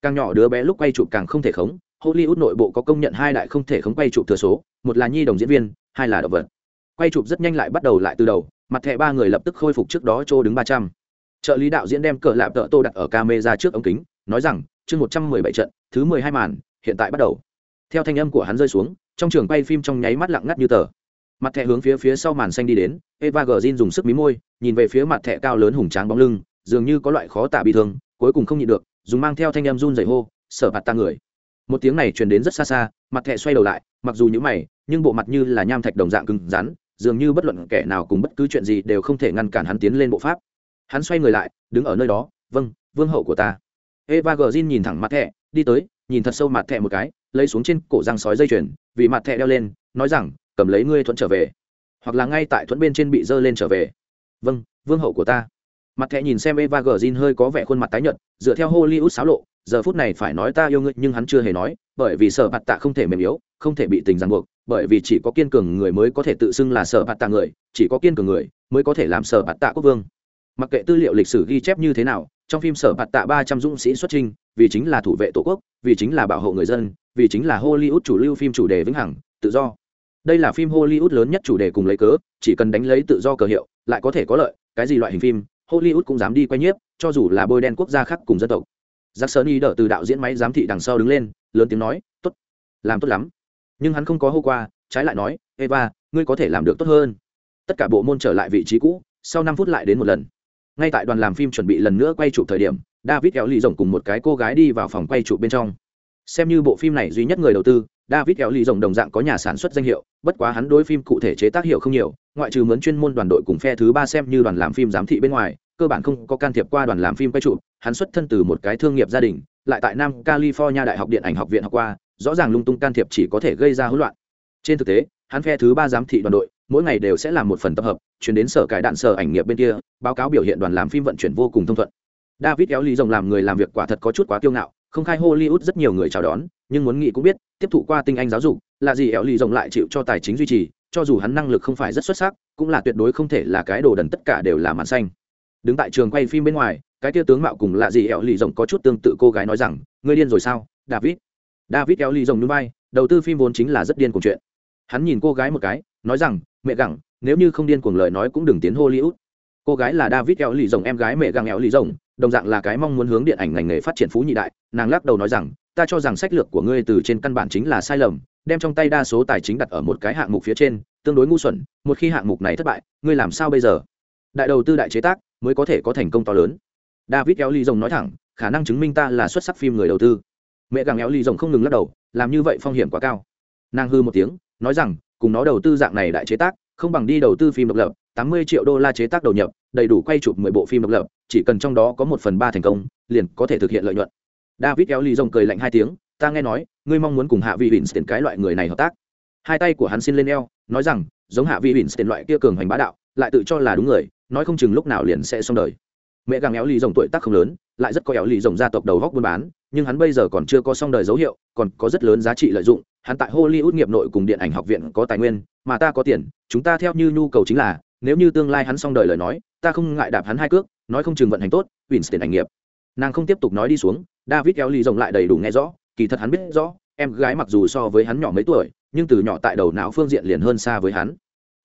Càng nhỏ đứa bé lúc quay chụp càng không thể khống, hollywood nội bộ có công nhận hai đại không thể khống quay chụp thừa số, một là nhi đồng diễn viên, hai là động vật. Quay chụp rất nhanh lại bắt đầu lại từ đầu, mặt thẻ ba người lập tức khôi phục trước đó chỗ đứng ba trăm. Trợ lý đạo diễn đem cờ lạp tợ tô đặt ở camera trước ống kính, nói rằng, chương một trăm mười bảy trận, thứ mười hai màn, hiện tại bắt đầu theo thanh âm của hắn rơi xuống, trong trường quay phim trong nháy mắt lặng ngắt như tờ. Mặt thẻ hướng phía phía sau màn xanh đi đến, eva gờ dùng sức mí môi, nhìn về phía mặt thẻ cao lớn hùng tráng bóng lưng, dường như có loại khó tả bị thương, cuối cùng không nhịn được, dùng mang theo thanh âm run dày hô, sở bạt ta người. Một tiếng này truyền đến rất xa xa, mặt thẻ xoay đầu lại, mặc dù nhữ mày, nhưng bộ mặt như là nham thạch đồng dạng cứng rắn, dường như bất luận kẻ nào cùng bất cứ chuyện gì đều không thể ngăn cản hắn tiến lên bộ pháp. Hắn xoay người lại, đứng ở nơi đó vâng vương hậu của ta. Eva gờ nhìn thẳng mặt thẻ, đi tới, nhìn thật sâu mặt thẻ một cái lấy xuống trên cổ răng sói dây chuyền, vì mặt thẹ đeo lên, nói rằng, cầm lấy ngươi thuận trở về. Hoặc là ngay tại thuận bên trên bị dơ lên trở về. Vâng vương hậu của ta. Mặt thẹ nhìn xem eva gờ hơi có vẻ khuôn mặt tái nhợt, dựa theo hollywood xáo lộ, giờ phút này phải nói ta yêu ngươi, nhưng hắn chưa hề nói, bởi vì sở bạt tạ không thể mềm yếu, không thể bị tình ràng buộc, bởi vì chỉ có kiên cường người mới có thể tự xưng là sở bạt tạ người, chỉ có kiên cường người mới có thể làm sở bạt tạ quốc vương. Mặc kệ tư liệu lịch sử ghi chép như thế nào trong phim sở bạt tạ ba trăm dũng sĩ xuất trinh vì chính là thủ vệ tổ quốc, vì chính là bảo hộ người dân, vì chính là hollywood chủ lưu phim chủ đề vĩnh hằng, tự do. Đây là phim hollywood lớn nhất chủ đề cùng lấy cớ, chỉ cần đánh lấy tự do cờ hiệu, lại có thể có lợi, cái gì loại hình phim, hollywood cũng dám đi quay nhiếp, cho dù là bôi đen quốc gia khác cùng dân tộc. Giác sơn y đỡ từ đạo diễn máy giám thị đằng sau đứng lên, lớn tiếng nói, tốt, làm tốt lắm. Nhưng hắn không có hô qua, trái lại nói, eva, ngươi có thể làm được tốt hơn. Tất cả bộ môn trở lại vị trí cũ, sau năm phút lại đến một lần ngay tại đoàn làm phim chuẩn bị lần nữa quay chụp thời điểm, david kéo lì rồng cùng một cái cô gái đi vào phòng quay chụp bên trong. Xem như bộ phim này duy nhất người đầu tư, david kéo lì rồng đồng dạng có nhà sản xuất danh hiệu, bất quá hắn đối phim cụ thể chế tác hiệu không nhiều, ngoại trừ mướn chuyên môn đoàn đội cùng phe thứ ba xem như đoàn làm phim giám thị bên ngoài, cơ bản không có can thiệp qua đoàn làm phim quay chụp, hắn xuất thân từ một cái thương nghiệp gia đình, lại tại nam california đại học điện ảnh học viện học qua, rõ ràng lung tung can thiệp chỉ có thể gây ra hỗn loạn. Trên thực tế, hắn phe thứ ba giám thị đoàn đội mỗi ngày đều sẽ làm một phần tập hợp, chuyển đến sở cải đạn sở ảnh nghiệp bên kia, báo cáo biểu hiện đoàn làm phim vận chuyển vô cùng thông thuận. David kéo lý rồng làm người làm việc quả thật có chút quá kiêu ngạo, không khai hollywood rất nhiều người chào đón, nhưng muốn nghĩ cũng biết, tiếp thụ qua tinh anh giáo dục, là gì éo lì rồng lại chịu cho tài chính duy trì, cho dù hắn năng lực không phải rất xuất sắc, cũng là tuyệt đối không thể là cái đồ đần tất cả đều là màn xanh. Đứng tại trường quay phim bên ngoài, cái tia tướng mạo cùng là gì éo lì rồng có chút tương tự cô gái nói rằng, ngươi điên rồi sao, david? David éo lì rồng núi bay, đầu tư phim vốn chính là rất điên cùng chuyện. Hắn nhìn cô gái một cái, nói rằng mẹ gặng nếu như không điên cuồng lời nói cũng đừng tiến hollywood. Cô gái là david eo lì rồng, em gái mẹ gặng eo lì rồng, đồng dạng là cái mong muốn hướng điện ảnh ngành nghề phát triển phú nhị đại. Nàng lắc đầu nói rằng, ta cho rằng sách lược của ngươi từ trên căn bản chính là sai lầm, đem trong tay đa số tài chính đặt ở một cái hạng mục phía trên, tương đối ngu xuẩn, một khi hạng mục này thất bại, ngươi làm sao bây giờ? Đại đầu tư đại chế tác mới có thể có thành công to lớn. David eo ly rồng nói thẳng, khả năng chứng minh ta là xuất sắc phim người đầu tư. Mẹ gặng eo ly rồng không ngừng lắc đầu, làm như vậy phong hiểm quá cao. Nàng hư một tiếng, nói rằng cùng nó đầu tư dạng này đại chế tác, không bằng đi đầu tư phim độc lập, tám mươi triệu đô la chế tác đầu nhập, đầy đủ quay chụp mười bộ phim độc lập, chỉ cần trong đó có một phần ba thành công, liền có thể thực hiện lợi nhuận. David kéo ly rồng cười lạnh hai tiếng, ta nghe nói, ngươi mong muốn cùng hạ vị winston cái loại người này hợp tác. Hai tay của hắn xin lên eo, nói rằng, giống hạ vị winston loại kia cường hoành bá đạo, lại tự cho là đúng người, nói không chừng lúc nào liền sẽ xong đời. Mẹ gàng éo lì rồng tuổi tác không lớn, lại rất có éo lì rồng gia tộc đầu góc buôn bán, nhưng hắn bây giờ còn chưa có xong đời dấu hiệu, còn có rất lớn giá trị lợi dụng hắn tại hollywood nghiệp nội cùng điện ảnh học viện có tài nguyên, mà ta có tiền, chúng ta theo như nhu cầu chính là, nếu như tương lai hắn xong đời lời nói, ta không ngại đạp hắn hai cước, nói không chừng vận hành tốt, winston ảnh nghiệp. Nàng không tiếp tục nói đi xuống, david éo lì rồng lại đầy đủ nghe rõ, kỳ thật hắn biết rõ, em gái mặc dù so với hắn nhỏ mấy tuổi, nhưng từ nhỏ tại đầu não phương diện liền hơn xa với hắn.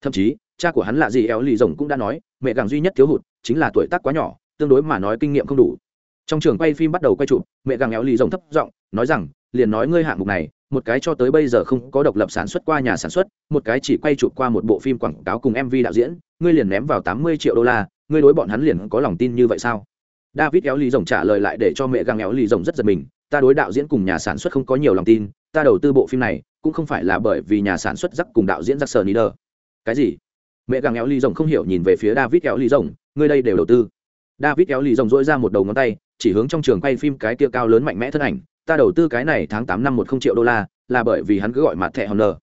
Thậm chí, cha của hắn là gì éo lì rồng cũng đã nói, mẹ gàng duy nhất thiếu hụt chính là tuổi tác quá nhỏ, tương đối mà nói kinh nghiệm không đủ. Trong trường quay phim bắt đầu quay chụp, mẹ gàng éo lì rồng thấp giọng nói rằng, liền nói ngươi hạng mục này một cái cho tới bây giờ không có độc lập sản xuất qua nhà sản xuất, một cái chỉ quay chụp qua một bộ phim quảng cáo cùng mv đạo diễn, ngươi liền ném vào tám mươi triệu đô la, ngươi đối bọn hắn liền có lòng tin như vậy sao? David éo lì rồng trả lời lại để cho mẹ găng éo lì rồng rất giật mình, ta đối đạo diễn cùng nhà sản xuất không có nhiều lòng tin, ta đầu tư bộ phim này cũng không phải là bởi vì nhà sản xuất rắc cùng đạo diễn rắc sờ nider cái gì? Mẹ găng éo ly rồng không hiểu nhìn về phía david éo ly rồng, ngươi đây đều đầu tư. David éo ly rồng dỗi ra một đầu ngón tay, chỉ hướng trong trường quay phim cái kia cao lớn mạnh mẽ thân ảnh ta đầu tư cái này tháng tám năm một không triệu đô la, là bởi vì hắn cứ gọi mặt thẻ hòn nờ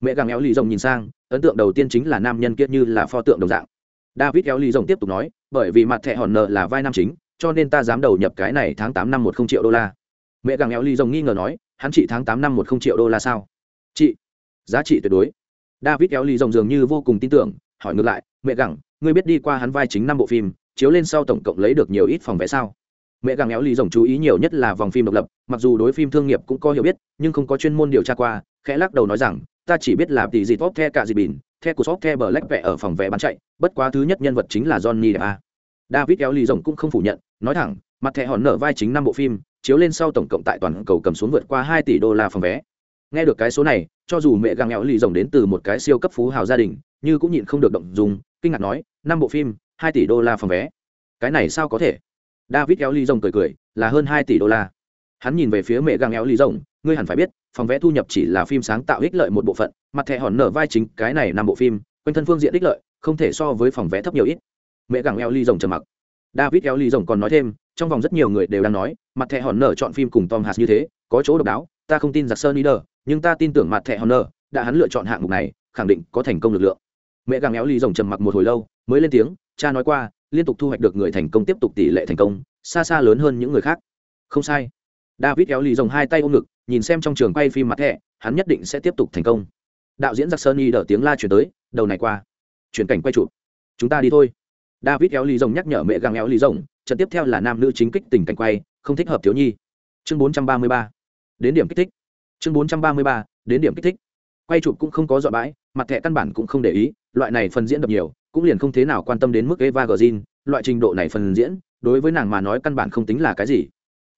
mẹ gàng éo ly rồng nhìn sang, ấn tượng đầu tiên chính là nam nhân kia như là pho tượng đồng dạng. David éo ly rồng tiếp tục nói, bởi vì mặt thẻ hòn nờ là vai nam chính, cho nên ta dám đầu nhập cái này tháng tám năm một không triệu đô la. Mẹ gàng éo ly rồng nghi ngờ nói, hắn trị tháng tám năm một không triệu đô la sao? Chị, giá trị tuyệt đối. David éo ly rồng dường như vô cùng tin tưởng, hỏi ngược lại, mẹ gẳng ngươi biết đi qua hắn vai chính năm bộ phim, chiếu lên sau tổng cộng lấy được nhiều ít phòng vé sao? Mẹ gàng éo lì rồng chú ý nhiều nhất là vòng phim độc lập mặc dù đối phim thương nghiệp cũng có hiểu biết nhưng không có chuyên môn điều tra qua khẽ lắc đầu nói rằng ta chỉ biết là tỷ gì tốt, the cả gì bỉn the của shop the bờ lách vẽ ở phòng vé bán chạy bất quá thứ nhất nhân vật chính là johnny đẹp a. David éo lì rồng cũng không phủ nhận nói thẳng mặt thẻ hòn nở vai chính năm bộ phim chiếu lên sau tổng cộng tại toàn cầu cầm xuống vượt qua hai tỷ đô la phòng vé. Nghe được cái số này cho dù mẹ găng éo lì rồng đến từ một cái siêu cấp phú hào gia đình như cũng nhịn không được động dùng kinh ngạc nói năm bộ phim hai tỷ đô la phòng vé. Cái này sao có thể? David éo lì rồng cười cười, là hơn hai tỷ đô la. Hắn nhìn về phía mẹ Gang éo lì rồng, ngươi hẳn phải biết, phòng vé thu nhập chỉ là phim sáng tạo ích lợi một bộ phận, mặt thẻ hòn nở vai chính cái này năm bộ phim, quanh thân phương diện ích lợi, không thể so với phòng vé thấp nhiều ít. Mẹ Gang éo lì rồng trầm mặc. David éo lì rồng còn nói thêm, trong vòng rất nhiều người đều đang nói, mặt thẻ hòn nở chọn phim cùng tom hạt như thế, có chỗ độc đáo, ta không tin giặc sơn leader, nhưng ta tin tưởng mặt thẻ honor đã hắn lựa chọn hạng mục này, khẳng định có thành công lực lượng. Mẹ gàng éo ly rồng trầm mặc một hồi lâu, mới lên tiếng, cha nói qua liên tục thu hoạch được người thành công tiếp tục tỷ lệ thành công, xa xa lớn hơn những người khác. Không sai. David kéo lì dòng hai tay ôm ngực, nhìn xem trong trường quay phim mặt thẻ, hắn nhất định sẽ tiếp tục thành công. Đạo diễn giặc sơn y đỡ tiếng la chuyển tới, đầu này qua. Chuyển cảnh quay chụp. Chúng ta đi thôi. David kéo lì rồng nhắc nhở mẹ găng éo lì rồng trận tiếp theo là nam nữ chính kích tình cảnh quay, không thích hợp thiếu nhi. Chương 433. đến điểm kích thích. Chương 433. đến điểm kích thích. Quay chụp cũng không có dọa bãi, mặt thẻ căn bản cũng không để ý loại này phần diễn đập nhiều, cũng liền không thế nào quan tâm đến mức eva gzin loại trình độ này phần diễn, đối với nàng mà nói căn bản không tính là cái gì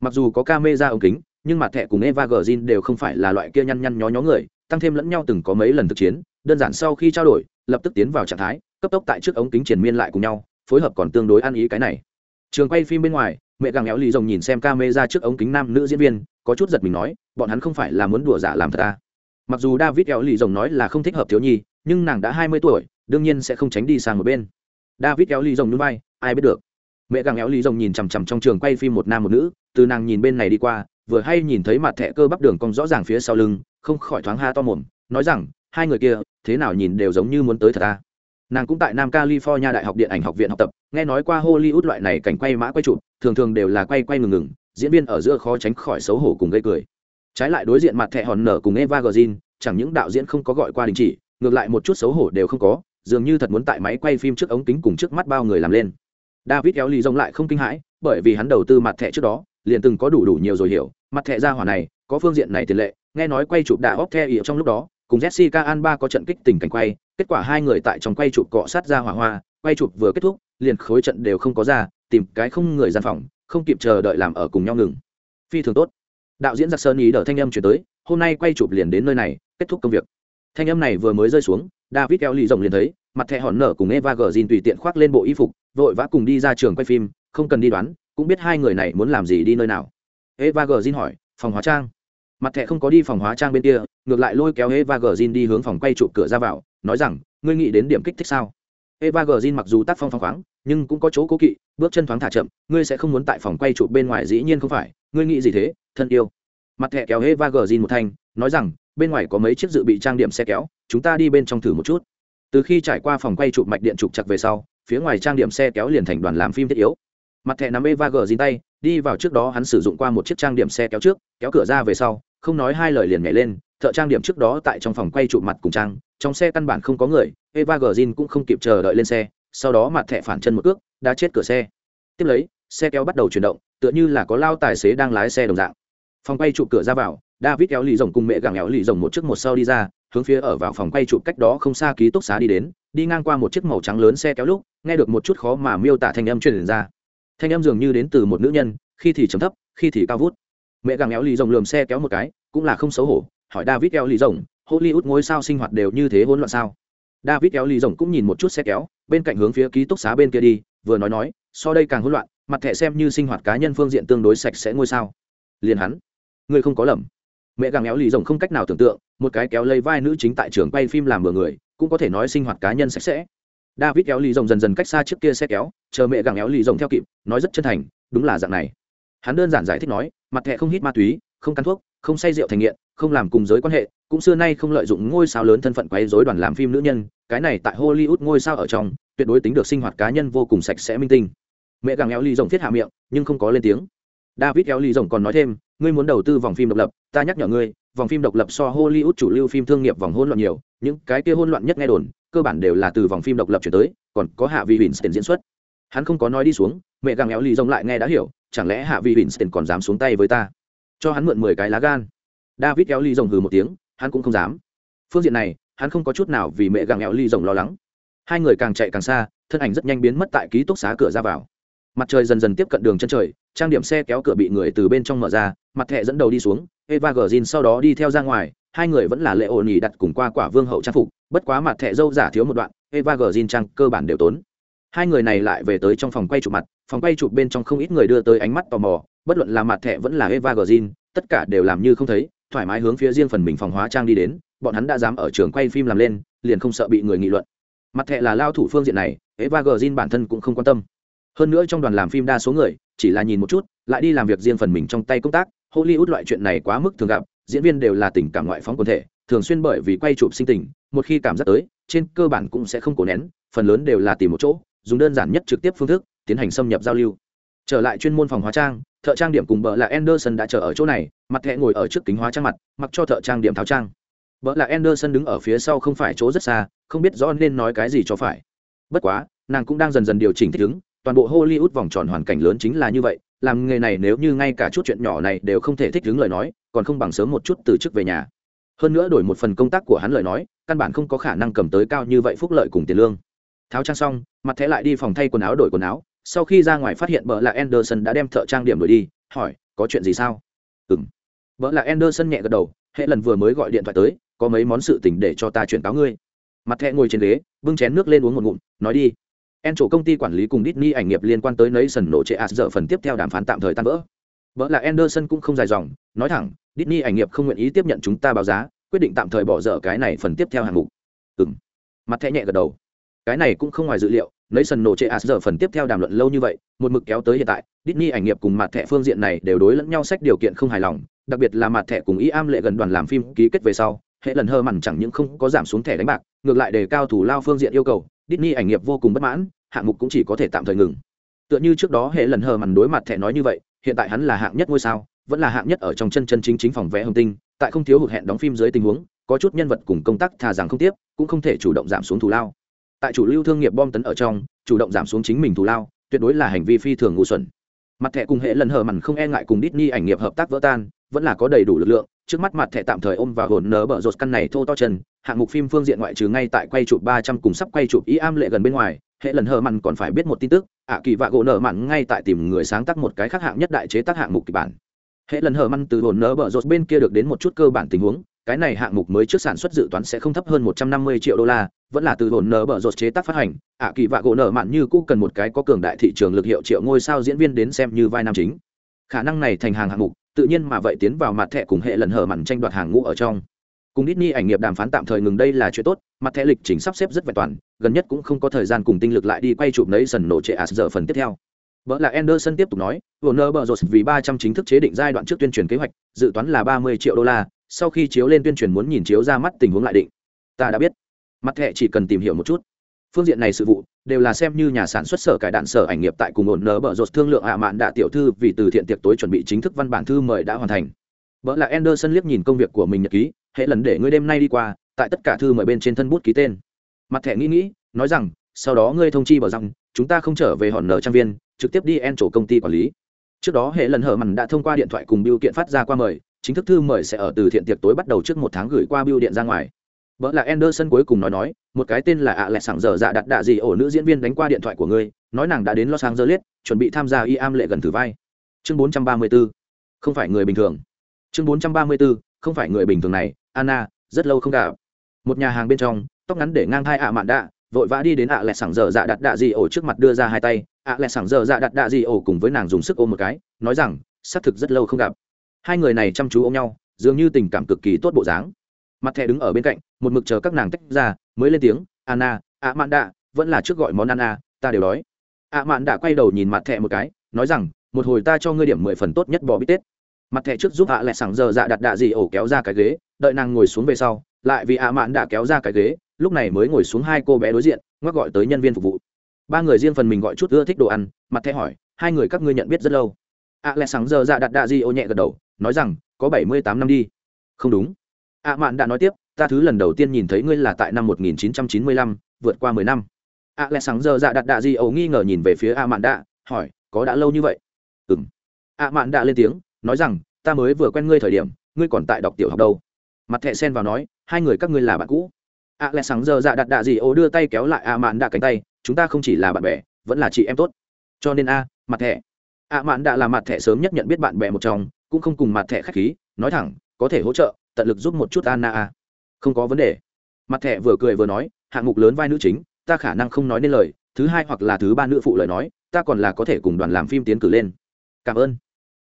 mặc dù có ca mê ra ống kính, nhưng mặt thẻ cùng eva gzin đều không phải là loại kia nhăn nhăn nhó nhó người, tăng thêm lẫn nhau từng có mấy lần thực chiến, đơn giản sau khi trao đổi, lập tức tiến vào trạng thái, cấp tốc tại trước ống kính triển miên lại cùng nhau, phối hợp còn tương đối ăn ý cái này trường quay phim bên ngoài, mẹ gàng éo lì rồng nhìn xem ca mê ra trước ống kính nam nữ diễn viên, có chút giật mình nói, bọn hắn không phải là muốn đùa giả làm thật ta à. mặc dù david éo lì rồng nói là không thích hợp thiếu nhi nhưng nàng đã hai mươi tuổi, đương nhiên sẽ không tránh đi sang một bên. David kéo lì rồng núi bay ai biết được. Mẹ gặng éo lì rồng nhìn chằm chằm trong trường quay phim một nam một nữ, từ nàng nhìn bên này đi qua, vừa hay nhìn thấy mặt thẻ cơ bắp đường cong rõ ràng phía sau lưng, không khỏi thoáng ha to mồm, nói rằng, hai người kia, thế nào nhìn đều giống như muốn tới thật ta. Nàng cũng tại nam california đại học điện ảnh học viện học tập, nghe nói qua hollywood loại này cảnh quay mã quay chụp, thường thường đều là quay quay ngừng ngừng, diễn viên ở giữa khó tránh khỏi xấu hổ cùng gây cười. Trái lại đối diện mặt thẻ hòn nở cùng eva gordin chẳng những đạo diễn không có gọi qua đình chỉ ngược lại một chút xấu hổ đều không có, dường như thật muốn tại máy quay phim trước ống kính cùng trước mắt bao người làm lên. David kéo lì rông lại không kinh hãi, bởi vì hắn đầu tư mặt thẻ trước đó, liền từng có đủ đủ nhiều rồi hiểu, mặt thẻ ra hỏa này, có phương diện này tiền lệ, nghe nói quay chụp đã óc the ỉa trong lúc đó, cùng jessica alba có trận kích tình cảnh quay, kết quả hai người tại trong quay chụp cọ sát ra hỏa hoa, quay chụp vừa kết thúc, liền khối trận đều không có ra, tìm cái không người gian phòng, không kịp chờ đợi làm ở cùng nhau ngừng. Phi thường tốt. Đạo diễn giặc sơn ý đờ thanh âm chuyển tới, hôm nay quay chụp liền đến nơi này, kết thúc công việc thanh âm này vừa mới rơi xuống, david eo lì rồng liền thấy, mặt thẻ hòn nở cùng eva gờ dìn tùy tiện khoác lên bộ y phục, vội vã cùng đi ra trường quay phim, không cần đi đoán, cũng biết hai người này muốn làm gì đi nơi nào. Eva gờ dìn hỏi, phòng hóa trang? Mặt thẻ không có đi phòng hóa trang bên kia, ngược lại lôi kéo eva gờ dìn đi hướng phòng quay chụp cửa ra vào, nói rằng, ngươi nghĩ đến điểm kích thích sao? Eva gờ mặc dù tác phong phong khoáng, nhưng cũng có chỗ cố kỵ, bước chân thoáng thả chậm, ngươi sẽ không muốn tại phòng quay chụp bên ngoài dĩ nhiên không phải, ngươi nghĩ gì thế, thân yêu? Mặt thẻ kéo eva gờ một thanh, nói rằng bên ngoài có mấy chiếc dự bị trang điểm xe kéo, chúng ta đi bên trong thử một chút. Từ khi trải qua phòng quay chụp mạch điện trục chặt về sau, phía ngoài trang điểm xe kéo liền thành đoàn làm phim thiết yếu. Mặt thẻ nắm eva gờ tay, đi vào trước đó hắn sử dụng qua một chiếc trang điểm xe kéo trước, kéo cửa ra về sau, không nói hai lời liền nhảy lên, thợ trang điểm trước đó tại trong phòng quay chụp mặt cùng trang, trong xe căn bản không có người, eva gờ cũng không kịp chờ đợi lên xe, sau đó mặt thẻ phản chân một cước, đã chết cửa xe. Tiếp lấy, xe kéo bắt đầu chuyển động, tựa như là có lao tài xế đang lái xe đồng dạng. Phòng quay chụp cửa ra vào david kéo lì rồng cùng mẹ gàng éo lì rồng một chiếc một sau đi ra, hướng phía ở vào phòng quay chụp cách đó không xa ký túc xá đi đến, đi ngang qua một chiếc màu trắng lớn xe kéo lúc, nghe được một chút khó mà miêu tả thanh âm truyền ra. Thanh âm dường như đến từ một nữ nhân, khi thì chấm thấp, khi thì cao vút. Mẹ gàng éo lì rồng lườm xe kéo một cái, cũng là không xấu hổ, hỏi david kéo lì rồng, hollywood ngôi sao sinh hoạt đều như thế hỗn loạn sao? David kéo lì rồng cũng nhìn một chút xe kéo, bên cạnh hướng phía ký túc xá bên kia đi, vừa nói nói, so đây càng hỗn loạn, mặt thẻ xem như sinh hoạt cá nhân phương diện tương đối sạch sẽ ngôi sao. Liền hắn, ngươi không có lầm mẹ gàng éo lì rồng không cách nào tưởng tượng, một cái kéo lấy vai nữ chính tại trường quay phim làm bừa người, cũng có thể nói sinh hoạt cá nhân sạch sẽ. David kéo lì rồng dần dần cách xa trước kia xe kéo, chờ mẹ gàng éo lì rồng theo kịp, nói rất chân thành, đúng là dạng này. Hắn đơn giản giải thích nói, mặt thẻ không hít ma túy, không cắn thuốc, không say rượu thành nghiện, không làm cùng giới quan hệ, cũng xưa nay không lợi dụng ngôi sao lớn thân phận quấy rối đoàn làm phim nữ nhân, cái này tại hollywood ngôi sao ở trong, tuyệt đối tính được sinh hoạt cá nhân vô cùng sạch sẽ minh tinh. Mẹ gàng éo lì rồng thiết hạ miệng, nhưng không có lên tiếng david kéo lì rồng còn nói thêm, ngươi muốn đầu tư vòng phim độc lập, ta nhắc nhở ngươi, vòng phim độc lập so hollywood chủ lưu phim thương nghiệp vòng hỗn loạn nhiều, những cái kia hỗn loạn nhất nghe đồn, cơ bản đều là từ vòng phim độc lập chuyển tới, còn có hạ vi tiền diễn xuất. Hắn không có nói đi xuống, mẹ gàng éo lì rồng lại nghe đã hiểu, chẳng lẽ hạ vi tiền còn dám xuống tay với ta? Cho hắn mượn mười cái lá gan. David éo lì rồng hừ một tiếng, hắn cũng không dám. Phương diện này, hắn không có chút nào vì mẹ gàng éo lì rồng lo lắng. Hai người càng chạy càng xa, thân ảnh rất nhanh biến mất tại ký túc xá cửa ra vào mặt trời dần dần tiếp cận đường chân trời, trang điểm xe kéo cửa bị người từ bên trong mở ra, mặt thẹ dẫn đầu đi xuống, eva gờ sau đó đi theo ra ngoài, hai người vẫn là lệ ổn ỉ đặt cùng qua quả vương hậu trang phục, bất quá mặt thẹ dâu giả thiếu một đoạn, eva gờ trang cơ bản đều tốn. Hai người này lại về tới trong phòng quay chụp mặt, phòng quay chụp bên trong không ít người đưa tới ánh mắt tò mò, bất luận là mặt thẹ vẫn là eva gờ tất cả đều làm như không thấy, thoải mái hướng phía riêng phần mình phòng hóa trang đi đến, bọn hắn đã dám ở trường quay phim làm lên, liền không sợ bị người nghị luận. Mặt thẹ là lao thủ phương diện này, eva gờ bản thân cũng không quan tâm hơn nữa trong đoàn làm phim đa số người, chỉ là nhìn một chút, lại đi làm việc riêng phần mình trong tay công tác. Hollywood loại chuyện này quá mức thường gặp, diễn viên đều là tình cảm ngoại phóng quần thể, thường xuyên bởi vì quay chụp sinh tình, một khi cảm giác tới, trên cơ bản cũng sẽ không cổ nén, phần lớn đều là tìm một chỗ, dùng đơn giản nhất trực tiếp phương thức, tiến hành xâm nhập giao lưu. Trở lại chuyên môn phòng hóa trang, thợ trang điểm cùng bợ là anderson đã chờ ở chỗ này, mặt thẹ ngồi ở trước kính hóa trang mặt, mặc cho thợ trang điểm tháo trang. Bợ là anderson đứng ở phía sau không phải chỗ rất xa, không biết rõ nên nói cái gì cho phải. Bất quá, nàng cũng đang dần dần điều chỉnh thích ứng toàn bộ hollywood vòng tròn hoàn cảnh lớn chính là như vậy, làm nghề này nếu như ngay cả chút chuyện nhỏ này đều không thể thích ứng lời nói, còn không bằng sớm một chút từ chức về nhà. Hơn nữa đổi một phần công tác của hắn lời nói, căn bản không có khả năng cầm tới cao như vậy phúc lợi cùng tiền lương. Tháo trang xong, mặt thẻ lại đi phòng thay quần áo đổi quần áo, sau khi ra ngoài phát hiện bợ là anderson đã đem thợ trang điểm đổi đi, hỏi, có chuyện gì sao? Ừng vợ là anderson nhẹ gật đầu, hệ lần vừa mới gọi điện thoại tới, có mấy món sự tình để cho ta chuyển cáo ngươi. Mặt thẻ ngồi trên ghế, bưng chén nước lên uống một ngụm, nói đi en chủ công ty quản lý cùng Disney ảnh nghiệp liên quan tới nấy sần nổ trệ giờ phần tiếp theo đàm phán tạm thời tan vỡ. Vỡ là anderson cũng không dài dòng nói thẳng Disney ảnh nghiệp không nguyện ý tiếp nhận chúng ta báo giá quyết định tạm thời bỏ dở cái này phần tiếp theo hạng mục. Ừm, mặt thẻ nhẹ gật đầu. Cái này cũng không ngoài dự liệu nấy sần nổ trệ giờ phần tiếp theo đàm luận lâu như vậy một mực kéo tới hiện tại Disney ảnh nghiệp cùng mặt thẻ phương diện này đều đối lẫn nhau sách điều kiện không hài lòng đặc biệt là mặt thẻ cùng ý am lệ gần đoàn làm phim ký kết về sau hệ lần hơ mằn chẳng những không có giảm xuống thẻ đánh bạc ngược lại đề cao thủ lao phương diện yêu cầu Disney ảnh nghiệp vô cùng bất mãn, hạng mục cũng chỉ có thể tạm thời ngừng. Tựa như trước đó hệ lần hờ mằn đối mặt thẻ nói như vậy, hiện tại hắn là hạng nhất ngôi sao, vẫn là hạng nhất ở trong chân chân chính chính phòng vẽ hồng tinh, tại không thiếu hụt hẹn đóng phim dưới tình huống, có chút nhân vật cùng công tác thà rằng không tiếp, cũng không thể chủ động giảm xuống thù lao. Tại chủ lưu thương nghiệp bom tấn ở trong, chủ động giảm xuống chính mình thù lao, tuyệt đối là hành vi phi thường ngu xuẩn. Mặt thẻ cùng hệ lần hờ mằn không e ngại cùng Disney ảnh nghiệp hợp tác vỡ tan, vẫn là có đầy đủ lực lượng, trước mắt mặt thẻ tạm thời ôm và hồn nớ bở rột căn này thô to chân hạng mục phim phương diện ngoại trừ ngay tại quay chụp ba trăm cùng sắp quay chụp ý am lệ gần bên ngoài, hệ lần hờ mặn còn phải biết một tin tức, ạ kỳ vạ gỗ nở mặn ngay tại tìm người sáng tác một cái khác hạng nhất đại chế tác hạng mục kịch bản. Hệ lần hờ mặn từ hồn nở bở rột bên kia được đến một chút cơ bản tình huống, cái này hạng mục mới trước sản xuất dự toán sẽ không thấp hơn một trăm năm mươi triệu đô la, vẫn là từ hồn nở bở rột chế tác phát hành, ạ kỳ vạ gỗ nở mặn như cũng cần một cái có cường đại thị trường lực hiệu triệu ngôi sao diễn viên đến xem như vai nam chính. Khả năng này thành hàng hạng mục, tự nhiên mà vậy tiến vào mặt thẻ cùng hệ lần hờ mặn tranh đoạt hàng ngũ ở trong cùng Disney ảnh nghiệp đàm phán tạm thời ngừng đây là chuyện tốt, mặt thẻ lịch trình sắp xếp rất vẹn toàn, gần nhất cũng không có thời gian cùng tinh lực lại đi quay chụp nấy sần nổ trệ as giờ phần tiếp theo. Vợ là Anderson tiếp tục nói, Warner Bros vì 300 chính thức chế định giai đoạn trước tuyên truyền kế hoạch, dự toán là 30 triệu đô la, sau khi chiếu lên tuyên truyền muốn nhìn chiếu ra mắt tình huống lại định. Ta đã biết. Mặt thẻ chỉ cần tìm hiểu một chút. Phương diện này sự vụ đều là xem như nhà sản xuất sở cải đạn sở ảnh nghiệp tại cùng ổn nợ bợ rột thương lượng ạ mạn đạ tiểu thư vì từ thiện tiệc tối chuẩn bị chính thức văn bản thư mời đã hoàn thành. Vợ là Anderson liếc nhìn công việc của mình nhật ký, hệ lần để ngươi đêm nay đi qua tại tất cả thư mời bên trên thân bút ký tên mặt thẻ nghĩ nghĩ nói rằng sau đó ngươi thông chi bảo rằng chúng ta không trở về hòn nở trang viên trực tiếp đi en chỗ công ty quản lý trước đó hệ lần hở mằn đã thông qua điện thoại cùng biêu kiện phát ra qua mời chính thức thư mời sẽ ở từ thiện tiệc tối bắt đầu trước một tháng gửi qua biêu điện ra ngoài vợ là Anderson cuối cùng nói nói, một cái tên là ạ lẹ sảng giờ dạ đặt đạ gì ổ nữ diễn viên đánh qua điện thoại của ngươi, nói nàng đã đến Los Angeles, chuẩn bị tham gia y am lệ gần thử vai. Chương 434. Không phải người bình thường. Chương 434. Không phải người bình thường này, anna rất lâu không gặp. Một nhà hàng bên trong tóc ngắn để ngang hai ạ mạn đạ vội vã đi đến ạ lẹ sảng giờ dạ đặt đạ gì ổ trước mặt đưa ra hai tay. ạ lẹ sảng giờ dạ đặt đạ gì ổ cùng với nàng dùng sức ôm một cái nói rằng xác thực rất lâu không gặp. Hai người này chăm chú ôm nhau dường như tình cảm cực kỳ tốt bộ dáng. Mặt thẻ đứng ở bên cạnh một mực chờ các nàng tách ra mới lên tiếng anna ạ mạn đạ vẫn là trước gọi món anna à, ta đều đói. ạ mạn đạ quay đầu nhìn mặt thẻ một cái nói rằng một hồi ta cho ngươi điểm mười phần tốt nhất bò bít tết mặt thẻ trước giúp ạ lẹ sảng giờ dạ đặt đạ gì ổ kéo ra cái ghế, đợi nàng ngồi xuống về sau, lại vì ạ mạn đã kéo ra cái ghế, lúc này mới ngồi xuống hai cô bé đối diện, ngoắc gọi tới nhân viên phục vụ. Ba người riêng phần mình gọi chút ưa thích đồ ăn, mặt thẻ hỏi, hai người các ngươi nhận biết rất lâu. Ạ lẹ sảng giờ dạ đặt đạ gì ổ nhẹ gật đầu, nói rằng, có bảy mươi tám năm đi. Không đúng. Ạ mạn đã nói tiếp, ta thứ lần đầu tiên nhìn thấy ngươi là tại năm một nghìn chín trăm chín mươi lăm, vượt qua mười năm. Ạ lẹ sáng giờ dạ đặt đạ gì ổ nghi ngờ nhìn về phía ạ mạn đạ hỏi, có đã lâu như vậy? Ừng ạ mạn đã lên tiếng nói rằng, ta mới vừa quen ngươi thời điểm, ngươi còn tại đọc tiểu học đâu. Mặt thẹ sen vào nói, hai người các ngươi là bạn cũ. A lẽ sáng giờ dạ đặt đạ gì ô đưa tay kéo lại a mạn đạ cánh tay, chúng ta không chỉ là bạn bè, vẫn là chị em tốt. Cho nên a, mặt thẻ. A mạn đạ là mặt thẻ sớm nhất nhận biết bạn bè một trong, cũng không cùng mặt thẻ khách khí, nói thẳng, có thể hỗ trợ, tận lực giúp một chút anna a. Không có vấn đề. Mặt thẻ vừa cười vừa nói, hạng mục lớn vai nữ chính, ta khả năng không nói nên lời, thứ hai hoặc là thứ ba nữ phụ lời nói, ta còn là có thể cùng đoàn làm phim tiến cử lên. Cảm ơn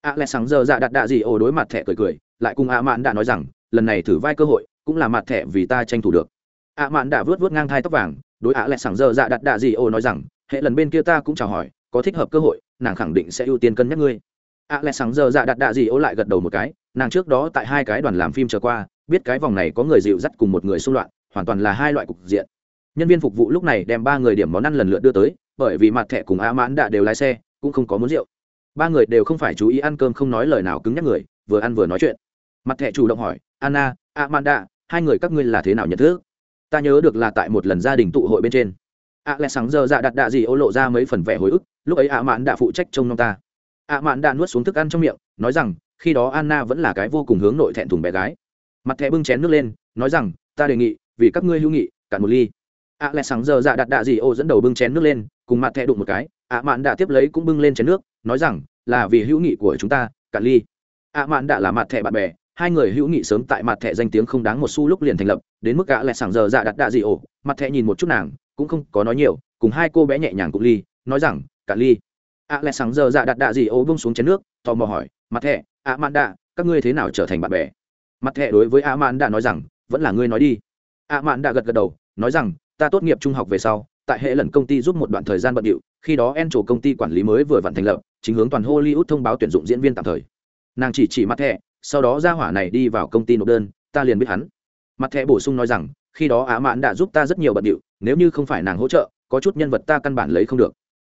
ạ lẽ sáng giờ dạ đặt đạ gì ổ đối mặt thẻ cười cười, lại cùng ạ mạn đã nói rằng, lần này thử vai cơ hội, cũng là mặt thẻ vì ta tranh thủ được. Ạ mạn đã vớt vớt ngang thai tóc vàng, đối ạ lẽ sáng giờ dạ đặt đạ gì ổ nói rằng, hệ lần bên kia ta cũng chào hỏi, có thích hợp cơ hội, nàng khẳng định sẽ ưu tiên cân nhắc ngươi. Ạ lẽ sáng giờ dạ đặt đạ gì ổ lại gật đầu một cái, nàng trước đó tại hai cái đoàn làm phim trở qua, biết cái vòng này có người dịu dắt cùng một người xung loạn, hoàn toàn là hai loại cục diện. Nhân viên phục vụ lúc này đem ba người điểm món ăn lần lượt đưa tới, bởi vì mặt thẻ cùng a mãn đã đều lái xe, cũng không có muốn rượu ba người đều không phải chú ý ăn cơm, không nói lời nào cứng nhắc người, vừa ăn vừa nói chuyện. Mặt thẻ chủ động hỏi, anna, amanda, hai người các ngươi là thế nào nhận thức? Ta nhớ được là tại một lần gia đình tụ hội bên trên. A lẽ sáng giờ dạ đặt đạ gì ô lộ ra mấy phần vẻ hồi ức, lúc ấy a mạn đã phụ trách trông nom ta. A mạn đã nuốt xuống thức ăn trong miệng, nói rằng, khi đó anna vẫn là cái vô cùng hướng nội thẹn thùng bé gái. Mặt thẻ bưng chén nước lên, nói rằng, ta đề nghị, vì các ngươi hữu nghị, cạn một ly. A lẽ sáng giờ dạ đặt đạ gì ô dẫn đầu bưng chén nước lên cùng mặt thẻ đụng một cái, ạ mạn đã tiếp lấy cũng bưng lên chén nước, nói rằng, là vì hữu nghị của chúng ta, cạn ly. Ạ mạn đã là mặt thẻ bạn bè, hai người hữu nghị sớm tại mặt thẻ danh tiếng không đáng một xu lúc liền thành lập, đến mức gã lại sảng giờ dạ đặt đạ gì ổ, mặt thẻ nhìn một chút nàng, cũng không có nói nhiều, cùng hai cô bé nhẹ nhàng cụng ly, nói rằng cả ly. Ạ lại sảng giờ dạ đặt đạ gì ổ bông xuống chén nước, tò mò hỏi, mặt thẻ ạ mạn đạ, các ngươi thế nào trở thành bạn bè? Mặt thẻ đối với ạ mạn đạ nói rằng, vẫn là ngươi nói đi. Ạ mạn đạ gật gật đầu, nói rằng, ta tốt nghiệp trung học về sau tại hệ lần công ty giúp một đoạn thời gian bận điệu, khi đó en trổ công ty quản lý mới vừa vặn thành lập, chính hướng toàn hollywood thông báo tuyển dụng diễn viên tạm thời. Nàng chỉ chỉ mặt thẻ sau đó ra hỏa này đi vào công ty nộp đơn, ta liền biết hắn. Mặt thẻ bổ sung nói rằng, khi đó á mãn đã giúp ta rất nhiều bận điệu, nếu như không phải nàng hỗ trợ, có chút nhân vật ta căn bản lấy không được.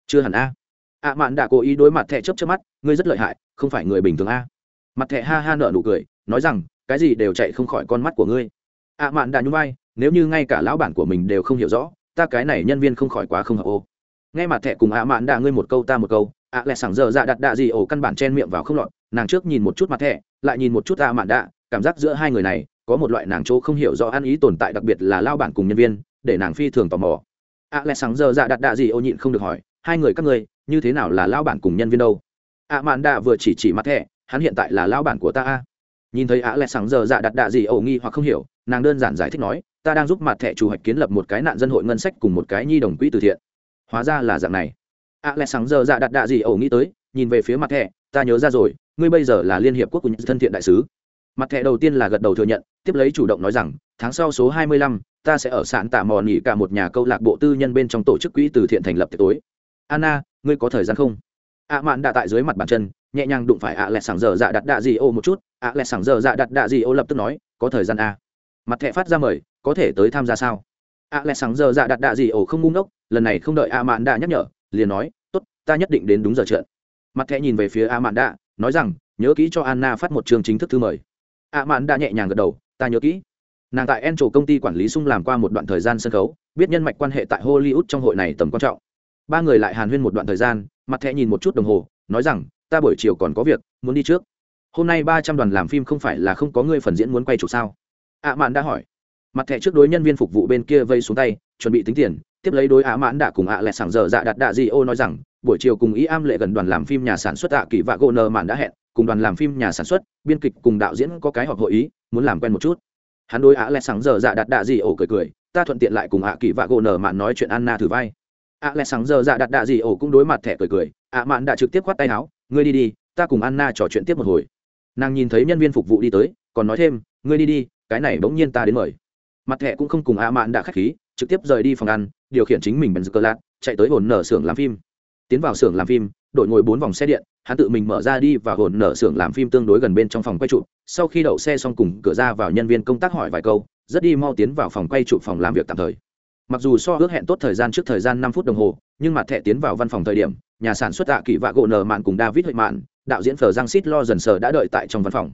Chưa hẳn a. Ạ mạn đã cố ý đối mặt thẻ chấp chớp mắt, ngươi rất lợi hại, không phải người bình thường a. Mặt thẻ ha ha nở nụ cười, nói rằng, cái gì đều chạy không khỏi con mắt của ngươi. Ạ mạn đã nhún vai, nếu như ngay cả lão bản của mình đều không hiểu rõ ta cái này nhân viên không khỏi quá không hợp ô. Nghe mặt thẻ cùng ạ mạn đạ ngươi một câu ta một câu, ạ lẹ sảng giờ dạ đặt đạ gì ổ căn bản chen miệng vào không lọt, nàng trước nhìn một chút mặt thẻ, lại nhìn một chút ạ mạn đạ, cảm giác giữa hai người này, có một loại nàng chỗ không hiểu rõ ăn ý tồn tại đặc biệt là lao bản cùng nhân viên, để nàng phi thường tò mò. ạ lẹ sảng giờ dạ đặt đạ gì ổ nhịn không được hỏi, hai người các ngươi, như thế nào là lao bản cùng nhân viên đâu? ạ mạn đạ vừa chỉ chỉ mặt thẻ, hắn hiện tại là lao bản của ta a. Nhìn thấy ạ lẹ sảng giờ dạ đặt đạ gì ổ nghi hoặc không hiểu, nàng đơn giản giải thích nói ta đang giúp mặt thẻ chủ hoạch kiến lập một cái nạn dân hội ngân sách cùng một cái nhi đồng quỹ từ thiện. Hóa ra là dạng này. Ạ lẽ sáng giờ dạ đặt đạ gì ẩu nghĩ tới, nhìn về phía mặt thẻ, ta nhớ ra rồi, ngươi bây giờ là liên hiệp quốc của những thân thiện đại sứ. Mặt thẻ đầu tiên là gật đầu thừa nhận, tiếp lấy chủ động nói rằng, tháng sau số hai mươi lăm, ta sẽ ở sạn tạ mò nghỉ cả một nhà câu lạc bộ tư nhân bên trong tổ chức quỹ từ thiện thành lập tối. Anna, ngươi có thời gian không? Ạ mạn đã tại dưới mặt bàn chân, nhẹ nhàng đụng phải ạ lẹ sảng giờ dạ đặt đạ gì ô một chút. Ạ lẹ sảng giờ dạ đặt đạ gì ô lập tức nói, có thời gian a mặt thẻ phát ra mời có thể tới tham gia sao? Ạ lẽ sáng giờ dạ đặt đạ gì ổ không ngu ngốc, lần này không đợi A mạn đã nhắc nhở, liền nói, tốt, ta nhất định đến đúng giờ trượt. Mặt thẻ nhìn về phía a mạn đạ, nói rằng, nhớ kỹ cho anna phát một chương chính thức thư mời. A mạn đã nhẹ nhàng gật đầu, ta nhớ kỹ. Nàng tại en trổ công ty quản lý sung làm qua một đoạn thời gian sân khấu, biết nhân mạch quan hệ tại hollywood trong hội này tầm quan trọng. Ba người lại hàn huyên một đoạn thời gian, mặt thẻ nhìn một chút đồng hồ, nói rằng, ta buổi chiều còn có việc, muốn đi trước. Hôm nay ba trăm đoàn làm phim không phải là không có người phần diễn muốn quay chụp sao? A mạn đã hỏi mặt thẻ trước đối nhân viên phục vụ bên kia vây xuống tay, chuẩn bị tính tiền, tiếp lấy đối á mãn đã cùng ạ à lẹ sảng giờ dạ đặt đạ di ô nói rằng, buổi chiều cùng ý am lệ gần đoàn làm phim nhà sản xuất ạ kỳ vạ gỗ nơ mạn đã hẹn, cùng đoàn làm phim nhà sản xuất, biên kịch cùng đạo diễn có cái họp hội ý, muốn làm quen một chút. Hắn đối ạ lẹ sảng giờ dạ đặt đạ di ô cười cười, ta thuận tiện lại cùng ạ kỳ vạ gỗ nơ mạn nói chuyện anna thử vai. Ạ lẹ sảng giờ dạ đặt đạ di ô cũng đối mặt thẻ cười cười, ạ mạn đã trực tiếp khoát tay áo, ngươi đi đi, ta cùng anna trò chuyện tiếp một hồi. Nàng nhìn thấy nhân viên phục vụ đi tới, còn nói thêm, ngươi đi đi, cái này bỗng nhiên ta đến mời mặt thẻ cũng không cùng a mạn đã khách khí, trực tiếp rời đi phòng ăn, điều khiển chính mình benzơ cơ lát chạy tới hồn nở xưởng làm phim. Tiến vào xưởng làm phim, đội ngồi bốn vòng xe điện, hắn tự mình mở ra đi và hồn nở xưởng làm phim tương đối gần bên trong phòng quay trụ sau khi đậu xe xong cùng cửa ra vào nhân viên công tác hỏi vài câu, rất đi mau tiến vào phòng quay trụ phòng làm việc tạm thời. Mặc dù so ước hẹn tốt thời gian trước thời gian năm phút đồng hồ, nhưng mặt thẻ tiến vào văn phòng thời điểm, nhà sản xuất tạ kỳ vạ gỗ nở mạn cùng david huệ mạn, đạo diễn phờ giang xít lo dần sờ đã đợi tại trong văn phòng.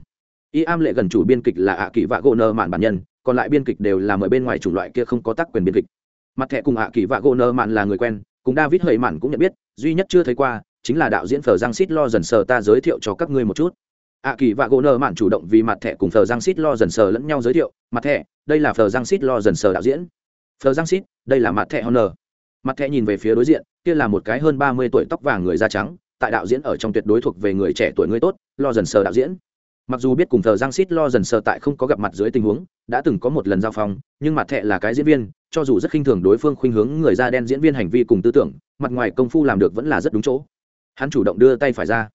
Y am lệ gần chủ biên kịch là ạ kỳ vạ gỗ nở mạn bản nhân còn lại biên kịch đều là mời bên ngoài chủng loại kia không có tác quyền biên kịch. Mặt thẻ cùng hạ kỳ vạ gỗ nơ mạn là người quen, cùng david hơi mạn cũng nhận biết, duy nhất chưa thấy qua chính là đạo diễn phờ giang xít lo dần sờ ta giới thiệu cho các ngươi một chút. Hạ kỳ vạ gỗ nơ mạn chủ động vì mặt thẻ cùng phờ giang xít lo dần sờ lẫn nhau giới thiệu, mặt thẻ, đây là phờ giang xít lo dần sờ đạo diễn. Phờ giang xít đây là mặt thẻ honor. Mặt thẻ nhìn về phía đối diện, kia là một cái hơn ba mươi tuổi tóc vàng người da trắng, tại đạo diễn ở trong tuyệt đối thuộc về người trẻ tuổi người tốt, lo dần sờ đạo diễn mặc dù biết cùng thờ giang xít lo dần sờ tại không có gặp mặt dưới tình huống, đã từng có một lần giao phong, nhưng mặt thẹ là cái diễn viên, cho dù rất khinh thường đối phương khuynh hướng người da đen diễn viên hành vi cùng tư tưởng, mặt ngoài công phu làm được vẫn là rất đúng chỗ. Hắn chủ động đưa tay phải ra.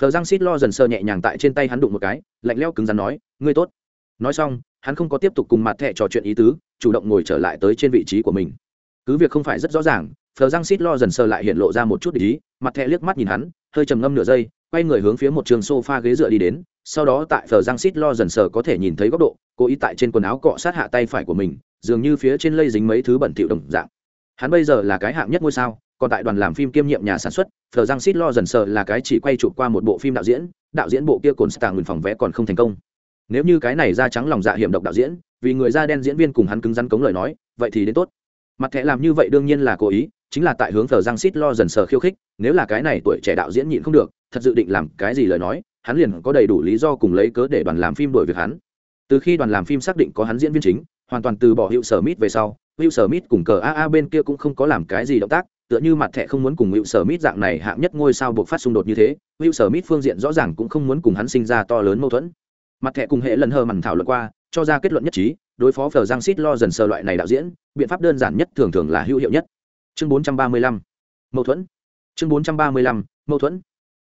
Thờ giang xít lo dần sờ nhẹ nhàng tại trên tay hắn đụng một cái, lạnh leo cứng rắn nói, ngươi tốt. Nói xong, hắn không có tiếp tục cùng mặt thẹ trò chuyện ý tứ, chủ động ngồi trở lại tới trên vị trí của mình. Cứ việc không phải rất rõ ràng phờ giang xít lo dần sờ lại hiện lộ ra một chút ý, mặt thẹ liếc mắt nhìn hắn, hơi trầm ngâm nửa giây, quay người hướng phía một trường sofa ghế dựa đi đến sau đó tại phờ giang xít lo dần sờ có thể nhìn thấy góc độ cố ý tại trên quần áo cọ sát hạ tay phải của mình, dường như phía trên lây dính mấy thứ bẩn thỉu đồng dạng. Hắn bây giờ là cái hạng nhất ngôi sao, còn tại đoàn làm phim kiêm nhiệm nhà sản xuất phờ giang xít lo dần sợ là cái chỉ quay chụp qua một bộ phim đạo diễn đạo diễn bộ kia cồn stạng ngừng phòng vẽ còn không thành công. Nếu như cái này da trắng lòng dạ hiểm độc đạo diễn, vì người da đen diễn viên cùng hắn cứng rắn cống lời nói, vậy thì đến tốt. Mặt thẻ làm như vậy đương nhiên là cố ý, chính là tại hướng thờ giang xít lo dần sờ khiêu khích, nếu là cái này tuổi trẻ đạo diễn nhịn không được, thật dự định làm cái gì lời nói hắn liền có đầy đủ lý do cùng lấy cớ để đoàn làm phim đổi việc hắn. Từ khi đoàn làm phim xác định có hắn diễn viên chính, hoàn toàn từ bỏ hữu sở mít về sau hữu sở mít cùng cờ aa bên kia cũng không có làm cái gì động tác, tựa như mặt thẻ không muốn cùng hữu sở mít dạng này hạng nhất ngôi sao buộc phát xung đột như thế hữu sở mít phương diện rõ ràng cũng không muốn cùng hắn sinh ra to lớn mâu thuẫn. Mặt thẻ cùng hệ lần hờ mằn thảo luận qua, cho ra kết luận nhất trí, đối phó phờ giang xít lo dần sờ loại này đạo diễn, biện pháp đơn giản nhất thường thường là hữu hiệu nhất. Chương 435 mâu thuẫn. Chương 435 mâu thuẫn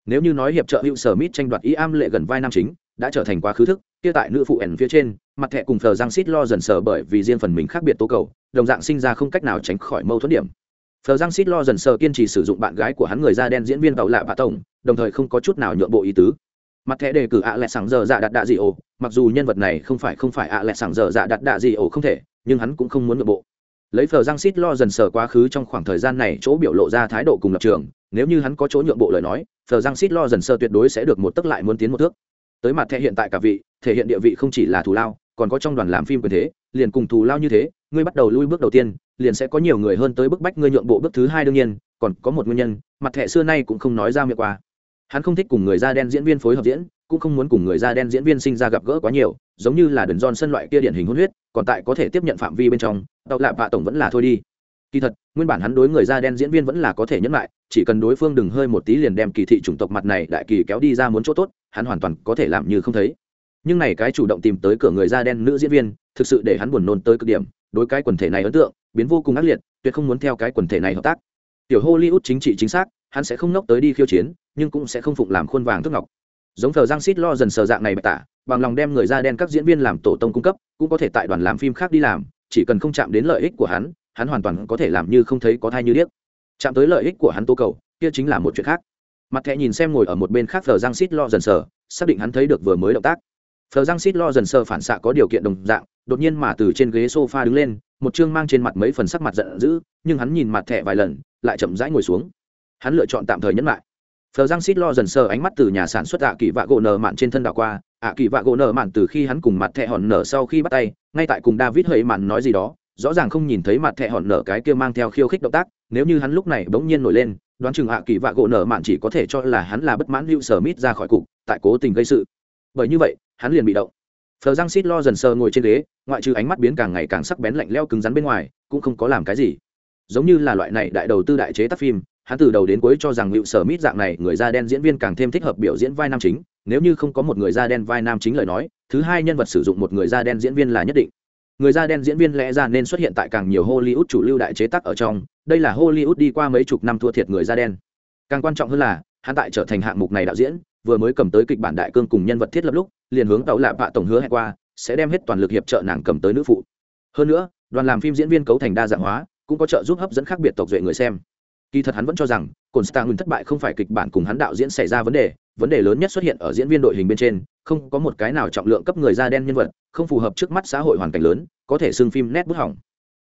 nếu như nói hiệp trợ hữu sở mít tranh đoạt ý am lệ gần vai nam chính, đã trở thành quá khứ thức, kia tại nữ phụ ẩn phía trên, mặt thẻ cùng phờ giang xít lo dần sờ bởi vì riêng phần mình khác biệt tố cầu, đồng dạng sinh ra không cách nào tránh khỏi mâu thuẫn điểm. Phờ giang xít lo dần sờ kiên trì sử dụng bạn gái của hắn người da đen diễn viên tàu lạ bạ tổng, đồng thời không có chút nào nhượng bộ ý tứ. Mặt thẻ đề cử ạ à lẹ sảng giờ dạ đặt đạ gì ổ, mặc dù nhân vật này không phải không phải ạ à lẹ sảng giờ dạ đặt đạ gì ổ không thể, nhưng hắn cũng không muốn nội bộ. Lấy phờ giang xít lo dần sờ quá khứ trong khoảng thời gian này chỗ biểu lộ ra thái độ cùng lập trường nếu như hắn có chỗ nhượng bộ lời nói thờ răng xít lo dần sơ tuyệt đối sẽ được một tức lại muốn tiến một thước. Tới mặt thẻ hiện tại cả vị, thể hiện địa vị không chỉ là thù lao, còn có trong đoàn làm phim quyền thế, liền cùng thù lao như thế, ngươi bắt đầu lui bước đầu tiên, liền sẽ có nhiều người hơn tới bức bách ngươi nhượng bộ bước thứ hai đương nhiên, còn có một nguyên nhân, mặt thẻ xưa nay cũng không nói ra miệng qua. Hắn không thích cùng người da đen diễn viên phối hợp diễn, cũng không muốn cùng người da đen diễn viên sinh ra gặp gỡ quá nhiều, giống như là đần giòn sân loại kia điển hình hôn huyết, còn tại có thể tiếp nhận phạm vi bên trong tàu lạ vạ tổng vẫn là thôi đi. Kỳ thật, nguyên bản hắn đối người da đen diễn viên vẫn là có thể nhẫn lại chỉ cần đối phương đừng hơi một tí liền đem kỳ thị chủng tộc mặt này đại kỳ kéo đi ra muốn chỗ tốt, hắn hoàn toàn có thể làm như không thấy. Nhưng này cái chủ động tìm tới cửa người da đen nữ diễn viên, thực sự để hắn buồn nôn tới cực điểm, đối cái quần thể này ấn tượng, biến vô cùng ác liệt, tuyệt không muốn theo cái quần thể này hợp tác. Tiểu hollywood chính trị chính xác, hắn sẽ không nốc tới đi khiêu chiến, nhưng cũng sẽ không phụng làm khuôn vàng thức ngọc. Giống thờ giang xít lo dần sờ dạng này bạch tả, bằng lòng đem người da đen các diễn viên làm tổ tông cung cấp, cũng có thể tại đoàn làm phim khác đi làm, chỉ cần không chạm đến lợi ích của hắn hắn hoàn toàn có thể làm như không thấy có thai như điếc chạm tới lợi ích của hắn tô cầu, kia chính là một chuyện khác. Mặt thẹ nhìn xem ngồi ở một bên khác thờ giang xít lo dần sờ, xác định hắn thấy được vừa mới động tác. Thờ giang xít lo dần sờ phản xạ có điều kiện đồng dạng, đột nhiên mà từ trên ghế sofa đứng lên, một chương mang trên mặt mấy phần sắc mặt giận dữ, nhưng hắn nhìn mặt thẹ vài lần, lại chậm rãi ngồi xuống. Hắn lựa chọn tạm thời nhẫn lại. Thờ giang xít lo dần sờ ánh mắt từ nhà sản xuất ạ kỳ vạ gỗ nở mạn trên thân đảo qua, ạ kỳ vạ gỗ nở mạn từ khi hắn cùng mặt thẹ hòn nở sau khi bắt tay, ngay tại cùng david hơi mạn nói gì đó rõ ràng không nhìn thấy mặt thẹ hòn nở cái kia mang theo khiêu khích động tác, nếu như hắn lúc này bỗng nhiên nổi lên, đoán chừng hạ kỳ vạ gỗ nở mạn chỉ có thể cho là hắn là bất mãn hữu sở mít ra khỏi cục, tại cố tình gây sự. Bởi như vậy, hắn liền bị động. Phờ giang xít lo dần sờ ngồi trên ghế, ngoại trừ ánh mắt biến càng ngày càng sắc bén lạnh leo cứng rắn bên ngoài, cũng không có làm cái gì. Giống như là loại này đại đầu tư đại chế tác phim, hắn từ đầu đến cuối cho rằng hữu sở mít dạng này người da đen diễn viên càng thêm thích hợp biểu diễn vai nam chính, nếu như không có một người da đen vai nam chính lời nói, thứ hai nhân vật sử dụng một người da đen diễn viên là nhất định người da đen diễn viên lẽ ra nên xuất hiện tại càng nhiều hollywood chủ lưu đại chế tác ở trong, đây là hollywood đi qua mấy chục năm thua thiệt người da đen. Càng quan trọng hơn là, hắn tại trở thành hạng mục này đạo diễn, vừa mới cầm tới kịch bản đại cương cùng nhân vật thiết lập lúc, liền hướng tàu lạ bạ tổng hứa hẹn qua, sẽ đem hết toàn lực hiệp trợ nàng cầm tới nữ phụ. Hơn nữa, đoàn làm phim diễn viên cấu thành đa dạng hóa, cũng có trợ giúp hấp dẫn khác biệt tộc duệ người xem. Kỳ thật hắn vẫn cho rằng cồn stang thất bại không phải kịch bản cùng hắn đạo diễn xảy ra vấn đề vấn đề lớn nhất xuất hiện ở diễn viên đội hình bên trên không có một cái nào trọng lượng cấp người da đen nhân vật, không phù hợp trước mắt xã hội hoàn cảnh lớn, có thể xưng phim nét bút hỏng.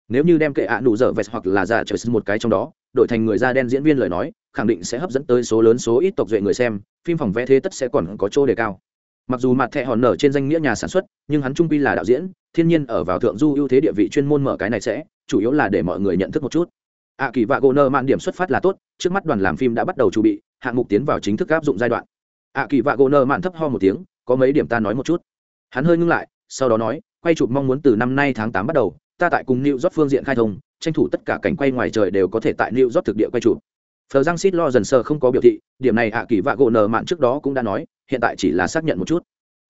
Nếu như đem kệ ạ nụ dở vẹt hoặc là giả trời một cái trong đó, đổi thành người da đen diễn viên lời nói, khẳng định sẽ hấp dẫn tới số lớn số ít tộc duệ người xem, phim phòng vé thế tất sẽ còn có chỗ đề cao. Mặc dù mặt thẹ hòn nở trên danh nghĩa nhà sản xuất, nhưng hắn trung pi là đạo diễn, thiên nhiên ở vào thượng du ưu thế địa vị chuyên môn mở cái này sẽ, chủ yếu là để mọi người nhận thức một chút. Ạ kỳ vạ gỗ nơ mạn điểm xuất phát là tốt, trước mắt đoàn làm phim đã bắt đầu chuẩn bị, hạng mục tiến vào chính thức áp dụng giai đoạn. Ạ kỳ vạ gỗ nơ mạn thấp ho một tiếng có mấy điểm ta nói một chút hắn hơi ngưng lại sau đó nói quay chụp mong muốn từ năm nay tháng tám bắt đầu ta tại cùng New York phương diện khai thông, tranh thủ tất cả cảnh quay ngoài trời đều có thể tại New York thực địa quay chụp. Phờ Giang Sít lo dần sờ không có biểu thị, điểm này ạ kỳ vạ gỗ nở mạn trước đó cũng đã nói, hiện tại chỉ là xác nhận một chút.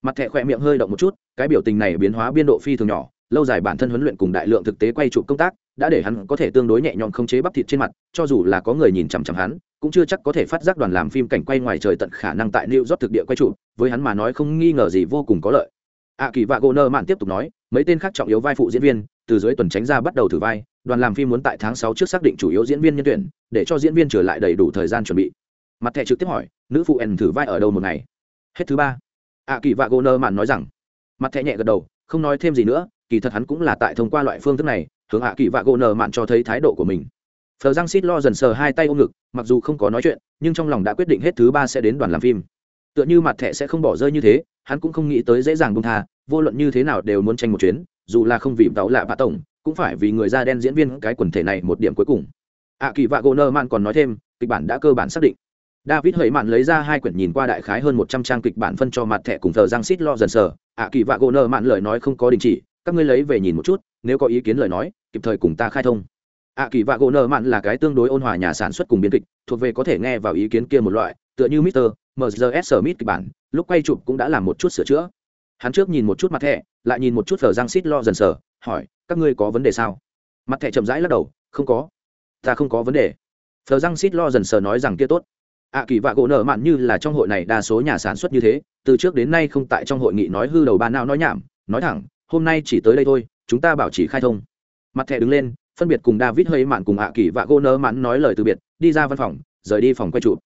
Mặt thẻ khỏe miệng hơi động một chút, cái biểu tình này biến hóa biên độ phi thường nhỏ, lâu dài bản thân huấn luyện cùng đại lượng thực tế quay chụp công tác, đã để hắn có thể tương đối nhẹ nhõm khống chế bắp thịt trên mặt, cho dù là có người nhìn chằm chằm hắn, cũng chưa chắc có thể phát giác đoàn làm phim cảnh quay ngoài trời tận khả năng tại New York thực địa quay trụ, với hắn mà nói không nghi ngờ gì vô cùng có lợi. A kỳ vạ Goner mạn tiếp tục nói, mấy tên khác trọng yếu vai phụ diễn viên, từ dưới tuần tránh ra bắt đầu thử vai đoàn làm phim muốn tại tháng sáu trước xác định chủ yếu diễn viên nhân tuyển để cho diễn viên trở lại đầy đủ thời gian chuẩn bị. Mặt thẻ trực tiếp hỏi nữ phụ ẩn thử vai ở đâu một ngày? Hết thứ ba. A kỳ vạ Goner mạn nói rằng mặt thẻ nhẹ gật đầu không nói thêm gì nữa kỳ thật hắn cũng là tại thông qua loại phương thức này hướng a kỳ vạ Goner mạn cho thấy thái độ của mình phờ giang xít lo dần sờ hai tay ôm ngực, mặc dù không có nói chuyện, nhưng trong lòng đã quyết định hết thứ ba sẽ đến đoàn làm phim. Tựa như mặt thẻ sẽ không bỏ rơi như thế, hắn cũng không nghĩ tới dễ dàng bông tha, vô luận như thế nào đều muốn tranh một chuyến, dù là không vì táo lạ bạ tổng, cũng phải vì người da đen diễn viên cái quần thể này một điểm cuối cùng. Ạ kỳ vạ gỗ nơ man còn nói thêm, kịch bản đã cơ bản xác định. David hơi mạn lấy ra hai quyển nhìn qua đại khái hơn một trăm trang kịch bản phân cho mặt thẻ cùng thờ giang xít lo dần sờ. Ạ kỳ vạ gỗ nơ lời nói không có đình chỉ, các ngươi lấy về nhìn một chút, nếu có ý kiến lời nói, kịp thời cùng ta khai thông ạ kỳ vạ gỗ nợ mạn là cái tương đối ôn hòa nhà sản xuất cùng biên kịch thuộc về có thể nghe vào ý kiến kia một loại tựa như Mr. MZS Smith kịch bản, lúc quay chụp cũng đã làm một chút sửa chữa. Hắn trước nhìn một chút mặt thẻ, lại nhìn một chút thờ Giang Xít lo dần sờ, hỏi, các ngươi có vấn đề sao? Mặt thẻ chậm rãi lắc đầu, không có. Ta không có vấn đề. thờ Giang Xít lo dần sờ nói rằng kia tốt. ạ kỳ vạ gỗ nở mạn như là trong hội này đa số nhà sản xuất như thế, từ trước đến nay không tại trong hội nghị nói hư đầu ba nào nói nhảm, nói thẳng, hôm nay chỉ tới đây thôi, chúng ta bảo chỉ khai thông. Mặt thẻ đứng lên, phân biệt cùng David hơi mạn cùng Hạ kỳ và gỗ Nơ mạn nói lời từ biệt, đi ra văn phòng, rời đi phòng quay chụp.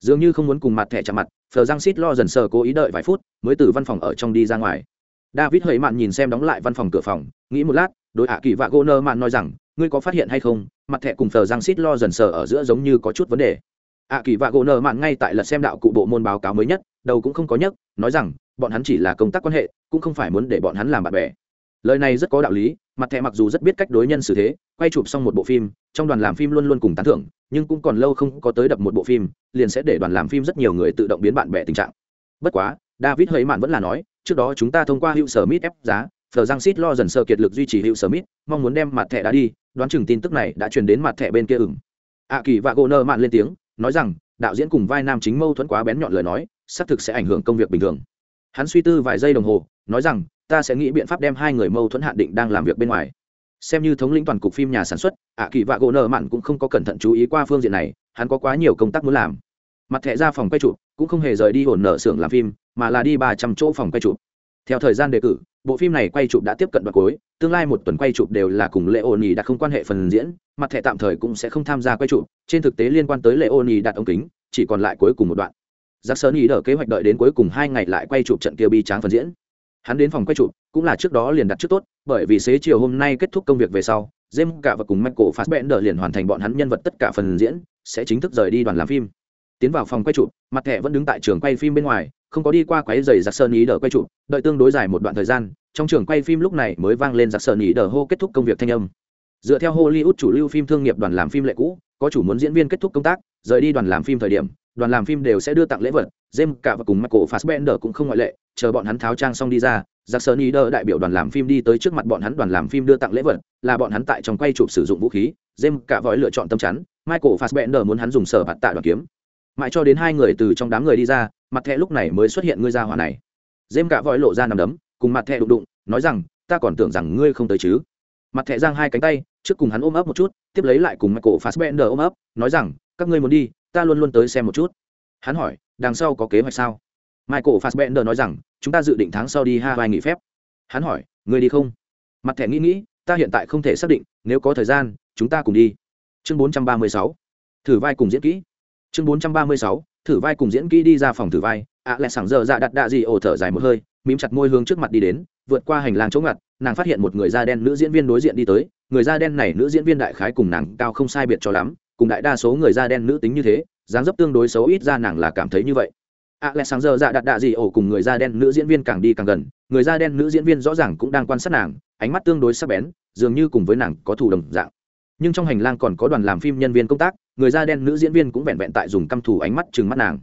Dường như không muốn cùng mặt thẻ chạm mặt phờ giang xít lo dần sờ cố ý đợi vài phút mới từ văn phòng ở trong đi ra ngoài. David hơi mạn nhìn xem đóng lại văn phòng cửa phòng nghĩ một lát đội hạ kỳ và gô nơ mạn nói rằng ngươi có phát hiện hay không? Mặt thẻ cùng phờ giang xít lo dần sờ ở giữa giống như có chút vấn đề. Ạ kỳ vạ gỗ nơ mạn ngay tại lật xem đạo cụ bộ môn báo cáo mới nhất đầu cũng không có nhất nói rằng bọn hắn chỉ là công tác quan hệ cũng không phải muốn để bọn hắn làm bạn bè lời này rất có đạo lý, mặt thẻ mặc dù rất biết cách đối nhân xử thế, quay chụp xong một bộ phim, trong đoàn làm phim luôn luôn cùng tán thưởng, nhưng cũng còn lâu không có tới đập một bộ phim, liền sẽ để đoàn làm phim rất nhiều người tự động biến bạn bè tình trạng. Bất quá, david hơi mạn vẫn là nói, trước đó chúng ta thông qua hữu sở mít ép giá thờ giang xít lo dần sơ kiệt lực duy trì hữu sở mít mong muốn đem mặt thẻ đã đi, đoán chừng tin tức này đã truyền đến mặt thẻ bên kia ửng. A kỳ và gỗ nơ mạn lên tiếng, nói rằng, đạo diễn cùng vai nam chính mâu thuẫn quá bén nhọn lời nói, xác thực sẽ ảnh hưởng công việc bình thường. Hắn suy tư vài giây đồng hồ, nói rằng ta sẽ nghĩ biện pháp đem hai người mâu thuẫn hạn định đang làm việc bên ngoài. Xem như thống lĩnh toàn cục phim nhà sản xuất, ạ kỳ vạ gỗ nợ mặn cũng không có cẩn thận chú ý qua phương diện này, hắn có quá nhiều công tác muốn làm. Mặt thẻ ra phòng quay chụp, cũng không hề rời đi hồn nợ xưởng làm phim, mà là đi ba trăm chỗ phòng quay chụp. Theo thời gian đề cử, bộ phim này quay chụp đã tiếp cận đoạn cuối, tương lai một tuần quay chụp đều là cùng lễ ôn nhì đặt không quan hệ phần diễn, mặt thẻ tạm thời cũng sẽ không tham gia quay chụp, trên thực tế liên quan tới lễ ôn nhì đặt ống kính, chỉ còn lại cuối cùng một đoạn. Giặc sơn ý đỡ kế hoạch đợi đến cuối cùng hai ngày lại quay chụp trận kia bi tráng phần diễn hắn đến phòng quay chụp, cũng là trước đó liền đặt trước tốt, bởi vì xế chiều hôm nay kết thúc công việc về sau jem cả và cùng michael fassbender liền hoàn thành bọn hắn nhân vật tất cả phần diễn, sẽ chính thức rời đi đoàn làm phim. Tiến vào phòng quay chụp, mặt thẻ vẫn đứng tại trường quay phim bên ngoài, không có đi qua quái rầy giặc sơn ý đờ quay chụp, đợi tương đối dài một đoạn thời gian, trong trường quay phim lúc này mới vang lên giặc sơn ý đờ hô kết thúc công việc thanh âm. Dựa theo hollywood chủ lưu phim thương nghiệp đoàn làm phim lệ cũ, có chủ muốn diễn viên kết thúc công tác, rời đi đoàn làm phim thời điểm đoàn làm phim đều sẽ đưa tặng lễ vật, James cả và cùng michael fassbender cũng không ngoại lệ, chờ bọn hắn tháo trang xong đi ra giặc sơn ý đại biểu đoàn làm phim đi tới trước mặt bọn hắn đoàn làm phim đưa tặng lễ vật, là bọn hắn tại trong quay chụp sử dụng vũ khí, James cả vội lựa chọn tâm chắn, michael fassbender muốn hắn dùng sở bạt tạ đoàn kiếm. Mãi cho đến hai người từ trong đám người đi ra, mặt thẻ lúc này mới xuất hiện ngươi ra hỏa này. James cả vội lộ ra nằm đấm, cùng mặt thẻ đụng đụng, nói rằng, ta còn tưởng rằng ngươi không tới chứ. Mặt thẻ giang hai cánh tay, trước cùng hắn ôm ấp một chút, tiếp lấy lại cùng michael fassbender ôm ấp, nói rằng, các ngươi muốn đi ta luôn luôn tới xem một chút. Hắn hỏi đằng sau có kế hoạch sao? Michael fassbender nói rằng chúng ta dự định tháng sau đi hawaii nghỉ phép. Hắn hỏi người đi không? Mặt thẻ nghĩ nghĩ ta hiện tại không thể xác định nếu có thời gian chúng ta cùng đi. Chương 436. thử vai cùng diễn kỹ. Chương 436. thử vai cùng diễn kỹ đi ra phòng thử vai. Ạ à, lẹ sảng giờ dạ đặt đạ gì ổ thở dài một hơi mím chặt môi hướng trước mặt đi đến vượt qua hành lang chỗ ngặt nàng phát hiện một người da đen nữ diễn viên đối diện đi tới. Người da đen này nữ diễn viên đại khái cùng nàng cao không sai biệt cho lắm cùng đại đa số người da đen nữ tính như thế, dáng dấp tương đối xấu ít ra nàng là cảm thấy như vậy. A lẽ sáng giờ dạ đặt đạ gì ổ cùng người da đen nữ diễn viên càng đi càng gần, người da đen nữ diễn viên rõ ràng cũng đang quan sát nàng, ánh mắt tương đối sắc bén, dường như cùng với nàng có thù đồng dạng. Nhưng trong hành lang còn có đoàn làm phim nhân viên công tác, người da đen nữ diễn viên cũng vẹn vẹn tại dùng căm thù ánh mắt chừng mắt nàng.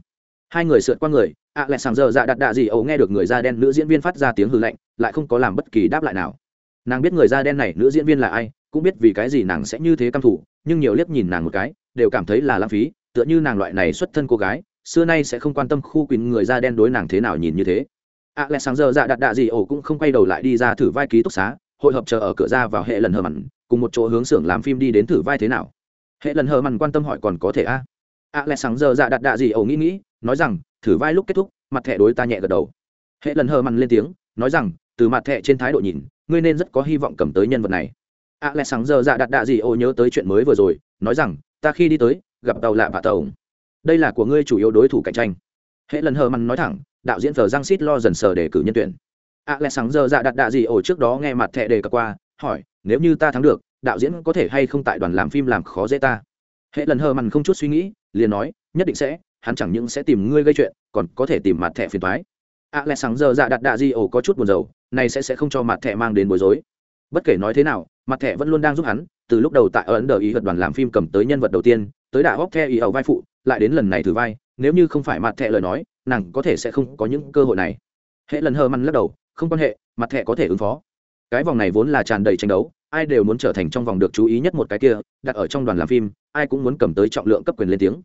Hai người sượt qua người a lẽ sáng giờ dạ đặt đạ gì ổ nghe được người da đen nữ diễn viên phát ra tiếng hư lạnh, lại không có làm bất kỳ đáp lại nào. Nàng biết người da đen này nữ diễn viên là ai cũng biết vì cái gì nàng sẽ như thế căm thủ nhưng nhiều liếc nhìn nàng một cái, đều cảm thấy là lãng phí, tựa như nàng loại này xuất thân cô gái, xưa nay sẽ không quan tâm khu quỳnh người da đen đối nàng thế nào nhìn như thế. A lẽ sáng giờ dạ đặt đạ gì ổ cũng không quay đầu lại đi ra thử vai ký túc xá, hội hợp chờ ở cửa ra vào hệ lần hờ mặn, cùng một chỗ hướng xưởng làm phim đi đến thử vai thế nào. Hệ lần hờ mặn quan tâm hỏi còn có thể a? A lẽ sáng giờ dạ đặt đạ gì ổ nghĩ nghĩ, nói rằng, thử vai lúc kết thúc, mặt thẻ đối ta nhẹ gật đầu. Hệ lần hờ mặn lên tiếng, nói rằng, từ mặt thẻ trên thái độ nhìn, ngươi nên rất có hy vọng cầm tới nhân vật này a lẽ sáng giờ dạ đặt đạ gì ô nhớ tới chuyện mới vừa rồi, nói rằng, ta khi đi tới, gặp tàu lạ và tàu đây là của ngươi chủ yếu đối thủ cạnh tranh. Hệ lần hờ mặn nói thẳng, đạo diễn thờ giang xít lo dần sờ để cử nhân tuyển. A lẽ sáng giờ dạ đặt đạ gì ô trước đó nghe mặt thẻ đề cập qua, hỏi, nếu như ta thắng được, đạo diễn có thể hay không tại đoàn làm phim làm khó dễ ta? Hệ lần hờ mằn không chút suy nghĩ, liền nói, nhất định sẽ, hắn chẳng những sẽ tìm ngươi gây chuyện, còn có thể tìm mặt thẻ phiền thoái a lẽ sáng giờ dạ đặt đạ di ổ có chút buồn rầu, này sẽ sẽ không cho mặt thẻ mang đến bối rối. Bất kể nói thế nào mặt thẻ vẫn luôn đang giúp hắn, từ lúc đầu tại ấn đờ ý hật đoàn làm phim cầm tới nhân vật đầu tiên, tới đạ hóc the ý ẩu vai phụ, lại đến lần này thử vai, nếu như không phải mặt thẻ lời nói, nàng có thể sẽ không có những cơ hội này. Hệ lần hờ măn lắc đầu, không quan hệ, mặt thẻ có thể ứng phó. Cái vòng này vốn là tràn đầy tranh đấu, ai đều muốn trở thành trong vòng được chú ý nhất một cái kia, đặt ở trong đoàn làm phim, ai cũng muốn cầm tới trọng lượng cấp quyền lên tiếng.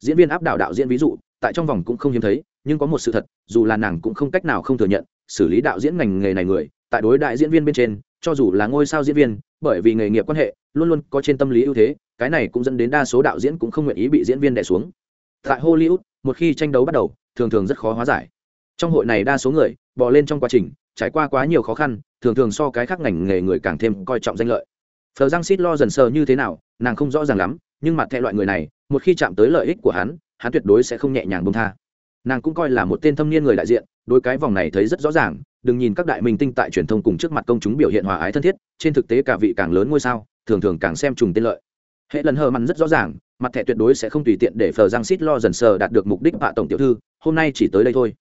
Diễn viên áp đảo đạo diễn ví dụ, tại trong vòng cũng không hiếm thấy, nhưng có một sự thật, dù là nàng cũng không cách nào không thừa nhận, xử lý đạo diễn ngành nghề này người, tại đối đại diễn viên bên trên cho dù là ngôi sao diễn viên, bởi vì nghề nghiệp quan hệ, luôn luôn có trên tâm lý ưu thế, cái này cũng dẫn đến đa số đạo diễn cũng không nguyện ý bị diễn viên đẻ xuống. Tại hollywood, một khi tranh đấu bắt đầu, thường thường rất khó hóa giải. Trong hội này đa số người bỏ lên trong quá trình, trải qua quá nhiều khó khăn, thường thường so cái khác ngành nghề người càng thêm coi trọng danh lợi. Phờ giang xít lo dần sờ như thế nào, nàng không rõ ràng lắm, nhưng mặt thẹ loại người này, một khi chạm tới lợi ích của hắn hắn tuyệt đối sẽ không nhẹ nhàng bông tha. Nàng cũng coi là một tên thâm niên người đại diện đôi cái vòng này thấy rất rõ ràng đừng nhìn các đại minh tinh tại truyền thông cùng trước mặt công chúng biểu hiện hòa ái thân thiết, trên thực tế cả vị càng lớn ngôi sao, thường thường càng xem trùng tên lợi. Hệ lần hờ mặn rất rõ ràng, mặt thẻ tuyệt đối sẽ không tùy tiện để phờ giang xít lo dần sờ đạt được mục đích bạ tổng tiểu thư, hôm nay chỉ tới đây thôi.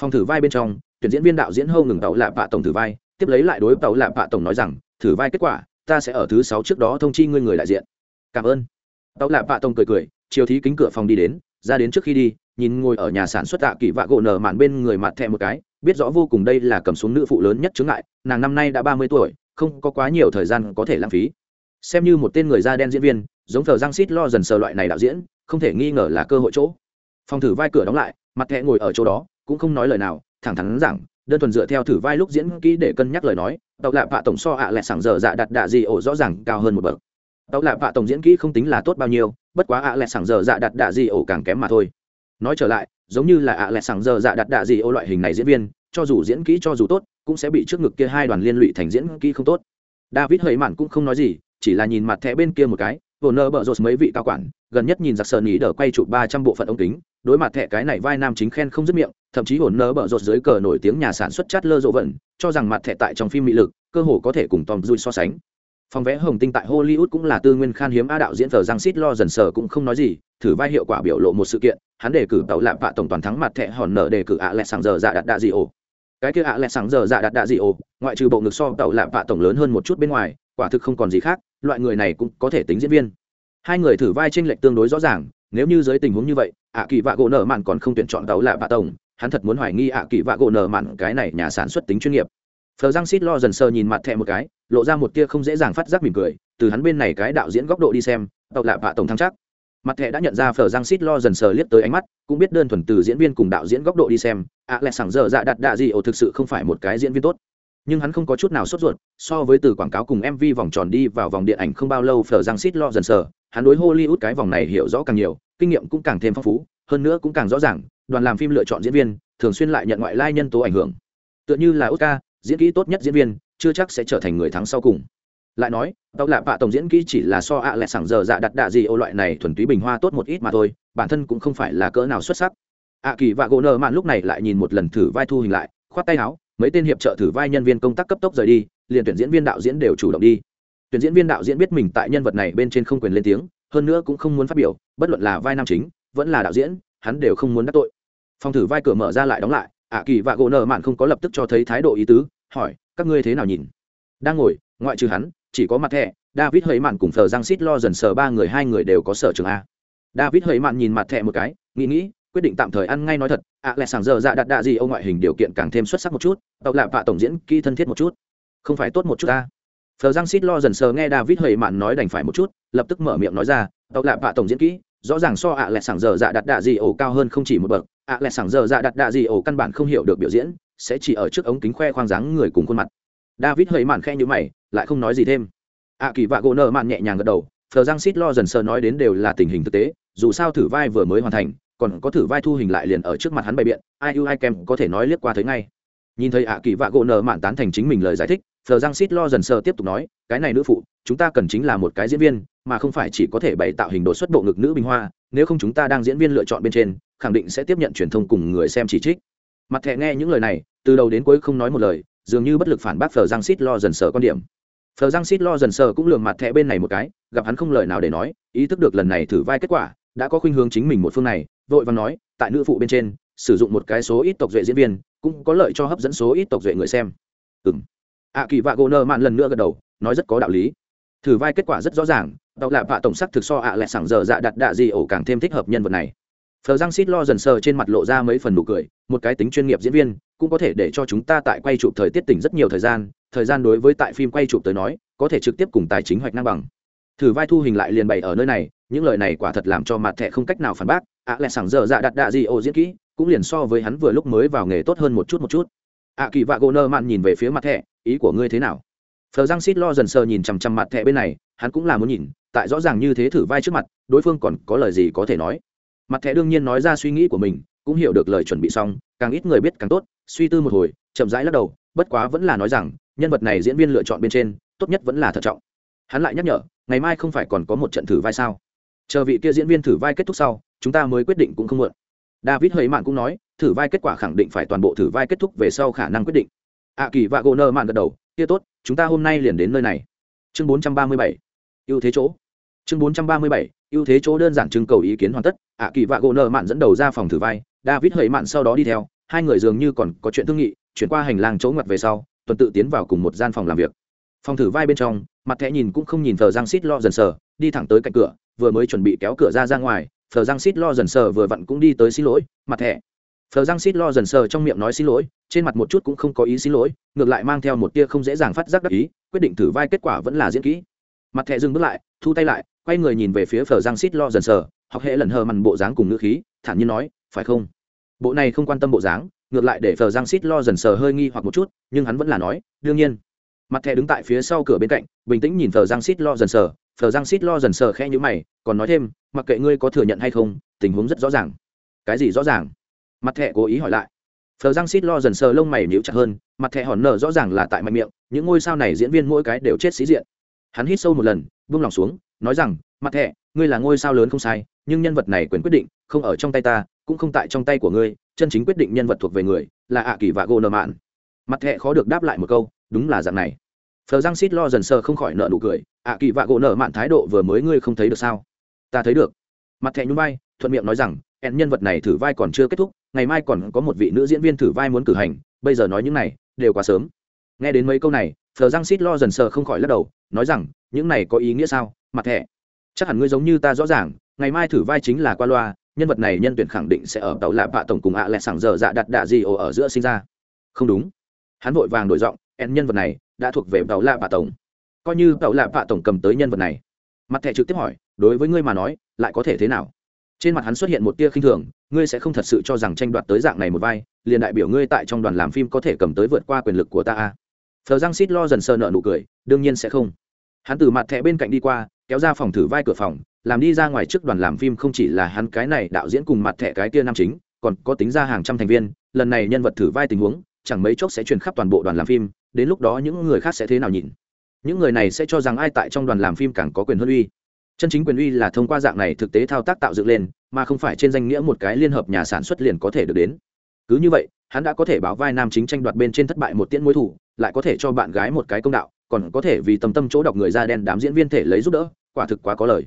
Phòng thử vai bên trong, tuyển diễn viên đạo diễn hâu ngừng tàu lạ bạ tổng thử vai, tiếp lấy lại đối tàu lạ bạ tổng nói rằng, thử vai kết quả, ta sẽ ở thứ sáu trước đó thông chi ngươi người đại diện. Cảm ơn. Tàu lạ bạ tổng cười cười, chiều thí kính cửa phòng đi đến, ra đến trước khi đi, nhìn ngồi ở nhà sản xuất tạ kỳ vạ gỗ nở mạn bên người mặt thẻ một cái biết rõ vô cùng đây là cầm xuống nữ phụ lớn nhất chướng ngại, nàng năm nay đã ba mươi tuổi, không có quá nhiều thời gian có thể lãng phí. Xem như một tên người da đen diễn viên, giống thờ giang xít lo dần sờ loại này đạo diễn, không thể nghi ngờ là cơ hội chỗ. Phòng thử vai cửa đóng lại, mặt thẹ ngồi ở chỗ đó, cũng không nói lời nào, thẳng thắn rằng đơn thuần dựa theo thử vai lúc diễn kỹ để cân nhắc lời nói, tàu lạ vạ tổng so ạ à lẹ sảng giờ dạ đặt đạ gì ổ rõ ràng cao hơn một bậc. Tàu lạ vạ tổng diễn kỹ không tính là tốt bao nhiêu, bất quá ạ à lẹ sảng giờ dạ đặt đạ gì ổ càng kém mà thôi nói trở lại, giống như là ạ à lẹ sảng giờ dạ đặt đạ gì ô loại hình này diễn viên, cho dù diễn kỹ cho dù tốt, cũng sẽ bị trước ngực kia hai đoàn liên lụy thành diễn kỹ không tốt. David hơi mạn cũng không nói gì, chỉ là nhìn mặt thẻ bên kia một cái vồ nơ bợ rột mấy vị cao quản, gần nhất nhìn giặc sờ nỉ đỡ quay chụp ba trăm bộ phận ống kính, đối mặt thẻ cái này vai nam chính khen không dứt miệng, thậm chí hồn nơ bợ rột dưới cờ nổi tiếng nhà sản xuất chát lơ rộ vận cho rằng mặt thẻ tại trong phim mỹ lực, cơ hồ có thể cùng tom dui so sánh phòng vẽ hồng tinh tại hollywood cũng là tư nguyên khan hiếm, a đạo diễn thờ giang xít lo dần sờ cũng không nói gì, thử vai hiệu quả biểu lộ một sự kiện, hắn đề cử tàu lạm vạ tổng toàn thắng mặt thẹ hòn nở đề cử ạ lẹ sàng giờ dạ đặt đạ gì ồ cái kia ạ lẹ sàng giờ dạ đặt đạ gì ồ ngoại trừ bộ ngực so tàu lạm vạ tổng lớn hơn một chút bên ngoài, quả thực không còn gì khác, loại người này cũng có thể tính diễn viên. Hai người thử vai tranh lệch tương đối rõ ràng, nếu như dưới tình huống như vậy, ạ kỳ vạ gỗ nở mạn còn không tuyển chọn tàu lạ vạ tổng, hắn thật muốn hoài nghi ạ kỳ vạ gỗ nở mạn cái này nhà sản xuất tính chuyên nghiệp. Phờ giang xít lo dần sờ nhìn mặt thẹ một cái lộ ra một tia không dễ dàng phát giác mỉm cười, từ hắn bên này cái đạo diễn góc độ đi xem, tộc lạ bạ tổng thăng chắc. Mặt thẻ đã nhận ra phở giang xít lo dần sờ liếc tới ánh mắt, cũng biết đơn thuần từ diễn viên cùng đạo diễn góc độ đi xem, ạ lẹ sảng giờ dạ đặt đạ gì ồ thực sự không phải một cái diễn viên tốt. Nhưng hắn không có chút nào sốt ruột, so với từ quảng cáo cùng mv vòng tròn đi vào vòng điện ảnh không bao lâu phở giang xít lo dần sờ, hắn đối hollywood cái vòng này hiểu rõ càng nhiều, kinh nghiệm cũng càng thêm phong phú, hơn nữa cũng càng rõ ràng, đoàn làm phim lựa chọn diễn viên thường xuyên lại nhận ngoại lai nhân tố ảnh hưởng. Tựa như là oscar, diễn kỹ tốt nhất diễn viên chưa chắc sẽ trở thành người thắng sau cùng. Lại nói tàu lạ bạ tổng diễn kỹ chỉ là so ạ à lại sảng giờ dạ đặt đạ gì ô loại này thuần túy bình hoa tốt một ít mà thôi, bản thân cũng không phải là cỡ nào xuất sắc. Ạ kỳ và gỗ nợ mạn lúc này lại nhìn một lần thử vai thu hình lại, khoát tay áo, mấy tên hiệp trợ thử vai nhân viên công tác cấp tốc rời đi, liền tuyển diễn viên đạo diễn đều chủ động đi. Tuyển diễn viên đạo diễn biết mình tại nhân vật này bên trên không quyền lên tiếng, hơn nữa cũng không muốn phát biểu, bất luận là vai nam chính, vẫn là đạo diễn, hắn đều không muốn đắc tội. Phòng thử vai cửa mở ra lại đóng lại, ạ kỳ và gỗ nợ mạn không có lập tức cho thấy thái độ ý tứ, hỏi các ngươi thế nào nhìn? Đang ngồi, ngoại trừ hắn, chỉ có mặt thẻ, david hơi mạn cùng thờ giang xít lo dần sờ ba người, hai người đều có sở trường a. David hơi mạn nhìn mặt thẻ một cái, nghĩ nghĩ, quyết định tạm thời ăn ngay nói thật, ạ à lại sàng giờ dạ đặt đạ gì, ông ngoại hình điều kiện càng thêm xuất sắc một chút, tàu lạ vạ tổng diễn kỹ thân thiết một chút. Không phải tốt một chút ta. Thờ giang xít lo dần sờ nghe david hơi mạn nói đành phải một chút, lập tức mở miệng nói ra, tàu lạ vạ tổng diễn kỹ, rõ ràng so ạ à lại sàng giờ dạ đặt đạ gì ổ cao hơn không chỉ một bậc, ạ à lại sàng giờ dạ đặt đạ gì ổ căn bản không hiểu được biểu diễn sẽ chỉ ở trước ống kính khoe khoang dáng người cùng khuôn mặt. David hơi mạn khe như mày, lại không nói gì thêm. Ạ kỳ vạ gỗ nợ mạn nhẹ nhàng gật đầu, thờ giang xít lo dần sờ nói đến đều là tình hình thực tế, dù sao thử vai vừa mới hoàn thành, còn có thử vai thu hình lại liền ở trước mặt hắn bày biện, ai ưu ai kèm có thể nói liếc qua thấy ngay. Nhìn thấy ạ kỳ vạ gỗ nợ mạn tán thành chính mình lời giải thích, thờ giang xít lo dần sờ tiếp tục nói, cái này nữ phụ, chúng ta cần chính là một cái diễn viên, mà không phải chỉ có thể bày tạo hình đột xuất bộ ngực nữ bình hoa, nếu không chúng ta đang diễn viên lựa chọn bên trên, khẳng định sẽ tiếp nhận truyền thông cùng người xem chỉ trích mặt thẹ nghe những lời này, từ đầu đến cuối không nói một lời, dường như bất lực phản bác phờ giang xít lo dần sờ quan điểm. Phờ giang xít lo dần sờ cũng lường mặt thẹ bên này một cái, gặp hắn không lời nào để nói, ý thức được lần này thử vai kết quả, đã có khuynh hướng chính mình một phương này, vội và nói, tại nữ phụ bên trên, sử dụng một cái số ít tộc duệ diễn viên, cũng có lợi cho hấp dẫn số ít tộc duệ người xem. Ừng ạ kỳ vạ gỗ nơ mạn lần nữa gật đầu, nói rất có đạo lý. Thử vai kết quả rất rõ ràng đọc là vạ tổng sắc thực so ạ lại sảng giờ dạ đặt đạ gì ổ càng thêm thích hợp nhân vật này phờ răng xít lo dần sờ trên mặt lộ ra mấy phần nụ cười, một cái tính chuyên nghiệp diễn viên, cũng có thể để cho chúng ta tại quay chụp thời tiết tỉnh rất nhiều thời gian thời gian đối với tại phim quay chụp tới nói, có thể trực tiếp cùng tài chính hoạch năng bằng. Thử vai thu hình lại liền bày ở nơi này, những lời này quả thật làm cho mặt thẻ không cách nào phản bác, ạ lại sảng giờ dạ đặt đạ gì ô diễn kỹ, cũng liền so với hắn vừa lúc mới vào nghề tốt hơn một chút một chút. Ạ kỳ vạ gô nơ mạn nhìn về phía mặt thẻ, ý của ngươi thế nào? Phờ răng xít lo dần sờ nhìn chằm chằm mặt thẻ bên này, hắn cũng là muốn nhìn, tại rõ ràng như thế thử vai trước mặt, đối phương còn có lời gì có thể nói? Mặt thẻ đương nhiên nói ra suy nghĩ của mình cũng hiểu được lời chuẩn bị xong càng ít người biết càng tốt suy tư một hồi chậm rãi lắc đầu bất quá vẫn là nói rằng nhân vật này diễn viên lựa chọn bên trên tốt nhất vẫn là thận trọng. Hắn lại nhắc nhở ngày mai không phải còn có một trận thử vai sao? Chờ vị kia diễn viên thử vai kết thúc sau chúng ta mới quyết định cũng không muộn. David hơi mạn cũng nói thử vai kết quả khẳng định phải toàn bộ thử vai kết thúc về sau khả năng quyết định. Ạ kỳ và gô nơ mạn gật đầu kia tốt chúng ta hôm nay liền đến nơi này. Chương 437, ưu thế chỗ. Chương 437, ưu thế chỗ đơn giản trưng cầu ý kiến hoàn tất ạ kỳ và gỗ nợ mạn dẫn đầu ra phòng thử vai, david hơi mạn sau đó đi theo, hai người dường như còn có chuyện thương nghị, chuyển qua hành lang chỗ ngoặt về sau, tuần tự tiến vào cùng một gian phòng làm việc. Phòng thử vai bên trong, mặt thẻ nhìn cũng không nhìn thờ giang xít lo dần sờ, đi thẳng tới cạnh cửa, vừa mới chuẩn bị kéo cửa ra ra ngoài, thờ giang xít lo dần sờ vừa vặn cũng đi tới xin lỗi, mặt thẻ. Thờ giang xít lo dần sờ trong miệng nói xin lỗi, trên mặt một chút cũng không có ý xin lỗi, ngược lại mang theo một tia không dễ dàng phát giác đắc ý, quyết định thử vai kết quả vẫn là diễn kỹ. Mặt thẻ dừng bước lại, thu tay lại, quay người nhìn về phía thờ giang xít lo dần sờ học hệ lần hờ mằn bộ dáng cùng ngữ khí, thản nhiên nói, phải không? Bộ này không quan tâm bộ dáng, ngược lại để phờ giang xít lo dần sờ hơi nghi hoặc một chút, nhưng hắn vẫn là nói, đương nhiên. Mặt thẻ đứng tại phía sau cửa bên cạnh, bình tĩnh nhìn phờ giang xít lo dần sờ. Phờ giang xít lo dần sờ khe nhữ mày, còn nói thêm, mặc kệ ngươi có thừa nhận hay không, tình huống rất rõ ràng. Cái gì rõ ràng? Mặt thẻ cố ý hỏi lại. Phờ giang xít lo dần sờ lông mày níu chặt hơn, mặt thẻ hòn nở rõ ràng là tại mạnh miệng, những ngôi sao này diễn viên mỗi cái đều chết sĩ diện. Hắn hít sâu một lần, buông lòng xuống, nói rằng, mặt thẻ, ngươi là ngôi sao lớn không sai nhưng nhân vật này quyền quyết định không ở trong tay ta, cũng không tại trong tay của ngươi, chân chính quyết định nhân vật thuộc về người là ạ kỳ và gô nợ mạn. Mặt thẹ khó được đáp lại một câu, đúng là dạng này. Phờ giang xít lo dần sờ không khỏi nợ nụ cười ạ kỳ và gỗ nợ mạn thái độ vừa mới ngươi không thấy được sao? Ta thấy được. Mặt thẹ nhún vai, thuận miệng nói rằng ẹn nhân vật này thử vai còn chưa kết thúc, ngày mai còn có một vị nữ diễn viên thử vai muốn cử hành, bây giờ nói những này, đều quá sớm. Nghe đến mấy câu này, phờ giang xít lo dần sờ không khỏi lắc đầu, nói rằng, những này có ý nghĩa sao, mặt thẹ chắc hẳn ngươi giống như ta rõ ràng ngày mai thử vai chính là qua loa, nhân vật này nhân tuyển khẳng định sẽ ở tàu lạ bạ tổng cùng ạ à lẹ sảng giờ dạ đặt đạ gì ồ ở giữa sinh ra. Không đúng. Hắn vội vàng đổi giọng en nhân vật này đã thuộc về tàu lạ bạ tổng. Coi như tàu lạ bạ tổng cầm tới nhân vật này. Mặt thẻ trực tiếp hỏi, đối với ngươi mà nói, lại có thể thế nào? Trên mặt hắn xuất hiện một tia khinh thường, ngươi sẽ không thật sự cho rằng tranh đoạt tới dạng này một vai, liền đại biểu ngươi tại trong đoàn làm phim có thể cầm tới vượt qua quyền lực của ta a phờ giang xít lo dần sờ nợ nụ cười, đương nhiên sẽ không. Hắn từ mặt thẻ bên cạnh đi qua kéo ra phòng thử vai cửa phòng, làm đi ra ngoài trước đoàn làm phim không chỉ là hắn cái này đạo diễn cùng mặt thẻ cái kia nam chính, còn có tính ra hàng trăm thành viên, lần này nhân vật thử vai tình huống, chẳng mấy chốc sẽ truyền khắp toàn bộ đoàn làm phim, đến lúc đó những người khác sẽ thế nào nhìn? Những người này sẽ cho rằng ai tại trong đoàn làm phim càng có quyền hơn uy. Chân chính quyền uy là thông qua dạng này thực tế thao tác tạo dựng lên, mà không phải trên danh nghĩa một cái liên hợp nhà sản xuất liền có thể được đến. Cứ như vậy, hắn đã có thể báo vai nam chính tranh đoạt bên trên thất bại một tiễn mối thủ, lại có thể cho bạn gái một cái công đạo còn có thể vì tầm tâm chỗ đọc người da đen đám diễn viên thể lấy giúp đỡ, quả thực quá có lời.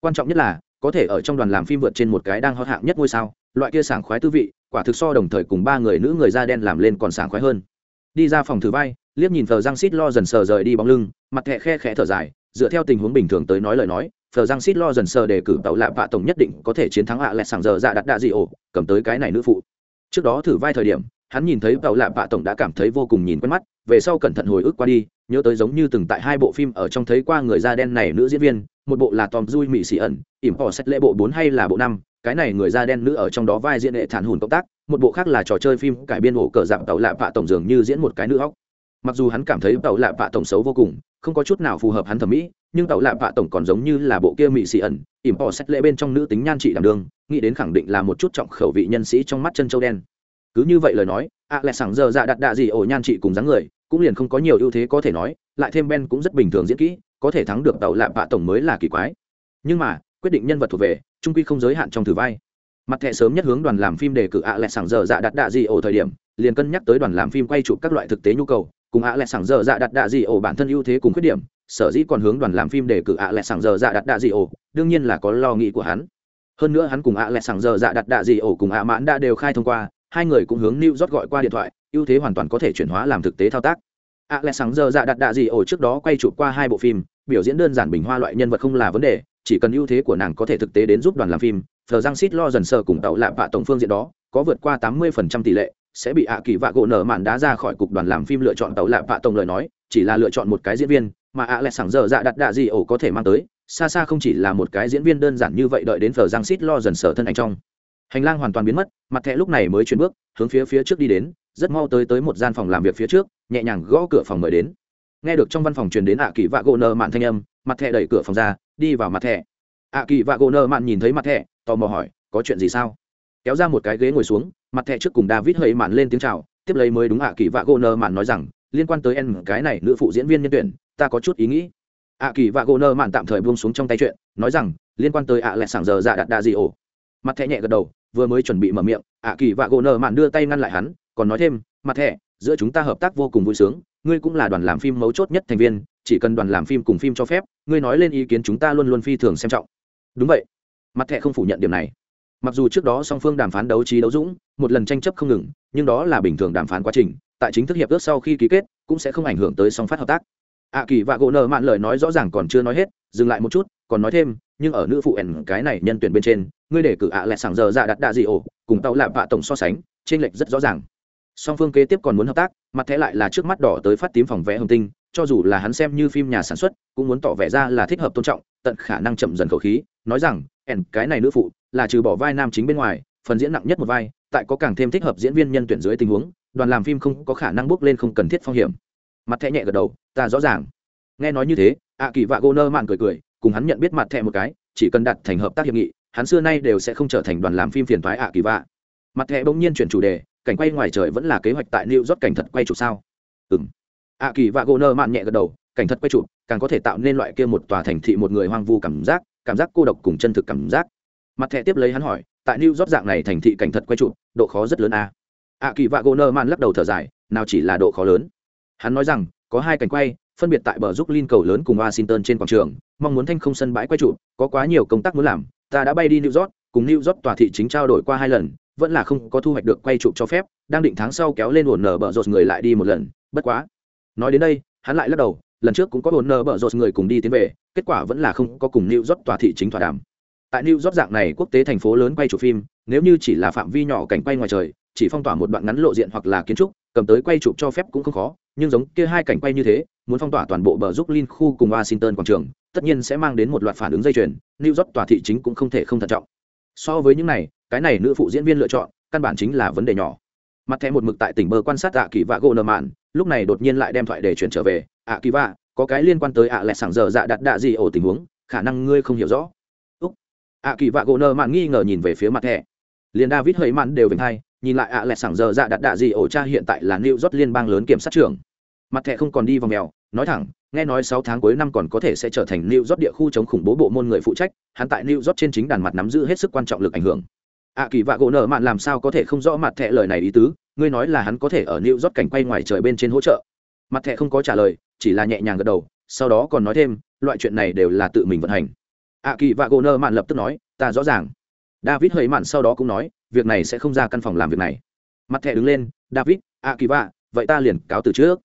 Quan trọng nhất là, có thể ở trong đoàn làm phim vượt trên một cái đang hot hạng nhất ngôi sao, loại kia sảng khoái tư vị, quả thực so đồng thời cùng ba người nữ người da đen làm lên còn sảng khoái hơn. Đi ra phòng thử vai, liếc nhìn thờ giang xít lo dần sờ rời đi bóng lưng, mặt thẹ khe khẽ thở dài, dựa theo tình huống bình thường tới nói lời nói thờ giang xít lo dần sờ để cử tàu lạ vạ tổng nhất định có thể chiến thắng ạ à lẹ sảng giờ dạ đặt đạ dị ổ, cầm tới cái này nữ phụ. Trước đó thử vai thời điểm, hắn nhìn thấy tàu lạ vạ tổng đã cảm thấy vô cùng nhìn quen mắt về sau cẩn thận hồi ức qua đi nhớ tới giống như từng tại hai bộ phim ở trong thấy qua người da đen này nữ diễn viên một bộ là Tom Dui Mỹ Sĩ ẩn, ỉm họ sách lễ bộ bốn hay là bộ năm, cái này người da đen nữ ở trong đó vai diễn hệ thản hùn công tác, một bộ khác là trò chơi phim cải biên ổ cờ dạng tàu lạ vạ tổng dường như diễn một cái nữ hóc. Mặc dù hắn cảm thấy tàu lạ vạ tổng xấu vô cùng, không có chút nào phù hợp hắn thẩm mỹ, nhưng tàu lạ vạ tổng còn giống như là bộ kia Mỹ Sĩ ẩn, ỉm họ sách lễ bên trong nữ tính nhan trị đảm đương, nghĩ đến khẳng định là một chút trọng khẩu vị nhân sĩ trong mắt chân châu đen. Cứ như vậy lời nói, ạ à lẹ sảng giờ dạ đặt đạ gì ổ nhan trị cùng dáng người, cũng liền không có nhiều ưu thế có thể nói, lại thêm Ben cũng rất bình thường diễn kỹ, có thể thắng được tàu lạ bạ tổng mới là kỳ quái. Nhưng mà quyết định nhân vật thuộc về trung quy không giới hạn trong thử vai. Mặt thẻ sớm nhất hướng đoàn làm phim đề cử ạ lẹ sảng giờ dạ đặt đạ gì ổ thời điểm liền cân nhắc tới đoàn làm phim quay chụp các loại thực tế nhu cầu cùng ạ lẹ sảng giờ dạ đặt đạ gì ổ bản thân ưu thế cùng khuyết điểm sở dĩ còn hướng đoàn làm phim để cử ạ lẹ sảng giờ dạ đặt đạ gì ổ đương nhiên là có lo nghĩ của hắn. Hơn nữa hắn cùng ạ lẹ sảng giờ dạ đặt đạ gì ổ cùng ạ mãn đã đều khai thông qua hai người cũng hướng new york gọi qua điện thoại ưu thế hoàn toàn có thể chuyển hóa làm thực tế thao tác. Ạ lẽ sáng giờ dạ đặt đạ gì ổ trước đó quay chụp qua hai bộ phim, biểu diễn đơn giản bình hoa loại nhân vật không là vấn đề, chỉ cần ưu thế của nàng có thể thực tế đến giúp đoàn làm phim, thờ giang xít lo dần sờ cùng tàu lạ vạ tổng phương diện đó, có vượt qua tám mươi phần trăm tỷ lệ, sẽ bị ạ kỳ vạ gỗ nở mạn đá ra khỏi cục đoàn làm phim lựa chọn tàu lạ vạ tổng lời nói, chỉ là lựa chọn một cái diễn viên, mà ạ lẽ sáng giờ dạ đặt đạ gì ổ có thể mang tới, xa xa không chỉ là một cái diễn viên đơn giản như vậy đợi đến phở giang xít lo dần sở thân ảnh trong. Hành lang hoàn toàn biến mất, mặt thẻ lúc này mới chuyển bước, hướng phía phía trước đi đến rất mau tới tới một gian phòng làm việc phía trước, nhẹ nhàng gõ cửa phòng mời đến. Nghe được trong văn phòng truyền đến ạ kỳ vạ gỗ nơ mạn thanh âm, mặt thẹ đẩy cửa phòng ra, đi vào mặt thẹ ạ kỳ vạ gỗ nơ mạn nhìn thấy mặt thẹ tò mò hỏi, có chuyện gì sao? Kéo ra một cái ghế ngồi xuống, mặt thẹ trước cùng david hơi mạn lên tiếng chào, tiếp lấy mới đúng ạ kỳ vạ gỗ nơ mạn nói rằng, liên quan tới em, cái này nữ phụ diễn viên nhân tuyển, ta có chút ý nghĩ. Ạ kỳ vạ gỗ nơ mạn tạm thời buông xuống trong tay chuyện, nói rằng, liên quan tới ạ lại sảng giờ dạ đặt đa gì ổ. Mặt thẹ nhẹ gật đầu, vừa mới chuẩn bị mở miệng ạ kỳ vạ gỗ nơ mạn đưa tay ngăn lại hắn còn nói thêm, mặt thẻ giữa chúng ta hợp tác vô cùng vui sướng, ngươi cũng là đoàn làm phim mấu chốt nhất thành viên, chỉ cần đoàn làm phim cùng phim cho phép, ngươi nói lên ý kiến chúng ta luôn luôn phi thường xem trọng. Đúng vậy. Mặt thẻ không phủ nhận điểm này. Mặc dù trước đó song phương đàm phán đấu trí đấu dũng, một lần tranh chấp không ngừng, nhưng đó là bình thường đàm phán quá trình, tại chính thức hiệp ước sau khi ký kết, cũng sẽ không ảnh hưởng tới song phát hợp tác. Ạ kỳ và gỗ nợ mạn lời nói rõ ràng còn chưa nói hết, dừng lại một chút, còn nói thêm, nhưng ở nữ phụ ẩn cái này nhân tuyển bên trên, ngươi để cử ạ à lại sảng giờ ra đặt đạ gì ổ, cùng tàu lạ vạ tổng so sánh trên lệch rất rõ ràng song phương kế tiếp còn muốn hợp tác, mặt thẻ lại là trước mắt đỏ tới phát tím phòng vẽ hồng tinh, cho dù là hắn xem như phim nhà sản xuất, cũng muốn tỏ vẻ ra là thích hợp tôn trọng, tận khả năng chậm dần khẩu khí, nói rằng, ẻn, cái này nữ phụ, là trừ bỏ vai nam chính bên ngoài, phần diễn nặng nhất một vai, tại có càng thêm thích hợp diễn viên nhân tuyển dưới tình huống, đoàn làm phim không có khả năng bước lên không cần thiết phong hiểm. Mặt thẻ nhẹ gật đầu, ta rõ ràng. Nghe nói như thế ạ kỳ vạ gô nơ mạn cười cười, cùng hắn nhận biết mặt thẻ một cái, chỉ cần đặt thành hợp tác hiệp nghị, hắn xưa nay đều sẽ không trở thành đoàn làm phim phiền thoái ạ kỳ vạ. Mặt thẻ bỗng nhiên chuyển chủ đề cảnh quay ngoài trời vẫn là kế hoạch tại new york cảnh thật quay chụp sao? Ừ m ạ kỳ và gô nơ mạn nhẹ gật đầu cảnh thật quay chụp càng có thể tạo nên loại kia một tòa thành thị một người hoang vu cảm giác cảm giác cô độc cùng chân thực cảm giác. Mặt thẻ tiếp lấy hắn hỏi tại new york dạng này thành thị cảnh thật quay chụp độ khó rất lớn à? ạ kỳ và gô nơ mạn lắc đầu thở dài nào chỉ là độ khó lớn. Hắn nói rằng có hai cảnh quay phân biệt tại bờ giúp cầu lớn cùng Washington trên quảng trường, mong muốn thanh không sân bãi quay trụ, có quá nhiều công tác muốn làm, ta đã bay đi New York, cùng New York tòa thị chính trao đổi qua hai lần, vẫn là không có thu hoạch được quay chụp cho phép, đang định tháng sau kéo lên ổn nở bờ rột người lại đi một lần, bất quá. Nói đến đây, hắn lại lắc đầu, lần trước cũng có ổn nở bờ rột người cùng đi tiến về, kết quả vẫn là không có cùng New York tòa thị chính thỏa đàm. Tại New York dạng này quốc tế thành phố lớn quay chụp phim, nếu như chỉ là phạm vi nhỏ cảnh quay ngoài trời, chỉ phong tỏa một đoạn ngắn lộ diện hoặc là kiến trúc, cầm tới quay chụp cho phép cũng không khó, nhưng giống kia hai cảnh quay như thế muốn phong tỏa toàn bộ bờ giúp lin khu cùng washington quảng trường tất nhiên sẽ mang đến một loạt phản ứng dây chuyền new york tòa thị chính cũng không thể không thận trọng so với những này, cái này nữ phụ diễn viên lựa chọn, căn bản chính là vấn đề nhỏ. Mặt thẻ một mực tại tỉnh bờ quan sát ạ kỳ vạ gỗ nợ mạn lúc này đột nhiên lại đem thoại để chuyển trở về. Ạ kỳ vạ có cái liên quan tới ạ à lẹ sảng giờ dạ đặt đạ gì ổ tình huống, khả năng ngươi không hiểu rõ. Úc. Ạ kỳ vạ gỗ nợ mạn nghi ngờ nhìn về phía mặt thẻ. Liền david hơi mạn đều vinh hay nhìn lại ạ à lẹ sảng giờ dạ đặt đạ gì ổ cha hiện tại là new york liên bang lớn kiểm sát trưởng. Mặt thẻ không còn đi vào mèo, nói thẳng nghe nói sáu tháng cuối năm còn có thể sẽ trở thành New York địa khu chống khủng bố bộ môn người phụ trách, hắn tại New York trên chính đàn mặt nắm giữ hết sức quan trọng lực ảnh hưởng. À kỳ vạ gỗ nở mạn làm sao có thể không rõ mặt thẻ lời này ý tứ, ngươi nói là hắn có thể ở New York cảnh quay ngoài trời bên trên hỗ trợ. Mặt thẻ không có trả lời, chỉ là nhẹ nhàng gật đầu, sau đó còn nói thêm, loại chuyện này đều là tự mình vận hành. À kỳ vạ gỗ nở mạn lập tức nói, ta rõ ràng. David hơi mạn sau đó cũng nói, việc này sẽ không ra căn phòng làm việc này. Mặt thẻ đứng lên, David, à kỳ vạ, vậy ta liền cáo từ trước